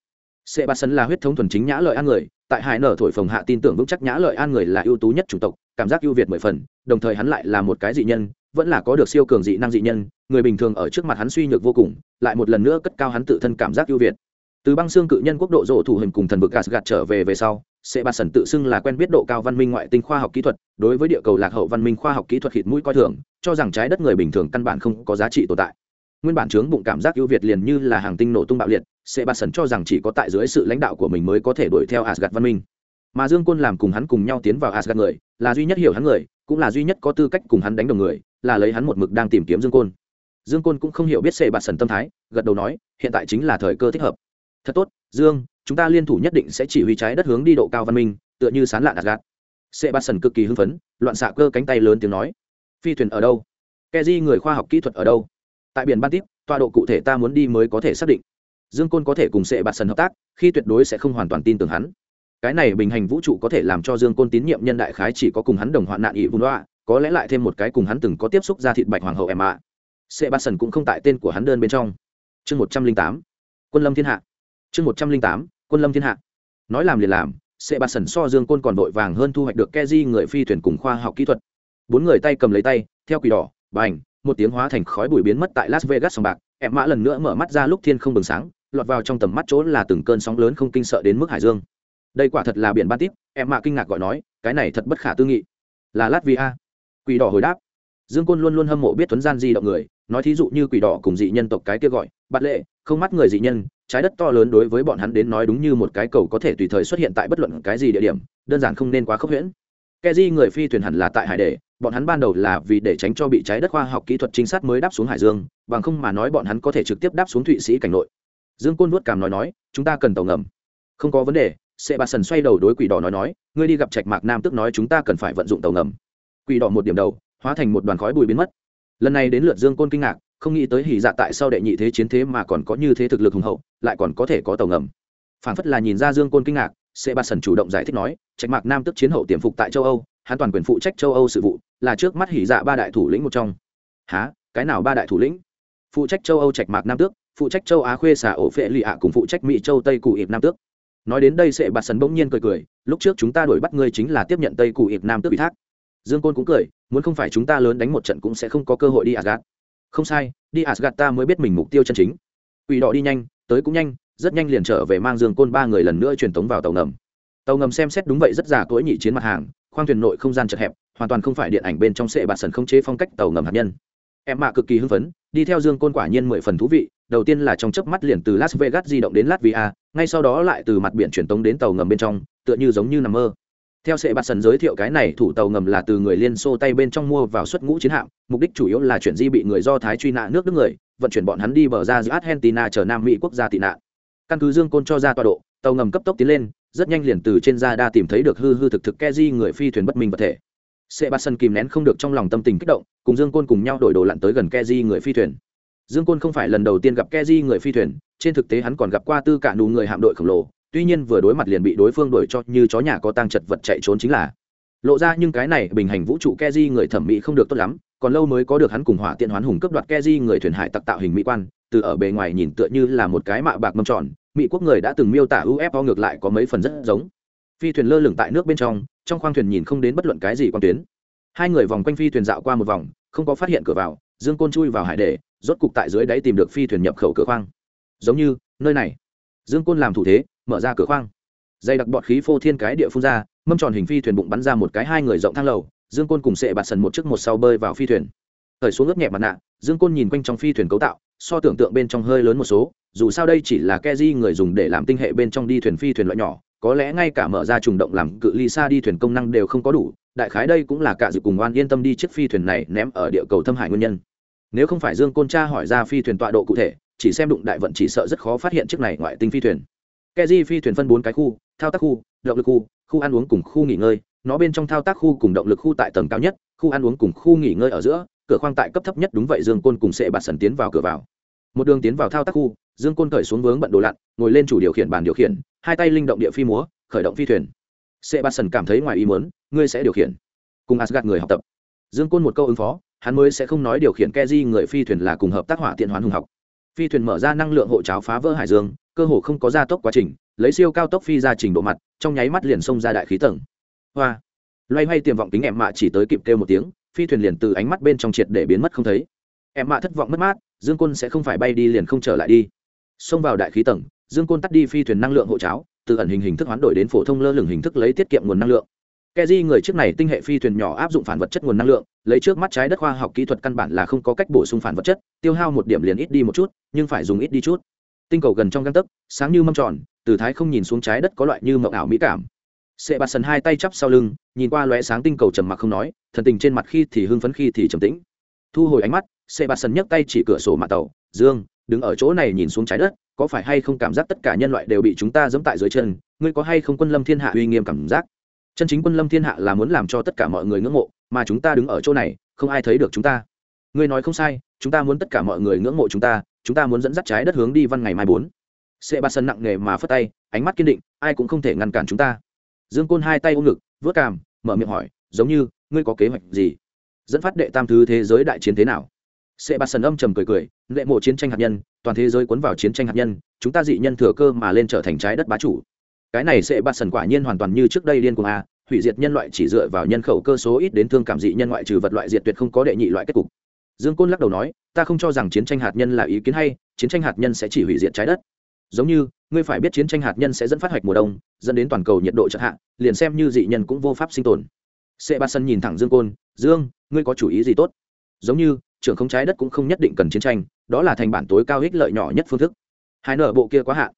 Sệ bà Sần là huyết thống thuần chính nhã lợi an người, tại Hải nở thổi phồng hạ tin tưởng vững chắc nhã lợi an người là ưu tú nhất chủng tộc, cảm giác ưu việt mười phần, đồng thời hắn lại là một cái dị nhân, vẫn là có được siêu cường dị năng dị nhân, người bình thường ở trước mặt hắn suy nhược vô cùng, lại một lần nữa cất cao hắn tự thân cảm giác ưu việt. Từ băng xương cự nhân quốc độ rộ thủ hình cùng thần vực gạt trở về về sau, sẽ bà sần tự xưng là quen biết độ cao văn minh ngoại tinh khoa học kỹ thuật đối với địa cầu lạc hậu văn minh khoa học kỹ thuật khịt mũi coi thường cho rằng trái đất người bình thường căn bản không có giá trị tồn tại nguyên bản chướng bụng cảm giác ưu việt liền như là hàng tinh nổ tung bạo liệt sẽ bà sần cho rằng chỉ có tại dưới sự lãnh đạo của mình mới có thể đuổi theo asgad văn minh mà dương côn làm cùng hắn cùng nhau tiến vào asgad người là duy nhất hiểu hắn người cũng là duy nhất có tư cách cùng hắn đánh đồng người là lấy hắn một mực đang tìm kiếm dương côn. Dương côn cũng không hiểu biết sệ bạt sần tâm thái gật đầu nói hiện tại chính là thời cơ thích hợp. Thật tốt dương chúng ta liên thủ nhất định sẽ chỉ huy trái đất hướng đi độ cao văn minh tựa như sán lạn gạt. sệ bạt sần cực kỳ hưng phấn loạn xạ cơ cánh tay lớn tiếng nói. Phi thuyền ở đâu? Ke di người khoa học kỹ thuật ở đâu? Tại biển ban tiếp, tọa độ cụ thể ta muốn đi mới có thể xác định. Dương côn có thể cùng sệ bạt sần hợp tác khi tuyệt đối sẽ không hoàn toàn tin tưởng hắn. Cái này bình hành vũ trụ có thể làm cho dương côn tín nhiệm nhân đại khái chỉ có cùng hắn đồng hoạn nạn ỵ vùng đoạ có lẽ lại thêm một cái cùng hắn từng có tiếp xúc ra thịt bạch hoàng hậu em ạ sệ bạt sần cũng không tại tên của hắn đơn bên trong. Chương một trăm linh tám, quân lâm thiên hạ. Chương một trăm linh tám, quân lâm thiên hạ. Nói làm liền làm sệ bạt sần so dương côn còn vội vàng hơn thu hoạch được ke di người phi thuyền cùng khoa học kỹ thuật. Bốn người tay cầm lấy tay, theo quỷ đỏ, bành, một tiếng hóa thành khói bụi biến mất tại las vegas sòng bạc. Em mã lần nữa mở mắt ra lúc thiên không bừng sáng, lọt vào trong tầm mắt chỗ là từng cơn sóng lớn không kinh sợ đến mức hải dương. Đây quả thật là biển ban tiếp em mạ kinh ngạc gọi nói, cái này thật bất khả tư nghị. Là latvia quỷ đỏ hồi đáp. Dương côn luôn luôn hâm mộ biết thuấn gian di động người, nói thí dụ như quỷ đỏ cùng dị nhân tộc cái kia gọi, bạt lệ, không mắt người dị nhân, trái đất to lớn đối với bọn hắn đến nói đúng như một cái cầu có thể tùy thời xuất hiện tại bất luận cái gì địa điểm, đơn giản không nên quá khốc huyễn. Ke di người phi thuyền hẳn là tại hải đề bọn hắn ban đầu là vì để tránh cho bị trái đất khoa học kỹ thuật trinh sát mới đáp xuống hải dương, bằng không mà nói bọn hắn có thể trực tiếp đáp xuống thụy sĩ cảnh nội. Dương côn nuốt cảm nói nói, chúng ta cần tàu ngầm. Không có vấn đề. Sệ bà sần xoay đầu đối quỷ đỏ nói nói, ngươi đi gặp trạch mạc nam tức nói chúng ta cần phải vận dụng tàu ngầm quỷ đỏ một điểm đầu, hóa thành một đoàn khói bụi biến mất. Lần này đến lượt dương côn kinh ngạc, không nghĩ tới hỉ dạ tại sau đệ nhị thế chiến thế mà còn có như thế thực lực hùng hậu, lại còn có thể có tàu ngầm. Phản phất là nhìn ra dương côn kinh ngạc Sẽ bà sần chủ động giải thích nói, trạch mạc nam tức chiến hậu tiềm phục tại châu âu, hắn toàn quyền phụ trách châu âu sự vụ, là trước mắt hỉ dạ ba đại thủ lĩnh một trong. Há cái nào ba đại thủ lĩnh? Phụ trách châu âu trạch mạc nam tước, phụ trách châu á khuê xả ổ phệ lì ạ cùng phụ trách mỹ châu tây cụ ịp nam tước. Nói đến đây sẽ bạt sần bỗng nhiên cười cười, lúc trước chúng ta đuổi bắt ngươi chính là tiếp nhận tây cụ ịp nam tước ủy thác dương côn cũng cười, muốn không phải chúng ta lớn đánh một trận cũng sẽ không có cơ hội đi asgad không sai, đi asgad ta mới biết mình mục tiêu chân chính. Ủy đỏ đi nhanh, tới cũng nhanh, rất nhanh liền trở về mang dương côn ba người lần nữa truyền tống vào tàu ngầm. Tàu ngầm xem xét đúng vậy rất giả cỗi nhị chiến mặt hàng, khoang thuyền nội không gian chật hẹp, hoàn toàn không phải điện ảnh bên trong sệ bạt sần không chế phong cách tàu ngầm hạt nhân. Em mạ cực kỳ hưng phấn, đi theo dương côn quả nhiên mười phần thú vị, đầu tiên là trong chớp mắt liền từ las vegas di động đến latvia, ngay sau đó lại từ mặt biển truyền tống đến tàu ngầm bên trong, tựa như giống như nằm mơ theo sệ bạt sần giới thiệu cái này thủ tàu ngầm là từ người liên xô tay bên trong mua vào xuất ngũ chiến hạm, mục đích chủ yếu là chuyển di bị người do thái truy nã nước đức người, vận chuyển bọn hắn đi bờ ra giữa argentina chờ nam mỹ quốc gia tị nạn. Căn cứ dương côn cho ra tọa độ, tàu ngầm cấp tốc tiến lên, rất nhanh liền từ trên ra đa tìm thấy được hư hư thực thực keji người phi thuyền bất minh vật thể. Sệ bạt sần kìm nén không được trong lòng tâm tình kích động, cùng dương côn cùng nhau đổi đồ lặn tới gần keji người phi thuyền. Dương côn không phải lần đầu tiên gặp keji người phi thuyền, trên thực tế hắn còn gặp qua tư cả nụ người hạm đội khổng lồ tuy nhiên vừa đối mặt liền bị đối phương đuổi cho như chó nhà có tăng chật vật chạy trốn chính là. Lộ ra nhưng cái này bình hành vũ trụ keji người thẩm mỹ không được tốt lắm, còn lâu mới có được hắn cùng hỏa tiện hoán hùng cấp đoạt keji người thuyền hải tặc tạo hình mỹ quan, từ ở bề ngoài nhìn tựa như là một cái mạ bạc mâm tròn, mỹ quốc người đã từng miêu tả ufo ngược lại có mấy phần rất giống. Phi thuyền lơ lửng tại nước bên trong trong khoang thuyền nhìn không đến bất luận cái gì quan tuyến. Hai người vòng quanh phi thuyền dạo qua một vòng, không có phát hiện cửa vào, dương côn chui vào hải để, rốt cục tại dưới đáy tìm được phi thuyền nhập khẩu cửa khoang. Giống như, nơi này. Dương côn làm thủ thế mở ra cửa khoang. Dây đặc bọt khí phô thiên cái địa phun ra, mâm tròn hình phi thuyền bụng bắn ra một cái hai người rộng thang lầu, dương côn cùng sệ bạt sần một chiếc một sau bơi vào phi thuyền. Thời xuống ướt nhẹ mặt nạ, dương côn nhìn quanh trong phi thuyền cấu tạo, so tưởng tượng bên trong hơi lớn một số, dù sao đây chỉ là ke di người dùng để làm tinh hệ bên trong đi thuyền phi thuyền loại nhỏ, có lẽ ngay cả mở ra trùng động làm cự ly xa đi thuyền công năng đều không có đủ, đại khái đây cũng là cả dự cùng oan yên tâm đi chiếc phi thuyền này ném ở địa cầu thâm hải nguyên nhân. Nếu không phải dương côn cha hỏi ra phi thuyền tọa độ cụ thể, chỉ xem đụng đại vận chỉ sợ rất khó phát hiện chiếc này ngoại tinh phi thuyền keji phi thuyền phân bốn cái khu, thao tác khu, động lực khu khu ăn uống cùng khu nghỉ ngơi. Nó bên trong thao tác khu cùng động lực khu tại tầng cao nhất, khu ăn uống cùng khu nghỉ ngơi ở giữa, cửa khoang tại cấp thấp nhất đúng vậy, dương côn cùng sẽ bạt sần tiến vào cửa vào. Một đường tiến vào thao tác khu, dương côn cởi xuống vướng bận đồ lặn, ngồi lên chủ điều khiển bàn điều khiển, hai tay linh động địa phi múa, khởi động phi thuyền. Sẽ bạt sần cảm thấy ngoài ý muốn, ngươi sẽ điều khiển. Cùng asgad người học tập. Dương côn một câu ứng phó, hắn mới sẽ không nói điều khiển ke di người phi thuyền là cùng hợp tác hỏa tiện hoán hùng học. Phi thuyền mở ra năng lượng hộ cháo phá vỡ hải dương cơ hồ không có gia tốc quá trình, lấy siêu cao tốc phi ra trình độ mặt, trong nháy mắt liền xông ra đại khí tầng. Hoa. Loay hoay tiềm vọng tính em mạ chỉ tới kịp kêu một tiếng, phi thuyền liền từ ánh mắt bên trong triệt để biến mất không thấy. Em mạ thất vọng mất mát, dương côn sẽ không phải bay đi liền không trở lại đi. Xông vào đại khí tầng, dương côn tắt đi phi thuyền năng lượng hộ cháo, từ ẩn hình hình thức hoán đổi đến phổ thông lơ lửng hình thức lấy tiết kiệm nguồn năng lượng. Ke di người trước này tinh hệ phi thuyền nhỏ áp dụng phản vật chất nguồn năng lượng, lấy trước mắt trái đất khoa học kỹ thuật căn bản là không có cách bổ sung phản vật chất, tiêu hao một điểm liền ít đi một chút, nhưng phải dùng ít đi chút tinh cầu gần trong găng tấc, sáng như mâm tròn, từ thái không nhìn xuống trái đất có loại như mộng ảo mỹ cảm. Sệ bạt sần hai tay chắp sau lưng, nhìn qua lóe sáng tinh cầu trầm mặc không nói, thần tình trên mặt khi thì hưng phấn khi thì trầm tĩnh. Thu hồi ánh mắt sệ bạt sần nhấc tay chỉ cửa sổ mạng tàu, dương, đứng ở chỗ này nhìn xuống trái đất, có phải hay không cảm giác tất cả nhân loại đều bị chúng ta giẫm tại dưới chân, ngươi có hay không quân lâm thiên hạ uy nghiêm cảm giác? Chân chính quân lâm thiên hạ là muốn làm cho tất cả mọi người ngưỡng mộ, mà chúng ta đứng ở chỗ này, không ai thấy được chúng ta. Ngươi nói không sai, chúng ta muốn tất cả mọi người ngưỡng mộ chúng ta chúng ta muốn dẫn dắt trái đất hướng đi văn ngày mai bốn. Sệ Ba Sân nặng nề mà phất tay, ánh mắt kiên định, ai cũng không thể ngăn cản chúng ta. Dương côn hai tay ôm ngực, vớt cằm, mở miệng hỏi, giống như, ngươi có kế hoạch gì? Dẫn phát đệ tam thứ thế giới đại chiến thế nào? Sệ ba sân âm trầm cười cười, lệ mộ chiến tranh hạt nhân, toàn thế giới cuốn vào chiến tranh hạt nhân, chúng ta dị nhân thừa cơ mà lên trở thành trái đất bá chủ. Cái này sệ ba sân quả nhiên hoàn toàn như trước đây liên cùng a, hủy diệt nhân loại chỉ dựa vào nhân khẩu cơ số ít đến thương cảm dị nhân loại trừ vật loại diệt tuyệt không có đệ nhị loại kết cục dương côn lắc đầu nói, ta không cho rằng chiến tranh hạt nhân là ý kiến hay, chiến tranh hạt nhân sẽ chỉ hủy diệt trái đất. Giống như, ngươi phải biết chiến tranh hạt nhân sẽ dẫn phát hoạch mùa đông, dẫn đến toàn cầu nhiệt độ chợt hạ, liền xem như dị nhân cũng vô pháp sinh tồn. Sệ ba sân nhìn thẳng dương côn, dương, ngươi có chủ ý gì tốt? Giống như, trưởng không trái đất cũng không nhất định cần chiến tranh, đó là thành bản tối cao ích lợi nhỏ nhất phương thức. Hai nợ bộ kia quá hạn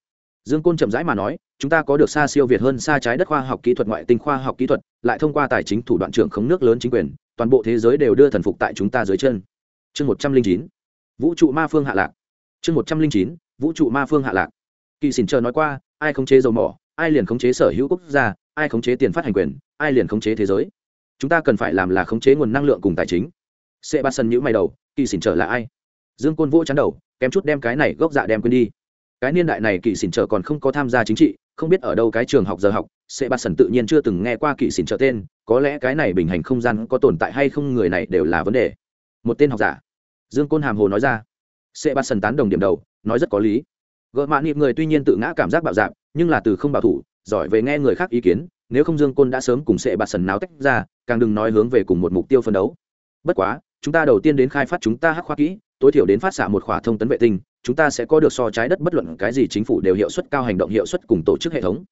dương côn chậm rãi mà nói, chúng ta có được xa siêu việt hơn xa trái đất khoa học kỹ thuật ngoại tinh khoa học kỹ thuật, lại thông qua tài chính thủ đoạn trưởng khống nước lớn chính quyền, toàn bộ thế giới đều đưa thần phục tại chúng ta dưới chân chương một trăm linh chín, vũ trụ ma phương hạ lạc. Chương một trăm linh chín, vũ trụ ma phương hạ lạc. Kỳ xỉn chờ nói qua, ai khống chế dầu mỏ, ai liền khống chế sở hữu quốc gia, ai khống chế tiền phát hành quyền, ai liền khống chế thế giới. Chúng ta cần phải làm là khống chế nguồn năng lượng cùng tài chính. Sẽ ba sân nhữ mày đầu, kỳ xỉn trở là ai? Dương côn vỗ chắn đầu, kém chút đem cái này gốc dạ đem quên đi. Cái niên đại này kỳ xỉn trở còn không có tham gia chính trị, không biết ở đâu cái trường học giờ học sẽ ba sân tự nhiên chưa từng nghe qua kỳ xỉn trở tên, có lẽ cái này bình hành không gian có tồn tại hay không người này đều là vấn đề. Một tên học giả dương côn hàm hồ nói ra. Sẽ ba sần tán đồng điểm đầu, nói rất có lý. Gợ mạ nịp người tuy nhiên tự ngã cảm giác bạo dạp nhưng là từ không bảo thủ, giỏi về nghe người khác ý kiến, nếu không dương côn đã sớm cùng sẽ bạt sần náo tách ra, càng đừng nói hướng về cùng một mục tiêu phân đấu. Bất quá, chúng ta đầu tiên đến khai phát chúng ta hắc khoa kỹ, tối thiểu đến phát xạ một khỏa thông tấn vệ tinh, chúng ta sẽ có được so trái đất bất luận cái gì chính phủ đều hiệu suất cao hành động hiệu suất cùng tổ chức hệ thống.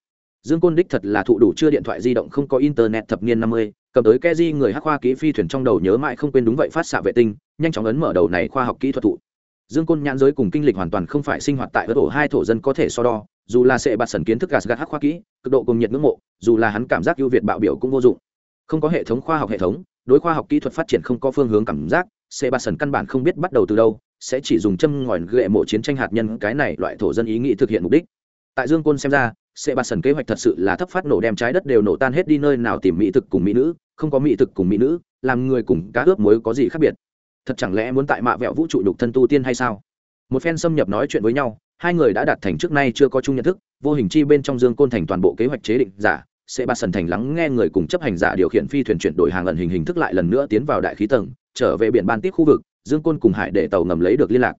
Dương côn đích thật là thụ đủ chưa điện thoại di động không có internet thập niên năm mươi cầm tới ke di người hắc khoa kỹ phi thuyền trong đầu nhớ mãi không quên đúng vậy phát xạ vệ tinh, nhanh chóng ấn mở đầu này khoa học kỹ thuật thụ. Dương côn nhãn giới cùng kinh lịch hoàn toàn không phải sinh hoạt tại ớt ổ hai thổ dân có thể so đo, dù là sẽ bạt sần kiến thức gạt gạt hắc khoa kỹ, cực độ cùng nhiệt ngưỡng mộ, dù là hắn cảm giác ưu việt bạo biểu cũng vô dụng. Không có hệ thống khoa học hệ thống, đối khoa học kỹ thuật phát triển không có phương hướng cảm giác, sẽ bạt sần căn bản không biết bắt đầu từ đâu, sẽ chỉ dùng châm ngòi gệ mộ chiến tranh hạt nhân, cái này loại thổ dân ý nghĩ thực hiện mục đích. Tại dương côn xem ra sẽ bà sần kế hoạch thật sự là thấp phát nổ đem trái đất đều nổ tan hết đi nơi nào tìm mỹ thực cùng mỹ nữ, không có mỹ thực cùng mỹ nữ, làm người cùng cá ướp muối có gì khác biệt? Thật chẳng lẽ muốn tại mạ vẹo vũ trụ đục thân tu tiên hay sao? Một phen xâm nhập nói chuyện với nhau, hai người đã đạt thành trước nay chưa có chung nhận thức, vô hình chi bên trong dương côn thành toàn bộ kế hoạch chế định giả, sẽ ba sần thành lắng nghe người cùng chấp hành giả điều khiển phi thuyền chuyển đổi hàng lần hình hình thức lại lần nữa tiến vào đại khí tầng, trở về biển ban tiếp khu vực, dương côn cùng hải để tàu ngầm lấy được liên lạc.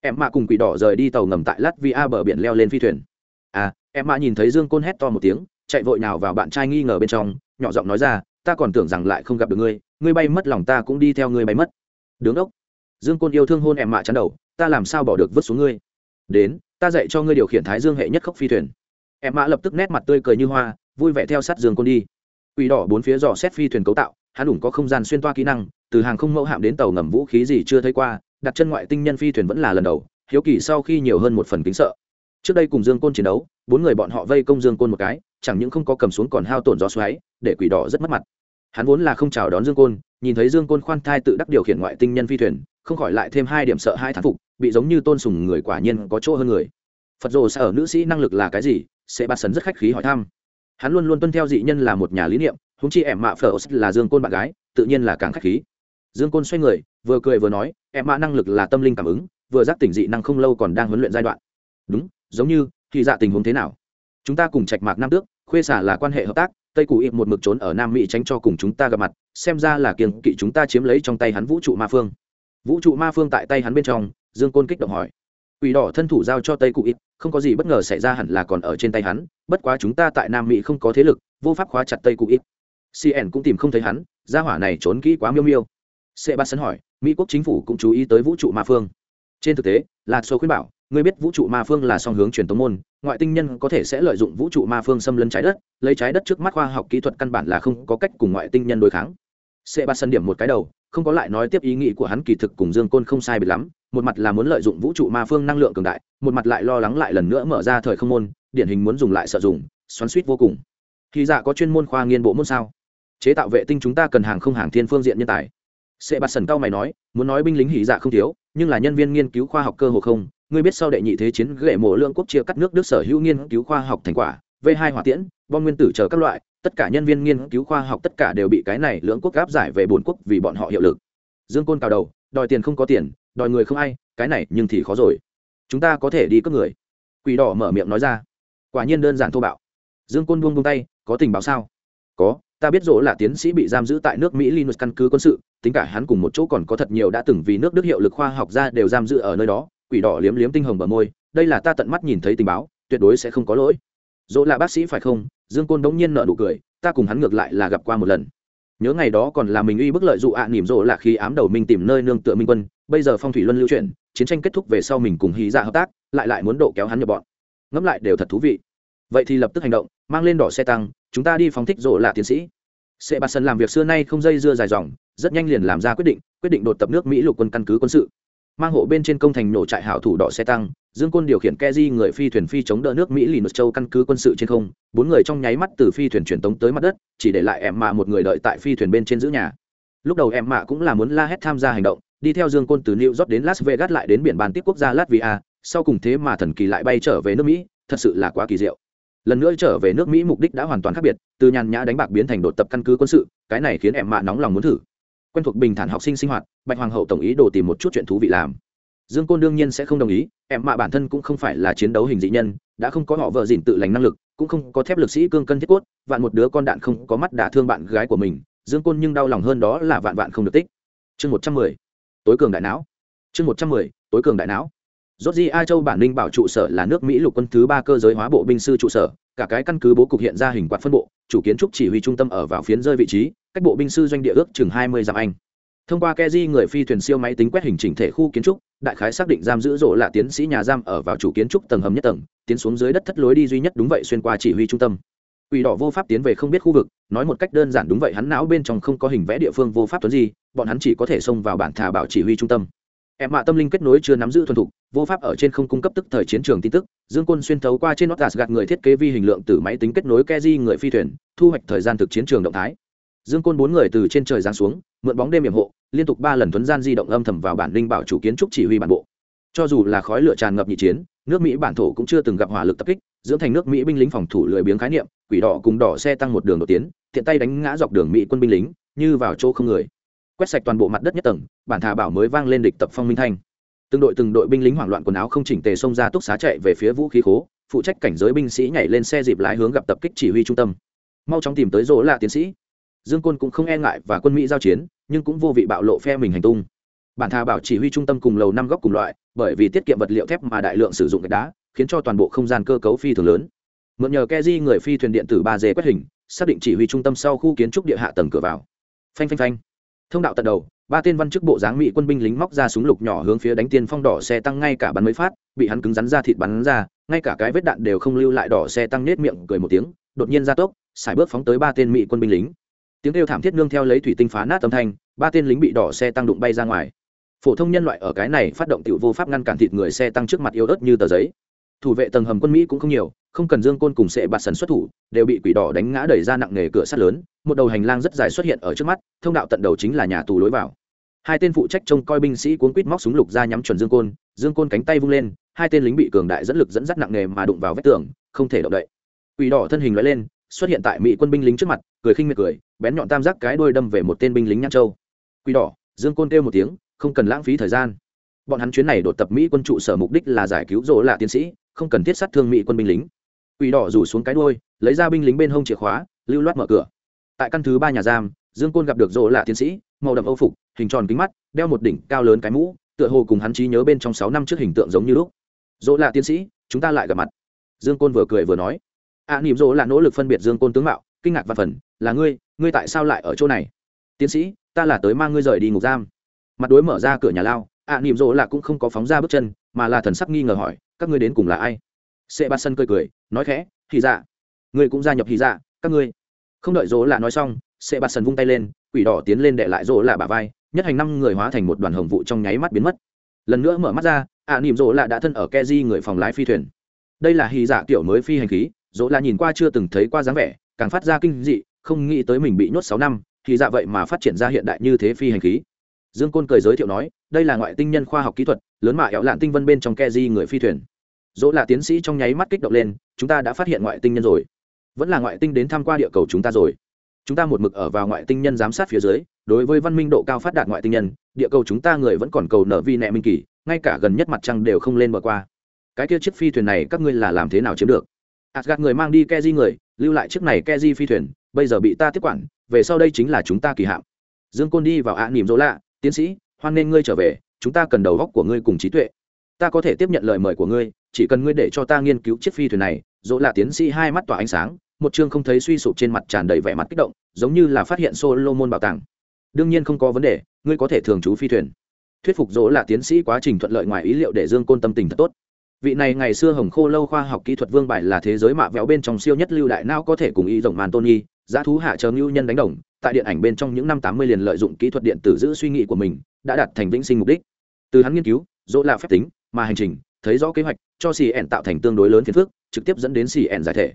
Em mạ cùng quỷ đỏ rời đi tàu ngầm tại lát via bờ biển leo lên phi thuyền à em mã nhìn thấy dương côn hét to một tiếng, chạy vội nào vào bạn trai nghi ngờ bên trong, nhỏ giọng nói ra, ta còn tưởng rằng lại không gặp được ngươi ngươi bay mất lòng ta cũng đi theo ngươi bay mất. Đứng đốc. Dương côn yêu thương hôn em mạ chắn đầu, ta làm sao bỏ được vứt xuống ngươi? Đến, ta dạy cho ngươi điều khiển thái dương hệ nhất khốc phi thuyền. Em mã lập tức nét mặt tươi cười như hoa, vui vẻ theo sát dương côn đi. Quỷ đỏ bốn phía dò xét phi thuyền cấu tạo, hắn đủ có không gian xuyên toa kỹ năng, từ hàng không mẫu hạm đến tàu ngầm vũ khí gì chưa thấy qua, đặt chân ngoại tinh nhân phi thuyền vẫn là lần đầu, hiếu kỳ sau khi nhiều hơn một phần kính sợ trước đây cùng dương côn chiến đấu, bốn người bọn họ vây công dương côn một cái, chẳng những không có cầm xuống còn hao tổn gió xoáy, để quỷ đỏ rất mất mặt. Hắn vốn là không chào đón dương côn, nhìn thấy dương côn khoan thai tự đắc điều khiển ngoại tinh nhân phi thuyền, không khỏi lại thêm hai điểm sợ hai thán phục, bị giống như tôn sùng người quả nhiên có chỗ hơn người. Phật rồ sẽ ở nữ sĩ năng lực là cái gì? Sẽ bạt sấn rất khách khí hỏi thăm. Hắn luôn luôn tuân theo dị nhân là một nhà lý niệm húng chi em mạ phở là dương côn bạn gái, tự nhiên là càng khách khí. Dương côn xoay người, vừa cười vừa nói, em mạ năng lực là tâm linh cảm ứng, vừa giác tỉnh dị năng không lâu còn đang huấn luyện giai đoạn. Đúng giống như, thì dạ tình huống thế nào? Chúng ta cùng trạch mạc nam tước, khuê xả là quan hệ hợp tác, tây cụ ịp một mực trốn ở nam mỹ tránh cho cùng chúng ta gặp mặt, xem ra là kiềng kỵ chúng ta chiếm lấy trong tay hắn vũ trụ ma phương. Vũ trụ ma phương tại tay hắn bên trong, dương côn kích động hỏi. Quỷ đỏ thân thủ giao cho tây cụ ít không có gì bất ngờ xảy ra hẳn là còn ở trên tay hắn, bất quá chúng ta tại nam mỹ không có thế lực, vô pháp khóa chặt tây cụ ít cn cũng tìm không thấy hắn, gia hỏa này trốn kỹ quá miêu miêu. C ba sân hỏi, mỹ quốc chính phủ cũng chú ý tới vũ trụ ma phương. Trên thực tế là số khuyên bảo ngươi biết vũ trụ ma phương là song hướng truyền tống môn, ngoại tinh nhân có thể sẽ lợi dụng vũ trụ ma phương xâm lấn trái đất, lấy trái đất trước mắt khoa học kỹ thuật căn bản là không có cách cùng ngoại tinh nhân đối kháng. Sẽ ba sân điểm một cái đầu, không có lại nói tiếp ý nghĩ của hắn kỳ thực cùng dương côn không sai biệt lắm, một mặt là muốn lợi dụng vũ trụ ma phương năng lượng cường đại, một mặt lại lo lắng lại lần nữa mở ra thời không môn, điển hình muốn dùng lại sợ dùng, xoắn suýt vô cùng. Hy dạ có chuyên môn khoa nghiên bộ môn sao? Chế tạo vệ tinh chúng ta cần hàng không hàng thiên phương diện nhân tài. Sẽ bạt sần cao mày nói, muốn nói binh lính hỉ dạ không thiếu, nhưng là nhân viên nghiên cứu khoa học cơ hồ không ngươi biết sau đệ nhị thế chiến gậy mộ lượng quốc chia cắt nước đức sở hữu nghiên cứu khoa học thành quả, v hai hỏa tiễn, bom nguyên tử chờ các loại, tất cả nhân viên nghiên cứu khoa học tất cả đều bị cái này lưỡng quốc áp giải về bốn quốc vì bọn họ hiệu lực. Dương côn cào đầu, đòi tiền không có tiền, đòi người không ai, cái này nhưng thì khó rồi. Chúng ta có thể đi cướp người. Quỷ đỏ mở miệng nói ra. Quả nhiên đơn giản thô bạo. Dương côn buông buông tay, có tình báo sao? Có, ta biết rõ là tiến sĩ bị giam giữ tại nước mỹ linus căn cứ quân sự, tính cả hắn cùng một chỗ còn có thật nhiều đã từng vì nước đức hiệu lực khoa học ra đều giam giữ ở nơi đó quỷ đỏ liếm liếm tinh hồng bờ môi đây là ta tận mắt nhìn thấy tình báo tuyệt đối sẽ không có lỗi. Dỗ là bác sĩ phải không? Dương côn đống nhiên nợ nụ cười ta cùng hắn ngược lại là gặp qua một lần. Nhớ ngày đó còn là mình uy bức lợi dụ ạ à, nỉm rộ là khi ám đầu mình tìm nơi nương tựa minh quân bây giờ phong thủy luân lưu chuyển chiến tranh kết thúc về sau mình cùng hí ra hợp tác lại lại muốn độ kéo hắn nhập bọn. Ngẫm lại đều thật thú vị. Vậy thì lập tức hành động mang lên đỏ xe tăng chúng ta đi phóng thích rộ là tiến sĩ. Sẽ bạt sân làm việc xưa nay không dây dưa dài dòng rất nhanh liền làm ra quyết định quyết định đột tập nước mỹ lục quân căn cứ quân sự mang hộ bên trên công thành nổ trại hảo thủ đỏ xe tăng, dương quân điều khiển keji người phi thuyền phi chống đỡ nước mỹ lì châu căn cứ quân sự trên không, bốn người trong nháy mắt từ phi thuyền truyền tống tới mặt đất, chỉ để lại em mạ một người đợi tại phi thuyền bên trên giữ nhà. Lúc đầu em mạ cũng là muốn la hét tham gia hành động, đi theo dương quân từ new york đến las vegas lại đến biển bàn tiếp quốc gia latvia, sau cùng thế mà thần kỳ lại bay trở về nước mỹ, thật sự là quá kỳ diệu. Lần nữa trở về nước mỹ mục đích đã hoàn toàn khác biệt, từ nhàn nhã đánh bạc biến thành đột tập căn cứ quân sự, cái này khiến em mạ nóng lòng muốn thử quen thuộc bình thản học sinh sinh hoạt bạch hoàng hậu tổng ý đồ tìm một chút chuyện thú vị làm. Dương côn đương nhiên sẽ không đồng ý em mạ bản thân cũng không phải là chiến đấu hình dị nhân đã không có họ vợ dịn tự lành năng lực cũng không có thép lực sĩ cương cân thiết cốt vạn một đứa con đạn không có mắt đả thương bạn gái của mình dương côn nhưng đau lòng hơn đó là vạn vạn không được tích. Chương một trăm mười tối cường đại não. Chương một trăm mười tối cường đại não. Rốt Di A Châu bản linh bảo trụ sở là nước Mỹ lục quân thứ ba cơ giới hóa bộ binh sư trụ sở, cả cái căn cứ bố cục hiện ra hình quạt phân bộ, chủ kiến trúc chỉ huy trung tâm ở vào phiến rơi vị trí, cách bộ binh sư doanh địa ước chừng 20 dặm anh. Thông qua Keji người phi thuyền siêu máy tính quét hình chỉnh thể khu kiến trúc, đại khái xác định giam giữ rộ là tiến sĩ nhà giam ở vào chủ kiến trúc tầng hầm nhất tầng, tiến xuống dưới đất thất lối đi duy nhất đúng vậy xuyên qua chỉ huy trung tâm. Quỷ đỏ vô pháp tiến về không biết khu vực, nói một cách đơn giản đúng vậy hắn não bên trong không có hình vẽ địa phương vô pháp tuấn gì, bọn hắn chỉ có thể xông vào bản thả bảo chỉ huy trung tâm em mạ tâm linh kết nối chưa nắm giữ thuần thục, vô pháp ở trên không cung cấp tức thời chiến trường tin tức, dương quân xuyên thấu qua trên nót gạt người thiết kế vi hình lượng từ máy tính kết nối keji người phi thuyền, thu hoạch thời gian thực chiến trường động thái. Dương quân bốn người từ trên trời giáng xuống, mượn bóng đêm hiểm hộ, liên tục ba lần thuấn gian di động âm thầm vào bản linh bảo chủ kiến trúc chỉ huy bản bộ. Cho dù là khói lửa tràn ngập nhị chiến, nước mỹ bản thổ cũng chưa từng gặp hỏa lực tập kích, dưỡng thành nước mỹ binh lính phòng thủ lười biếng khái niệm, quỷ đỏ cùng đỏ xe tăng một đường đột tiến, tiện tay đánh ngã dọc đường mỹ quân binh lính, như vào chỗ không người quét sạch toàn bộ mặt đất nhất tầng, bản thà bảo mới vang lên địch tập phong minh thanh. Từng đội từng đội binh lính hoảng loạn quần áo không chỉnh tề xông ra túc xá chạy về phía vũ khí khố, phụ trách cảnh giới binh sĩ nhảy lên xe dịp lái hướng gặp tập kích chỉ huy trung tâm. Mau chóng tìm tới rỗ là tiến sĩ. Dương quân cũng không e ngại và quân mỹ giao chiến, nhưng cũng vô vị bạo lộ phe mình hành tung. Bản thà bảo chỉ huy trung tâm cùng lầu năm góc cùng loại, bởi vì tiết kiệm vật liệu thép mà đại lượng sử dụng gạch đá, khiến cho toàn bộ không gian cơ cấu phi thường lớn. Mượn nhờ keji người phi thuyền điện tử ba d quét hình, xác định chỉ huy trung tâm sau khu kiến trúc địa hạ tầng cửa vào. Phanh phanh phanh thông đạo tận đầu, ba tên văn chức bộ dáng mỹ quân binh lính móc ra súng lục nhỏ hướng phía đánh tiên phong đỏ xe tăng ngay cả bắn mấy phát, bị hắn cứng rắn ra thịt bắn ra, ngay cả cái vết đạn đều không lưu lại đỏ xe tăng nết miệng cười một tiếng, đột nhiên ra tốc xài bước phóng tới ba tên mỹ quân binh lính. Tiếng kêu thảm thiết nương theo lấy thủy tinh phá nát âm thanh, ba tên lính bị đỏ xe tăng đụng bay ra ngoài. Phổ thông nhân loại ở cái này phát động tiểu vô pháp ngăn cản thịt người xe tăng trước mặt yếu ớt như tờ giấy thủ vệ tầng hầm quân mỹ cũng không nhiều, không cần dương côn cùng sệ bạt sần xuất thủ, đều bị quỷ đỏ đánh ngã đẩy ra nặng nề cửa sắt lớn, một đầu hành lang rất dài xuất hiện ở trước mắt, thông đạo tận đầu chính là nhà tù lối vào. Hai tên phụ trách trông coi binh sĩ cuốn quít móc súng lục ra nhắm chuẩn dương côn dương côn cánh tay vung lên, hai tên lính bị cường đại dẫn lực dẫn dắt nặng nề mà đụng vào vách tường, không thể động đậy. Quỷ đỏ thân hình loại lên, xuất hiện tại mỹ quân binh lính trước mặt, cười khinh miệt cười, bén nhọn tam giác cái đuôi đâm về một tên binh lính nhăn châu. Quỷ đỏ, dương côn kêu một tiếng, không cần lãng phí thời gian. Bọn hắn chuyến này đột tập mỹ quân trụ sở mục đích là giải cứu rỗ lạ tiến sĩ không cần thiết sát thương mỹ quân binh lính. Quỷ đỏ rủ xuống cái đuôi lấy ra binh lính bên hông chìa khóa lưu loát mở cửa. Tại căn thứ ba nhà giam dương côn gặp được rỗ lạ tiến sĩ màu đậm âu phục hình tròn kính mắt đeo một đỉnh cao lớn cái mũ tựa hồ cùng hắn trí nhớ bên trong sáu năm trước hình tượng giống như lúc. Dỗ là tiến sĩ chúng ta lại gặp mặt. Dương côn vừa cười vừa nói. A à, nỉm dỗ là nỗ lực phân biệt dương côn tướng mạo kinh ngạc và phần là ngươi ngươi tại sao lại ở chỗ này? Tiến sĩ ta là tới mang ngươi rời đi ngục giam. Mặt đối mở ra cửa nhà lao a à, nỉm dỗ là cũng không có phóng ra bước chân mà là thần sắc nghi ngờ hỏi các ngươi đến cùng là ai? Sệ ba sân cười cười nói khẽ hy dạ. Ngươi cũng gia nhập hy dạ các ngươi. Không đợi dỗ là nói xong sệ ba sân vung tay lên quỷ đỏ tiến lên để lại dỗ là bả vai nhất hành năm người hóa thành một đoàn hồng vụ trong nháy mắt biến mất. Lần nữa mở mắt ra ạ à, nỉm rỗ là đã thân ở keji người phòng lái phi thuyền. Đây là hy dạ kiểu mới phi hành khí dỗ là nhìn qua chưa từng thấy qua dáng vẻ càng phát ra kinh dị không nghĩ tới mình bị nhốt sáu năm thì dạ vậy mà phát triển ra hiện đại như thế phi hành khí. Dương côn cười giới thiệu nói đây là ngoại tinh nhân khoa học kỹ thuật lớn mạ éo lạn tinh vân bên trong ke di người phi thuyền dỗ là tiến sĩ trong nháy mắt kích động lên, chúng ta đã phát hiện ngoại tinh nhân rồi. Vẫn là ngoại tinh đến tham q u a địa cầu chúng ta rồi. Chúng ta một mực ở vào ngoại tinh nhân giám sát phía dưới, đối với văn minh độ cao phát đạt ngoại tinh nhân, địa cầu chúng ta người vẫn còn cầu nở vi nẹ minh kỳ, ngay cả gần nhất mặt trăng đều không lên bờ qua. Cái kia chiếc phi thuyền này các ngươi là làm thế nào chiếm được? Gạt người mang đi ke di người, lưu lại chiếc này ke di phi thuyền, bây giờ bị ta tiếp quản, về sau đây chính là chúng ta kỳ hạm. Dương côn đi vào ạ nỉm dỗ lạ, tiến sĩ, hoan nên ngươi trở về, chúng ta cần đầu góc của ngươi cùng trí tuệ. Ta có thể tiếp nhận lời mời của ngươi chỉ cần ngươi để cho ta nghiên cứu chiếc phi thuyền này, dỗ là tiến sĩ hai mắt tỏa ánh sáng, một chương không thấy suy sụp trên mặt tràn đầy vẻ mặt kích động, giống như là phát hiện solomon bảo tàng. Đương nhiên không có vấn đề, ngươi có thể thường trú phi thuyền. Thuyết phục dỗ là tiến sĩ quá trình thuận lợi ngoài ý liệu để dương côn tâm tình thật tốt. Vị này ngày xưa hồng khô lâu khoa học kỹ thuật vương bài là thế giới mạ véo bên trong siêu nhất lưu đại não có thể cùng y rộng màn tôn nghi giá thú hạ chờ ngưu nhân đánh đồng, tại điện ảnh bên trong những năm tám mươi liền lợi dụng kỹ thuật điện tử giữ suy nghĩ của mình, đã đạt thành vĩnh sinh mục đích. Từ hắn nghiên cứu, dỗ là phép tính, mà hành trình thấy rõ kế hoạch, cho xì ẻn tạo thành tương đối lớn phiền phức, trực tiếp dẫn đến xì ẻn giải thể.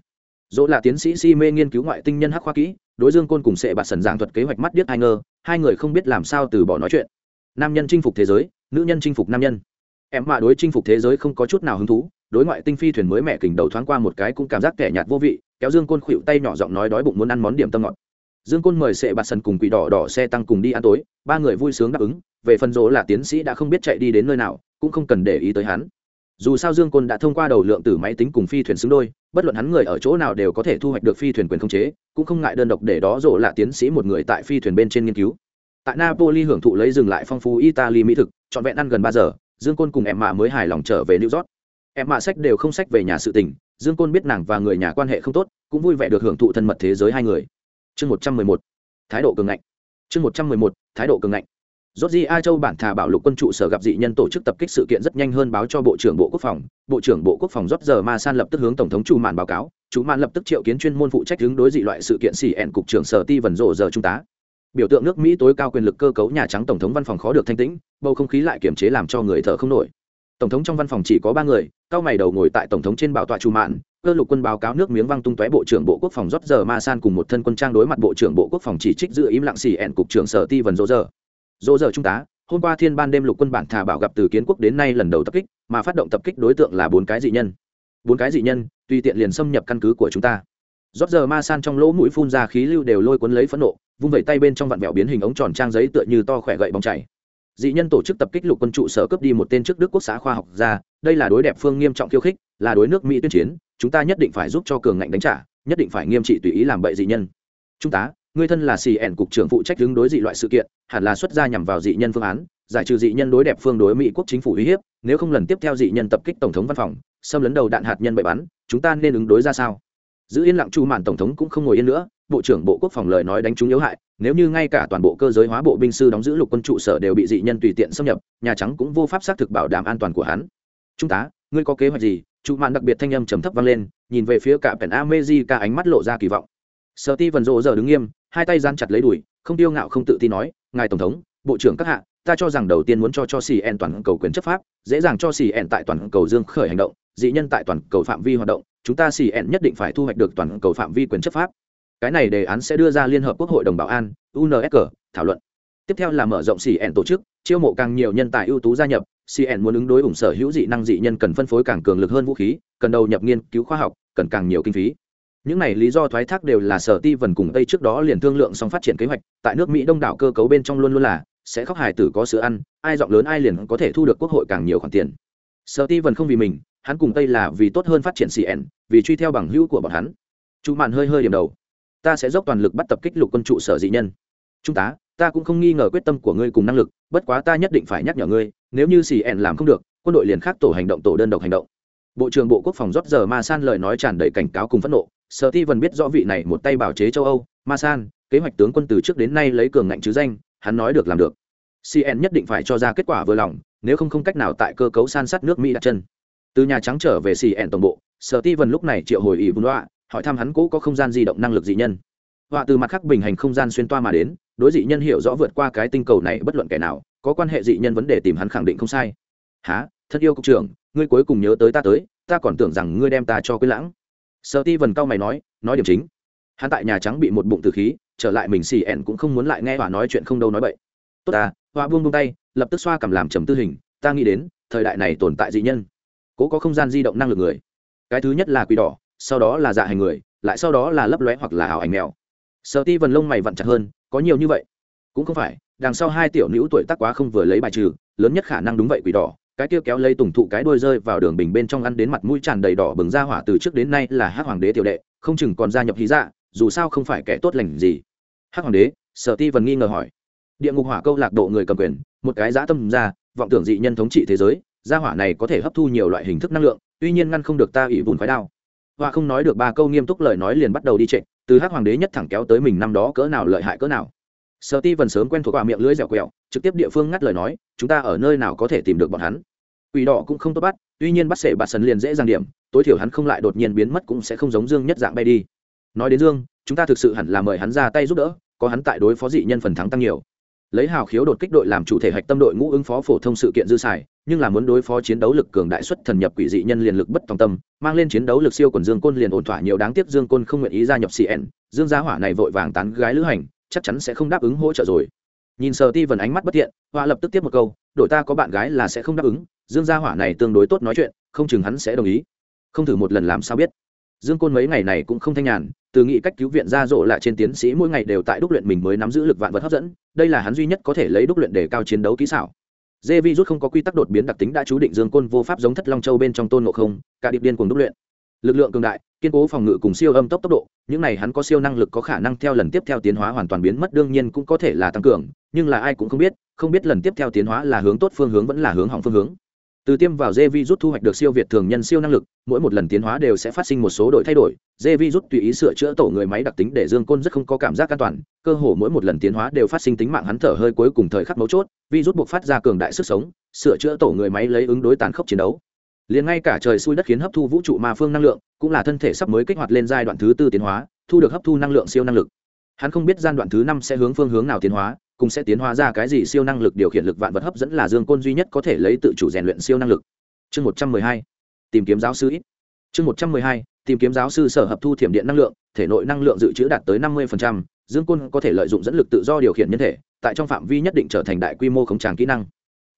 Dỗ là tiến sĩ si mê nghiên cứu ngoại tinh nhân hắc khoa kỹ, đối dương côn cùng sệ bạt sần giảng thuật kế hoạch mắt điếc ai ngơ hai người không biết làm sao từ bỏ nói chuyện. Nam nhân chinh phục thế giới, nữ nhân chinh phục nam nhân. Em mà đối chinh phục thế giới không có chút nào hứng thú, đối ngoại tinh phi thuyền mới mẹ kình đầu thoáng qua một cái cũng cảm giác kẻ nhạt vô vị, kéo dương côn khuỵu tay nhỏ giọng nói đói bụng muốn ăn món điểm tâm ngọt. Dương côn mời sệ bạt sần cùng quỷ đỏ đỏ xe tăng cùng đi ăn tối, ba người vui sướng đáp ứng, về phần rỗ là tiến sĩ đã không biết chạy đi đến nơi nào, cũng không cần để ý tới hắn dù sao dương côn đã thông qua đầu lượng tử máy tính cùng phi thuyền xứng đôi, bất luận hắn người ở chỗ nào đều có thể thu hoạch được phi thuyền quyền không chế, cũng không ngại đơn độc để đó rộ là tiến sĩ một người tại phi thuyền bên trên nghiên cứu. Tại napoli hưởng thụ lấy dừng lại phong phú italy mỹ thực, trọn vẹn ăn gần ba giờ, dương côn cùng em mạ mới hài lòng trở về new york. Em mạ sách đều không sách về nhà sự tình, dương côn biết nàng và người nhà quan hệ không tốt, cũng vui vẻ được hưởng thụ thân mật thế giới hai người. Chương một trăm mười một, thái độ cường ngạnh. Chương một trăm mười một, thái độ cường ngạnh. Rốt Di A Châu bản thà bảo lục quân trụ sở gặp dị nhân tổ chức tập kích sự kiện rất nhanh hơn báo cho Bộ trưởng Bộ Quốc phòng, Bộ trưởng Bộ Quốc phòng Rốt giờ Ma San lập tức hướng tổng thống chủ Mạn báo cáo, Chu Mạn lập tức triệu kiến chuyên môn phụ trách hướng đối dị loại sự kiện CN cục trưởng Sở Ti vần Rộ giờ trung tá. Biểu tượng nước Mỹ tối cao quyền lực cơ cấu nhà trắng tổng thống văn phòng khó được thanh tĩnh, bầu không khí lại kiềm chế làm cho người thở không nổi. Tổng thống trong văn phòng chỉ có ba người, cao mày đầu ngồi tại tổng thống trên bảo tọa chủ Mạn, cơ lục quân báo cáo nước miếng văng tung tóe bộ trưởng bộ quốc phòng Rốt giờ Ma San cùng một thân quân trang đối mặt bộ trưởng bộ quốc phòng chỉ trích giữ im lặng CN cục trưởng Sở Ti vần Rộ giờ dỗ giờ trung tá, hôm qua thiên ban đêm lục quân bản thà bảo gặp từ kiến quốc đến nay lần đầu tập kích mà phát động tập kích đối tượng là bốn cái dị nhân. Bốn cái dị nhân tùy tiện liền xâm nhập căn cứ của chúng ta. Rót giờ ma san trong lỗ mũi phun ra khí lưu đều lôi cuốn lấy phẫn nộ vung vẩy tay bên trong vặn vẹo biến hình ống tròn trang giấy tựa như to khỏe gậy bóng chảy. Dị nhân tổ chức tập kích lục quân trụ sở cướp đi một tên trước đức quốc xã khoa học gia đây là đối đẹp phương nghiêm trọng khiêu khích là đối nước mỹ tuyên chiến chúng ta nhất định phải giúp cho cường ngạnh đánh trả nhất định phải nghiêm trị tùy ý làm bậy dị nhân. Trung tá người thân là xì ẻn cục trưởng phụ trách đứng đối dị loại sự kiện, hẳn là xuất ra nhằm vào dị nhân phương án, giải trừ dị nhân đối đẹp phương đối mỹ quốc chính phủ uy hiếp, nếu không lần tiếp theo dị nhân tập kích tổng thống văn phòng, xâm lấn đầu đạn hạt nhân bậy bắn, chúng ta nên ứng đối ra sao? Giữ yên lặng chu màn tổng thống cũng không ngồi yên nữa, bộ trưởng bộ quốc phòng lời nói đánh trúng yếu hại, nếu như ngay cả toàn bộ cơ giới hóa bộ binh sư đóng giữ lục quân trụ sở đều bị dị nhân tùy tiện xâm nhập, nhà trắng cũng vô pháp xác thực bảo đảm an toàn của hắn. Trung tá, ngươi có kế hoạch gì? Chu màn đặc biệt thanh âm trầm thấp vang lên, nhìn về phía cả pèn amejica ánh mắt lộ ra kỳ vọng sợ ti vần rộ giờ đứng nghiêm, hai tay gian chặt lấy đùi, không tiêu ngạo không tự tin nói, ngài tổng thống, bộ trưởng các hạ, ta cho rằng đầu tiên muốn cho cho cn toàn cầu quyền chấp pháp, dễ dàng cho cn tại toàn cầu dương khởi hành động, dị nhân tại toàn cầu phạm vi hoạt động, chúng ta cn nhất định phải thu hoạch được toàn cầu phạm vi quyền chấp pháp. Cái này đề án sẽ đưa ra liên hợp quốc hội đồng bảo an unsg thảo luận. Tiếp theo là mở rộng cn tổ chức, chiêu mộ càng nhiều nhân tài ưu tú gia nhập cn muốn ứng đối ủng sở hữu dị năng dị nhân cần phân phối càng cường lực hơn vũ khí, cần đầu nhập nghiên cứu khoa học, cần càng nhiều kinh phí những này lý do thoái thác đều là sở ti vần cùng tây trước đó liền thương lượng xong phát triển kế hoạch, tại nước mỹ đông đảo cơ cấu bên trong luôn luôn là, sẽ khóc hài tử có sữa ăn, ai giọng lớn ai liền có thể thu được quốc hội càng nhiều khoản tiền. Sở ti vần không vì mình, hắn cùng tây là vì tốt hơn phát triển cn vì truy theo bằng hữu của bọn hắn. Chú mạn hơi hơi điểm đầu. Ta sẽ dốc toàn lực bắt tập kích lục quân trụ sở dị nhân. Trung tá, ta cũng không nghi ngờ quyết tâm của ngươi cùng năng lực, bất quá ta nhất định phải nhắc nhở ngươi, nếu như cn làm không được, quân đội liền khác tổ hành động tổ đơn độc hành động. Bộ trưởng bộ quốc phòng rót giờ ma san lời nói tràn đầy cảnh cáo cùng phẫn nộ sở ti vần biết rõ vị này một tay bảo chế châu âu, ma san, kế hoạch tướng quân từ trước đến nay lấy cường ngạnh chứ danh, hắn nói được làm được. Cn nhất định phải cho ra kết quả vừa lòng, nếu không không cách nào tại cơ cấu san sát nước mỹ đặt chân. Từ nhà trắng trở về cn tổng bộ, sở ti vần lúc này triệu hồi ý vun đoạ hỏi thăm hắn cũ có không gian di động năng lực dị nhân. Họa từ mặt khác bình hành không gian xuyên toa mà đến, đối dị nhân hiểu rõ vượt qua cái tinh cầu này bất luận kẻ nào, có quan hệ dị nhân vấn đề tìm hắn khẳng định không sai. Há thật yêu cục trưởng, ngươi cuối cùng nhớ tới ta tới, ta còn tưởng rằng ngươi đem ta cho quên lãng sợ ti vần cao mày nói nói điểm chính. Hắn tại nhà trắng bị một bụng từ khí, trở lại mình xì ẻn cũng không muốn lại nghe họa nói chuyện không đâu nói bậy. Tốt ta, họa buông buông tay, lập tức xoa cầm làm trầm tư hình, ta nghĩ đến, thời đại này tồn tại dị nhân, cố có không gian di động năng lực người. Cái thứ nhất là quỷ đỏ, sau đó là dạ hành người, lại sau đó là lấp lóe hoặc là ảo ảnh mèo. Sợ ti vần lông mày vặn chặt hơn, có nhiều như vậy. Cũng không phải, đằng sau hai tiểu nữ tuổi tác quá không vừa lấy bài trừ, lớn nhất khả năng đúng vậy quỷ đỏ cái kia kéo lấy tùng thụ cái đuôi rơi vào đường bình bên trong ăn đến mặt mũi tràn đầy đỏ bừng ra hỏa từ trước đến nay là hắc hoàng đế tiểu đệ, không chừng còn gia nhập hí dạ dù sao không phải kẻ tốt lành gì. Hắc hoàng đế, sở ti vần nghi ngờ hỏi. Địa ngục hỏa câu lạc bộ người cầm quyền, một cái dã tâm ra, vọng tưởng dị nhân thống trị thế giới, gia hỏa này có thể hấp thu nhiều loại hình thức năng lượng, tuy nhiên ngăn không được ta ủy vùn khói đao. Hoa không nói được ba câu nghiêm túc lời nói liền bắt đầu đi trệ, từ hắc hoàng đế nhất thẳng kéo tới mình năm đó cỡ nào lợi hại cỡ nào sở ti vần sớm quen thuộc quả miệng lưỡi dẻo quẹo, trực tiếp địa phương ngắt lời nói, chúng ta ở nơi nào có thể tìm được bọn hắn? Quỷ đỏ cũng không tốt bắt, tuy nhiên bắt sệ bạt sần liền dễ dàng điểm, tối thiểu hắn không lại đột nhiên biến mất cũng sẽ không giống dương nhất dạng bay đi. Nói đến dương, chúng ta thực sự hẳn là mời hắn ra tay giúp đỡ, có hắn tại đối phó dị nhân phần thắng tăng nhiều. Lấy hào khiếu đột kích đội làm chủ thể hạch tâm đội ngũ ứng phó phổ thông sự kiện dư xài, nhưng là muốn đối phó chiến đấu lực cường đại xuất thần nhập quỷ dị nhân liền lực bất tòng tâm, mang lên chiến đấu lực siêu quần dương côn liền ổn thỏa nhiều đáng tiếc dương côn không nguyện ý gia nhập cn dương gia hỏa này vội vàng tán gái lữ hành chắc chắn sẽ không đáp ứng hỗ trợ rồi. Nhìn sờ ti vần ánh mắt bất thiện họa lập tức tiếp một câu đội ta có bạn gái là sẽ không đáp ứng, dương gia hỏa này tương đối tốt nói chuyện, không chừng hắn sẽ đồng ý. Không thử một lần làm sao biết. Dương côn mấy ngày này cũng không thanh nhàn, từ nghị cách cứu viện ra rộ lại trên tiến sĩ mỗi ngày đều tại đúc luyện mình mới nắm giữ lực vạn vật hấp dẫn, đây là hắn duy nhất có thể lấy đúc luyện để cao chiến đấu kỹ xảo. Dê vi rút không có quy tắc đột biến đặc tính đã chú định dương côn vô pháp giống thất long châu bên trong tôn ngộ không, cả điệp điên cùng đúc luyện. Lực lượng cường đại kiên cố phòng ngự cùng siêu âm tốc tốc độ, những này hắn có siêu năng lực có khả năng theo lần tiếp theo tiến hóa hoàn toàn biến mất, đương nhiên cũng có thể là tăng cường, nhưng là ai cũng không biết không biết lần tiếp theo tiến hóa là hướng tốt phương hướng vẫn là hướng hỏng phương hướng. Từ tiêm vào dê vi rút thu hoạch được siêu việt thường nhân siêu năng lực, mỗi một lần tiến hóa đều sẽ phát sinh một số đổi thay đổi. Dê vi rút tùy ý sửa chữa tổ người máy đặc tính để dương côn rất không có cảm giác an toàn, cơ hồ mỗi một lần tiến hóa đều phát sinh tính mạng hắn thở hơi cuối cùng thời khắc mấu chốt. Vi rút buộc phát ra cường đại sức sống, sửa chữa tổ người máy lấy ứng đối tàn khốc chiến đấu liền ngay cả trời xui đất khiến hấp thu vũ trụ ma phương năng lượng, cũng là thân thể sắp mới kích hoạt lên giai đoạn thứ tư tiến hóa, thu được hấp thu năng lượng siêu năng lực. Hắn không biết gian đoạn thứ năm sẽ hướng phương hướng nào tiến hóa cùng sẽ tiến hóa ra cái gì siêu năng lực điều khiển lực vạn vật hấp dẫn là dương côn duy nhất có thể lấy tự chủ rèn luyện siêu năng lực. Chương một trăm mười hai, tìm kiếm giáo sư ít. Chương một trăm mười hai, tìm kiếm giáo sư sở hấp thu thiểm điện năng lượng, thể nội năng lượng dự trữ đạt tới năm mươi dương côn có thể lợi dụng dẫn lực tự do điều khiển nhân thể, tại trong phạm vi nhất định trở thành đại quy mô khống tràng kỹ năng.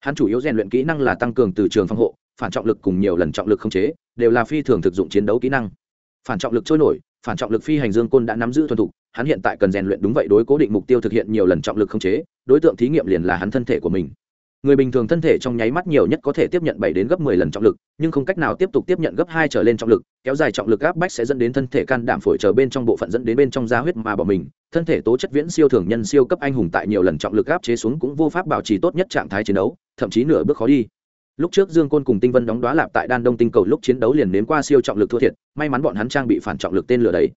Hắn chủ yếu rèn luyện kỹ năng là tăng cường từ trường phòng hộ phản trọng lực cùng nhiều lần trọng lực không chế, đều là phi thường thực dụng chiến đấu kỹ năng. Phản trọng lực trôi nổi, phản trọng lực phi hành dương côn đã nắm giữ thuần thục, hắn hiện tại cần rèn luyện đúng vậy đối cố định mục tiêu thực hiện nhiều lần trọng lực không chế, đối tượng thí nghiệm liền là hắn thân thể của mình. Người bình thường thân thể trong nháy mắt nhiều nhất có thể tiếp nhận bảy đến gấp mười lần trọng lực, nhưng không cách nào tiếp tục tiếp nhận gấp hai trở lên trọng lực, kéo dài trọng lực áp bách sẽ dẫn đến thân thể can đảm phổi trở bên trong bộ phận dẫn đến bên trong da huyết mà bỏ mình. Thân thể tố chất viễn siêu thường nhân siêu cấp anh hùng tại nhiều lần trọng lực áp chế xuống cũng vô pháp bảo trì tốt nhất trạng thái chiến đấu, thậm chí nửa bước khó đi lúc trước dương côn cùng tinh vân đóng đoá lạp tại đan đông tinh cầu lúc chiến đấu liền nếm qua siêu trọng lực thua thiệt, may mắn bọn hắn trang bị phản trọng lực tên lửa đấy.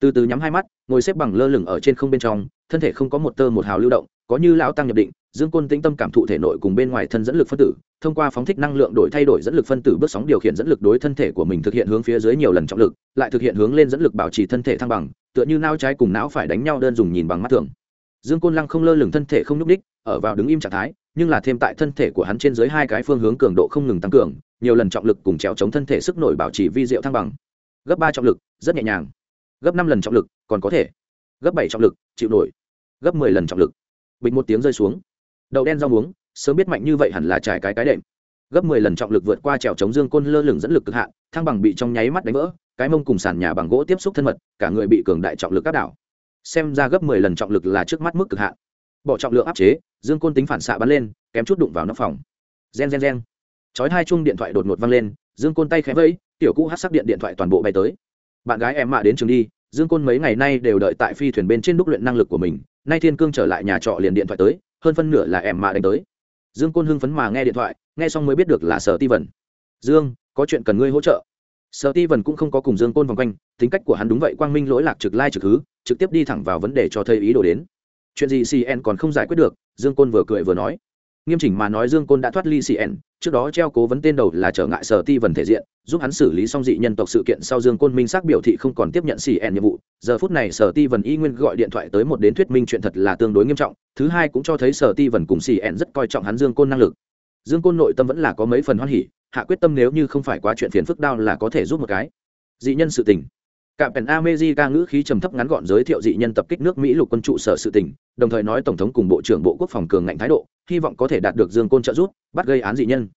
Từ từ nhắm hai mắt, ngồi xếp bằng lơ lửng ở trên không bên trong, thân thể không có một tơ một hào lưu động, có như lão tăng nhập định, dương côn tĩnh tâm cảm thụ thể nội cùng bên ngoài thân dẫn lực phân tử, thông qua phóng thích năng lượng đổi thay đổi dẫn lực phân tử bước sóng điều khiển dẫn lực đối thân thể của mình thực hiện hướng phía dưới nhiều lần trọng lực, lại thực hiện hướng lên dẫn lực bảo trì thân thể thăng bằng, tựa như não trái cùng não phải đánh nhau đơn dùng nhìn bằng mắt thường. Dương côn lăng không lơ lửng thân thể không nhúc đích ở vào đứng im trạng thái, nhưng là thêm tại thân thể của hắn trên dưới hai cái phương hướng cường độ không ngừng tăng cường, nhiều lần trọng lực cùng trèo chống thân thể sức nổi bảo trì vi diệu thăng bằng. Gấp ba trọng lực, rất nhẹ nhàng. Gấp năm lần trọng lực, còn có thể. Gấp bảy trọng lực, chịu nổi. Gấp mười lần trọng lực. Bịch một tiếng rơi xuống. Đậu đen rau muống, sớm biết mạnh như vậy hẳn là trải cái cái đệm. Gấp mười lần trọng lực vượt qua trèo chống dương côn lơ lửng dẫn lực cực hạn, thăng bằng bị trong nháy mắt đánh vỡ, cái mông cùng sàn nhà bằng gỗ tiếp xúc thân mật, cả người bị cường đại trọng lực áp đảo. Xem ra gấp mười lần trọng lực là trước mắt mức cực hạn bỏ trọng lượng áp chế, dương côn tính phản xạ bắn lên, kém chút đụng vào nóc phòng. Gen gen gen. Chói hai chung điện thoại đột ngột văng lên, dương côn tay khẽ vẫy, tiểu cũ hát sắc điện điện thoại toàn bộ bay tới. Bạn gái em mạ đến trường đi, dương côn mấy ngày nay đều đợi tại phi thuyền bên trên đúc luyện năng lực của mình, nay thiên cương trở lại nhà trọ liền điện thoại tới, hơn phân nửa là em mạ đánh tới. Dương côn hưng phấn mà nghe điện thoại, nghe xong mới biết được là sở ti vần dương, có chuyện cần ngươi hỗ trợ. Sở ti vần cũng không có cùng dương côn vòng quanh, tính cách của hắn đúng vậy, quang minh lỗi lạc trực lai trực hứ trực tiếp đi thẳng vào vấn đề cho thầy ý đồ đến chuyện gì cn còn không giải quyết được, dương côn vừa cười vừa nói. Nghiêm chỉnh mà nói dương côn đã thoát ly cn trước đó treo cố vấn tên đầu là trở ngại sở ti vần thể diện, giúp hắn xử lý xong dị nhân tộc sự kiện sau dương côn minh xác biểu thị không còn tiếp nhận cn nhiệm vụ. Giờ phút này sở ti vần y nguyên gọi điện thoại tới một đến thuyết minh chuyện thật là tương đối nghiêm trọng, thứ hai cũng cho thấy sở ti vần cùng cn rất coi trọng hắn dương côn năng lực. Dương côn nội tâm vẫn là có mấy phần hoan hỉ, hạ quyết tâm nếu như không phải quá chuyện phiền phức đau là có thể giúp một cái. Dị nhân sự tình. Cả Pen America ngữ khí trầm thấp ngắn gọn giới thiệu dị nhân tập kích nước Mỹ lục quân trụ sở sự tình, đồng thời nói tổng thống cùng bộ trưởng bộ quốc phòng cường ngạnh thái độ, hy vọng có thể đạt được Dương Côn trợ giúp, bắt gây án dị nhân.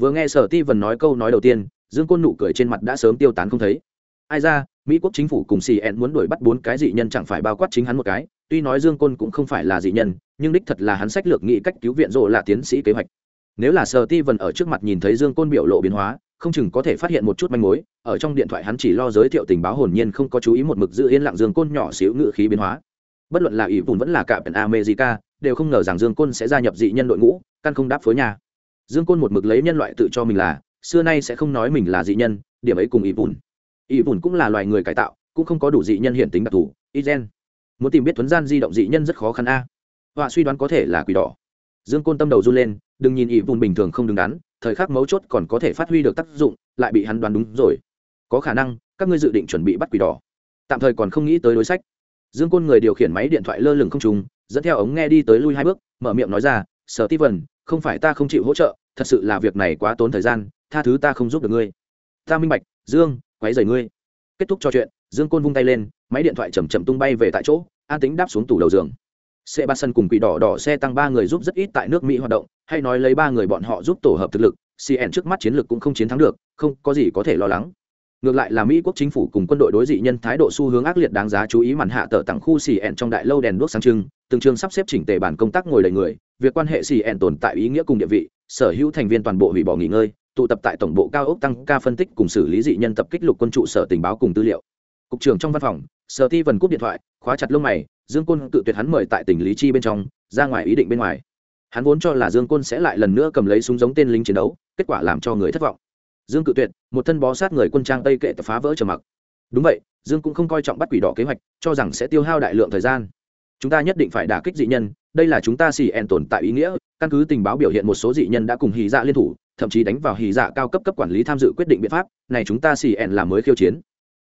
Vừa nghe Sở Ti Vân nói câu nói đầu tiên, Dương Côn nụ cười trên mặt đã sớm tiêu tán không thấy. Ai ra, Mỹ quốc chính phủ cùng CN muốn đuổi bắt bốn cái dị nhân chẳng phải bao quát chính hắn một cái, tuy nói Dương Côn cũng không phải là dị nhân, nhưng đích thật là hắn sách lược nghị cách cứu viện rộ là tiến sĩ kế hoạch. Nếu là Sở Ti Vân ở trước mặt nhìn thấy Dương Côn biểu lộ biến hóa, không chừng có thể phát hiện một chút manh mối, ở trong điện thoại hắn chỉ lo giới thiệu tình báo hồn nhiên không có chú ý một mực giữ yên lặng dương côn nhỏ xíu ngự khí biến hóa. Bất luận là ỷ vùn vẫn là cả pèn america, đều không ngờ rằng dương côn sẽ gia nhập dị nhân đội ngũ, căn không đáp phối nhà. Dương côn một mực lấy nhân loại tự cho mình là, xưa nay sẽ không nói mình là dị nhân, điểm ấy cùng ỷ vùn ỷ vùn cũng là loài người cải tạo, cũng không có đủ dị nhân hiển tính đặc thù ít gen muốn tìm biết thuấn gian di động dị nhân rất khó khăn a. Họa suy đoán có thể là quỷ đỏ. Dương côn tâm đầu run lên, đừng nhìn ỷ vùn bình thường không đứng đắn thời khắc mấu chốt còn có thể phát huy được tác dụng, lại bị hắn đoán đúng rồi. Có khả năng, các ngươi dự định chuẩn bị bắt quỷ đỏ. Tạm thời còn không nghĩ tới đối sách. Dương côn người điều khiển máy điện thoại lơ lửng không trùng dẫn theo ống nghe đi tới lui hai bước, mở miệng nói ra, sở ti vần không phải ta không chịu hỗ trợ, thật sự là việc này quá tốn thời gian, tha thứ ta không giúp được ngươi. Ta minh bạch, dương, quấy rầy ngươi. Kết thúc trò chuyện, dương côn vung tay lên, máy điện thoại chầm chậm tung bay về tại chỗ, an tính đáp xuống tủ đầu giường xe ba sân cùng quỷ đỏ đỏ xe tăng ba người giúp rất ít tại nước mỹ hoạt động, hay nói lấy ba người bọn họ giúp tổ hợp thực lực cn trước mắt chiến lược cũng không chiến thắng được, không có gì có thể lo lắng. Ngược lại là mỹ quốc chính phủ cùng quân đội đối dị nhân thái độ xu hướng ác liệt đáng giá chú ý màn hạ tờ tặng khu cn trong đại lâu đèn đuốc sáng trưng, từng trường sắp xếp chỉnh tề bản công tác ngồi đầy người, việc quan hệ cn tồn tại ý nghĩa cùng địa vị, sở hữu thành viên toàn bộ hủy bỏ nghỉ ngơi, tụ tập tại tổng bộ cao ốc tăng ca phân tích cùng xử lý dị nhân tập kích lục quân trụ sở tình báo cùng tư liệu. Cục trưởng trong văn phòng, sở ti vần cúp điện thoại, khóa chặt lông mày dương Côn tự tuyệt hắn mời tại tỉnh lý chi bên trong, ra ngoài ý định bên ngoài. Hắn vốn cho là dương côn sẽ lại lần nữa cầm lấy súng giống tên lính chiến đấu, kết quả làm cho người thất vọng. Dương cự tuyệt, một thân bó sát người quân trang tây kệ phá vỡ trầm mặc. Đúng vậy, dương cũng không coi trọng bắt quỷ đỏ kế hoạch, cho rằng sẽ tiêu hao đại lượng thời gian. Chúng ta nhất định phải đả kích dị nhân, đây là chúng ta xì ẹn tồn tại ý nghĩa, căn cứ tình báo biểu hiện một số dị nhân đã cùng hì dạ liên thủ, thậm chí đánh vào hì dạ cao cấp cấp quản lý tham dự quyết định biện pháp, này chúng ta xì ẹn làm mới khiêu chiến.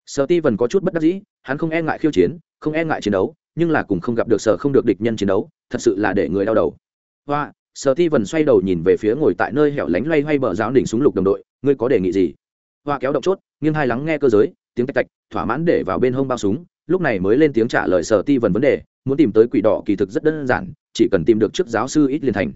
Sở ti vần có chút bất đắc dĩ, hắn không e ngại khiêu chiến, không e ngại chiến đấu nhưng là cùng không gặp được sở không được địch nhân chiến đấu, thật sự là để người đau đầu. Hoa, sở ti vần xoay đầu nhìn về phía ngồi tại nơi hẻo lánh loay hoay bờ giáo đỉnh súng lục đồng đội, ngươi có đề nghị gì? Hoa kéo động chốt, nghiêng hai lắng nghe cơ giới, tiếng tạch tạch, thỏa mãn để vào bên hông bao súng, lúc này mới lên tiếng trả lời sở ti vần vấn đề, muốn tìm tới quỷ đỏ kỳ thực rất đơn giản, chỉ cần tìm được trước giáo sư ít liền thành.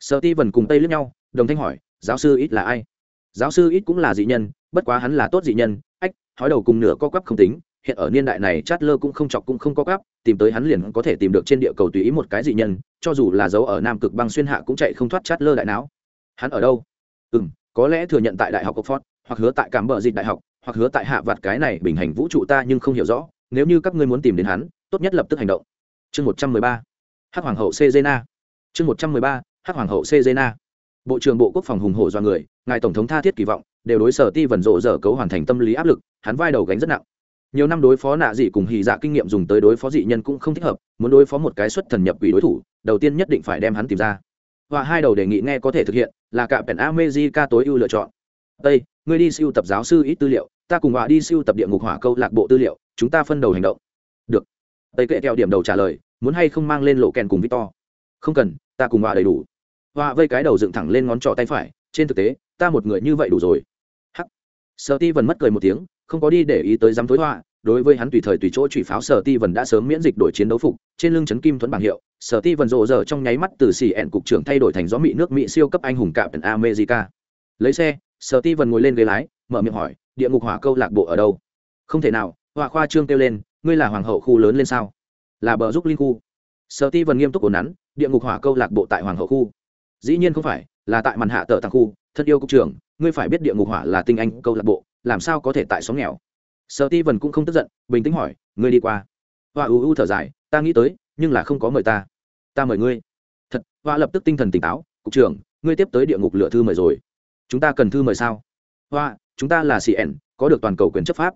Sở ti vần cùng tây lướt nhau, đồng thanh hỏi, giáo sư ít là ai? Giáo sư ít cũng là dị nhân, bất quá hắn là tốt dị nhân, ách, hói đầu cùng nửa co quắp không tính hiện ở niên đại này chát lơ cũng không chọc cũng không có cắp tìm tới hắn liền có thể tìm được trên địa cầu tùy ý một cái dị nhân, cho dù là dấu ở nam cực băng xuyên hạ cũng chạy không thoát chát lơ đại não. Hắn ở đâu? Ừ m có lẽ thừa nhận tại đại học oxford, hoặc hứa tại cảm bờ dịch đại học, hoặc hứa tại hạ vạt cái này bình hành vũ trụ ta nhưng không hiểu rõ, nếu như các ngươi muốn tìm đến hắn, tốt nhất lập tức hành động. Chương một trăm mười ba, hắc hoàng hậu sejena. Chương một trăm mười ba, hắc hoàng hậu sejena. Bộ trưởng bộ quốc phòng hùng hổ do người, ngài tổng thống tha thiết kỳ vọng, đều đối sở ti vần rộ dở cấu hoàn thành tâm lý áp lực, hắn vai đầu gánh rất nặng nhiều năm đối phó nạ dị cùng hì dạ kinh nghiệm dùng tới đối phó dị nhân cũng không thích hợp, muốn đối phó một cái xuất thần nhập quỷ đối thủ, đầu tiên nhất định phải đem hắn tìm ra. Và hai đầu đề nghị nghe có thể thực hiện, là cả pèn amejica tối ưu lựa chọn. Tây, ngươi đi siêu tập giáo sư ít tư liệu, ta cùng họa đi siêu tập địa ngục hỏa câu lạc bộ tư liệu, chúng ta phân đầu hành động. Được. Tây kệ theo điểm đầu trả lời, muốn hay không mang lên lộ kèn cùng victor? Không cần, ta cùng họa đầy đủ. Họa vây cái đầu dựng thẳng lên ngón trỏ tay phải, trên thực tế, ta một người như vậy đủ rồi. Hắc. Sợ ti vần mất cười một tiếng không có đi để ý tới dám tối họa, đối với hắn tùy thời tùy chỗ chủy pháo sở ti vần đã sớm miễn dịch đổi chiến đấu phục, trên lưng chấn kim thuẫn bảng hiệu, sở ti vần rộ rờ trong nháy mắt từ xì ẹn cục trưởng thay đổi thành gió mỹ nước mỹ siêu cấp anh hùng cạm america. Lấy xe, sở ti vần ngồi lên ghế lái, mở miệng hỏi, địa ngục hỏa câu lạc bộ ở đâu? Không thể nào họa khoa trương kêu lên, ngươi là hoàng hậu khu lớn lên sao? Là bờ giúp linh khu. Sở ti vần nghiêm túc ổn nắn, địa ngục hỏa câu lạc bộ tại hoàng hậu khu. Dĩ nhiên không phải, là tại màn hạ tờ tàng khu, thân yêu cục trưởng, ngươi phải biết địa ngục hỏa là tinh anh câu lạc bộ làm sao có thể tại xóm nghèo? Sợ ti vần cũng không tức giận, bình tĩnh hỏi, ngươi đi qua. Hoa u u thở dài, ta nghĩ tới, nhưng là không có mời ta. Ta mời ngươi. Thật, hoa lập tức tinh thần tỉnh táo, cục trưởng, ngươi tiếp tới địa ngục lựa thư mời rồi. Chúng ta cần thư mời sao? Hoa, chúng ta là cn có được toàn cầu quyền chấp pháp.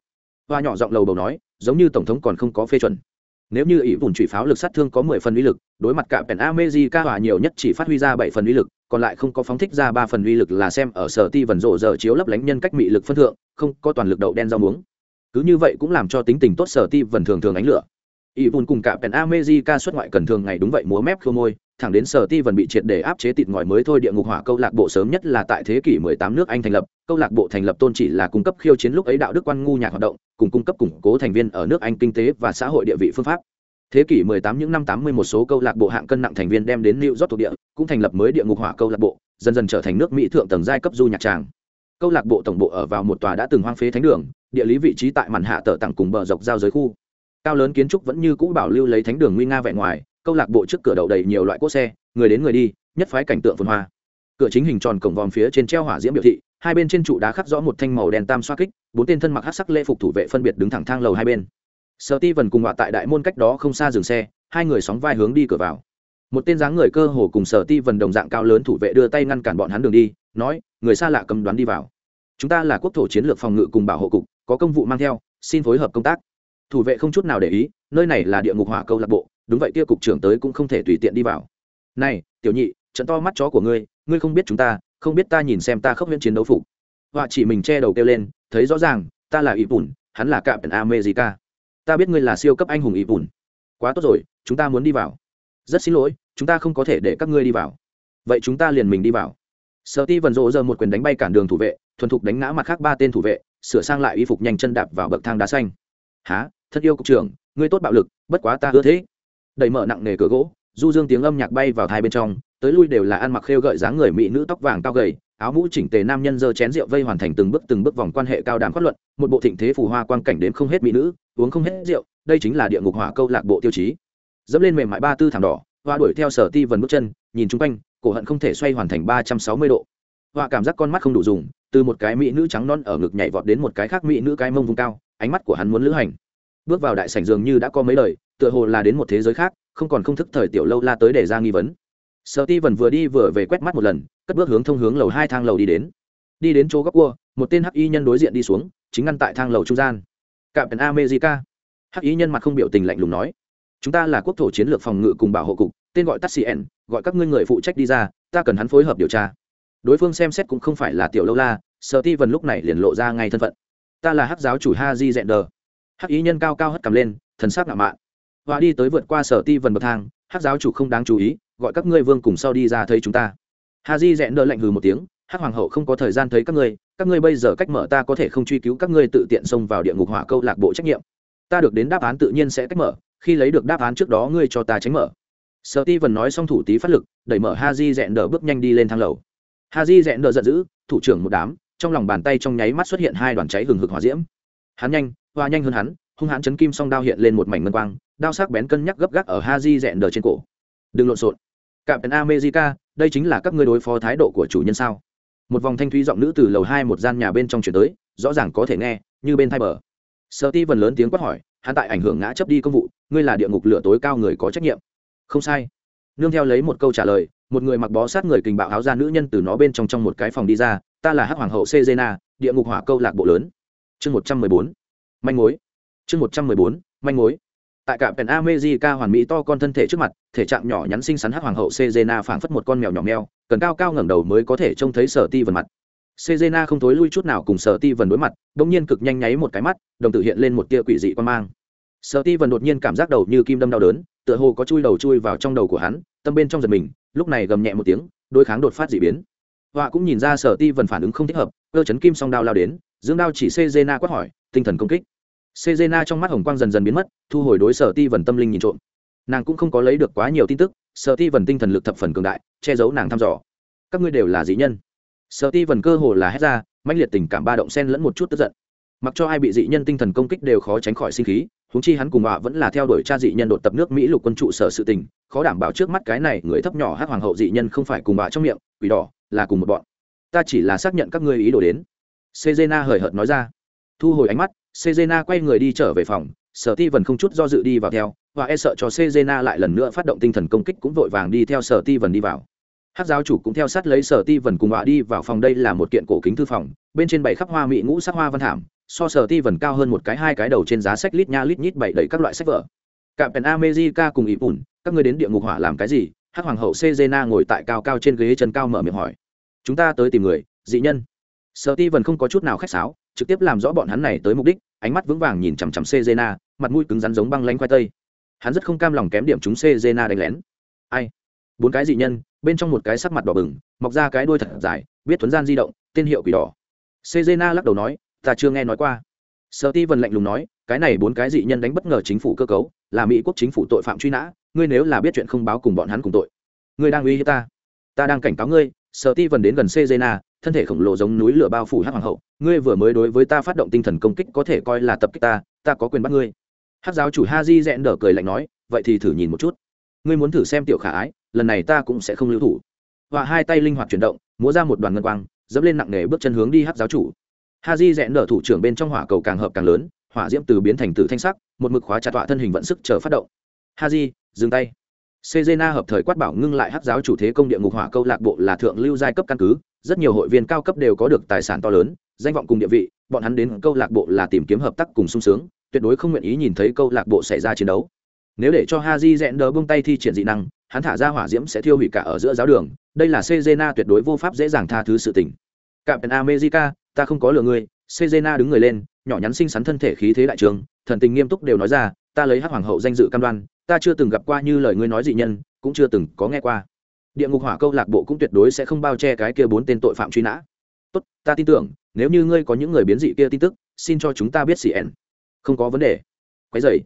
Hoa nhỏ giọng lầu đầu nói, giống như tổng thống còn không có phê chuẩn nếu như ỷ vùn trụy pháo lực sát thương có mười phần uy lực, đối mặt cả pèn amejica hòa nhiều nhất chỉ phát huy ra bảy phần uy lực, còn lại không có phóng thích ra ba phần uy lực là xem ở sở ti vần rộ giờ chiếu lấp lánh nhân cách mị lực phân thượng, không có toàn lực đậu đen rau muống. Cứ như vậy cũng làm cho tính tình tốt sở ti vần thường thường ánh lửa. Ỷ vùn cùng cả pèn amejica xuất ngoại cần thường ngày đúng vậy múa mép khô môi thẳng đến sở ti vần bị triệt để áp chế tịt ngòi mới thôi địa ngục hỏa câu lạc bộ sớm nhất là tại thế kỷ 18 nước anh thành lập. Câu lạc bộ thành lập tôn chỉ là cung cấp khiêu chiến lúc ấy đạo đức quan ngu nhạc hoạt động, cùng cung cấp củng cố thành viên ở nước anh kinh tế và xã hội địa vị phương pháp. Thế kỷ 18 những năm 80 một số câu lạc bộ hạng cân nặng thành viên đem đến New York thuộc địa, cũng thành lập mới địa ngục hỏa câu lạc bộ, dần dần trở thành nước mỹ thượng tầng giai cấp du nhạc tràng. Câu lạc bộ tổng bộ ở vào một tòa đã từng hoang phế thánh đường, địa lý vị trí tại màn hạ tờ tặng cùng bờ dọc giao giới khu. Cao lớn kiến trúc vẫn như cũ bảo lưu lấy thánh đường nguy nga vẹn ngoài câu lạc bộ trước cửa đậu đầy nhiều loại cỗ xe, người đến người đi, nhất phái cảnh tượng phồn hoa. Cửa chính hình tròn cổng vòm phía trên treo hỏa diễm biểu thị, hai bên trên trụ đá khắc rõ một thanh màu đen tam xoa kích, bốn tên thân mặc hát sắc lễ phục thủ vệ phân biệt đứng thẳng thang lầu hai bên. Sợ ti vần cùng họa tại đại môn cách đó không xa dừng xe, hai người sóng vai hướng đi cửa vào. Một tên dáng người cơ hồ cùng sở ti vần đồng dạng cao lớn thủ vệ đưa tay ngăn cản bọn hắn đường đi, nói, người xa lạ cầm đoán đi vào. Chúng ta là quốc thổ chiến lược phòng ngự cùng bảo hộ cục, có công vụ mang theo, xin phối hợp công tác. Thủ vệ không chút nào để ý, nơi này là địa ngục hỏa câu lạc bộ đúng vậy kia cục trưởng tới cũng không thể tùy tiện đi vào. Này, tiểu nhị, trận to mắt chó của ngươi ngươi không biết chúng ta, không biết ta nhìn xem ta khốc huyễn chiến đấu phục. Họa chỉ mình che đầu kêu lên, thấy rõ ràng, ta là ý bùn, hắn là cạm america. Ta biết ngươi là siêu cấp anh hùng ý bùn. Quá tốt rồi, chúng ta muốn đi vào. Rất xin lỗi, chúng ta không có thể để các ngươi đi vào. Vậy chúng ta liền mình đi vào. Sợ ti vần rộ giờ một quyền đánh bay cản đường thủ vệ, thuần thục đánh ngã mặt khác ba tên thủ vệ, sửa sang lại y phục nhanh chân đạp vào bậc thang đá xanh. Há thật yêu cục trưởng, ngươi tốt bạo lực, bất quá ta ưa thế đẩy mở nặng nề cửa gỗ, du dương tiếng âm nhạc bay vào thai bên trong, tới lui đều là ăn mặc khêu gợi dáng người mỹ nữ tóc vàng cao gầy, áo mũ chỉnh tề nam nhân dơ chén rượu vây hoàn thành từng bước từng bước vòng quan hệ cao đàm phát luận, một bộ thịnh thế phù hoa quan cảnh đến không hết mỹ nữ, uống không hết rượu, đây chính là địa ngục hỏa câu lạc bộ tiêu chí. Dẫm lên mềm mại ba tư thảm đỏ, hoa đuổi theo sở ti vần bước chân, nhìn chung quanh, cổ hận không thể xoay hoàn thành ba trăm sáu mươi độ. Hoa cảm giác con mắt không đủ dùng, từ một cái mỹ nữ trắng non ở ngực nhảy vọt đến một cái khác mỹ nữ cái mông vùng cao, ánh mắt của hắn muốn lữ hành. Bước vào đại sảnh dường như đã có mấy lời tựa hồ là đến một thế giới khác, không còn không thức thời tiểu lâu la tới để ra nghi vấn. Sợ ti vần vừa đi vừa về quét mắt một lần, cất bước hướng thông hướng lầu hai thang lầu đi đến. Đi đến chỗ góc cua, một tên hắc y nhân đối diện đi xuống, chính ngăn tại thang lầu trung gian. Cạm pèn america. Hắc y nhân mặt không biểu tình lạnh lùng nói, chúng ta là quốc thổ chiến lược phòng ngự cùng bảo hộ cục, tên gọi taxien gọi các ngươi người phụ trách đi ra, ta cần hắn phối hợp điều tra. Đối phương xem xét cũng không phải là tiểu lâu la sợ ti vần lúc này liền lộ ra ngay thân phận. Ta là hắc giáo chủ ha di dẹn đờ hắc ý nhân cao cao hất cầm lên, thần sắc ngạo mạn và đi tới vượt qua sở ti vần bậc thang hắc giáo chủ không đáng chú ý, gọi các ngươi vương cùng sau đi ra thấy chúng ta. Ha di rẽ đỡ lạnh hừ một tiếng hắc hoàng hậu không có thời gian thấy các ngươi các ngươi bây giờ cách mở ta có thể không truy cứu các ngươi tự tiện xông vào địa ngục hỏa câu lạc bộ trách nhiệm. Ta được đến đáp án tự nhiên sẽ cách mở, khi lấy được đáp án trước đó ngươi cho ta tránh mở. Sở ti vần nói xong thủ tí phát lực, đẩy mở ha di rẽ đỡ bước nhanh đi lên thang lầu. Ha di rẽ đỡ giận dữ, thủ trưởng một đám, trong lòng bàn tay trong nháy mắt xuất hiện hai đoàn cháy hừng hực hỏa diễm. Hắn nhanh, hoa nhanh hơn hắn hung hãn chấn kim song đao hiện lên một mảnh ngân quang, đao sắc bén cân nhắc gấp gác ở ha di dẹn đờ trên cổ. Đừng lộn xộn. Cạm pèn america, đây chính là các ngươi đối phó thái độ của chủ nhân sao? Một vòng thanh thúy giọng nữ từ lầu hai một gian nhà bên trong chuyển tới, rõ ràng có thể nghe, như bên thai bờ. Sợ ti vần lớn tiếng quát hỏi, hắn tại ảnh hưởng ngã chấp đi công vụ, ngươi là địa ngục lửa tối cao người có trách nhiệm. Không sai. Nương theo lấy một câu trả lời, một người mặc bó sát người kình bạo áo ra nữ nhân từ nó bên trong trong một cái phòng đi ra, ta là hắc hoàng hậu sejena địa ngục hỏa câu lạc bộ lớn. Chương một trăm mười bốn. Manh mối chương một trăm mười bốn, manh mối. Tại cả pèn amejica hoàn mỹ to con thân thể trước mặt, thể trạng nhỏ nhắn xinh xắn hắc hoàng hậu sejena phảng phất một con mèo nhỏ mèo, cần cao cao ngẩng đầu mới có thể trông thấy sở ti vần mặt. Sejena không thối lui chút nào cùng sở ti vần đối mặt đ ỗ n g nhiên cực nhanh nháy một cái mắt, đồng tử hiện lên một tia quỷ dị quan mang. Sở ti vần đột nhiên cảm giác đầu như kim đâm đau đớn, tựa hồ có chui đầu chui vào trong đầu của hắn, tâm bên trong giật mình, lúc này gầm nhẹ một tiếng, đối kháng đột phát d ị biến. Họa cũng nhìn ra sở ti vần phản ứng không thích hợp, cơ chấn kim song đao lao đến, dương đao chỉ sejena quát hỏi, tinh thần công kích. Sejena trong mắt hồng quang dần dần biến mất, thu hồi đối Sở Ti Vân tâm linh nhìn trộm. Nàng cũng không có lấy được quá nhiều tin tức, Sở Ti Vân tinh thần lực thập phần cường đại, che giấu nàng thăm dò. Các ngươi đều là dị nhân. Sở Ti Vân cơ hồ là hét ra, mãnh liệt tình cảm ba động xen lẫn một chút tức giận. Mặc cho ai bị dị nhân tinh thần công kích đều khó tránh khỏi sinh khí, huống chi hắn cùng họa vẫn là theo đuổi cha dị nhân đột tập nước Mỹ lục quân trụ sở sự tình, khó đảm bảo trước mắt cái này người thấp nhỏ hắc hoàng hậu dị nhân không phải cùng bà trong miệng, quỷ đỏ, là cùng một bọn. Ta chỉ là xác nhận các ngươi ý đồ đến. Sejena hời hợt nói ra. Thu hồi ánh mắt, Cezena quay người đi trở về phòng, Sở Ti Vân không chút do dự đi vào theo, và e sợ cho Cezena lại lần nữa phát động tinh thần công kích cũng vội vàng đi theo Sở Ti Vân đi vào. Hắc giáo chủ cũng theo sát lấy Sở Ti Vân cùng họa đi vào phòng đây là một kiện cổ kính thư phòng, bên trên bảy khắp hoa mỹ ngũ sắc hoa văn thảm, so Sở Ti Vân cao hơn một cái hai cái đầu trên giá sách lít nha lít nhít bảy đầy các loại sách vở. Cạm Pen America cùng ý bùn, các ngươi đến địa ngục hỏa làm cái gì? Hắc hoàng hậu Cezena ngồi tại cao cao trên ghế chân cao mở miệng hỏi. Chúng ta tới tìm người, dị nhân. Sở Ti Vân không có chút nào khách sáo, trực tiếp làm rõ bọn hắn này tới mục đích ánh mắt vững vàng nhìn chằm chằm Cezena, mặt mũi cứng rắn giống băng lanh khoai tây. Hắn rất không cam lòng kém điểm chúng Cezena đánh lén. Ai? bốn cái dị nhân bên trong một cái sắc mặt đỏ bừng mọc ra cái đuôi thật dài biết thuấn gian di động tên hiệu quỷ đỏ sejena lắc đầu nói ta chưa nghe nói qua sợ ti vần lạnh lùng nói cái này bốn cái dị nhân đánh bất ngờ chính phủ cơ cấu là mỹ quốc chính phủ tội phạm truy nã ngươi nếu là biết chuyện không báo cùng bọn hắn cùng tội ngươi đang uy hiếp ta ta đang cảnh cáo ngươi sợ ti vần đến gần sejena thân thể khổng lồ giống núi lửa bao phủ Hắc hoàng hậu, ngươi vừa mới đối với ta phát động tinh thần công kích có thể coi là tập kích ta ta có quyền bắt ngươi. Hắc giáo chủ ha di rẽn đờ cười lạnh nói, vậy thì thử nhìn một chút. Ngươi muốn thử xem tiểu khả ái, lần này ta cũng sẽ không lưu thủ. Và hai tay linh hoạt chuyển động, múa ra một đoàn ngân quang, dẫm lên nặng nề bước chân hướng đi Hắc giáo chủ. Ha di rẽn đờ thủ trưởng bên trong hỏa cầu càng hợp càng lớn, hỏa diễm từ biến thành tử thanh sắc, một mực khóa chặt tọa thân hình vận sức chờ phát động. Ha di, dừng tay. Cezena hợp thời quát bảo ngưng lại hắc giáo chủ thế công địa ngục hỏa câu lạc bộ là thượng lưu giai cấp căn cứ, rất nhiều hội viên cao cấp đều có được tài sản to lớn, danh vọng cùng địa vị, bọn hắn đến câu lạc bộ là tìm kiếm hợp tác cùng sung sướng, tuyệt đối không nguyện ý nhìn thấy câu lạc bộ xảy ra chiến đấu. Nếu để cho Haji rẽn đỡ buông tay thi triển dị năng, hắn thả ra hỏa diễm sẽ thiêu hủy cả ở giữa giáo đường, đây là Cezena tuyệt đối vô pháp dễ dàng tha thứ sự tình. Captain America, ta không có lừa ngươi, Cezena đứng người lên, nhỏ nhắn xinh xắn thân thể khí thế đại trường, thần tình nghiêm túc đều nói ra, ta lấy hắc hoàng hậu danh dự cam đoan, ta chưa từng gặp qua như lời ngươi nói dị nhân, cũng chưa từng có nghe qua. Địa ngục hỏa câu lạc bộ cũng tuyệt đối sẽ không bao che cái kia bốn tên tội phạm truy nã. Tốt, ta tin tưởng, nếu như ngươi có những người biến dị kia tin tức, xin cho chúng ta biết cn không có vấn đề. Quái dày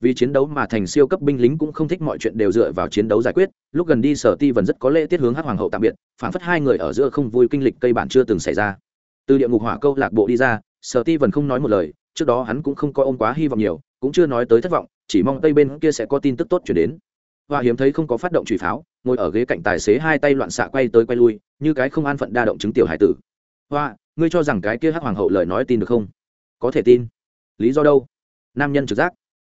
vì chiến đấu mà thành siêu cấp binh lính cũng không thích mọi chuyện đều dựa vào chiến đấu giải quyết. Lúc gần đi, sở ti vẫn rất có lễ tiết hướng hát hoàng hậu tạm biệt, phản phất hai người ở giữa không vui kinh lịch cây bản chưa từng xảy ra. Từ địa ngục hỏa câu lạc bộ đi ra, sở ti vẫn không nói một lời, trước đó hắn cũng không có ôm quá hy vọng nhiều, cũng chưa nói tới thất vọng chỉ mong tây bên kia sẽ có tin tức tốt chuyển đến. Hoa hiếm thấy không có phát động trùy pháo, ngồi ở ghế cạnh tài xế hai tay loạn xạ quay tới quay lui, như cái không an phận đa động chứng tiểu hải tử. Hoa, ngươi cho rằng cái kia hắc hoàng hậu lời nói tin được không? Có thể tin. Lý do đâu? Nam nhân trực giác.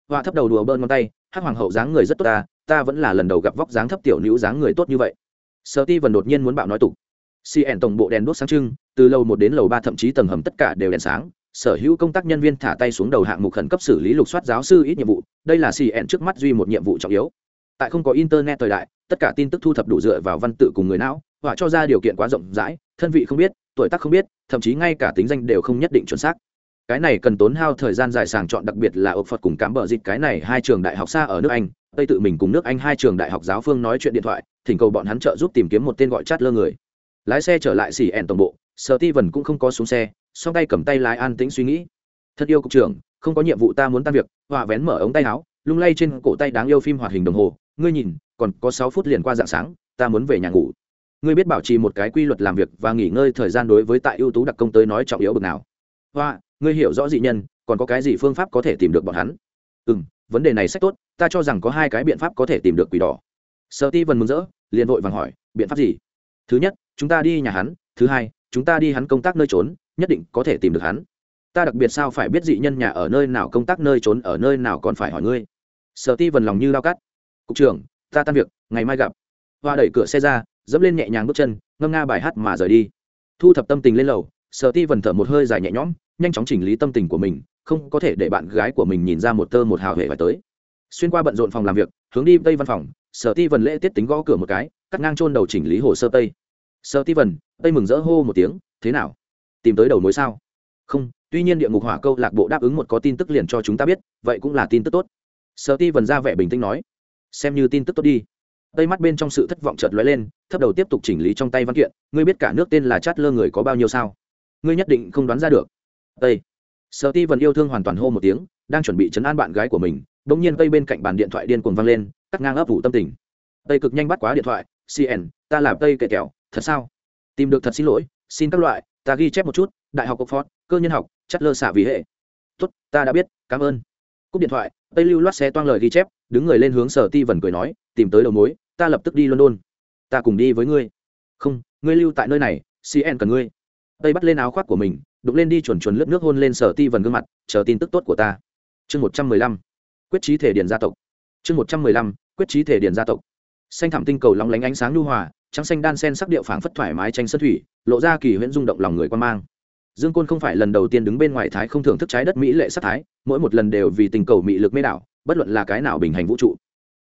Hoa thấp đầu đùa bơn ngón tay, hắc hoàng hậu dáng người rất tốt ta ta vẫn là lần đầu gặp vóc dáng thấp tiểu nữ dáng người tốt như vậy. Sợ ti vần đột nhiên muốn bạo nói tục. Cn tổng bộ đèn đốt sáng trưng, từ lầu một đến lầu ba thậm chí tầng hầm tất cả đều đèn sáng sở hữu công tác nhân viên thả tay xuống đầu hạng mục khẩn cấp xử lý lục soát giáo sư ít nhiệm vụ, đây là cn trước mắt duy một nhiệm vụ trọng yếu. Tại không có internet thời đại, tất cả tin tức thu thập đủ dựa vào văn tự cùng người não, họa cho ra điều kiện quá rộng rãi, thân vị không biết, tuổi tác không biết, thậm chí ngay cả tính danh đều không nhất định chuẩn xác. Cái này cần tốn hao thời gian dài sàng chọn đặc biệt là ốc phật cùng cám bờ dịch cái này hai trường đại học xa ở nước anh, tây tự mình cùng nước anh hai trường đại học giáo phương nói chuyện điện thoại, thỉnh cầu bọn hắn trợ giúp tìm kiếm một tên gọi chát lơ người. Lái xe trở lại xỉ ẻn tổng bộ sở ti vần cũng không có xuống xe song tay cầm tay lái an tĩnh suy nghĩ. Thật yêu cục trưởng, không có nhiệm vụ ta muốn tan việc, họa vén mở ống tay áo, lung lay trên cổ tay đáng yêu phim hoạt hình đồng hồ. Ngươi nhìn, còn có sáu phút liền qua dạng sáng, ta muốn về nhà ngủ. Ngươi biết bảo trì một cái quy luật làm việc và nghỉ ngơi thời gian đối với tại ưu tú đặc công tới nói trọng yếu bực nào. Hoa ngươi hiểu rõ dị nhân, còn có cái gì phương pháp có thể tìm được bọn hắn? Ừ m vấn đề này sách tốt, ta cho rằng có hai cái biện pháp có thể tìm được quỷ đỏ. Sợ ti vần mừng rỡ, liền vội vàng hỏi, biện pháp gì? Thứ nhất, chúng ta đi nhà hắn. Thứ hai chúng ta đi hắn công tác nơi trốn, nhất định có thể tìm được hắn. Ta đặc biệt sao phải biết dị nhân nhà ở nơi nào, công tác nơi trốn ở nơi nào còn phải hỏi ngươi. Sở ti vần lòng như lao cắt. Cục trưởng, ta tan việc, ngày mai gặp. Hoa đẩy cửa xe ra, dẫm lên nhẹ nhàng bước chân, ngâm nga bài hát mà rời đi. Thu thập tâm tình lên lầu, sở ti vần thở một hơi dài nhẹ nhõm, nhanh chóng chỉnh lý tâm tình của mình, không có thể để bạn gái của mình nhìn ra một tơ một hào hệ phải tới. Xuyên qua bận rộn phòng làm việc, hướng đi tây văn phòng, sở ti vần lễ tiết tính gõ cửa một cái, cắt ngang chôn đầu chỉnh lý hồ sơ tây. Sở ti vần tây mừng rỡ hô một tiếng, thế nào? Tìm tới đầu mối sao? Không, tuy nhiên địa ngục hỏa câu lạc bộ đáp ứng một có tin tức liền cho chúng ta biết, vậy cũng là tin tức tốt. Sợ ti vần ra vẻ bình tĩnh nói, xem như tin tức tốt đi. Tây mắt bên trong sự thất vọng chợt lóe lên, thấp đầu tiếp tục chỉnh lý trong tay văn kiện, ngươi biết cả nước tên là chát lơ người có bao nhiêu sao? Ngươi nhất định không đoán ra được. Tây. Sợ ti vần yêu thương hoàn toàn hô một tiếng, đang chuẩn bị chấn an bạn gái của mình bỗng nhiên tây bên cạnh bàn điện thoại điên cuồng vang lên, cắt ngang ấp ủ tâm tình. Tây cực nhanh bắt quá điện thoại cn ta làm tây kệ kẹo thật sao? Tìm được thật xin lỗi, xin các loại, ta ghi chép một chút, đại học oxford, cơ nhân học chất lơ xả vì hệ. Tốt, ta đã biết, cảm ơn. Cúp điện thoại, tây lưu loát xe toang lời ghi chép, đứng người lên hướng sở ti vần cười nói, tìm tới đầu mối, ta lập tức đi london. Ta cùng đi với ngươi. Không, ngươi lưu tại nơi này cn cần ngươi. Tây bắt lên áo khoác của mình, đục lên đi chuẩn chuẩn lướt nước hôn lên sở ti vần gương mặt, chờ tin tức tốt của ta. Chương một trăm mười lăm, quyết trí thể điền gia tộc. Chương một trăm mười lăm, quyết trí thể điền gia tộc. Xanh thảm tinh cầu lóng lánh ánh sáng nhu hòa trắng xanh đan sen sắc điệu phảng phất thoải mái tranh sân thủy, lộ ra kỳ huyễn rung động lòng người quan mang. Dương côn không phải lần đầu tiên đứng bên ngoài thái không thưởng thức trái đất mỹ lệ sắc thái, mỗi một lần đều vì tình cầu mỹ lực mê đảo, bất luận là cái nào bình hành vũ trụ.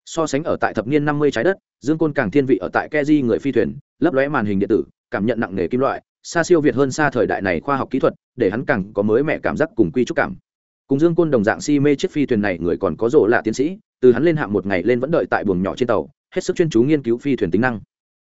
So sánh ở tại thập niên năm mươi trái đất, dương côn càng thiên vị ở tại keji người phi thuyền, lấp lóe màn hình điện tử, cảm nhận nặng nề kim loại, xa siêu việt hơn xa thời đại này khoa học kỹ thuật, để hắn càng có mới mẹ cảm giác cùng quy trúc cảm. Cùng dương côn đồng dạng si mê chiếc phi thuyền này, người còn có rộ là tiến sĩ, từ hắn lên hạng một ngày lên vẫn đợi tại buồng nhỏ trên tàu, hết sức chuyên chú nghiên cứu phi thuyền tính năng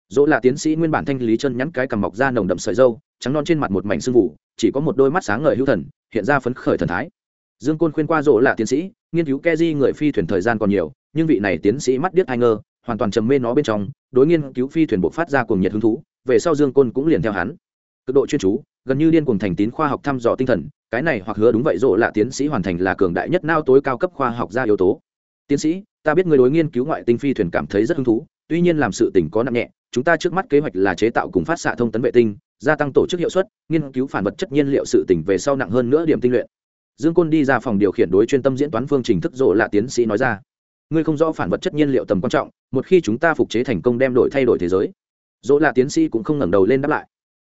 dỗ là tiến sĩ nguyên bản thanh lý chân nhắn cái cằm mọc ra nồng đậm sợi dâu, trắng non trên mặt một mảnh sương vụ chỉ có một đôi mắt sáng ngời hữu thần, hiện ra phấn khởi thần thái. Dương côn khuyên qua dỗ là tiến sĩ, nghiên cứu ke di người phi thuyền thời gian còn nhiều, nhưng vị này tiến sĩ mắt điếc ai ngơ hoàn toàn trầm mê nó bên trong, đối nghiên cứu phi thuyền bộ phát ra cùng nhiệt hứng thú, về sau dương côn cũng liền theo hắn. Cực độ chuyên chú, gần như điên cùng thành tín khoa học thăm dò tinh thần, cái này hoặc hứa đúng vậy rộ là tiến sĩ hoàn thành là cường đại nhất nao tối cao cấp khoa học gia yếu tố. Tiến sĩ, ta biết người đối nghiên cứu ngoại tinh phi thuyền cảm thấy rất hứng thú, tuy nhiên làm sự tình có nặng nhẹ chúng ta trước mắt kế hoạch là chế tạo cùng phát xạ thông tấn vệ tinh, gia tăng tổ chức hiệu suất, nghiên cứu phản vật chất nhiên liệu sự tỉnh về sau nặng hơn nữa điểm tinh luyện. Dương côn đi ra phòng điều khiển đối chuyên tâm diễn toán phương trình thức rộ là tiến sĩ nói ra. Ngươi không rõ phản vật chất nhiên liệu tầm quan trọng, một khi chúng ta phục chế thành công đem đổi thay đổi thế giới. Dỗ là tiến sĩ cũng không ngẩng đầu lên đáp lại.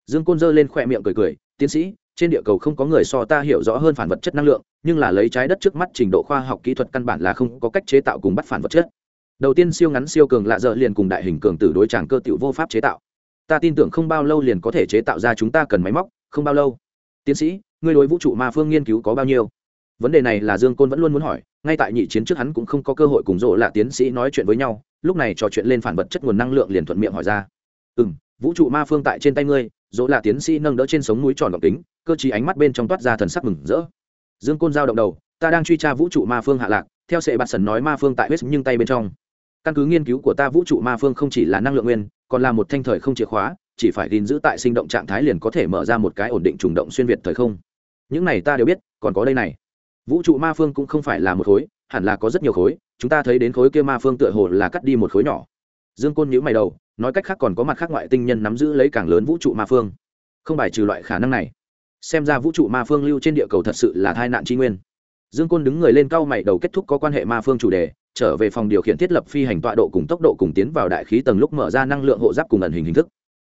Dương côn giơ lên khỏe miệng cười cười, tiến sĩ, trên địa cầu không có người so ta hiểu rõ hơn phản vật chất năng lượng, nhưng là lấy trái đất trước mắt trình độ khoa học kỹ thuật căn bản là không có cách chế tạo cùng bắt phản vật chất đầu tiên siêu ngắn siêu cường lạ dợ liền cùng đại hình cường tử đối tràng cơ tiểu vô pháp chế tạo. Ta tin tưởng không bao lâu liền có thể chế tạo ra chúng ta cần máy móc, không bao lâu. Tiến sĩ, ngươi đối vũ trụ ma phương nghiên cứu có bao nhiêu? Vấn đề này là dương côn vẫn luôn muốn hỏi, ngay tại nhị chiến trước hắn cũng không có cơ hội cùng rộ là tiến sĩ nói chuyện với nhau, lúc này trò chuyện lên phản vật chất nguồn năng lượng liền thuận miệng hỏi ra. Ừ m vũ trụ ma phương tại trên tay ngươi dỗ là tiến sĩ nâng đỡ trên sống núi tròn gọc kính, cơ chí ánh mắt bên trong toát ra thần sắc mừng rỡ. Dương côn giao động đầu, ta đang truy tra vũ trụ ma phương hạ lạc, theo sệ bạt sần nói ma phương tại huyết nhưng tay bên trong căn cứ nghiên cứu của ta vũ trụ ma phương không chỉ là năng lượng nguyên, còn là một thanh thời không chìa khóa, chỉ phải gìn giữ tại sinh động trạng thái liền có thể mở ra một cái ổn định trùng động xuyên việt thời không. Những này ta đều biết, còn có đây này. Vũ trụ ma phương cũng không phải là một khối, hẳn là có rất nhiều khối, chúng ta thấy đến khối kia ma phương tựa hồ là cắt đi một khối nhỏ. Dương côn nhữ mày đầu, nói cách khác còn có mặt khác ngoại tinh nhân nắm giữ lấy càng lớn vũ trụ ma phương. Không bài trừ loại khả năng này. Xem ra vũ trụ ma phương lưu trên địa cầu thật sự là tai nạn tri nguyên. Dương côn đứng người lên cao mày đầu kết thúc có quan hệ ma phương chủ đề trở về phòng điều khiển thiết lập phi hành tọa độ cùng tốc độ cùng tiến vào đại khí tầng lúc mở ra năng lượng hộ giáp cùng ẩn hình hình thức.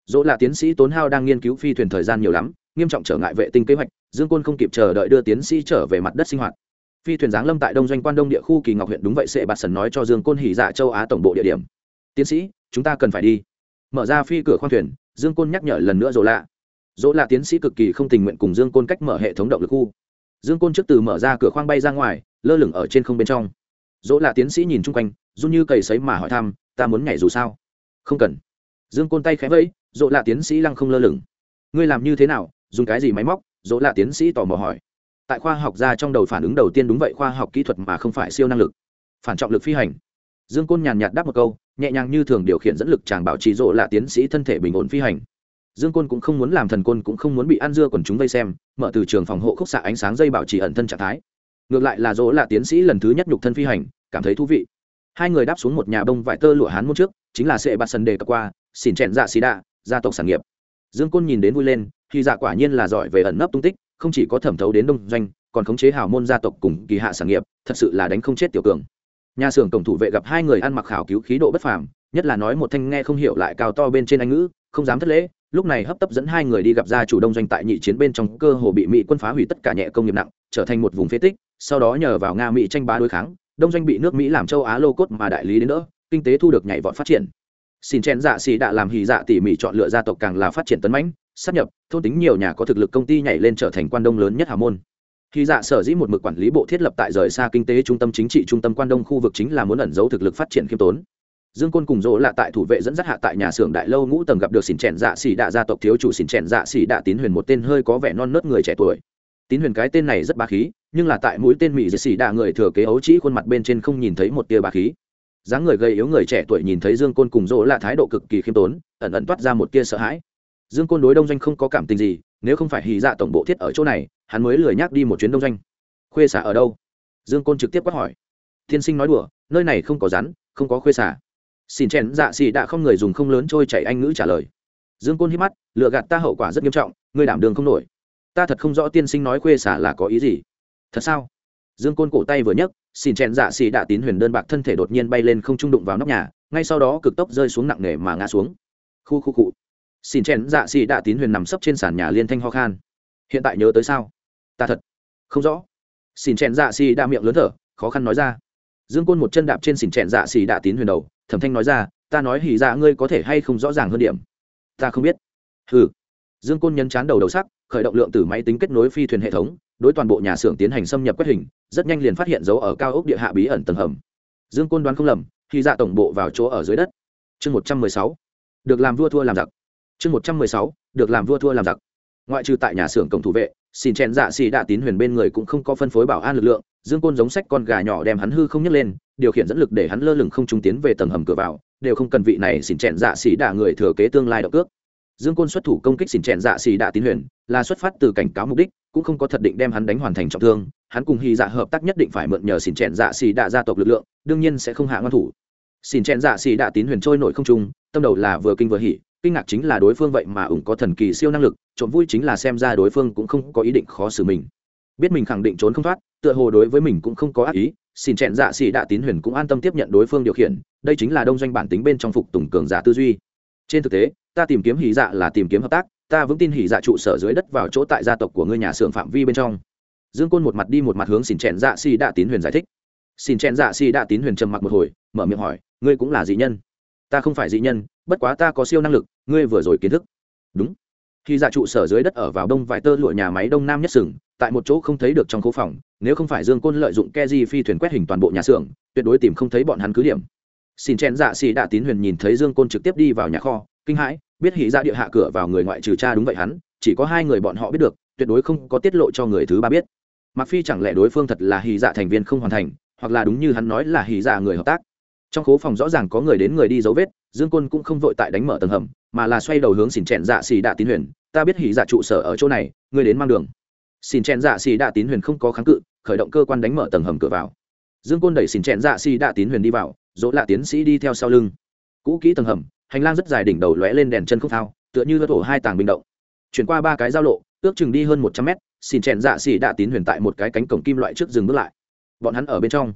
Dỗ là tiến sĩ tốn hao đang nghiên cứu phi thuyền thời gian nhiều lắm, nghiêm trọng trở ngại vệ tinh kế hoạch, dương côn không kịp chờ đợi đưa tiến sĩ trở về mặt đất sinh hoạt. Phi thuyền giáng lâm tại đông doanh quan đông địa khu kỳ ngọc huyện, đúng vậy sẽ bạt sần nói cho dương côn hỉ dạ châu á tổng bộ địa điểm. Tiến sĩ, chúng ta cần phải đi. Mở ra phi cửa khoang thuyền, dương côn nhắc nhở lần nữa dỗ lạ. Dỗ lạ tiến sĩ cực kỳ không tình nguyện cùng dương côn cách mở hệ thống động lực khu. Dương côn trước từ mở ra cửa khoang bay ra ngoài, lơ lửng ở trên không bên trong dỗ là tiến sĩ nhìn chung quanh, run như cầy sấy mà hỏi thăm, ta muốn nhảy dù sao? Không cần. Dương côn tay khẽ vẫy, dỗ là tiến sĩ lăng không lơ lửng. Ngươi làm như thế nào? Dùng cái gì máy móc? Dỗ là tiến sĩ tò mò hỏi. Tại khoa học gia trong đầu phản ứng đầu tiên đúng vậy, khoa học kỹ thuật mà không phải siêu năng lực. Phản trọng lực phi hành. Dương côn nhàn nhạt đáp một câu, nhẹ nhàng như thường điều khiển dẫn lực chàng bảo trì rộ là tiến sĩ thân thể bình ổn phi hành. Dương côn cũng không muốn làm thần côn, cũng không muốn bị ăn dưa còn chúng vây xem, mở từ trường phòng hộ khúc xạ ánh sáng dây bảo trì ẩn thân trạng thái. Ngược lại là rỗ là tiến sĩ lần thứ nhất nhục thân phi hành cảm thấy thú vị. Hai người đáp xuống một nhà bông vải tơ lụa hán môn trước, chính là sệ bạt sân đề cập qua, xỉn chẹn dạ xì đạ, gia tộc sản nghiệp. Dương côn nhìn đến vui lên, thì dạ quả nhiên là giỏi về ẩn nấp tung tích, không chỉ có thẩm thấu đến đông doanh, còn khống chế hào môn gia tộc cùng kỳ hạ sản nghiệp, thật sự là đánh không chết tiểu cường. Nhà xưởng tổng thủ vệ gặp hai người ăn mặc khảo cứu khí độ bất phàm, nhất là nói một thanh nghe không hiểu lại cao to bên trên anh ngữ, không dám thất lễ, lúc này hấp tấp dẫn hai người đi gặp gia chủ đông doanh tại nhị chiến bên trong, cơ hồ bị mỹ quân phá hủy tất cả nhẹ công nghiệp nặng, trở thành một vùng phế tích, sau đó nhờ vào nga mỹ tranh bá đối kháng đông doanh bị nước mỹ làm châu á lô cốt mà đại lý đến nữa kinh tế thu được nhảy vọt phát triển. Xin chen dạ xì đã làm hì dạ tỉ mỉ chọn lựa gia tộc càng là phát triển tấn mãnh sắp nhập, thôn tính nhiều nhà có thực lực công ty nhảy lên trở thành quan đông lớn nhất hà môn. Khi dạ sở dĩ một mực quản lý bộ thiết lập tại rời xa kinh tế trung tâm chính trị trung tâm quan đông khu vực chính là muốn ẩn giấu thực lực phát triển khiêm tốn. Dương côn cùng dỗ là tại thủ vệ dẫn dắt hạ tại nhà xưởng đại lâu ngũ tầng gặp được xỉn chèn dạ xỉ đạ gia tộc thiếu chủ xỉn chèn dạ xỉ đạ tín huyền một tên hơi có vẻ non nớt người trẻ tuổi tín huyền cái tên này rất bá khí, nhưng là tại mũi tên mỹ dì xì đạ người thừa kế ấu trĩ khuôn mặt bên trên không nhìn thấy một tia bá khí. Dáng người gầy yếu người trẻ tuổi nhìn thấy dương côn cùng dỗ là thái độ cực kỳ khiêm tốn, ẩn ẩn toát ra một tia sợ hãi. Dương côn đối đông doanh không có cảm tình gì, nếu không phải hì dạ tổng bộ thiết ở chỗ này, hắn mới lười nhắc đi một chuyến đông doanh. Khuê xả ở đâu? Dương côn trực tiếp quát hỏi. Tiên sinh nói đùa, nơi này không có rắn, không có khuê xả. Xin chèn dạ xì đã không người dùng không lớn trôi chảy anh ngữ trả lời. Dương côn hít mắt, lựa gạt ta hậu quả rất nghiêm trọng, ngươi đảm đường không nổi ta thật không rõ tiên sinh nói khuê xả là có ý gì. Thật sao? Dương côn cổ tay vừa nhấc xin chèn dạ xì đạ tín huyền đơn bạc thân thể đột nhiên bay lên không trung đụng vào nóc nhà, ngay sau đó cực tốc rơi xuống nặng nề mà ngã xuống. Khu khu cụ xin chèn dạ xì đạ tín huyền nằm sấp trên sàn nhà liên thanh ho khan. Hiện tại nhớ tới sao? Ta thật không rõ. Xin chèn dạ xì đạ miệng lớn thở, khó khăn nói ra. Dương côn một chân đạp trên xỉn chèn dạ xì đạ tín huyền đầu thẩm thanh nói ra, ta nói hỉ dạ ngươi có thể hay không rõ ràng hơn điểm? Ta không biết. Hừ dương côn nhấn chán đầu đầu sắc, khởi động lượng từ máy tính kết nối phi thuyền hệ thống, đối toàn bộ nhà xưởng tiến hành xâm nhập quét hình, rất nhanh liền phát hiện dấu ở cao ốc địa hạ bí ẩn tầng hầm. Dương côn đoán không lầm, khi dạ tổng bộ vào chỗ ở dưới đất. Chương một trăm mười sáu, được làm vua thua làm giặc. Chương một trăm mười sáu, được làm vua thua làm giặc. Ngoại trừ tại nhà xưởng cổng thủ vệ, xin chen dạ xì đạ tín huyền bên người cũng không có phân phối bảo an lực lượng, dương côn giống sách con gà nhỏ đem hắn hư không nhấc lên, điều khiển dẫn lực để hắn lơ lửng không trung tiến về tầng hầm cửa vào, đều không cần vị này xin chen dạ xì đạ người thừa kế tương lai động cước dương côn xuất thủ công kích xin chen dạ xì đạ tín huyền, là xuất phát từ cảnh cáo mục đích, cũng không có thật định đem hắn đánh hoàn thành trọng thương. Hắn cùng hy dạ hợp tác nhất định phải mượn nhờ xin chen dạ xì đạ gia tộc lực lượng, đương nhiên sẽ không hạ ngon thủ. Xin chen dạ xì đạ tín huyền trôi nổi không trung, tâm đầu là vừa kinh vừa hỉ, kinh ngạc chính là đối phương vậy mà ủng có thần kỳ siêu năng lực, trộm vui chính là xem ra đối phương cũng không có ý định khó xử mình. Biết mình khẳng định trốn không thoát, tựa hồ đối với mình cũng không có ác ý xin chẹn dạ xì đạ tín huyền cũng an tâm tiếp nhận đối phương điều khiển, đây chính là đông doanh bản tính bên trong phục tùng cường giả tư duy. Trên thực tế ta tìm kiếm hỉ dạ là tìm kiếm hợp tác, ta vững tin hỉ dạ trụ sở dưới đất vào chỗ tại gia tộc của ngươi nhà xưởng phạm vi bên trong. Dương côn một mặt đi một mặt hướng xin chẹn dạ Si đạ tín huyền giải thích. Xin chẹn dạ Si đạ tín huyền trầm mặc một hồi, mở miệng hỏi, ngươi cũng là dị nhân? Ta không phải dị nhân, bất quá ta có siêu năng lực, ngươi vừa rồi kiến thức. Đúng. Khi dạ trụ sở dưới đất ở vào đông vài tơ lụa nhà máy đông nam nhất sừng tại một chỗ không thấy được trong khu phòng, nếu không phải dương côn lợi dụng ke di phi thuyền quét hình toàn bộ nhà xưởng, tuyệt đối tìm không thấy bọn hắn cứ điểm. Xin chen dạ xì đạ tín huyền nhìn thấy dương côn trực tiếp đi vào nhà kho, kinh hãi biết hỉ ra dạ địa hạ cửa vào người ngoại trừ cha đúng vậy hắn, chỉ có hai người bọn họ biết được, tuyệt đối không có tiết lộ cho người thứ ba biết. Mặc phi chẳng lẽ đối phương thật là hỉ dạ thành viên không hoàn thành, hoặc là đúng như hắn nói là hỉ dạ người hợp tác? Trong khố phòng rõ ràng có người đến người đi dấu vết, dương côn cũng không vội tại đánh mở tầng hầm, mà là xoay đầu hướng xỉn chèn dạ xì đạ tín huyền, ta biết hỉ dạ trụ sở ở chỗ này, ngươi đến mang đường. Xỉn chèn dạ xì đạ tín huyền không có kháng cự, khởi động cơ quan đánh mở tầng hầm cửa vào. Dương côn đẩy xỉn chèn dạ xì đạ tín huyền đi vào, dỗ lạ tiến sĩ đi theo sau lưng. Cũ kỹ tầng hầm hành lang rất dài đỉnh đầu lóe lên đèn chân không thao tựa như vỡ thổ hai tàng bình động. Chuyển qua ba cái giao lộ, ước chừng đi hơn một trăm mét, xỉn chèn dạ xỉ đạ tín huyền tại một cái cánh cổng kim loại trước dừng bước lại. Bọn hắn ở bên trong.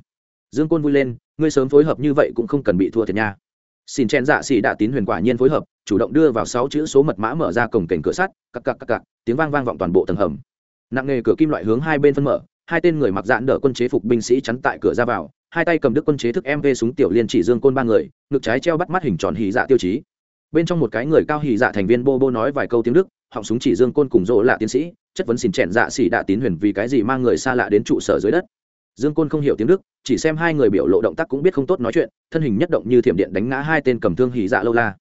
Dương côn vui lên, ngươi sớm phối hợp như vậy cũng không cần bị thua thiệt nha. Xin chen dạ xỉ đạ tín huyền quả nhiên phối hợp, chủ động đưa vào sáu chữ số mật mã mở ra cổng cảnh cửa sắt, cặc cặc cặc cặc, tiếng vang vang vọng toàn bộ tầng hầm. Nặng nghề cửa kim loại hướng hai bên phân mở, hai tên người mặc dạn đỡ quân chế phục binh sĩ chắn tại cửa ra vào hai tay cầm đức quân chế thức mv súng tiểu liên chỉ dương côn ba người, ngực trái treo bắt mắt hình tròn hì dạ tiêu chí. Bên trong một cái người cao hì dạ thành viên bô bô nói vài câu tiếng đức, họng súng chỉ dương côn cùng rỗ lạ tiến sĩ, chất vấn xin chẹn dạ xỉ đạ tín huyền vì cái gì mang người xa lạ đến trụ sở dưới đất. Dương côn không hiểu tiếng đức, chỉ xem hai người biểu lộ động tác cũng biết không tốt nói chuyện, thân hình nhất động như thiểm điện đánh ngã hai tên cầm thương hỉ dạ lâu la.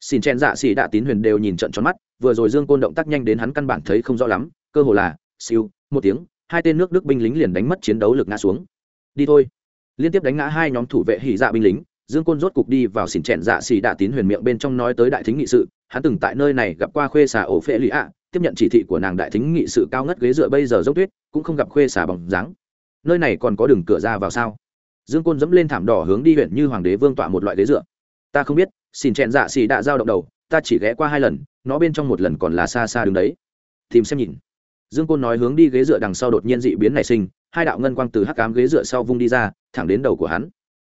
Xin chen dạ xỉ đạ tín huyền đều nhìn trận tròn mắt, vừa rồi dương côn động tác nhanh đến hắn căn bản thấy không rõ lắm, cơ hồ là, siêu, một tiếng, hai tên nước đức binh lính liền đánh mất chiến đấu lực ngã xuống. Đi thôi liên tiếp đánh ngã hai nhóm thủ vệ hỉ dạ binh lính, dương côn rốt cục đi vào xỉn chèn dạ xỉ đạ tín huyền miệng bên trong nói tới đại thính nghị sự. Hắn từng tại nơi này gặp qua khuê xà ổ phệ lụy ạ, tiếp nhận chỉ thị của nàng đại thính nghị sự cao ngất ghế dựa bây giờ dốc tuyết, cũng không gặp khuê xà bằng dáng. Nơi này còn có đường cửa ra vào sao? Dương côn dẫm lên thảm đỏ hướng đi huyện như hoàng đế vương tọa một loại ghế dựa. Ta không biết, xỉn chẹn dạ xì đạ giao động đầu, ta chỉ ghé qua hai lần, nó bên trong một lần còn là xa xa đứng đấy. Tìm xem nhìn. Dương côn nói hướng đi ghế dựa đằng sau đột nhiên dị biến nảy sinh hai đạo ngân quang từ hắc cám ghế dựa sau vung đi ra, thẳng đến đầu của hắn.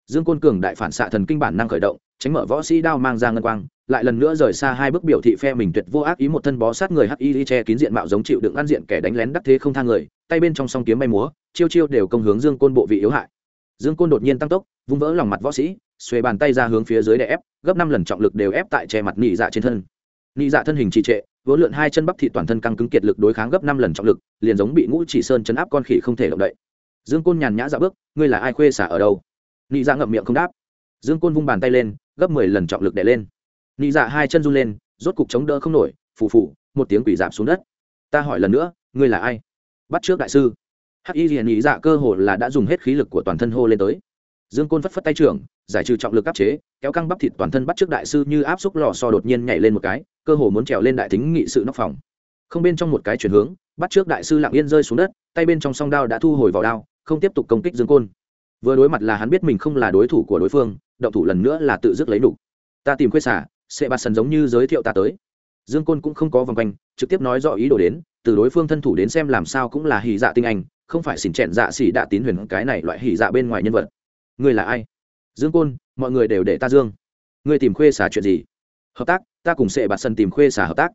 Dương côn cường đại phản xạ thần kinh bản năng khởi động, tránh mở võ sĩ đao mang ra ngân quang, lại lần nữa rời xa hai bước biểu thị phe mình tuyệt vô ác ý một thân bó sát người hắc y che kín diện mạo giống chịu đựng ăn diện kẻ đánh lén đắc thế không thang người, tay bên trong song kiếm bay múa, chiêu chiêu đều công hướng dương côn bộ vị yếu hại. Dương côn đột nhiên tăng tốc, vung vỡ lòng mặt võ sĩ, xuề bàn tay ra hướng phía dưới để ép, gấp năm lần trọng lực đều ép tại che mặt nị dạ trên thân. Nị dạ thân hình trì trệ vỗ lượn hai chân bắp thị toàn thân căng cứng kiệt lực đối kháng gấp năm lần trọng lực, liền giống bị ngũ chỉ sơn chấn áp con khỉ không thể động đậy. Dương côn nhàn nhã dạ bước, ngươi là ai khuê xả ở đâu? Nị dạ ngậm miệng không đáp. Dương côn vung bàn tay lên, gấp mười lần trọng lực đè lên. Nị dạ hai chân run lên, rốt cục chống đỡ không nổi, phù phù, một tiếng quỷ dạp xuống đất. Ta hỏi lần nữa, ngươi là ai? Bắt trước đại sư. Hắc y liền Nị dạ cơ hồ là đã dùng hết khí lực của toàn thân hô lên tới dương côn phất phất tay trưởng, giải trừ trọng lực áp chế, kéo căng bắp thịt toàn thân bắt trước đại sư như áp xúc lò so đột nhiên nhảy lên một cái, cơ hồ muốn trèo lên đại thính nghị sự nóc phòng. Không bên trong một cái chuyển hướng, bắt trước đại sư lặng yên rơi xuống đất, tay bên trong song đao đã thu hồi vào đao, không tiếp tục công kích dương côn. Vừa đối mặt là hắn biết mình không là đối thủ của đối phương, động thủ lần nữa là tự dứt lấy đủ. ta tìm khuyết xả sẽ bạt sần giống như giới thiệu ta tới. Dương côn cũng không có vòng quanh, trực tiếp nói rõ ý đồ đến, từ đối phương thân thủ đến xem làm sao cũng là hì dạ tinh anh, không phải xỉn chẹn dạ xỉ đã tín huyền cái này loại hỉ dạ bên ngoài nhân vật ngươi là ai? Dương côn, mọi người đều để ta dương. Ngươi tìm khuê xả chuyện gì? Hợp tác, ta cùng sẽ bạt sân tìm khuê xả hợp tác.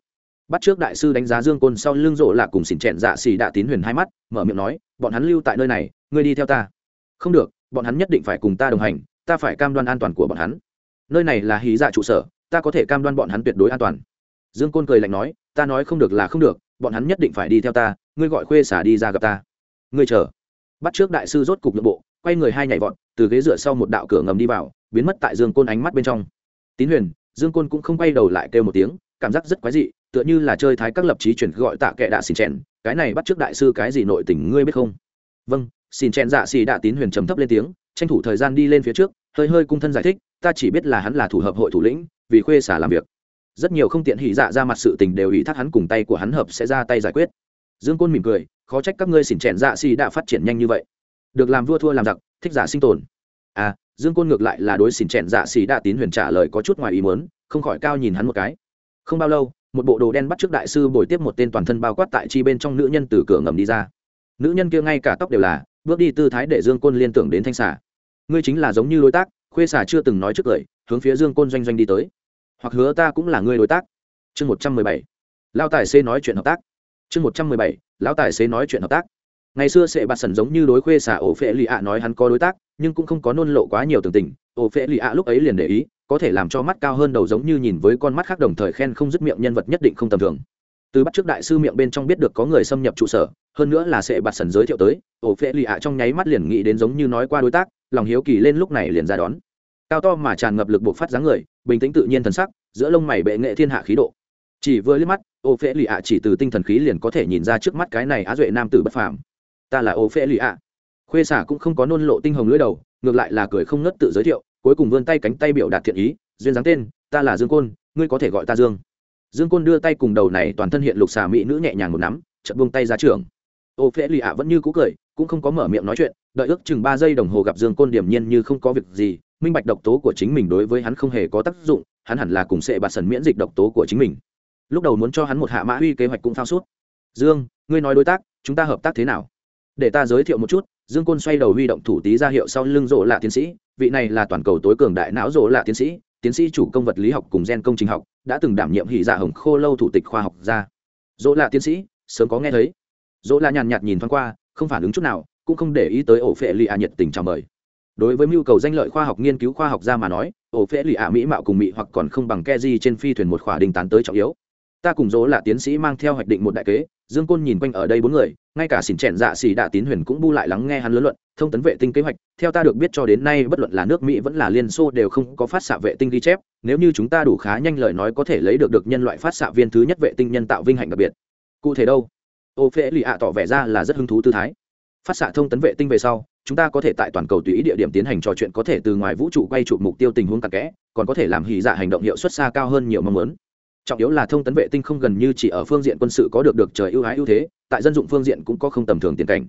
Bắt trước đại sư đánh giá dương côn, sau lưng rộ là cùng xỉn chẹn dạ xỉ đạ tín huyền hai mắt, mở miệng nói, bọn hắn lưu tại nơi này, ngươi đi theo ta. Không được, bọn hắn nhất định phải cùng ta đồng hành, ta phải cam đoan an toàn của bọn hắn. Nơi này là hí dạ trụ sở, ta có thể cam đoan bọn hắn tuyệt đối an toàn. Dương côn cười lạnh nói, ta nói không được là không được, bọn hắn nhất định phải đi theo ta, ngươi gọi khuê xả đi ra gặp ta. Ngươi chờ. Bắt trước đại sư rốt cục nội bộ quay người hai nhảy vọt, từ ghế dựa sau một đạo cửa ngầm đi vào, biến mất tại dương côn ánh mắt bên trong. Tín huyền, dương côn cũng không quay đầu lại kêu một tiếng, cảm giác rất quái dị, tựa như là chơi thái các lập trí chuyển gọi tạ kệ đạ xin chèn, cái này bắt trước đại sư cái gì nội tình ngươi biết không? Vâng xin chèn dạ xì đạ tín huyền trầm thấp lên tiếng, tranh thủ thời gian đi lên phía trước, hơi hơi cung thân giải thích, ta chỉ biết là hắn là thủ hợp hội thủ lĩnh, vì khuê xả làm việc. Rất nhiều không tiện hỉ dạ ra mặt sự tình đều ủy thác hắn cùng tay của hắn hợp sẽ ra tay giải quyết. Dương côn mỉm cười, khó trách các ngươi xỉn chèn dạ xì đã phát triển nhanh như vậy được làm vua thua làm giặc, thích giả sinh tồn. À dương côn ngược lại là đối xỉn chèn dạ xỉ đã tín huyền trả lời có chút ngoài ý muốn, không khỏi cao nhìn hắn một cái. Không bao lâu, một bộ đồ đen bắt trước đại sư bồi tiếp một tên toàn thân bao quát tại chi bên trong nữ nhân từ cửa ngầm đi ra. Nữ nhân kia ngay cả tóc đều là, bước đi tư thái để dương côn liên tưởng đến thanh xả ngươi chính là giống như đối tác, khuê xả chưa từng nói trước cười hướng phía dương côn doanh doanh đi tới. Hoặc hứa ta cũng là ngươi đối tác. Chương một trăm mười bảy. Lao tài xế nói chuyện hợp tác. Chương một trăm mười bảy. Lão tài xế nói chuyện hợp tác ngày xưa sẽ bạt sần giống như đối khuê xả ổ phệ lì ạ nói hắn có đối tác, nhưng cũng không có nôn lộ quá nhiều tường tình. Ổ phệ lì ạ lúc ấy liền để ý, có thể làm cho mắt cao hơn đầu giống như nhìn với con mắt khác đồng thời khen không dứt miệng nhân vật nhất định không tầm thường. Từ bắt trước đại sư miệng bên trong biết được có người xâm nhập trụ sở, hơn nữa là sẽ bạt sần giới thiệu tới, ổ phệ lì ạ trong nháy mắt liền nghĩ đến giống như nói qua đối tác, lòng hiếu kỳ lên lúc này liền ra đón. Cao to mà tràn ngập lực buộc phát dáng người, bình tĩnh tự nhiên thần sắc, giữa lông mày bệ nghệ thiên hạ khí độ. Chỉ vừa liếc mắt ô phễ lì ạ chỉ từ tinh thần khí liền có thể nhìn ra trước mắt cái này á duệ nam tử bất phàm ta là ô phê lì ạ khuê xả cũng không có nôn lộ tinh hồng lưỡi đầu, ngược lại là cười không ngất tự giới thiệu, cuối cùng vươn tay cánh tay biểu đạt thiện ý, duyên dáng tên, ta là dương côn, ngươi có thể gọi ta dương. Dương côn đưa tay cùng đầu này toàn thân hiện lục xà mỹ nữ nhẹ nhàng một nắm, chợt buông tay ra trường. Ô phễ lì ạ vẫn như cũ cười, cũng không có mở miệng nói chuyện, đợi ước chừng ba giây đồng hồ gặp dương côn điểm nhiên như không có việc gì, minh bạch độc tố của chính mình đối với hắn không hề có tác dụng, hắn hẳn là cùng sẽ bạt sần miễn dịch độc tố của chính mình. Lúc đầu muốn cho hắn một hạ mã huy kế hoạch cũng phao suốt. Dương, ngươi nói đối tác, chúng ta hợp tác thế nào? Để ta giới thiệu một chút, dương côn xoay đầu huy động thủ tý ra hiệu sau lưng rộ lạ tiến sĩ, vị này là toàn cầu tối cường đại não rộ lạ tiến sĩ tiến sĩ chủ công vật lý học cùng gen công trình học, đã từng đảm nhiệm hỷ dạ hồng khô lâu thủ tịch khoa học gia. Dỗ lạ tiến sĩ, sớm có nghe thấy. Dỗ lạ nhàn nhạt nhìn thoáng qua, không phản ứng chút nào, cũng không để ý tới ổ phệ lì ạ nhiệt tình chào mời. Đối với mưu cầu danh lợi khoa học nghiên cứu khoa học gia mà nói, ổ phệ lì ạ mỹ mạo cùng mỹ hoặc còn không bằng ke di trên phi thuyền một khỏa đình tán tới trọng yếu. Ta cùng dỗ là tiến sĩ mang theo hoạch định một đại kế dương côn nhìn quanh ở đây bốn người, ngay cả xỉn chèn dạ xỉ đạ tín huyền cũng bu lại lắng nghe hắn lớn luận, thông tấn vệ tinh kế hoạch, theo ta được biết cho đến nay bất luận là nước mỹ vẫn là liên xô đều không có phát xạ vệ tinh ghi chép, nếu như chúng ta đủ khá nhanh lời nói có thể lấy được được nhân loại phát xạ viên thứ nhất vệ tinh nhân tạo vinh hạnh đặc biệt. Cụ thể đâu? Ô phễ lì ạ tỏ vẻ ra là rất hứng thú tư thái. Phát xạ thông tấn vệ tinh về sau, chúng ta có thể tại toàn cầu tùy ý địa điểm tiến hành trò chuyện có thể từ ngoài vũ trụ quay chụp mục tiêu tình huống cặn kẽ, còn có thể làm hỉ dạ hành động hiệu suất xa cao hơn nhiều mong muốn trọng yếu là thông tấn vệ tinh không gần như chỉ ở phương diện quân sự có được được trời ưu ái ưu thế, tại dân dụng phương diện cũng có không tầm thường tiền cảnh.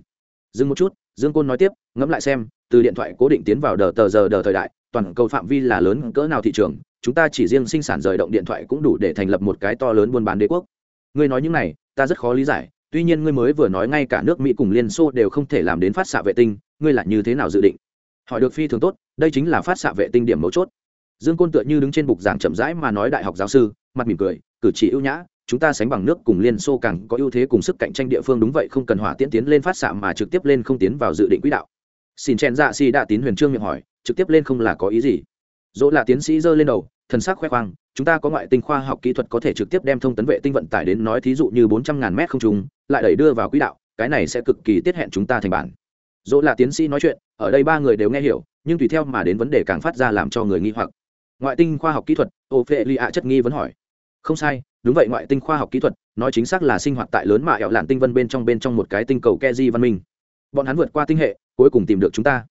Dừng một chút, dương côn nói tiếp, ngẫm lại xem, từ điện thoại cố định tiến vào đờ tờ giờ đờ thời đại, toàn cầu phạm vi là lớn cỡ nào thị trường, chúng ta chỉ riêng sinh sản rời động điện thoại cũng đủ để thành lập một cái to lớn buôn bán đế quốc. Ngươi nói những này, ta rất khó lý giải, tuy nhiên ngươi mới vừa nói ngay cả nước mỹ cùng liên xô đều không thể làm đến phát xạ vệ tinh, ngươi là như thế nào dự định? Hỏi được phi thường tốt, đây chính là phát xạ vệ tinh điểm mấu chốt dương côn tựa như đứng trên bục giảng chậm rãi mà nói đại học giáo sư, mặt mỉm cười, cử chỉ ưu nhã, chúng ta sánh bằng nước cùng liên xô càng có ưu thế cùng sức cạnh tranh địa phương đúng vậy, không cần hỏa tiễn tiến lên phát xạ mà trực tiếp lên không tiến vào dự định quỹ đạo. Xin chen dạ si đã tín huyền trương miệng hỏi, trực tiếp lên không là có ý gì? Dỗ là tiến sĩ giơ lên đầu, thần sắc khoe khoang, chúng ta có ngoại tinh khoa học kỹ thuật có thể trực tiếp đem thông tấn vệ tinh vận tải đến nói thí dụ như bốn trăm ngàn mét không trùng lại đẩy đưa vào quỹ đạo, cái này sẽ cực kỳ tiết hẹn chúng ta thành bản. Dỗ là tiến sĩ nói chuyện, ở đây ba người đều nghe hiểu, nhưng tùy theo mà đến vấn đề càng phát ra làm cho người nghi hoặc ngoại tinh khoa học kỹ thuật ô phệ lì ạ chất nghi vấn hỏi. Không sai, đúng vậy, ngoại tinh khoa học kỹ thuật, nói chính xác là sinh hoạt tại lớn mạ ẹo lạn tinh vân bên trong bên trong một cái tinh cầu keji văn minh. Bọn hắn vượt qua tinh hệ, cuối cùng tìm được chúng ta.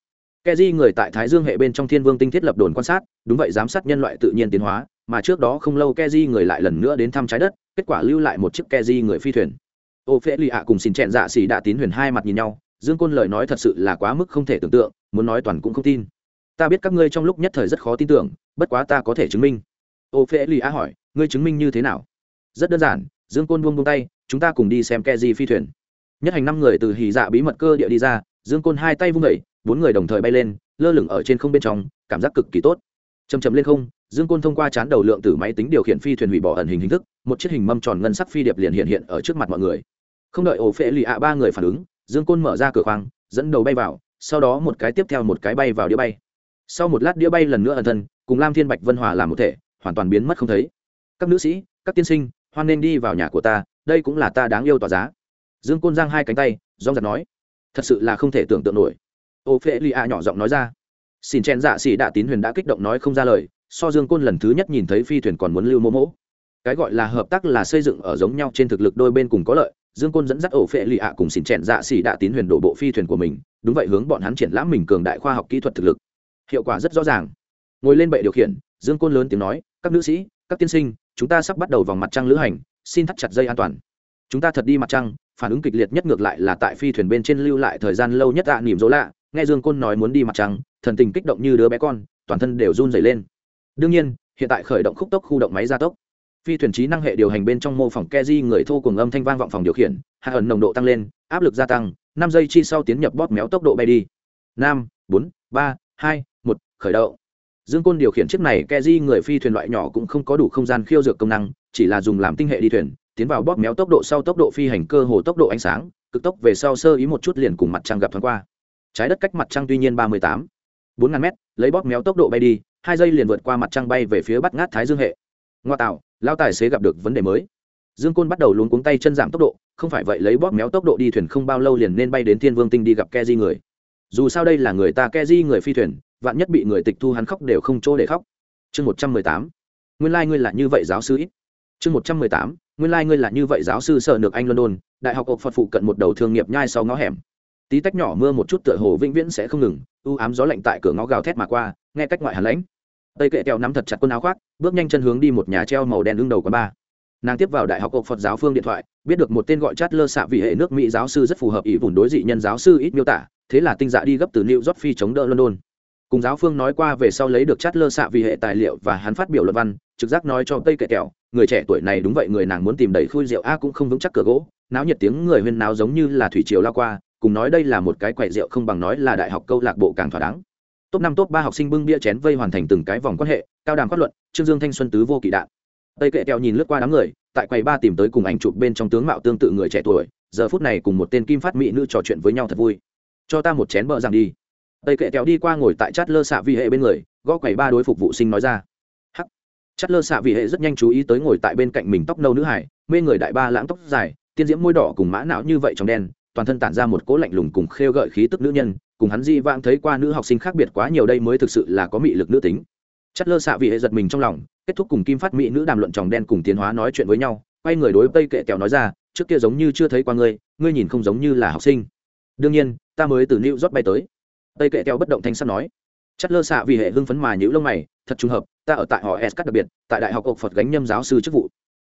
Keji người tại thái dương hệ bên trong thiên vương tinh thiết lập đồn quan sát, đúng vậy, giám sát nhân loại tự nhiên tiến hóa, mà trước đó không lâu keji người lại lần nữa đến thăm trái đất, kết quả lưu lại một chiếc keji người phi thuyền. Ô phễ lì ạ cùng xin chẹn dạ xỉ đạ tín huyền hai mặt nhìn nhau, dương côn lời nói thật sự là quá mức không thể tưởng tượng, muốn nói toàn cũng không tin. Ta biết các ngươi trong lúc nhất thời rất khó tin tưởng bất quá ta có thể chứng minh. Ô phê lì a hỏi, ngươi chứng minh như thế nào? Rất đơn giản, dương côn buông buông tay, chúng ta cùng đi xem ke di phi thuyền. Nhất hành năm người từ hì dạ bí mật cơ địa đi ra, dương côn hai tay vung đẩy bốn người đồng thời bay lên, lơ lửng ở trên không bên trong, cảm giác cực kỳ tốt. Chầm chầm lên không, dương côn thông qua chán đầu lượng từ máy tính điều khiển phi thuyền hủy bỏ ẩn hình hình thức, một chiếc hình mâm tròn ngân sắc phi điệp liền hiện hiện ở trước mặt mọi người. Không đợi ổ phễ lì ạ ba người phản ứng, dương côn mở ra cửa khoang, dẫn đầu bay vào, sau đó một cái tiếp theo một cái bay vào đĩa bay. Sau một lát đĩa bay lần nữa ẩn thân cùng lam thiên bạch vân hòa làm một thể, hoàn toàn biến mất không thấy. Các nữ sĩ, các tiên sinh, hoan nên đi vào nhà của ta, đây cũng là ta đáng yêu tỏa giá. Dương côn giang hai cánh tay dong giật nói. Thật sự là không thể tưởng tượng nổi. Ô phê lì nhỏ giọng nói ra. Xin chen dạ xỉ đạ tín huyền đã kích động nói không ra lời, so dương côn lần thứ nhất nhìn thấy phi thuyền còn muốn lưu mô mỗ. Cái gọi là hợp tác là xây dựng ở giống nhau trên thực lực đôi bên cùng có lợi, dương côn dẫn dắt ổ phệ lì ạ cùng xỉn chẹn dạ xỉ đạ tín huyền đổ bộ phi thuyền của mình, đúng vậy hướng bọn hắn triển lãm mình cường đại khoa học kỹ thuật thực lực. Hiệu quả rất rõ ràng ngồi lên bệ điều khiển dương côn lớn tiếng nói các nữ sĩ các tiên sinh chúng ta sắp bắt đầu vòng mặt trăng lữ hành xin thắt chặt dây an toàn. Chúng ta thật đi mặt trăng phản ứng kịch liệt nhất ngược lại là tại phi thuyền bên trên lưu lại thời gian lâu nhất ạ à, nỉm dỗ lạ. Nghe dương côn nói muốn đi mặt trăng thần tình kích động như đứa bé con toàn thân đều run dày lên. Đương nhiên hiện tại khởi động khúc tốc khu động máy gia tốc. Phi thuyền trí năng hệ điều hành bên trong mô phỏng keji người thô cùng âm thanh vang vọng phòng điều khiển hạ ẩn nồng độ tăng lên áp lực gia tăng năm giây chi sau tiến nhập bóp méo tốc độ bay đi. Năm bốn ba hai một khởi động dương côn điều khiển chiếc này keji người phi thuyền loại nhỏ cũng không có đủ không gian khiêu dược công năng, chỉ là dùng làm tinh hệ đi thuyền, tiến vào bóp méo tốc độ sau tốc độ phi hành cơ hồ tốc độ ánh sáng, cực tốc về sau sơ ý một chút liền cùng mặt trăng gặp thoáng qua. Trái đất cách mặt trăng tuy nhiên ba mươi tám, bốn ngàn mét, lấy bóp méo tốc độ bay đi, hai giây liền vượt qua mặt trăng bay về phía bắt ngát thái dương hệ. Ngoa tạo, lao tài xế gặp được vấn đề mới. Dương côn bắt đầu luống cuống tay chân giảm tốc độ, không phải vậy lấy bóp méo tốc độ đi thuyền không bao lâu liền nên bay đến thiên vương tinh đi gặp ke di người. Dù sao đây là người ta ke di người phi thuyền vạn nhất bị người tịch thu hắn khóc đều không chỗ để khóc. Chương một trăm mười tám. Nguyên lai、like、ngươi là như vậy giáo sư ít. Chương một trăm mười tám. Nguyên lai、like、ngươi là như vậy giáo sư sợ được anh london, đại học ộc phật phụ cận một đầu thương nghiệp nhai sau ngõ hẻm. Tí tách nhỏ mưa một chút tựa hồ vĩnh viễn sẽ không ngừng, u ám gió lạnh tại cửa ngõ gào thét mà qua, nghe cách ngoại hàn lãnh. Tây kệ kẹo nắm thật chặt quần áo khoác, bước nhanh chân hướng đi một nhà treo màu đen lưng đầu quán ba nàng tiếp vào đại học ộc phật giáo phương điện thoại, biết được một tên gọi chát lơ xạ vị hệ nước mỹ giáo sư rất phù hợp ý vùn đối dị nhân giáo sư ít miêu tả, thế là tinh dạ đi gấp từ new york phi chống đỡ london cùng giáo phương nói qua về sau lấy được chát lơ xạ vì hệ tài liệu và hắn phát biểu luận văn, trực giác nói cho tây kệ kẹo, người trẻ tuổi này đúng vậy, người nàng muốn tìm đầy khui rượu a cũng không vững chắc cửa gỗ, náo nhiệt tiếng người huyên náo giống như là thủy triều lao qua, cùng nói đây là một cái quậy rượu không bằng nói là đại học câu lạc bộ càng thỏa đáng. Top năm, top ba học sinh bưng bia chén vây hoàn thành từng cái vòng quan hệ, cao đàm phát luận, trương dương thanh xuân tứ vô kỵ đạn. Tây kệ kẹo nhìn lướt qua đám người, tại quầy ba tìm tới cùng ảnh chụp bên trong tướng mạo tương tự người trẻ tuổi, giờ phút này cùng một tên kim phát mỹ nữ trò chuyện với nhau thật vui. Cho ta một chén bợ rằng đi tây kệ kéo đi qua ngồi tại chát lơ xạ vị hệ bên người, gõ quầy ba đối phục vụ sinh nói ra. Hắc. Chát lơ xạ vị hệ rất nhanh chú ý tới ngồi tại bên cạnh mình tóc nâu nữ hải, mê người đại ba lãng tóc dài, tiên diễm môi đỏ cùng mã não như vậy trong đen, toàn thân tản ra một cỗ lạnh lùng cùng khêu gợi khí tức nữ nhân, cùng hắn di vãng thấy qua nữ học sinh khác biệt quá nhiều đây mới thực sự là có mị lực nữ tính. Chất lơ xạ vị hệ giật mình trong lòng, kết thúc cùng kim phát mỹ nữ đàm luận tròng đen cùng tiến hóa nói chuyện với nhau, quay người đối tây kệ kẹo nói ra, trước kia giống như chưa thấy qua ngươi ngươi nhìn không giống như là học sinh. Đương nhiên, ta mới từ new york bay tới tây kệ theo bất động thanh sắt nói, chất lơ xạ vì hệ hưng phấn mà nhữ lông mày, thật trùng hợp, ta ở tại họ s đặc biệt, tại đại học ộc phật gánh nhâm giáo sư chức vụ.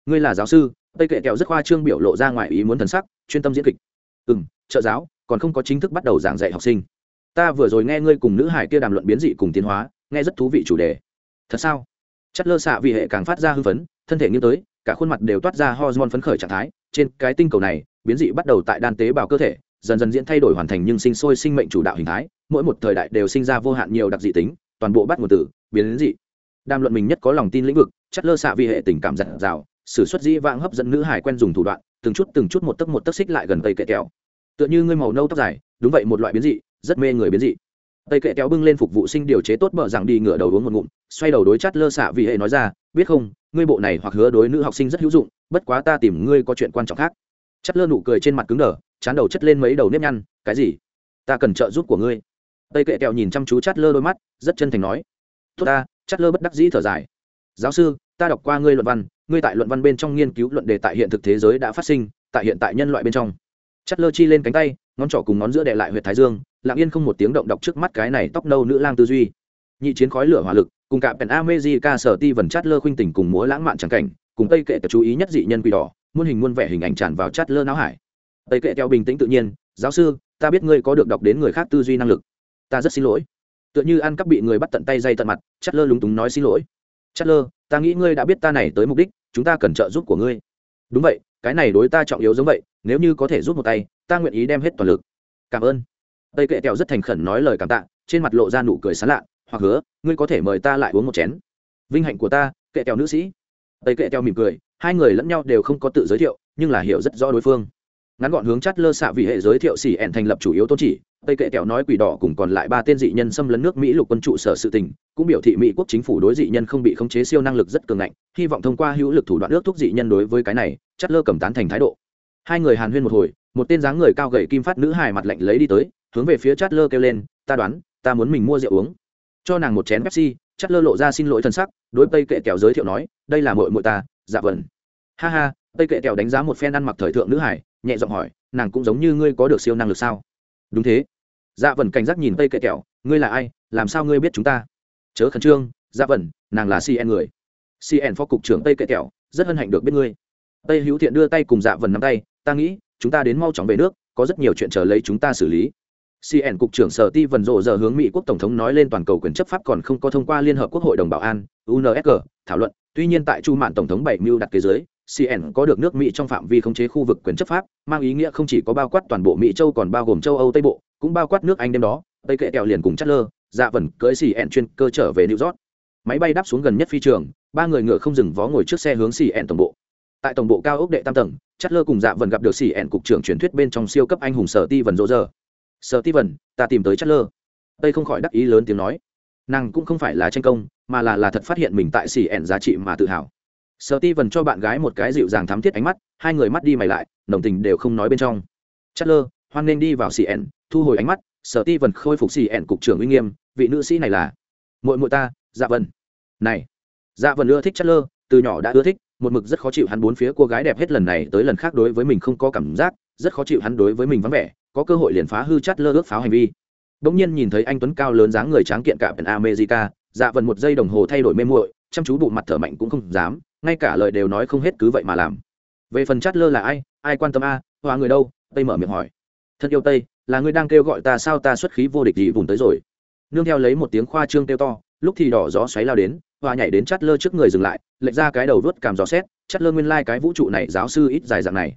Ngươi là giáo sư? Tây kệ kẹo rất khoa trương biểu lộ ra ngoài ý muốn thần sắc, chuyên tâm diễn kịch. Ừ m trợ giáo, còn không có chính thức bắt đầu giảng dạy học sinh. Ta vừa rồi nghe ngươi cùng nữ hải kia đàm luận biến dị cùng tiến hóa, nghe rất thú vị chủ đề. Thật sao? Chất lơ xạ vì hệ càng phát ra hưng phấn, thân thể nghiêng tới, cả khuôn mặt đều toát ra hormone phấn khởi trạng thái. Trên cái tinh cầu này, biến dị bắt đầu tại đan tế bào cơ thể, dần dần diễn thay đổi hoàn thành nhưng sinh sôi sinh mệnh chủ đạo hình thái mỗi một thời đại đều sinh ra vô hạn nhiều đặc dị tính, toàn bộ bắt nguồn tử biến dị. Đàm luận mình nhất có lòng tin lĩnh vực, chất lơ xạ vì hệ tình cảm giặt rào s ử suất dĩ vãng hấp dẫn nữ hải quen dùng thủ đoạn, từng chút từng chút một tấc một tấc xích lại gần tây kệ kéo tựa như ngươi màu nâu tóc dài, đúng vậy một loại biến dị, rất mê người biến dị. Tây kệ kéo bưng lên phục vụ sinh điều chế tốt mở rằng đi ngửa đầu uống một ngụm, xoay đầu đối chát lơ xạ vì hệ nói ra, biết không, ngươi bộ này hoặc hứa đối nữ học sinh rất hữu dụng, bất quá ta tìm ngươi có chuyện quan trọng khác. Chát lơ nụ cười trên mặt cứng đờ, chán đầu chất lên mấy đầu nếp nhăn, cái gì? Ta cần trợ giúp của ngươi tây kệ kẹo nhìn chăm chú chát lơ đôi mắt, rất chân thành nói. Tốt ta, chát lơ bất đắc dĩ thở dài. Giáo sư, ta đọc qua ngươi luận văn, ngươi tại luận văn bên trong nghiên cứu luận đề tại hiện thực thế giới đã phát sinh, tại hiện tại nhân loại bên trong. Chát lơ chi lên cánh tay, ngón trỏ cùng ngón giữa đệ lại huyện thái dương, lặng yên không một tiếng động đọc trước mắt cái này tóc nâu nữ lang tư duy. Nhị chiến khói lửa hỏa lực, cùng cả pèn amejica sở ti vần chát lơ khuynh tình cùng múa lãng mạn tràng cảnh, cùng tây kệ tập chú ý nhất dị nhân quỷ đỏ, muôn hình muôn vẻ hình ảnh tràn vào chát lơ não hải. Tây kệ theo bình tĩnh tự nhiên, giáo sư, ta biết ngươi có được đọc đến người khác tư duy năng lực ta rất xin lỗi. Tựa như ăn cắp bị người bắt tận tay dây tận mặt chát lơ lúng túng nói xin lỗi. Chát lơ ta nghĩ ngươi đã biết ta này tới mục đích, chúng ta cần trợ giúp của ngươi. Đúng vậy, cái này đối ta trọng yếu giống vậy, nếu như có thể giúp một tay, ta nguyện ý đem hết toàn lực. Cảm ơn. Tây kệ kẹo rất thành khẩn nói lời cảm tạ, trên mặt lộ ra nụ cười sán lạ, hoặc hứa, ngươi có thể mời ta lại uống một chén. Vinh hạnh của ta, kệ kẹo nữ sĩ. Tây kệ kẹo mỉm cười, hai người lẫn nhau đều không có tự giới thiệu, nhưng là hiểu rất rõ đối phương. Ngắn gọn hướng Chát lơ xạ vì hệ giới thiệu xỉ ẹn thành lập chủ yếu tôn chỉ tây kệ kẹo nói quỷ đỏ cùng còn lại ba tên dị nhân xâm lấn nước mỹ lục quân trụ sở sự tình, cũng biểu thị mỹ quốc chính phủ đối dị nhân không bị khống chế siêu năng lực rất cường ngạnh, hy vọng thông qua hữu lực thủ đoạn ước thúc dị nhân đối với cái này, chất lơ cầm tán thành thái độ. Hai người hàn huyên một hồi, một tên dáng người cao gầy kim phát nữ hài mặt lạnh lấy đi tới, hướng về phía chát lơ kêu lên, ta đoán, ta muốn mình mua rượu uống. Cho nàng một chén pepsi, chất lơ lộ ra xin lỗi thân sắc, đối tây kệ kẹo giới thiệu nói, đây là mội mội ta dạ vần ha ha, tây kệ kẹo đánh giá một phen ăn mặc thời thượng nữ hải nhẹ giọng hỏi, nàng cũng giống như ngươi có được siêu năng lực sao? Đúng thế dạ vần cảnh giác nhìn tây kệ kẹo, ngươi là ai? Làm sao ngươi biết chúng ta? Chớ khẩn trương dạ vần nàng là cn người. Cn phó cục trưởng tây kệ kẹo, rất hân hạnh được biết ngươi. Tây hữu thiện đưa tay cùng dạ vần nắm tay, ta nghĩ, chúng ta đến mau chóng về nước, có rất nhiều chuyện chờ lấy chúng ta xử lý. Cn cục trưởng sở ti vần rộ giờ hướng mỹ quốc tổng thống nói lên toàn cầu quyền chấp pháp còn không có thông qua liên hợp quốc hội đồng bảo an unsg thảo luận. Tuy nhiên tại chu mạn tổng thống bảy mưu đặt kế giới cn có được nước mỹ trong phạm vi khống chế khu vực quyền chấp pháp, mang ý nghĩa không chỉ có bao quát toàn bộ mỹ châu còn bao gồm châu âu tây bộ cũng bao quát nước anh đêm đó, tây kệ kẹo liền cùng chất lơ dạ vần cưới ẹn chuyên cơ trở về new york. Máy bay đáp xuống gần nhất phi trường, ba người ngựa không dừng vó ngồi trước xe hướng cn tổng bộ. Tại tổng bộ cao ốc đệ tam tầng chất lơ cùng dạ vần gặp được cn cục trưởng truyền thuyết bên trong siêu cấp anh hùng sở ti vần rỗ giờ sở ti vần ta tìm tới chất lơ tây không khỏi đắc ý lớn tiếng nói. Nàng cũng không phải là tranh công, mà là là thật phát hiện mình tại cn giá trị mà tự hào. Sở ti vần cho bạn gái một cái dịu dàng thắm thiết ánh mắt, hai người mắt đi mày lại, đồng tình đều không nói bên trong. Chất lơ hoan nên đi vào cn thu hồi ánh mắt, sở ti vần khôi phục cn cục trưởng uy nghiêm, vị nữ sĩ này là muội muội ta dạ vần này dạ vần ưa thích chất lơ, từ nhỏ đã ưa thích, một mực rất khó chịu hắn bốn phía cô gái đẹp hết lần này tới lần khác đối với mình không có cảm giác, rất khó chịu hắn đối với mình vắng vẻ, có cơ hội liền phá hư chát lơ ước pháo hành vi. Bỗng nhiên nhìn thấy anh tuấn cao lớn dáng người tráng kiện cả bên america dạ vần một giây đồng hồ thay đổi mê muội, chăm chú bụng mặt thở mạnh cũng không dám, ngay cả lời đều nói không hết cứ vậy mà làm. Về phần chát lơ là ai ai quan tâm a, hoa người đâu, tây mở miệng hỏi thân yêu tây, là người đang kêu gọi ta sao ta xuất khí vô địch gì vùng tới rồi. Nương theo lấy một tiếng khoa trương kêu to, lúc thì đỏ gió xoáy lao đến hoa nhảy đến chát lơ trước người dừng lại, lệch ra cái đầu vớt cảm gió xét, chát lơ nguyên lai、like、cái vũ trụ này giáo sư ít dài dạng này.